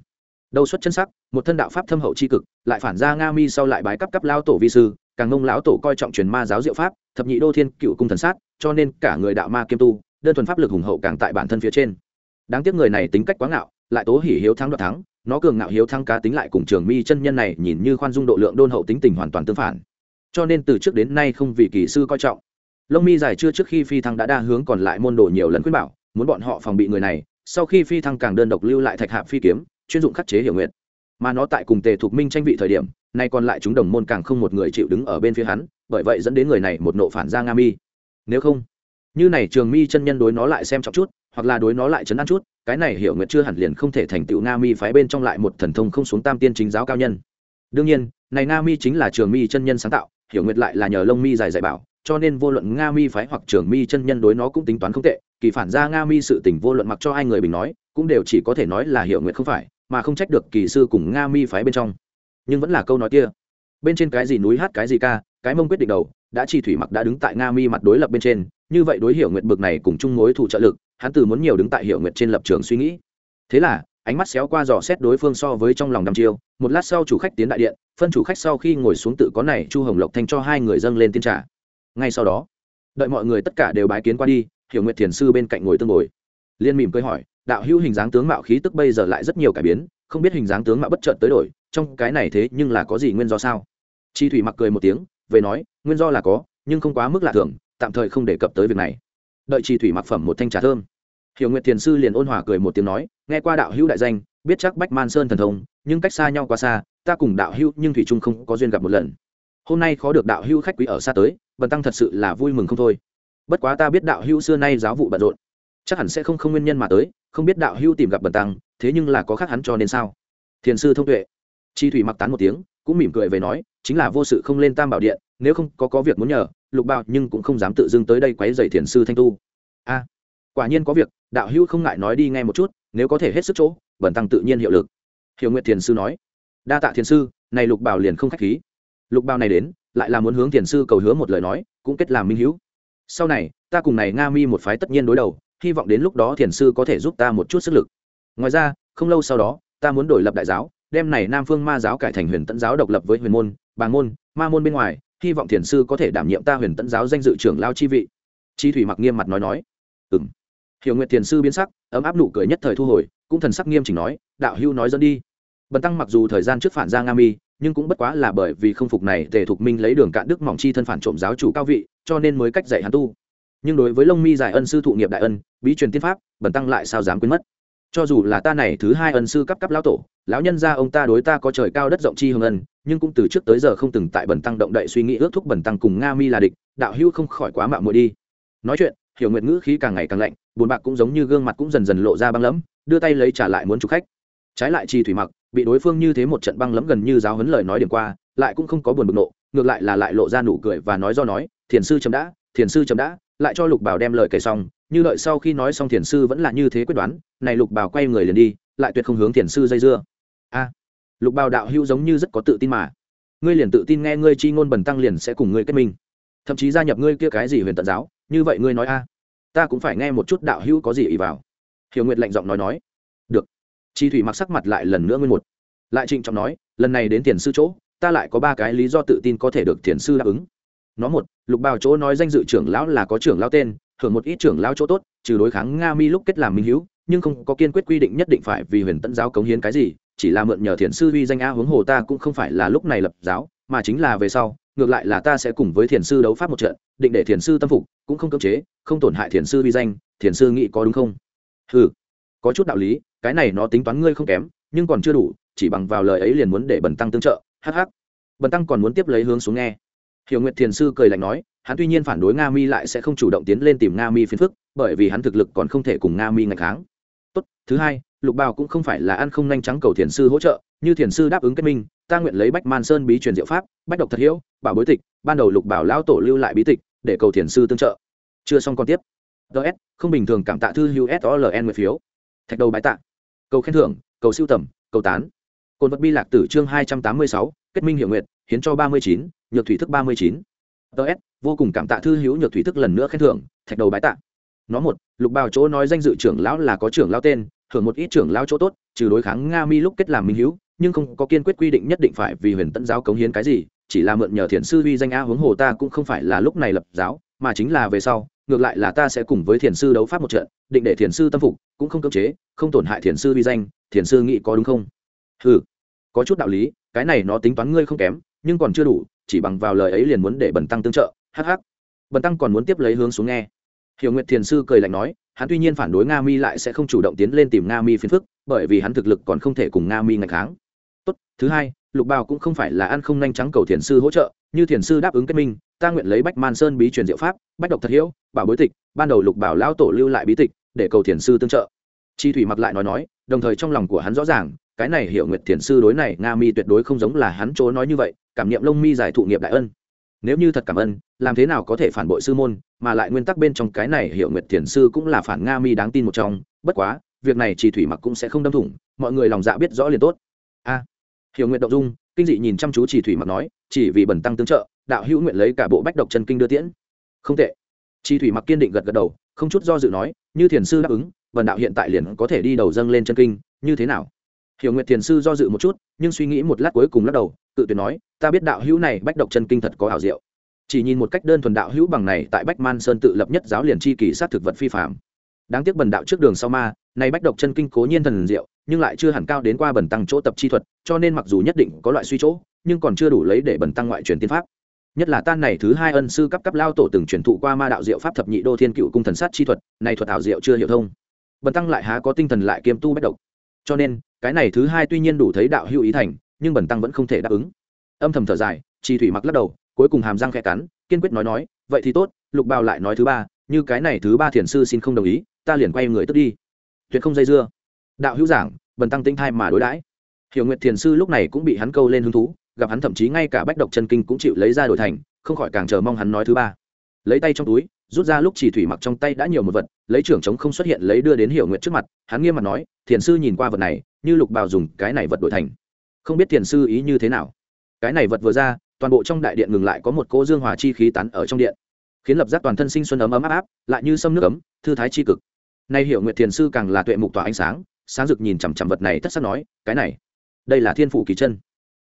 S1: Đâu xuất chân sắc, một thân đạo pháp thâm hậu c h i cực, lại phản ra nga mi sau lại bái cấp cấp lao tổ vi sư, càng ngông lão tổ coi trọng truyền ma giáo diệu pháp, thập nhị đô thiên cựu cung thần sát, cho nên cả người đạo ma kiêm tu, đơn thuần pháp lực hùng hậu càng tại bản thân phía trên. Đáng tiếc người này tính cách quá ngạo, lại tố hỉ hiếu thắng đoạt thắng, nó cường ngạo hiếu thắng cá tính lại cùng trường mi chân nhân này nhìn như khoan dung độ lượng đôn hậu tính tình hoàn toàn tương phản. Cho nên từ trước đến nay không vì kỳ sư coi trọng lông mi dài chưa trước khi phi thăng đã đa hướng còn lại môn đồ nhiều lần khuyên bảo, muốn bọn họ phòng bị người này, sau khi phi thăng càng đơn độc lưu lại thạch hạp phi kiếm, chuyên dụng khắc chế hiểu nguyện. Mà nó tại cùng tề thuộc minh tranh vị thời điểm, nay còn lại chúng đồng môn càng không một người chịu đứng ở bên phía hắn, bởi vậy dẫn đến người này một nộ phản ra nga mi. Nếu không, như này trường mi chân nhân đối nó lại xem trọng chút, hoặc là đối nó lại chấn an chút, cái này hiểu nguyệt chưa hẳn liền không thể thành tựu nga mi phái bên trong lại một thần thông không xuống tam tiên chính giáo cao nhân. Đương nhiên, này nga mi chính là trường mi chân nhân sáng tạo, hiểu nguyệt lại là nhờ lông mi dài dạy bảo cho nên vô luận nga mi phái hoặc trường mi chân nhân đối nó cũng tính toán không tệ, kỳ phản ra nga mi sự tình vô luận mặc cho ai người bình nói, cũng đều chỉ có thể nói là hiểu nguyện không phải, mà không trách được kỳ sư cùng nga mi phái bên trong. Nhưng vẫn là câu nói kia. Bên trên cái gì núi hát, cái gì ca, cái mông quyết định đầu, đã chi thủy mặc đã đứng tại nga mi mặt đối lập bên trên, như vậy đối hiểu nguyệt bực này cùng chung mối thủ trợ lực, hắn từ muốn nhiều đứng tại hiểu nguyệt trên lập trường suy nghĩ. Thế là, ánh mắt xéo qua dò xét đối phương so với trong lòng đăm chiêu, một lát sau chủ khách tiến đại điện, phân chủ khách sau khi ngồi xuống tự có này chu hồng lộc thanh cho hai người dâng lên tiên trả ngay sau đó, đợi mọi người tất cả đều bái kiến qua đi, hiểu nguyện thiền sư bên cạnh ngồi tương ngồi. Liên mỉm cười hỏi, đạo hữu hình dáng tướng mạo khí tức bây giờ lại rất nhiều cải biến, không biết hình dáng tướng mạo bất chợt tới đổi, trong cái này thế nhưng là có gì nguyên do sao? Chi thủy mặc cười một tiếng, về nói, nguyên do là có, nhưng không quá mức lạ thường, tạm thời không đề cập tới việc này. Đợi chi thủy mặc phẩm một thanh trà thơm. Hiểu nguyện thiền sư liền ôn hòa cười một tiếng nói, nghe qua đạo hữu đại danh, biết chắc bách man sơn thần thông, nhưng cách xa nhau quá xa, ta cùng đạo hữu nhưng thủy trung không có duyên gặp một lần. Hôm nay khó được đạo hữu khách quý ở xa tới bần tăng thật sự là vui mừng không thôi. Bất quá ta biết đạo hữu xưa nay giáo vụ bận rộn. Chắc hẳn sẽ không không nguyên nhân mà tới, không biết đạo hữu tìm gặp bần tăng, thế nhưng là có khác hắn cho nên sao? Thiền sư thông tuệ. Chi thủy mặc tán một tiếng, cũng mỉm cười về nói, chính là vô sự không lên tam bảo điện, nếu không có có việc muốn nhờ, lục bạo nhưng cũng không dám tự dưng tới đây quấy dày thiền sư thanh tu. A, quả nhiên có việc, đạo hữu không ngại nói đi nghe một chút, nếu có thể hết sức chỗ, bần tăng tự nhiên hiệu lực. Hiểu nguyện thiền sư nói. Đa tạ thiền sư, này lục bảo liền không khách khí. Lục bảo này đến lại là muốn hướng thiền sư cầu hứa một lời nói, cũng kết làm minh hữu. Sau này, ta cùng này nga mi một phái tất nhiên đối đầu, hy vọng đến lúc đó thiền sư có thể giúp ta một chút sức lực. Ngoài ra, không lâu sau đó, ta muốn đổi lập đại giáo, đem này nam phương ma giáo cải thành huyền tẫn giáo độc lập với huyền môn bàng môn, ma môn bên ngoài, hy vọng thiền sư có thể đảm nhiệm ta huyền tẫn giáo danh dự trưởng lao chi vị. Chi thủy mặc nghiêm mặt nói nói. Ừng hiểu nguyện thiền sư biến sắc, ấm áp nụ cười nhất thời thu hồi, cũng thần sắc nghiêm chỉnh nói, đạo hưu nói dẫn đi. Bần tăng mặc dù thời gian trước phản ra nga mi nhưng cũng bất quá là bởi vì không phục này, tề thục minh lấy đường cạn đức mỏng chi thân phản trộm giáo chủ cao vị, cho nên mới cách dạy hắn tu. Nhưng đối với lông mi giải ân sư thụ nghiệp đại ân, bí truyền tiên pháp bẩn tăng lại sao dám quên mất. Cho dù là ta này thứ hai ân sư cấp cấp lão tổ, lão nhân gia ông ta đối ta có trời cao đất rộng chi hương ân, nhưng cũng từ trước tới giờ không từng tại bẩn tăng động đậy suy nghĩ ước thúc bẩn tăng cùng nga mi là địch, đạo hữu không khỏi quá mạo muội đi. Nói chuyện, hiểu nguyện ngữ khí càng ngày càng lạnh, buồn bạc cũng giống như gương mặt cũng dần dần lộ ra băng lẫm, đưa tay lấy trả lại muốn chụp khách. Trái lại chi thủy mặc bị đối phương như thế một trận băng lẫm gần như giáo huấn lời nói điểm qua, lại cũng không có buồn bực nộ, ngược lại là lại lộ ra nụ cười và nói do nói, thiền sư chấm đã, thiền sư chấm đã. Lại cho lục bảo đem lời kể xong, như đợi sau khi nói xong thiền sư vẫn là như thế quyết đoán, này lục bảo quay người liền đi, lại tuyệt không hướng thiền sư dây dưa. A. Lục bảo đạo hữu giống như rất có tự tin mà. Ngươi liền tự tin nghe ngươi chi ngôn bần tăng liền sẽ cùng ngươi kết minh. Thậm chí gia nhập ngươi kia cái gì huyền tận giáo, như vậy ngươi nói a. Ta cũng phải nghe một chút đạo hữu có gì ý vào. Hiểu nguyệt lạnh giọng nói nói chi thủy mặc sắc mặt lại lần nữa nguyên một. Lại trịnh trọng nói, lần này đến tiền sư chỗ, ta lại có ba cái lý do tự tin có thể được tiền sư đáp ứng. Nó một, lục bào chỗ nói danh dự trưởng lão là có trưởng lão tên hưởng một ít trưởng lão chỗ tốt, trừ đối kháng nga mi lúc kết làm minh hữu, nhưng không có kiên quyết quy định nhất định phải vì huyền tẫn giáo cống hiến cái gì, chỉ là mượn nhờ thiền sư uy danh a huống hồ ta cũng không phải là lúc này lập giáo, mà chính là về sau, ngược lại là ta sẽ cùng với thiền sư đấu pháp một trận, định để thiền sư tâm phục, cũng không cưỡng chế, không tổn hại thiền sư uy danh, thiền sư nghĩ có đúng không? Ừ có chút đạo lý cái này nó tính toán ngươi không kém, nhưng còn chưa đủ, chỉ bằng vào lời ấy liền muốn để bần tăng tương trợ hh bần tăng còn muốn tiếp lấy hướng xuống nghe. Hiểu nguyệt thiền sư cười lạnh nói, hắn tuy nhiên phản đối nga mi lại sẽ không chủ động tiến lên tìm nga mi phiền phức, bởi vì hắn thực lực còn không thể cùng nga mi ngày kháng. Tốt, thứ hai, lục bào cũng không phải là ăn không nhanh trắng cầu thiền sư hỗ trợ, như thiền sư đáp ứng kết minh, ta nguyện lấy bách man sơn bí truyền diệu pháp, bách độc thật hiếu, bảo bối tịch, ban đầu lục bảo lão tổ lưu lại bí tịch, để cầu thiền sư tương trợ. Chưa xong còn tiếp. Ts không bình thường cảm tạ thư hữu N mười phiếu. Thạch đầu bái tạ cầu khen thưởng, cầu siêu tầm, cầu tán. Cồn vật bi lạc tử chương hai trăm tám mươi sáu, kết minh hiệu nguyện, hiến cho ba mươi chín, nhược thủy thức ba mươi chín. Ts vô cùng cảm tạ thư hữu nhược thủy thức lần nữa khen thưởng, thạch đầu bái tạ. Nó một, lục bào chỗ nói danh dự trưởng lão là có trưởng lão tên hưởng một ít trưởng lão chỗ tốt, trừ đối kháng nga mi lúc kết làm minh hữu, nhưng không có kiên quyết quy định nhất định phải vì huyền tẫn giáo cống hiến cái gì, chỉ là mượn nhờ thiền sư vi danh a huống hồ ta cũng không phải là lúc này lập giáo, mà chính là về sau ngược lại là ta sẽ cùng với thiền sư đấu pháp một trận, định để thiền sư tâm phục, cũng không cưỡng chế, không tổn hại thiền sư uy danh, thiền sư nghĩ có đúng không? Ừ có chút đạo lý, cái này nó tính toán ngươi không kém, nhưng còn chưa đủ, chỉ bằng vào lời ấy liền muốn để bần tăng tương trợ hh bần tăng còn muốn tiếp lấy hướng xuống nghe. Hiểu nguyệt thiền sư cười lạnh nói, hắn tuy nhiên phản đối nga mi lại sẽ không chủ động tiến lên tìm nga mi phiền phức, bởi vì hắn thực lực còn không thể cùng nga mi ngày kháng. Tốt, thứ hai lục bào cũng không phải là ăn không nhanh trắng cầu thiền sư hỗ trợ, như thiền sư đáp ứng kết minh, ta nguyện lấy bách man sơn bí truyền diệu pháp, bách độc thật hiếu, bảo bối tịch, ban đầu lục bảo lão tổ lưu lại bí tịch, để cầu thiền sư tương trợ. Chi thủy mặc lại nói nói, đồng thời trong lòng của hắn rõ ràng, cái này hiểu nguyệt thiền sư đối này nga mi tuyệt đối không giống là hắn chỗ nói như vậy, cảm nghiệm lông mi giải thụ nghiệp đại ân. Nếu như thật cảm ơn, làm thế nào có thể phản bội sư môn, mà lại nguyên tắc bên trong cái này hiểu nguyệt thiền sư cũng là phản nga mi đáng tin một trong, bất quá, việc này Chi thủy mặc cũng sẽ không đâm thủng, mọi người lòng dạ biết rõ liền tốt. A hiểu nguyệt động dung, kinh dị nhìn chăm chú chỉ thủy mặc nói, chỉ vì bẩn tăng tương trợ, đạo hữu nguyện lấy cả bộ bách độc chân kinh đưa tiễn. Không tệ. Chỉ thủy mặc kiên định gật gật đầu, không chút do dự nói, như thiền sư đáp ứng vần đạo hiện tại liền có thể đi đầu dâng lên chân kinh, như thế nào? Hiểu nguyệt thiền sư do dự một chút, nhưng suy nghĩ một lát cuối cùng lắc đầu, tự tuyệt nói, ta biết đạo hữu này bách độc chân kinh thật có ảo diệu. Chỉ nhìn một cách đơn thuần đạo hữu bằng này tại bách man sơn tự lập nhất giáo liền chi kỳ sát thực vật phi phạm đáng tiếc bần đạo trước đường sau ma này bách độc chân kinh cố nhiên thần diệu, nhưng lại chưa hẳn cao đến qua bần tăng chỗ tập chi thuật, cho nên mặc dù nhất định có loại suy chỗ, nhưng còn chưa đủ lấy để bần tăng ngoại truyền tiên pháp. Nhất là tan này thứ hai ân sư cấp cấp lao tổ từng truyền thụ qua ma đạo diệu pháp thập nhị đô thiên cựu cung thần sát chi thuật, này thuật ảo diệu chưa hiểu thông. Bần tăng lại há có tinh thần lại kiêm tu bách độc. Cho nên, cái này thứ hai tuy nhiên đủ thấy đạo hữu ý thành, nhưng bần tăng vẫn không thể đáp ứng. Âm thầm thở dài chi thủy mặc lắc đầu, cuối cùng hàm răng khẽ cắn, kiên quyết nói nói, vậy thì tốt, lục bào lại nói thứ ba, như cái này thứ ba thiền sư xin không đồng ý, ta liền quay người tức đi tuyệt không dây dưa. Đạo hữu giảng, bần tăng tinh thai mà đối đãi. Hiểu nguyệt thiền sư lúc này cũng bị hắn câu lên hứng thú, gặp hắn thậm chí ngay cả bách độc chân kinh cũng chịu lấy ra đổi thành, không khỏi càng chờ mong hắn nói thứ ba. Lấy tay trong túi, rút ra lúc chỉ thủy mặc trong tay đã nhiều một vật, lấy trưởng chống không xuất hiện lấy đưa đến hiểu nguyệt trước mặt, hắn nghiêm mặt nói, thiền sư nhìn qua vật này, như lục bào dùng cái này vật đổi thành. Không biết thiền sư ý như thế nào. Cái này vật vừa ra, toàn bộ trong đại điện ngừng lại có một cô dương hòa chi khí tán ở trong điện, khiến lập giác toàn thân sinh xuân ấm ấm áp áp, lại như sâm nước ấm, thư thái chi cực nay hiểu nguyệt thiền sư càng là tuệ mục tỏa ánh sáng sáng rực nhìn chằm chằm vật này thất sắc nói, cái này, đây là thiên phủ kỳ chân.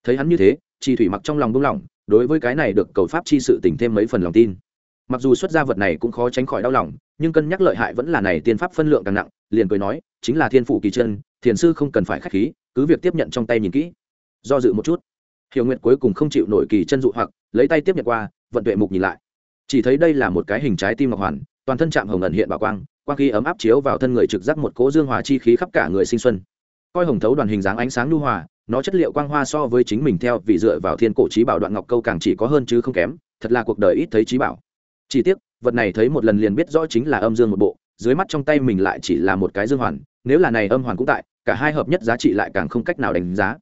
S1: Thấy hắn như thế chi thủy mặc trong lòng buông lỏng đối với cái này được cầu pháp chi sự tỉnh thêm mấy phần lòng tin. Mặc dù xuất gia vật này cũng khó tránh khỏi đau lòng, nhưng cân nhắc lợi hại vẫn là này tiên pháp phân lượng càng nặng, liền cười nói, chính là thiên phủ kỳ chân, thiền sư không cần phải khách khí, cứ việc tiếp nhận trong tay nhìn kỹ. Do dự một chút, hiểu nguyện cuối cùng không chịu nổi kỳ chân dụ hoặc, lấy tay tiếp nhận qua, vận tuệ mục nhìn lại. Chỉ thấy đây là một cái hình trái tim ngọc hoàn, toàn thân chạm hồng ẩn hiện bảo quang quang khí ấm áp chiếu vào thân người trực giác một cỗ dương hòa chi khí khắp cả người sinh xuân. Coi hồng thấu đoàn hình dáng ánh sáng nhu hòa, nó chất liệu quang hoa so với chính mình theo, vì dựa vào thiên cổ trí bảo đoạn ngọc câu càng chỉ có hơn chứ không kém, thật là cuộc đời ít thấy trí bảo. Chỉ tiếc, vật này thấy một lần liền biết rõ chính là âm dương một bộ, dưới mắt trong tay mình lại chỉ là một cái dương hoàn, nếu là này âm hoàn cũng tại, cả hai hợp nhất giá trị lại càng không cách nào đánh giá.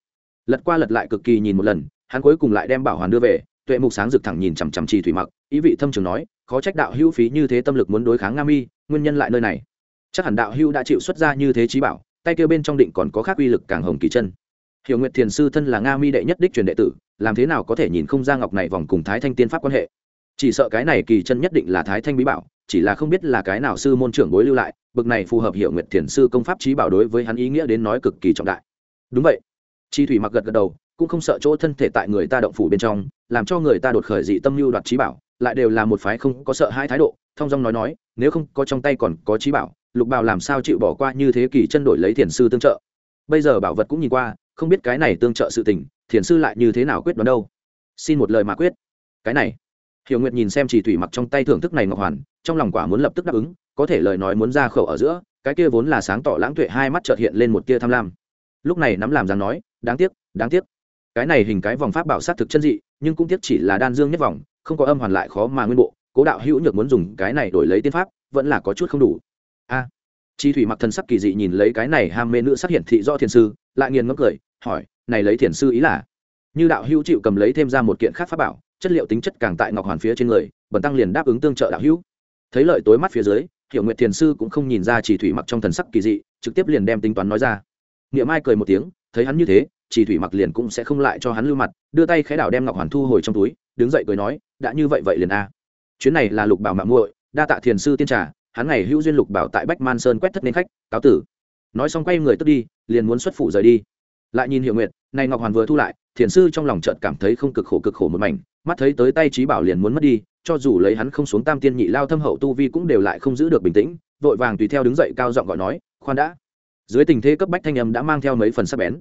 S1: Lật qua lật lại cực kỳ nhìn một lần, hắn cuối cùng lại đem bảo hoàn đưa về, tuệ mục sáng rực thẳng nhìn chằm chằm trì thủy mặc, ý vị thâm trường nói khó trách đạo hữu phí như thế tâm lực muốn đối kháng nga mi, nguyên nhân lại nơi này. Chắc hẳn đạo hữu đã chịu xuất ra như thế trí bảo, tay kêu bên trong định còn có khác uy lực càng hồng kỳ chân. Hiểu nguyệt thiền sư thân là nga mi đệ nhất đích truyền đệ tử, làm thế nào có thể nhìn không ra ngọc này vòng cùng thái thanh tiên pháp quan hệ? Chỉ sợ cái này kỳ chân nhất định là thái thanh bí bảo, chỉ là không biết là cái nào sư môn trưởng bối lưu lại, bực này phù hợp hiểu nguyệt thiền sư công pháp trí bảo đối với hắn ý nghĩa đến nói cực kỳ trọng đại. Đúng vậy. Chi thủy mặc gật gật đầu, cũng không sợ chỗ thân thể tại người ta động phủ bên trong, làm cho người ta đột khởi dị tâm lưu đoạt trí bảo lại đều là một phái không có sợ hai thái độ, thong dong nói nói, nếu không có trong tay còn có trí bảo, lục bảo làm sao chịu bỏ qua như thế kỷ chân đổi lấy thiền sư tương trợ? Bây giờ bảo vật cũng nhìn qua, không biết cái này tương trợ sự tình, thiền sư lại như thế nào quyết đoán đâu? Xin một lời mà quyết. Cái này. Hiểu nguyệt nhìn xem chỉ thủy mặc trong tay thưởng thức này ngọc hoàn, trong lòng quả muốn lập tức đáp ứng, có thể lời nói muốn ra khẩu ở giữa, cái kia vốn là sáng tỏ lãng tuệ hai mắt trợt hiện lên một tia tham lam. Lúc này nắm làm dáng nói, đáng tiếc đáng tiếc. Cái này hình cái vòng pháp bảo sát thực chân dị, nhưng cũng tiếc chỉ là đan dương nhất vòng không có âm hoàn lại khó mà nguyên bộ, cố đạo hữu nhược muốn dùng cái này đổi lấy tiên pháp, vẫn là có chút không đủ. A. Chi thủy mặc thần sắc kỳ dị nhìn lấy cái này ham mê nữ sắc hiện thị do thiền sư, lại nghiền ngấm cười, hỏi, này lấy thiền sư ý là? Như đạo hữu chịu cầm lấy thêm ra một kiện khác pháp bảo, chất liệu tính chất càng tại ngọc hoàn phía trên người, bần tăng liền đáp ứng tương trợ đạo hữu. Thấy lợi tối mắt phía dưới, hiểu nguyện thiền sư cũng không nhìn ra chỉ thủy mặc trong thần sắc kỳ dị, trực tiếp liền đem tính toán nói ra. Niệm ai cười một tiếng, thấy hắn như thế chỉ thủy mặc liền cũng sẽ không lại cho hắn lưu mặt, đưa tay khẽ đảo đem ngọc hoàn thu hồi trong túi, đứng dậy cười nói đã như vậy vậy liền a. Chuyến này là lục bảo mạng muội, đa tạ thiền sư tiên trà, hắn ngày hữu duyên lục bảo tại bách man sơn quét thất nên khách, cáo tử. Nói xong quay người tức đi, liền muốn xuất phủ rời đi. Lại nhìn hiệu nguyện này ngọc hoàn vừa thu lại, thiền sư trong lòng chợt cảm thấy không cực khổ cực khổ một mảnh, mắt thấy tới tay trí bảo liền muốn mất đi, cho dù lấy hắn không xuống tam tiên nhị lao thâm hậu tu vi cũng đều lại không giữ được bình tĩnh, vội vàng tùy theo đứng dậy cao giọng gọi nói, khoan đã. Dưới tình thế cấp bách thanh âm đã mang theo mấy phần sắc bén.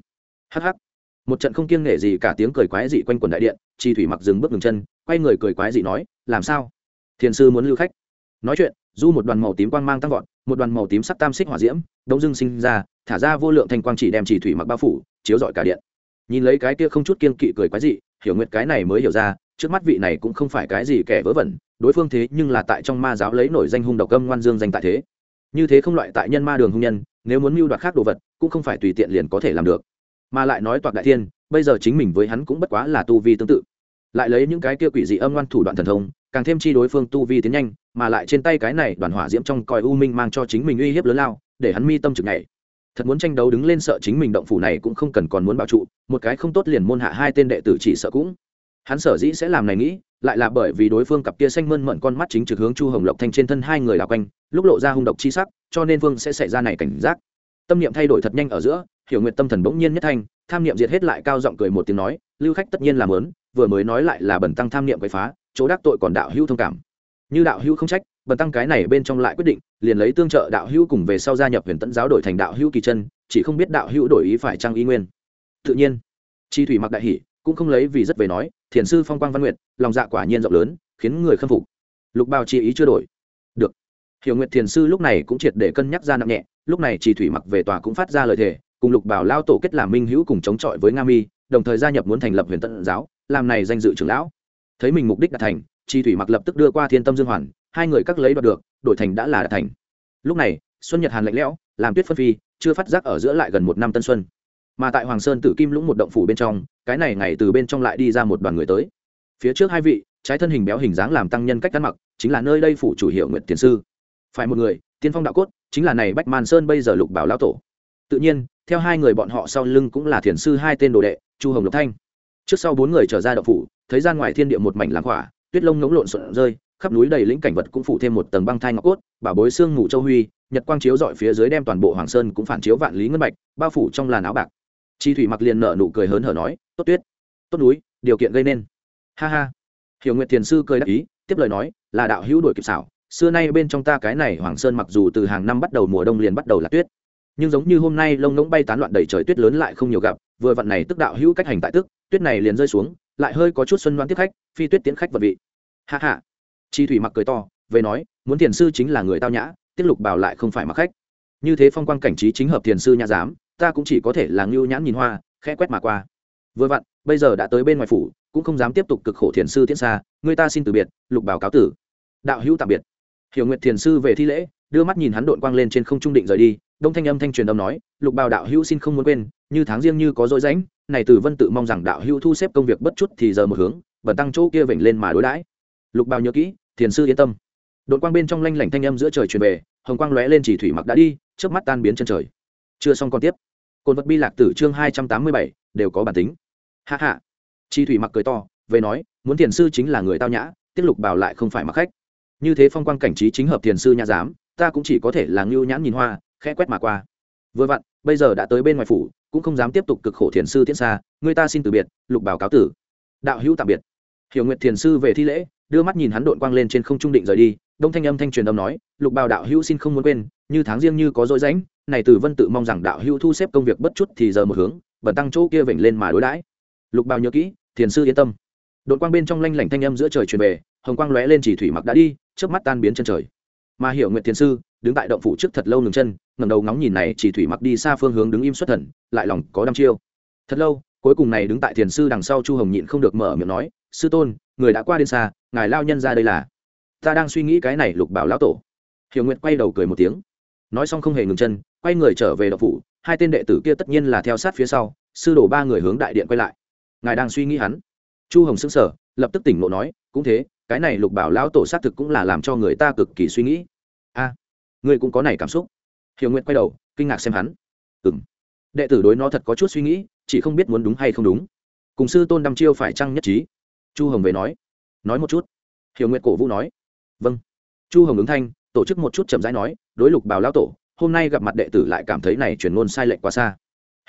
S1: Hh một trận không kiêng nể gì cả tiếng cười quái dị quanh quần đại điện, chi thủy mặc dừng bước ngừng chân, quay người cười quái dị nói, làm sao? Thiền sư muốn lưu khách? Nói chuyện, du một đoàn màu tím quang mang tăng vọt, một đoàn màu tím sắc tam xích hỏa diễm, đông dưng sinh ra, thả ra vô lượng thanh quang chỉ đem chỉ thủy mặc bao phủ, chiếu rọi cả điện. Nhìn lấy cái kia không chút kiên kỵ cười quái dị, hiểu nguyệt cái này mới hiểu ra, trước mắt vị này cũng không phải cái gì kẻ vớ vẩn, đối phương thế nhưng là tại trong ma giáo lấy nổi danh hung độc âm ngoan dương danh tại thế. Như thế không loại tại nhân ma đường hung nhân, nếu muốn mưu đoạt khác đồ vật, cũng không phải tùy tiện liền có thể làm được mà lại nói toạc đại thiên, bây giờ chính mình với hắn cũng bất quá là tu vi tương tự. Lại lấy những cái kia quỷ dị âm ngoan thủ đoạn thần thông, càng thêm chi đối phương tu vi tiến nhanh, mà lại trên tay cái này đoàn hỏa diễm trong coi u minh mang cho chính mình uy hiếp lớn lao, để hắn mi tâm trực nhảy. Thật muốn tranh đấu đứng lên sợ chính mình động phủ này cũng không cần còn muốn bảo trụ, một cái không tốt liền môn hạ hai tên đệ tử chỉ sợ cũng. Hắn sở dĩ sẽ làm này nghĩ, lại là bởi vì đối phương cặp kia xanh mơn mận con mắt chính trực hướng chu hồng lộc thanh trên thân hai người đào quanh, lúc lộ ra hung độc chi sắc, cho nên vương sẽ xảy ra này cảnh giác. Tâm niệm thay đổi thật nhanh ở giữa hiểu nguyện tâm thần bỗng nhiên nhất thanh, tham niệm diệt hết lại cao giọng cười một tiếng nói, lưu khách tất nhiên làm lớn, vừa mới nói lại là bẩn tăng tham niệm quậy phá, chỗ đắc tội còn đạo hữu thông cảm. Như đạo hữu không trách, bần tăng cái này bên trong lại quyết định, liền lấy tương trợ đạo hữu cùng về sau gia nhập huyền tẫn giáo đổi thành đạo hữu kỳ chân, chỉ không biết đạo hữu đổi ý phải trang y nguyên. Tự nhiên, chi thủy mặc đại hỷ cũng không lấy vì rất về nói, thiền sư phong quang văn nguyệt, lòng dạ quả nhiên rộng lớn, khiến người khâm phục. Lục bao chi ý chưa đổi. Được. Hiểu nguyệt thiền sư lúc này cũng triệt để cân nhắc ra nặng nhẹ, lúc này chi thủy mặc về tòa cũng phát ra lời thề cùng lục bảo lao tổ kết làm minh hữu cùng chống chọi với nga mi, đồng thời gia nhập muốn thành lập huyền tận giáo, làm này danh dự trưởng lão. Thấy mình mục đích đạt thành, chi thủy mặc lập tức đưa qua thiên tâm dương hoàn, hai người các lấy đoạt được, đổi thành đã là đạt thành. Lúc này, xuân nhật hàn lạnh lẽo, làm tuyết phân phi, chưa phát giác ở giữa lại gần một năm tân xuân. Mà tại hoàng sơn tử kim lũng một động phủ bên trong, cái này ngày từ bên trong lại đi ra một đoàn người tới. Phía trước hai vị, trái thân hình béo hình dáng làm tăng nhân cách ăn mặc, chính là nơi đây phủ chủ hiệu nguyện tiền sư. Phải một người, tiên phong đạo cốt, chính là này bách man sơn bây giờ lục bảo lão tổ. Tự nhiên theo hai người bọn họ sau lưng cũng là thiền sư hai tên đồ đệ, chu hồng lục thanh. Trước sau bốn người trở ra đậu phủ, thấy ra ngoài thiên địa một mảnh lãng hỏa tuyết lông ngỗng lộn xộn rơi, khắp núi đầy lĩnh cảnh vật cũng phủ thêm một tầng băng thai ngọc cốt, bảo bối xương ngủ châu huy, nhật quang chiếu dọi phía dưới đem toàn bộ hoàng sơn cũng phản chiếu vạn lý ngân bạch, bao phủ trong làn áo bạc. Chi thủy mặc liền nở nụ cười hớn hở nói, tốt tuyết, tốt núi, điều kiện gây nên. Ha ha. Hiểu nguyệt thiền sư cười đáp ý, tiếp lời nói, là đạo hữu đổi kịp xảo, xưa nay bên trong ta cái này hoàng sơn mặc dù từ hàng năm bắt đầu mùa đông liền bắt đầu là tuyết nhưng giống như hôm nay lông ngỗng bay tán loạn đầy trời tuyết lớn lại không nhiều gặp, vừa vặn này tức đạo hữu cách hành tại tức, tuyết này liền rơi xuống, lại hơi có chút xuân đoan tiếp khách, phi tuyết tiến khách vật vị. Hạ hạ chi thủy mặc cười to, về nói, muốn thiền sư chính là người tao nhã, tiết lục bảo lại không phải mặc khách. Như thế phong quang cảnh trí chính hợp thiền sư nhà giám, ta cũng chỉ có thể là ngưu nhãn nhìn hoa, khẽ quét mà qua. Vừa vặn, bây giờ đã tới bên ngoài phủ, cũng không dám tiếp tục cực khổ thiền sư tiễn xa, người ta xin từ biệt, lục bảo cáo tử. Đạo hữu tạm biệt. Hiểu nguyện thiền sư về thi lễ đưa mắt nhìn hắn đội quang lên trên không trung định rời đi, đông thanh âm thanh truyền âm nói, lục bào đạo hữu xin không muốn quên, như tháng riêng như có dối rãnh, này từ vân tự mong rằng đạo hữu thu xếp công việc bất chút thì giờ một hướng bẩn tăng chỗ kia vểnh lên mà đối đãi. Lục bào nhớ kỹ, thiền sư yên tâm. Đội quang bên trong lanh lảnh thanh âm giữa trời truyền về, hồng quang lóe lên chỉ thủy mặc đã đi trước mắt tan biến chân trời. Chưa xong còn tiếp. Cồn vật bi lạc tử chương hai trăm tám mươi bảy, đều có bản tính. Hạ hạ chi thủy mặc cười to, về nói, muốn thiền sư chính là người tao nhã tiết lục bảo lại không phải mặc khách. Như thế phong quang cảnh trí chính hợp thiền sư nhà giám ta cũng chỉ có thể là ngưu nhãn nhìn hoa, khẽ quét mà qua. Vừa vặn, bây giờ đã tới bên ngoài phủ, cũng không dám tiếp tục cực khổ thiền sư tiễn xa, người ta xin từ biệt, lục bảo cáo tử. Đạo hữu tạm biệt. Hiểu nguyện thiền sư về thi lễ, đưa mắt nhìn hắn đội quang lên trên không trung định rời đi, đông thanh âm thanh truyền âm nói, lục bào đạo hữu xin không muốn quên, như tháng riêng như có dối rãnh, này từ vân tự mong rằng đạo hữu thu xếp công việc bất chút thì giờ một hướng bẩn tăng chỗ kia vểnh lên mà đối đãi. Lục bào nhớ kỹ, thiền sư yên tâm. Đội quang bên trong lanh lảnh thanh âm giữa trời truyền về, hồng quang lóe lên chỉ thủy mặc đã đi trước mắt tan biến chân trời mà hiểu nguyện thiền sư đứng tại động phủ trước thật lâu ngừng chân ngầm đầu ngóng nhìn này chỉ thủy mặc đi xa phương hướng đứng im xuất thần, lại lòng có đăm chiêu. Thật lâu, cuối cùng này đứng tại thiền sư đằng sau chu hồng nhịn không được mở miệng nói, sư tôn, người đã qua đến xa, ngài lao nhân ra đây là. Ta đang suy nghĩ cái này, lục bảo lão tổ. Hiểu nguyện quay đầu cười một tiếng. Nói xong không hề ngừng chân, quay người trở về đậu phủ, hai tên đệ tử kia tất nhiên là theo sát phía sau, sư đổ ba người hướng đại điện quay lại. Ngài đang suy nghĩ hắn. Chu hồng xứng sở lập tức tỉnh ngộ nói, cũng thế cái này lục bảo lão tổ xác thực cũng là làm cho người ta cực kỳ suy nghĩ. A à, ngươi cũng có này cảm xúc. Hiểu nguyện quay đầu kinh ngạc xem hắn. Ừ m đệ tử đối nó thật có chút suy nghĩ chỉ không biết muốn đúng hay không đúng. Cùng sư tôn đăm chiêu phải chăng nhất trí? Chu hồng về nói. Nói một chút. Hiểu nguyện cổ vũ nói. Vâng. Chu hồng ứng thanh tổ chức một chút chậm rãi nói đối lục bảo lão tổ hôm nay gặp mặt đệ tử lại cảm thấy này truyền ngôn sai lệch quá xa.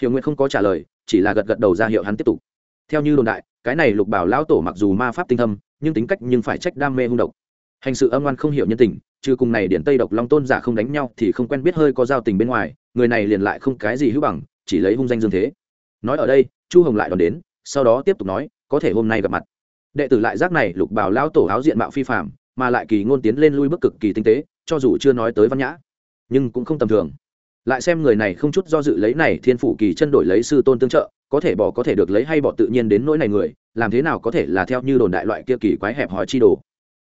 S1: Hiểu nguyện không có trả lời chỉ là gật gật đầu ra hiệu hắn tiếp tục. Theo như đồn đại cái này lục bảo lão tổ mặc dù ma pháp tinh thâm nhưng tính cách nhưng phải trách đam mê hung độc. Hành sự âm ngoan không hiểu nhân tình, trừ cùng này điển tây độc long tôn giả không đánh nhau thì không quen biết hơi có giao tình bên ngoài, người này liền lại không cái gì hữu bằng, chỉ lấy hung danh dương thế. Nói ở đây, chu hồng lại đón đến, sau đó tiếp tục nói, có thể hôm nay gặp mặt. Đệ tử lại giác này, lục bảo lão tổ áo diện mạo phi phạm mà lại kỳ ngôn tiến lên lui bước cực kỳ tinh tế, cho dù chưa nói tới văn nhã, nhưng cũng không tầm thường. Lại xem người này không chút do dự lấy này thiên phủ kỳ chân đổi lấy sư tôn tương trợ, có thể bỏ có thể được lấy hay bỏ tự nhiên đến nỗi này người làm thế nào có thể là theo như đồn đại loại kia kỳ quái hẹp hòi chi đồ?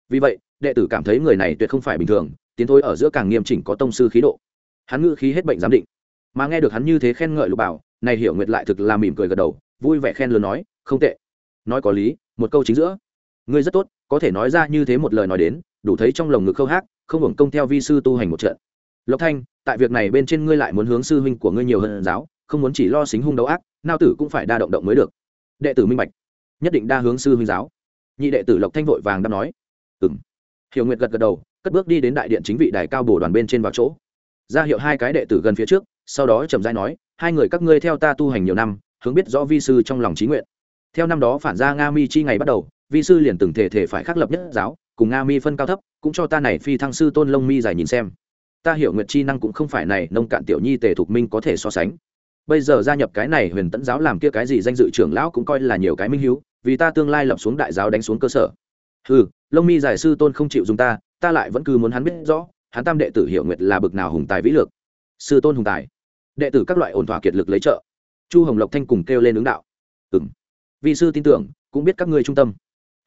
S1: Vì vậy, đệ tử cảm thấy người này tuyệt không phải bình thường, tiến thôi ở giữa càng nghiêm chỉnh có tông sư khí độ. Hắn ngự khí hết bệnh giám định. Mà nghe được hắn như thế khen ngợi lục bảo, này hiểu nguyệt lại thực là mỉm cười gật đầu, vui vẻ khen lớn nói, không tệ. Nói có lý, một câu chính giữa. Ngươi rất tốt, có thể nói ra như thế một lời nói đến, đủ thấy trong lồng ngực khâu hát không hưởng công theo vi sư tu hành một trận. Lộc thanh, tại việc này bên trên ngươi lại muốn hướng sư huynh của ngươi nhiều hơn giáo, không muốn chỉ lo xính hung đấu ác, nao tử cũng phải đa động động mới được. Đệ tử minh bạch nhất định đa hướng sư huynh giáo. Nhị đệ tử lộc thanh vội vàng đáp nói. Ừng hiểu nguyệt gật gật đầu, cất bước đi đến đại điện chính vị đài cao bổ đoàn bên trên vào chỗ. Ra hiệu hai cái đệ tử gần phía trước, sau đó trầm giai nói, hai người các ngươi theo ta tu hành nhiều năm, hướng biết rõ vi sư trong lòng trí nguyện. Theo năm đó phản ra nga mi chi ngày bắt đầu, vi sư liền từng thể thể phải khắc lập nhất giáo, cùng nga mi phân cao thấp, cũng cho ta này phi thăng sư tôn lông mi dài nhìn xem. Ta hiểu nguyệt chi năng cũng không phải này, nông cạn tiểu nhi tề thục minh có thể so sánh. Bây giờ gia nhập cái này huyền tẫn giáo làm kia cái gì danh dự trưởng lão cũng coi là nhiều cái minh hiếu vì ta tương lai lập xuống đại giáo đánh xuống cơ sở. Ừ lông mi giải sư tôn không chịu dùng ta ta lại vẫn cứ muốn hắn biết rõ, hắn tam đệ tử hiểu nguyệt là bực nào hùng tài vĩ lược. Sư tôn hùng tài. Đệ tử các loại ổn thỏa kiệt lực lấy trợ. Chu hồng lộc thanh cùng kêu lên ứng đạo. Ừng vị sư tin tưởng, cũng biết các ngươi trung tâm.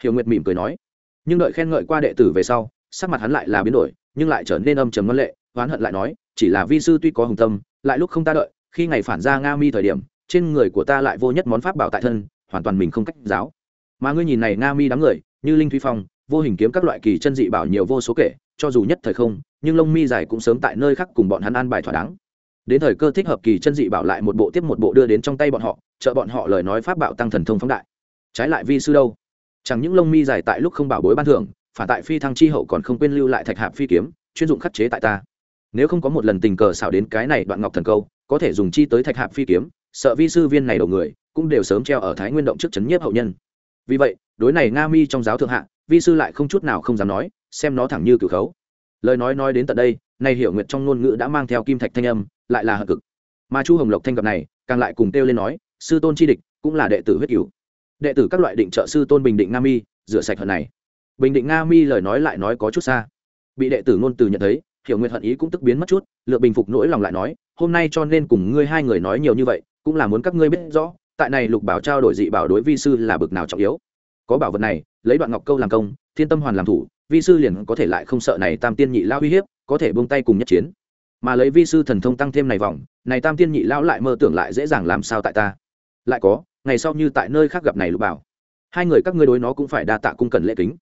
S1: Hiểu nguyệt mỉm cười nói. Nhưng đợi khen ngợi qua đệ tử về sau, sắc mặt hắn lại là biến đổi, nhưng lại trở nên âm trầm ngân lệ, oán hận lại nói, chỉ là vi sư tuy có hùng tâm, lại lúc không ta đợi, khi ngày phản ra nga mi thời điểm, trên người của ta lại vô nhất món pháp bảo tại thân hoàn toàn mình không cách giáo. Mà ngươi nhìn này nga mi đám người, như linh thúy phong, vô hình kiếm các loại kỳ chân dị bảo nhiều vô số kể, cho dù nhất thời không, nhưng lông mi dài cũng sớm tại nơi khác cùng bọn hắn an bài thỏa đáng. Đến thời cơ thích hợp kỳ chân dị bảo lại một bộ tiếp một bộ đưa đến trong tay bọn họ, trợ bọn họ lời nói pháp bảo tăng thần thông phóng đại. Trái lại vi sư đâu? Chẳng những lông mi dài tại lúc không bảo bối ban thưởng, phản tại phi thăng chi hậu còn không quên lưu lại thạch hạp phi kiếm, chuyên dụng khắc chế tại ta. Nếu không có một lần tình cờ xảo đến cái này đoạn ngọc thần câu, có thể dùng chi tới thạch hạp phi kiếm, sợ vi sư viên này đầu người cũng đều sớm treo ở thái nguyên động trước chấn nhiếp hậu nhân. Vì vậy, đối này nga mi trong giáo thượng hạ, vi sư lại không chút nào không dám nói, xem nó thẳng như cửu khấu. Lời nói nói đến tận đây, nay hiểu nguyệt trong ngôn ngữ đã mang theo kim thạch thanh âm, lại là hận cực. Mà chu hồng lộc thanh gặp này, càng lại cùng kêu lên nói, sư tôn chi địch, cũng là đệ tử huyết cửu. Đệ tử các loại định trợ sư tôn bình định nga mi, rửa sạch hận này. Bình định nga mi lời nói lại nói có chút xa. Bị đệ tử ngôn từ nhận thấy, hiểu nguyệt hận ý cũng tức biến mất chút, lựa bình phục nỗi lòng lại nói, hôm nay cho nên cùng ngươi hai người nói nhiều như vậy, cũng là muốn các ngươi biết rõ tại này lục bảo trao đổi dị bảo đối vi sư là bực nào trọng yếu. Có bảo vật này, lấy đoạn ngọc câu làm công, thiên tâm hoàn làm thủ, vi sư liền có thể lại không sợ này tam tiên nhị lao uy hiếp, có thể buông tay cùng nhất chiến. Mà lấy vi sư thần thông tăng thêm này vòng, này tam tiên nhị lão lại mơ tưởng lại dễ dàng làm sao tại ta. Lại có, ngày sau như tại nơi khác gặp này lục bảo, hai người các ngươi đối nó cũng phải đa tạ cung cần lễ kính.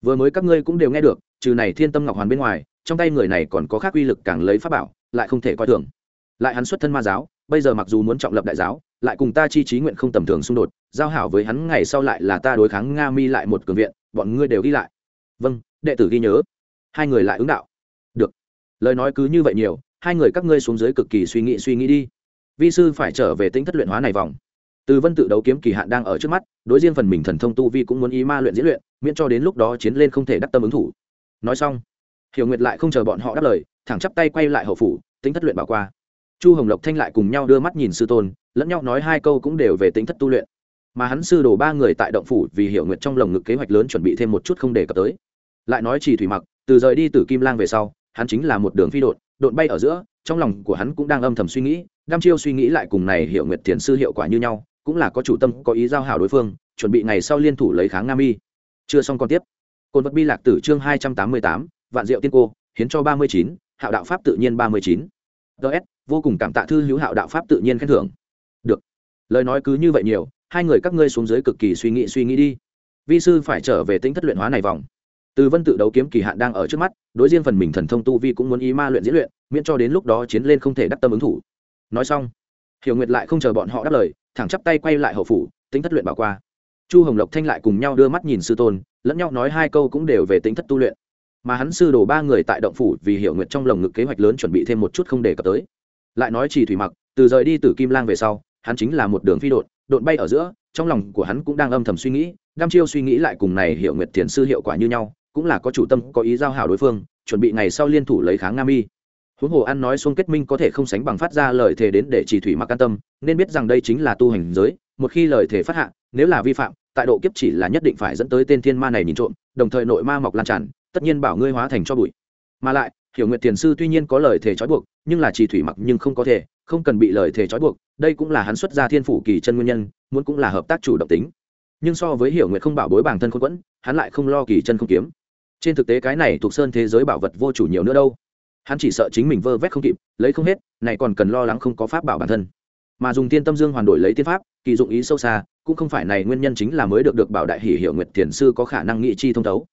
S1: Vừa mới các ngươi cũng đều nghe được, trừ này thiên tâm ngọc hoàn bên ngoài, trong tay người này còn có khác uy lực càng lấy pháp bảo, lại không thể coi thường. Lại hắn xuất thân ma giáo, bây giờ mặc dù muốn trọng lập đại giáo lại cùng ta chi trí nguyện không tầm thường xung đột, giao hảo với hắn ngày sau lại là ta đối kháng nga mi lại một cường viện, bọn ngươi đều ghi lại. Vâng đệ tử ghi nhớ. Hai người lại ứng đạo. Được. Lời nói cứ như vậy nhiều, hai người các ngươi xuống dưới cực kỳ suy nghĩ suy nghĩ đi. Vi sư phải trở về tính thất luyện hóa này vòng. Từ vân tự đấu kiếm kỳ hạn đang ở trước mắt, đối riêng phần mình thần thông tu vi cũng muốn ý ma luyện diễn luyện, miễn cho đến lúc đó chiến lên không thể đắc tâm ứng thủ. Nói xong, hiểu nguyệt lại không chờ bọn họ đáp lời, thẳng chắp tay quay lại hậu phủ, tính thất luyện bảo qua chu hồng lộc thanh lại cùng nhau đưa mắt nhìn sư tôn, lẫn nhau nói hai câu cũng đều về tính thất tu luyện. Mà hắn sư đổ ba người tại động phủ vì hiểu nguyện trong lồng ngực kế hoạch lớn chuẩn bị thêm một chút không để cập tới. Lại nói chỉ thủy mặc, từ rời đi từ kim lang về sau, hắn chính là một đường phi đột đột bay ở giữa, trong lòng của hắn cũng đang âm thầm suy nghĩ đam chiêu suy nghĩ lại cùng này hiểu nguyện thiền sư hiệu quả như nhau, cũng là có chủ tâm, có ý giao hảo đối phương, chuẩn bị ngày sau liên thủ lấy kháng nam y chưa xong còn tiếp. Côn vật bi lạc tử chương hai trăm tám mươi tám, vạn diệu tiên cô, hiến cho ba mươi chín, hạo đạo pháp tự nhiên ba mươi chín. Ts vô cùng cảm tạ thư hữu hạo đạo pháp tự nhiên khen thưởng. Được. Lời nói cứ như vậy nhiều, hai người các ngươi xuống dưới cực kỳ suy nghĩ suy nghĩ đi. Vi sư phải trở về tính thất luyện hóa này vòng. Từ vân tự đấu kiếm kỳ hạn đang ở trước mắt, đối riêng phần mình thần thông tu vi cũng muốn ý ma luyện diễn luyện, miễn cho đến lúc đó chiến lên không thể đắc tâm ứng thủ. Nói xong, hiểu nguyệt lại không chờ bọn họ đáp lời, thẳng chắp tay quay lại hậu phủ, tính thất luyện bảo qua. Chu hồng lộc thanh lại cùng nhau đưa mắt nhìn sư tôn, lẫn nhau nói hai câu cũng đều về tính thất tu luyện. Mà hắn sư đổ ba người tại động phủ vì hiểu nguyệt trong lồng ngực kế hoạch lớn chuẩn bị thêm một chút không để cập tới lại nói chỉ thủy mặc, từ rời đi từ kim lang về sau, hắn chính là một đường phi đột đột bay ở giữa, trong lòng của hắn cũng đang âm thầm suy nghĩ đam chiêu suy nghĩ lại cùng này hiệu nguyệt thiền sư hiệu quả như nhau, cũng là có chủ tâm, có ý giao hảo đối phương, chuẩn bị ngày sau liên thủ lấy kháng nam y. Huống hồ ăn nói xuống kết minh có thể không sánh bằng phát ra lời thề đến để chỉ thủy mặc an tâm, nên biết rằng đây chính là tu hành giới, một khi lời thề phát hạ, nếu là vi phạm, tại độ kiếp chỉ là nhất định phải dẫn tới tên thiên ma này nhìn trộm, đồng thời nội ma mọc lan tràn, tất nhiên bảo ngươi hóa thành cho bụi. Mà lại hiểu nguyện tiền sư tuy nhiên có lời thề trói buộc, nhưng là chỉ thủy mặc nhưng không có thể, không cần bị lời thề trói buộc, đây cũng là hắn xuất ra thiên phủ kỳ chân nguyên nhân, muốn cũng là hợp tác chủ động tính. Nhưng so với hiểu nguyện không bảo bối bản thân khôn quẫn, hắn lại không lo kỳ chân không kiếm. Trên thực tế cái này thuộc sơn thế giới bảo vật vô chủ nhiều nữa đâu. Hắn chỉ sợ chính mình vơ vét không kịp, lấy không hết, này còn cần lo lắng không có pháp bảo bản thân. Mà dùng tiên tâm dương hoàn đổi lấy tiên pháp, kỳ dụng ý sâu xa, cũng không phải này nguyên nhân chính là mới được được bảo đại hỷ hiệu nguyệt thiền sư có khả năng nghị chi thông thấu.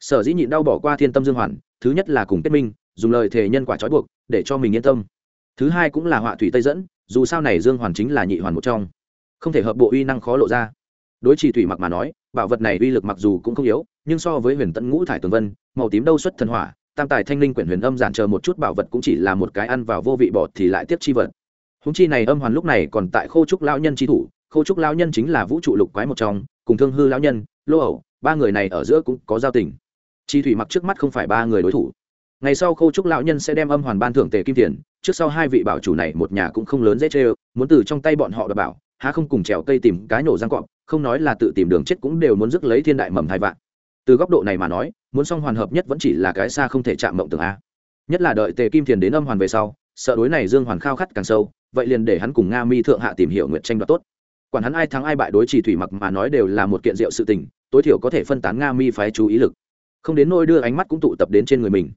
S1: Sở dĩ nhịn đau bỏ qua thiên tâm dương hoàn, thứ nhất là cùng kết minh dùng lời thề nhân quả trói buộc, để cho mình yên tâm. Thứ hai cũng là họa thủy tây dẫn, dù sao này dương hoàn chính là nhị hoàn một trong. Không thể hợp bộ uy năng khó lộ ra. Đối trì thủy mặc mà nói, bảo vật này uy lực mặc dù cũng không yếu, nhưng so với huyền tận ngũ thải tường vân, màu tím đâu xuất thần hỏa, tam tài thanh linh quyển huyền âm giản chờ một chút bảo vật cũng chỉ là một cái ăn vào vô vị bọt thì lại tiếp chi vật. Húng chi này âm hoàn lúc này còn tại khô trúc lão nhân chi thủ, khô trúc lão nhân chính là vũ trụ lục quái một trong, cùng thương hư lão nhân, lô ẩu, ba người này ở giữa cũng có giao tình. Chi thủy mặc trước mắt không phải ba người đối thủ ngày sau khâu trúc lão nhân sẽ đem âm hoàn ban thưởng tề kim tiền, trước sau hai vị bảo chủ này một nhà cũng không lớn dễ chê muốn từ trong tay bọn họ đ bảo, há không cùng trèo cây tìm cái nổ răng cọp, không nói là tự tìm đường chết cũng đều muốn rước lấy thiên đại mầm hai vạn. Từ góc độ này mà nói, muốn xong hoàn hợp nhất vẫn chỉ là cái xa không thể chạm mộng tưởng a. Nhất là đợi tề kim thiền đến âm hoàn về sau, sợ đối này dương hoàn khao khát càng sâu, vậy liền để hắn cùng nga mi thượng hạ tìm hiểu nguyện tranh đoạt tốt. Quản hắn ai thắng ai bại đối chỉ thủy mặc mà nói đều là một kiện diệu sự tình, tối thiểu có thể phân tán nga mi phái chú ý lực. Không đến nôi đưa ánh mắt cũng tụ tập đến trên người mình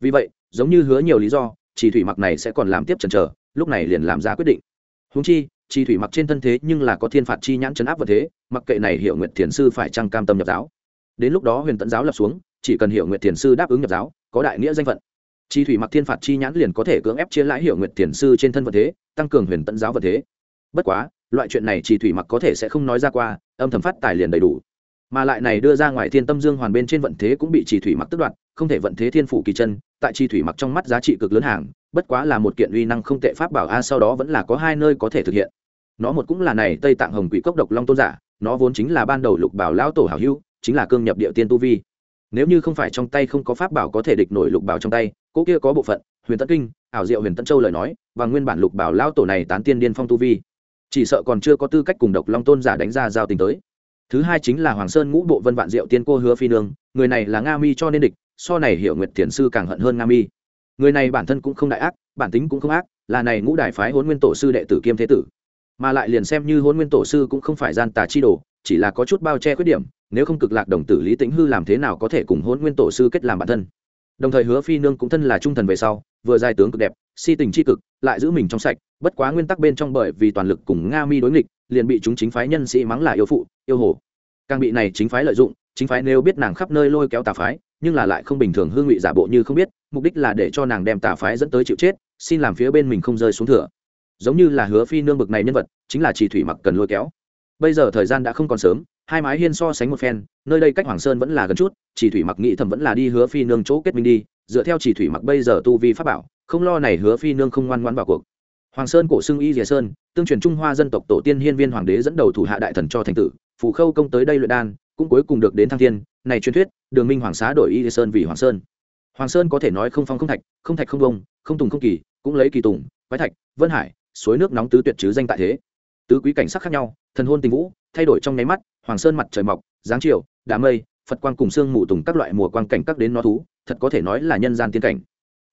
S1: vì vậy, giống như hứa nhiều lý do chỉ thủy mặc này sẽ còn làm tiếp chần chờ, lúc này liền làm ra quyết định. Húng chi chỉ thủy mặc trên thân thế nhưng là có thiên phạt chi nhãn chấn áp vật thế, mặc kệ này hiểu nguyện thiền sư phải trăng cam tâm nhập giáo. Đến lúc đó huyền tẫn giáo lập xuống, chỉ cần hiểu nguyện thiền sư đáp ứng nhập giáo, có đại nghĩa danh phận. Chi thủy mặc thiên phạt chi nhãn liền có thể cưỡng ép chia lãi hiểu nguyện thiền sư trên thân vật thế, tăng cường huyền tẫn giáo vật thế. Bất quá, loại chuyện này chỉ thủy mặc có thể sẽ không nói ra qua, âm thầm phát tài liền đầy đủ. Mà lại này đưa ra ngoài thiên tâm dương hoàn bên trên vận thế cũng bị chỉ thủy mặc tức đoạt không thể vận thế thiên phủ kỳ chân, tại chi thủy mặc trong mắt giá trị cực lớn hàng, bất quá là một kiện uy năng không tệ pháp bảo a, sau đó vẫn là có hai nơi có thể thực hiện. Nó một cũng là này tây tạng hồng quỷ cốc độc long tôn giả, nó vốn chính là ban đầu lục bảo lão tổ hảo hữu, chính là cương nhập địa tiên tu vi. Nếu như không phải trong tay không có pháp bảo có thể địch nổi lục bảo trong tay, cỗ kia có bộ phận, huyền tân kinh, ảo diệu huyền tân châu lời nói, và nguyên bản lục bảo lão tổ này tán tiên điên phong tu vi. Chỉ sợ còn chưa có tư cách cùng độc long tôn giả đánh ra giao tình tới. Thứ hai chính là hoàng sơn ngũ bộ vân vạn diệu tiên cô hứa phi nương, người này là nga mi cho nên địch so này hiểu nguyệt thiền sư càng hận hơn nga mi. Người này bản thân cũng không đại ác, bản tính cũng không ác, là này ngũ đại phái hôn nguyên tổ sư đệ tử kiêm thế tử. Mà lại liền xem như hôn nguyên tổ sư cũng không phải gian tà chi đồ, chỉ là có chút bao che khuyết điểm, nếu không cực lạc đồng tử lý tĩnh hư làm thế nào có thể cùng hôn nguyên tổ sư kết làm bản thân. Đồng thời hứa phi nương cũng thân là trung thần về sau, vừa giai tướng cực đẹp, si tình chi cực, lại giữ mình trong sạch, bất quá nguyên tắc bên trong bởi vì toàn lực cùng nga mi đối nghịch, liền bị chúng chính phái nhân sĩ mắng là yêu phụ, yêu hồ. Càng bị này chính phái lợi dụng chính phái nếu biết nàng khắp nơi lôi kéo tà phái, nhưng là lại không bình thường hương ngụy giả bộ như không biết, mục đích là để cho nàng đem tà phái dẫn tới chịu chết, xin làm phía bên mình không rơi xuống thửa. giống như là hứa phi nương bực này nhân vật, chính là chỉ thủy mặc cần lôi kéo bây giờ thời gian đã không còn sớm, hai mái hiên so sánh một phen, nơi đây cách hoàng sơn vẫn là gần chút, chỉ thủy mặc nghĩ thầm vẫn là đi hứa phi nương chỗ kết minh đi, dựa theo chỉ thủy mặc bây giờ tu vi pháp bảo, không lo này hứa phi nương không ngoan ngoãn vào cuộc hoàng sơn cổ xưng y dìa sơn, tương truyền trung hoa dân tộc tổ tiên hiên viên hoàng đế dẫn đầu thủ hạ đại thần cho thành tử phủ khâu công tới đây luyện đan cũng cuối cùng được đến thăng thiên, này truyền thuyết, đường minh hoàng xá đổi y sơn vì hoàng sơn. Hoàng sơn có thể nói không phong không thạch không thạch không bông, không tùng không kỳ, cũng lấy kỳ tùng, quái thạch, vân hải, suối nước nóng tứ tuyệt chứ danh tại thế. Tứ quý cảnh sắc khác nhau, thần hôn tình vũ, thay đổi trong nháy mắt, hoàng sơn mặt trời mọc, dáng chiều, đá mây, phật quang cùng sương mù tùng các loại mùa quang cảnh các đến nó thú, thật có thể nói là nhân gian tiên cảnh.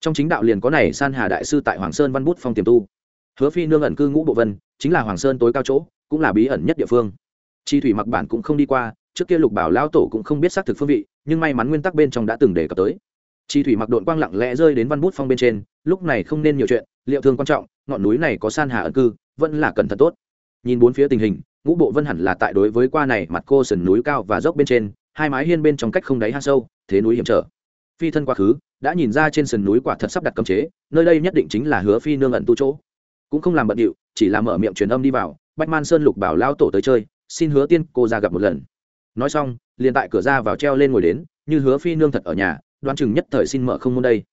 S1: Trong chính đạo liền có này san hà đại sư tại hoàng sơn văn bút phong tiềm tu. Hứa phi nương ẩn cư ngũ bộ vân, chính là hoàng sơn tối cao chỗ, cũng là bí ẩn nhất địa phương. Chi thủy mặc bản cũng không đi qua trước kia lục bảo lao tổ cũng không biết xác thực phương vị, nhưng may mắn nguyên tắc bên trong đã từng đề cập tới. Chi thủy mặc đội quang lặng lẽ rơi đến văn bút phong bên trên, lúc này không nên nhiều chuyện, liệu thương quan trọng, ngọn núi này có san hà ẩn cư, vẫn là cẩn thận tốt. Nhìn bốn phía tình hình, ngũ bộ vân hẳn là tại đối với qua này mặt cô sườn núi cao và dốc bên trên, hai mái hiên bên trong cách không đáy hang sâu, thế núi hiểm trở. Phi thân quá khứ, đã nhìn ra trên sườn núi quả thật sắp đặt cấm chế, nơi đây nhất định chính là hứa phi nương ẩn tu chỗ. Cũng không làm bận điệu, chỉ là mở miệng truyền âm đi vào bách man sơn lục bảo lao tổ tới chơi, xin hứa tiên cô ra gặp một lần nói xong, liền tại cửa ra vào treo lên ngồi đến, như hứa phi nương thật ở nhà, đoán chừng nhất thời xin mở không môn đây.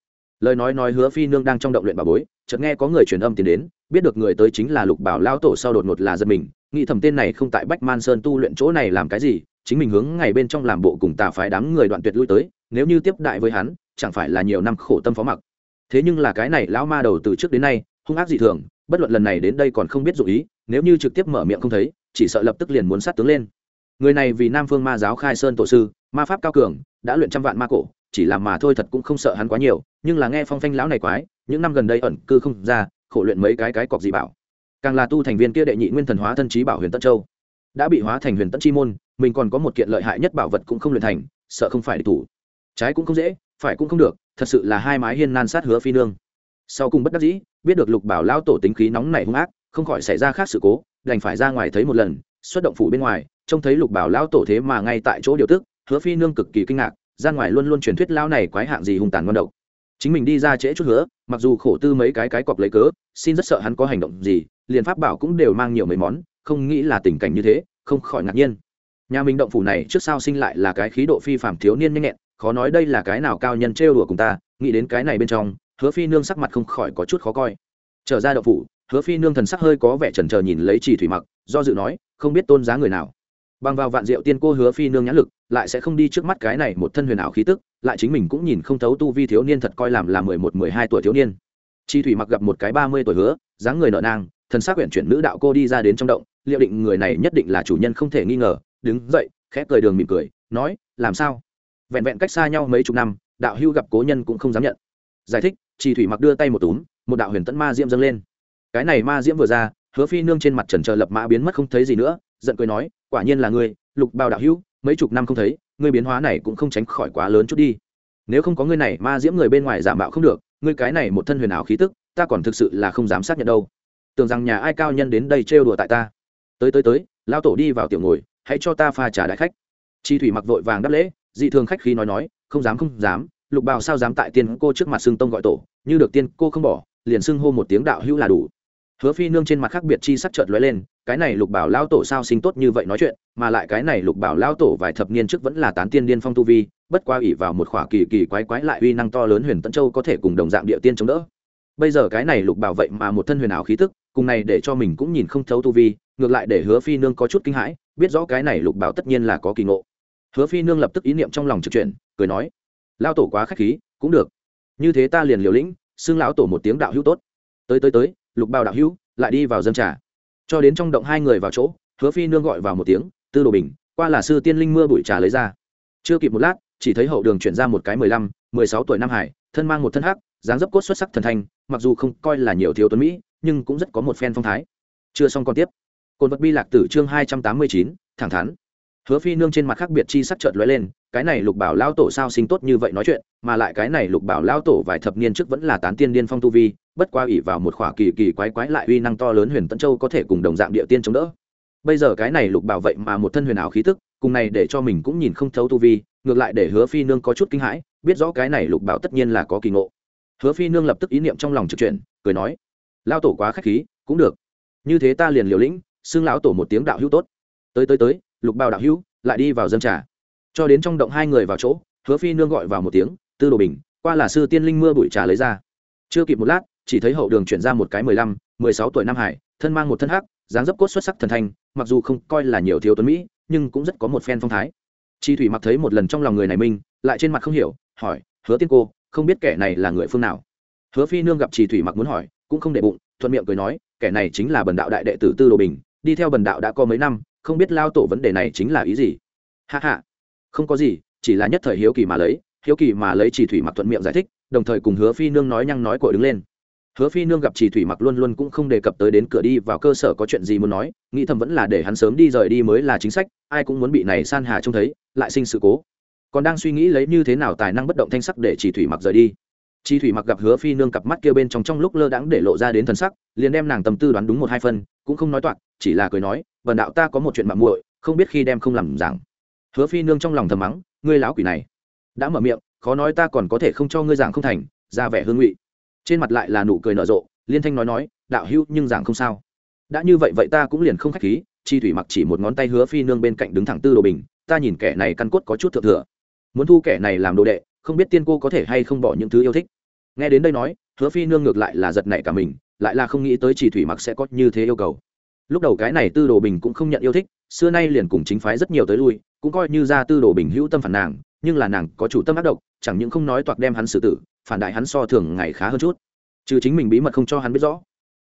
S1: Lời nói nói hứa phi nương đang trong động luyện bà bối, chợt nghe có người truyền âm tiến đến, biết được người tới chính là lục bảo lao tổ sau đột ngột là dân mình, nghĩ thầm tên này không tại bách man sơn tu luyện chỗ này làm cái gì, chính mình hướng ngày bên trong làm bộ cùng tà phái đám người đoạn tuyệt lui tới, nếu như tiếp đại với hắn, chẳng phải là nhiều năm khổ tâm phó mặc. Thế nhưng là cái này lão ma đầu từ trước đến nay, hung ác dị thường, bất luận lần này đến đây còn không biết dụ ý, nếu như trực tiếp mở miệng không thấy, chỉ sợ lập tức liền muốn sát tướng lên người này vì nam phương ma giáo khai sơn tổ sư, ma pháp cao cường, đã luyện trăm vạn ma cổ, chỉ làm mà thôi thật cũng không sợ hắn quá nhiều, nhưng là nghe phong phanh lão này quái, những năm gần đây ẩn cư không ra, khổ luyện mấy cái cái cọc dị bảo. Càng là tu thành viên kia đệ nhị nguyên thần hóa thân trí bảo huyền tân châu. Đã bị hóa thành huyền tân chi môn, mình còn có một kiện lợi hại nhất bảo vật cũng không luyện thành, sợ không phải địch thủ. Trái cũng không dễ, phải cũng không được, thật sự là hai mái hiên nan sát hứa phi nương. Sau cùng bất đắc dĩ, biết được lục bảo lao tổ tính khí nóng này hung ác, không khỏi xảy ra khác sự cố, đành phải ra ngoài thấy một lần, xuất động phủ bên ngoài trông thấy lục bảo lao tổ thế mà ngay tại chỗ điều tức, hứa phi nương cực kỳ kinh ngạc, ra ngoài luôn luôn truyền thuyết lao này quái hạng gì hung tàn ngon độc. Chính mình đi ra trễ chút hứa, mặc dù khổ tư mấy cái cái cọc lấy cớ, xin rất sợ hắn có hành động gì, liền pháp bảo cũng đều mang nhiều mấy món, không nghĩ là tình cảnh như thế, không khỏi ngạc nhiên. Nhà mình động phủ này trước sau sinh lại là cái khí độ phi phạm thiếu niên nhanh nhẹn, khó nói đây là cái nào cao nhân trêu đùa cùng ta, nghĩ đến cái này bên trong, hứa phi nương sắc mặt không khỏi có chút khó coi. Trở ra động phủ, hứa phi nương thần sắc hơi có vẻ chần chờ nhìn lấy trì thủy mặc, do dự nói, không biết tôn giá người nào bằng vào vạn diệu tiên cô hứa phi nương nhãn lực, lại sẽ không đi trước mắt cái này một thân huyền ảo khí tức, lại chính mình cũng nhìn không thấu tu vi thiếu niên thật coi làm là mười một, mười hai tuổi thiếu niên. Chi thủy mặc gặp một cái ba mươi tuổi hứa, dáng người nợ nang, thần sắc huyện chuyển nữ đạo cô đi ra đến trong động, liệu định người này nhất định là chủ nhân không thể nghi ngờ, đứng dậy, khẽ cười đường mỉm cười, nói, làm sao? Vẹn vẹn cách xa nhau mấy chục năm, đạo hưu gặp cố nhân cũng không dám nhận. Giải thích, chi thủy mặc đưa tay một túm, một đạo huyền tẫn ma diễm dâng lên. Cái này ma diễm vừa ra, hứa phi nương trên mặt trần trờ lập mã biến mất không thấy gì nữa, giận cười nói quả nhiên là ngươi, lục bào đạo hữu, mấy chục năm không thấy, ngươi biến hóa này cũng không tránh khỏi quá lớn chút đi. Nếu không có ngươi này, ma diễm người bên ngoài giả mạo không được, ngươi cái này một thân huyền ảo khí tức, ta còn thực sự là không dám xác nhận đâu. Tưởng rằng nhà ai cao nhân đến đây trêu đùa tại ta. Tới tới tới lao tổ đi vào tiểu ngồi, hãy cho ta pha trà đại khách. Chi thủy mặc vội vàng đáp lễ, dị thường khách khí nói nói, không dám không dám, lục bào sao dám tại tiên cô trước mặt xưng tông gọi tổ, như được tiên cô không bỏ, liền xưng hô một tiếng đạo hữu là đủ hứa phi nương trên mặt khác biệt chi sắc chợt lóe lên, cái này lục bảo lao tổ sao sinh tốt như vậy nói chuyện, mà lại cái này lục bảo lao tổ vài thập niên trước vẫn là tán tiên điên phong tu vi, bất qua ỷ vào một khỏa kỳ kỳ quái quái lại uy năng to lớn huyền tân châu có thể cùng đồng dạng địa tiên chống đỡ. Bây giờ cái này lục bảo vậy mà một thân huyền ảo khí tức, cùng này để cho mình cũng nhìn không thấu tu vi, ngược lại để hứa phi nương có chút kinh hãi, biết rõ cái này lục bảo tất nhiên là có kỳ ngộ. Hứa phi nương lập tức ý niệm trong lòng trực chuyển, cười nói, lao tổ quá khách khí, cũng được. Như thế ta liền liều lĩnh, xưng lão tổ một tiếng đạo hữu tốt. Tới tới tới lục bảo đạo hữu, lại đi vào dân trà. Cho đến trong động hai người vào chỗ, hứa phi nương gọi vào một tiếng, tư đồ bình, qua là sư tiên linh mưa bụi trà lấy ra. Chưa kịp một lát, chỉ thấy hậu đường chuyển ra một cái mười lăm, mười sáu tuổi nam hải, thân mang một thân hắc, dáng dấp cốt xuất sắc thần thanh, mặc dù không coi là nhiều thiếu tuấn mỹ, nhưng cũng rất có một phen phong thái. Chưa xong còn tiếp. Cồn vật bi lạc tử chương hai trăm tám mươi chín, thẳng thắn. Hứa phi nương trên mặt khác biệt chi sắc trợt lóe lên, cái này lục bảo lao tổ sao sinh tốt như vậy nói chuyện, mà lại cái này lục bảo lao tổ vài thập niên trước vẫn là tán tiên điên phong tu vi bất qua ỷ vào một khỏa kỳ kỳ quái quái lại uy năng to lớn huyền tân châu có thể cùng đồng dạng địa tiên chống đỡ. Bây giờ cái này lục bảo vậy mà một thân huyền ảo khí tức, cùng này để cho mình cũng nhìn không thấu tu vi, ngược lại để hứa phi nương có chút kinh hãi, biết rõ cái này lục bảo tất nhiên là có kỳ ngộ. Hứa phi nương lập tức ý niệm trong lòng trực chuyển, cười nói lao tổ quá khách khí, cũng được. Như thế ta liền liều lĩnh, xưng lão tổ một tiếng đạo hữu tốt. Tới tới tới, lục bảo đạo hữu, lại đi vào dân trà. Cho đến trong động hai người vào chỗ, hứa phi nương gọi vào một tiếng, tư đồ bình, qua là sư tiên linh mưa bụi trà lấy ra chưa kịp một lát, chỉ thấy hậu đường chuyển ra một cái mười lăm, mười sáu tuổi nam hải, thân mang một thân hắc, dáng dấp cốt xuất sắc thần thanh, mặc dù không coi là nhiều thiếu tuấn mỹ, nhưng cũng rất có một phen phong thái. Chi thủy mặc thấy một lần trong lòng người này minh lại trên mặt không hiểu, hỏi, hứa tiên cô, không biết kẻ này là người phương nào? Hứa phi nương gặp chi thủy mặc muốn hỏi, cũng không để bụng, thuận miệng cười nói, kẻ này chính là bần đạo đại đệ tử tư đồ bình, đi theo bần đạo đã có mấy năm, không biết lao tổ vấn đề này chính là ý gì? Hạ hạ không có gì, chỉ là nhất thời hiếu kỳ mà lấy hiếu kỳ mà lấy chỉ thủy mặc thuận miệng giải thích, đồng thời cùng hứa phi nương nói nhăng nói cội đứng lên. Hứa phi nương gặp chỉ thủy mặc luôn luôn cũng không đề cập tới đến cửa đi vào cơ sở có chuyện gì muốn nói, nghĩ thầm vẫn là để hắn sớm đi rời đi mới là chính sách, ai cũng muốn bị này san hà trông thấy, lại sinh sự cố. Còn đang suy nghĩ lấy như thế nào tài năng bất động thanh sắc để chỉ thủy mặc rời đi. Chỉ thủy mặc gặp hứa phi nương cặp mắt kia bên trong trong lúc lơ đãng để lộ ra đến thần sắc, liền đem nàng tâm tư đoán đúng một hai phân, cũng không nói toạc, chỉ là cười nói vần đạo ta có một chuyện mạng muội, không biết khi đem không làm giảng. Hứa phi nương trong lòng thầm mắng, ngươi láo quỷ này đã mở miệng, khó nói ta còn có thể không cho ngươi giảng không thành, ra vẻ hương ngụy. Trên mặt lại là nụ cười nở rộ, liên thanh nói nói, đạo hữu nhưng giảng không sao. Đã như vậy vậy ta cũng liền không khách khí, chi thủy mặc chỉ một ngón tay hứa phi nương bên cạnh đứng thẳng tư đồ bình, ta nhìn kẻ này căn cốt có chút thượng thừa. Muốn thu kẻ này làm đồ đệ, không biết tiên cô có thể hay không bỏ những thứ yêu thích. Nghe đến đây nói, hứa phi nương ngược lại là giật nảy cả mình, lại là không nghĩ tới chỉ thủy mặc sẽ có như thế yêu cầu. Lúc đầu cái này tư đồ bình cũng không nhận yêu thích, xưa nay liền cùng chính phái rất nhiều tới lui, cũng coi như ra tư đồ bình hữu tâm phản nàng nhưng là nàng có chủ tâm ác độc, chẳng những không nói toạc đem hắn xử tử, phản đại hắn so thường ngày khá hơn chút. Trừ chính mình bí mật không cho hắn biết rõ.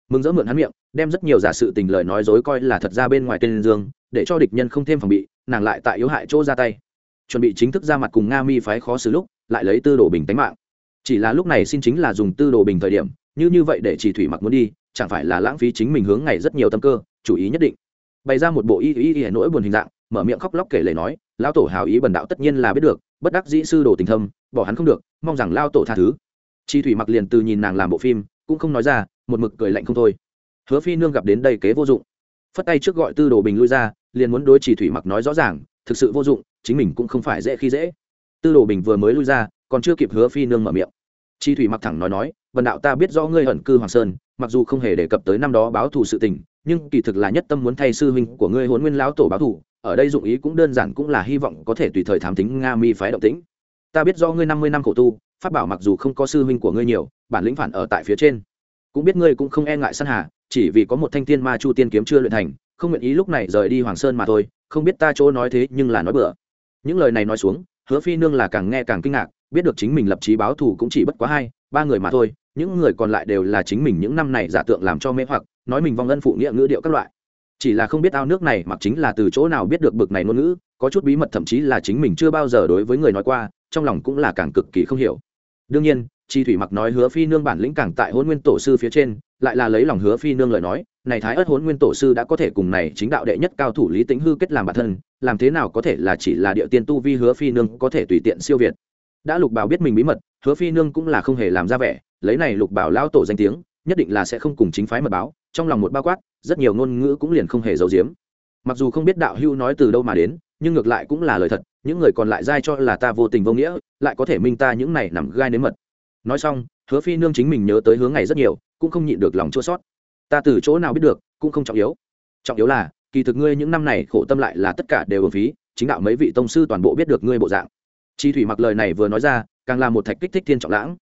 S1: Mừng dỡ mượn hắn miệng, đem rất nhiều giả sự tình lời nói dối coi là thật ra bên ngoài tên dương, để cho địch nhân không thêm phòng bị, nàng lại tại yếu hại chỗ ra tay. Chuẩn bị chính thức ra mặt cùng nga mi phái khó xử lúc, lại lấy tư đồ bình tánh mạng. Chỉ là lúc này xin chính là dùng tư đồ bình thời điểm, như như vậy để chỉ thủy mặc muốn đi, chẳng phải là lãng phí chính mình hướng ngày rất nhiều tâm cơ, chủ ý nhất định. Bày ra một bộ y y y nỗi buồn hình dạng, mở miệng khóc lóc kể lời nói, lão tổ hào ý bần đạo tất nhiên là biết được bất đắc dĩ sư đồ tình thâm, bỏ hắn không được, mong rằng lao tổ tha thứ. Chi thủy mặc liền từ nhìn nàng làm bộ phim, cũng không nói ra, một mực cười lạnh không thôi. Hứa phi nương gặp đến đây kế vô dụng. Phất tay trước gọi tư đồ bình lui ra, liền muốn đối chỉ thủy mặc nói rõ ràng, thực sự vô dụng, chính mình cũng không phải dễ khi dễ. Tư đồ bình vừa mới lui ra, còn chưa kịp hứa phi nương mở miệng. Chi thủy mặc thẳng nói nói vần đạo ta biết rõ ngươi hận cư hoàng sơn, mặc dù không hề đề cập tới năm đó báo thù sự tình, nhưng kỳ thực là nhất tâm muốn thay sư huynh của ngươi huấn nguyên lão tổ báo thù ở đây dụng ý cũng đơn giản cũng là hy vọng có thể tùy thời thám tính nga mi phái động tĩnh. Ta biết do ngươi năm mươi năm khổ tu phát bảo mặc dù không có sư huynh của ngươi nhiều, bản lĩnh phản ở tại phía trên. Cũng biết ngươi cũng không e ngại săn hà, chỉ vì có một thanh tiên ma chu tiên kiếm chưa luyện thành, không nguyện ý lúc này rời đi hoàng sơn mà thôi, không biết ta chỗ nói thế nhưng là nói bừa. Những lời này nói xuống, hứa phi nương là càng nghe càng kinh ngạc, biết được chính mình lập trí báo thù cũng chỉ bất quá hai, ba người mà thôi, những người còn lại đều là chính mình những năm này giả tượng làm cho mê hoặc, nói mình vong ân phụ nghĩa ngữ điệu các loại chỉ là không biết ao nước này mặc chính là từ chỗ nào biết được bực này ngôn ngữ, có chút bí mật thậm chí là chính mình chưa bao giờ đối với người nói qua, trong lòng cũng là càng cực kỳ không hiểu. Đương nhiên, chi thủy mặc nói hứa phi nương bản lĩnh càng tại hôn nguyên tổ sư phía trên, lại là lấy lòng hứa phi nương lời nói, này thái ất hôn nguyên tổ sư đã có thể cùng này chính đạo đệ nhất cao thủ lý tính hư kết làm bản thân, làm thế nào có thể là chỉ là địa tiên tu vi hứa phi nương có thể tùy tiện siêu việt. Đã lục bảo biết mình bí mật, hứa phi nương cũng là không hề làm ra vẻ, lấy này lục bảo lao tổ danh tiếng, nhất định là sẽ không cùng chính phái mật báo trong lòng một bao quát, rất nhiều ngôn ngữ cũng liền không hề giấu giếm. Mặc dù không biết đạo hưu nói từ đâu mà đến, nhưng ngược lại cũng là lời thật, những người còn lại dai cho là ta vô tình vô nghĩa, lại có thể minh ta những này nằm gai nếm mật. Nói xong, hứa phi nương chính mình nhớ tới hướng ngày rất nhiều, cũng không nhịn được lòng chua sót ta từ chỗ nào biết được, cũng không trọng yếu. Trọng yếu là, kỳ thực ngươi những năm này khổ tâm lại là tất cả đều ở phí, chính đạo mấy vị tông sư toàn bộ biết được ngươi bộ dạng. Chi thủy mặc lời này vừa nói ra, càng là một thạch kích thích thiên trọng lãng.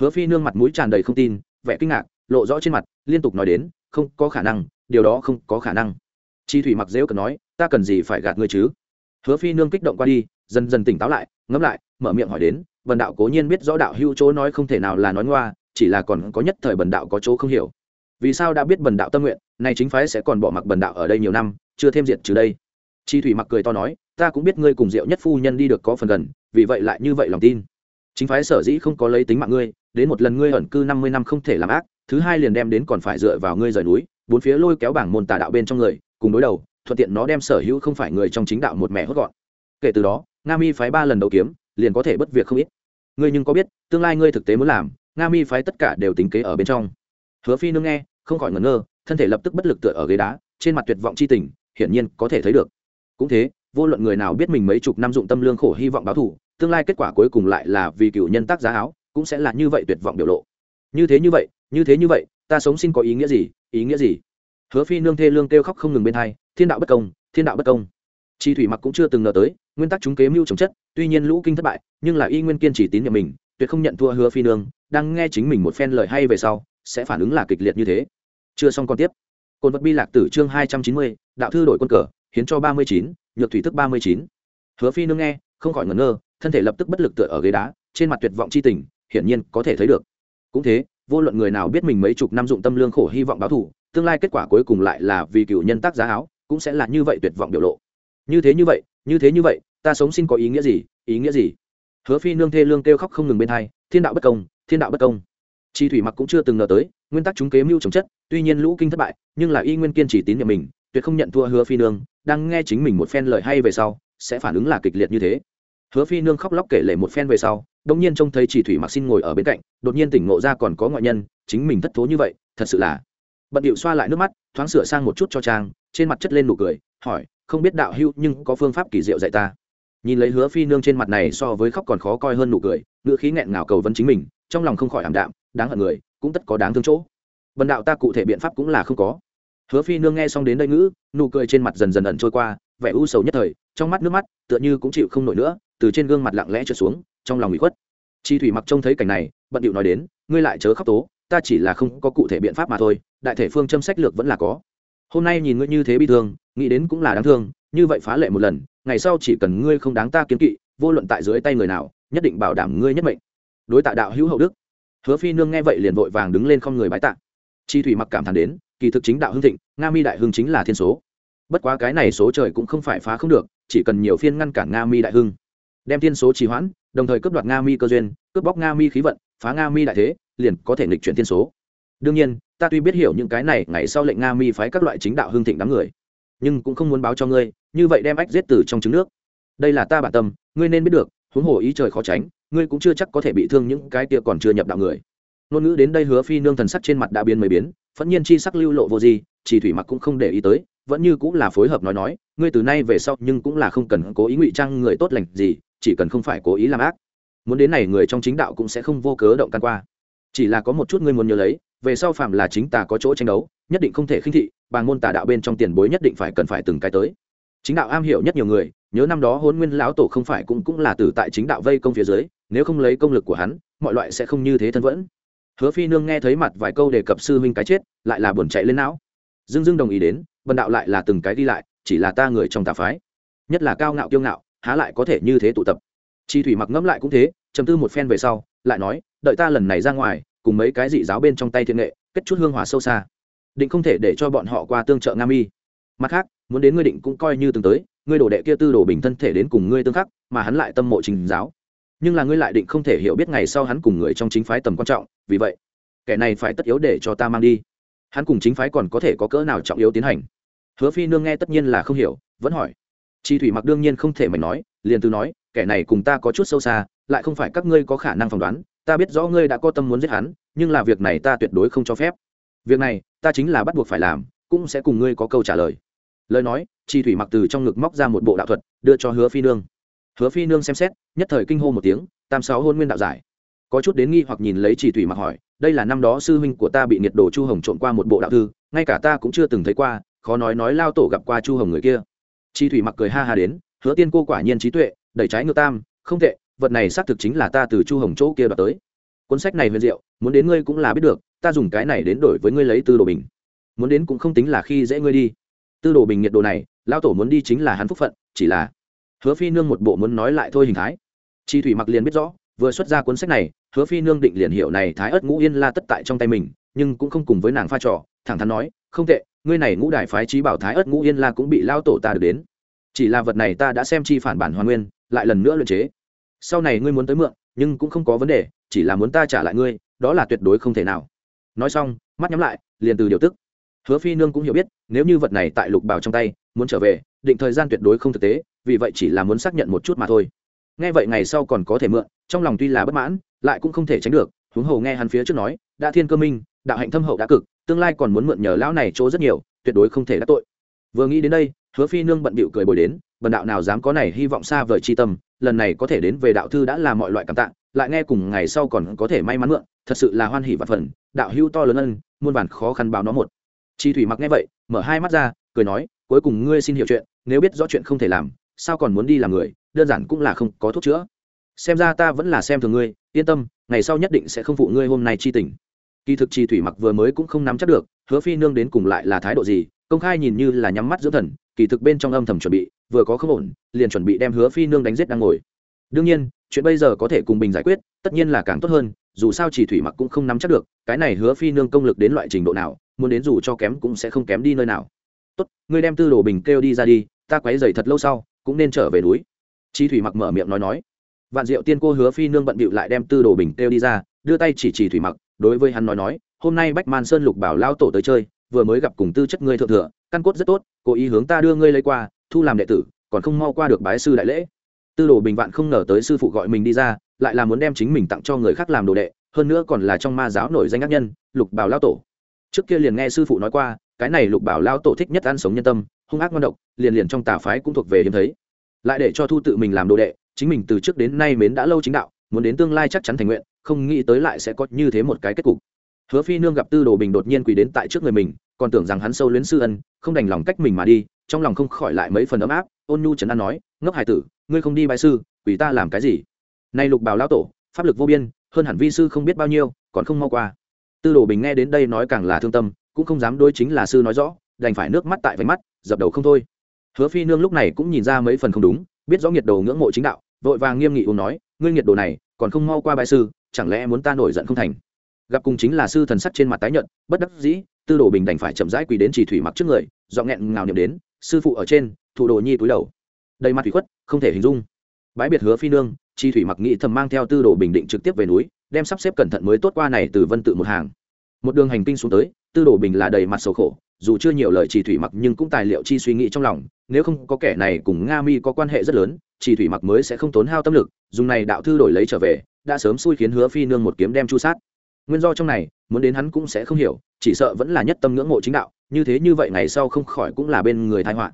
S1: Hứa phi nương mặt mũi tràn đầy không tin, vẻ kinh ngạc, lộ rõ trên mặt, liên tục nói đến không có khả năng, điều đó không có khả năng. Chi thủy mặc dễu cần nói, ta cần gì phải gạt ngươi chứ? Hứa phi nương kích động qua đi, dần dần tỉnh táo lại, ngẫm lại, mở miệng hỏi đến bần đạo cố nhiên biết rõ đạo hưu chỗ nói không thể nào là nói ngoa, chỉ là còn có nhất thời bần đạo có chỗ không hiểu. Vì sao đã biết bần đạo tâm nguyện, nay chính phái sẽ còn bỏ mặc bần đạo ở đây nhiều năm, chưa thêm diệt trừ đây? Chi thủy mặc cười to nói, ta cũng biết ngươi cùng diệu nhất phu nhân đi được có phần gần, vì vậy lại như vậy lòng tin. Chính phái sở dĩ không có lấy tính mạng ngươi, đến một lần ngươi ẩn cư năm mươi năm không thể làm ác thứ hai liền đem đến còn phải dựa vào ngươi rời núi, bốn phía lôi kéo bảng môn tà đạo bên trong người, cùng đối đầu, thuận tiện nó đem sở hữu không phải người trong chính đạo một mẹ hốt gọn. Kể từ đó, nga mi phái ba lần đầu kiếm, liền có thể bất việc không ít. Ngươi nhưng có biết, tương lai ngươi thực tế muốn làm, nga mi phái tất cả đều tính kế ở bên trong. Hứa phi nương nghe, không khỏi ngẩn ngơ, thân thể lập tức bất lực tựa ở ghế đá, trên mặt tuyệt vọng c h i tình, hiển nhiên có thể thấy được. Cũng thế, vô luận người nào biết mình mấy chục năm dụng tâm lương khổ hy vọng báo thù, tương lai kết quả cuối cùng lại là vì cựu nhân tác giá áo, cũng sẽ là như vậy tuyệt vọng biểu lộ. Như thế như vậy như thế như vậy, ta sống xin có ý nghĩa gì, ý nghĩa gì? Hứa phi nương thê lương kêu khóc không ngừng bên hai, thiên đạo bất công, thiên đạo bất công. Chi thủy mặc cũng chưa từng ngờ tới, nguyên tắc chúng kế mưu trồng chất, tuy nhiên lũ kinh thất bại, nhưng là y nguyên kiên chỉ tín nhiệm mình, tuyệt không nhận thua hứa phi nương, đang nghe chính mình một phen lời hay về sau, sẽ phản ứng là kịch liệt như thế. Chưa xong còn tiếp. Côn vật bi lạc tử chương hai trăm chín mươi, đạo thư đổi quân cờ, hiến cho ba mươi chín, nhược thủy thức ba mươi chín. Hứa phi nương nghe, không khỏi ngẩn ngơ, thân thể lập tức bất lực tựa ở ghế đá, trên mặt tuyệt vọng c h i tình, hiển nhiên có thể thấy được. Cũng thế vô luận người nào biết mình mấy chục năm dụng tâm lương khổ hy vọng báo thù, tương lai kết quả cuối cùng lại là vì cựu nhân tác giá áo, cũng sẽ là như vậy tuyệt vọng biểu lộ. Như thế như vậy, như thế như vậy, ta sống xin có ý nghĩa gì, ý nghĩa gì? Hứa phi nương thê lương kêu khóc không ngừng bên hai, thiên đạo bất công, thiên đạo bất công. Chi thủy mặc cũng chưa từng ngờ tới, nguyên tắc chúng kế mưu trồng chất, tuy nhiên lũ kinh thất bại, nhưng là y nguyên kiên chỉ tín nhiệm mình, tuyệt không nhận thua hứa phi nương, đang nghe chính mình một phen lời hay về sau, sẽ phản ứng là kịch liệt như thế. Hứa phi nương khóc lóc kể lể một phen về sau đông nhiên trông thấy chỉ thủy mặc xin ngồi ở bên cạnh, đột nhiên tỉnh ngộ ra còn có ngoại nhân, chính mình thất thố như vậy, thật sự là. Bận điệu xoa lại nước mắt, thoáng sửa sang một chút cho trang, trên mặt chất lên nụ cười, hỏi, không biết đạo hữu nhưng có phương pháp kỳ diệu dạy ta? Nhìn lấy hứa phi nương trên mặt này so với khóc còn khó coi hơn nụ cười ngựa khí nghẹn ngào cầu vấn chính mình, trong lòng không khỏi ảm đạm, đáng hận người, cũng tất có đáng thương chỗ. Vần đạo ta cụ thể biện pháp cũng là không có hứa phi nương nghe xong đến đây ngữ, nụ cười trên mặt dần dần ẩn trôi qua, vẻ u sầu nhất thời, trong mắt nước mắt tựa như cũng chịu không nổi nữa, từ trên gương mặt lặng lẽ trượt xuống, trong lòng bị khuất. Chi thủy mặc trông thấy cảnh này, bận điệu nói đến, ngươi lại chớ khóc tố, ta chỉ là không có cụ thể biện pháp mà thôi, đại thể phương châm sách lược vẫn là có. Hôm nay nhìn ngươi như thế bi thương, nghĩ đến cũng là đáng thương, như vậy phá lệ một lần, ngày sau chỉ cần ngươi không đáng ta kiến kỵ, vô luận tại dưới tay người nào, nhất định bảo đảm ngươi nhất mệnh. Đối tạ đạo hữu hậu đức. Hứa phi nương nghe vậy liền vội vàng đứng lên không người bái tạ. Chi thủy mặc cảm thán đến kỳ thực chính đạo hưng thịnh, nga mi đại hưng chính là thiên số. Bất quá cái này số trời cũng không phải phá không được, chỉ cần nhiều phiên ngăn cản nga mi đại hưng. Đem thiên số trì hoãn, đồng thời cướp đoạt nga mi cơ duyên, cướp bóc nga mi khí vận, phá nga mi đại thế, liền có thể nghịch chuyển thiên số. Đương nhiên, ta tuy biết hiểu những cái này, ngày sau lệnh nga mi phái các loại chính đạo hưng thịnh đám người. Nhưng cũng không muốn báo cho ngươi, như vậy đem ách giết từ trong trứng nước. Đây là ta bản tâm, ngươi nên biết được, huống hồ ý trời khó tránh, ngươi cũng chưa chắc có thể bị thương những cái kia còn chưa nhập đạo người ngôn ngữ đến đây hứa phi nương thần sắc trên mặt đã biến mới biến, phẫn nhiên chi sắc lưu lộ vô gì chỉ thủy mặc cũng không để ý tới, vẫn như cũng là phối hợp nói nói, ngươi từ nay về sau nhưng cũng là không cần cố ý ngụy trang người tốt lành gì, chỉ cần không phải cố ý làm ác. Muốn đến này người trong chính đạo cũng sẽ không vô cớ động can qua. Chỉ là có một chút ngươi muốn nhớ lấy, về sau phạm là chính tà có chỗ tranh đấu, nhất định không thể khinh thị bằng môn tà đạo bên trong tiền bối nhất định phải cần phải từng cái tới. Chính đạo am hiểu nhất nhiều người, nhớ năm đó hôn nguyên lão tổ không phải cũng cũng là tử tại chính đạo vây công phía dưới, nếu không lấy công lực của hắn, mọi loại sẽ không như thế thân vẫn hứa phi nương nghe thấy mặt vài câu đề cập sư huynh cái chết, lại là buồn chạy lên não. Dương dương đồng ý đến, Bần đạo lại là từng cái đi lại, chỉ là ta người trong tà phái. Nhất là cao ngạo kiêu ngạo, há lại có thể như thế tụ tập. Chi thủy mặc ngẫm lại cũng thế chầm tư một phen về sau, lại nói, đợi ta lần này ra ngoài, cùng mấy cái dị giáo bên trong tay thiện nghệ, kết chút hương hỏa sâu xa. Định không thể để cho bọn họ qua tương trợ nga mi. Mặt khác, muốn đến ngươi định cũng coi như từng tới, ngươi đổ đệ kia tư đồ bình thân thể đến cùng ngươi tương khắc, mà hắn lại tâm mộ trình giáo nhưng là ngươi lại định không thể hiểu biết ngày sau hắn cùng người trong chính phái tầm quan trọng, vì vậy, kẻ này phải tất yếu để cho ta mang đi. Hắn cùng chính phái còn có thể có cỡ nào trọng yếu tiến hành? Hứa phi nương nghe tất nhiên là không hiểu, vẫn hỏi. Chi thủy mặc đương nhiên không thể mày nói, liền từ nói, kẻ này cùng ta có chút sâu xa, lại không phải các ngươi có khả năng phỏng đoán, ta biết rõ ngươi đã có tâm muốn giết hắn, nhưng là việc này ta tuyệt đối không cho phép. Việc này, ta chính là bắt buộc phải làm, cũng sẽ cùng ngươi có câu trả lời. Lời nói, chi thủy mặc từ trong ngực móc ra một bộ đạo thuật, đưa cho hứa phi nương hứa phi nương xem xét, nhất thời kinh hô một tiếng, tam sáu hôn nguyên đạo giải. Có chút đến nghi hoặc nhìn lấy chỉ thủy mặc hỏi, đây là năm đó sư huynh của ta bị nhiệt đồ chu hồng trộn qua một bộ đạo thư, ngay cả ta cũng chưa từng thấy qua, khó nói nói lao tổ gặp qua chu hồng người kia. Chi thủy mặc cười ha ha đến, hứa tiên cô quả nhiên trí tuệ, đẩy trái ngược tam, không tệ, vật này xác thực chính là ta từ chu hồng chỗ kia đoạt tới. Cuốn sách này huyền diệu, muốn đến ngươi cũng là biết được, ta dùng cái này đến đổi với ngươi lấy tư đồ bình. Muốn đến cũng không tính là khi dễ ngươi đi. Tư đồ bình nhiệt đồ này, lao tổ muốn đi chính là hắn phúc phận, chỉ là hứa phi nương một bộ muốn nói lại thôi hình thái. Chi thủy mặc liền biết rõ, vừa xuất ra cuốn sách này, hứa phi nương định liền hiểu này thái ớt ngũ yên la tất tại trong tay mình, nhưng cũng không cùng với nàng pha trò, thẳng thắn nói, không tệ, ngươi này ngũ đại phái trí bảo thái ớt ngũ yên la cũng bị lao tổ ta được đến. Chỉ là vật này ta đã xem chi phản bản hoàn nguyên, lại lần nữa luyện chế. Sau này ngươi muốn tới mượn, nhưng cũng không có vấn đề, chỉ là muốn ta trả lại ngươi, đó là tuyệt đối không thể nào. Nói xong, mắt nhắm lại, liền từ điều tức. Hứa phi nương cũng hiểu biết, nếu như vật này tại lục bảo trong tay, muốn trở về, định thời gian tuyệt đối không thực tế vì vậy chỉ là muốn xác nhận một chút mà thôi. Nghe vậy ngày sau còn có thể mượn, trong lòng tuy là bất mãn, lại cũng không thể tránh được, huống hồ nghe hắn phía trước nói, đã thiên cơ minh, đạo hạnh thâm hậu đã cực, tương lai còn muốn mượn nhờ lão này chỗ rất nhiều, tuyệt đối không thể đắc tội. Vừa nghĩ đến đây, hứa phi nương bận bịu cười bồi đến, bần đạo nào dám có này hy vọng xa vời chi tâm, lần này có thể đến về đạo thư đã là mọi loại cảm tạ, lại nghe cùng ngày sau còn có thể may mắn mượn, thật sự là hoan hỉ và phần, đạo hưu to lớn ân, muôn vàn khó khăn báo nó một. Chi thủy mặc nghe vậy, mở hai mắt ra, cười nói, cuối cùng ngươi xin hiểu chuyện, nếu biết rõ chuyện không thể làm sao còn muốn đi làm người, đơn giản cũng là không có thuốc chữa. Xem ra ta vẫn là xem thường ngươi, yên tâm, ngày sau nhất định sẽ không phụ ngươi hôm nay chi tình. Kỳ thực chi thủy mặc vừa mới cũng không nắm chắc được, hứa phi nương đến cùng lại là thái độ gì, công khai nhìn như là nhắm mắt dưỡng thần, kỳ thực bên trong âm thầm chuẩn bị, vừa có không ổn, liền chuẩn bị đem hứa phi nương đánh giết đang ngồi. Đương nhiên, chuyện bây giờ có thể cùng bình giải quyết, tất nhiên là càng tốt hơn, dù sao chỉ thủy mặc cũng không nắm chắc được, cái này hứa phi nương công lực đến loại trình độ nào, muốn đến dù cho kém cũng sẽ không kém đi nơi nào. Tốt, ngươi đem tư đồ bình kêu đi ra đi, ta quấy dày thật lâu sau cũng nên trở về núi. Chi thủy mặc mở miệng nói nói. Vạn diệu tiên cô hứa phi nương bận bịu lại đem tư đồ bình têu đi ra, đưa tay chỉ chỉ thủy mặc, đối với hắn nói nói, hôm nay bách man sơn lục bảo lao tổ tới chơi, vừa mới gặp cùng tư chất ngươi thượng thừa, căn cốt rất tốt, cố ý hướng ta đưa ngươi lấy qua, thu làm đệ tử, còn không mau qua được bái sư đại lễ. Tư đồ bình vạn không ngờ tới sư phụ gọi mình đi ra, lại là muốn đem chính mình tặng cho người khác làm đồ đệ, hơn nữa còn là trong ma giáo nổi danh ác nhân, lục bảo lao tổ. Trước kia liền nghe sư phụ nói qua, cái này lục bảo lao tổ thích nhất ăn sống nhân tâm hung ác ngon độc, liền liền trong tà phái cũng thuộc về hiếm thấy. Lại để cho thu tự mình làm đồ đệ, chính mình từ trước đến nay mến đã lâu chính đạo, muốn đến tương lai chắc chắn thành nguyện, không nghĩ tới lại sẽ có như thế một cái kết cục. Hứa phi nương gặp tư đồ bình đột nhiên quỳ đến tại trước người mình, còn tưởng rằng hắn sâu luyến sư ân, không đành lòng cách mình mà đi, trong lòng không khỏi lại mấy phần ấm áp, ôn nhu trấn an nói, ngốc hải tử, ngươi không đi bài sư quỷ ta làm cái gì? Nay lục bào lão tổ, pháp lực vô biên, hơn hẳn vi sư không biết bao nhiêu, còn không mau qua. Tư đồ bình nghe đến đây nói càng là thương tâm, cũng không dám đối chính là sư nói rõ đành phải nước mắt tại váy mắt, dập đầu không thôi. Hứa phi nương lúc này cũng nhìn ra mấy phần không đúng, biết rõ nhiệt đồ ngưỡng mộ chính đạo, vội vàng nghiêm nghị uống nói, ngươi nhiệt đồ này, còn không mau qua bài sư, chẳng lẽ muốn ta nổi giận không thành? Gặp cùng chính là sư thần sắc trên mặt tái nhợt, bất đắc dĩ, tư đồ bình đành phải chậm rãi quỳ đến chỉ thủy mặc trước người dọn nghẹn ngào niệm đến, sư phụ ở trên, thủ đồ nhi túi đầu. Đầy mặt thủy khuất, không thể hình dung. Bãi biệt hứa phi nương chi thủy mặc nghĩ thầm mang theo tư đồ bình định trực tiếp về núi, đem sắp xếp cẩn thận mới tốt qua này từ vân tự một hàng. Một đường hành kinh xuống tới, tư đồ bình là đầy mặt sầu khổ dù chưa nhiều lời chỉ thủy mặc nhưng cũng tài liệu chi suy nghĩ trong lòng, nếu không có kẻ này cùng nga mi có quan hệ rất lớn, chỉ thủy mặc mới sẽ không tốn hao tâm lực, dùng này đạo thư đổi lấy trở về, đã sớm xui khiến hứa phi nương một kiếm đem chu sát. Nguyên do trong này, muốn đến hắn cũng sẽ không hiểu, chỉ sợ vẫn là nhất tâm ngưỡng mộ chính đạo, như thế như vậy ngày sau không khỏi cũng là bên người thái họa.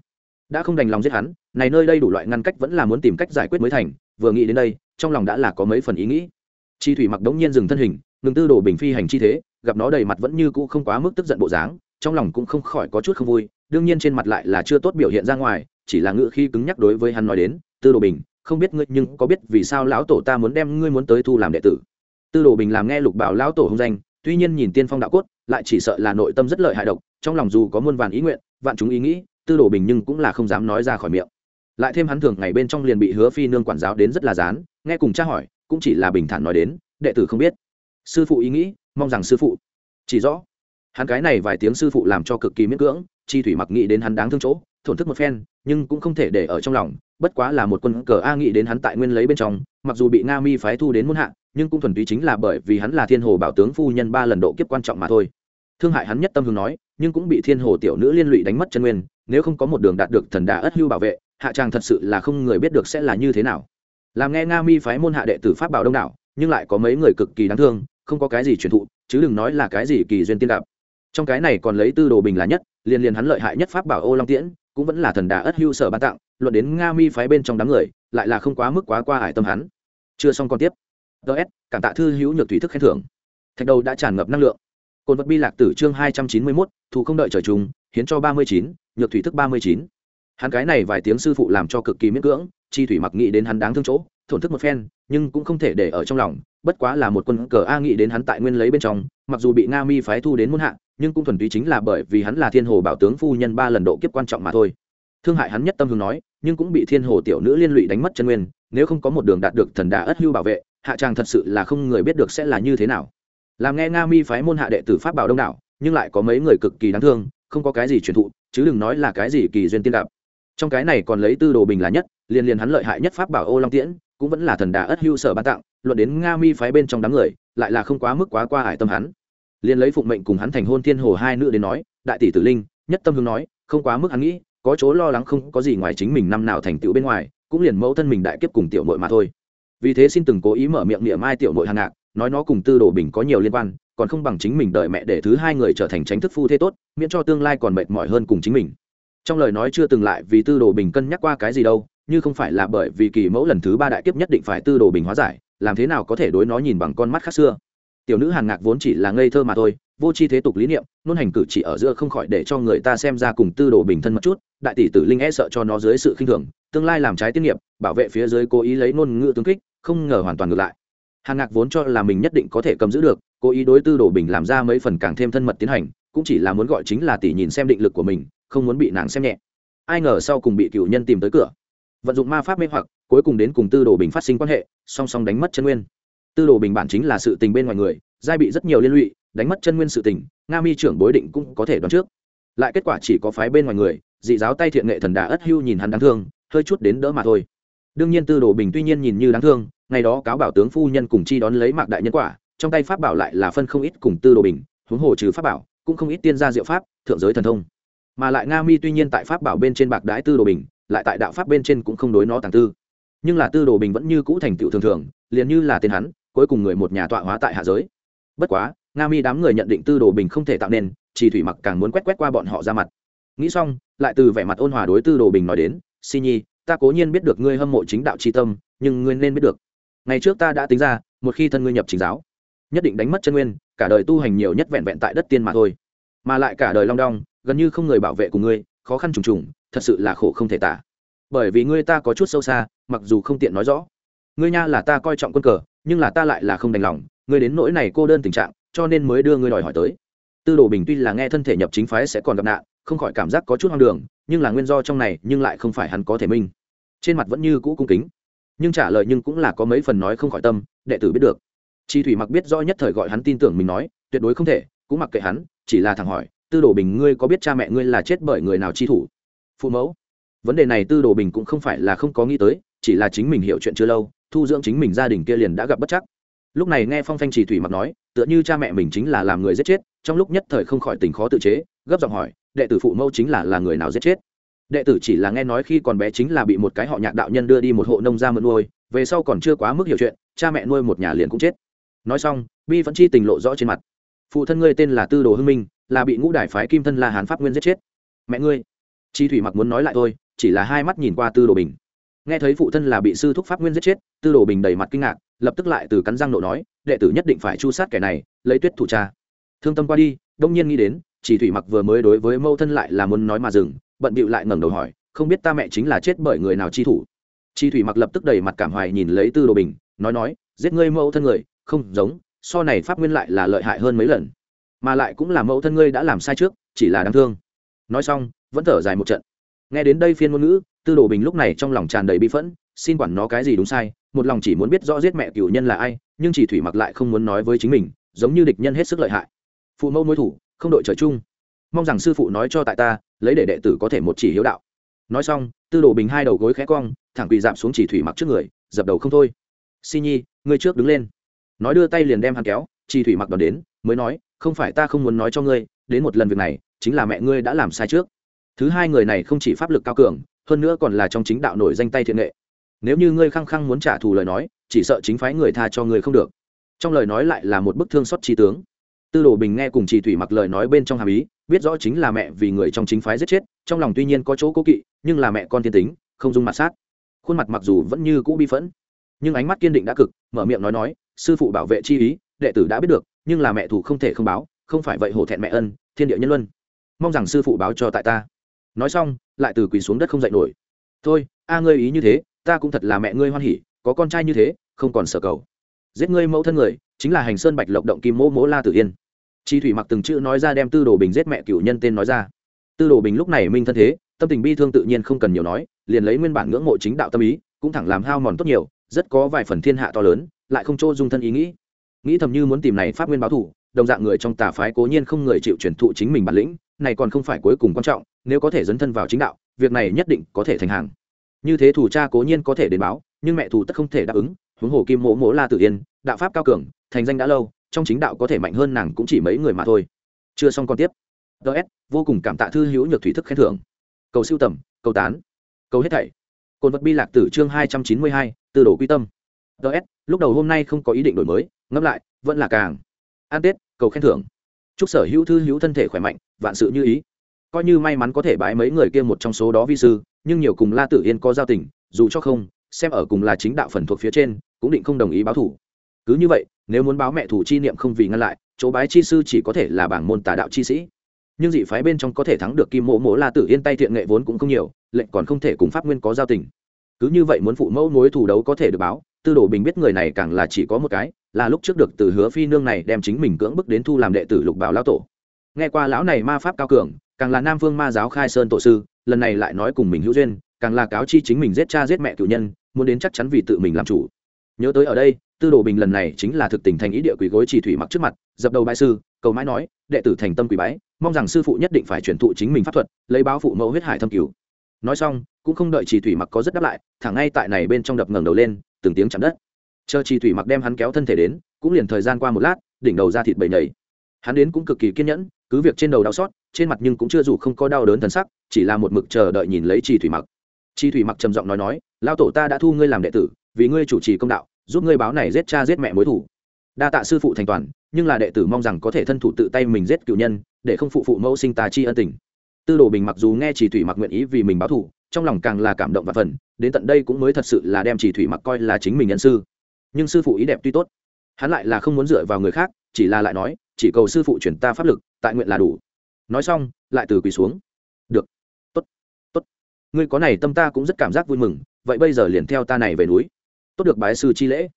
S1: Đã không đành lòng giết hắn, này nơi đây đủ loại ngăn cách vẫn là muốn tìm cách giải quyết mới thành, vừa nghĩ đến đây, trong lòng đã là có mấy phần ý nghĩ. Chi thủy mặc đống nhiên dừng thân hình, ngừng tư đổ bình phi hành chi thế, gặp nó đầy mặt vẫn như cũ không quá mức tức giận bộ dáng trong lòng cũng không khỏi có chút không vui, đương nhiên trên mặt lại là chưa tốt biểu hiện ra ngoài, chỉ là ngự khi cứng nhắc đối với hắn nói đến, tư đồ bình, không biết ngươi nhưng có biết vì sao lão tổ ta muốn đem ngươi muốn tới thu làm đệ tử? Tư đồ bình làm nghe lục bảo lão tổ hung danh, tuy nhiên nhìn tiên phong đạo cốt, lại chỉ sợ là nội tâm rất lợi hại độc, trong lòng dù có muôn vàn ý nguyện, vạn chúng ý nghĩ, tư đồ bình nhưng cũng là không dám nói ra khỏi miệng. Lại thêm hắn thường ngày bên trong liền bị hứa phi nương quản giáo đến rất là dán nghe cùng tra hỏi, cũng chỉ là bình thản nói đến, đệ tử không biết. Sư phụ ý nghĩ, mong rằng sư phụ chỉ rõ hắn cái này vài tiếng sư phụ làm cho cực kỳ miễn cưỡng, chi thủy mặc nghĩ đến hắn đáng thương chỗ, thổn thức một phen, nhưng cũng không thể để ở trong lòng, bất quá là một quân cờ a nghĩ đến hắn tại nguyên lấy bên trong, mặc dù bị nga mi phái thu đến muôn hạ, nhưng cũng thuần túy chính là bởi vì hắn là thiên hồ bảo tướng phu nhân ba lần độ kiếp quan trọng mà thôi. Thương hại hắn nhất tâm hướng nói, nhưng cũng bị thiên hồ tiểu nữ liên lụy đánh mất chân nguyên, nếu không có một đường đạt được thần đà ất hưu bảo vệ, hạ tràng thật sự là không người biết được sẽ là như thế nào. Làm nghe nga mi phái môn hạ đệ tử pháp bảo đông đảo, nhưng lại có mấy người cực kỳ đáng thương, không có cái gì truyền thụ, chứ đừng nói là cái gì kỳ duyên tiên đạp trong cái này còn lấy tư đồ bình là nhất liền liền hắn lợi hại nhất pháp bảo ô long tiễn cũng vẫn là thần đà ất hưu sở ban tặng luận đến nga mi phái bên trong đám người lại là không quá mức quá qua hải tâm hắn. Chưa xong còn tiếp. Ts cảm tạ thư hữu nhược thủy thức khen thưởng. Thạch đầu đã tràn ngập năng lượng. Cồn vật bi lạc tử chương hai trăm chín mươi mốt thù không đợi trời trùng, hiến cho ba mươi chín nhược thủy thức ba mươi chín. Hắn cái này vài tiếng sư phụ làm cho cực kỳ miễn cưỡng chi thủy mặc nghĩ đến hắn đáng thương chỗ thổn thức một phen nhưng cũng không thể để ở trong lòng bất quá là một quân cờ a nghĩ đến hắn tại nguyên lấy bên trong mặc dù bị nga mi phái thu đến muôn hạ nhưng cũng thuần túy chính là bởi vì hắn là thiên hồ bảo tướng phu nhân ba lần độ kiếp quan trọng mà thôi. Thương hại hắn nhất tâm hướng nói, nhưng cũng bị thiên hồ tiểu nữ liên lụy đánh mất chân nguyên, nếu không có một đường đạt được thần đà ất hưu bảo vệ, hạ tràng thật sự là không người biết được sẽ là như thế nào. Làm nghe nga mi phái môn hạ đệ tử pháp bảo đông đảo, nhưng lại có mấy người cực kỳ đáng thương, không có cái gì truyền thụ, chứ đừng nói là cái gì kỳ duyên tiên đạp trong cái này còn lấy tư đồ bình là nhất, liền liền hắn lợi hại nhất pháp bảo ô long tiễn, cũng vẫn là thần đà ất hưu sở ban tặng, luận đến nga mi phái bên trong đám người, lại là không quá mức quá qua hải tâm hắn liền lấy phụng mệnh cùng hắn thành hôn thiên hồ hai nữ đến nói, đại tỷ tử linh, nhất tâm hướng nói, không quá mức hắn nghĩ, có chỗ lo lắng không có gì ngoài chính mình năm nào thành tựu bên ngoài, cũng liền mẫu thân mình đại kiếp cùng tiểu nội mà thôi. Vì thế xin từng cố ý mở miệng niệm mai tiểu nội hàng ngạc, nói nó cùng tư đồ bình có nhiều liên quan, còn không bằng chính mình đợi mẹ để thứ hai người trở thành tránh thức phu thế tốt, miễn cho tương lai còn mệt mỏi hơn cùng chính mình. Trong lời nói chưa từng lại vì tư đồ bình cân nhắc qua cái gì đâu, như không phải là bởi vì kỳ mẫu lần thứ ba đại kiếp nhất định phải tư đồ bình hóa giải, làm thế nào có thể đối nó nhìn bằng con mắt khác xưa tiểu nữ hàn ngạc vốn chỉ là ngây thơ mà thôi, vô c h i thế tục lý niệm, nôn hành cử chỉ ở giữa không khỏi để cho người ta xem ra cùng tư đồ bình thân một chút, đại tỷ tử linh e sợ cho nó dưới sự khinh thường, tương lai làm trái tiết nghiệp, bảo vệ phía dưới cố ý lấy ngôn ngữ tướng kích, không ngờ hoàn toàn ngược lại. Hàn ngạc vốn cho là mình nhất định có thể cầm giữ được, cố ý đối tư đồ bình làm ra mấy phần càng thêm thân mật tiến hành, cũng chỉ là muốn gọi chính là tỷ nhìn xem định lực của mình, không muốn bị nàng xem nhẹ. Ai ngờ sau cùng bị cựu nhân tìm tới cửa. Vận dụng ma pháp mê hoặc, cuối cùng đến cùng tư đồ bình phát sinh quan hệ, song song đánh mất chân nguyên tư đồ bình bản chính là sự tình bên ngoài người, giai bị rất nhiều liên lụy, đánh mất chân nguyên sự tình, nga mi trưởng bối định cũng có thể đoán trước. Lại kết quả chỉ có phái bên ngoài người, dị giáo tay thiện nghệ thần đà ất hưu nhìn hắn đáng thương, hơi chút đến đỡ mà thôi. Đương nhiên tư đồ bình tuy nhiên nhìn như đáng thương, ngày đó cáo bảo tướng phu nhân cùng chi đón lấy mạc đại nhân quả, trong tay pháp bảo lại là phân không ít cùng tư đồ bình, huống hồ trừ pháp bảo, cũng không ít tiên gia diệu pháp, thượng giới thần thông. Mà lại nga mi tuy nhiên tại pháp bảo bên trên bạc đái tư đồ bình, lại tại đạo pháp bên trên cũng không đối nó tàng tư. Nhưng là tư đồ bình vẫn như cũ thành tựu thường thường, liền như là tên hắn cuối cùng người một nhà tọa hóa tại hạ giới. Bất quá, nga mi đám người nhận định tư đồ bình không thể tạo nên, chỉ thủy mặc càng muốn quét quét qua bọn họ ra mặt. Nghĩ xong, lại từ vẻ mặt ôn hòa đối tư đồ bình nói đến, si nhi, ta cố nhiên biết được ngươi hâm mộ chính đạo tri tâm, nhưng ngươi nên biết được, ngày trước ta đã tính ra, một khi thân ngươi nhập chính giáo, nhất định đánh mất chân nguyên, cả đời tu hành nhiều nhất vẹn vẹn tại đất tiên mà thôi. Mà lại cả đời long đong, gần như không người bảo vệ của ngươi, khó khăn trùng trùng, thật sự là khổ không thể tả. Bởi vì ngươi ta có chút sâu xa, mặc dù không tiện nói rõ. Ngươi nha là ta coi trọng quân cờ nhưng là ta lại là không đành lòng, ngươi đến nỗi này cô đơn tình trạng, cho nên mới đưa ngươi đòi hỏi tới. Tư đồ bình tuy là nghe thân thể nhập chính phái sẽ còn gặp nạn, không khỏi cảm giác có chút hoang đường, nhưng là nguyên do trong này, nhưng lại không phải hắn có thể minh. Trên mặt vẫn như cũ cung kính. Nhưng trả lời nhưng cũng là có mấy phần nói không khỏi tâm, đệ tử biết được. Chi thủy mặc biết rõ nhất thời gọi hắn tin tưởng mình nói, tuyệt đối không thể, cũng mặc kệ hắn, chỉ là thằng hỏi, tư đồ bình ngươi có biết cha mẹ ngươi là chết bởi người nào chi thủ? Phụ mẫu. Vấn đề này tư đồ bình cũng không phải là không có nghĩ tới, chỉ là chính mình hiểu chuyện chưa lâu thu dưỡng chính mình gia đình kia liền đã gặp bất chắc. Lúc này nghe phong phanh chỉ thủy mặc nói, tựa như cha mẹ mình chính là làm người giết chết, trong lúc nhất thời không khỏi tình khó tự chế, gấp giọng hỏi, đệ tử phụ mẫu chính là là người nào giết chết? Đệ tử chỉ là nghe nói khi còn bé chính là bị một cái họ nhạc đạo nhân đưa đi một hộ nông gia mượn nuôi, về sau còn chưa quá mức hiểu chuyện, cha mẹ nuôi một nhà liền cũng chết. Nói xong, bi vẫn chi tình lộ rõ trên mặt. Phụ thân ngươi tên là tư đồ hưng minh, là bị ngũ đài phái kim thân la hán pháp nguyên giết chết. Mẹ ngươi. Chi thủy mặc muốn nói lại thôi, chỉ là hai mắt nhìn qua tư đồ bình nghe thấy phụ thân là bị sư thúc pháp nguyên giết chết, tư đồ bình đầy mặt kinh ngạc, lập tức lại từ cắn răng nộ nói, đệ tử nhất định phải chu sát kẻ này, lấy tuyết thủ cha. Thương tâm qua đi, đông nhiên nghĩ đến, chỉ thủy mặc vừa mới đối với mâu thân lại là muốn nói mà dừng, bận bịu lại ngẩng đầu hỏi, không biết ta mẹ chính là chết bởi người nào chi thủ? Chi thủy mặc lập tức đầy mặt cảm hoài nhìn lấy tư đồ bình, nói nói, giết ngươi mẫu thân người, không giống, so này pháp nguyên lại là lợi hại hơn mấy lần. Mà lại cũng là mẫu thân ngươi đã làm sai trước, chỉ là đáng thương. Nói xong, vẫn thở dài một trận nghe đến đây phiên ngôn ngữ, tư đồ bình lúc này trong lòng tràn đầy bi phẫn, xin quản nó cái gì đúng sai, một lòng chỉ muốn biết rõ giết mẹ cựu nhân là ai, nhưng chỉ thủy mặc lại không muốn nói với chính mình, giống như địch nhân hết sức lợi hại. Phụ mẫu mối thủ, không đội trời chung. Mong rằng sư phụ nói cho tại ta, lấy để đệ tử có thể một chỉ hiếu đạo. Nói xong, tư đồ bình hai đầu gối khẽ cong, thẳng quỳ dạp xuống chỉ thủy mặc trước người, dập đầu không thôi. Si nhi, ngươi trước đứng lên. Nói đưa tay liền đem hắn kéo, chỉ thủy mặc đón đến, mới nói, không phải ta không muốn nói cho ngươi, đến một lần việc này, chính là mẹ ngươi đã làm sai trước thứ hai người này không chỉ pháp lực cao cường, hơn nữa còn là trong chính đạo nổi danh tay thiện nghệ. Nếu như ngươi khăng khăng muốn trả thù lời nói, chỉ sợ chính phái người tha cho ngươi không được. Trong lời nói lại là một bức thương xót trí tướng. Tư đồ bình nghe cùng chị thủy mặc lời nói bên trong hàm ý, biết rõ chính là mẹ vì người trong chính phái giết chết, trong lòng tuy nhiên có chỗ cố kỵ, nhưng là mẹ con thiên tính, không dung mặt sát. Khuôn mặt mặc dù vẫn như cũ bi phẫn, nhưng ánh mắt kiên định đã cực, mở miệng nói nói, sư phụ bảo vệ chi ý, đệ tử đã biết được, nhưng là mẹ thủ không thể không báo, không phải vậy hổ thẹn mẹ ân, thiên địa nhân luân. Mong rằng sư phụ báo cho tại ta nói xong, lại từ quỳ xuống đất không dậy nổi. Thôi, a ngươi ý như thế, ta cũng thật là mẹ ngươi hoan hỉ, có con trai như thế, không còn sợ cầu. Giết ngươi mẫu thân người, chính là hành sơn bạch lộc động kim mô mỗ la tử yên. Chi thủy mặc từng chữ nói ra đem tư đồ bình giết mẹ cựu nhân tên nói ra. Tư đồ bình lúc này minh thân thế, tâm tình bi thương tự nhiên không cần nhiều nói, liền lấy nguyên bản ngưỡng mộ chính đạo tâm ý, cũng thẳng làm hao mòn tốt nhiều, rất có vài phần thiên hạ to lớn, lại không chỗ dung thân ý nghĩ. Nghĩ thầm như muốn tìm này pháp nguyên báo thủ, đồng dạng người trong tà phái cố nhiên không người chịu truyền thụ chính mình bản lĩnh này còn không phải cuối cùng quan trọng, nếu có thể dấn thân vào chính đạo, việc này nhất định có thể thành hàng. Như thế thủ cha cố nhiên có thể đến báo, nhưng mẹ thủ tất không thể đáp ứng, huống hồ kim mỗ mỗ la tử yên, đạo pháp cao cường, thành danh đã lâu, trong chính đạo có thể mạnh hơn nàng cũng chỉ mấy người mà thôi. Chưa xong còn tiếp. Ts vô cùng cảm tạ thư hữu nhược thủy thức khen thưởng. Cầu siêu tầm, cầu tán, cầu hết thảy. Cồn vật bi lạc tử chương hai trăm chín mươi hai từ đồ quy tâm. Ts lúc đầu hôm nay không có ý định đổi mới, ngẫm lại, vẫn là càng an tết, cầu khen thưởng chúc sở hữu thư hữu thân thể khỏe mạnh, vạn sự như ý. Coi như may mắn có thể bái mấy người kia một trong số đó vi sư, nhưng nhiều cùng la tử yên có giao tình, dù cho không, xem ở cùng là chính đạo phần thuộc phía trên, cũng định không đồng ý báo thủ. Cứ như vậy, nếu muốn báo mẹ thủ chi niệm không vì ngăn lại, chỗ bái chi sư chỉ có thể là bảng môn tà đạo chi sĩ. Nhưng dị phái bên trong có thể thắng được kim mộ mộ la tử yên tay thiện nghệ vốn cũng không nhiều, lệnh còn không thể cùng pháp nguyên có giao tình. Cứ như vậy muốn phụ mẫu mối thủ đấu có thể được báo tư đồ bình biết người này càng là chỉ có một cái, là lúc trước được từ hứa phi nương này đem chính mình cưỡng bức đến thu làm đệ tử lục bảo lão tổ. Nghe qua lão này ma pháp cao cường, càng là nam phương ma giáo khai sơn tổ sư, lần này lại nói cùng mình hữu duyên, càng là cáo chi chính mình giết cha giết mẹ cựu nhân, muốn đến chắc chắn vì tự mình làm chủ. Nhớ tới ở đây, tư đồ bình lần này chính là thực tình thành ý địa quỷ gối chỉ thủy mặc trước mặt, dập đầu bãi sư, cầu mãi nói, đệ tử thành tâm quỷ bái, mong rằng sư phụ nhất định phải truyền thụ chính mình pháp thuật, lấy báo phụ mẫu huyết hải thâm cứu nói xong, cũng không đợi chỉ thủy mặc có rất đáp lại thẳng ngay tại này bên trong đập ngẩng đầu lên, từng tiếng chạm đất. Chờ chỉ thủy mặc đem hắn kéo thân thể đến, cũng liền thời gian qua một lát, đỉnh đầu ra thịt bầy nhảy hắn đến cũng cực kỳ kiên nhẫn, cứ việc trên đầu đau xót, trên mặt nhưng cũng chưa dù không có đau đớn thần sắc, chỉ là một mực chờ đợi nhìn lấy chỉ thủy mặc. Chỉ thủy mặc trầm giọng nói nói lao tổ ta đã thu ngươi làm đệ tử, vì ngươi chủ trì công đạo, giúp ngươi báo này giết cha giết mẹ mối thủ đa tạ sư phụ thành toàn, nhưng là đệ tử mong rằng có thể thân thủ tự tay mình giết cựu nhân, để không phụ phụ mẫu sinh tà chi ân tình tư đồ bình mặc dù nghe chỉ thủy mặc nguyện ý vì mình báo thủ trong lòng càng là cảm động và phần đến tận đây cũng mới thật sự là đem chỉ thủy mặc coi là chính mình nhân sư. Nhưng sư phụ ý đẹp tuy tốt, hắn lại là không muốn dựa vào người khác, chỉ là lại nói, chỉ cầu sư phụ chuyển ta pháp lực, tại nguyện là đủ. Nói xong, lại từ quỳ xuống. Được, tốt tốt. Ngươi có này tâm ta cũng rất cảm giác vui mừng, vậy bây giờ liền theo ta này về núi. Tốt được bái sư chi lễ.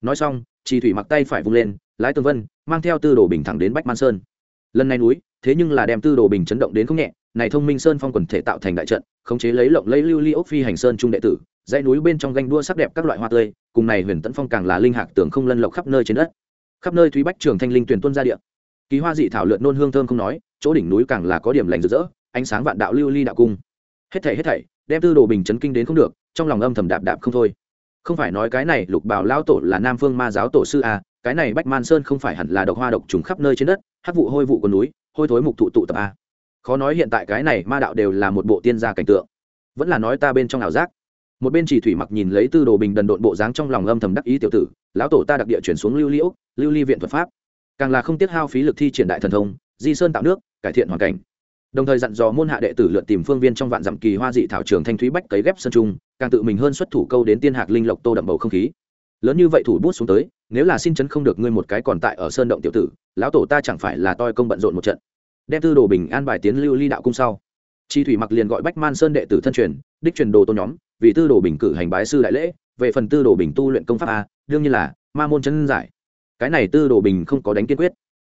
S1: Nói xong, chỉ thủy mặc tay phải vung lên, lái tương vân, mang theo tư đồ bình thẳng đến bách man sơn. Lần này núi thế nhưng là đem tư đồ bình chấn động đến không nhẹ này thông minh sơn phong quần thể tạo thành đại trận khống chế lấy lộng lấy lưu ly ốc phi hành sơn trung đệ tử dãy núi bên trong ganh đua sắc đẹp các loại hoa tươi cùng này huyền tấn phong càng là linh hạc tường không lân lộc khắp nơi trên đất. Khắp nơi thúy bách trường thanh linh tuyển tuân ra địa. Kỳ hoa dị thảo lượn nôn hương thơm không nói chỗ đỉnh núi càng là có điểm lành rực rỡ ánh sáng vạn đạo lưu ly đạo cung. Hết thảy hết thảy đem tư đồ bình chấn kinh đến không được trong lòng âm thầm đạp đạp không thôi. Không phải nói cái này lục bảo lao tổ là nam phương ma giáo tổ sư à, cái này bách man sơn không phải hẳn là độc hoa độc trùng khắp nơi trên đất hắc vụ hôi vụ của núi hôi thối mục thụ tụ tập a. Khó nói hiện tại cái này ma đạo đều là một bộ tiên gia cảnh tượng. Vẫn là nói ta bên trong ảo giác. Một bên chỉ thủy mặc nhìn lấy tư đồ bình đần độn bộ dáng trong lòng âm thầm đắc ý tiểu tử, lão tổ ta đặc địa chuyển xuống lưu liễu, lưu ly viện thuật pháp. Càng là không tiết hao phí lực thi triển đại thần thông, di sơn tạo nước, cải thiện hoàn cảnh. Đồng thời dặn dò môn hạ đệ tử lượt tìm phương viên trong vạn dặm kỳ hoa dị thảo trường thanh thúy bách cấy ghép sân trung, càng tự mình hơn xuất thủ câu đến tiên hạc linh lộc tô đậm bầu không khí. Lớn như vậy thủ bút xuống tới, nếu là xin chấn không được ngươi một cái còn tại ở sơn động tiểu tử lão tổ ta chẳng phải là toi công bận rộn một trận. Đem tư đồ bình an bài tiến lưu ly đạo cung sau. Chi thủy mặc liền gọi bách man sơn đệ tử thân truyền, đích truyền đồ tôn nhóm, vì tư đồ bình cử hành bái sư đại lễ, về phần tư đồ bình tu luyện công pháp a, đương nhiên là ma môn chân giải. Cái này tư đồ bình không có đánh kiên quyết.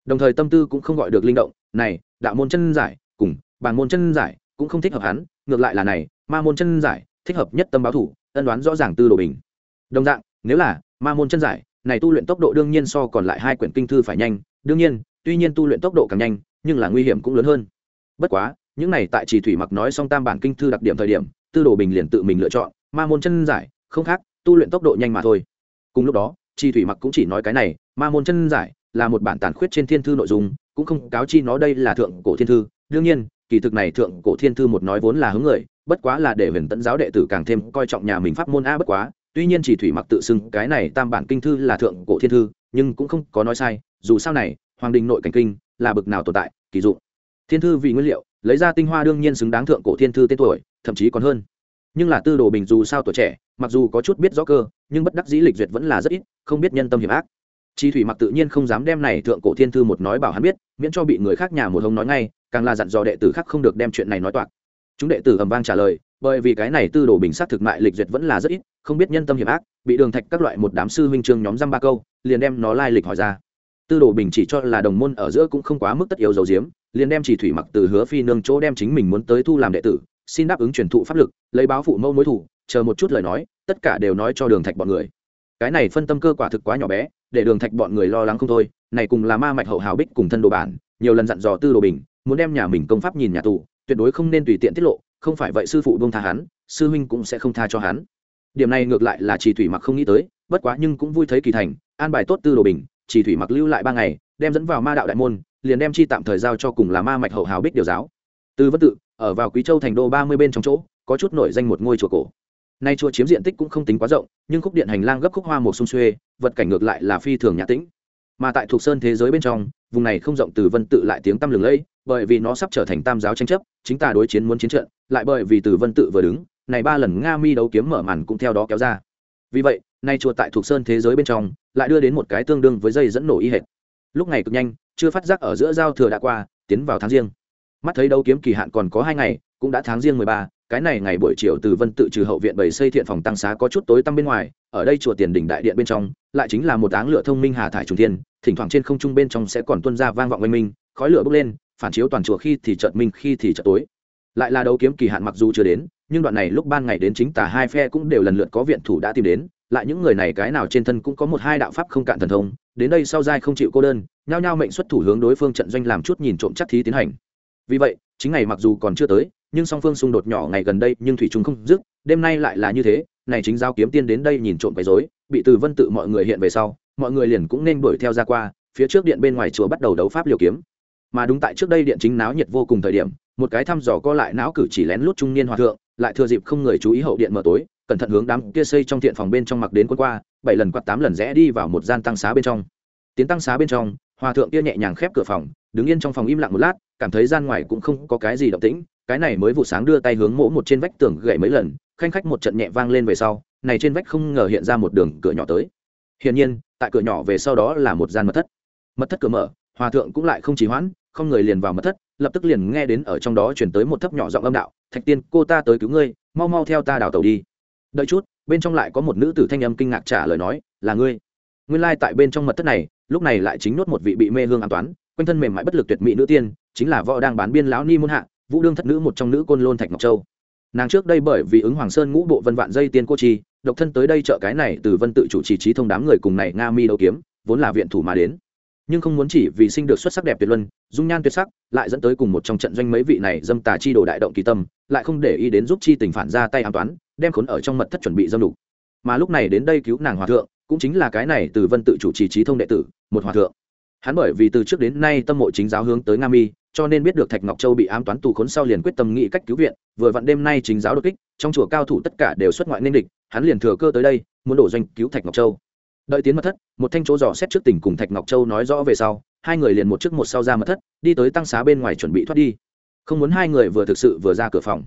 S1: Đồng thời tâm tư cũng không gọi được linh động, này, đạo môn chân giải cùng bàn môn chân giải cũng không thích hợp hắn, ngược lại là này, ma môn chân giải thích hợp nhất tâm báo thủ, ân đoán rõ ràng tư đồ bình. Đồng dạng, nếu là ma môn chân giải, này tu luyện tốc độ đương nhiên so còn lại hai quyển kinh thư phải nhanh đương nhiên, tuy nhiên tu luyện tốc độ càng nhanh, nhưng là nguy hiểm cũng lớn hơn. Bất quá, những này tại chỉ thủy mặc nói xong tam bản kinh thư đặc điểm thời điểm, tư đồ bình liền tự mình lựa chọn, ma môn chân giải, không khác, tu luyện tốc độ nhanh mà thôi. Cùng lúc đó chi thủy mặc cũng chỉ nói cái này, ma môn chân giải là một bản tàn khuyết trên thiên thư nội dung, cũng không cáo chi nó đây là thượng cổ thiên thư. Đương nhiên, kỳ thực này thượng cổ thiên thư một nói vốn là hướng người, bất quá là để huyền tẫn giáo đệ tử càng thêm coi trọng nhà mình pháp môn a bất quá. Tuy nhiên chỉ thủy mặc tự xưng cái này tam bản kinh thư là thượng cổ thiên thư, nhưng cũng không có nói sai dù sao này, hoàng đình nội cảnh kinh, là bực nào tồn tại, kỳ dụng. Thiên thư vì nguyên liệu, lấy ra tinh hoa đương nhiên xứng đáng thượng cổ thiên thư tên tuổi, thậm chí còn hơn. Nhưng là tư đồ bình dù sao tuổi trẻ, mặc dù có chút biết rõ cơ, nhưng bất đắc dĩ lịch duyệt vẫn là rất ít, không biết nhân tâm hiểm ác. Chi thủy mặc tự nhiên không dám đem này thượng cổ thiên thư một nói bảo hắn biết, miễn cho bị người khác nhà một hông nói ngay, càng là dặn dò đệ tử khác không được đem chuyện này nói toạc. Chúng đệ tử ầm vang trả lời, bởi vì cái này tư đồ bình xác thực mại lịch duyệt vẫn là rất ít, không biết nhân tâm hiểm ác, bị đường thạch các loại một đám sư huynh trương nhóm dăm ba câu, liền đem nó lai lịch hỏi ra tư đồ bình chỉ cho là đồng môn ở giữa cũng không quá mức tất yếu dầu diếm, liền đem chỉ thủy mặc từ hứa phi nương chỗ đem chính mình muốn tới thu làm đệ tử, xin đáp ứng truyền thụ pháp lực, lấy báo phụ mẫu mối thủ, chờ một chút lời nói, tất cả đều nói cho đường thạch bọn người. Cái này phân tâm cơ quả thực quá nhỏ bé, để đường thạch bọn người lo lắng không thôi, này cùng là ma mạch hậu hào bích cùng thân đồ bản, nhiều lần dặn dò tư đồ bình, muốn đem nhà mình công pháp nhìn nhà tù, tuyệt đối không nên tùy tiện tiết lộ, không phải vậy sư phụ buông tha hắn, sư huynh cũng sẽ không tha cho hắn. Điểm này ngược lại là chỉ thủy mặc không nghĩ tới, bất quá nhưng cũng vui thấy kỳ thành, an bài tốt tư đồ bình chỉ thủy mặc lưu lại ba ngày, đem dẫn vào ma đạo đại môn, liền đem chi tạm thời giao cho cùng là ma mạch hậu hào bích điều giáo. Tư vân tự, ở vào quý châu thành đô ba mươi bên trong chỗ, có chút nổi danh một ngôi chùa cổ. Nay chùa chiếm diện tích cũng không tính quá rộng, nhưng khúc điện hành lang gấp khúc hoa một sông xuê, vật cảnh ngược lại là phi thường nhã tĩnh. Mà tại thuộc sơn thế giới bên trong, vùng này không rộng từ vân tự lại tiếng tăm lừng lẫy, bởi vì nó sắp trở thành tam giáo tranh chấp, chính ta đối chiến muốn chiến trận, lại bởi vì từ vân tự vừa đứng, này ba lần nga mi đấu kiếm mở màn cũng theo đó kéo ra. Vì vậy nay chùa tại thuộc sơn thế giới bên trong, lại đưa đến một cái tương đương với dây dẫn nổ y hệt. Lúc này cực nhanh, chưa phát giác ở giữa giao thừa đã qua, tiến vào tháng riêng. Mắt thấy đấu kiếm kỳ hạn còn có hai ngày, cũng đã tháng riêng mười ba, cái này ngày buổi chiều từ vân tự trừ hậu viện bày xây thiện phòng tăng xá có chút tối tăm bên ngoài, ở đây chùa tiền đỉnh đại điện bên trong, lại chính là một áng lửa thông minh hà thải trùng thiên, thỉnh thoảng trên không trung bên trong sẽ còn tuân ra vang vọng oanh minh, khói lửa bốc lên, phản chiếu toàn chùa khi thì chợt minh, khi thì chợt tối. Lại là đấu kiếm kỳ hạn mặc dù chưa đến, nhưng đoạn này lúc ban ngày đến chính tả hai phe cũng đều lần lượt có viện thủ đã tìm đến lại những người này cái nào trên thân cũng có một hai đạo pháp không cạn thần thông, đến đây sau giai không chịu cô đơn, nhao nhao mệnh xuất thủ hướng đối phương trận doanh làm chút nhìn trộm chắc thí tiến hành. Vì vậy, chính ngày mặc dù còn chưa tới, nhưng song phương xung đột nhỏ ngày gần đây, nhưng thủy chúng không dứt, đêm nay lại là như thế, này chính giao kiếm tiên đến đây nhìn trộm quấy rối, bị từ vân tự mọi người hiện về sau, mọi người liền cũng nên đuổi theo ra qua, phía trước điện bên ngoài chùa bắt đầu đấu pháp liều kiếm. Mà đúng tại trước đây điện chính náo nhiệt vô cùng thời điểm, một cái thăm dò co lại não cử chỉ lén lút trung niên hòa thượng lại thừa dịp không người chú ý hậu điện mở tối, cẩn thận hướng đám kia xây trong thiện phòng bên trong mặc đến quân qua, bảy lần quạt tám lần rẽ đi vào một gian tăng xá bên trong. Tiến tăng xá bên trong, hòa thượng kia nhẹ nhàng khép cửa phòng, đứng yên trong phòng im lặng một lát, cảm thấy gian ngoài cũng không có cái gì động tĩnh, cái này mới vụ sáng đưa tay hướng mỗ một trên vách tường gậy mấy lần, khanh khách một trận nhẹ vang lên về sau, này trên vách không ngờ hiện ra một đường cửa nhỏ tới. Hiển nhiên, tại cửa nhỏ về sau đó là một gian mật thất. Mật thất cửa mở, hòa thượng cũng lại không trì hoãn, không người liền vào mật thất, lập tức liền nghe đến ở trong đó chuyển tới một thấp nhỏ giọng âm đạo thạch tiên, cô ta tới cứu ngươi, mau mau theo ta đào tàu đi. Đợi chút, bên trong lại có một nữ tử thanh âm kinh ngạc trả lời nói, là ngươi. Nguyên lai tại bên trong mật thất này, lúc này lại chính nốt một vị bị mê hương an toán, quanh thân mềm mại bất lực tuyệt mỹ nữ tiên, chính là võ đang bán biên lão ni muôn hạ, vũ đương thất nữ một trong nữ côn lôn thạch ngọc châu. Nàng trước đây bởi vì ứng hoàng sơn ngũ bộ vân vạn dây tiên cô chi, độc thân tới đây chợ cái này từ vân tự chủ trì trí thông đám người cùng này nga mi đấu kiếm, vốn là viện thủ mà đến nhưng không muốn chỉ vì sinh được xuất sắc đẹp tuyệt luân, dung nhan tuyệt sắc, lại dẫn tới cùng một trong trận doanh mấy vị này dâm tà chi đồ đại động kỳ tâm, lại không để ý đến giúp chi tình phản ra tay an toán, đem khốn ở trong mật thất chuẩn bị dâm đủ mà lúc này đến đây cứu nàng hòa thượng, cũng chính là cái này từ vân tự chủ trì trí thông đệ tử, một hòa thượng. Hắn bởi vì từ trước đến nay tâm mộ chính giáo hướng tới nga mi, cho nên biết được thạch ngọc châu bị ám toán tù khốn sau liền quyết tâm nghĩ cách cứu viện, vừa vặn đêm nay chính giáo đột kích, trong chùa cao thủ tất cả đều xuất ngoại nên địch, hắn liền thừa cơ tới đây, muốn đổ doanh cứu thạch ngọc châu đợi tiến mật thất, một thanh chỗ dò xét trước tỉnh cùng thạch ngọc châu nói rõ về sau, hai người liền một trước một sau ra mật thất, đi tới tăng xá bên ngoài chuẩn bị thoát đi. Không muốn hai người vừa thực sự vừa ra cửa phòng.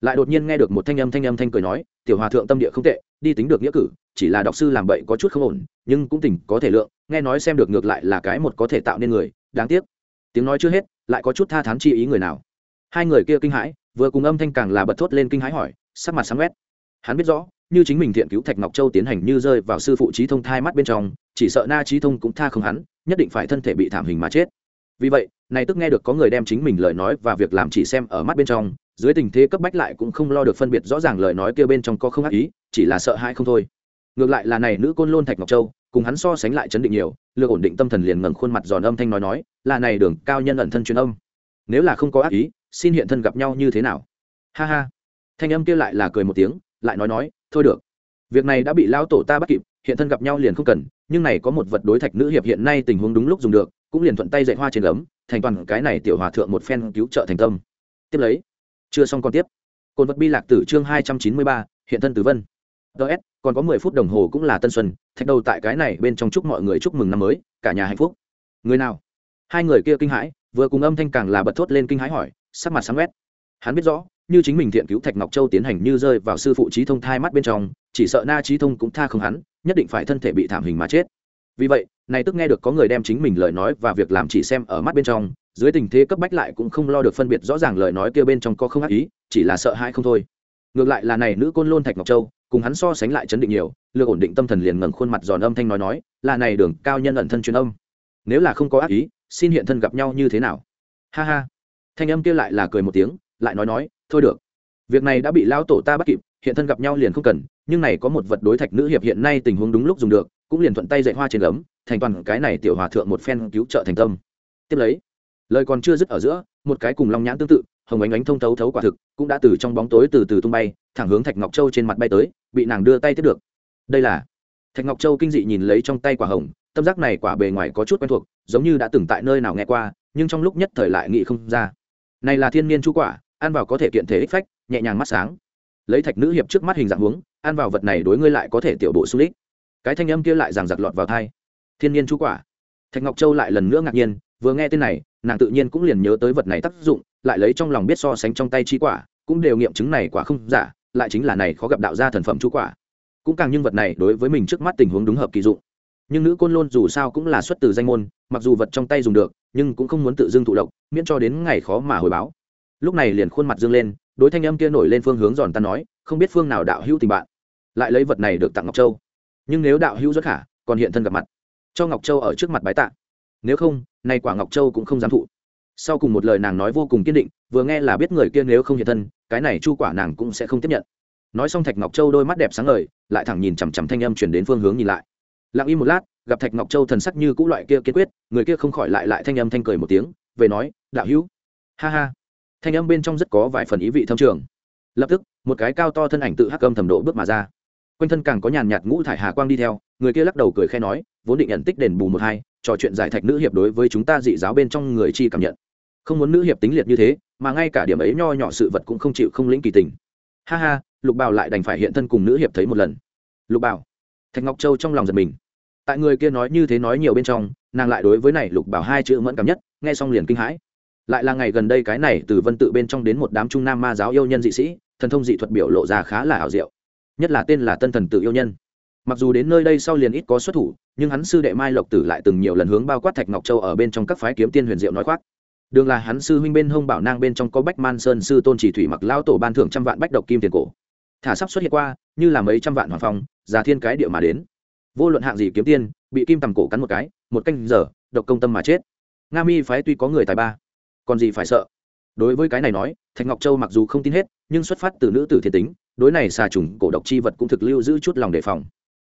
S1: Lại đột nhiên nghe được một thanh âm thanh âm thanh cười nói, tiểu hòa thượng tâm địa không tệ, đi tính được nghĩa cử, chỉ là đọc sư làm bậy có chút không ổn, nhưng cũng tỉnh có thể lượng, nghe nói xem được ngược lại là cái một có thể tạo nên người, đáng tiếc. Tiếng nói chưa hết, lại có chút tha thán chi ý người nào. Hai người kia kinh hãi, vừa cùng âm thanh càng là bật thốt lên kinh hãi hỏi, sắc mặt sáng quét. Hắn biết rõ như chính mình thiện cứu thạch ngọc châu tiến hành như rơi vào sư phụ trí thông thai mắt bên trong, chỉ sợ na trí thông cũng tha không hắn, nhất định phải thân thể bị thảm hình mà chết. Vì vậy, này tức nghe được có người đem chính mình lời nói và việc làm chỉ xem ở mắt bên trong, dưới tình thế cấp bách lại cũng không lo được phân biệt rõ ràng lời nói kia bên trong có không ác ý, chỉ là sợ hãi không thôi. Ngược lại là này nữ côn lôn thạch ngọc châu, cùng hắn so sánh lại chấn định nhiều lược ổn định tâm thần liền ngẩng khuôn mặt giòn âm thanh nói nói, là này đường cao nhân ẩn thân truyền âm. Nếu là không có ác ý, xin hiện thân gặp nhau như thế nào? Ha ha. Thanh âm kia lại là cười một tiếng lại nói nói, thôi được, việc này đã bị lão tổ ta bắt kịp, hiện thân gặp nhau liền không cần, nhưng này có một vật đối thạch nữ hiệp hiện nay tình huống đúng lúc dùng được, cũng liền thuận tay dạy hoa trên gấm, thành toàn cái này tiểu hòa thượng một phen cứu trợ thành tâm. Tiếp lấy, chưa xong còn tiếp. Cồn vật bi lạc tử chương hai trăm chín mươi ba, hiện thân tử vân. Ts còn có mười phút đồng hồ cũng là tân xuân, thạch đầu tại cái này bên trong chúc mọi người chúc mừng năm mới, cả nhà hạnh phúc. Người nào? Hai người kia kinh hãi, vừa cùng âm thanh càng là bật thốt lên kinh hãi hỏi, sắc mặt sáng quét. Hắn biết rõ như chính mình thiện cứu thạch ngọc châu tiến hành như rơi vào sư phụ trí thông thai mắt bên trong, chỉ sợ na trí thông cũng tha không hắn, nhất định phải thân thể bị thảm hình mà chết. Vì vậy, này tức nghe được có người đem chính mình lời nói và việc làm chỉ xem ở mắt bên trong, dưới tình thế cấp bách lại cũng không lo được phân biệt rõ ràng lời nói kia bên trong có không ác ý, chỉ là sợ hãi không thôi. Ngược lại là này nữ côn lôn thạch ngọc châu, cùng hắn so sánh lại chấn định nhiều, lược ổn định tâm thần liền ngẩng khuôn mặt giòn âm thanh nói nói, là này đường cao nhân ẩn thân truyền âm. Nếu là không có ác ý, xin hiện thân gặp nhau như thế nào? Ha ha. Thanh âm kia lại là cười một tiếng lại nói nói, thôi được. Việc này đã bị lão tổ ta bắt kịp, hiện thân gặp nhau liền không cần, nhưng này có một vật đối thạch nữ hiệp hiện nay tình huống đúng lúc dùng được, cũng liền thuận tay dạy hoa trên gấm, thành toàn cái này tiểu hòa thượng một phen cứu trợ thành tâm. Tiếp lấy, lời còn chưa dứt ở giữa, một cái cùng long nhãn tương tự, hồng ánh ánh thông thấu thấu quả thực, cũng đã từ trong bóng tối từ từ tung bay, thẳng hướng thạch ngọc châu trên mặt bay tới, bị nàng đưa tay tiếp được. Đây là thạch ngọc châu kinh dị nhìn lấy trong tay quả hồng, tâm giác này quả bề ngoài có chút quen thuộc, giống như đã từng tại nơi nào nghe qua, nhưng trong lúc nhất thời lại nghĩ không ra. Này là thiên niên chu quả ăn vào có thể kiện thể ích phách, nhẹ nhàng mắt sáng. Lấy thạch nữ hiệp trước mắt hình dạng huống, ăn vào vật này đối ngươi lại có thể tiểu bộ xung đích. Cái thanh âm kia lại rằng giặc lọt vào thai thiên niên chú quả. Thạch ngọc châu lại lần nữa ngạc nhiên, vừa nghe tên này, nàng tự nhiên cũng liền nhớ tới vật này tác dụng, lại lấy trong lòng biết so sánh trong tay chi quả, cũng đều nghiệm chứng này quả không giả, lại chính là này khó gặp đạo gia thần phẩm chú quả. Cũng càng nhưng vật này đối với mình trước mắt tình huống đúng hợp kỳ dụng. Nhưng nữ côn lôn dù sao cũng là xuất từ danh môn, mặc dù vật trong tay dùng được, nhưng cũng không muốn tự dưng thụ độc, miễn cho đến ngày khó mà hồi báo lúc này liền khuôn mặt dương lên, đối thanh âm kia nổi lên phương hướng giòn ta nói, không biết phương nào đạo hữu tình bạn. Lại lấy vật này được tặng ngọc châu. Nhưng nếu đạo hữu rất khả, còn hiện thân gặp mặt. Cho ngọc châu ở trước mặt bái tạ. Nếu không, nay quả ngọc châu cũng không dám thụ. Sau cùng một lời nàng nói vô cùng kiên định, vừa nghe là biết người kia nếu không hiện thân, cái này chu quả nàng cũng sẽ không tiếp nhận. Nói xong thạch ngọc châu đôi mắt đẹp sáng ngời, lại thẳng nhìn chằm chằm thanh âm chuyển đến phương hướng nhìn lại. Lặng im một lát, gặp thạch ngọc châu thần sắc như cũ loại kia kiên quyết, người kia không khỏi lại lại thanh âm thanh cười một tiếng, về nói, đạo hữu. Ha ha thanh âm bên trong rất có vài phần ý vị thâm trường. Lập tức, một cái cao to thân ảnh tự hắc âm thầm độ bước mà ra. Quanh thân càng có nhàn nhạt ngũ thải hà quang đi theo, người kia lắc đầu cười khe nói, vốn định nhận tích đền bù một hai, trò chuyện giải thạch nữ hiệp đối với chúng ta dị giáo bên trong người chi cảm nhận. Không muốn nữ hiệp tính liệt như thế, mà ngay cả điểm ấy nho nhỏ sự vật cũng không chịu không lĩnh kỳ tình. Ha ha, lục bảo lại đành phải hiện thân cùng nữ hiệp thấy một lần. Lục bảo, thạch ngọc châu trong lòng giật mình. Tại người kia nói như thế nói nhiều bên trong, nàng lại đối với này lục bảo hai chữ mẫn cảm nhất, nghe xong liền kinh hãi lại là ngày gần đây cái này từ vân tự bên trong đến một đám trung nam ma giáo yêu nhân dị sĩ, thần thông dị thuật biểu lộ ra khá là ảo diệu. Nhất là tên là tân thần tự yêu nhân. Mặc dù đến nơi đây sau liền ít có xuất thủ, nhưng hắn sư đệ mai lộc tử lại từng nhiều lần hướng bao quát thạch ngọc châu ở bên trong các phái kiếm tiên huyền diệu nói khoác. Đường là hắn sư huynh bên hông bảo nang bên trong có bách man sơn sư tôn chỉ thủy mặc lao tổ ban thưởng trăm vạn bách độc kim tiền cổ. Thả sắp xuất hiện qua, như là mấy trăm vạn hoàng phong, già thiên cái địa mà đến. Vô luận hạng gì kiếm tiên, bị kim tầm cổ cắn một cái, một canh giờ, độc công tâm mà chết. Nga mi phái tuy có người tài ba còn gì phải sợ? Đối với cái này nói, thạch ngọc châu mặc dù không tin hết, nhưng xuất phát từ nữ tử thiên tính, đối này xà trùng cổ độc chi vật cũng thực lưu giữ chút lòng đề phòng.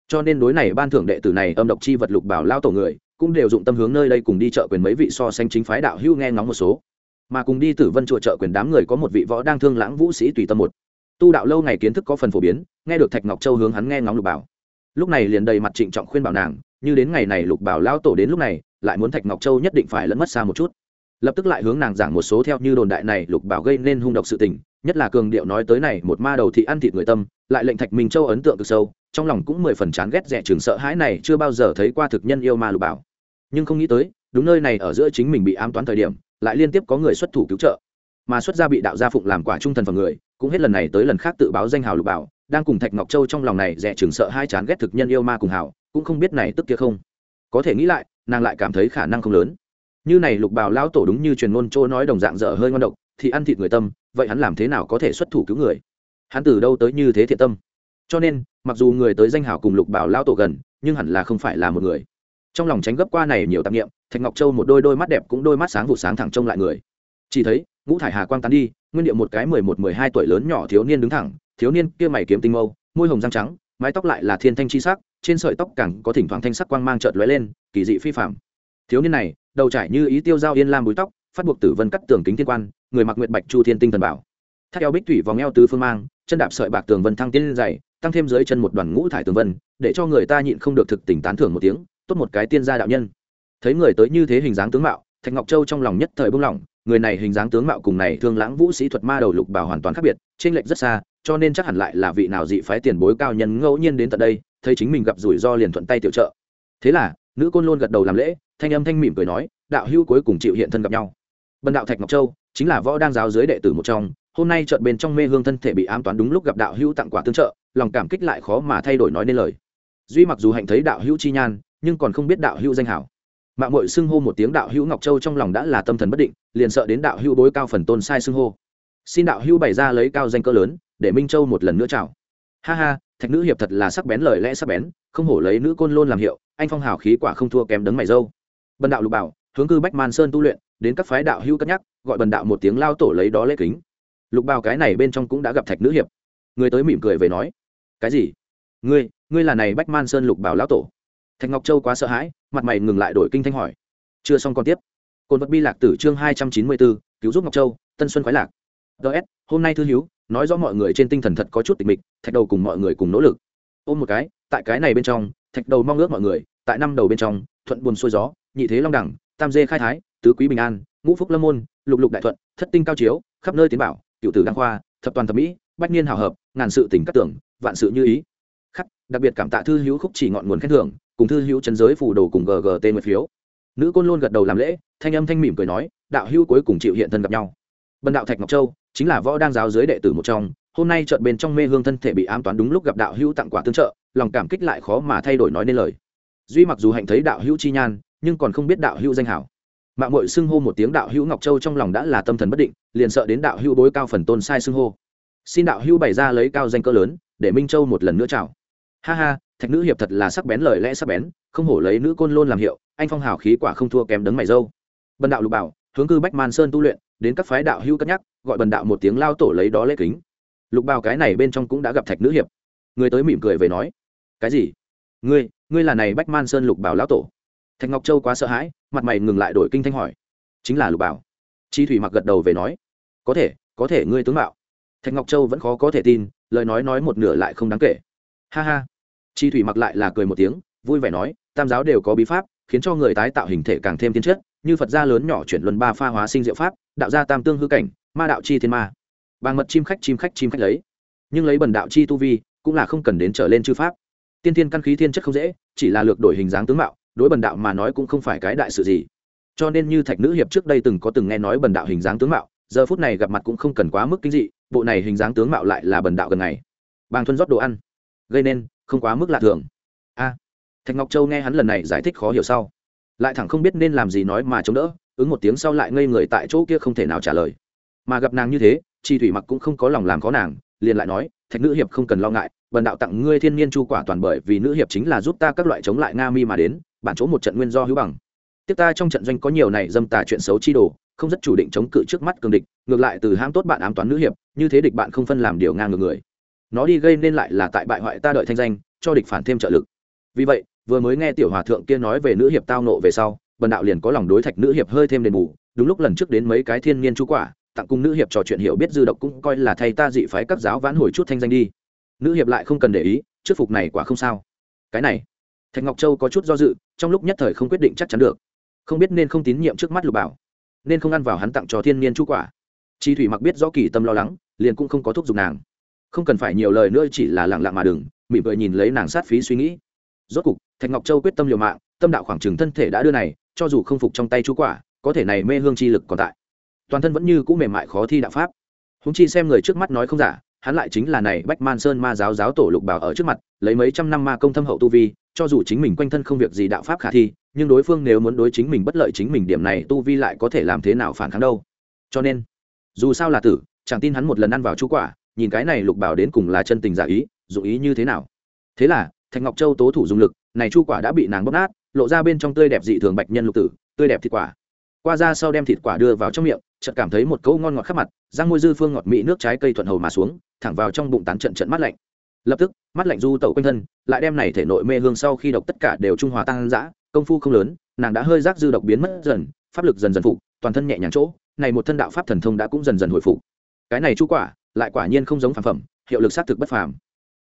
S1: Cho nên đối này ban thưởng đệ tử này âm độc chi vật lục bảo lao tổ người, cũng đều dụng tâm hướng nơi đây cùng đi chợ quyền mấy vị so sánh chính phái đạo hưu nghe ngóng một số. Mà cùng đi tử vân chùa chợ quyền đám người có một vị võ đang thương lãng vũ sĩ tùy tâm một. Tu đạo lâu ngày kiến thức có phần phổ biến, nghe được thạch ngọc châu hướng hắn nghe ngóng lục bảo. Lúc này liền đầy mặt trịnh trọng khuyên bảo nàng, như đến ngày này lục bảo lao tổ đến lúc này, lại muốn thạch ngọc châu nhất định phải lẫn mất xa một chút lập tức lại hướng nàng giảng một số theo như đồn đại này lục bảo gây nên hung độc sự tình, nhất là cường điệu nói tới này một ma đầu thị ăn thịt người tâm, lại lệnh thạch minh châu ấn tượng cực sâu, trong lòng cũng mười phần chán ghét rẻ trường sợ hãi này chưa bao giờ thấy qua thực nhân yêu ma lục bảo. Nhưng không nghĩ tới, đúng nơi này ở giữa chính mình bị ám toán thời điểm, lại liên tiếp có người xuất thủ cứu trợ. Mà xuất gia bị đạo gia phụng làm quả trung thần phần người, cũng hết lần này tới lần khác tự báo danh hào lục bảo, đang cùng thạch ngọc châu trong lòng này rẻ trường sợ hai chán ghét thực nhân yêu ma cùng hào, cũng không biết này tức kia không. Có thể nghĩ lại, nàng lại cảm thấy khả năng không lớn như này lục bảo lão tổ đúng như truyền ngôn châu nói đồng dạng dở hơi ngon độc, thì ăn thịt người tâm, vậy hắn làm thế nào có thể xuất thủ cứu người? Hắn từ đâu tới như thế thiện tâm? Cho nên, mặc dù người tới danh hảo cùng lục bảo lao tổ gần, nhưng hẳn là không phải là một người. Trong lòng tránh gấp qua này nhiều tạp nghiệm thạch ngọc châu một đôi đôi mắt đẹp cũng đôi mắt sáng vụ sáng thẳng trông lại người. Chỉ thấy, ngũ thải hà quang tán đi, nguyên điệu một cái mười một, mười hai tuổi lớn nhỏ thiếu niên đứng thẳng, thiếu niên kia mày kiếm tinh mâu, môi hồng răng trắng, mái tóc lại là thiên thanh chi sắc, trên sợi tóc càng có thỉnh thoảng thanh sắc quang mang trợt lóe lên, kỳ dị phi phạm thiếu niên này, đầu trải như ý tiêu dao yên lam búi tóc, phát buộc tử vân cắt tường kính thiên quan, người mặc nguyệt bạch chu thiên tinh thần bảo. Thắt eo bích thủy vòng eo tứ phương mang, chân đạp sợi bạc tường vân thăng tiên dày tăng thêm dưới chân một đoàn ngũ thải tường vân, để cho người ta nhịn không được thực tình tán thưởng một tiếng, tốt một cái tiên gia đạo nhân. Thấy người tới như thế hình dáng tướng mạo, thạch ngọc châu trong lòng nhất thời bông lỏng người này hình dáng tướng mạo cùng này thương lãng vũ sĩ thuật ma đầu lục bảo hoàn toàn khác biệt trên lệch rất xa, cho nên chắc hẳn lại là vị nào dị phái tiền bối cao nhân ngẫu nhiên đến tận đây, thấy chính mình gặp rủi ro liền thuận tay tiểu trợ. Thế là, nữ côn lôn gật đầu làm lễ thanh âm thanh mỉm cười nói, đạo hữu cuối cùng chịu hiện thân gặp nhau. Bần đạo thạch ngọc châu, chính là võ đang giáo dưới đệ tử một trong, hôm nay chợt bên trong mê hương thân thể bị ám toán đúng lúc gặp đạo hữu tặng quả tương trợ, lòng cảm kích lại khó mà thay đổi nói nên lời. Duy mặc dù hạnh thấy đạo hữu chi nhan, nhưng còn không biết đạo hữu danh hảo. Mạng mội xưng hô một tiếng đạo hữu ngọc châu trong lòng đã là tâm thần bất định, liền sợ đến đạo hữu bối cao phần tôn sai xưng hô. Xin đạo hữu bày ra lấy cao danh cỡ lớn, để minh châu một lần nữa chào. Ha ha, thạch nữ hiệp thật là sắc bén lời lẽ sắc bén, không hổ lấy nữ côn lôn làm hiệu, anh phong hào khí quả không thua kém đấng mày dâu bần đạo lục bảo, hướng cư bách man sơn tu luyện, đến các phái đạo hữu cất nhắc, gọi bần đạo một tiếng lao tổ lấy đó lễ kính. Lục bào cái này bên trong cũng đã gặp thạch nữ hiệp. Người tới mỉm cười về nói, cái gì? Ngươi ngươi là này bách man sơn lục bảo lão tổ? Thạch ngọc châu quá sợ hãi, mặt mày ngừng lại đổi kinh thanh hỏi, chưa xong còn tiếp. Cồn vật bi lạc tử chương hai trăm chín mươi bốn cứu giúp ngọc châu, tân xuân khoái lạc. Ts hôm nay thư hiếu nói rõ mọi người trên tinh thần thật có chút tịch mịch, thạch đầu cùng mọi người cùng nỗ lực. Ôm một cái, tại cái này bên trong, thạch đầu mong ước mọi người, tại năm đầu bên trong thuận buồn xuôi gió, nhị thế long đẳng, tam dê khai thái, tứ quý bình an, ngũ phúc lâm môn, lục lục đại thuận, thất tinh cao chiếu, khắp nơi tiến bảo, cựu tử đăng khoa, thập toàn thẩm mỹ, bách niên hào hợp, ngàn sự tỉnh các tưởng, vạn sự như ý. Khắc, đặc biệt cảm tạ thư hữu khúc chỉ ngọn nguồn khen thưởng, cùng thư hữu chân giới phủ đồ cùng ggt nguyệt phiếu. Nữ côn luôn gật đầu làm lễ, thanh âm thanh mỉm cười nói, đạo hữu cuối cùng chịu hiện thân gặp nhau. Bần đạo thạch ngọc châu, chính là võ đang giáo giới đệ tử một trong, hôm nay trợn bên trong mê hương thân thể bị ám toán đúng lúc gặp đạo hữu tặng quả tương trợ, lòng cảm kích lại khó mà thay đổi nói nên lời duy mặc dù hạnh thấy đạo hữu chi nhan, nhưng còn không biết đạo hữu danh hảo. Mạng mội xưng hô một tiếng đạo hữu ngọc châu trong lòng đã là tâm thần bất định, liền sợ đến đạo hữu bối cao phần tôn sai xưng hô. Xin đạo hữu bày ra lấy cao danh cỡ lớn, để minh châu một lần nữa chào. Ha ha, thạch nữ hiệp thật là sắc bén lời lẽ sắc bén, không hổ lấy nữ côn lôn làm hiệu, anh phong hào khí quả không thua kém đấng mày dâu. Bần đạo lục bảo, hướng cư bách man sơn tu luyện, đến các phái đạo hữu cất nhắc, gọi bần đạo một tiếng lao tổ lấy đó lễ kính. Lục bào cái này bên trong cũng đã gặp thạch nữ hiệp. Người tới mỉm cười về nói, cái gì? Ngươi ngươi là này bách man sơn lục bảo lão tổ. Thạch ngọc châu quá sợ hãi, mặt mày ngừng lại đổi kinh thanh hỏi. Chính là lục bảo. Chi thủy mặc gật đầu về nói. Có thể có thể ngươi tướng mạo. Thạch ngọc châu vẫn khó có thể tin, lời nói nói một nửa lại không đáng kể. Ha ha. Chi thủy mặc lại là cười một tiếng, vui vẻ nói, tam giáo đều có bí pháp, khiến cho người tái tạo hình thể càng thêm tiên chất, như phật gia lớn nhỏ chuyển luân ba pha hóa sinh diệu pháp, đạo gia tam tương hư cảnh, ma đạo chi thiên ma. Bàng mật chim khách chim khách chim khách lấy. Nhưng lấy bần đạo chi tu vi, cũng là không cần đến trở lên chư pháp tiên thiên căn khí thiên chất không dễ, chỉ là lược đổi hình dáng tướng mạo, đối bần đạo mà nói cũng không phải cái đại sự gì. Cho nên như thạch nữ hiệp trước đây từng có từng nghe nói bần đạo hình dáng tướng mạo, giờ phút này gặp mặt cũng không cần quá mức kinh dị, bộ này hình dáng tướng mạo lại là bần đạo gần ngày. Bàng thuần rót đồ ăn. Gây nên, không quá mức lạ thường. A. Thạch ngọc châu nghe hắn lần này giải thích khó hiểu sau. Lại thẳng không biết nên làm gì nói mà chống đỡ, ứng một tiếng sau lại ngây người tại chỗ kia không thể nào trả lời. Mà gặp nàng như thế, chi thủy mặc cũng không có lòng làm khó nàng, liền lại nói, thạch nữ hiệp không cần lo ngại bần đạo tặng ngươi thiên nhiên chu quả toàn bởi vì nữ hiệp chính là giúp ta các loại chống lại nga mi mà đến, bản chỗ một trận nguyên do hữu bằng. Tiếp ta trong trận doanh có nhiều này dâm tà chuyện xấu chi đồ, không rất chủ định chống cự trước mắt cường địch, ngược lại từ hãm tốt bạn ám toán nữ hiệp, như thế địch bạn không phân làm điều ngang ngược người. Nó đi gây nên lại là tại bại hoại ta đợi thanh danh, cho địch phản thêm trợ lực. Vì vậy, vừa mới nghe tiểu hòa thượng kia nói về nữ hiệp tao nộ về sau bần đạo liền có lòng đối thạch nữ hiệp hơi thêm đền bù, đúng lúc lần trước đến mấy cái thiên niên chú quả, tặng cung nữ hiệp trò chuyện hiểu biết dư độc cũng coi là thay ta dị phái các giáo vãn hồi chút thanh danh đi nữ hiệp lại không cần để ý, trước phục này quả không sao. Cái này, thạch ngọc châu có chút do dự, trong lúc nhất thời không quyết định chắc chắn được. Không biết nên không tín nhiệm trước mắt lục bảo, nên không ăn vào hắn tặng cho thiên niên chú quả. Chi thủy mặc biết rõ kỳ tâm lo lắng, liền cũng không có thuốc dùng nàng. Không cần phải nhiều lời nữa, chỉ là lặng lặng mà đừng, mỉm cười nhìn lấy nàng sát phí suy nghĩ. Rốt cục, thạch ngọc châu quyết tâm liều mạng, tâm đạo khoảng trừng thân thể đã đưa này, cho dù không phục trong tay chú quả, có thể này mê hương chi lực còn tại. Toàn thân vẫn như cũ mềm mại khó thi đạo pháp. Húng chi xem người trước mắt nói không giả hắn lại chính là này bách man sơn ma giáo giáo tổ lục bảo ở trước mặt, lấy mấy trăm năm ma công thâm hậu tu vi, cho dù chính mình quanh thân không việc gì đạo pháp khả thi, nhưng đối phương nếu muốn đối chính mình bất lợi chính mình điểm này tu vi lại có thể làm thế nào phản kháng đâu. Cho nên, dù sao là tử, chẳng tin hắn một lần ăn vào chú quả, nhìn cái này lục bảo đến cùng là chân tình giả ý dụ ý như thế nào. Thế là, thạch ngọc châu tố thủ dùng lực, này chu quả đã bị nàng bóp nát, lộ ra bên trong tươi đẹp dị thường bạch nhân lục tử, tươi đẹp thịt quả qua ra sau đem thịt quả đưa vào trong miệng, chợt cảm thấy một cấu ngon ngọt khắp mặt, răng môi dư phương ngọt mỹ nước trái cây thuận hầu mà xuống, thẳng vào trong bụng tán trận trận mắt lạnh. Lập tức, mắt lạnh du tẩu quanh thân, lại đem này thể nội mê hương sau khi độc tất cả đều trung hòa tăng dã công phu không lớn, nàng đã hơi rác dư độc biến mất dần, pháp lực dần dần phục, toàn thân nhẹ nhàng chỗ, này một thân đạo pháp thần thông đã cũng dần dần hồi phục. Cái này chu quả, lại quả nhiên không giống phàm phẩm, hiệu lực sát thực bất phàm.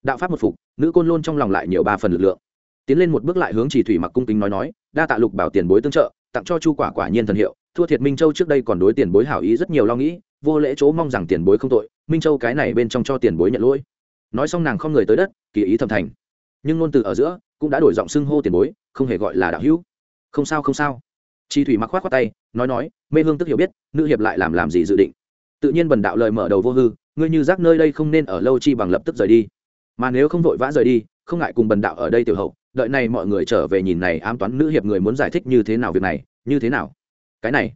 S1: Đạo pháp một phục, nữ côn lôn trong lòng lại nhiều ba phần lực lượng. Tiến lên một bước lại hướng chỉ thủy mặc cung kính nói nói, đa tạ lục bảo tiền bối tương trợ tặng cho chu quả quả nhiên thần hiệu, thua thiệt minh châu trước đây còn đối tiền bối hảo ý rất nhiều lo nghĩ, vô lễ chỗ mong rằng tiền bối không tội, minh châu cái này bên trong cho tiền bối nhận lỗi. Nói xong nàng không người tới đất, kỳ ý thầm thành. Nhưng ngôn từ ở giữa cũng đã đổi giọng xưng hô tiền bối, không hề gọi là đạo hữu. Không sao không sao. Chi thủy mặc khoát khoát tay, nói nói, mê hương tức hiểu biết, nữ hiệp lại làm làm gì dự định. Tự nhiên bần đạo lời mở đầu vô hư, ngươi như rác nơi đây không nên ở lâu chi bằng lập tức rời đi. Mà nếu không vội vã rời đi, không ngại cùng bần đạo ở đây tiểu hậu đợi này mọi người trở về nhìn này ám toán nữ hiệp người muốn giải thích như thế nào việc này, như thế nào? Cái này,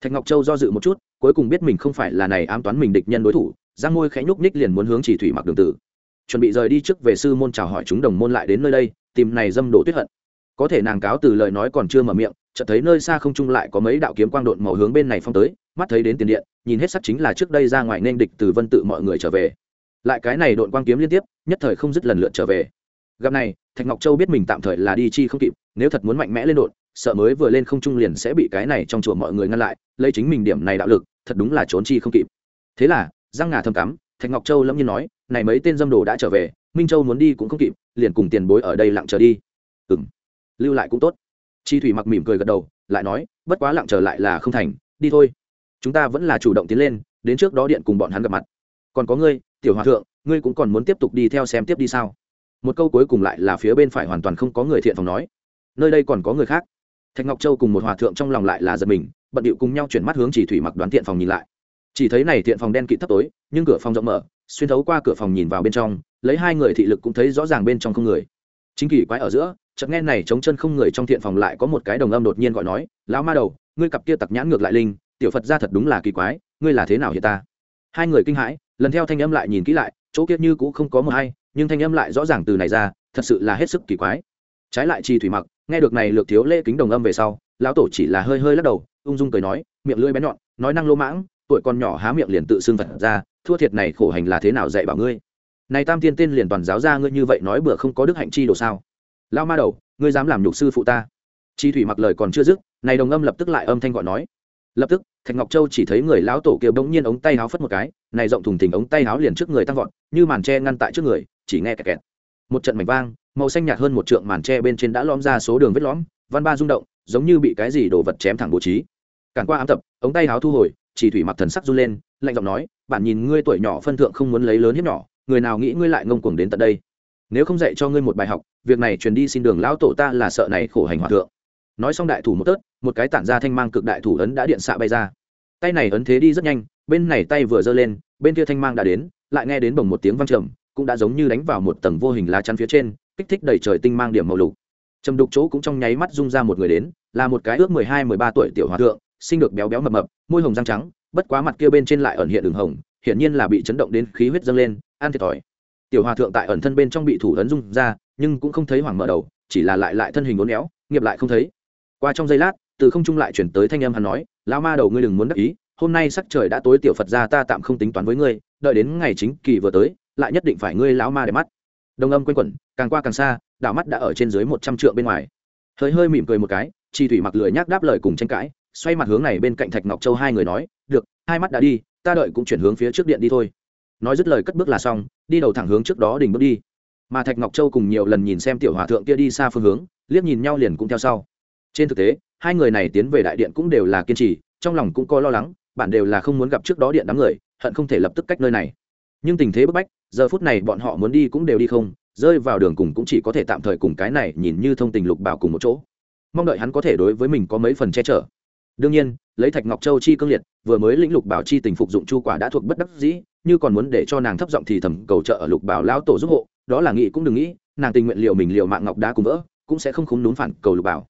S1: thạch ngọc châu do dự một chút, cuối cùng biết mình không phải là này ám toán mình địch nhân đối thủ, giang ngôi khẽ nhúc nhích liền muốn hướng chỉ thủy mặc đường tử. Chuẩn bị rời đi trước về sư môn chào hỏi chúng đồng môn lại đến nơi đây, tìm này dâm đổ tuyết hận. Có thể nàng cáo từ lời nói còn chưa mở miệng, chợt thấy nơi xa không trung lại có mấy đạo kiếm quang độn màu hướng bên này phong tới, mắt thấy đến tiền điện, nhìn hết sắc chính là trước đây ra ngoài nên địch từ vân tự mọi người trở về. Lại cái này độn quang kiếm liên tiếp, nhất thời không dứt lần lượt trở về gặp này, thạch ngọc châu biết mình tạm thời là đi chi không kịp, nếu thật muốn mạnh mẽ lên đột, sợ mới vừa lên không trung liền sẽ bị cái này trong chùa mọi người ngăn lại, lấy chính mình điểm này đạo lực, thật đúng là trốn chi không kịp. Thế là, giang ngà thâm cắm, thạch ngọc châu lâm nhiên nói, này mấy tên dâm đồ đã trở về, minh châu muốn đi cũng không kịp, liền cùng tiền bối ở đây lặng chờ đi. Ừng lưu lại cũng tốt. Chi thủy mặc mỉm cười gật đầu, lại nói, bất quá lặng trở lại là không thành, đi thôi. Chúng ta vẫn là chủ động tiến lên, đến trước đó điện cùng bọn hắn gặp mặt. Còn có ngươi, tiểu hòa thượng, ngươi cũng còn muốn tiếp tục đi theo xem tiếp đi sao? Một câu cuối cùng lại là phía bên phải hoàn toàn không có người thiện phòng nói. Nơi đây còn có người khác. Thạch ngọc châu cùng một hòa thượng trong lòng lại là giật mình, bận điệu cùng nhau chuyển mắt hướng chỉ thủy mặc đoán thiện phòng nhìn lại. Chỉ thấy này thiện phòng đen kịt thấp tối, nhưng cửa phòng rộng mở, xuyên thấu qua cửa phòng nhìn vào bên trong, lấy hai người thị lực cũng thấy rõ ràng bên trong không người. Chính kỳ quái ở giữa, chợt nghe này chống chân không người trong thiện phòng lại có một cái đồng âm đột nhiên gọi nói, lão ma đầu, ngươi cặp kia tặc nhãn ngược lại linh, tiểu phật ra thật đúng là kỳ quái, ngươi là thế nào hiện ta? Hai người kinh hãi, lần theo thanh âm lại nhìn kỹ lại chỗ kia như cũng không có một hay, nhưng thanh âm lại rõ ràng từ này ra, thật sự là hết sức kỳ quái. Trái lại chi thủy mặc, nghe được này lược thiếu lễ kính đồng âm về sau, lão tổ chỉ là hơi hơi lắc đầu, ung dung cười nói, miệng lưỡi bén nhọn, nói năng lô mãng, tuổi còn nhỏ há miệng liền tự xưng vật ra, thua thiệt này khổ hành là thế nào dạy bảo ngươi? Này tam tiên tên liền toàn giáo ra ngươi như vậy nói bữa không có đức hạnh chi đồ sao? Lao ma đầu, ngươi dám làm nhục sư phụ ta. Chi thủy mặc lời còn chưa dứt, này đồng âm lập tức lại âm thanh gọi nói lập tức, thạch ngọc châu chỉ thấy người lão tổ kia bỗng nhiên ống tay háo phất một cái, này rộng thùng thình ống tay háo liền trước người tăng vọt, như màn tre ngăn tại trước người, chỉ nghe kẹt kẹt. Một trận mảnh vang, màu xanh nhạt hơn một trượng màn tre bên trên đã lõm ra số đường vết lõm, văn ba rung động, giống như bị cái gì đổ vật chém thẳng bố trí. Cản qua ám tập, ống tay háo thu hồi, chỉ thủy mặc thần sắc run lên, lạnh giọng nói, bạn nhìn ngươi tuổi nhỏ phân thượng không muốn lấy lớn hiếp nhỏ, người nào nghĩ ngươi lại ngông cuồng đến tận đây? Nếu không dạy cho ngươi một bài học, việc này truyền đi xin đường lão tổ ta là sợ này khổ hành hòa thượng. Nói xong đại thủ một tớt một cái tản ra thanh mang cực đại thủ ấn đã điện xạ bay ra. Tay này ấn thế đi rất nhanh, bên này tay vừa giơ lên, bên kia thanh mang đã đến, lại nghe đến bồng một tiếng vang trầm, cũng đã giống như đánh vào một tầng vô hình lá chắn phía trên, kích thích đầy trời tinh mang điểm màu lục. Trầm đục chỗ cũng trong nháy mắt rung ra một người đến, là một cái ước mười hai, mười ba tuổi tiểu hòa thượng sinh được béo béo mập mập, môi hồng răng trắng, bất quá mặt kia bên trên lại ẩn hiện đường hồng, hiển nhiên là bị chấn động đến khí huyết dâng lên, ăn thiệt thòi. Tiểu hòa thượng tại ẩn thân bên trong bị thủ ấn rung ra, nhưng cũng không thấy hoảng mở đầu, chỉ là lại lại thân hình uốn éo, nghiệp lại không thấy. Qua trong giây lát từ không trung lại chuyển tới thanh âm hắn nói, lão ma đầu ngươi đừng muốn đắc ý, hôm nay sắc trời đã tối, tiểu phật ra ta tạm không tính toán với ngươi, đợi đến ngày chính kỳ vừa tới, lại nhất định phải ngươi lão ma để mắt. Đồng âm quanh quẩn, càng qua càng xa đảo mắt đã ở trên dưới một trăm trượng bên ngoài. Hơi hơi mỉm cười một cái, chi thủy mặc lười nhác đáp lời cùng tranh cãi, xoay mặt hướng này bên cạnh thạch ngọc châu hai người nói, được, hai mắt đã đi, ta đợi cũng chuyển hướng phía trước điện đi thôi. Nói dứt lời cất bước là xong, đi đầu thẳng hướng trước đó đình bước đi. Mà thạch ngọc châu cùng nhiều lần nhìn xem tiểu hòa thượng kia đi xa phương hướng, liếc nhìn nhau liền cũng theo sau. Trên thực tế hai người này tiến về đại điện cũng đều là kiên trì, trong lòng cũng có lo lắng, bạn đều là không muốn gặp trước đó điện đám người, hận không thể lập tức cách nơi này. Nhưng tình thế bức bách, giờ phút này bọn họ muốn đi cũng đều đi không, rơi vào đường cùng cũng chỉ có thể tạm thời cùng cái này nhìn như thông tình lục bảo cùng một chỗ. Mong đợi hắn có thể đối với mình có mấy phần che chở. Đương nhiên, lấy thạch ngọc châu chi cương liệt, vừa mới lĩnh lục bảo chi tình phục dụng chu quả đã thuộc bất đắc dĩ, như còn muốn để cho nàng thấp giọng thì thầm cầu trợ ở lục bảo lão tổ giúp hộ, đó là nghĩ cũng đừng nghĩ, nàng tình nguyện liệu mình liệu mạng ngọc đá cùng vỡ, cũng sẽ không khúng đúng phản cầu lục bảo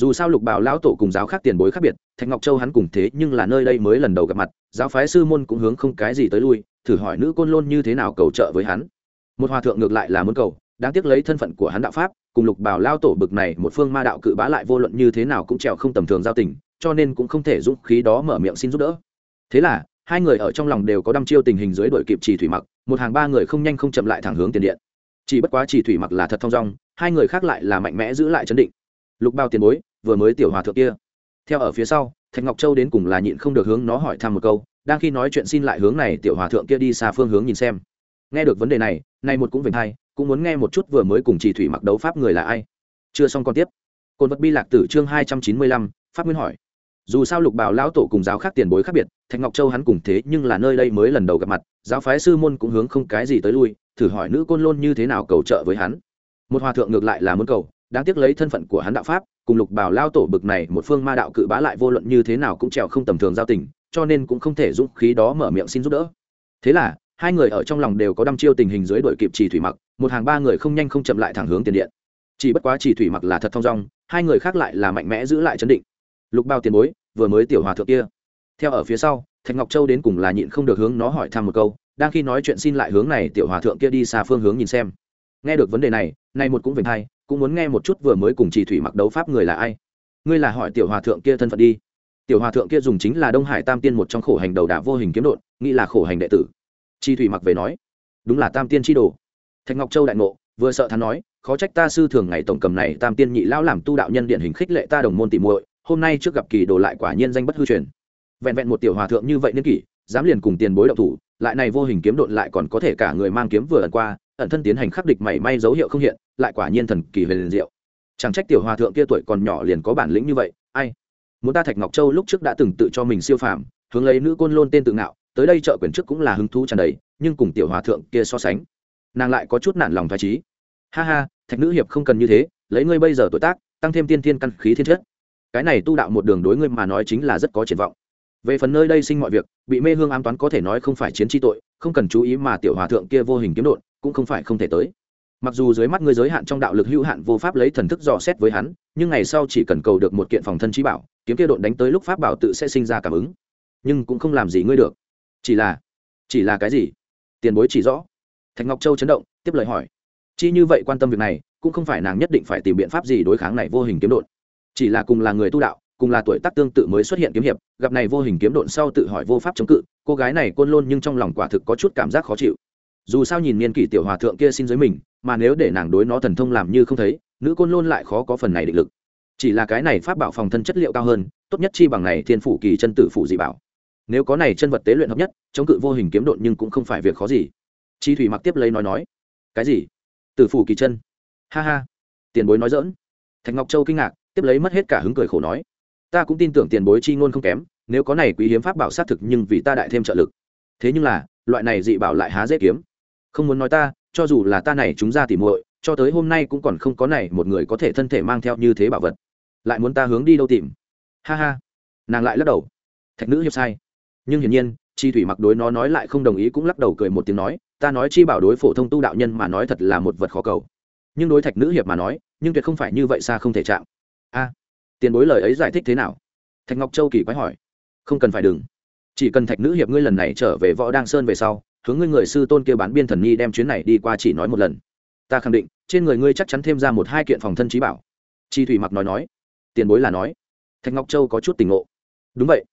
S1: dù sao lục bảo lão tổ cùng giáo khác tiền bối khác biệt, thạch ngọc châu hắn cùng thế nhưng là nơi đây mới lần đầu gặp mặt, giáo phái sư môn cũng hướng không cái gì tới lui, thử hỏi nữ côn lôn như thế nào cầu trợ với hắn. Một hòa thượng ngược lại là muốn cầu, đáng tiếc lấy thân phận của hắn đạo pháp, cùng lục bảo lao tổ bực này một phương ma đạo cự bá lại vô luận như thế nào cũng trèo không tầm thường giao tình, cho nên cũng không thể dũng khí đó mở miệng xin giúp đỡ. Thế là, hai người ở trong lòng đều có đăm chiêu tình hình dưới đội kịp chỉ thủy mặc, một hàng ba người không nhanh không chậm lại thẳng hướng tiền điện. Chỉ bất quá chỉ thủy mặc là thật thong dong, hai người khác lại là mạnh mẽ giữ lại chấn định. Lục bao tiền bối vừa mới tiểu hòa thượng kia. Theo ở phía sau, thạch ngọc châu đến cùng là nhịn không được hướng nó hỏi thăm một câu, đang khi nói chuyện xin lại hướng này tiểu hòa thượng kia đi xa phương hướng nhìn xem. Nghe được vấn đề này nay một cũng vểnh hai, cũng muốn nghe một chút vừa mới cùng chỉ thủy mặc đấu pháp người là ai. Chưa xong còn tiếp. Cồn vật bi lạc tử chương hai trăm chín mươi lăm, pháp nguyên hỏi. Dù sao lục bảo lão tổ cùng giáo khác tiền bối khác biệt, thạch ngọc châu hắn cùng thế nhưng là nơi đây mới lần đầu gặp mặt, giáo phái sư môn cũng hướng không cái gì tới lui, thử hỏi nữ côn lôn như thế nào cầu trợ với hắn. Một hòa thượng ngược lại là muốn cầu đáng tiếc lấy thân phận của hắn đạo pháp, cùng lục bảo lao tổ bực này, một phương ma đạo cự bá lại vô luận như thế nào cũng trèo không tầm thường giao tình, cho nên cũng không thể dũng khí đó mở miệng xin giúp đỡ. Thế là, hai người ở trong lòng đều có đăm chiêu tình hình dưới đội kịp chỉ thủy mặc, một hàng ba người không nhanh không chậm lại thẳng hướng tiền điện. Chỉ bất quá chỉ thủy mặc là thật thong dong, hai người khác lại là mạnh mẽ giữ lại chấn định. Lục bao tiền bối, vừa mới tiểu hòa thượng kia. Theo ở phía sau, thạch ngọc châu đến cùng là nhịn không được hướng nó hỏi thăm một câu, đang khi nói chuyện xin lại hướng này tiểu hòa thượng kia đi xa phương hướng nhìn xem. Nghe được vấn đề này, nay một cũng về thay cũng muốn nghe một chút vừa mới cùng chỉ thủy mặc đấu pháp người là ai. Ngươi là hỏi tiểu hòa thượng kia thân phận đi. Tiểu hòa thượng kia dùng chính là đông hải tam tiên một trong khổ hành đầu đà vô hình kiếm đột nghĩ là khổ hành đệ tử. Chi thủy mặc về nói, đúng là tam tiên chi đồ. Thạch ngọc châu đại ngộ, vừa sợ thắn nói, khó trách ta sư thường ngày tổng cầm này tam tiên nhị lão làm tu đạo nhân điện hình khích lệ ta đồng môn tỉ muội, hôm nay trước gặp kỳ đồ lại quả nhiên danh bất hư truyền. Vẹn vẹn một tiểu hòa thượng như vậy nên kỷ, dám liền cùng tiền bối động thủ, lại này vô hình kiếm đột lại còn có thể cả người mang kiếm vừa lần qua ẩn thân tiến hành khắc địch mảy may dấu hiệu không hiện, lại quả nhiên thần kỳ về liền diệu. Chẳng trách tiểu hòa thượng kia tuổi còn nhỏ liền có bản lĩnh như vậy, ai? Muốn ta thạch ngọc châu lúc trước đã từng tự cho mình siêu phàm, hướng lấy nữ côn lôn tên tự ngạo, tới đây chợ quyền trước cũng là hứng thú tràn đầy, nhưng cùng tiểu hòa thượng kia so sánh, nàng lại có chút nản lòng thái trí ha ha, thạch nữ hiệp không cần như thế, lấy ngươi bây giờ tuổi tác, tăng thêm tiên thiên căn khí thiên chất. Cái này tu đạo một đường đối ngươi mà nói chính là rất có triển vọng. Về phần nơi đây sinh mọi việc, bị mê hương ám toán có thể nói không phải chiến tri tội, không cần chú ý mà tiểu hòa thượng kia vô hình kiếm đột cũng không phải không thể tới. Mặc dù dưới mắt ngươi giới hạn trong đạo lực hữu hạn vô pháp lấy thần thức dò xét với hắn, nhưng ngày sau chỉ cần cầu được một kiện phòng thân trí bảo, kiếm kia đột đánh tới lúc pháp bảo tự sẽ sinh ra cảm ứng. Nhưng cũng không làm gì ngươi được. Chỉ là chỉ là cái gì? Tiền bối chỉ rõ. Thạch ngọc châu chấn động, tiếp lời hỏi. Chi như vậy quan tâm việc này, cũng không phải nàng nhất định phải tìm biện pháp gì đối kháng này vô hình kiếm đột chỉ là cùng là người tu đạo, cùng là tuổi tác tương tự mới xuất hiện kiếm hiệp, gặp này vô hình kiếm độn sau tự hỏi vô pháp chống cự, cô gái này côn lôn nhưng trong lòng quả thực có chút cảm giác khó chịu dù sao nhìn niên kỷ tiểu hòa thượng kia xin giới mình, mà nếu để nàng đối nó thần thông làm như không thấy, nữ côn lôn lại khó có phần này định lực. Chỉ là cái này pháp bảo phòng thân chất liệu cao hơn, tốt nhất chi bằng này thiên phủ kỳ chân tử phủ dị bảo. Nếu có này chân vật tế luyện hợp nhất, chống cự vô hình kiếm độn nhưng cũng không phải việc khó gì. Chi thủy mặc tiếp lấy nói nói. Cái gì? Tử phủ kỳ chân. Ha ha. Tiền bối nói dỡn thạch ngọc châu kinh ngạc, tiếp lấy mất hết cả hứng cười khổ nói. Ta cũng tin tưởng tiền bối chi ngôn không kém, nếu có này quý hiếm pháp bảo sát thực nhưng vì ta đại thêm trợ lực. Thế nhưng là, loại này dị bảo lại há dễ kiếm không muốn nói ta, cho dù là ta này chúng ra tỉ muội, cho tới hôm nay cũng còn không có này một người có thể thân thể mang theo như thế bảo vật. Lại muốn ta hướng đi đâu tìm? Ha ha. Nàng lại lắc đầu. Thạch nữ hiệp sai. Nhưng hiển nhiên, chi thủy mặc đối nó nói lại không đồng ý cũng lắc đầu cười một tiếng nói, ta nói chi bảo đối phổ thông tu đạo nhân mà nói thật là một vật khó cầu. Nhưng đối thạch nữ hiệp mà nói, nhưng tuyệt không phải như vậy xa không thể chạm. A, tiền bối lời ấy giải thích thế nào? Thạch ngọc châu kỳ quái hỏi. Không cần phải đừng. Chỉ cần thạch nữ hiệp ngươi lần này trở về võ đăng sơn về sau hướng ngươi người sư tôn kia bán biên thần nhi đem chuyến này đi qua chỉ nói một lần. Ta khẳng định, trên người ngươi chắc chắn thêm ra một hai kiện phòng thân trí bảo. Chi thủy mặc nói nói. Tiền bối là nói. Thạch ngọc châu có chút tình ngộ. Đúng vậy.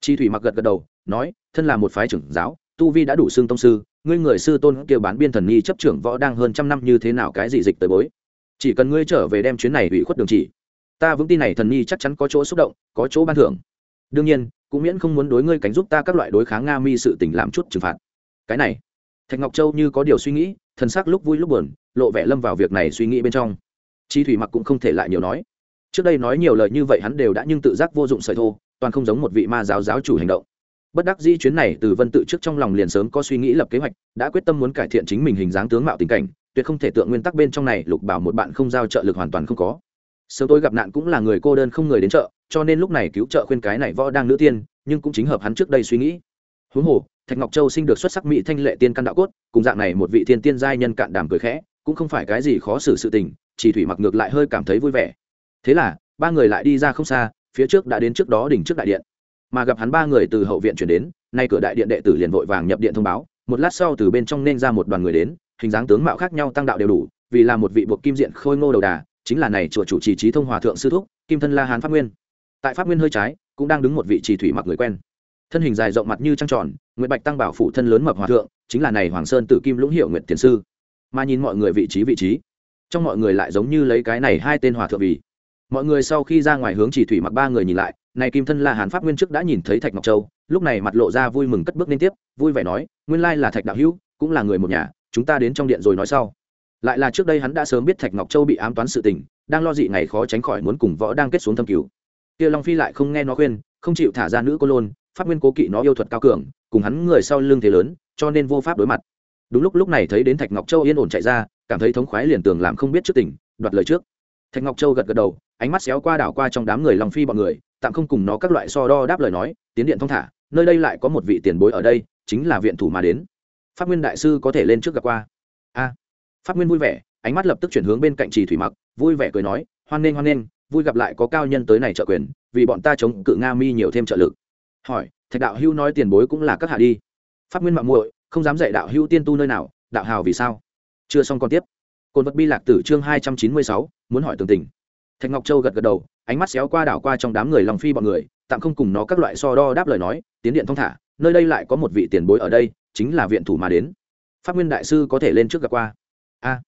S1: Chi thủy mặc gật gật đầu, nói, thân là một phái trưởng giáo, tu vi đã đủ xương tông sư, ngươi người sư tôn kia bán biên thần nhi chấp trưởng võ đang hơn trăm năm như thế nào cái gì dịch tới bối? Chỉ cần ngươi trở về đem chuyến này ủy khuất đường chỉ, ta vững tin này thần nhi chắc chắn có chỗ xúc động, có chỗ ban thưởng. Đương nhiên, cũng miễn không muốn đối ngươi cánh giúp ta các loại đối kháng nga mi sự tình làm chút trừng phạt cái này, thạch ngọc châu như có điều suy nghĩ, thần sắc lúc vui lúc buồn, lộ vẻ lâm vào việc này suy nghĩ bên trong. Chi thủy mặc cũng không thể lại nhiều nói. Trước đây nói nhiều lời như vậy hắn đều đã nhưng tự giác vô dụng sợi thô, toàn không giống một vị ma giáo giáo chủ hành động. Bất đắc dĩ chuyến này từ vân tự trước trong lòng liền sớm có suy nghĩ lập kế hoạch, đã quyết tâm muốn cải thiện chính mình hình dáng tướng mạo tình cảnh, tuyệt không thể tượng nguyên tắc bên trong này lục bảo một bạn không giao trợ lực hoàn toàn không có. Sớm tôi gặp nạn cũng là người cô đơn không người đến chợ, cho nên lúc này cứu trợ khuyên cái này võ đang nữ tiên, nhưng cũng chính hợp hắn trước đây suy nghĩ. Huống hồ thạch ngọc châu sinh được xuất sắc mỹ thanh lệ tiên căn đạo cốt, cùng dạng này một vị thiên tiên giai nhân cạn đàm cười khẽ, cũng không phải cái gì khó xử sự tình, chỉ thủy mặc ngược lại hơi cảm thấy vui vẻ. Thế là, ba người lại đi ra không xa, phía trước đã đến trước đó đỉnh trước đại điện. Mà gặp hắn ba người từ hậu viện chuyển đến, nay cửa đại điện đệ tử liền vội vàng nhập điện thông báo, một lát sau từ bên trong nên ra một đoàn người đến, hình dáng tướng mạo khác nhau tăng đạo đều đủ, vì là một vị buộc kim diện khôi ngô đầu đà, chính là này chùa chủ trì trí thông hòa thượng sư thúc, kim thân la hán pháp nguyên. Tại pháp nguyên hơi trái, cũng đang đứng một vị trì thủy mặc người quen thân hình dài rộng mặt như trăng tròn nguyễn bạch tăng bảo phụ thân lớn mập hòa thượng, chính là này hoàng sơn tử kim lũng hiệu Nguyệt Thiền sư. Mà nhìn mọi người vị trí vị trí, trong mọi người lại giống như lấy cái này hai tên hòa thượng vì. Mọi người sau khi ra ngoài hướng chỉ thủy mặc ba người nhìn lại, này kim thân la Hàn pháp nguyên trước đã nhìn thấy thạch ngọc châu, lúc này mặt lộ ra vui mừng cất bước liên tiếp, vui vẻ nói, nguyên lai là thạch đạo hữu, cũng là người một nhà, chúng ta đến trong điện rồi nói sau. Lại là trước đây hắn đã sớm biết thạch ngọc châu bị ám toán sự tình, đang lo dị ngày khó tránh khỏi muốn cùng võ đang kết xuống thâm cứu. Kia long phi lại không nghe nó khuyên, không chịu thả ra nữ cô lôn pháp nguyên cố kỵ nó yêu thuật cao cường, cùng hắn người sau lưng thế lớn, cho nên vô pháp đối mặt. Đúng lúc lúc này thấy đến thạch ngọc châu yên ổn chạy ra, cảm thấy thống khoái liền tường làm không biết trước tỉnh đoạt lời trước. Thạch ngọc châu gật gật đầu, ánh mắt xéo qua đảo qua trong đám người lòng phi bọn người, tạm không cùng nó các loại so đo đáp lời nói, tiến điện thong thả, nơi đây lại có một vị tiền bối ở đây, chính là viện thủ mà đến. Pháp nguyên đại sư có thể lên trước gặp qua. A. Pháp nguyên vui vẻ, ánh mắt lập tức chuyển hướng bên cạnh trì thủy mặc, vui vẻ cười nói, hoan nghênh hoan nghênh, vui gặp lại có cao nhân tới này trợ quyền, vì bọn ta chống cự nga mi nhiều thêm trợ lực hỏi, thạch đạo hưu nói tiền bối cũng là các hạ đi. Pháp nguyên mạng muội, không dám dạy đạo hưu tiên tu nơi nào, đạo hào vì sao? Chưa xong còn tiếp. Cồn vật bi lạc tử chương hai trăm chín mươi sáu, muốn hỏi tường tình. Thạch ngọc châu gật gật đầu, ánh mắt xéo qua đảo qua trong đám người lòng phi bọn người, tạm không cùng nó các loại so đo đáp lời nói, tiến điện thong thả, nơi đây lại có một vị tiền bối ở đây, chính là viện thủ mà đến. Pháp nguyên đại sư có thể lên trước gặp qua. A.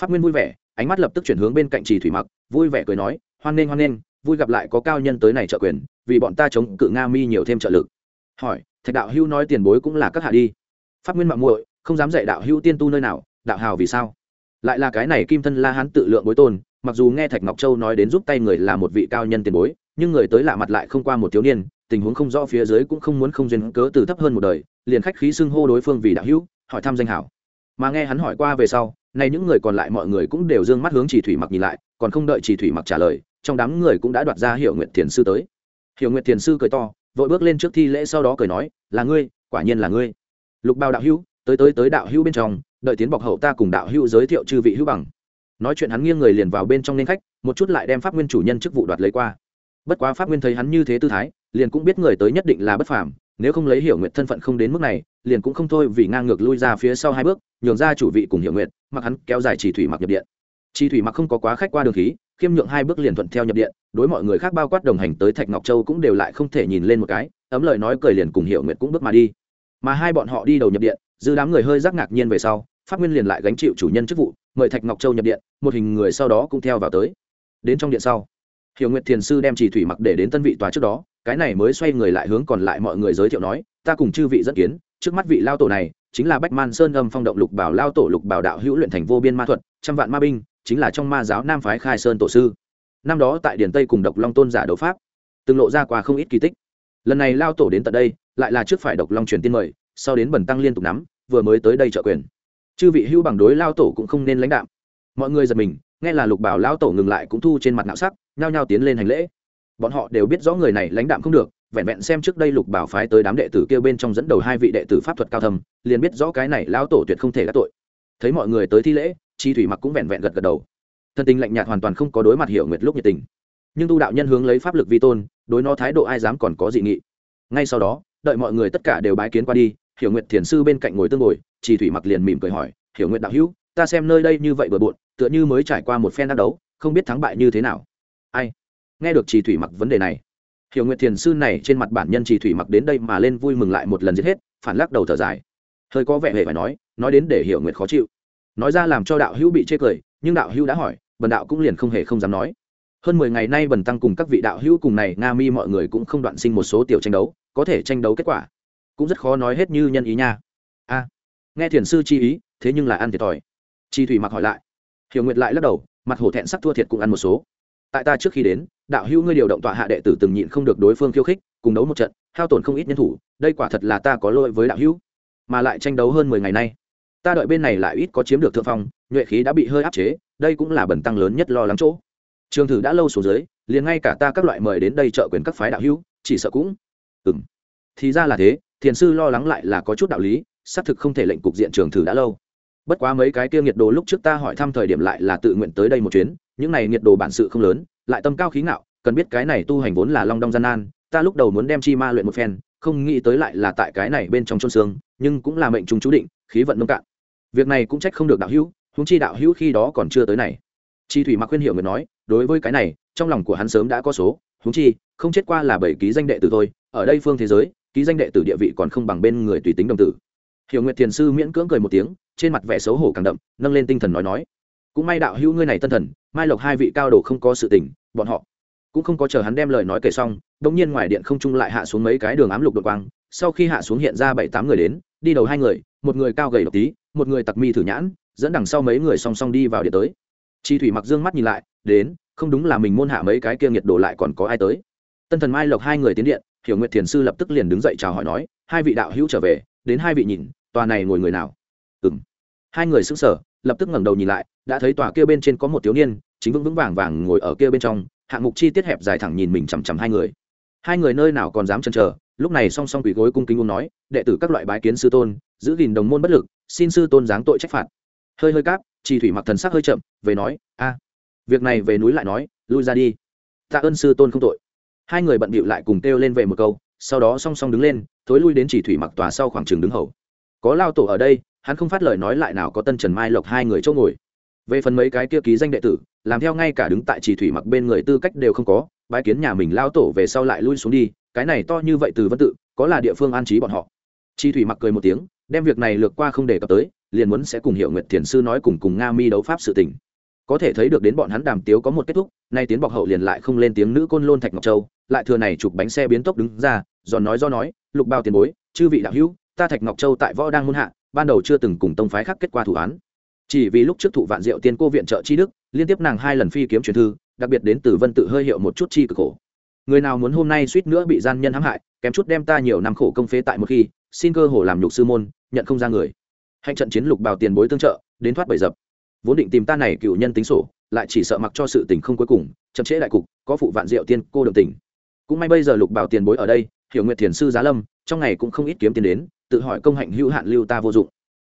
S1: Pháp nguyên vui vẻ, ánh mắt lập tức chuyển hướng bên cạnh trì thủy mặc, vui vẻ cười nói, hoan nghênh hoan nghênh vui gặp lại có cao nhân tới này trợ quyền, vì bọn ta chống cự nga mi nhiều thêm trợ lực. Hỏi, thạch đạo hưu nói tiền bối cũng là các hạ đi. Pháp nguyên mạng muội, không dám dạy đạo hưu tiên tu nơi nào, đạo hào vì sao? Lại là cái này kim thân la hán tự lượng bối tôn, mặc dù nghe thạch ngọc châu nói đến giúp tay người là một vị cao nhân tiền bối, nhưng người tới lạ mặt lại không qua một thiếu niên, tình huống không rõ phía dưới cũng không muốn không duyên cớ từ thấp hơn một đời, liền khách khí xưng hô đối phương vì đạo hữu, hỏi thăm danh hảo. Mà nghe hắn hỏi qua về sau nay những người còn lại mọi người cũng đều d ư ơ n g mắt hướng chỉ thủy mặc nhìn lại, còn không đợi chỉ thủy mặc trả lời trong đám người cũng đã đoạt ra hiệu nguyện thiền sư tới. Hiệu nguyện thiền sư cười to, vội bước lên trước thi lễ sau đó cười nói, là ngươi, quả nhiên là ngươi. Lục bao đạo hữu, tới tới tới đạo hữu bên trong, đợi tiến bọc hậu ta cùng đạo hữu giới thiệu chư vị hữu bằng. Nói chuyện hắn nghiêng người liền vào bên trong nên khách, một chút lại đem pháp nguyên chủ nhân chức vụ đoạt lấy qua. Bất quá pháp nguyên thấy hắn như thế tư thái, liền cũng biết người tới nhất định là bất phàm, nếu không lấy hiểu nguyện thân phận không đến mức này, liền cũng không thôi vì ngang ngược lui ra phía sau hai bước, nhường ra chủ vị cùng hiểu nguyện mặc hắn kéo dài chỉ thủy mặc nhập điện. Chi thủy mặc không có quá khách qua đường khí, khiêm nhượng hai bước liền thuận theo nhập điện, đối mọi người khác bao quát đồng hành tới thạch ngọc châu cũng đều lại không thể nhìn lên một cái, ấm lời nói cười liền cùng hiểu nguyện cũng bước mà đi. Mà hai bọn họ đi đầu nhập điện, dư đám người hơi rắc ngạc nhiên về sau, pháp nguyên liền lại gánh chịu chủ nhân chức vụ, mời thạch ngọc châu nhập điện, một hình người sau đó cũng theo vào tới. Đến trong điện sau, hiểu nguyệt thiền sư đem chỉ thủy mặc để đến tân vị tòa trước đó, cái này mới xoay người lại hướng còn lại mọi người giới thiệu nói, ta cùng chư vị dẫn kiến, trước mắt vị lao tổ này chính là bách man sơn âm phong động lục bảo lao tổ lục bảo đạo hữu luyện thành vô biên ma thuật, trăm vạn ma binh chính là trong ma giáo nam phái khai sơn tổ sư. Năm đó tại Điền tây cùng độc long tôn giả đấu pháp, từng lộ ra qua không ít kỳ tích. Lần này lao tổ đến tận đây, lại là trước phải độc long truyền tiên mời, sau đến bẩn tăng liên tục nắm, vừa mới tới đây trợ quyền. Chư vị hưu bằng đối lao tổ cũng không nên lãnh đạm. Mọi người giật mình, nghe là lục bảo lao tổ ngừng lại cũng thu trên mặt nạo sắc, nhao nhao tiến lên hành lễ. Bọn họ đều biết rõ người này lãnh đạm không được, vẹn vẹn xem trước đây lục bảo phái tới đám đệ tử kêu bên trong dẫn đầu hai vị đệ tử pháp thuật cao thầm liền biết rõ cái này lao tổ tuyệt không thể gác tội. Thấy mọi người tới thi lễ chi thủy mặc cũng vẹn vẹn gật gật đầu. Thân tình lạnh nhạt hoàn toàn không có đối mặt hiểu nguyệt lúc nhiệt tình. Nhưng tu đạo nhân hướng lấy pháp lực vi tôn, đối nó thái độ ai dám còn có dị nghị. Ngay sau đó, đợi mọi người tất cả đều bái kiến qua đi, hiểu nguyệt thiền sư bên cạnh ngồi tương ngồi, chi thủy mặc liền mỉm cười hỏi, hiểu nguyệt đạo hữu, ta xem nơi đây như vậy bừa bộn, tựa như mới trải qua một phen đắc đấu, không biết thắng bại như thế nào. Ai? Nghe được Chi thủy mặc vấn đề này, hiểu nguyệt thiền sư này trên mặt bản nhân Chi thủy mặc đến đây mà lên vui mừng lại một lần giết hết, phản lắc đầu thở dài. Hơi có vẻ hề phải nói nói đến để hiểu nguyệt khó chịu nói ra làm cho đạo hữu bị chê cười, nhưng đạo hữu đã hỏi, bần đạo cũng liền không hề không dám nói. Hơn mười ngày nay bần tăng cùng các vị đạo hữu cùng này nga mi mọi người cũng không đoạn sinh một số tiểu tranh đấu, có thể tranh đấu kết quả cũng rất khó nói hết như nhân ý nha. A, nghe thiền sư chi ý, thế nhưng là ăn thiệt thòi. Chi thủy mặc hỏi lại. Hiểu nguyệt lại lắc đầu, mặt hổ thẹn sắc thua thiệt cũng ăn một số. Tại ta trước khi đến, đạo hữu ngươi điều động tọa hạ đệ tử từng nhịn không được đối phương khiêu khích, cùng đấu một trận, hao tổn không ít nhân thủ, đây quả thật là ta có lỗi với đạo hữu. Mà lại tranh đấu hơn mười ngày nay ta đợi bên này lại ít có chiếm được thượng phong, nhuệ khí đã bị hơi áp chế, đây cũng là bẩn tăng lớn nhất lo lắng chỗ. Trường thử đã lâu xuống dưới, liền ngay cả ta các loại mời đến đây trợ quyền các phái đạo hữu, chỉ sợ cũng ừng thì ra là thế, thiền sư lo lắng lại là có chút đạo lý, xác thực không thể lệnh cục diện trường thử đã lâu. Bất quá mấy cái kia nhiệt đồ lúc trước ta hỏi thăm thời điểm lại là tự nguyện tới đây một chuyến, những này nhiệt đồ bản sự không lớn, lại tâm cao khí ngạo, cần biết cái này tu hành vốn là long đong gian nan, ta lúc đầu muốn đem chi ma luyện một phen, không nghĩ tới lại là tại cái này bên trong chôn xương, nhưng cũng là mệnh trùng chú định khí vận nông cạn. Việc này cũng trách không được đạo hữu húng chi đạo hữu khi đó còn chưa tới này. Chi thủy mặc khuyên hiệu người nói, đối với cái này, trong lòng của hắn sớm đã có số húng chi, không chết qua là bảy ký danh đệ tử thôi, ở đây phương thế giới, ký danh đệ tử địa vị còn không bằng bên người tùy tính đồng tử. Hiểu nguyệt thiền sư miễn cưỡng cười một tiếng, trên mặt vẻ xấu hổ càng đậm, nâng lên tinh thần nói nói, cũng may đạo hữu ngươi này tân thần, mai lộc hai vị cao đồ không có sự tình, bọn họ cũng không có chờ hắn đem lời nói kể xong đông nhiên ngoài điện không trung lại hạ xuống mấy cái đường ám lục đột quang, sau khi hạ xuống hiện ra bảy tám người đến đi đầu hai người, một người cao gầy độc tí, một người tặc mi thử nhãn, dẫn đằng sau mấy người song song đi vào điện tới. Chi thủy mặc dương mắt nhìn lại, đến, không đúng là mình môn hạ mấy cái kia nhiệt đổ lại còn có ai tới. Tân thần mai lộc hai người tiến điện, hiểu nguyệt thiền sư lập tức liền đứng dậy chào hỏi nói, hai vị đạo hữu trở về, đến hai vị nhìn, tòa này ngồi người nào? Ừ m hai người xứng sở lập tức ngẩng đầu nhìn lại, đã thấy tòa kia bên trên có một thiếu niên, chính vững vững vàng vàng ngồi ở kia bên trong, hạng mục chi tiết hẹp dài thẳng nhìn mình chằm chằm hai người. Hai người nơi nào còn dám chần chờ lúc này song song quỳ gối cung kính uống nói, đệ tử các loại bái kiến sư tôn, giữ gìn đồng môn bất lực, xin sư tôn giáng tội trách phạt. Hơi hơi cáp, trì thủy mặc thần sắc hơi chậm, về nói, a, việc này về núi lại nói, lui ra đi. Tạ ơn sư tôn không tội. Hai người bận bịu lại cùng kêu lên về một câu, sau đó song song đứng lên, thối lui đến chỉ thủy mặc tòa sau khoảng trường đứng hầu. Có lao tổ ở đây, hắn không phát lời nói lại nào có tân trần mai lộc hai người chỗ ngồi. Về phần mấy cái kia ký danh đệ tử, làm theo ngay cả đứng tại chỉ thủy mặc bên người tư cách đều không có, bái kiến nhà mình lao tổ về sau lại lui xuống đi cái này to như vậy từ vân tự, có là địa phương an trí bọn họ. Chi thủy mặc cười một tiếng, đem việc này lược qua không để cập tới, liền muốn sẽ cùng hiệu nguyệt thiền sư nói cùng cùng nga mi đấu pháp sự tình. Có thể thấy được đến bọn hắn đàm tiếu có một kết thúc, nay tiến bọc hậu liền lại không lên tiếng nữ côn lôn thạch ngọc châu, lại thừa này chụp bánh xe biến tốc đứng ra, giòn nói do nói, lục bao tiền bối, chư vị đạo hữu, ta thạch ngọc châu tại võ đang muôn hạ, ban đầu chưa từng cùng tông phái khác kết quả thủ án. Chỉ vì lúc trước thụ vạn diệu tiên cô viện trợ chi đức, liên tiếp nàng hai lần phi kiếm truyền thư, đặc biệt đến từ vân tự hơi hiệu một chút chi cực khổ người nào muốn hôm nay suýt nữa bị gian nhân hãm hại, kém chút đem ta nhiều năm khổ công phế tại một khi, xin cơ hồ làm nhục sư môn, nhận không ra người. Hạnh trận chiến lục bào tiền bối tương trợ, đến thoát bầy dập. Vốn định tìm ta này cựu nhân tính sổ, lại chỉ sợ mặc cho sự tình không cuối cùng, chậm trễ đại cục, có phụ vạn diệu tiên cô đồng tình. Cũng may bây giờ lục bảo tiền bối ở đây, hiểu nguyệt thiền sư giá lâm, trong ngày cũng không ít kiếm tiền đến, tự hỏi công hạnh hữu hạn lưu ta vô dụng.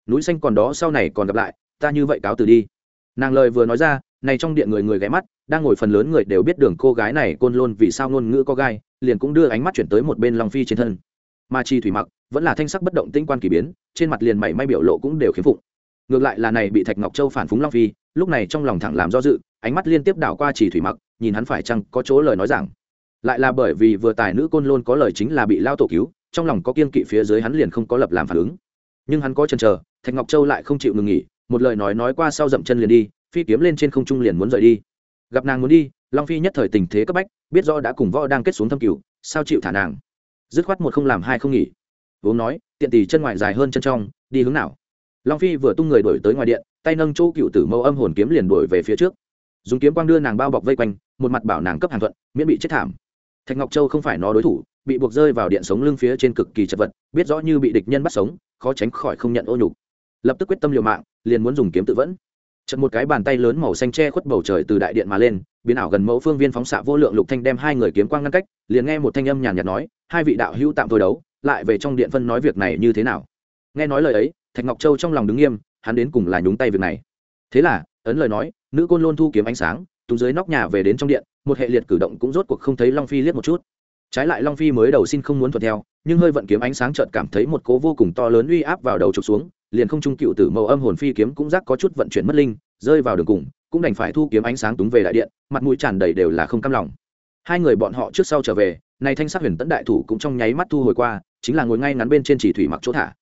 S1: Núi xanh còn đó sau này còn gặp lại, ta như vậy cáo từ đi. Nàng lời vừa nói ra này trong điện người người ghé mắt, đang ngồi phần lớn người đều biết đường cô gái này côn lôn vì sao ngôn ngữ có gai, liền cũng đưa ánh mắt chuyển tới một bên long phi trên thân. Mà chi thủy mặc vẫn là thanh sắc bất động tinh quan kỳ biến, trên mặt liền mảy may biểu lộ cũng đều khiếm phụng. Ngược lại là này bị thạch ngọc châu phản phúng long phi, lúc này trong lòng thẳng làm do dự, ánh mắt liên tiếp đảo qua chỉ thủy mặc, nhìn hắn phải chăng có chỗ lời nói rằng lại là bởi vì vừa tài nữ côn lôn có lời chính là bị lao tổ cứu, trong lòng có kiên kỵ phía dưới hắn liền không có lập làm phản ứng. Nhưng hắn có chần chờ, thạch ngọc châu lại không chịu ngừng nghỉ, một lời nói nói qua sau dậm chân liền đi phi kiếm lên trên không trung liền muốn rời đi. Gặp nàng muốn đi, long phi nhất thời tình thế cấp bách, biết rõ đã cùng võ đang kết xuống thâm cửu, sao chịu thả nàng? Dứt khoát một không làm hai không nghỉ. Vốn nói, tiện tỷ chân ngoài dài hơn chân trong, đi hướng nào? Long phi vừa tung người đổi tới ngoài điện, tay nâng chỗ cựu tử mâu âm hồn kiếm liền đổi về phía trước. Dùng kiếm quang đưa nàng bao bọc vây quanh, một mặt bảo nàng cấp hàng thuận, miễn bị chết thảm. Thạch ngọc châu không phải nó đối thủ, bị buộc rơi vào điện sống lưng phía trên cực kỳ chật vật, biết rõ như bị địch nhân bắt sống, khó tránh khỏi không nhận ô nhục. Lập tức quyết tâm liều mạng, liền muốn dùng kiếm tự vẫn chật một cái bàn tay lớn màu xanh che khuất bầu trời từ đại điện mà lên, biến ảo gần mẫu phương viên phóng xạ vô lượng lục thanh đem hai người kiếm quang ngăn cách, liền nghe một thanh âm nhàn nhạt nói, hai vị đạo hữu tạm thôi đấu, lại về trong điện phân nói việc này như thế nào? Nghe nói lời ấy, thạch ngọc châu trong lòng đứng nghiêm, hắn đến cùng là nhúng tay việc này. Thế là, ấn lời nói, nữ côn lôn thu kiếm ánh sáng tung dưới nóc nhà về đến trong điện, một hệ liệt cử động cũng rốt cuộc không thấy long phi liếc một chút. Trái lại long phi mới đầu xin không muốn thuận theo, nhưng hơi vận kiếm ánh sáng chợt cảm thấy một cố vô cùng to lớn uy áp vào đầu trục xuống liền không trung cựu tử màu âm hồn phi kiếm cũng rắc có chút vận chuyển mất linh, rơi vào đường cùng, cũng đành phải thu kiếm ánh sáng túng về đại điện, mặt mũi tràn đầy đều là không cam lòng. Hai người bọn họ trước sau trở về, nay thanh sắc huyền tấn đại thủ cũng trong nháy mắt thu hồi qua, chính là ngồi ngay ngắn bên trên chỉ thủy mặc chỗ thả.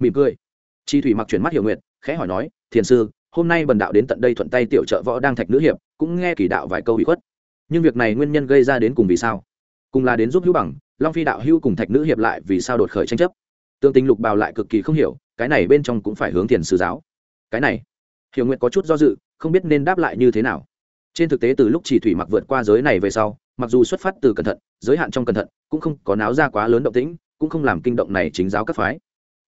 S1: Mỉm cười. Chi thủy mặc chuyển mắt hiểu nguyện khẽ hỏi nói, thiền sư, hôm nay bần đạo đến tận đây thuận tay tiểu trợ võ đang thạch nữ hiệp, cũng nghe kỳ đạo vài câu bị khuất. Nhưng việc này nguyên nhân gây ra đến cùng vì sao? Cùng là đến giúp hữu bằng, long phi đạo hữu cùng thạch nữ hiệp lại vì sao đột khởi tranh chấp? Tương tình lục bào lại cực kỳ không hiểu, cái này bên trong cũng phải hướng thiền sư giáo. Cái này, hiểu nguyện có chút do dự, không biết nên đáp lại như thế nào. Trên thực tế từ lúc chỉ thủy mặc vượt qua giới này về sau, mặc dù xuất phát từ cẩn thận, giới hạn trong cẩn thận, cũng không có náo ra quá lớn động tĩnh, cũng không làm kinh động này chính giáo các phái.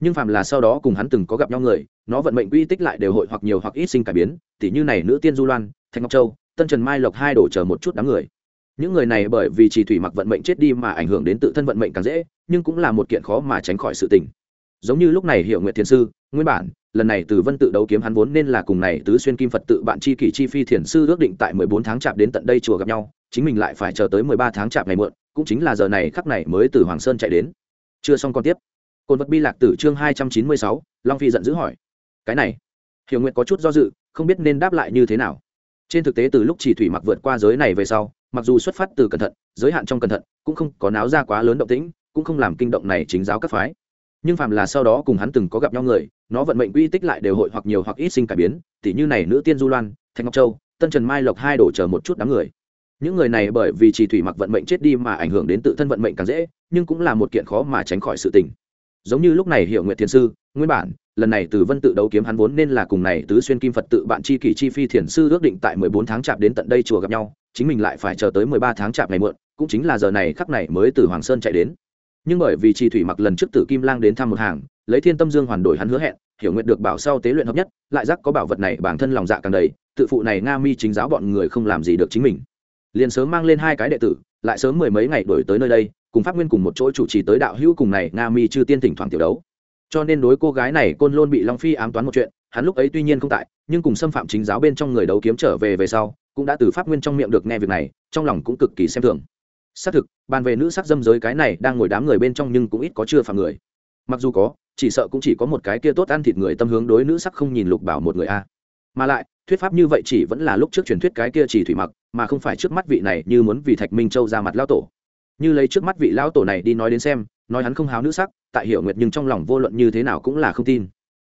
S1: Nhưng phàm là sau đó cùng hắn từng có gặp nhau người, nó vận mệnh quy tích lại đều hội hoặc nhiều hoặc ít sinh cải biến, tỉ như này nữ tiên du loan thanh ngọc châu, tân trần mai lộc hai đổ chờ một chút đám người những người này bởi vì chỉ thủy mặc vận mệnh chết đi mà ảnh hưởng đến tự thân vận mệnh càng dễ, nhưng cũng là một kiện khó mà tránh khỏi sự tình. Giống như lúc này hiệu nguyện thiền sư, nguyên bản, lần này từ vân tự đấu kiếm hắn vốn nên là cùng này tứ xuyên kim phật tự bạn chi kỷ chi phi thiền sư ước định tại mười bốn tháng chạp đến tận đây chùa gặp nhau, chính mình lại phải chờ tới mười ba tháng chạp ngày muộn, cũng chính là giờ này khắc này mới từ hoàng sơn chạy đến. Chưa xong còn tiếp. Cồn vật bi lạc tử chương hai trăm chín mươi sáu, long phi giận dữ hỏi. Cái này, hiểu nguyện có chút do dự, không biết nên đáp lại như thế nào. Trên thực tế từ lúc chỉ thủy mặc vượt qua giới này về sau mặc dù xuất phát từ cẩn thận, giới hạn trong cẩn thận, cũng không có náo ra quá lớn động tĩnh, cũng không làm kinh động này chính giáo các phái. Nhưng phàm là sau đó cùng hắn từng có gặp nhau người, nó vận mệnh uy tích lại đều hội hoặc nhiều hoặc ít sinh cải biến, tỉ như này nữ tiên du loan thanh ngọc châu, tân trần mai lộc hai đổ chờ một chút đám người. Những người này bởi vì chỉ thủy mặc vận mệnh chết đi mà ảnh hưởng đến tự thân vận mệnh càng dễ, nhưng cũng là một kiện khó mà tránh khỏi sự tình. Giống như lúc này hiệu nguyện thiền sư, nguyên bản, lần này từ vân tự đấu kiếm hắn vốn nên là cùng này tứ xuyên kim phật tự bạn chi kỷ chi phi thiền sư ước định tại mười bốn tháng chạp đến tận đây chùa gặp nhau chính mình lại phải chờ tới mười ba tháng chạp ngày muộn, cũng chính là giờ này khắc này mới từ hoàng sơn chạy đến. Nhưng bởi vì Tri thủy mặc lần trước tử kim lang đến thăm một hàng, lấy thiên tâm dương hoàn đổi hắn hứa hẹn, hiểu nguyện được bảo sau tế luyện hợp nhất, lại giác có bảo vật này bản thân lòng dạ càng đầy, tự phụ này nga mi chính giáo bọn người không làm gì được chính mình. Liền sớm mang lên hai cái đệ tử, lại sớm mười mấy ngày đổi tới nơi đây, cùng pháp nguyên cùng một chỗ chủ trì tới đạo hữu cùng này nga mi chư tiên thỉnh thoảng tiểu đấu. Cho nên đối cô gái này côn lôn bị long phi ám toán một chuyện, hắn lúc ấy tuy nhiên không tại, nhưng cùng xâm phạm chính giáo bên trong người đấu kiếm trở về về sau cũng đã từ pháp nguyên trong miệng được nghe việc này, trong lòng cũng cực kỳ xem thường. Xác thực, bàn về nữ sắc dâm giới cái này đang ngồi đám người bên trong nhưng cũng ít có chưa phạm người. Mặc dù có, chỉ sợ cũng chỉ có một cái kia tốt ăn thịt người tâm hướng đối nữ sắc không nhìn lục bảo một người a. Mà lại, thuyết pháp như vậy chỉ vẫn là lúc trước truyền thuyết cái kia chỉ thủy mặc, mà không phải trước mắt vị này như muốn vì thạch minh châu ra mặt lao tổ. Như lấy trước mắt vị lao tổ này đi nói đến xem, nói hắn không háo nữ sắc, tại hiểu nguyệt nhưng trong lòng vô luận như thế nào cũng là không tin.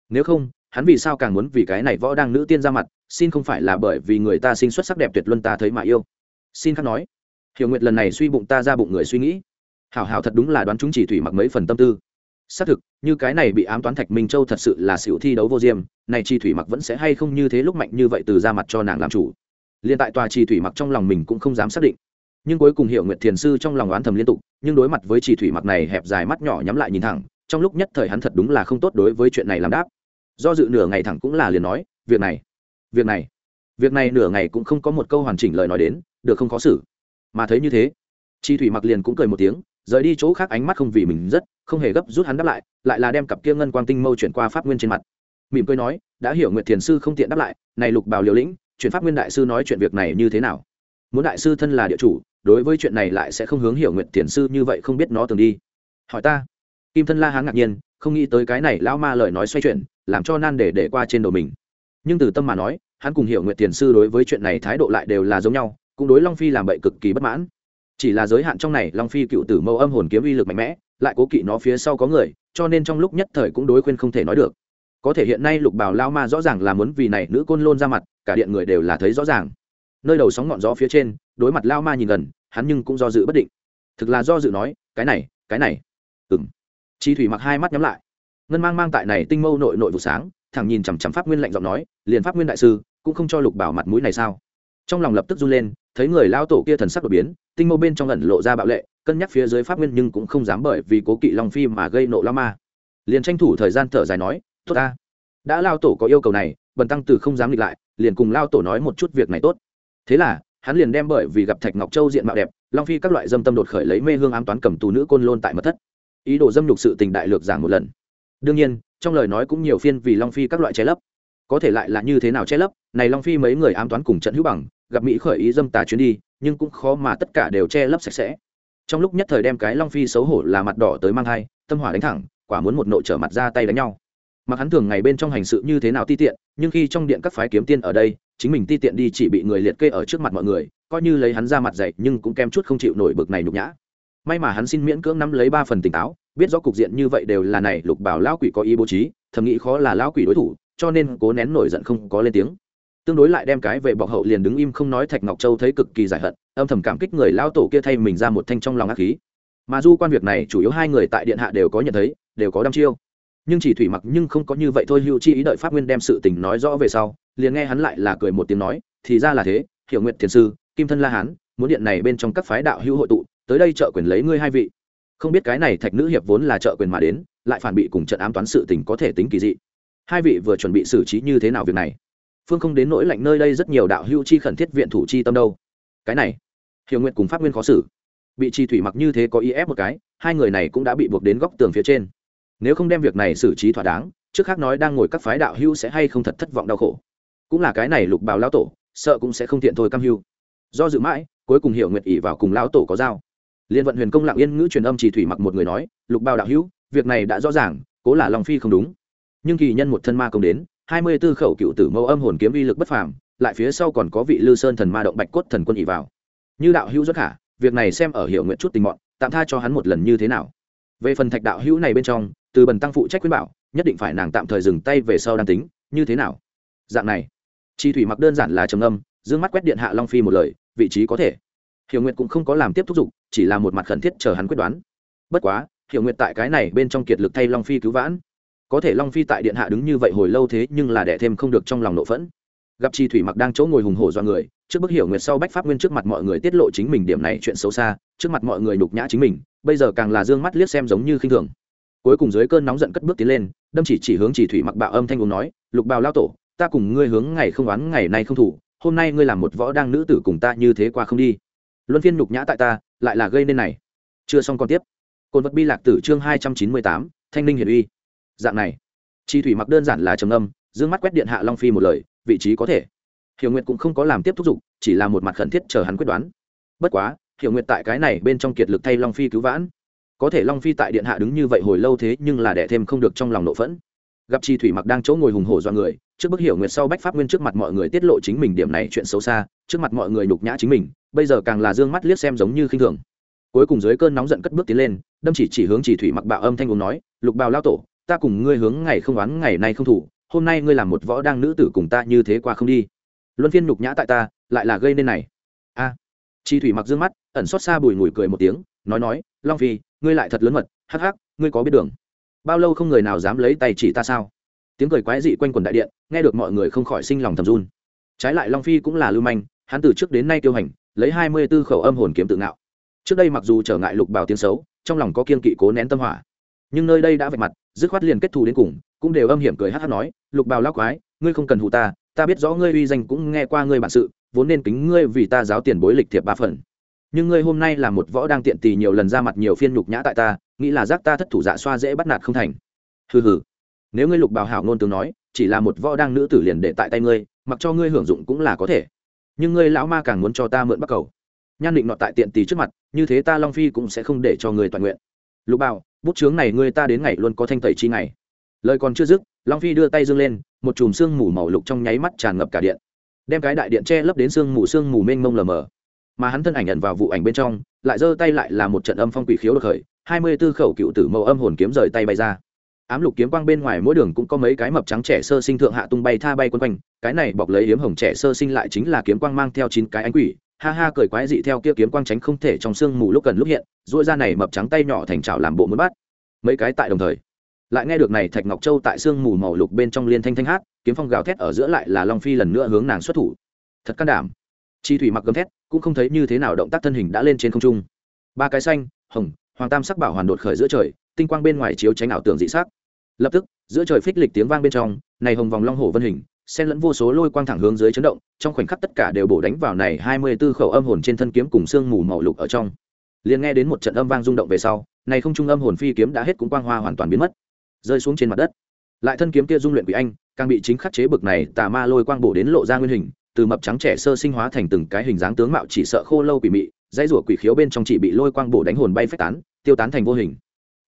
S1: Nếu không hắn vì sao càng muốn vì cái này võ đang nữ tiên ra mặt, xin không phải là bởi vì người ta sinh xuất sắc đẹp tuyệt luân ta thấy mà yêu. Xin khắc nói, hiểu nguyệt lần này suy bụng ta ra bụng người suy nghĩ. Hảo hảo thật đúng là đoán chúng chỉ thủy mặc mấy phần tâm tư. Xác thực, như cái này bị ám toán thạch minh châu thật sự là xỉu thi đấu vô diêm, này chi thủy mặc vẫn sẽ hay không như thế lúc mạnh như vậy từ ra mặt cho nàng làm chủ. Liền tại tòa chi thủy mặc trong lòng mình cũng không dám xác định. Nhưng cuối cùng hiệu nguyệt thiền sư trong lòng oán thầm liên tục, nhưng đối mặt với chi thủy mặc này hẹp dài mắt nhỏ nhắm lại nhìn thẳng, trong lúc nhất thời hắn thật đúng là không tốt đối với chuyện này làm đáp do dự nửa ngày thẳng cũng là liền nói, việc này việc này việc này nửa ngày cũng không có một câu hoàn chỉnh lời nói đến, được không khó xử. Mà thấy như thế, chi thủy mặc liền cũng cười một tiếng, rời đi chỗ khác ánh mắt không vì mình rất, không hề gấp rút hắn đáp lại lại là đem cặp kia ngân quang tinh mâu chuyển qua pháp nguyên trên mặt. Mỉm cười nói, đã hiểu nguyệt thiền sư không tiện đáp lại, này lục bào liều lĩnh, chuyển pháp nguyên đại sư nói chuyện việc này như thế nào? Muốn đại sư thân là địa chủ, đối với chuyện này lại sẽ không hướng hiểu nguyện thiền sư như vậy không biết nó từng đi. Hỏi ta. Kim thân la hán ngạc nhiên, không nghĩ tới cái này lão ma lời nói xoay chuyển làm cho nan để để qua trên đầu mình. Nhưng từ tâm mà nói, hắn cùng hiểu nguyện thiền sư đối với chuyện này thái độ lại đều là giống nhau, cũng đối long phi làm bậy cực kỳ bất mãn. Chỉ là giới hạn trong này, long phi cựu tử mâu âm hồn kiếm uy lực mạnh mẽ, lại cố kỵ nó phía sau có người, cho nên trong lúc nhất thời cũng đối khuyên không thể nói được. Có thể hiện nay lục bảo lao ma rõ ràng là muốn vì này nữ côn lôn ra mặt, cả điện người đều là thấy rõ ràng. Nơi đầu sóng ngọn gió phía trên, đối mặt lao ma nhìn gần, hắn nhưng cũng do dự bất định. Thực là do dự nói, cái này cái này. Ừng chi thủy mặc hai mắt nhắm lại ngân mang mang tại này tinh mâu nội nội vụ sáng, thẳng nhìn chằm chằm pháp nguyên lạnh giọng nói, liền pháp nguyên đại sư, cũng không cho lục bảo mặt mũi này sao? Trong lòng lập tức run lên, thấy người lao tổ kia thần sắc đột biến, tinh mâu bên trong ẩn lộ ra bạo lệ, cân nhắc phía dưới pháp nguyên nhưng cũng không dám bởi vì cố kỵ long phi mà gây nộ lao ma. Liền tranh thủ thời gian thở dài nói, tốt ta, đã lao tổ có yêu cầu này, bần tăng từ không dám nghịch lại, liền cùng lao tổ nói một chút việc này tốt. Thế là, hắn liền đem bởi vì gặp thạch ngọc châu diện mạo đẹp, long phi các loại dâm tâm đột khởi lấy mê hương ám toán cầm tù nữ côn lôn tại mật thất. Ý đồ dâm lục sự tình đại lược giảng một lần đương nhiên, trong lời nói cũng nhiều phiên vì long phi các loại che lấp. Có thể lại là như thế nào che lấp, này long phi mấy người ám toán cùng trận hữu bằng, gặp mỹ khởi ý dâm tà chuyến đi, nhưng cũng khó mà tất cả đều che lấp sạch sẽ. Trong lúc nhất thời đem cái long phi xấu hổ là mặt đỏ tới mang hai tâm hỏa đánh thẳng, quả muốn một nội trở mặt ra tay đánh nhau. Mặc hắn thường ngày bên trong hành sự như thế nào ti tiện, nhưng khi trong điện các phái kiếm tiên ở đây, chính mình ti tiện đi chỉ bị người liệt kê ở trước mặt mọi người, coi như lấy hắn ra mặt dậy nhưng cũng kem chút không chịu nổi bực này nhục nhã. May mà hắn xin miễn cưỡng nắm lấy ba phần tỉnh táo biết rõ cục diện như vậy đều là này, lục bảo lão quỷ có ý bố trí, thầm nghĩ khó là lão quỷ đối thủ, cho nên cố nén nổi giận không có lên tiếng. Tương đối lại đem cái về bọc hậu liền đứng im không nói thạch ngọc châu thấy cực kỳ giải hận, âm thầm cảm kích người lão tổ kia thay mình ra một thanh trong lòng ác khí. Mà du quan việc này chủ yếu hai người tại điện hạ đều có nhận thấy, đều có đăm chiêu. Nhưng chỉ thủy mặc nhưng không có như vậy thôi hữu chi ý đợi pháp nguyên đem sự tình nói rõ về sau, liền nghe hắn lại là cười một tiếng nói, thì ra là thế, hiểu nguyện thiền sư, kim thân la hán, muốn điện này bên trong các phái đạo hữu hội tụ, tới đây trợ quyền lấy ngươi hai vị không biết cái này thạch nữ hiệp vốn là trợ quyền mà đến, lại phản bị cùng trận ám toán sự tình có thể tính kỳ dị. Hai vị vừa chuẩn bị xử trí như thế nào việc này? Phương không đến nỗi lạnh nơi đây rất nhiều đạo hữu chi khẩn thiết viện thủ chi tâm đâu. Cái này, hiểu nguyện cùng pháp nguyên khó xử. Bị chi thủy mặc như thế có ý ép một cái, hai người này cũng đã bị buộc đến góc tường phía trên. Nếu không đem việc này xử trí thỏa đáng, trước khác nói đang ngồi các phái đạo hữu sẽ hay không thật thất vọng đau khổ. Cũng là cái này lục bào lao tổ, sợ cũng sẽ không thiện thôi cam hưu. Do dự mãi, cuối cùng hiểu nguyệt ỉ vào cùng lao tổ có dao liên vận huyền công lặng yên ngữ truyền âm chỉ thủy mặc một người nói, lục bao đạo hữu, việc này đã rõ ràng, cố là long phi không đúng. Nhưng kỳ nhân một thân ma công đến, hai mươi tư khẩu cựu tử mẫu âm hồn kiếm uy lực bất phàm, lại phía sau còn có vị lư sơn thần ma động bạch cốt thần quân ỉ vào. Như đạo hữu rất khả, việc này xem ở hiểu nguyện chút tình mọn, tạm tha cho hắn một lần như thế nào. Về phần thạch đạo hữu này bên trong, từ bần tăng phụ trách khuyên bảo, nhất định phải nàng tạm thời dừng tay về sau đang tính, như thế nào? Dạng này, chi thủy mặc đơn giản là trầm âm d mắt quét điện hạ long phi một lời, vị trí có thể hiểu nguyện cũng không có làm tiếp thúc giục chỉ là một mặt khẩn thiết chờ hắn quyết đoán. Bất quá, hiểu nguyệt tại cái này bên trong kiệt lực thay long phi cứu vãn. Có thể long phi tại điện hạ đứng như vậy hồi lâu thế nhưng là đẻ thêm không được trong lòng nộ phẫn. Gặp chi thủy mặc đang chỗ ngồi hùng hổ do người, trước bức hiểu nguyệt sau bách pháp nguyên trước mặt mọi người tiết lộ chính mình điểm này chuyện xấu xa, trước mặt mọi người nhục nhã chính mình, bây giờ càng là d ư ơ n g mắt liếc xem giống như khinh thường. Cuối cùng dưới cơn nóng giận cất bước tiến lên, đâm chỉ chỉ hướng chỉ thủy mặc bạo âm thanh uống nói, lục bào lao tổ, ta cùng ngươi hướng ngày không oán ngày nay không thủ, hôm nay ngươi làm một võ đang nữ tử cùng ta như thế qua không đi luân phiên nhục nhã tại ta, lại là gây nên này. Chưa xong còn tiếp. Cồn vật bi lạc tử chương hai trăm chín mươi tám, thanh ninh hiển uy. Dạng này, chi thủy mặc đơn giản là trầm âm d mắt quét điện hạ long phi một lời, vị trí có thể. Hiểu nguyệt cũng không có làm tiếp thúc giục chỉ là một mặt khẩn thiết chờ hắn quyết đoán. Bất quá, hiểu nguyệt tại cái này bên trong kiệt lực thay long phi cứu vãn. Có thể long phi tại điện hạ đứng như vậy hồi lâu thế nhưng là đẻ thêm không được trong lòng nộ phẫn. Gặp chi thủy mặc đang chỗ ngồi hùng hổ do người, trước bức hiểu nguyệt sau bách pháp nguyên trước mặt mọi người tiết lộ chính mình điểm này chuyện xấu xa, trước mặt mọi người nhục nhã chính mình bây giờ càng là d ư ơ n g mắt liếc xem giống như khinh thường. Cuối cùng dưới cơn nóng giận cất bước tiến lên đâm chỉ chỉ hướng chỉ thủy mặc bạo âm thanh uống nói lục bào lao tổ ta cùng ngươi hướng ngày không oán ngày nay không thủ hôm nay ngươi làm một võ đang nữ tử cùng ta như thế qua không đi. Luân phiên nhục nhã tại ta lại là gây nên này. A. À, chi thủy mặc d ư ơ n g mắt ẩn xót xa bùi ngùi cười một tiếng nói nói long phi ngươi lại thật lớn mật hắc hắc ngươi có biết đường. Bao lâu không người nào dám lấy tay chỉ ta sao? Tiếng cười quái dị quanh quần đại điện nghe được mọi người không khỏi sinh lòng thầm run. Trái lại long phi cũng là lưu manh hắn từ trước đến nay tiêu hành lấy hai mươi b ố khẩu âm hồn kiếm tự ngạo. Trước đây mặc dù trở ngại lục bào tiếng xấu, trong lòng có kiên kỵ cố nén tâm hỏa. Nhưng nơi đây đã vạch mặt, dứt khoát liền kết thù đến cùng, cũng đều âm hiểm cười hát hát nói, lục bào lao quái, ngươi không cần hù ta ta biết rõ ngươi uy danh cũng nghe qua ngươi bản sự, vốn nên kính ngươi vì ta giáo tiền bối lịch thiệp ba phần. Nhưng ngươi hôm nay là một võ đang tiện tì nhiều lần ra mặt nhiều phiên nhục nhã tại ta, nghĩ là giác ta thất thủ dạ xoa dễ bắt nạt không thành. Hừ hừ. Nếu ngươi lục bào hảo ngôn tướng nói, chỉ là một võ đang nữ tử liền để tại tay ngươi, mặc cho ngươi hưởng dụng cũng là có thể nhưng ngươi lão ma càng muốn cho ta mượn bắt cầu. Nhan định nọ tại tiện tỳ trước mặt như thế ta long phi cũng sẽ không để cho người toàn nguyện. Lục bảo, bút chướng này ngươi ta đến ngày luôn có thanh tẩy chi ngày. Lời còn chưa dứt long phi đưa tay dương lên một chùm sương mù màu lục trong nháy mắt tràn ngập cả điện. Đem cái đại điện che lấp đến sương mù sương mù mênh mông lờ mờ. Mà hắn thân ảnh nhận vào vụ ảnh bên trong lại giơ tay lại là một trận âm phong quỷ khiếu được khởi hai mươi tư khẩu cựu tử mẫu âm hồn kiếm rời tay bay ra ám lục kiếm quang bên ngoài mỗi đường cũng có mấy cái mập trắng trẻ sơ sinh thượng hạ tung bay tha bay quân quanh, cái này bọc lấy hiếm hồng trẻ sơ sinh lại chính là kiếm quang mang theo chín cái ánh quỷ, ha ha cười quái dị theo kia kiếm quang tránh không thể trong sương mù lúc cần lúc hiện dỗi ra này mập trắng tay nhỏ thành chảo làm bộ muốn bắt. Mấy cái tại đồng thời, lại nghe được này thạch ngọc châu tại sương mù màu lục bên trong liên thanh thanh hát, kiếm phong gào thét ở giữa lại là long phi lần nữa hướng nàng xuất thủ. Thật can đảm. Chi thủy mặc gầm thét, cũng không thấy như thế nào động tác thân hình đã lên trên không trung. Ba cái xanh, hồng, hoàng tam sắc bảo hoàn đột khởi giữa trời, tinh quang bên ngoài chiếu tránh ảo tưởng dị sắc lập tức, giữa trời phích lịch tiếng vang bên trong, này hồng vòng long hổ vân hình, xen lẫn vô số lôi quang thẳng hướng dưới chấn động, trong khoảnh khắc tất cả đều bổ đánh vào này hai mươi 24 khẩu âm hồn trên thân kiếm cùng xương mù màu lục ở trong. Liền nghe đến một trận âm vang rung động về sau, này không trung âm hồn phi kiếm đã hết cũng quang hoa hoàn toàn biến mất, rơi xuống trên mặt đất. Lại thân kiếm kia dung luyện quỷ anh, càng bị chính khắc chế bực này tà ma lôi quang bổ đến lộ ra nguyên hình, từ mập trắng trẻ sơ sinh hóa thành từng cái hình dáng tướng mạo chỉ sợ khô lâu quỷ mị, dãy rủa quỷ khiếu bên trong chỉ bị lôi quang bổ đánh hồn bay phách tán, tiêu tán thành vô hình.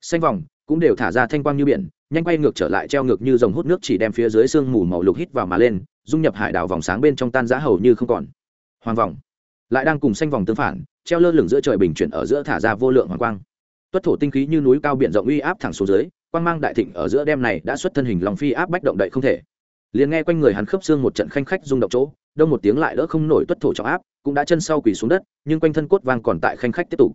S1: Xanh vòng cũng đều thả ra thanh quang như biển nhanh quay ngược trở lại treo ngược như dòng hút nước chỉ đem phía dưới sương mù màu lục hít vào mà lên, dung nhập hải đảo vòng sáng bên trong tan giá hầu như không còn. Hoàng vòng lại đang cùng xanh vòng tương phản, treo lơ lửng giữa trời bình chuyển ở giữa thả ra vô lượng hoàng quang. Tuất thổ tinh khí như núi cao biển rộng uy áp thẳng xuống dưới, quang mang đại thịnh ở giữa đêm này đã xuất thân hình lòng phi áp bách động đậy không thể. Liền nghe quanh người hắn khớp xương một trận khanh khách rung động chỗ, đông một tiếng lại đỡ không nổi tuất thổ trọng áp, cũng đã chân sau quỳ xuống đất, nhưng quanh thân cốt vang còn tại khanh khách tiếp tục.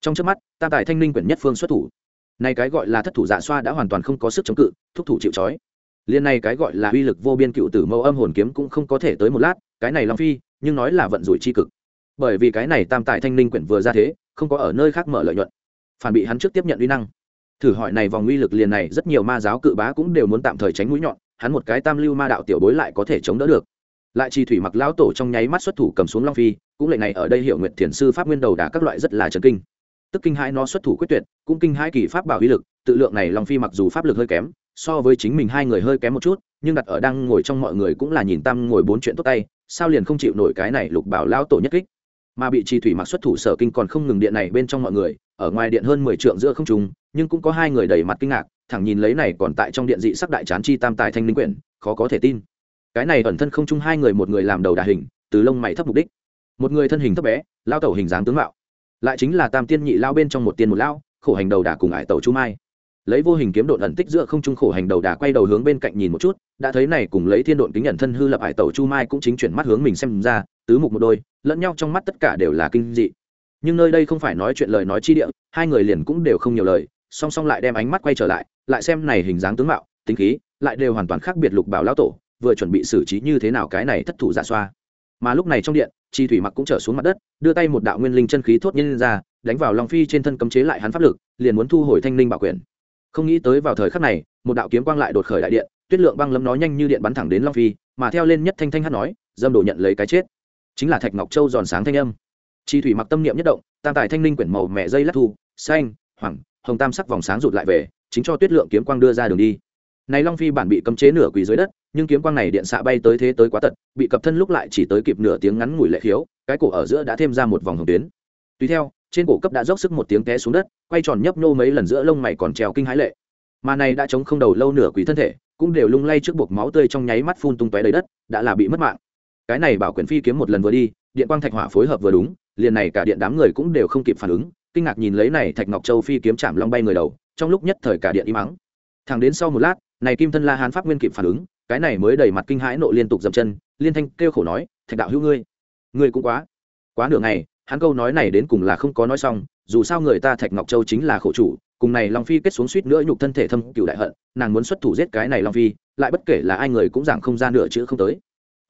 S1: Trong trước mắt, tam tài thanh ninh quyển nhất phương xuất thủ này cái gọi là thất thủ dạ xoa đã hoàn toàn không có sức chống cự, thúc thủ chịu trói. Liên này cái gọi là uy lực vô biên cựu tử mâu âm hồn kiếm cũng không có thể tới một lát, cái này long phi, nhưng nói là vận rủi chi cực. Bởi vì cái này tam tài thanh linh quyển vừa ra thế, không có ở nơi khác mở lợi nhuận. Phản bị hắn trước tiếp nhận uy năng. Thử hỏi này vòng uy lực liền này, rất nhiều ma giáo cự bá cũng đều muốn tạm thời tránh mũi nhọn, hắn một cái tam lưu ma đạo tiểu bối lại có thể chống đỡ được. Lại chi thủy mặc lão tổ trong nháy mắt xuất thủ cầm xuống long phi, cũng lệnh này ở đây hiệu nguyện thiền sư pháp nguyên đầu đả các loại rất là trần kinh tức kinh hãi nó xuất thủ quyết tuyệt, cũng kinh hãi kỳ pháp bảo uy lực, tự lượng này long phi mặc dù pháp lực hơi kém, so với chính mình hai người hơi kém một chút, nhưng đặt ở đang ngồi trong mọi người cũng là nhìn tam ngồi bốn chuyện tốt tay, sao liền không chịu nổi cái này lục bảo lão tổ nhất kích. Mà bị chi thủy mặc xuất thủ sở kinh còn không ngừng điện này bên trong mọi người, ở ngoài điện hơn mười trượng giữa không trung, nhưng cũng có hai người đầy mặt kinh ngạc, thẳng nhìn lấy này còn tại trong điện dị sắc đại chán chi tam tài thanh linh quyển, khó có thể tin. Cái này ẩn thân không chung hai người một người làm đầu đà hình, từ lông mày thấp mục đích. Một người thân hình thấp bé lao tẩu hình dáng tướng mạo lại chính là tam tiên nhị lao bên trong một tiên một lao, khổ hành đầu đà cùng ải tẩu chu mai. Lấy vô hình kiếm độn ẩn tích giữa không trung khổ hành đầu đà quay đầu hướng bên cạnh nhìn một chút, đã thấy này cùng lấy thiên độn kính nhận thân hư lập ải tẩu chu mai cũng chính chuyển mắt hướng mình xem ra, tứ mục một đôi, lẫn nhau trong mắt tất cả đều là kinh dị. Nhưng nơi đây không phải nói chuyện lời nói chi địa, hai người liền cũng đều không nhiều lời, song song lại đem ánh mắt quay trở lại lại xem này hình dáng tướng mạo, tính khí, lại đều hoàn toàn khác biệt lục bảo lão tổ, vừa chuẩn bị xử trí như thế nào cái này thất thủ giả xoa. Mà lúc này trong điện chi thủy mặc cũng trở xuống mặt đất, đưa tay một đạo nguyên linh chân khí thốt nhân ra, đánh vào long phi trên thân cấm chế lại hắn pháp lực, liền muốn thu hồi thanh linh bảo quyền. Không nghĩ tới vào thời khắc này, một đạo kiếm quang lại đột khởi đại điện, tuyết lượng băng lâm nó nhanh như điện bắn thẳng đến long phi, mà theo lên nhất thanh thanh hát nói, dâm đồ nhận lấy cái chết. Chính là thạch ngọc châu giòn sáng thanh âm. Chi thủy mặc tâm niệm nhất động, tam tài thanh linh quyển màu mẹ dây lắc thu, xanh, hoàng, hồng tam sắc vòng sáng rụt lại về, chính cho tuyết lượng kiếm quang đưa ra đường đi này long phi bản bị cấm chế nửa quỳ dưới đất, nhưng kiếm quang này điện xạ bay tới thế tới quá tật, bị cập thân lúc lại chỉ tới kịp nửa tiếng ngắn ngủi lệ khiếu, cái cổ ở giữa đã thêm ra một vòng hồng tuyến. Tùy theo, trên cổ cấp đã dốc sức một tiếng té xuống đất, quay tròn nhấp nhô mấy lần giữa lông mày còn trèo kinh hãi lệ. Mà này đã chống không đầu lâu nửa quỳ thân thể, cũng đều lung lay trước buộc máu tươi trong nháy mắt phun tung tóe đầy đất, đã là bị mất mạng. Cái này bảo quyền phi kiếm một lần vừa đi, điện quang thạch hỏa phối hợp vừa đúng, liền này cả điện đám người cũng đều không kịp phản ứng, kinh ngạc nhìn lấy này thạch ngọc châu phi kiếm chạm long bay người đầu, trong lúc nhất thời cả điện im mắng thẳng đến sau một lát này kim thân la hán pháp nguyên kịp phản ứng, cái này mới đầy mặt kinh hãi nộ liên tục dậm chân, liên thanh kêu khổ nói, thạch đạo hữu ngươi ngươi cũng quá quá nửa ngày, hắn câu nói này đến cùng là không có nói xong, dù sao người ta thạch ngọc châu chính là khổ chủ, cùng này long phi kết xuống suýt nữa nhục thân thể thâm cựu đại hận, nàng muốn xuất thủ giết cái này long phi, lại bất kể là ai người cũng giảng không ra nửa chữ không tới.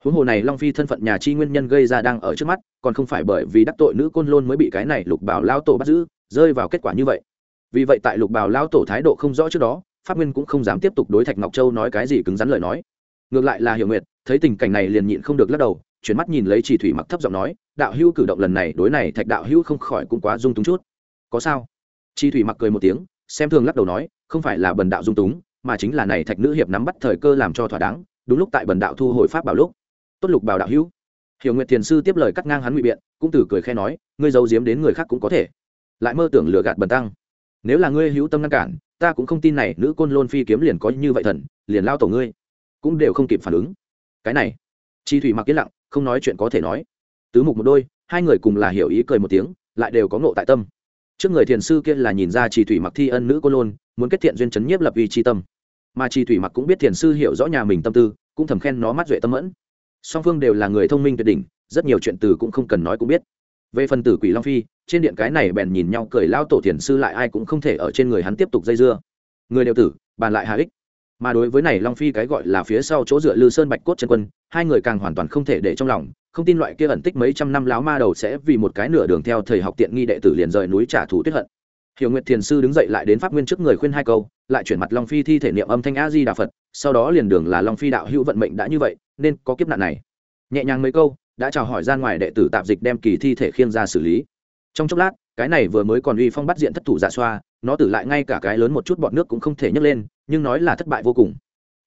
S1: Huống hồ này long phi thân phận nhà chi nguyên nhân gây ra đang ở trước mắt, còn không phải bởi vì đắc tội nữ côn lôn mới bị cái này lục bảo lao tổ bắt giữ, rơi vào kết quả như vậy. Vì vậy tại lục bảo lao tổ thái độ không rõ trước đó pháp nguyên cũng không dám tiếp tục đối thạch ngọc châu nói cái gì cứng rắn lời nói. Ngược lại là hiểu nguyệt, thấy tình cảnh này liền nhịn không được lắc đầu, chuyển mắt nhìn lấy chỉ thủy mặc thấp giọng nói, đạo hữu cử động lần này đối này thạch đạo hữu không khỏi cũng quá dung túng chút. Có sao? Chi thủy mặc cười một tiếng, xem thường lắc đầu nói, không phải là bần đạo dung túng, mà chính là này thạch nữ hiệp nắm bắt thời cơ làm cho thỏa đáng, đúng lúc tại bần đạo thu hồi pháp bảo lúc. Tốt lục bảo đạo hữu. Hiểu nguyệt thiền sư tiếp lời cắt ngang hắn ngụy biện, cũng từ cười khe nói, ngươi giấu giếm đến người khác cũng có thể. Lại mơ tưởng lừa gạt bần tăng. Nếu là ngươi hữu tâm ngăn cản ta cũng không tin này nữ côn lôn phi kiếm liền có như vậy thần, liền lao tổ ngươi, cũng đều không kịp phản ứng. Cái này, chi thủy mặc yên lặng, không nói chuyện có thể nói. Tứ mục một đôi, hai người cùng là hiểu ý cười một tiếng, lại đều có ngộ tại tâm. Trước người thiền sư kia là nhìn ra chi thủy mặc thi ân nữ côn lôn, muốn kết thiện duyên chấn nhiếp lập uy chi tâm. Mà chi thủy mặc cũng biết thiền sư hiểu rõ nhà mình tâm tư, cũng thầm khen nó mắt duệ tâm mẫn. Song phương đều là người thông minh tuyệt đỉnh, rất nhiều chuyện từ cũng không cần nói cũng biết về phần tử quỷ long phi, trên điện cái này bèn nhìn nhau cười lao tổ thiền sư lại ai cũng không thể ở trên người hắn tiếp tục dây dưa. Người đều tử, bàn lại hà ích. Mà đối với này long phi cái gọi là phía sau chỗ dựa lư sơn bạch cốt chân quân, hai người càng hoàn toàn không thể để trong lòng. Không tin loại kia ẩn tích mấy trăm năm láo ma đầu sẽ vì một cái nửa đường theo thầy học tiện nghi đệ tử liền rời núi trả thù tuyết hận. Hiểu nguyệt thiền sư đứng dậy lại đến pháp nguyên trước người khuyên hai câu, lại chuyển mặt long phi thi thể niệm âm thanh a di đà phật, sau đó liền đường là long phi đạo hữu vận mệnh đã như vậy, nên có kiếp nạn này. Nhẹ nhàng mấy câu đã chào hỏi ra ngoài đệ tử tạp dịch đem kỳ thi thể khiêng ra xử lý. Trong chốc lát, cái này vừa mới còn uy phong bắt diện thất thủ giả xoa, nó tử lại ngay cả cái lớn một chút bọt nước cũng không thể nhấc lên, nhưng nói là thất bại vô cùng.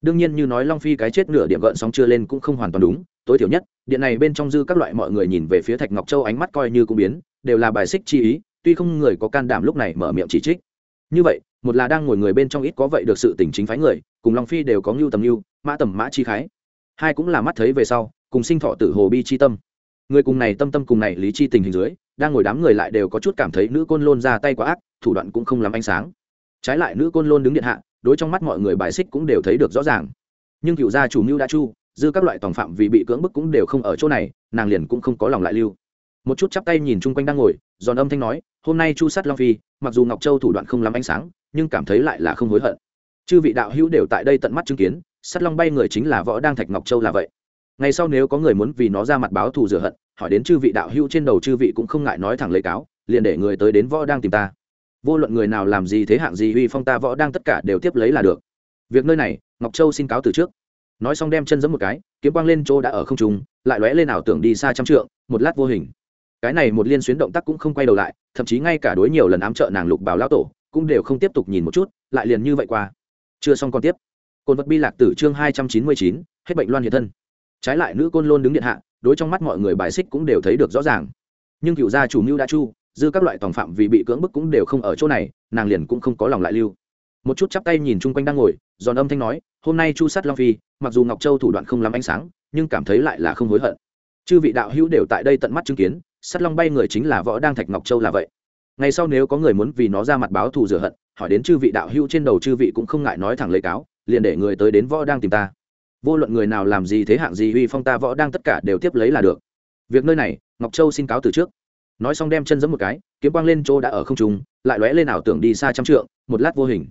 S1: Đương nhiên như nói long phi cái chết nửa điểm gợn sóng chưa lên cũng không hoàn toàn đúng, tối thiểu nhất, điện này bên trong dư các loại mọi người nhìn về phía thạch ngọc châu ánh mắt coi như cũng biến, đều là bài xích chi ý, tuy không người có can đảm lúc này mở miệng chỉ trích. Như vậy, một là đang ngồi người bên trong ít có vậy được sự tỉnh chính phái người, cùng long phi đều có ngưu tầm ngưu, mã tầm mã chi khái. Hai cũng là mắt thấy về sau cùng sinh thọ tử hồ bi chi tâm. Người cùng này tâm tâm cùng này lý chi tình hình dưới, đang ngồi đám người lại đều có chút cảm thấy nữ côn lôn ra tay quá ác, thủ đoạn cũng không làm ánh sáng. Trái lại nữ côn lôn đứng điện hạ, đối trong mắt mọi người bài xích cũng đều thấy được rõ ràng. Nhưng cựu gia chủ mưu đã chu, dư các loại tòng phạm vì bị cưỡng bức cũng đều không ở chỗ này, nàng liền cũng không có lòng lại lưu. Một chút chắp tay nhìn chung quanh đang ngồi, giòn âm thanh nói, hôm nay chu sát long phi, mặc dù ngọc châu thủ đoạn không lắm ánh sáng, nhưng cảm thấy lại là không hối hận. Chư vị đạo hữu đều tại đây tận mắt chứng kiến sắt long bay người chính là võ đang thạch ngọc châu là vậy ngày sau nếu có người muốn vì nó ra mặt báo thù rửa hận, hỏi đến chư vị đạo hữu trên đầu chư vị cũng không ngại nói thẳng lấy cáo, liền để người tới đến võ đang tìm ta. Vô luận người nào làm gì thế hạng gì uy phong ta võ đang tất cả đều tiếp lấy là được. Việc nơi này, ngọc châu xin cáo từ trước. Nói xong đem chân giẫm một cái, kiếm quang lên chỗ đã ở không trung, lại lóe lên ảo tưởng đi xa trăm trượng, một lát vô hình. Cái này một liên xuyến động tác cũng không quay đầu lại, thậm chí ngay cả đối nhiều lần ám trợ nàng lục bảo lão tổ, cũng đều không tiếp tục nhìn một chút, lại liền như vậy qua. Chưa xong còn tiếp. Côn vật bi lạc tử chương hai trăm chín mươi chín, hết bệnh loan hiện thân trái lại nữ côn lôn đứng điện hạ, đối trong mắt mọi người bài xích cũng đều thấy được rõ ràng. Nhưng cựu gia chủ mưu đã chu, dư các loại tòng phạm vì bị cưỡng bức cũng đều không ở chỗ này, nàng liền cũng không có lòng lại lưu. Một chút chắp tay nhìn chung quanh đang ngồi, giòn âm thanh nói, hôm nay chu sát long phi, mặc dù ngọc châu thủ đoạn không lắm ánh sáng, nhưng cảm thấy lại là không hối hận. Chư vị đạo hữu đều tại đây tận mắt chứng kiến sắt long bay người chính là võ đang thạch ngọc châu là vậy. Ngày sau nếu có người muốn vì nó ra mặt báo thù rửa hận, hỏi đến chư vị đạo hữu trên đầu chư vị cũng không ngại nói thẳng lời cáo, liền để người tới đến võ đang tìm ta vô luận người nào làm gì thế hạng gì uy phong ta võ đang tất cả đều tiếp lấy là được. Việc nơi này, ngọc châu xin cáo từ trước. Nói xong đem chân giẫm một cái, kiếm quang lên chỗ đã ở không trung, lại lóe lên ảo tưởng đi xa trăm trượng, một lát vô hình.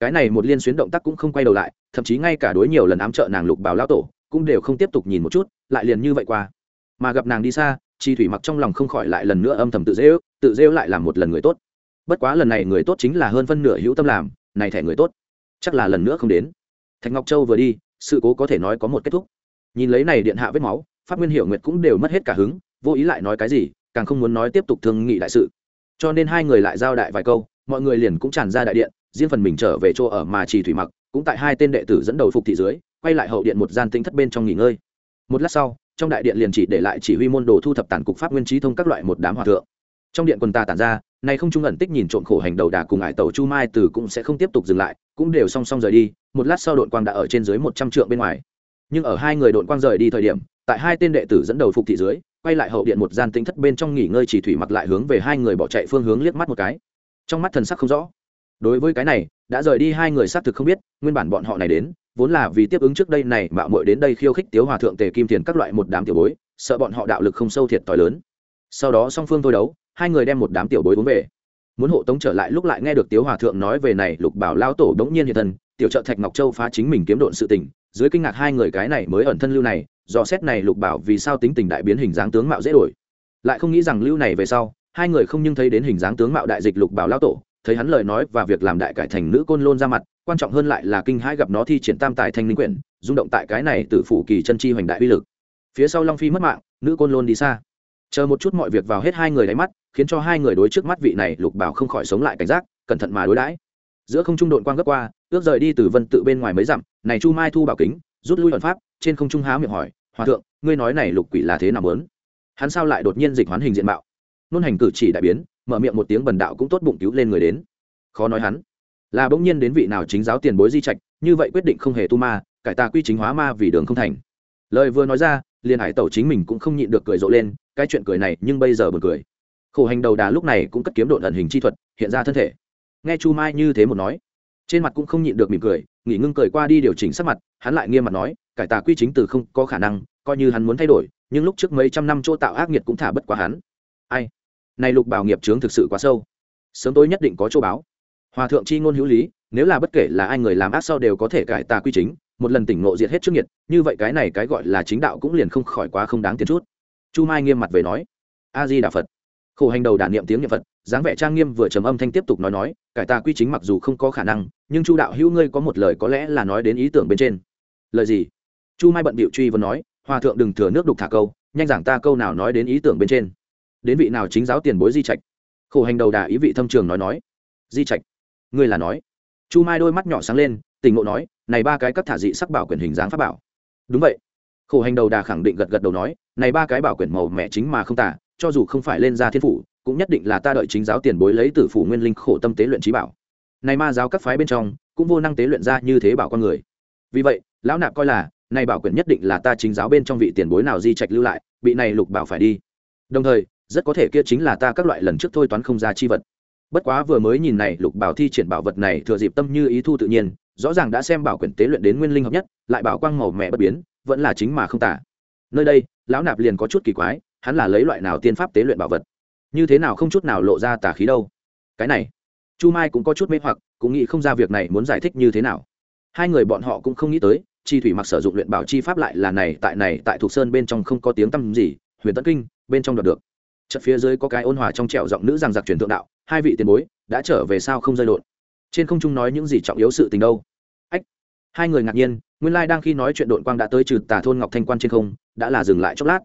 S1: Cái này một liên xuyến động tác cũng không quay đầu lại, thậm chí ngay cả đối nhiều lần ám trợ nàng lục bảo lao tổ, cũng đều không tiếp tục nhìn một chút, lại liền như vậy qua. Mà gặp nàng đi xa, chi thủy mặc trong lòng không khỏi lại lần nữa âm thầm tự rêu tự rêu lại làm một lần người tốt. Bất quá lần này người tốt chính là hơn phân nửa hữu tâm làm, này thẻ người tốt, chắc là lần nữa không đến. Thạch ngọc châu vừa đi sự cố có thể nói có một kết thúc. Nhìn lấy này điện hạ vết máu, pháp nguyên hiệu nguyệt cũng đều mất hết cả hứng, vô ý lại nói cái gì, càng không muốn nói tiếp tục thương nghị đại sự. Cho nên hai người lại giao đại vài câu, mọi người liền cũng tràn ra đại điện, riêng phần mình trở về chỗ ở mà trì thủy mặc, cũng tại hai tên đệ tử dẫn đầu phục thị dưới, quay lại hậu điện một gian tính thất bên trong nghỉ ngơi. Một lát sau, trong đại điện liền chỉ để lại chỉ huy môn đồ thu thập tản cục pháp nguyên trí thông các loại một đám hòa thượng. Trong điện quần ta tản ra, nay không trung ẩn tích nhìn trộm khổ hành đầu đà cùng ải tàu chu mai từ cũng sẽ không tiếp tục dừng lại cũng đều song song rời đi, một lát sau đội quang đã ở trên dưới một trăm trượng bên ngoài. Nhưng ở hai người đội quang rời đi thời điểm, tại hai tên đệ tử dẫn đầu phục thị dưới, quay lại hậu điện một gian tính thất bên trong nghỉ ngơi chỉ thủy mặc lại hướng về hai người bỏ chạy phương hướng liếc mắt một cái. Trong mắt thần sắc không rõ. Đối với cái này, đã rời đi hai người xác thực không biết, nguyên bản bọn họ này đến, vốn là vì tiếp ứng trước đây này mạo muội đến đây khiêu khích tiếu hòa thượng tề kim tiền các loại một đám tiểu bối, sợ bọn họ đạo lực không sâu thiệt t lớn. Sau đó song phương thôi đấu, hai người đem một đám tiểu bối uống về muốn hộ tống trở lại lúc lại nghe được tiếu hòa thượng nói về này, lục bảo lao tổ đống nhiên hiện thân, tiểu trợ thạch ngọc châu phá chính mình kiếm độn sự tình, dưới kinh ngạc hai người cái này mới ẩn thân lưu này, do xét này lục bảo vì sao tính tình đại biến hình dáng tướng mạo dễ đổi. Lại không nghĩ rằng lưu này về sau, hai người không nhưng thấy đến hình dáng tướng mạo đại dịch lục bảo lao tổ, thấy hắn lời nói và việc làm đại cải thành nữ côn lôn ra mặt, quan trọng hơn lại là kinh hãi gặp nó thi triển tam tài thanh linh quyển, rung động tại cái này từ phủ kỳ chân chi hoành đại uy lực. Phía sau long phi mất mạng, nữ côn lôn đi xa chờ một chút mọi việc vào hết hai người đáy mắt, khiến cho hai người đối trước mắt vị này lục bảo không khỏi sống lại cảnh giác, cẩn thận mà đối đãi. Giữa không trung đội quang gấp qua, ước rời đi từ vân tự bên ngoài mấy dặm, này chu mai thu bảo kính, rút lui luận pháp, trên không trung há miệng hỏi, hòa thượng, ngươi nói này lục quỷ là thế nào lớn hắn sao lại đột nhiên dịch hoán hình diện mạo? Nôn hành cử chỉ đại biến, mở miệng một tiếng bần đạo cũng tốt bụng cứu lên người đến. Khó nói hắn là bỗng nhiên đến vị nào chính giáo tiền bối di trạch, như vậy quyết định không hề tu ma, cải tà quy chính hóa ma vì đường không thành. Lời vừa nói ra, liền hải tẩu chính mình cũng không nhịn được cười rộ lên cái chuyện cười này nhưng bây giờ buồn cười. Khổ hành đầu đà lúc này cũng cất kiếm độn ẩn hình chi thuật, hiện ra thân thể. Nghe chu mai như thế một nói, trên mặt cũng không nhịn được mỉm cười, nghỉ ngưng cười qua đi điều chỉnh sắc mặt, hắn lại nghiêm mặt nói, cải tà quy chính từ không có khả năng, coi như hắn muốn thay đổi, nhưng lúc trước mấy trăm năm chỗ tạo ác nghiệt cũng thả bất quá hắn. Ai? Này lục bảo nghiệp chướng thực sự quá sâu. Sớm tối nhất định có chỗ báo. Hòa thượng chi ngôn hữu lý, nếu là bất kể là ai người làm ác sau đều có thể cải tà quy chính, một lần tỉnh ngộ diệt hết trước nhiệt như vậy cái này cái gọi là chính đạo cũng liền không khỏi quá không đáng tiền chút chu mai nghiêm mặt về nói, a di đà phật. Khổ hành đầu đản niệm tiếng niệm phật, dáng vẻ trang nghiêm vừa trầm âm thanh tiếp tục nói nói, cải tà quy chính mặc dù không có khả năng, nhưng chu đạo hữu ngươi có một lời có lẽ là nói đến ý tưởng bên trên. Lời gì? Chu mai bận bịu truy vấn nói, hòa thượng đừng thừa nước đục thả câu, nhanh giảng ta câu nào nói đến ý tưởng bên trên. Đến vị nào chính giáo tiền bối di trạch? Khổ hành đầu đà ý vị thâm trường nói nói, di trạch, ngươi là nói. Chu mai đôi mắt nhỏ sáng lên tình ngộ nói, này ba cái cắt thả dị sắc bảo quyền hình dáng pháp bảo. Đúng vậy khổ hành đầu đà khẳng định gật gật đầu nói, này ba cái bảo quyển màu mẹ chính mà không tả, cho dù không phải lên ra thiên phủ, cũng nhất định là ta đợi chính giáo tiền bối lấy từ phủ nguyên linh khổ tâm tế luyện trí bảo. Này ma giáo các phái bên trong, cũng vô năng tế luyện ra như thế bảo con người. Vì vậy, lão nạp coi là, này bảo quyển nhất định là ta chính giáo bên trong vị tiền bối nào di trạch lưu lại, bị này lục bảo phải đi. Đồng thời, rất có thể kia chính là ta các loại lần trước thôi toán không ra chi vật. Bất quá vừa mới nhìn này lục bảo thi triển bảo vật này thừa dịp tâm như ý thu tự nhiên, rõ ràng đã xem bảo quyển tế luyện đến nguyên linh hợp nhất, lại bảo quang màu mẹ bất biến vẫn là chính mà không tả. Nơi đây, lão nạp liền có chút kỳ quái, hắn là lấy loại nào tiên pháp tế luyện bảo vật? Như thế nào không chút nào lộ ra tà khí đâu? Cái này, chu mai cũng có chút mê hoặc, cũng nghĩ không ra việc này muốn giải thích như thế nào. Hai người bọn họ cũng không nghĩ tới, chi thủy mặc sử dụng luyện bảo chi pháp lại là này, tại này, tại thuộc sơn bên trong không có tiếng tăm gì, huyền tấn kinh, bên trong đoạt được. Chợt phía dưới có cái ôn hòa trong trẹo giọng nữ rằng giặc truyền thượng đạo, hai vị tiền bối, đã trở về sao không rơi lộn? Trên không trung nói những gì trọng yếu sự tình đâu? Hai người ngạc nhiên, nguyên lai đang khi nói chuyện đội quang đã tới trừ tà thôn ngọc thanh quan trên không, đã là dừng lại chốc lát.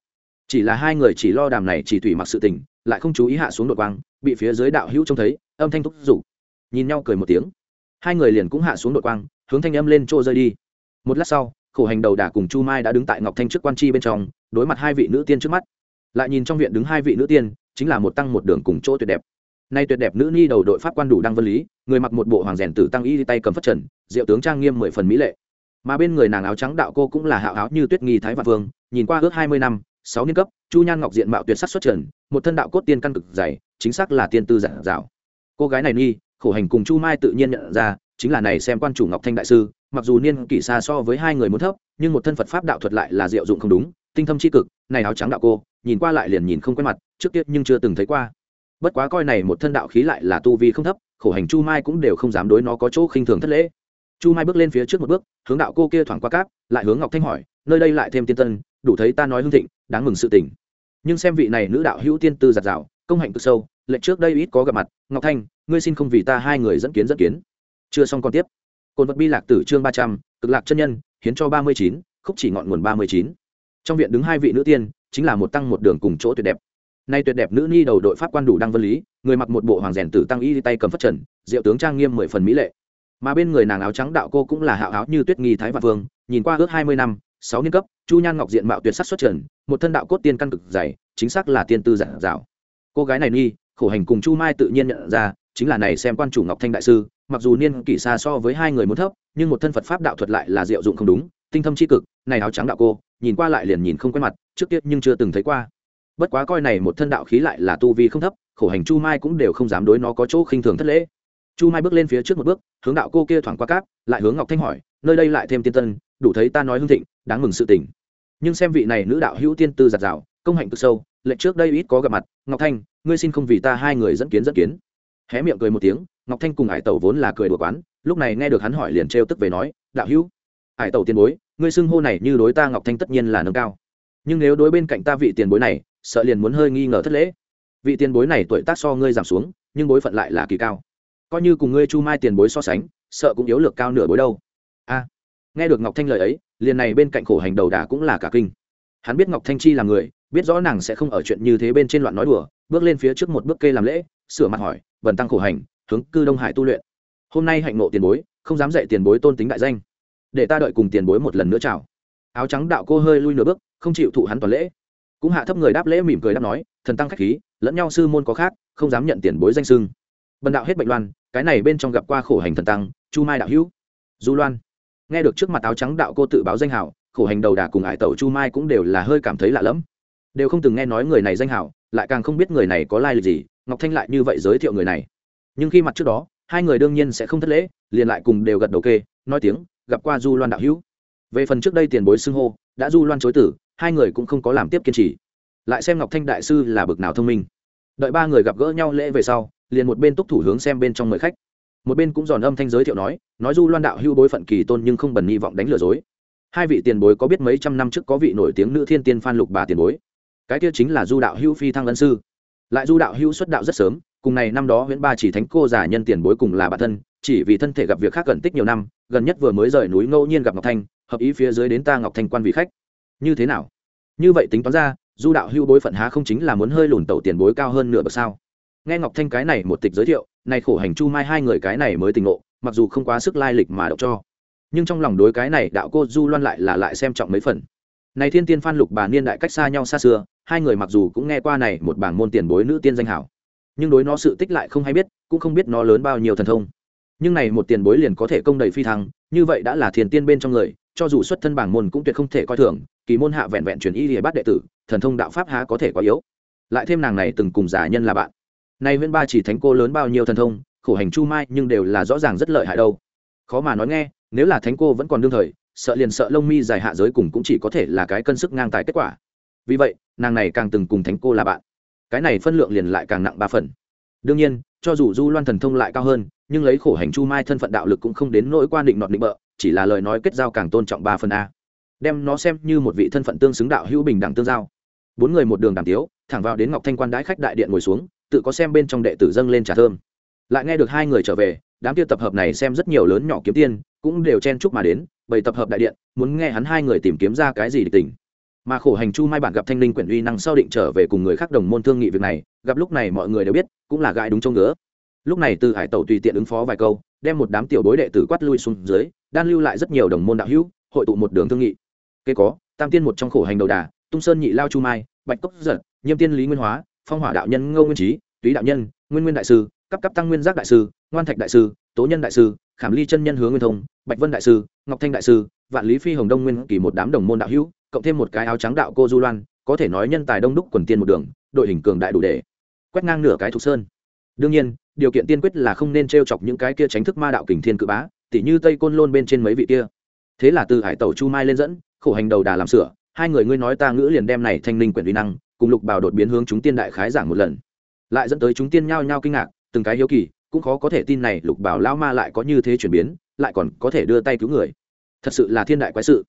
S1: Chỉ là hai người chỉ lo đàm này chỉ thủy mặc sự tình, lại không chú ý hạ xuống đội quang, bị phía dưới đạo hữu trông thấy, âm thanh thúc giục. Nhìn nhau cười một tiếng. Hai người liền cũng hạ xuống đội quang, hướng thanh âm lên chỗ rơi đi. Một lát sau, khổ hành đầu đà cùng chu mai đã đứng tại ngọc thanh trước quan chi bên trong, đối mặt hai vị nữ tiên trước mắt. Lại nhìn trong viện đứng hai vị nữ tiên, chính là một tăng một đường cùng chỗ tuyệt đẹp nay tuyệt đẹp nữ ni đầu đội pháp quan đủ đăng vân lý, người mặc một bộ hoàng rèn tử tăng y tay cầm phất trần, diệu tướng trang nghiêm mười phần mỹ lệ. Mà bên người nàng áo trắng đạo cô cũng là hạo áo như tuyết nghi thái vạn vương, nhìn qua ước hai mươi năm, sáu niên cấp, chu nhan ngọc diện mạo tuyệt sắc xuất trần, một thân đạo cốt tiên căn cực dày, chính xác là tiên tư giản dạo. Cô gái này nghi khổ hành cùng chu mai tự nhiên nhận ra, chính là này xem quan chủ ngọc thanh đại sư, mặc dù niên kỷ xa so với hai người muốn thấp, nhưng một thân phật pháp đạo thuật lại là diệu dụng không đúng, tinh thâm c cực, này áo trắng đạo cô, nhìn qua lại liền nhìn không quen mặt, trước tiết nhưng chưa từng thấy qua bất quá coi này một thân đạo khí lại là tu vi không thấp, khổ hành chu mai cũng đều không dám đối nó có chỗ khinh thường thất lễ. Chu mai bước lên phía trước một bước, hướng đạo cô kia thoảng qua cáp, lại hướng ngọc thanh hỏi, nơi đây lại thêm tiên tân, đủ thấy ta nói hương thịnh, đáng mừng sự tình. Nhưng xem vị này nữ đạo hữu tiên tư giặt rào, công hạnh cực sâu, lệnh trước đây ít có gặp mặt, ngọc thanh, ngươi xin không vì ta hai người dẫn kiến dẫn kiến. Chưa xong còn tiếp. Cồn vật bi lạc tử chương ba trăm, cực lạc chân nhân, hiến cho ba mươi chín, khúc chỉ ngọn nguồn ba mươi chín. Trong viện đứng hai vị nữ tiên, chính là một tăng một đường cùng chỗ tuyệt đẹp nay tuyệt đẹp nữ ni đầu đội pháp quan đủ đăng vân lý, người mặc một bộ hoàng rèn tử tăng y tay cầm phất trần, diệu tướng trang nghiêm mười phần mỹ lệ. Mà bên người nàng áo trắng đạo cô cũng là hạo áo như tuyết nghi thái và vương, nhìn qua ước hai mươi năm, sáu niên cấp, chu nhan ngọc diện mạo tuyệt sắc xuất trần, một thân đạo cốt tiên căn cực dày, chính xác là tiên tư giản dạo. Cô gái này nghi khổ hành cùng chu mai tự nhiên nhận ra, chính là này xem quan chủ ngọc thanh đại sư, mặc dù niên kỷ xa so với hai người muốn thấp, nhưng một thân phật pháp đạo thuật lại là diệu dụng không đúng, tinh thâm c h i cực, này áo trắng đạo cô, nhìn qua lại liền nhìn không quen mặt, trước tiết nhưng chưa từng thấy qua bất quá coi này một thân đạo khí lại là tu vi không thấp, khổ hành chu mai cũng đều không dám đối nó có chỗ khinh thường thất lễ. Chu mai bước lên phía trước một bước, hướng đạo cô kia thoảng qua cáp, lại hướng ngọc thanh hỏi, nơi đây lại thêm tiên tân, đủ thấy ta nói hưng thịnh, đáng mừng sự tình. Nhưng xem vị này nữ đạo hữu tiên tư giặt rào, công hạnh cực sâu, lệnh trước đây ít có gặp mặt, ngọc thanh, ngươi xin không vì ta hai người dẫn kiến dẫn kiến. Hé miệng cười một tiếng, ngọc thanh cùng ải tẩu vốn là cười đùa quán, lúc này nghe được hắn hỏi liền trêu tức về nói, đạo hữu, ải tẩu tiền bối, ngươi xưng hô này như đối ta ngọc thanh tất nhiên là nâng cao. Nhưng nếu đối bên cạnh ta vị tiền bối này sợ liền muốn hơi nghi ngờ thất lễ. Vị tiền bối này tuổi tác so ngươi giảm xuống, nhưng bối phận lại là kỳ cao. Coi như cùng ngươi chu mai tiền bối so sánh, sợ cũng yếu lược cao nửa bối đâu. A, nghe được ngọc thanh lời ấy, liền này bên cạnh khổ hành đầu đà cũng là cả kinh. Hắn biết ngọc thanh chi là người, biết rõ nàng sẽ không ở chuyện như thế bên trên loạn nói đùa, bước lên phía trước một bước kê làm lễ, sửa mặt hỏi, bần tăng khổ hành, hướng cư đông hải tu luyện. Hôm nay hạnh nộ tiền bối, không dám dạy tiền bối tôn tính đại danh. Để ta đợi cùng tiền bối một lần nữa chào. Áo trắng đạo cô hơi lui nửa bước, không chịu thụ hắn toàn lễ cũng hạ thấp người đáp lễ mỉm cười đáp nói, thần tăng khách khí, lẫn nhau sư môn có khác, không dám nhận tiền bối danh sưng bần đạo hết bệnh loan, cái này bên trong gặp qua khổ hành thần tăng, chu mai đạo hữu. Du loan. Nghe được trước mặt áo trắng đạo cô tự báo danh hảo, khổ hành đầu đà cùng ải tẩu chu mai cũng đều là hơi cảm thấy lạ lẫm. Đều không từng nghe nói người này danh hảo, lại càng không biết người này có lai lịch gì, ngọc thanh lại như vậy giới thiệu người này. Nhưng khi mặt trước đó, hai người đương nhiên sẽ không thất lễ, liền lại cùng đều gật đầu kê, nói tiếng, gặp qua du loan đạo hữu. Về phần trước đây tiền bối xưng hô, đã du loan chối tử hai người cũng không có làm tiếp kiên trì. Lại xem ngọc thanh đại sư là bực nào thông minh. Đợi ba người gặp gỡ nhau lễ về sau, liền một bên túc thủ hướng xem bên trong mời khách. Một bên cũng giòn âm thanh giới thiệu nói nói du loan đạo hưu bối phận kỳ tôn nhưng không bần hy vọng đánh lừa dối. Hai vị tiền bối có biết mấy trăm năm trước có vị nổi tiếng nữ thiên tiên phan lục bà tiền bối? Cái kia chính là du đạo hưu phi thăng ân sư. Lại du đạo hưu xuất đạo rất sớm, cùng này năm đó nguyễn ba chỉ thánh cô giả nhân tiền bối cùng là bản thân, chỉ vì thân thể gặp việc khác gần tích nhiều năm, gần nhất vừa mới rời núi ngẫu nhiên gặp ngọc thanh, hợp ý phía dưới đến ta ngọc thanh quan vị khách như thế nào? Như vậy tính toán ra, du đạo hưu bối phận há không chính là muốn hơi lùn tẩu tiền bối cao hơn nửa bậc sao? Nghe ngọc thanh cái này một tịch giới thiệu, này khổ hành chu mai hai người cái này mới tình ngộ, mặc dù không quá sức lai lịch mà đọc cho. Nhưng trong lòng đối cái này đạo cô du loan lại là lại xem trọng mấy phần. Này thiên tiên phan lục bà niên đại cách xa nhau xa xưa, hai người mặc dù cũng nghe qua này một bảng môn tiền bối nữ tiên danh hảo. Nhưng đối nó sự tích lại không hay biết, cũng không biết nó lớn bao nhiêu thần thông. Nhưng này một tiền bối liền có thể công đầy phi thăng, như vậy đã là thiền tiên bên trong người, cho dù xuất thân bảng môn cũng tuyệt không thể coi thường kỳ môn hạ vẹn vẹn truyền y lìa bát đệ tử, thần thông đạo pháp há có thể quá yếu. Lại thêm nàng này từng cùng giả nhân là bạn. Nay huyễn ba chỉ thánh cô lớn bao nhiêu thần thông, khổ hành chu mai nhưng đều là rõ ràng rất lợi hại đâu. Khó mà nói nghe, nếu là thánh cô vẫn còn đương thời, sợ liền sợ lông mi dài hạ giới cùng cũng chỉ có thể là cái cân sức ngang tài kết quả. Vì vậy, nàng này càng từng cùng thánh cô là bạn. Cái này phân lượng liền lại càng nặng ba phần. Đương nhiên, cho dù du loan thần thông lại cao hơn, nhưng lấy khổ hành chu mai thân phận đạo lực cũng không đến nỗi quan định nọt định bợ, chỉ là lời nói kết giao càng tôn trọng ba phần a đem nó xem như một vị thân phận tương xứng đạo hữu bình đẳng tương giao. Bốn người một đường đàm tiếu, thẳng vào đến ngọc thanh quan đái khách đại điện ngồi xuống, tự có xem bên trong đệ tử dâng lên trà thơm. Lại nghe được hai người trở về, đám kia tập hợp này xem rất nhiều lớn nhỏ kiếm tiên, cũng đều chen chúc mà đến, bày tập hợp đại điện, muốn nghe hắn hai người tìm kiếm ra cái gì địch tình. Mà khổ hành chu mai bản gặp thanh linh quyển uy năng sau định trở về cùng người khác đồng môn thương nghị việc này, gặp lúc này mọi người đều biết, cũng là gãi đúng chỗ ngứa. Lúc này từ hải tẩu tùy tiện ứng phó vài câu, đem một đám tiểu bối đệ tử quát lui xuống dưới, đan lưu lại rất nhiều đồng môn đạo hữu, hội tụ một đường thương nghị kế có, tam tiên một trong khổ hành đầu đà, tung sơn nhị lao chu mai, bạch cốc giật, nhiêm tiên lý nguyên hóa, phong hỏa đạo nhân ngô nguyên trí, túy đạo nhân, nguyên nguyên đại sư, cấp cấp tăng nguyên giác đại sư, ngoan thạch đại sư, tố nhân đại sư, khảm ly chân nhân hướng nguyên thông, bạch vân đại sư, ngọc thanh đại sư, vạn lý phi hồng đông nguyên kỳ một đám đồng môn đạo hữu, cộng thêm một cái áo trắng đạo cô du loan, có thể nói nhân tài đông đúc quần tiên một đường, đội hình cường đại đủ để quét ngang nửa cái thục sơn. Đương nhiên, điều kiện tiên quyết là không nên t chọc những cái kia tránh thức ma đạo kình thiên cự bá, tỉ như tây côn lôn bên trên mấy vị kia thế là từ hải tẩu chu mai lên dẫn, khổ hành đầu đà làm sửa, hai người ngươi nói ta ngữ liền đem này thanh linh quyển uy năng, cùng lục bảo đột biến hướng chúng tiên đại khái giảng một lần. Lại dẫn tới chúng tiên nhao nhao kinh ngạc, từng cái hiếu kỳ, cũng khó có thể tin này lục bảo lao ma lại có như thế chuyển biến, lại còn có thể đưa tay cứu người. Thật sự là thiên đại quái sự.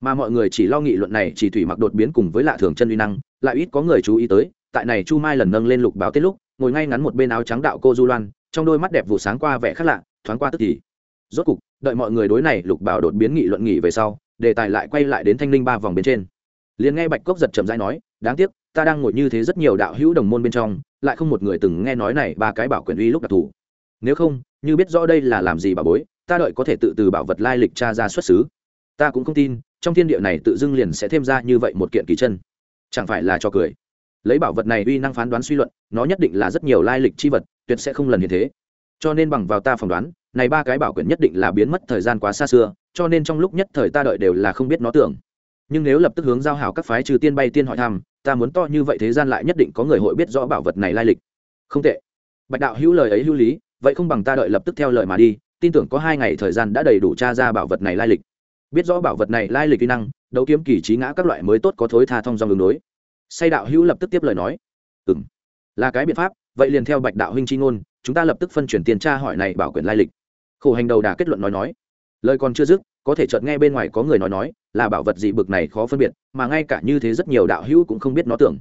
S1: Mà mọi người chỉ lo nghị luận này chỉ thủy mặc đột biến cùng với lạ thường chân uy năng, lại ít có người chú ý tới, tại này chu mai lần nâng lên lục báo tết lúc, ngồi ngay ngắn một bên áo trắng đạo cô du loan, trong đôi mắt đẹp vụ sáng qua vẻ khác lạ, thoáng qua tức thì rốt cục, đợi mọi người đối này lục bảo đột biến nghị luận nghỉ về sau, đề tài lại quay lại đến thanh linh ba vòng bên trên. Liền nghe bạch cốc giật chậm rãi nói, đáng tiếc, ta đang ngồi như thế rất nhiều đạo hữu đồng môn bên trong, lại không một người từng nghe nói này ba cái bảo quyền uy lúc đặc thù. Nếu không, như biết rõ đây là làm gì bà bối, ta đợi có thể tự từ bảo vật lai lịch tra ra xuất xứ. Ta cũng không tin, trong thiên địa này tự dưng liền sẽ thêm ra như vậy một kiện kỳ chân. Chẳng phải là cho cười. Lấy bảo vật này uy năng phán đoán suy luận, nó nhất định là rất nhiều lai lịch chi vật, tuyệt sẽ không lần như thế. Cho nên bằng vào ta phỏng đoán này ba cái bảo quyển nhất định là biến mất thời gian quá xa xưa, cho nên trong lúc nhất thời ta đợi đều là không biết nó tưởng. Nhưng nếu lập tức hướng giao hảo các phái trừ tiên bay tiên hỏi thăm, ta muốn to như vậy thế gian lại nhất định có người hội biết rõ bảo vật này lai lịch. Không tệ. Bạch đạo hữu lời ấy hữu lý, vậy không bằng ta đợi lập tức theo lời mà đi, tin tưởng có hai ngày thời gian đã đầy đủ tra ra bảo vật này lai lịch. Biết rõ bảo vật này lai lịch kỹ năng, đấu kiếm kỳ trí ngã các loại mới tốt có thối tha thông dòng đường đối. Say đạo hữu lập tức tiếp lời nói. Ừ m là cái biện pháp, vậy liền theo bạch đạo huynh c h i ngôn, chúng ta lập tức phân chuyển tiền tra hỏi này bảo quyền lai lịch khổ hành đầu đà kết luận nói nói. Lời còn chưa dứt, có thể chợt nghe bên ngoài có người nói nói, là bảo vật gì bực này khó phân biệt, mà ngay cả như thế rất nhiều đạo hữu cũng không biết nó tưởng.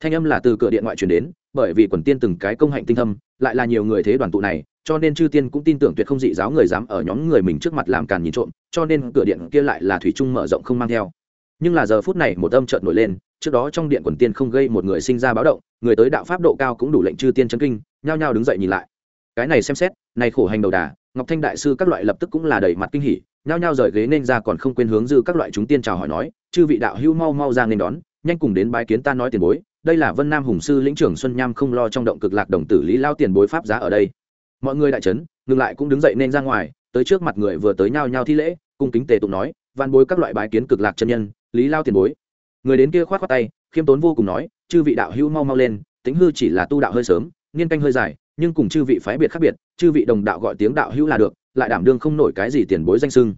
S1: Thanh âm là từ cửa điện ngoại truyền đến, bởi vì quần tiên từng cái công hạnh tinh thâm, lại là nhiều người thế đoàn tụ này, cho nên chư tiên cũng tin tưởng tuyệt không dị giáo người dám ở nhóm người mình trước mặt làm càn nhìn trộm, cho nên cửa điện kia lại là thủy trung mở rộng không mang theo. Nhưng là giờ phút này một âm trợn nổi lên, trước đó trong điện quần tiên không gây một người sinh ra báo động, người tới đạo pháp độ cao cũng đủ lệnh chư tiên chấn kinh, nhao nhao đứng dậy nhìn lại cái này xem xét, này khổ hành đầu đà, ngọc thanh đại sư các loại lập tức cũng là đầy mặt kinh hỉ, nhao nhao rời ghế nên ra còn không quên hướng dư các loại chúng tiên chào hỏi nói, chư vị đạo hữu mau mau ra nên đón, nhanh cùng đến bái kiến ta nói tiền bối, đây là vân nam hùng sư lĩnh trưởng xuân nham không lo trong động cực lạc đồng tử lý lao tiền bối pháp giá ở đây. Mọi người đại trấn ngừng lại cũng đứng dậy nên ra ngoài, tới trước mặt người vừa tới nhao nhao thi lễ, cung kính tề tụng nói van bối các loại bái kiến cực lạc chân nhân, lý lao tiền bối. Người đến kia khoát khoát tay, khiêm tốn vô cùng nói, chư vị đạo hữu mau mau lên tính hư chỉ là tu đạo hơi sớm, niên canh hơi dài nhưng cùng chư vị phái biệt khác biệt, chư vị đồng đạo gọi tiếng đạo hữu là được, lại đảm đương không nổi cái gì tiền bối danh sưng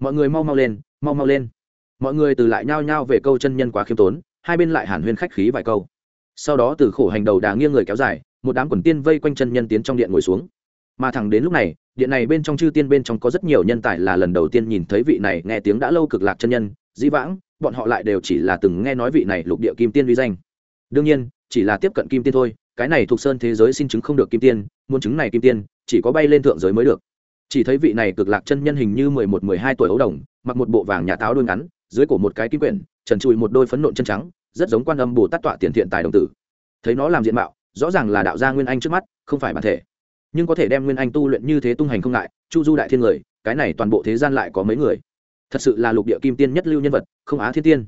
S1: mọi người mau mau lên, mau mau lên. Mọi người từ lại nhao nhao về câu chân nhân quá khiêm tốn, hai bên lại hàn huyên khách khí vài câu. Sau đó từ khổ hành đầu đà nghiêng người kéo dài, một đám quần tiên vây quanh chân nhân tiến trong điện ngồi xuống. Mà thẳng đến lúc này, điện này bên trong chư tiên bên trong có rất nhiều nhân tài là lần đầu tiên nhìn thấy vị này nghe tiếng đã lâu cực lạc chân nhân, dĩ vãng, bọn họ lại đều chỉ là từng nghe nói vị này lục địa kim tiên uy danh. Đương nhiên, chỉ là tiếp cận kim tiên thôi cái này thuộc sơn thế giới xin chứng không được kim tiên, muốn chứng này kim tiên, chỉ có bay lên thượng giới mới được. Chỉ thấy vị này cực lạc chân nhân hình như mười một, mười hai tuổi ấu đồng, mặc một bộ vàng nhà táo đôi ngắn, dưới cổ một cái kim quyển, trần trụi một đôi phấn nộn chân trắng, rất giống quan âm bồ tát tọa tiền thiện tài đồng tử. Thấy nó làm diện mạo, rõ ràng là đạo gia nguyên anh trước mắt, không phải bản thể. Nhưng có thể đem nguyên anh tu luyện như thế tung hành không ngại, chu du đại thiên người, cái này toàn bộ thế gian lại có mấy người. Thật sự là lục địa kim tiên nhất lưu nhân vật, không á thiên tiên.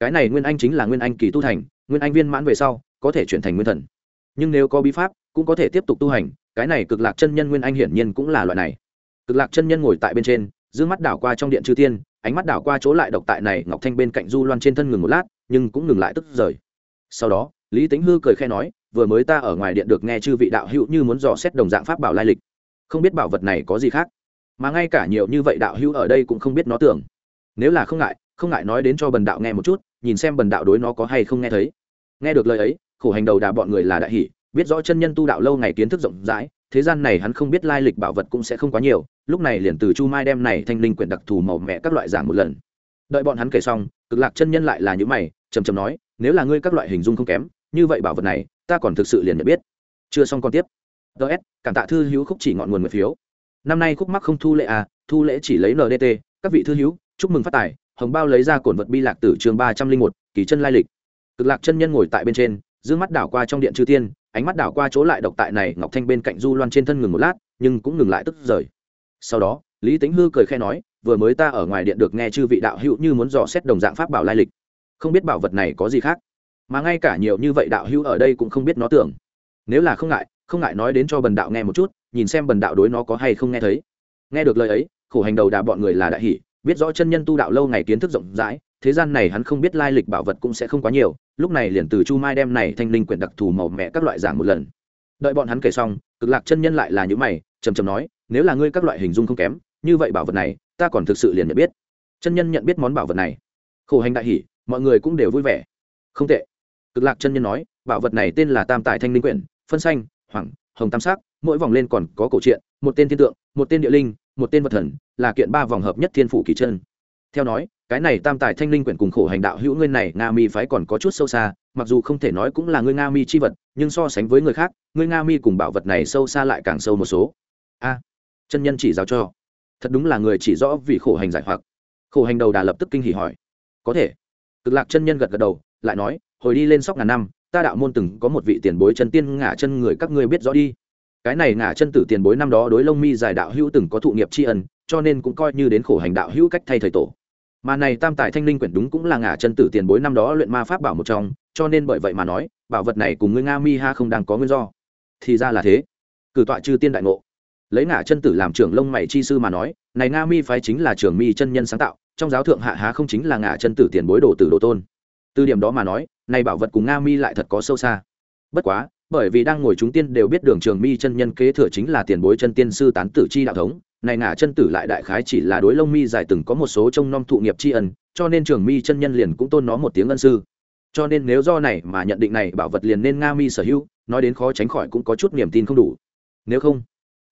S1: Cái này nguyên anh chính là nguyên anh kỳ tu thành, nguyên anh viên mãn về sau, có thể chuyển thành nguyên thần nhưng nếu có bí pháp, cũng có thể tiếp tục tu hành, cái này cực lạc chân nhân nguyên anh hiển nhiên cũng là loại này. Cực lạc chân nhân ngồi tại bên trên d mắt đảo qua trong điện chư tiên, ánh mắt đảo qua chỗ lại độc tại này ngọc thanh bên cạnh du loan trên thân ngừng một lát, nhưng cũng ngừng lại tức rời. Sau đó, lý tính hư cười khe nói, vừa mới ta ở ngoài điện được nghe chư vị đạo hữu như muốn dò xét đồng dạng pháp bảo lai lịch. Không biết bảo vật này có gì khác? Mà ngay cả nhiều như vậy đạo hữu ở đây cũng không biết nó tưởng. Nếu là không ngại không ngại nói đến cho bần đạo nghe một chút, nhìn xem bần đạo đối nó có hay không nghe thấy nghe được lời ấy, khổ hành đầu đà bọn người là đại hỷ biết rõ chân nhân tu đạo lâu ngày kiến thức rộng rãi, thế gian này hắn không biết lai lịch bảo vật cũng sẽ không quá nhiều, lúc này liền từ chu mai đem này thanh linh quyển đặc thù màu mẹ các loại giảng một lần. Đợi bọn hắn kể xong, cực lạc chân nhân lại là những mày, trầm trầm nói, nếu là ngươi các loại hình dung không kém, như vậy bảo vật này, ta còn thực sự liền nhận biết. Chưa xong còn tiếp. Ts cảm tạ thư hữu khúc chỉ ngọn nguồn người phiếu. Năm nay khúc mắc không thu lệ à thu lễ chỉ lấy ndt các vị thư hữu, chúc mừng phát tài, hồng bao lấy ra cổn vật bi lạc tử trường ba trăm linh một, kỳ chân lai lịch cực lạc chân nhân ngồi tại bên trên d mắt đảo qua trong điện chư tiên, ánh mắt đảo qua chỗ lại độc tại này ngọc thanh bên cạnh du loan trên thân ngừng một lát, nhưng cũng ngừng lại tức rời. Sau đó, lý tính hư cười khe nói, vừa mới ta ở ngoài điện được nghe chư vị đạo hữu như muốn dò xét đồng dạng pháp bảo lai lịch. Không biết bảo vật này có gì khác? Mà ngay cả nhiều như vậy đạo hữu ở đây cũng không biết nó tưởng. Nếu là không ngại không ngại nói đến cho bần đạo nghe một chút, nhìn xem bần đạo đối nó có hay không nghe thấy. Nghe được lời ấy, khổ hành đầu đà bọn người là đại hỷ biết rõ chân nhân tu đạo lâu ngày kiến thức rộng rãi, thế gian này hắn không biết lai lịch bảo vật cũng sẽ không quá nhiều lúc này liền từ chu mai đem này thanh linh quyển đặc thù màu mẹ các loại giảng một lần. Đợi bọn hắn kể xong, cực lạc chân nhân lại là những mày, trầm trầm nói, nếu là ngươi các loại hình dung không kém, như vậy bảo vật này, ta còn thực sự liền nhận biết. Chân nhân nhận biết món bảo vật này. Khổ hành đại hỷ mọi người cũng đều vui vẻ. Không tệ. Cực lạc chân nhân nói, bảo vật này tên là tam tài thanh linh quyển, phân xanh hoàng hồng tam sắc, mỗi vòng lên còn có cổ truyện, một tên thiên tượng, một tên địa linh, một tên vật thần, là kiện ba vòng hợp nhất thiên phủ kỳ chân theo nói, cái này tam tài thanh linh quyển cùng khổ hành đạo hữu ngươi này, nga mi phái còn có chút sâu xa, mặc dù không thể nói cũng là ngươi nga mi chi vật, nhưng so sánh với người khác, ngươi nga mi cùng bảo vật này sâu xa lại càng sâu một số. A, chân nhân chỉ giáo cho. Thật đúng là người chỉ rõ vì khổ hành giải hoặc. Khổ hành đầu đà lập tức kinh hỉ hỏi. Có thể. Cực lạc chân nhân gật gật đầu, lại nói, hồi đi lên sóc ngàn năm, ta đạo môn từng có một vị tiền bối chân tiên ngả chân người các ngươi biết rõ đi. Cái này ngả chân tử tiền bối năm đó đối lông mi giải đạo hữu từng có thụ nghiệp tri ân, cho nên cũng coi như đến khổ hành đạo hữu cách thay thầy tổ mà này tam tài thanh linh quyển đúng cũng là ngả chân tử tiền bối năm đó luyện ma pháp bảo một trong, cho nên bởi vậy mà nói, bảo vật này cùng ngươi nga mi ha không đang có nguyên do. Thì ra là thế. Cử tọa chư tiên đại ngộ. Lấy ngả chân tử làm trưởng lông mày chi sư mà nói, này nga mi phái chính là trưởng mi chân nhân sáng tạo, trong giáo thượng hạ há không chính là ngả chân tử tiền bối đồ tử đồ tôn. Từ điểm đó mà nói, này bảo vật cùng nga mi lại thật có sâu xa. Bất quá, bởi vì đang ngồi chúng tiên đều biết đường trường mi chân nhân kế thừa chính là tiền bối chân tiên sư tán tử chi đạo thống này ngả chân tử lại đại khái chỉ là đối lông mi dài từng có một số trông nom thụ nghiệp tri ân, cho nên trường mi chân nhân liền cũng tôn nó một tiếng ân sư. Cho nên nếu do này mà nhận định này bảo vật liền nên nga mi sở hữu, nói đến khó tránh khỏi cũng có chút niềm tin không đủ. Nếu không,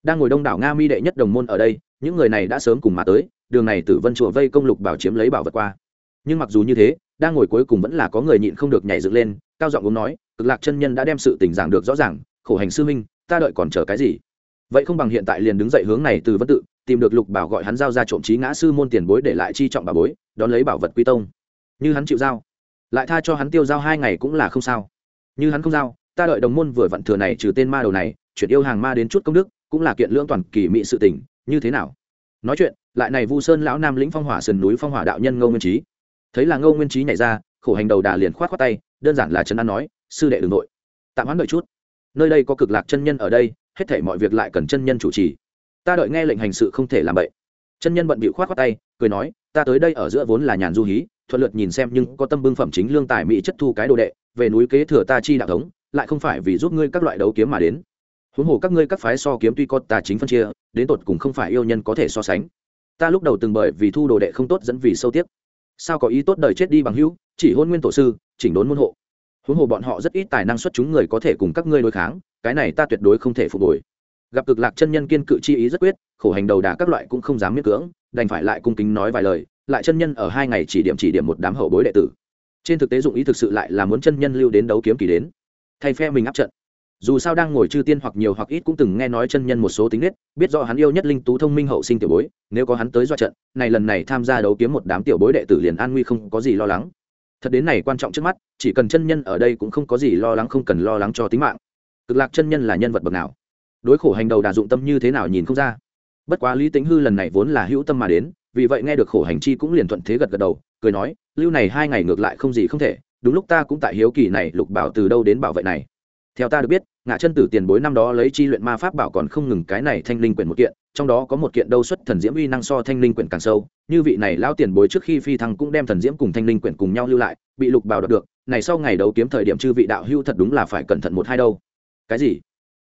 S1: đang ngồi đông đảo nga mi đệ nhất đồng môn ở đây, những người này đã sớm cùng mà tới, đường này tử vân chùa vây công lục bảo chiếm lấy bảo vật qua. Nhưng mặc dù như thế, đang ngồi cuối cùng vẫn là có người nhịn không được nhảy dựng lên, cao giọng cũng nói, cực lạc chân nhân đã đem sự tình giảng được rõ ràng, khổ hành sư minh, ta đợi còn chờ cái gì? Vậy không bằng hiện tại liền đứng dậy hướng này từ vân tự, tìm được lục bảo gọi hắn giao ra trộm trí ngã sư môn tiền bối để lại chi trọng bà bối, đón lấy bảo vật quy tông. Như hắn chịu giao, lại tha cho hắn tiêu giao hai ngày cũng là không sao. Như hắn không giao, ta đợi đồng môn vừa vặn thừa này trừ tên ma đầu này, chuyển yêu hàng ma đến chút công đức, cũng là kiện lưỡng toàn kỳ mị sự tình, như thế nào? Nói chuyện, lại này vu sơn lão nam lĩnh phong hỏa sườn núi phong hỏa đạo nhân ngô nguyên trí. Thấy là ngô nguyên trí nhảy ra, khổ hành đầu đà liền khoát khoát tay, đơn giản là trấn an nói, sư đệ đ n g nội tạm hoãn đợi chút. Nơi đây có cực lạc chân nhân ở đây hết thể mọi việc lại cần chân nhân chủ trì. Ta đợi nghe lệnh hành sự không thể làm vậy chân nhân bận bịu khoát khoát tay, cười nói, ta tới đây ở giữa vốn là nhàn du hí, thuận lượt nhìn xem nhưng có tâm bưng phẩm chính lương tài mỹ chất thu cái đồ đệ, về núi kế thừa ta chi đạo thống, lại không phải vì giúp ngươi các loại đấu kiếm mà đến. Huống hồ các ngươi các phái so kiếm tuy có tà chính phân chia, đến tột cùng không phải yêu nhân có thể so sánh. Ta lúc đầu từng bởi vì thu đồ đệ không tốt dẫn vì sâu tiếc. Sao có ý tốt đời chết đi bằng hữu, chỉ hôn nguyên tổ sư, chỉnh đốn môn hộ. Huống hồ bọn họ rất ít tài năng xuất chúng người có thể cùng các ngươi đối kháng cái này ta tuyệt đối không thể phục hồi. Gặp cực lạc chân nhân kiên cự chi ý rất quyết, khổ hành đầu đà các loại cũng không dám miết cưỡng, đành phải lại cung kính nói vài lời, lại chân nhân ở hai ngày chỉ điểm chỉ điểm một đám hậu bối đệ tử. Trên thực tế dụng ý thực sự lại là muốn chân nhân lưu đến đấu kiếm kỳ đến. Thay phe mình áp trận. Dù sao đang ngồi chư tiên hoặc nhiều hoặc ít cũng từng nghe nói chân nhân một số tính nết, biết rõ hắn yêu nhất linh tú thông minh hậu sinh tiểu bối, nếu có hắn tới do trận, này lần này tham gia đấu kiếm một đám tiểu bối đệ tử liền an nguy không có gì lo lắng. Thật đến này quan trọng trước mắt, chỉ cần chân nhân ở đây cũng không có gì lo lắng không cần lo lắng cho tính mạng cực lạc chân nhân là nhân vật bậc nào? Đối khổ hành đầu đà dụng tâm như thế nào nhìn không ra. Bất quá lý tính hư lần này vốn là hữu tâm mà đến, vì vậy nghe được khổ hành chi cũng liền thuận thế gật gật đầu, cười nói, lưu này hai ngày ngược lại không gì không thể, đúng lúc ta cũng tại hiếu kỳ này, lục bảo từ đâu đến bảo vệ này? Theo ta được biết ngã chân tử tiền bối năm đó lấy chi luyện ma pháp bảo còn không ngừng cái này thanh linh quyển một kiện, trong đó có một kiện đâu xuất thần diễm uy năng so thanh linh quyển càng sâu, như vị này lão tiền bối trước khi phi thăng cũng đem thần diễm cùng thanh linh quyển cùng nhau lưu lại, bị lục bảo đọc được, này sau ngày đấu kiếm thời điểm chư vị đạo hưu thật đúng là phải cẩn thận một hai đâu cái gì?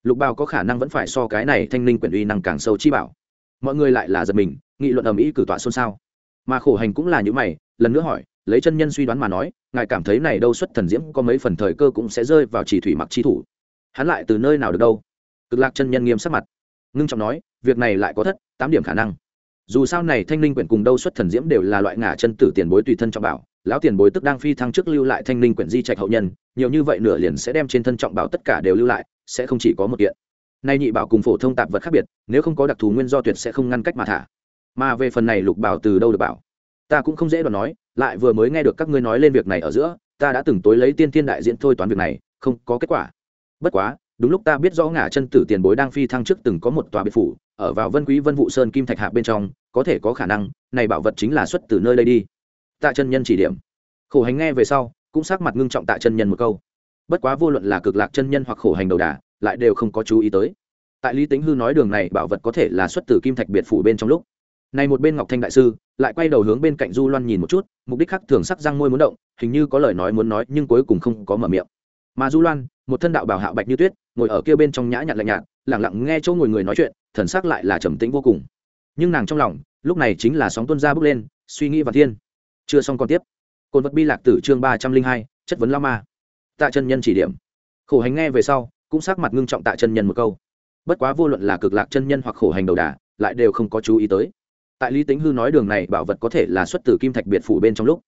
S1: Lục bao có khả năng vẫn phải so cái này thanh linh quyển uy năng càng sâu chi bảo. Mọi người lại là giật mình, nghị luận ầm ĩ cử tọa xôn xao. Mà khổ hành cũng là những mày, lần nữa hỏi, lấy chân nhân suy đoán mà nói, ngài cảm thấy này đâu xuất thần diễm có mấy phần thời cơ cũng sẽ rơi vào chỉ thủy mặc chi thủ. Hắn lại từ nơi nào được đâu? Cực lạc chân nhân nghiêm sắc mặt. Ngưng trọng nói, việc này lại có thất, tám điểm khả năng. Dù sao này thanh linh quyển cùng đâu xuất thần diễm đều là loại ngả chân tử tiền bối tùy thân cho bảo lão tiền bối tức đang phi thăng trước lưu lại thanh linh quyển di trạch hậu nhân, nhiều như vậy nửa liền sẽ đem trên thân trọng bảo tất cả đều lưu lại, sẽ không chỉ có một kiện. Nay nhị bảo cùng phổ thông tạp vật khác biệt, nếu không có đặc thù nguyên do tuyệt sẽ không ngăn cách mà thả. Mà về phần này lục bảo từ đâu được bảo? Ta cũng không dễ đoán nói, lại vừa mới nghe được các ngươi nói lên việc này ở giữa, ta đã từng tối lấy tiên thiên đại diễn thôi toán việc này, không có kết quả. Bất quá, đúng lúc ta biết rõ ngả chân tử tiền bối đang phi thăng trước từng có một tòa biệt phủ, ở vào vân quý vân vụ sơn kim thạch hạ bên trong, có thể có khả năng, này bảo vật chính là xuất từ nơi đây đi tạ chân nhân chỉ điểm. Khổ hành nghe về sau, cũng sắc mặt ngưng trọng tạ chân nhân một câu. Bất quá vô luận là cực lạc chân nhân hoặc khổ hành đầu đà, lại đều không có chú ý tới. Tại lý tính hư nói đường này bảo vật có thể là xuất từ kim thạch biệt phủ bên trong lúc. Này một bên ngọc thanh đại sư, lại quay đầu hướng bên cạnh du loan nhìn một chút, mục đích khác thường sắc răng môi muốn động, hình như có lời nói muốn nói, nhưng cuối cùng không có mở miệng. Mà du loan, một thân đạo bảo hạo bạch như tuyết, ngồi ở kia bên trong nhã nhặn lạnh nhạt lẳng lặng nghe chỗ ngồi người nói chuyện, thần sắc lại là trầm tĩnh vô cùng. Nhưng nàng trong lòng, lúc này chính là sóng tuân ra bước lên, suy nghĩ và thiên chưa xong còn tiếp. Cồn vật bi lạc tử chương ba trăm linh hai, chất vấn lao ma. Tạ chân nhân chỉ điểm. Khổ hành nghe về sau, cũng sắc mặt ngưng trọng tạ chân nhân một câu. Bất quá vô luận là cực lạc chân nhân hoặc khổ hành đầu đà, lại đều không có chú ý tới. Tại lý tính hư nói đường này bảo vật có thể là xuất từ kim thạch biệt phủ bên trong lúc.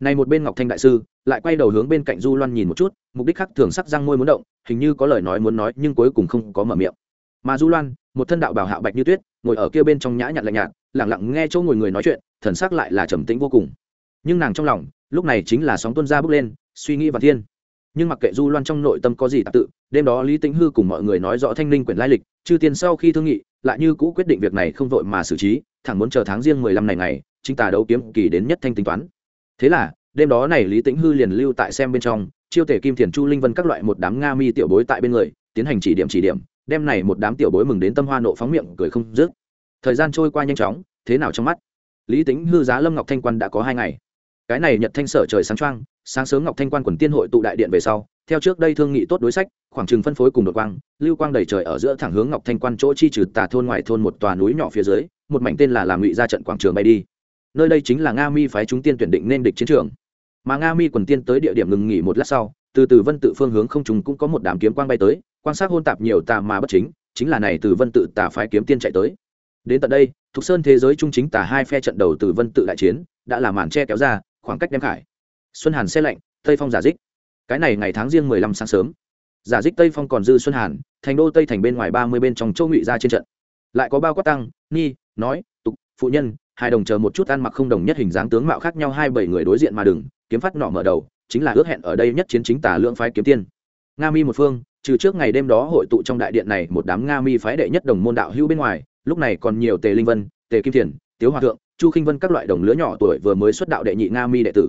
S1: Này một bên ngọc thanh đại sư, lại quay đầu hướng bên cạnh du loan nhìn một chút, mục đích khác thường sắc răng môi muốn động, hình như có lời nói muốn nói nhưng cuối cùng không có mở miệng. Mà du loan, một thân đạo bảo hạo bạch như tuyết, ngồi ở kia bên trong nhã nhặn lạnh nhạt lẳng lặng nghe chỗ ngồi người nói chuyện, thần sắc lại là trầm tĩnh vô cùng nhưng nàng trong lòng, lúc này chính là sóng tuân ra bước lên, suy nghĩ và thiên. Nhưng mặc kệ du loan trong nội tâm có gì tạp tự, đêm đó lý tĩnh hư cùng mọi người nói rõ thanh linh quyển lai lịch trừ tiền sau khi thương nghị, lại như cũ quyết định việc này không vội mà xử trí, thẳng muốn chờ tháng riêng mười lăm này ngày, chính tà đấu kiếm kỳ đến nhất thanh tính toán. Thế là, đêm đó này lý tĩnh hư liền lưu tại xem bên trong, chiêu tể kim thiền chu linh vân các loại một đám nga mi tiểu bối tại bên người, tiến hành chỉ điểm chỉ điểm đem này một đám tiểu bối mừng đến tâm hoa nộ phóng miệng, cười không dứt. Thời gian trôi qua nhanh chóng, thế nào trong mắt? Lý tính hư giá lâm ngọc thanh quan đã có hai ngày cái này nhật thanh sở trời sáng trăng sáng sớm ngọc thanh quan quần tiên hội tụ đại điện về sau, theo trước đây thương nghị tốt đối sách, khoảng trừng phân phối cùng đột quang, lưu quang đầy trời ở giữa thẳng hướng ngọc thanh quan chỗ chi trừ tà thôn ngoài thôn một tòa núi nhỏ phía dưới, một mảnh tên là làm ngụy ra trận quảng trường bay đi. Nơi đây chính là nga mi phái chúng tiên tuyển định nên địch chiến trường. Mà nga mi quần tiên tới địa điểm ngừng nghỉ một lát sau, từ từ vân tự phương hướng không trùng cũng có một đám kiếm quang bay tới, quan sát hôn tạp nhiều tà mà bất chính chính là này từ vân tự tà phái kiếm tiên chạy tới. Đến tận đây thục sơn thế giới trung chính tà hai phe trận đầu từ vân tự đại chiến, đã là màn che kéo ra khoảng cách đem khải. Xuân hàn xe lạnh, tây phong giả dích. Cái này ngày tháng riêng mười lăm sáng sớm. Giả dích tây phong còn dư xuân hàn, thành đô tây thành bên ngoài ba mươi bên trong châu ngụy ra trên trận. Lại có bao quát tăng nghi nói, tục, phụ nhân, hai đồng chờ một chút ăn mặc không đồng nhất hình dáng tướng mạo khác nhau hai bảy người đối diện mà đừng, kiếm phát nọ mở đầu, chính là ước hẹn ở đây nhất chiến chính tả lượng phái kiếm tiên. Nga mi một phương, trừ trước ngày đêm đó hội tụ trong đại điện này một đám nga mi phái đệ nhất đồng môn đạo hữu bên ngoài, lúc này còn nhiều tề linh vân, tề kim thiền, tiếu hòa thượng chu khinh vân các loại đồng lứa nhỏ tuổi vừa mới xuất đạo đệ nhị nga mi đệ tử.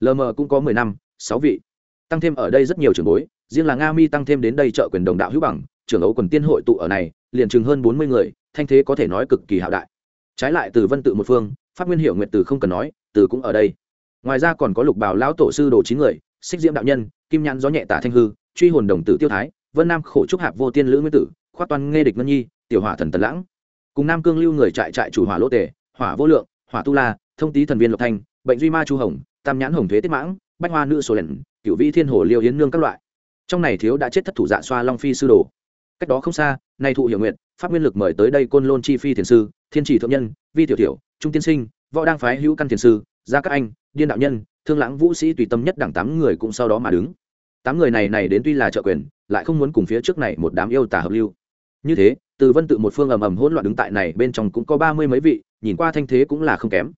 S1: Lờ mờ cũng có mười năm, sáu vị. Tăng thêm ở đây rất nhiều trường bối, riêng là nga mi tăng thêm đến đây trợ quyền đồng đạo hữu bằng, trưởng ấu quần tiên hội tụ ở này, liền chừng hơn bốn mươi người, thanh thế có thể nói cực kỳ hạo đại. Trái lại từ vân tự một phương phát nguyên hiệu nguyện từ không cần nói, từ cũng ở đây. Ngoài ra còn có lục Bảo lão tổ sư đồ chín người, xích diễm đạo nhân, kim nhãn gió nhẹ tả thanh hư, truy hồn đồng tử tiêu thái, vân nam khổ trúc hạp vô tiên lữ nguyên tử khoát toan nghe địch ngân nhi, tiểu hỏa thần tần lãng. Cùng nam cương lưu người trại trại chủ hỏa lỗ tề hỏa vô lượng, hỏa tu la, thông tý thần viên lộc thanh, bệnh duy ma chu hồng, tam nhãn hồng thuế tiết mãng, bách hoa nữ sổ lẻn cựu vĩ thiên hồ liêu hiến nương các loại. Trong này thiếu đã chết thất thủ dạ xoa long phi sư đồ. Cách đó không xa, nay thụ hiểu nguyện, pháp nguyên lực mời tới đây côn lôn chi phi thiền sư, thiên trì thượng nhân, vi tiểu tiểu, trung tiên sinh, võ đang phái hữu căn thiền sư, gia các anh, điên đạo nhân, thương lãng vũ sĩ tùy tâm nhất đẳng tám người cũng sau đó mà đứng. Tám người này này đến tuy là trợ quyền, lại không muốn cùng phía trước này một đám yêu tà hợp lưu. Như thế, từ vân tự một phương ầm ầm hỗn loạn đứng tại này bên trong cũng có ba mươi mấy vị nhìn qua thanh thế cũng là không kém.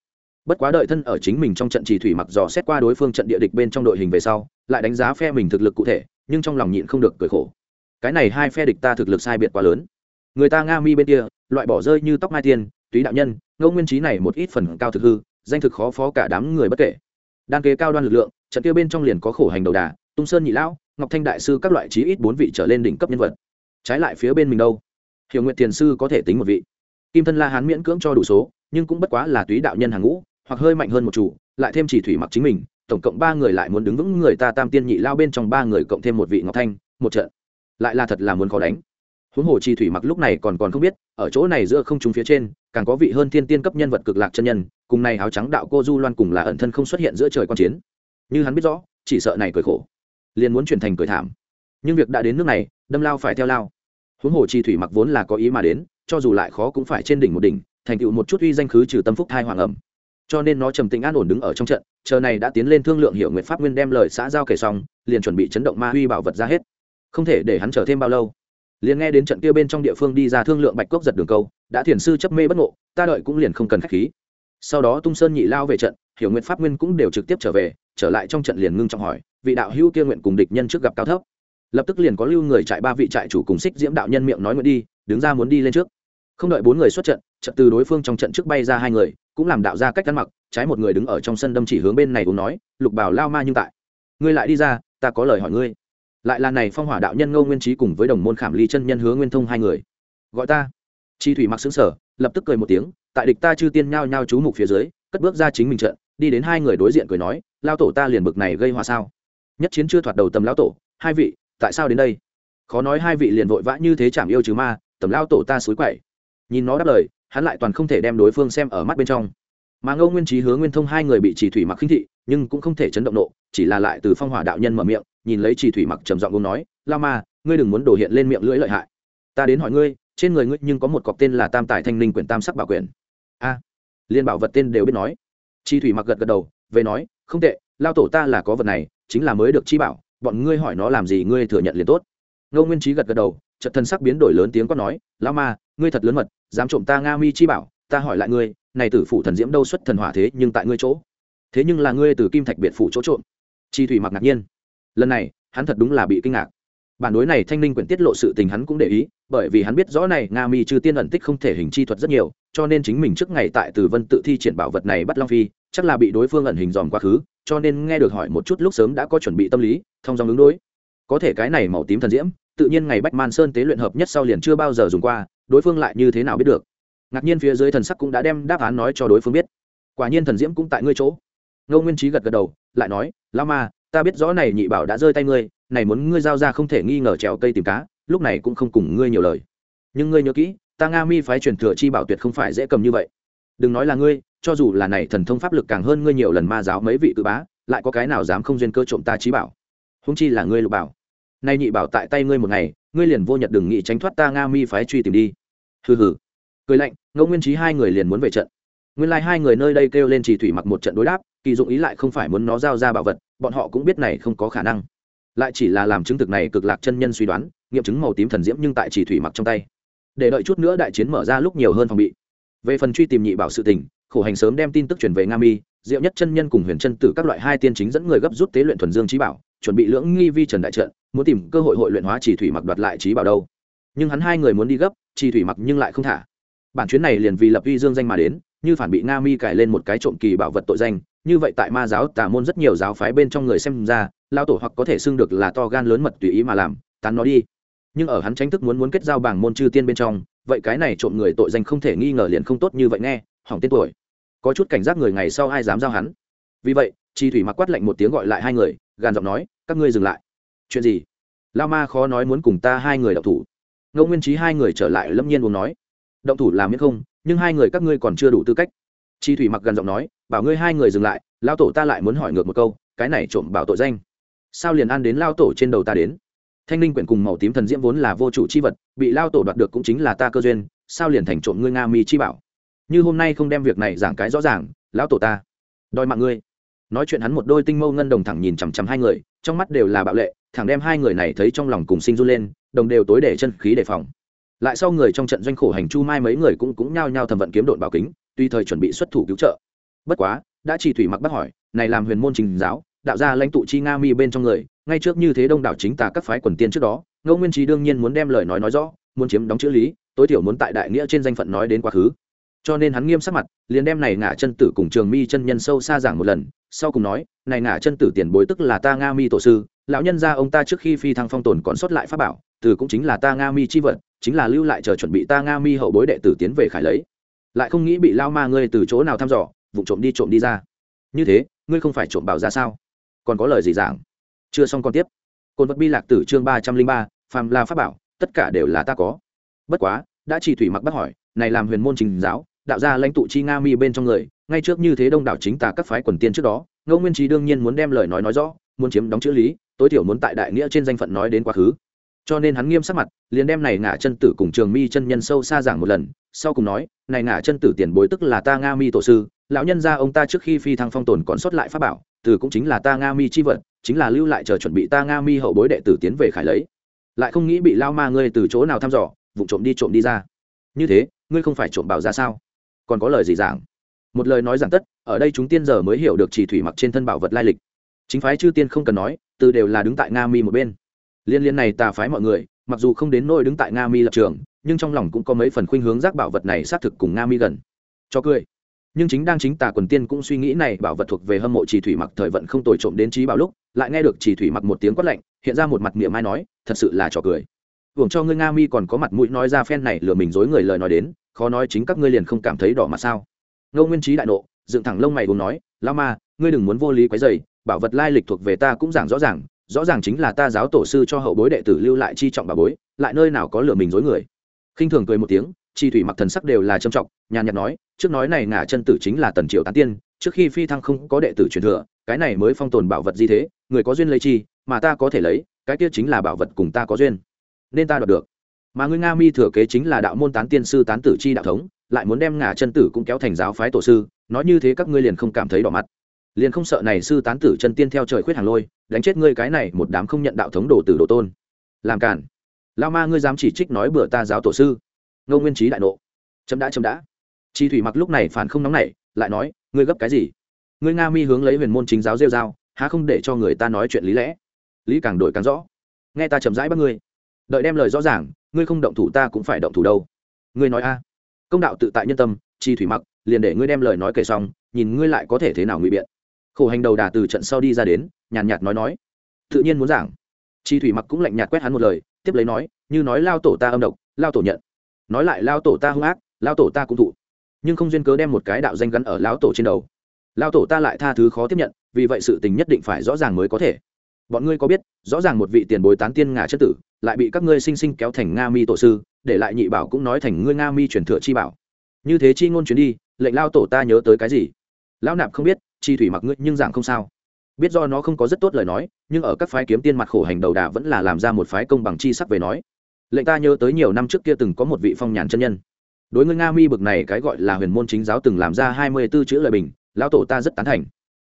S1: Bất quá đợi thân ở chính mình trong trận chỉ thủy mặc dò xét qua đối phương trận địa địch bên trong đội hình về sau, lại đánh giá phe mình thực lực cụ thể, nhưng trong lòng nhịn không được cười khổ. Cái này hai phe địch ta thực lực sai biệt quá lớn. Người ta nga mi bên kia, loại bỏ rơi như tóc mai tiên túy đạo nhân, ngô nguyên trí này một ít phần cao thực hư, danh thực khó phó cả đám người bất kể. Đan kế cao đoan lực lượng, trận kia bên trong liền có khổ hành đầu đà, tung sơn nhị lão, ngọc thanh đại sư các loại trí ít bốn vị trở lên đỉnh cấp nhân vật. Trái lại phía bên mình đâu? Hiểu nguyện tiền sư có thể tính một vị kim thân la hán miễn cưỡng cho đủ số, nhưng cũng bất quá là túy đạo nhân hàng ngũ, hoặc hơi mạnh hơn một chủ, lại thêm chỉ thủy mặc chính mình, tổng cộng ba người lại muốn đứng vững người ta tam tiên nhị lao bên trong ba người cộng thêm một vị ngọc thanh, một trận. Lại là thật là muốn khó đánh. Huống hồ chi thủy mặc lúc này còn còn không biết, ở chỗ này giữa không trung phía trên, càng có vị hơn thiên tiên cấp nhân vật cực lạc chân nhân, cùng này áo trắng đạo cô du loan cùng là ẩn thân không xuất hiện giữa trời quan chiến. Như hắn biết rõ, chỉ sợ này cười khổ. Liền muốn chuyển thành cười thảm. Nhưng việc đã đến nước này, đâm lao phải theo lao. Huống hồ chi thủy mặc vốn là có ý mà đến cho dù lại khó cũng phải trên đỉnh một đỉnh, thành tựu một chút uy danh khứ trừ tâm phúc thai hoàng ẩm. Cho nên nó trầm tĩnh an ổn đứng ở trong trận, chờ này đã tiến lên thương lượng hiệu nguyện pháp nguyên đem lời xã giao kể xong, liền chuẩn bị chấn động ma huy bảo vật ra hết. Không thể để hắn chờ thêm bao lâu. Liền nghe đến trận kia bên trong địa phương đi ra thương lượng bạch cốc giật đường câu, đã thiền sư chấp mê bất ngộ, ta đợi cũng liền không cần khách khí. Sau đó tung sơn nhị lao về trận, hiểu nguyện pháp nguyên cũng đều trực tiếp trở về, trở lại trong trận liền ngưng trọng hỏi, vị đạo hữu kia nguyện cùng địch nhân trước gặp cao thấp. Lập tức liền có lưu người trại ba vị trại chủ cùng xích diễm đạo nhân miệng nói nguyện đi đứng ra muốn đi lên trước. Không đợi bốn người xuất trận trận từ đối phương trong trận trước bay ra hai người, cũng làm đạo ra cách ăn mặc, trái một người đứng ở trong sân đâm chỉ hướng bên này cũng nói, lục bảo lao ma nhưng tại. Ngươi lại đi ra, ta có lời hỏi ngươi. Lại là này phong hỏa đạo nhân ngô nguyên trí cùng với đồng môn khảm ly chân nhân hứa nguyên thông hai người. Gọi ta. Chi thủy mặc xứng sở lập tức cười một tiếng, tại địch ta chư tiên nhao nhao chú mục phía dưới, cất bước ra chính mình trận, đi đến hai người đối diện cười nói, lao tổ ta liền bực này gây họa sao? Nhất chiến chưa thoạt đầu tầm lao tổ, hai vị, tại sao đến đây? Khó nói hai vị liền vội vã như thế chạm yêu chứ ma tầm lao tổ ta xối quậy. Nhìn nó đáp lời, hắn lại toàn không thể đem đối phương xem ở mắt bên trong. Mà ngô nguyên trí hứa nguyên thông hai người bị chỉ thủy mặc khinh thị, nhưng cũng không thể chấn động nộ, chỉ là lại từ phong hỏa đạo nhân mở miệng, nhìn lấy chỉ thủy mặc trầm giọng ngôn nói, lao ma, ngươi đừng muốn đổ hiện lên miệng lưỡi lợi hại. Ta đến hỏi ngươi, trên người ngươi nhưng có một cọc tên là tam tài thanh linh quyển tam sắc bảo quyển. A. Liên bảo vật tên đều biết nói. Chi thủy mặc gật gật đầu, về nói, không tệ, lao tổ ta là có vật này, chính là mới được chi bảo, bọn ngươi hỏi nó làm gì ngươi thừa nhận liền tốt. Ngô nguyên trí gật gật đầu chợt thân sắc biến đổi lớn tiếng quát nói, lão ma, ngươi thật lớn mật, dám trộm ta nga mi chi bảo, ta hỏi lại ngươi, này tử phụ thần diễm đâu xuất thần hỏa thế, nhưng tại ngươi chỗ. Thế nhưng là ngươi từ kim thạch biệt phủ chỗ trộm. Chi thủy mặc ngạc nhiên. Lần này, hắn thật đúng là bị kinh ngạc. Bản đối này thanh linh quyển tiết lộ sự tình hắn cũng để ý, bởi vì hắn biết rõ này nga mi trừ tiên ẩn tích không thể hình chi thuật rất nhiều, cho nên chính mình trước ngày tại từ vân tự thi triển bảo vật này bắt long phi, chắc là bị đối phương ẩn hình dòm quá khứ, cho nên nghe được hỏi một chút lúc sớm đã có chuẩn bị tâm lý, thông dòng ứng đối. Có thể cái này màu tím thần diễm tự nhiên ngày bách man sơn tế luyện hợp nhất sau liền chưa bao giờ dùng qua, đối phương lại như thế nào biết được? Ngạc nhiên phía dưới thần sắc cũng đã đem đáp án nói cho đối phương biết. Quả nhiên thần diễm cũng tại ngươi chỗ. Ngô nguyên trí gật gật đầu, lại nói lao ma, ta biết rõ này nhị bảo đã rơi tay ngươi, này muốn ngươi giao ra không thể nghi ngờ trèo cây tìm cá, lúc này cũng không cùng ngươi nhiều lời. Nhưng ngươi nhớ kỹ, ta nga mi phái truyền thừa chi bảo tuyệt không phải dễ cầm như vậy. Đừng nói là ngươi, cho dù là này thần thông pháp lực càng hơn ngươi nhiều lần ma giáo mấy vị cự bá, lại có cái nào dám không duyên cơ trộm ta trí bảo? Húng chi là ngươi lục bảo nay nhị bảo tại tay ngươi một ngày, ngươi liền vô nhật đừng nghị tránh thoát ta nga mi phái truy tìm đi. Hừ hừ. Cười lạnh ngẫu nguyên trí hai người liền muốn về trận. Nguyên lai、like、hai người nơi đây kêu lên chỉ thủy mặc một trận đối đáp, kỳ dụng ý lại không phải muốn nó giao ra bảo vật, bọn họ cũng biết này không có khả năng. Lại chỉ là làm chứng thực này cực lạc chân nhân suy đoán, nghiệm chứng màu tím thần diễm nhưng tại chỉ thủy mặc trong tay. Để đợi chút nữa đại chiến mở ra lúc nhiều hơn phòng bị. Về phần truy tìm nhị bảo sự tình, khổ hành sớm đem tin tức truyền về nga mi, diệu nhất chân nhân cùng huyền chân tử các loại hai tiên chính dẫn người gấp rút tế luyện thuần dương trí bảo chuẩn bị lưỡng nghi vi trần đại trận, muốn tìm cơ hội hội luyện hóa chỉ thủy mặc đoạt lại trí bảo đâu. Nhưng hắn hai người muốn đi gấp chỉ thủy mặc nhưng lại không thả. Bản chuyến này liền vì lập uy dương danh mà đến, như phản bị nga mi cải lên một cái trộm kỳ bảo vật tội danh, như vậy tại ma giáo, tà môn rất nhiều giáo phái bên trong người xem ra lao tổ hoặc có thể xưng được là to gan lớn mật tùy ý mà làm, tán nó đi. Nhưng ở hắn tranh thức muốn muốn kết giao bảng môn chư tiên bên trong, vậy cái này trộm người tội danh không thể nghi ngờ liền không tốt như vậy nghe, hỏng tên tuổi. Có chút cảnh giác người ngày sau ai dám giao hắn. Vì vậy chi thủy mặc quát lạnh một tiếng gọi lại hai người, gàn giọng nói, các ngươi dừng lại. Chuyện gì? Lao ma khó nói muốn cùng ta hai người đậu thủ. Ngô nguyên trí hai người trở lại lâm nhiên uống nói, động thủ làm biết không, nhưng hai người các ngươi còn chưa đủ tư cách. Chi thủy mặc gần giọng nói, bảo ngươi hai người dừng lại, lao tổ ta lại muốn hỏi ngược một câu, cái này trộm bảo tội danh. Sao liền ăn đến lao tổ trên đầu ta đến? Thanh linh quyển cùng màu tím thần diễm vốn là vô chủ chi vật, bị lao tổ đoạt được cũng chính là ta cơ duyên, sao liền thành trộm ngươi nga mi chi bảo? Như hôm nay không đem việc này giảng cái rõ ràng, lão tổ ta, đòi mạng ngươi nói chuyện hắn một đôi tinh mâu ngân đồng thẳng nhìn chằm chằm hai người, trong mắt đều là bạo lệ, thẳng đem hai người này thấy trong lòng cùng sinh run lên, đồng đều tối để chân khí đề phòng. Lại sau người trong trận doanh khổ hành chu mai mấy người cũng cũng nhao nhao thầm vận kiếm đội bảo kính, tuy thời chuẩn bị xuất thủ cứu trợ. Bất quá, đã chỉ thủy mặc bắt hỏi, này làm huyền môn trình giáo, đạo gia lãnh tụ chi nga mi bên trong người, ngay trước như thế đông đảo chính tà các phái quần tiên trước đó, ngô nguyên trí đương nhiên muốn đem lời nói nói rõ, muốn chiếm đóng chữ lý, tối thiểu muốn tại đại nghĩa trên danh phận nói đến quá khứ. Cho nên hắn nghiêm sắc mặt, liền đem này ngả chân tử cùng trường mi chân nhân sâu xa giảng một lần sau cùng nói, này ngả chân tử tiền bối tức là ta nga mi tổ sư, lão nhân gia ông ta trước khi phi thăng phong tồn còn sót lại pháp bảo, từ cũng chính là ta nga mi chi vật, chính là lưu lại chờ chuẩn bị ta nga mi hậu bối đệ tử tiến về khải lấy. Lại không nghĩ bị lao ma ngươi từ chỗ nào thăm dò vụ trộm đi trộm đi ra. Như thế, ngươi không phải trộm bảo ra sao? Còn có lời gì giảng? Chưa xong còn tiếp. Côn vật bi lạc tử chương ba trăm linh ba, phàm là pháp bảo, tất cả đều là ta có. Bất quá, đã chỉ thủy mặc bắt hỏi, này làm huyền môn trình giáo, đạo gia lãnh tụ chi nga mi bên trong người ngay trước như thế đông đảo chính tà các phái quần tiên trước đó, ngô nguyên trí đương nhiên muốn đem lời nói nói rõ, muốn chiếm đóng chữ lý, tối thiểu muốn tại đại nghĩa trên danh phận nói đến quá khứ. Cho nên hắn nghiêm sắc mặt, liền đem này ngả chân tử cùng trường mi chân nhân sâu xa giảng một lần, sau cùng nói, này ngả chân tử tiền bối tức là ta nga mi tổ sư, lão nhân gia ông ta trước khi phi thăng phong tồn còn sót lại pháp bảo, từ cũng chính là ta nga mi chi vật, chính là lưu lại chờ chuẩn bị ta nga mi hậu bối đệ tử tiến về khải lấy. Lại không nghĩ bị lao ma ngươi từ chỗ nào thăm dò vụ trộm đi trộm đi ra. Như thế, ngươi không phải trộm bảo ra sao? Còn có lời gì giảng? Một lời nói giảng tất, ở đây chúng tiên giờ mới hiểu được chỉ thủy mặc trên thân bảo vật lai lịch. Chính phái chư tiên không cần nói, từ đều là đứng tại nga mi một bên. Liên liên này tà phái mọi người, mặc dù không đến nôi đứng tại nga mi lập trường, nhưng trong lòng cũng có mấy phần khuynh hướng giác bảo vật này xác thực cùng nga mi gần. Cho cười. Nhưng chính đang chính tà quần tiên cũng suy nghĩ này bảo vật thuộc về hâm mộ chỉ thủy mặc thời vận không tồi trộm đến trí bảo lúc, lại nghe được chỉ thủy mặc một tiếng quát lạnh, hiện ra một mặt miệng mai nói, thật sự là trò cười. Hưởng cho ngươi nga mi còn có mặt mũi nói ra phen này lừa mình dối người lời nói đến, khó nói chính các ngươi liền không cảm thấy đỏ mặt sao ngô nguyên trí đại nộ, dựng thẳng lông mày cùng nói lao ma, ngươi đừng muốn vô lý quấy dày bảo vật lai lịch thuộc về ta cũng giảng rõ ràng rõ ràng chính là ta giáo tổ sư cho hậu bối đệ tử lưu lại chi trọng bà bối, lại nơi nào có lừa mình dối người. Khinh thường cười một tiếng, chi thủy mặc thần sắc đều là trầm trọng, nhàn nhạt nói, trước nói này ngả chân tử chính là tần triều tán tiên, trước khi phi thăng không có đệ tử truyền thừa, cái này mới phong tồn bảo vật gì thế, người có duyên lấy chi, mà ta có thể lấy, cái kia chính là bảo vật cùng ta có duyên. Nên ta đoạt được. Mà ngươi nga mi thừa kế chính là đạo môn tán tiên sư tán tử chi đạo thống lại muốn đem ngả chân tử cũng kéo thành giáo phái tổ sư nói như thế các ngươi liền không cảm thấy đỏ mặt, liền không sợ này sư tán tử chân tiên theo trời khuyết hàng lôi đánh chết ngươi cái này một đám không nhận đạo thống đồ tử đồ tôn. Làm cản lao ma ngươi dám chỉ trích nói bừa ta giáo tổ sư. Ngô nguyên trí đại nộ. Chấm đã chấm đã. Chi thủy mặc lúc này phản không nóng nảy lại nói ngươi gấp cái gì? Ngươi nga mi hướng lấy huyền môn chính giáo rêu dao há không để cho người ta nói chuyện lý lẽ? Lý càng đổi càng rõ. Nghe ta chậm rãi bắt ngươi. Đợi đem lời rõ ràng ngươi không động thủ ta cũng phải động thủ đâu. Ngươi nói a công đạo tự tại nhân tâm, chi thủy mặc, liền để ngươi đem lời nói kể xong, nhìn ngươi lại có thể thế nào ngụy biện. Khổ hành đầu đà từ trận sau đi ra đến, nhàn nhạt nói nói. Tự nhiên muốn giảng. Chi thủy mặc cũng lạnh nhạt quét hắn một lời, tiếp lấy nói, như nói lao tổ ta âm độc, lao tổ nhận. Nói lại lao tổ ta hung ác, lao tổ ta cũng thụ. Nhưng không duyên cớ đem một cái đạo danh gắn ở lão tổ trên đầu. Lao tổ ta lại tha thứ khó tiếp nhận, vì vậy sự tình nhất định phải rõ ràng mới có thể. Bọn ngươi có biết, rõ ràng một vị tiền bối tán tiên ngả chất tử lại bị các ngươi sinh sinh kéo thành nga mi tổ sư, để lại nhị bảo cũng nói thành ngươi nga mi truyền thừa chi bảo. Như thế chi ngôn chuyến đi, lệnh lao tổ ta nhớ tới cái gì? Lão nạp không biết, chi thủy mặc ngươi nhưng dạng không sao. Biết do nó không có rất tốt lời nói, nhưng ở các phái kiếm tiên mặt khổ hành đầu đà vẫn là làm ra một phái công bằng chi sắc về nói. Lệnh ta nhớ tới nhiều năm trước kia từng có một vị phong nhàn chân nhân. Đối ngươi nga mi bực này cái gọi là huyền môn chính giáo từng làm ra hai mươi b ố chữ lời bình, lão tổ ta rất tán thành.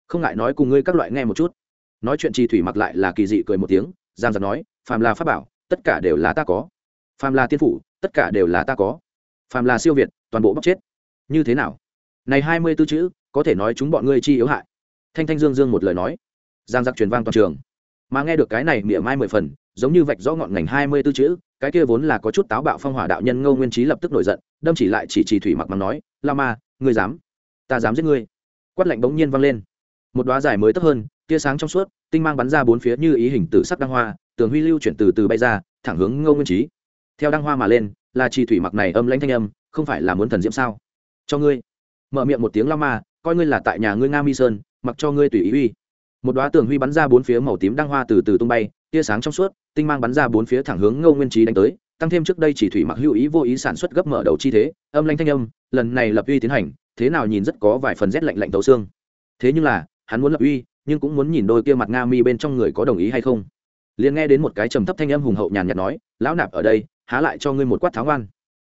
S1: Không ngại nói cùng ngươi các loại nghe một chút. Nói chuyện chi thủy mặc lại là kỳ dị cười một tiếng, giang giật nói, phàm là pháp bảo tất cả đều là ta có. Phàm là tiên phủ, tất cả đều là ta có. Phàm là siêu việt, toàn bộ bóc chết. Như thế nào? Này hai mươi b ố chữ, có thể nói chúng bọn ngươi chi yếu hại. Thanh thanh dương dương một lời nói. Giang giặc truyền vang toàn trường. Mà nghe được cái này mỉa mai mười phần, giống như vạch rõ ngọn ngành hai mươi b ố chữ, cái kia vốn là có chút táo bạo phong hỏa đạo nhân ngô nguyên trí lập tức nổi giận, đâm chỉ lại chỉ trì thủy mặc mắng nói, la ma, ngươi dám? Ta dám giết ngươi. Quát lạnh bỗng nhiên vang lên. Một đoá dài mới tấp hơn, tia sáng trong suốt, tinh mang bắn ra bốn phía như ý hình tử sắc đăng hoa tường huy lưu chuyển từ từ bay ra, thẳng hướng ngô nguyên trí theo đăng hoa mà lên, là trì thủy mặc này âm lãnh thanh âm, không phải là muốn thần diễm sao? Cho ngươi. Mở miệng một tiếng lao ma, coi ngươi là tại nhà ngươi nga mi sơn, mặc cho ngươi tùy ý uy. Một đoá tường huy bắn ra bốn phía màu tím đăng hoa từ từ tung bay, tia sáng trong suốt, tinh mang bắn ra bốn phía thẳng hướng ngô nguyên trí đánh tới, tăng thêm trước đây chỉ thủy mặc hữu ý vô ý sản xuất gấp mở đầu chi thế, âm lanh thanh âm, lần này lập uy tiến hành, thế nào nhìn rất có vài phần rét lạnh lạnh tấu xương. Thế nhưng là, hắn muốn lập uy, nhưng cũng muốn nhìn đôi kia mặt nga mi bên trong người có đồng ý hay không liền nghe đến một cái trầm thấp thanh âm hùng hậu nhàn nhạt nói, lão nạp ở đây, há lại cho ngươi một quát tháo ngoan.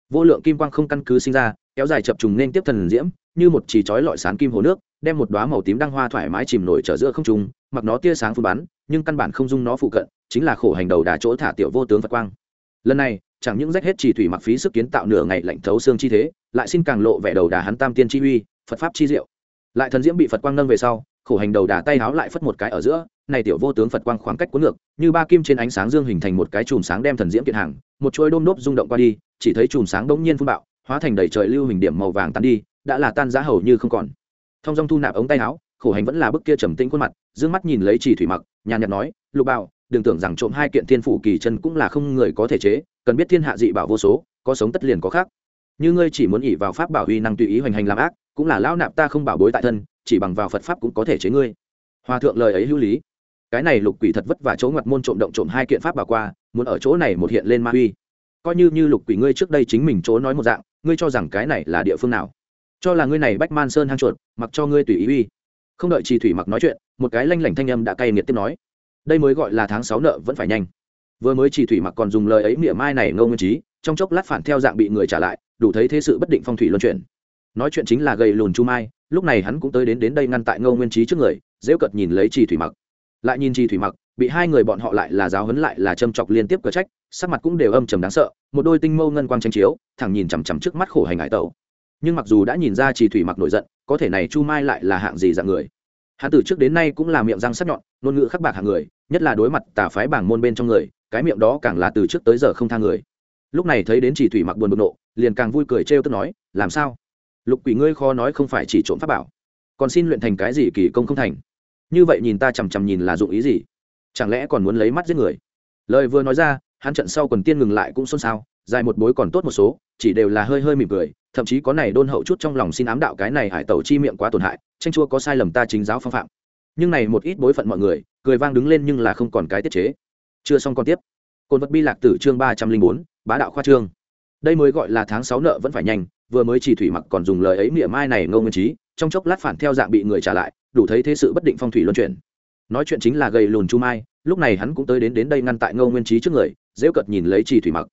S1: Vô lượng kim quang không căn cứ sinh ra, kéo dài chập trùng nên tiếp thần diễm, như một chỉ chói lọi sán kim hồ nước, đem một đoá màu tím đăng hoa thoải mái chìm nổi trở giữa không trung, mặc nó tia sáng phun bắn, nhưng căn bản không dung nó phụ cận, chính là khổ hành đầu đà chỗ thả tiểu vô tướng phật quang. Lần này, chẳng những rách hết chỉ thủy mặc phí sức kiến tạo nửa ngày lạnh thấu xương chi thế, lại xin càng lộ vẻ đầu đà hắn tam tiên chi uy, phật pháp chi diệu. Lại thần diễm bị phật quang nâng về sau khổ hành đầu đà tay háo lại phất một cái ở giữa này tiểu vô tướng phật quang khoảng cách cuốn ngược như ba kim trên ánh sáng dương hình thành một cái chùm sáng đem thần diễm kiện hàng một chuôi đôm nốt rung động qua đi chỉ thấy chùm sáng đống nhiên phun bạo hóa thành đầy trời lưu hình điểm màu vàng tan đi đã là tan giá hầu như không còn. Thông dong thu nạp ống tay háo, khổ hành vẫn là bức kia trầm tĩnh khuôn mặt dương mắt nhìn lấy chỉ thủy mặc nhàn nhạt nói lục bảo đừng tưởng rằng trộm hai kiện thiên phủ kỳ chân cũng là không người có thể chế cần biết thiên hạ dị bảo vô số có sống tất liền có khác. Như ngươi chỉ muốn ỉ vào pháp bảo huy năng tùy ý hoành hành làm ác cũng là lão nạp ta không bảo bối tại thân chỉ bằng vào phật pháp cũng có thể chế ngươi. Hòa thượng lời ấy hữu lý. Cái này lục quỷ thật vất vả chỗ ngoặt môn trộm động trộm hai kiện pháp bà qua, muốn ở chỗ này một hiện lên ma uy. Coi như như lục quỷ ngươi trước đây chính mình chỗ nói một dạng, ngươi cho rằng cái này là địa phương nào? Cho là ngươi này bách man sơn hang chuột, mặc cho ngươi tùy ý uy. Không đợi trì thủy mặc nói chuyện, một cái lanh lảnh thanh âm đã cay nghiệt tiếp nói. Đây mới gọi là tháng sáu nợ vẫn phải nhanh. Vừa mới trì thủy mặc còn dùng lời ấy mỉa mai này ngâu nguyên trí, trong chốc lát phản theo dạng bị người trả lại, đủ thấy thế sự bất định phong thủy luân chuyển. Nói chuyện chính là gầy lùn chu mai lúc này hắn cũng tới đến đến đây ngăn tại ngâu nguyên trí trước người dễ cợt nhìn lấy trì thủy mặc. Lại nhìn trì thủy mặc, bị hai người bọn họ lại là giáo hấn lại là châm chọc liên tiếp cờ trách, sắc mặt cũng đều âm trầm đáng sợ, một đôi tinh mâu ngân quang tranh chiếu, thẳng nhìn chằm chằm trước mắt khổ hành hải tẩu. Nhưng mặc dù đã nhìn ra trì thủy mặc nổi giận, có thể này chu mai lại là hạng gì dạng người. Hắn từ trước đến nay cũng là miệng răng sắc nhọn, ngôn ngữ khắc bạc hạng người, nhất là đối mặt tà phái bảng môn bên trong người, cái miệng đó càng là từ trước tới giờ không tha người. Lúc này thấy đến chỉ thủy mặc buồn bực nộ, liền càng vui cười trêu tức nói, làm sao? Lục quỷ ngươi khó nói không phải chỉ trộm pháp bảo, còn xin luyện thành cái gì kỳ công không thành. Như vậy nhìn ta chằm chằm nhìn là dụng ý gì? Chẳng lẽ còn muốn lấy mắt giết người? Lời vừa nói ra, hắn trận sau quần tiên ngừng lại cũng xôn xao, dài một bối còn tốt một số, chỉ đều là hơi hơi mỉm cười, thậm chí có này đôn hậu chút trong lòng xin ám đạo cái này hải tẩu chi miệng quá tổn hại, tranh chua có sai lầm ta chính giáo phong phạm. Nhưng này một ít bối phận mọi người, cười vang đứng lên nhưng là không còn cái tiết chế. Chưa xong còn tiếp. Côn vật bi lạc tử chương ba trăm linh bốn, bá đạo khoa trương. Đây mới gọi là tháng sáu nợ vẫn phải nhanh vừa mới chỉ thủy mặc còn dùng lời ấy mỉa mai này ngâu nguyên trí, trong chốc lát phản theo dạng bị người trả lại, đủ thấy thế sự bất định phong thủy luân chuyển. Nói chuyện chính là gầy lùn chu mai, lúc này hắn cũng tới đến đến đây ngăn tại ngâu nguyên trí trước người dễu cợt nhìn lấy trì thủy mặc.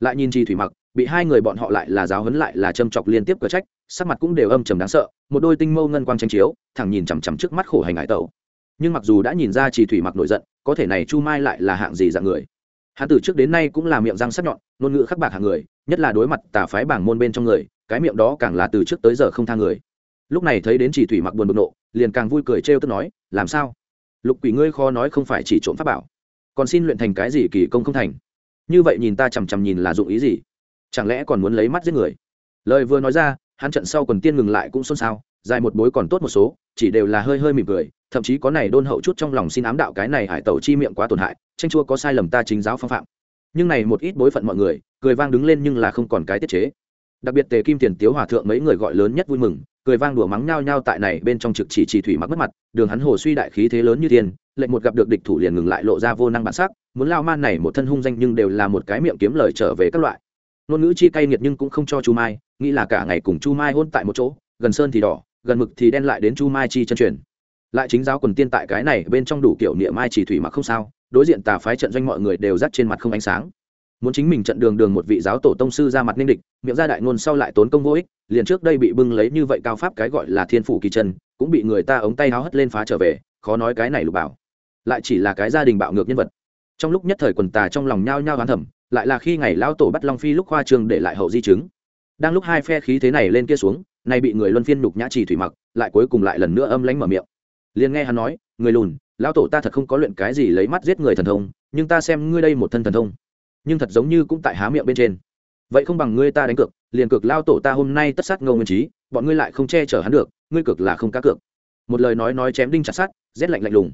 S1: Lại nhìn trì thủy mặc, bị hai người bọn họ lại là giáo hấn lại là châm chọc liên tiếp cờ trách, sắc mặt cũng đều âm trầm đáng sợ, một đôi tinh mâu ngân quang tranh chiếu, thẳng nhìn chằm chằm trước mắt khổ hành ải tẩu. Nhưng mặc dù đã nhìn ra trì thủy mặc nổi giận, có thể này chu mai lại là hạng gì dạng người. Hắn từ trước đến nay cũng là miệng răng sắc nhọn, ngôn ngữ khắc bạc hạng người, nhất là đối mặt tà phái bảng môn bên trong người cái miệng đó càng là từ trước tới giờ không tha người. Lúc này thấy đến chỉ thủy mặc buồn bực nộ, liền càng vui cười trêu tức nói, làm sao? Lục quỷ ngươi khó nói không phải chỉ trộm pháp bảo, còn xin luyện thành cái gì kỳ công không thành? Như vậy nhìn ta chằm chằm nhìn là dụng ý gì? Chẳng lẽ còn muốn lấy mắt giết người? Lời vừa nói ra, hắn trận sau quần tiên ngừng lại cũng xôn xao, dài một bối còn tốt một số, chỉ đều là hơi hơi mỉm cười, thậm chí có này đôn hậu chút trong lòng xin ám đạo cái này hải tẩu chi miệng quá tổn hại, tranh chua có sai lầm ta chính giáo phong phạm. Nhưng này một ít bối phận mọi người, cười vang đứng lên nhưng là không còn cái tiết chế đặc biệt tề kim tiền tiếu hòa thượng mấy người gọi lớn nhất vui mừng, cười vang đùa mắng nhao nhao tại này bên trong trực chỉ chỉ thủy mặc mất mặt, đường hắn hồ suy đại khí thế lớn như thiên, lệnh một gặp được địch thủ liền ngừng lại lộ ra vô năng bản sắc, muốn lao man này một thân hung danh nhưng đều là một cái miệng kiếm lời trở về các loại. Ngôn ngữ chi cay nghiệt nhưng cũng không cho chu mai, nghĩ là cả ngày cùng chu mai hôn tại một chỗ, gần sơn thì đỏ, gần mực thì đen lại đến chu mai chi chân truyền. Lại chính giáo quần tiên tại cái này bên trong đủ kiểu niệm mai chỉ thủy mặc không sao, đối diện tà phái trận doanh mọi người đều dắt trên mặt không ánh sáng muốn chính mình trận đường đường một vị giáo tổ tông sư ra mặt ninh địch, miệng ra đại ngôn sau lại tốn công vô ích, liền trước đây bị bưng lấy như vậy cao pháp cái gọi là thiên phủ kỳ chân, cũng bị người ta ống tay háo hất lên phá trở về, khó nói cái này lục bảo. Lại chỉ là cái gia đình bạo ngược nhân vật. Trong lúc nhất thời quần tà trong lòng nhao nhao hoán thẩm lại là khi ngày lao tổ bắt long phi lúc khoa trương để lại hậu di chứng. Đang lúc hai phe khí thế này lên kia xuống, nay bị người luân phiên nhục nhã trì thủy mặc, lại cuối cùng lại lần nữa âm lánh mở miệng. Liền nghe hắn nói, người lùn, lão tổ ta thật không có luyện cái gì lấy mắt giết người thần thông, nhưng ta xem ngươi đây một thân thần thông nhưng thật giống như cũng tại há miệng bên trên. Vậy không bằng ngươi ta đánh cược, liền cược lao tổ ta hôm nay tất sát ngô nguyên trí bọn ngươi lại không che chở hắn được, ngươi cược là không cá cược. Một lời nói nói chém đinh chặt sát rét lạnh lạnh lùng.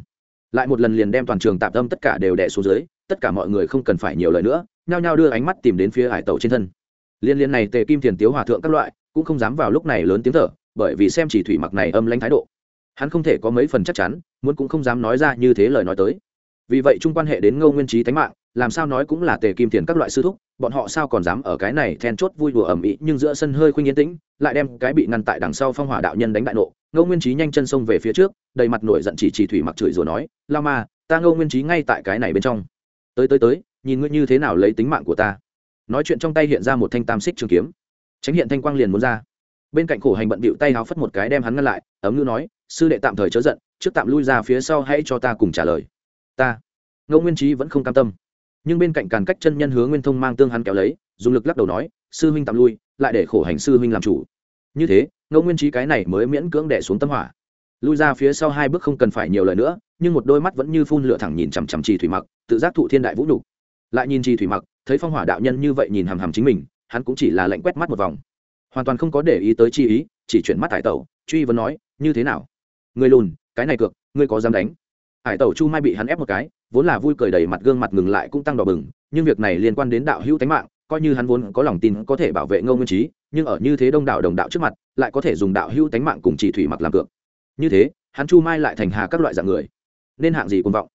S1: Lại một lần liền đem toàn trường tạm tâm tất cả đều đẻ xuống dưới, tất cả mọi người không cần phải nhiều lời nữa, nhao nhao đưa ánh mắt tìm đến phía hải tàu trên thân. Liên liên này tề kim thiền tiếu hòa thượng các loại, cũng không dám vào lúc này lớn tiếng thở, bởi vì xem chỉ thủy mặc này âm lãnh thái độ. Hắn không thể có mấy phần chắc chắn, muốn cũng không dám nói ra như thế lời nói tới vì vậy chung quan hệ đến ngô nguyên trí tánh mạng, làm sao nói cũng là tề kim tiền các loại sư thúc, bọn họ sao còn dám ở cái này then chốt vui đùa ẩm ĩ nhưng giữa sân hơi khuynh yên tĩnh, lại đem cái bị ngăn tại đằng sau phong hỏa đạo nhân đánh đại nộ. Ngô nguyên trí nhanh chân xông về phía trước, đầy mặt nổi giận chỉ chỉ thủy mặc chửi rồi nói lao ma, ta ngô nguyên trí ngay tại cái này bên trong. Tới tới tới, nhìn ngươi như thế nào lấy tính mạng của ta. Nói chuyện trong tay hiện ra một thanh tam xích trường kiếm. Tránh hiện thanh quang liền muốn ra. Bên cạnh khổ hành bận bịu tay háo phất một cái đem hắn ngăn lại, ấm ngữ nói, sư đệ tạm thời chớ giận, trước tạm lui ra phía sau hãy cho ta cùng trả lời ta. Ngô nguyên trí vẫn không cam tâm. Nhưng bên cạnh càn cách chân nhân Hứa nguyên thông mang tương hắn kéo lấy, dùng lực lắc đầu nói, sư huynh tạm lui, lại để khổ hành sư huynh làm chủ. Như thế, ngô nguyên trí cái này mới miễn cưỡng đẻ xuống tâm hỏa. Lui ra phía sau hai bước không cần phải nhiều lời nữa, nhưng một đôi mắt vẫn như phun lửa thẳng nhìn chằm chằm trì thủy mặc, tự giác thụ thiên đại vũ nhục. Lại nhìn trì thủy mặc, thấy phong hỏa đạo nhân như vậy nhìn hằm hằm chính mình, hắn cũng chỉ là lệnh quét mắt một vòng. Hoàn toàn không có để ý tới chi ý, chỉ chuyển mắt thải tẩu, truy vấn nói, như thế nào? Người lùn, cái này cược, ngươi có dám đánh? Hải tẩu chu mai bị hắn ép một cái, vốn là vui cười đầy mặt gương mặt ngừng lại cũng tăng đỏ bừng, nhưng việc này liên quan đến đạo hữu tánh mạng, coi như hắn vốn có lòng tin có thể bảo vệ ngô nguyên trí nhưng ở như thế đông đảo đồng đạo trước mặt, lại có thể dùng đạo hữu tánh mạng cùng chỉ thủy mặc làm cược. Như thế, hắn chu mai lại thành hà các loại dạng người, nên hạng gì cũng vọng.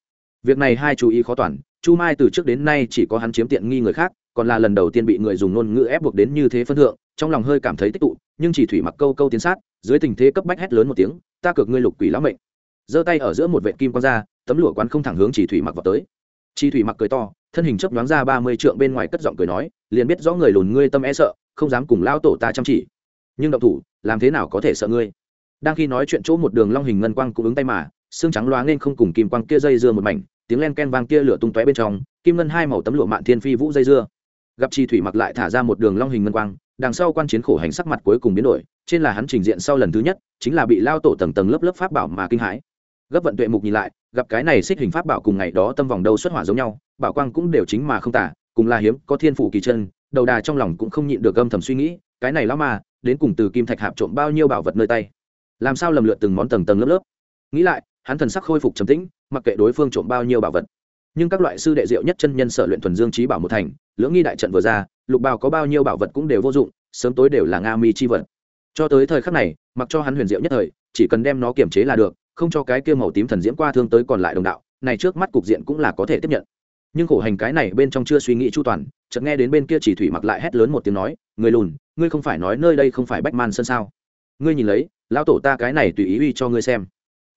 S1: Việc này hai chú ý khó toàn, chu mai từ trước đến nay chỉ có hắn chiếm tiện nghi người khác, còn là lần đầu tiên bị người dùng ngôn ngữ ép buộc đến như thế phân thượng, trong lòng hơi cảm thấy tích tụ, nhưng chỉ thủy mặc câu câu tiến sát, dưới tình thế cấp bách hét lớn một tiếng, ta cược ngươi lục quỷ lão mệnh giơ tay ở giữa một vệ kim quang ra, tấm lụa quán không thẳng hướng chỉ thủy mặc vào tới. Chỉ thủy mặc cười to, thân hình chấp nhoáng ra ba mươi trượng bên ngoài cất giọng cười nói, liền biết rõ người lùn ngươi tâm e sợ, không dám cùng lao tổ ta chăm chỉ. Nhưng động thủ, làm thế nào có thể sợ ngươi? Đang khi nói chuyện chỗ một đường long hình ngân quang cũng ứng tay mà, xương trắng loáng nên không cùng kim quang kia dây dưa một mảnh, tiếng len ken vang kia lửa tung tóe bên trong, kim ngân hai màu tấm lụa mạn thiên phi vũ dây dưa. Gặp chi thủy mặc lại thả ra một đường long hình ngân quang, đằng sau quan chiến khổ hành sắc mặt cuối cùng biến đổi, trên là hắn trình diện sau lần thứ nhất, chính là bị lao tổ tầng tầng lớp lớp pháp bảo mà kinh hãi gấp vận tuệ mục nhìn lại, gặp cái này xích hình pháp bảo cùng ngày đó tâm vòng đâu xuất hỏa giống nhau, bảo quang cũng đều chính mà không tả, cùng là hiếm, có thiên phủ kỳ chân, đầu đà trong lòng cũng không nhịn được âm thầm suy nghĩ, cái này lão mà đến cùng từ kim thạch hạp trộm bao nhiêu bảo vật nơi tay? Làm sao lầm lượt từng món tầng tầng lớp lớp? Nghĩ lại, hắn thần sắc khôi phục trầm tĩnh, mặc kệ đối phương trộm bao nhiêu bảo vật. Nhưng các loại sư đệ diệu nhất chân nhân sở luyện thuần dương trí bảo một thành, lưỡng nghi đại trận vừa ra, lục bào có bao nhiêu bảo vật cũng đều vô dụng, sớm tối đều là nga mi chi vật. Cho tới thời khắc này, mặc cho hắn huyền diệu nhất thời, chỉ cần đem nó kiềm chế là được không cho cái kia màu tím thần diễm qua thương tới còn lại đồng đạo, này trước mắt cục diện cũng là có thể tiếp nhận. Nhưng khổ hành cái này bên trong chưa suy nghĩ chu toàn, chợt nghe đến bên kia chỉ thủy mặc lại hét lớn một tiếng nói, người lùn, ngươi không phải nói nơi đây không phải bách man sân sao? Ngươi nhìn lấy, lão tổ ta cái này tùy ý uy cho ngươi xem.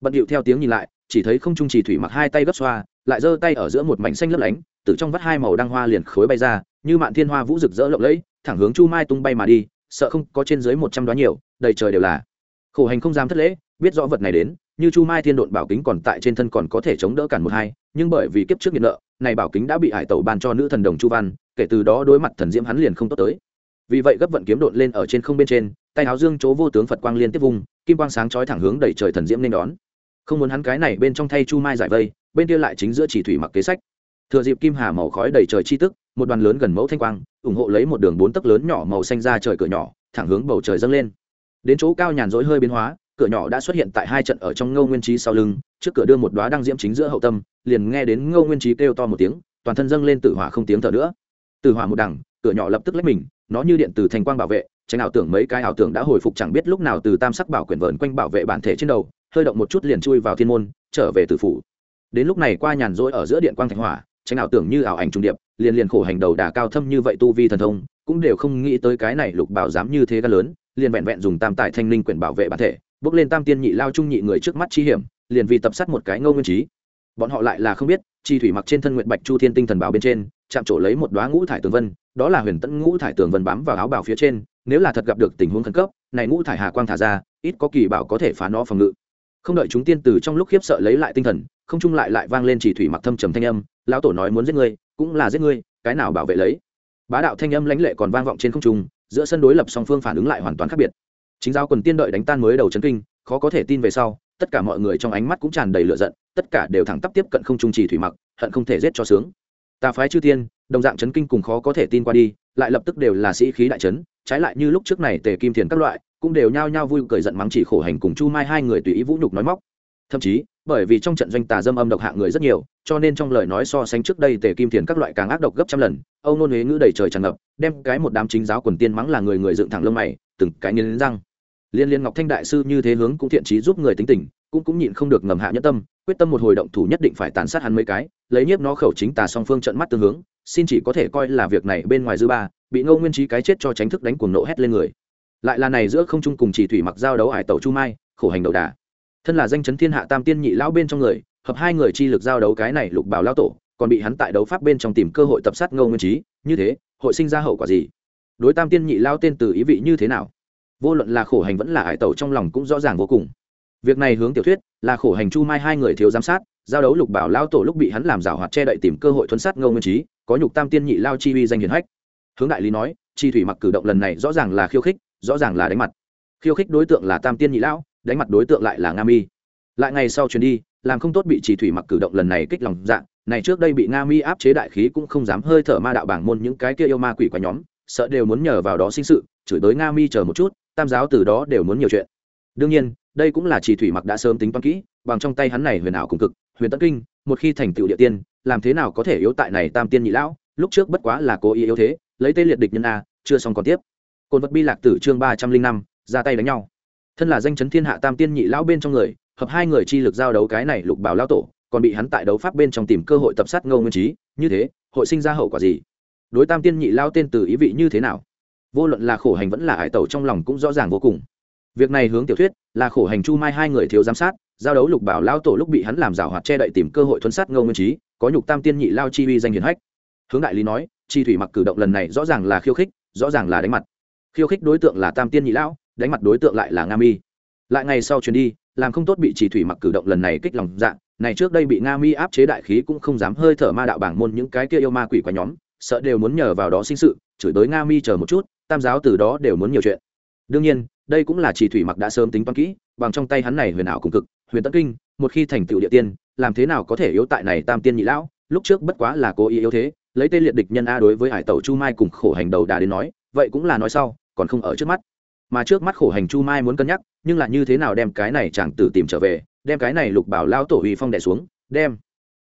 S1: Bận điệu theo tiếng nhìn lại, chỉ thấy không trung chỉ thủy mặc hai tay gấp xoa, lại giơ tay ở giữa một mảnh xanh lấp lánh, từ trong vắt hai màu đăng hoa liền khối bay ra, như mạn thiên hoa vũ rực rỡ lộng lẫy, thẳng hướng chu mai tung bay mà đi, sợ không có trên dưới một trăm đoá nhiều, đầy trời đều là. Khổ hành không dám thất lễ, biết rõ vật này đến như chu mai thiên độn bảo kính còn tại trên thân còn có thể chống đỡ cản một hai, nhưng bởi vì kiếp trước nghiện nợ, này bảo kính đã bị hải tẩu ban cho nữ thần đồng chu văn, kể từ đó đối mặt thần diễm hắn liền không tốt tới. Vì vậy gấp vận kiếm độn lên ở trên không bên trên, tay áo dương chỗ vô tướng phật quang liên tiếp vùng, kim quang sáng chói thẳng hướng đẩy trời thần diễm nên đón. Không muốn hắn cái này bên trong thay chu mai giải vây, bên kia lại chính giữa chỉ thủy mặc kế sách. Thừa dịp kim hà màu khói đầy trời chi tức, một đoàn lớn gần mẫu thanh quang, ủng hộ lấy một đường bốn tấc lớn nhỏ màu xanh ra trời cửa nhỏ, thẳng hướng bầu trời dâng lên. Đến chỗ cao nhàn rỗi hơi biến hóa cửa nhỏ đã xuất hiện tại hai trận ở trong ngô nguyên trí sau lưng, trước cửa đưa một đoá đăng diễm chính giữa hậu tâm, liền nghe đến ngô nguyên trí kêu to một tiếng, toàn thân dâng lên tử hỏa không tiếng thở nữa. Tử hỏa một đằng, cửa nhỏ lập tức lách mình, nó như điện từ thành quang bảo vệ, tránh ảo tưởng mấy cái ảo tưởng đã hồi phục chẳng biết lúc nào từ tam sắc bảo quyển vờn quanh bảo vệ bản thể trên đầu, hơi động một chút liền chui vào thiên môn, trở về tử phủ. Đến lúc này qua nhàn rỗi ở giữa điện quang thành hỏa, tránh ảo tưởng như ảo ảnh trung điệp, liền liền khổ hành đầu đà cao thâm như vậy tu vi thần thông, cũng đều không nghĩ tới cái này lục bảo dám như thế gan lớn, liền vẹn vẹn dùng tam tài thanh linh quyển bảo vệ bản thể bước lên tam tiên nhị lao trung nhị người trước mắt chi hiểm, liền vì tập sát một cái ngô nguyên trí. Bọn họ lại là không biết, chi thủy mặc trên thân nguyện bạch chu thiên tinh thần bảo bên trên, chạm trổ lấy một đoá ngũ thải tường vân, đó là huyền tẫn ngũ thải tường vân bám vào áo bào phía trên, nếu là thật gặp được tình huống khẩn cấp, này ngũ thải hà quang thả ra, ít có kỳ bảo có thể phá nó phòng ngự. Không đợi chúng tiên từ trong lúc khiếp sợ lấy lại tinh thần, không trung lại lại vang lên chỉ thủy mặc thâm trầm thanh âm, lão tổ nói muốn giết ngươi, cũng là giết ngươi, cái nào bảo vệ lấy? Bá đạo thanh âm lãnh lệ còn vang vọng trên không trung, giữa sân đối lập song phương phản ứng lại hoàn toàn khác biệt chính giáo quần tiên đợi đánh tan mới đầu chấn kinh, khó có thể tin về sau, tất cả mọi người trong ánh mắt cũng tràn đầy lửa giận, tất cả đều thẳng tắp tiếp cận không trung trì thủy mặc, hận không thể giết cho sướng. Tà phái chư tiên, đồng dạng chấn kinh cùng khó có thể tin qua đi, lại lập tức đều là sĩ khí đại chấn, trái lại như lúc trước này tề kim thiền các loại, cũng đều nhao nhao vui cười giận mắng chỉ khổ hành cùng chu mai hai người tùy ý vũ nhục nói móc. Thậm chí, bởi vì trong trận doanh tà dâm âm độc hạ người rất nhiều, cho nên trong lời nói so sánh trước đây tề kim thiền các loại càng ác độc gấp trăm lần, âu nôn huế ngữ đầy trời tràn ngập, đem cái một đám chính giáo quần tiên mắng là người người dựng thẳng lông mày, từng cái nghiến răng liên liên ngọc thanh đại sư như thế hướng cũng thiện trí giúp người tính tình, cũng cũng nhịn không được ngầm hạ nhất tâm, quyết tâm một hồi động thủ nhất định phải tàn sát hắn mấy cái, lấy nhiếp nó khẩu chính tà song phương trận mắt tương hướng, xin chỉ có thể coi là việc này bên ngoài dư ba, bị ngô nguyên trí cái chết cho tránh thức đánh cuồng nộ hét lên người. Lại là này giữa không trung cùng chỉ thủy mặc giao đấu hải tẩu chu mai, khổ hành đầu đà. Thân là danh chấn thiên hạ tam tiên nhị lão bên trong người, hợp hai người chi lực giao đấu cái này lục bảo lao tổ, còn bị hắn tại đấu pháp bên trong tìm cơ hội tập sát ngô nguyên trí như thế, hội sinh ra hậu quả gì? Đối tam tiên nhị lao tên từ ý vị như thế nào? Vô luận là khổ hành vẫn là hải tẩu trong lòng cũng rõ ràng vô cùng. Việc này hướng tiểu thuyết, là khổ hành chu mai hai người thiếu giám sát, giao đấu lục bảo lao tổ lúc bị hắn làm rào hoạt che đậy tìm cơ hội thuấn sát ngô nguyên trí, có nhục tam tiên nhị lao chi uy danh hiền hách. Hướng đại lý nói, chi thủy mặc cử động lần này rõ ràng là khiêu khích, rõ ràng là đánh mặt. Khiêu khích đối tượng là tam tiên nhị lão, đánh mặt đối tượng lại là nga mi. Lại ngày sau chuyến đi, làm không tốt bị chỉ thủy mặc cử động lần này kích lòng dạng này trước đây bị nga mi áp chế đại khí cũng không dám hơi thở ma đạo bảng môn những cái kia yêu ma quỷ quá nhóm, sợ đều muốn nhờ vào đó sinh sự, chửi tới nga mi chờ một chút tam giáo từ đó đều muốn nhiều chuyện. Đương nhiên, đây cũng là chỉ thủy mặc đã sớm tính toán kỹ, bằng trong tay hắn này huyền ảo cùng cực, huyền tất kinh, một khi thành tựu địa tiên, làm thế nào có thể yếu tại này tam tiên nhị lão, lúc trước bất quá là cố ý yếu thế, lấy tê liệt địch nhân a, chưa xong còn tiếp. Côn vật bi lạc tử chương ba trăm linh năm, ra tay đánh nhau. Thân là danh chấn thiên hạ tam tiên nhị lão bên trong người, hợp hai người chi lực giao đấu cái này lục bảo lao tổ, còn bị hắn tại đấu pháp bên trong tìm cơ hội tập sát ngô nguyên trí như thế, hội sinh ra hậu quả gì? Đối tam tiên nhị lao tên từ ý vị như thế nào? Vô luận là khổ hành vẫn là hải tẩu trong lòng cũng rõ ràng vô cùng. Việc này hướng tiểu thuyết, là khổ hành chu mai hai người thiếu giám sát, giao đấu lục bảo lao tổ lúc bị hắn làm rào hoạt che đậy tìm cơ hội thuấn sát ngô nguyên trí có nhục tam tiên nhị lao chi uy danh hiển hách. Hướng đại lý nói, chi thủy mặc cử động lần này rõ ràng là khiêu khích, rõ ràng là đánh mặt. Khiêu khích đối tượng là tam tiên nhị lão, đánh mặt đối tượng lại là nga mi. Lại ngày sau chuyến đi, làm không tốt bị chỉ thủy mặc cử động lần này kích lòng dạ này trước đây bị nga mi áp chế đại khí cũng không dám hơi thở ma đạo bảng môn những cái kia yêu ma quỷ quá nhóm, sợ đều muốn nhờ vào đó sinh sự, chửi tới nga mi chờ một chút tam giáo từ đó đều muốn nhiều chuyện. Đương nhiên, đây cũng là chỉ thủy mặc đã sớm tính toán kỹ, bằng trong tay hắn này huyền ảo cùng cực, huyền tấn kinh, một khi thành tựu địa tiên, làm thế nào có thể yếu tại này tam tiên nhị lão? Lúc trước bất quá là cố ý yếu thế, lấy tên liệt địch nhân a đối với hải tẩu chu mai cùng khổ hành đầu đà đến nói, vậy cũng là nói sau, còn không ở trước mắt. Mà trước mắt khổ hành chu mai muốn cân nhắc, nhưng là như thế nào đem cái này chẳng tử tìm trở về, đem cái này lục bảo lao tổ uy phong đẻ xuống, đem.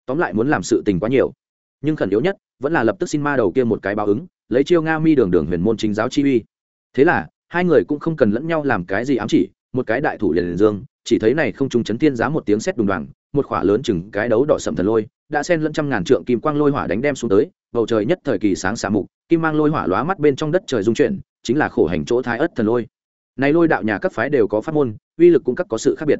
S1: Tóm lại muốn làm sự tình quá nhiều. Nhưng khẩn yếu nhất, vẫn là lập tức xin ma đầu kia một cái báo ứng lấy chiêu nga mi đường đường huyền môn chính giáo chi uy. Thế là, hai người cũng không cần lẫn nhau làm cái gì ám chỉ, một cái đại thủ liền liền dương, chỉ thấy này không trùng chấn tiên giá một tiếng sét đùng đoàn một khỏa lớn chừng cái đấu đỏ sầm thần lôi, đã xen lẫn trăm ngàn trượng kim quang lôi hỏa đánh đem xuống tới, bầu trời nhất thời kỳ sáng xả mục, kim mang lôi hỏa lóa mắt bên trong đất trời dung chuyển, chính là khổ hành chỗ thái ất thần lôi. Này lôi đạo nhà các phái đều có pháp môn, uy lực cũng các có sự khác biệt.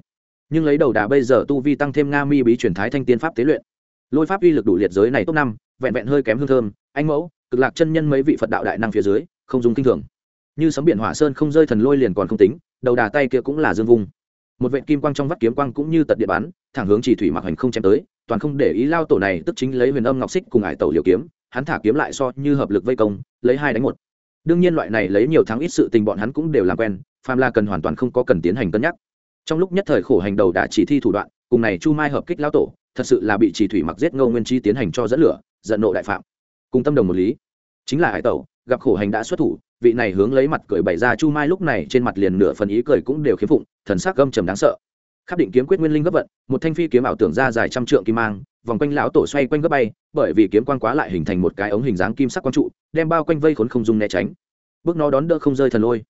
S1: Nhưng lấy đầu đà bây giờ tu vi tăng thêm nga mi bí truyền thái thanh tiên pháp tế luyện. Lôi pháp uy lực đủ liệt giới này top năm, vẹn vẹn hơi kém hương thơm, anh mẫu cực lạc chân nhân mấy vị phật đạo đại năng phía dưới không dùng kinh thường như sấm biển hỏa sơn không rơi thần lôi liền còn không tính đầu đà tay kia cũng là dương vung một vện kim quang trong vắt kiếm quang cũng như tật địa bắn thẳng hướng chỉ thủy mặc hành không chém tới toàn không để ý lao tổ này tức chính lấy huyền âm ngọc xích cùng ải tẩu liều kiếm hắn thả kiếm lại so như hợp lực vây công lấy hai đánh một đương nhiên loại này lấy nhiều tháng ít sự tình bọn hắn cũng đều làm quen phàm la cần hoàn toàn không có cần tiến hành cân nhắc trong lúc nhất thời khổ hành đầu đã chỉ thi thủ đoạn cùng này chu mai hợp kích lao tổ thật sự là bị chỉ thủy mặc giết ngô nguyên chi tiến hành cho dẫn lửa giận nộ đại phạm cùng tâm đồng một lý. Chính là hải tẩu, gặp khổ hành đã xuất thủ, vị này hướng lấy mặt cười bày ra chu mai lúc này trên mặt liền nửa phần ý cười cũng đều khiếm phụng, thần sắc gâm trầm đáng sợ. Khắc định kiếm quyết nguyên linh gấp vận, một thanh phi kiếm ảo tưởng ra dài trăm trượng kim mang, vòng quanh lão tổ xoay quanh gấp bay, bởi vì kiếm quan quá lại hình thành một cái ống hình dáng kim sắc quang trụ, đem bao quanh vây khốn không dung né tránh. Bước nó đón đỡ không rơi thần lôi.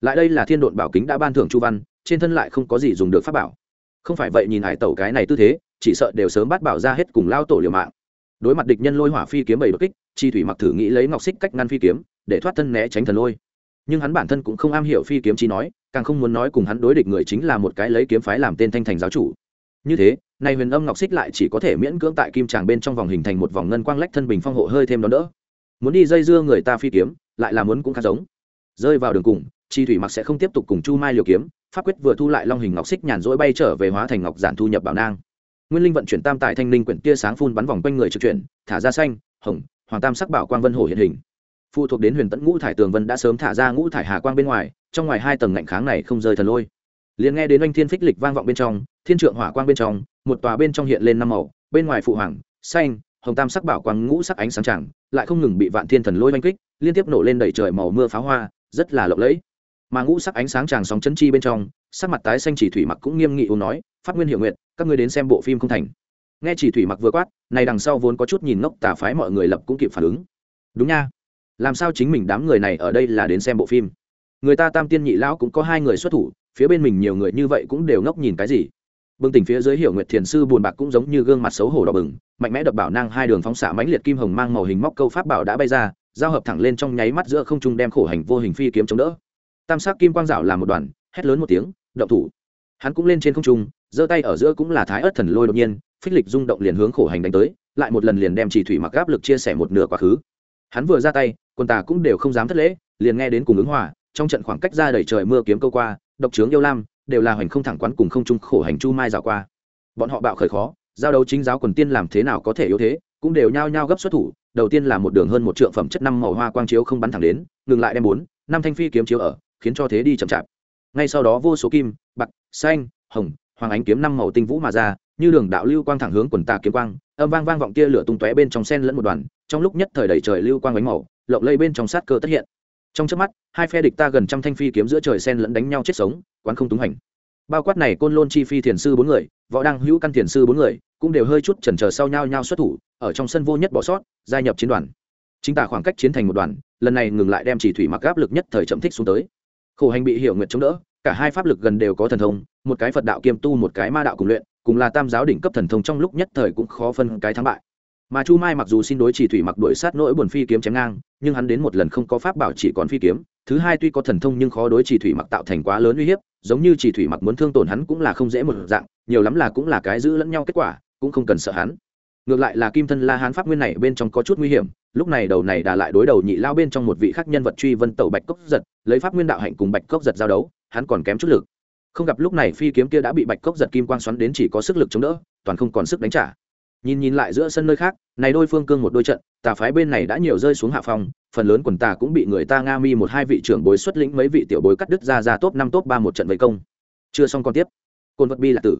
S1: Lại đây là thiên độn bảo kính đã ban thưởng chu văn, trên thân lại không có gì dùng được pháp bảo. Không phải vậy nhìn hải tẩu cái này tư thế, chỉ sợ đều sớm bắt bảo ra hết cùng lao tổ liều mạng đối mặt địch nhân lôi hỏa phi kiếm bảy đột kích, chi thủy mặc thử nghĩ lấy ngọc xích cách ngăn phi kiếm, để thoát thân né tránh thần lôi. Nhưng hắn bản thân cũng không am hiểu phi kiếm chi nói, càng không muốn nói cùng hắn đối địch người chính là một cái lấy kiếm phái làm tên thanh thành giáo chủ. Như thế này huyền âm ngọc xích lại chỉ có thể miễn cưỡng tại kim tràng bên trong vòng hình thành một vòng ngân quang lách thân bình phong hộ hơi thêm đón đỡ. Muốn đi dây dưa người ta phi kiếm, lại là muốn cũng khá giống. Rơi vào đường cùng, chi thủy mặc sẽ không tiếp tục cùng chu mai liều kiếm, pháp quyết vừa thu lại long hình ngọc xích nhàn rỗi bay trở về hóa thành ngọc giản thu nhập bảo nang nguyên linh vận chuyển tam tài thanh linh quyển tia sáng phun bắn vòng quanh người trực chuyển, thả ra xanh, hồng, hoàng tam sắc bảo quang vân hổ hiện hình. Phụ thuộc đến huyền tẫn ngũ thải tường vân đã sớm thả ra ngũ thải hà quang bên ngoài, trong ngoài hai tầng ngạnh kháng này không rơi thần lôi. Liền nghe đến oanh thiên phích lịch vang vọng bên trong, thiên trượng hỏa quang bên trong, một tòa bên trong hiện lên năm màu, bên ngoài phụ hoàng, xanh, hồng tam sắc bảo quang ngũ sắc ánh sáng chẳng lại không ngừng bị vạn thiên thần lôi oanh kích, liên tiếp nổ lên đầy trời màu mưa pháo hoa, rất là lộng lẫy. Mà ngũ sắc ánh sáng chàng sóng chân chi bên trong, sắc mặt tái xanh chỉ thủy mặc cũng nghiêm nghị u nói phát nguyên hiệu nguyện các ngươi đến xem bộ phim không thành. Nghe chỉ thủy mặc vừa quát, này đằng sau vốn có chút nhìn ngốc tà phái mọi người lập cũng kịp phản ứng. Đúng nha. Làm sao chính mình đám người này ở đây là đến xem bộ phim? Người ta tam tiên nhị lão cũng có hai người xuất thủ, phía bên mình nhiều người như vậy cũng đều ngốc nhìn cái gì? Bừng tỉnh phía dưới hiểu nguyệt thiền sư buồn bạc cũng giống như gương mặt xấu hổ đỏ bừng, mạnh mẽ đập bảo nang hai đường phóng xạ mãnh liệt kim hồng mang màu hình móc câu pháp bảo đã bay ra, giao hợp thẳng lên trong nháy mắt giữa không trung đem khổ hành vô hình phi kiếm chống đỡ. Tam sắc kim quang dạo làm một đoàn, hét lớn một tiếng, động thủ hắn cũng lên trên không trung, giơ tay ở giữa cũng là thái ớt thần lôi đột nhiên, phích lịch rung động liền hướng khổ hành đánh tới, lại một lần liền đem chỉ thủy mặc áp lực chia sẻ một nửa quá khứ. Hắn vừa ra tay quân tà cũng đều không dám thất lễ, liền nghe đến cùng ứng hòa, trong trận khoảng cách ra đầy trời mưa kiếm câu qua, độc trướng yêu lam, đều là hoành không thẳng quán cùng không trung khổ hành chu mai dạo qua. Bọn họ bạo khởi khó, giao đấu chính giáo quần tiên làm thế nào có thể yếu thế, cũng đều nhao nhao gấp xuất thủ, đầu tiên là một đường hơn một trượng phẩm chất năm màu hoa quang chiếu không bắn thẳng đến, ngừng lại đem bốn, năm thanh phi kiếm chiếu ở, khiến cho thế đi chậm chạp ngay sau đó vô số kim, bạc, xanh, hồng, hoàng ánh kiếm năm màu tinh vũ mà ra, như đường đạo lưu quang thẳng hướng quần tà kiếm quang, âm vang vang vọng kia lửa tung tóe bên trong sen lẫn một đoàn, trong lúc nhất thời đầy trời lưu quang ánh màu, lộng lây bên trong sát cơ tất hiện. Trong trước mắt, hai phe địch ta gần trăm thanh phi kiếm giữa trời sen lẫn đánh nhau chết sống, quán không túng hành. Bao quát này côn lôn chi phi thiền sư bốn người, võ đăng hữu căn thiền sư bốn người, cũng đều hơi chút chần chờ sau nhau nhau xuất thủ, ở trong sân vô nhất bỏ sót, gia nhập chiến đoàn. Chính tả khoảng cách chiến thành một đoàn, lần này ngừng lại đem chỉ thủy mặc áp lực nhất thời chậm thích xuống tới khổ hành bị hiểu nguyện chống đỡ, cả hai pháp lực gần đều có thần thông, một cái phật đạo kiêm tu, một cái ma đạo cùng luyện, cùng là tam giáo đỉnh cấp thần thông trong lúc nhất thời cũng khó phân cái thắng bại. Mà chu mai mặc dù xin đối chỉ thủy mặc đuổi sát nỗi buồn phi kiếm chém ngang, nhưng hắn đến một lần không có pháp bảo chỉ còn phi kiếm, thứ hai tuy có thần thông nhưng khó đối chỉ thủy mặc tạo thành quá lớn uy hiếp, giống như chỉ thủy mặc muốn thương tổn hắn cũng là không dễ một dạng, nhiều lắm là cũng là cái giữ lẫn nhau kết quả, cũng không cần sợ hắn ngược lại là kim thân la hán pháp nguyên này bên trong có chút nguy hiểm, lúc này đầu này đà lại đối đầu nhị lao bên trong một vị khác nhân vật truy vân tẩu bạch cốc giật, lấy pháp nguyên đạo hạnh cùng bạch cốc giật giao đấu, hắn còn kém chút lực. Không gặp lúc này phi kiếm kia đã bị bạch cốc giật kim quang xoắn đến chỉ có sức lực chống đỡ, toàn không còn sức đánh trả. Nhìn nhìn lại giữa sân nơi khác, này đôi phương cương một đôi trận, tà phái bên này đã nhiều rơi xuống hạ phòng phần lớn quần tà cũng bị người ta nga mi một hai vị trưởng bối xuất lĩnh mấy vị tiểu bối cắt đứt ra ra top năm top ba một trận vây công. Chưa xong còn tiếp. Côn vật bi là tử.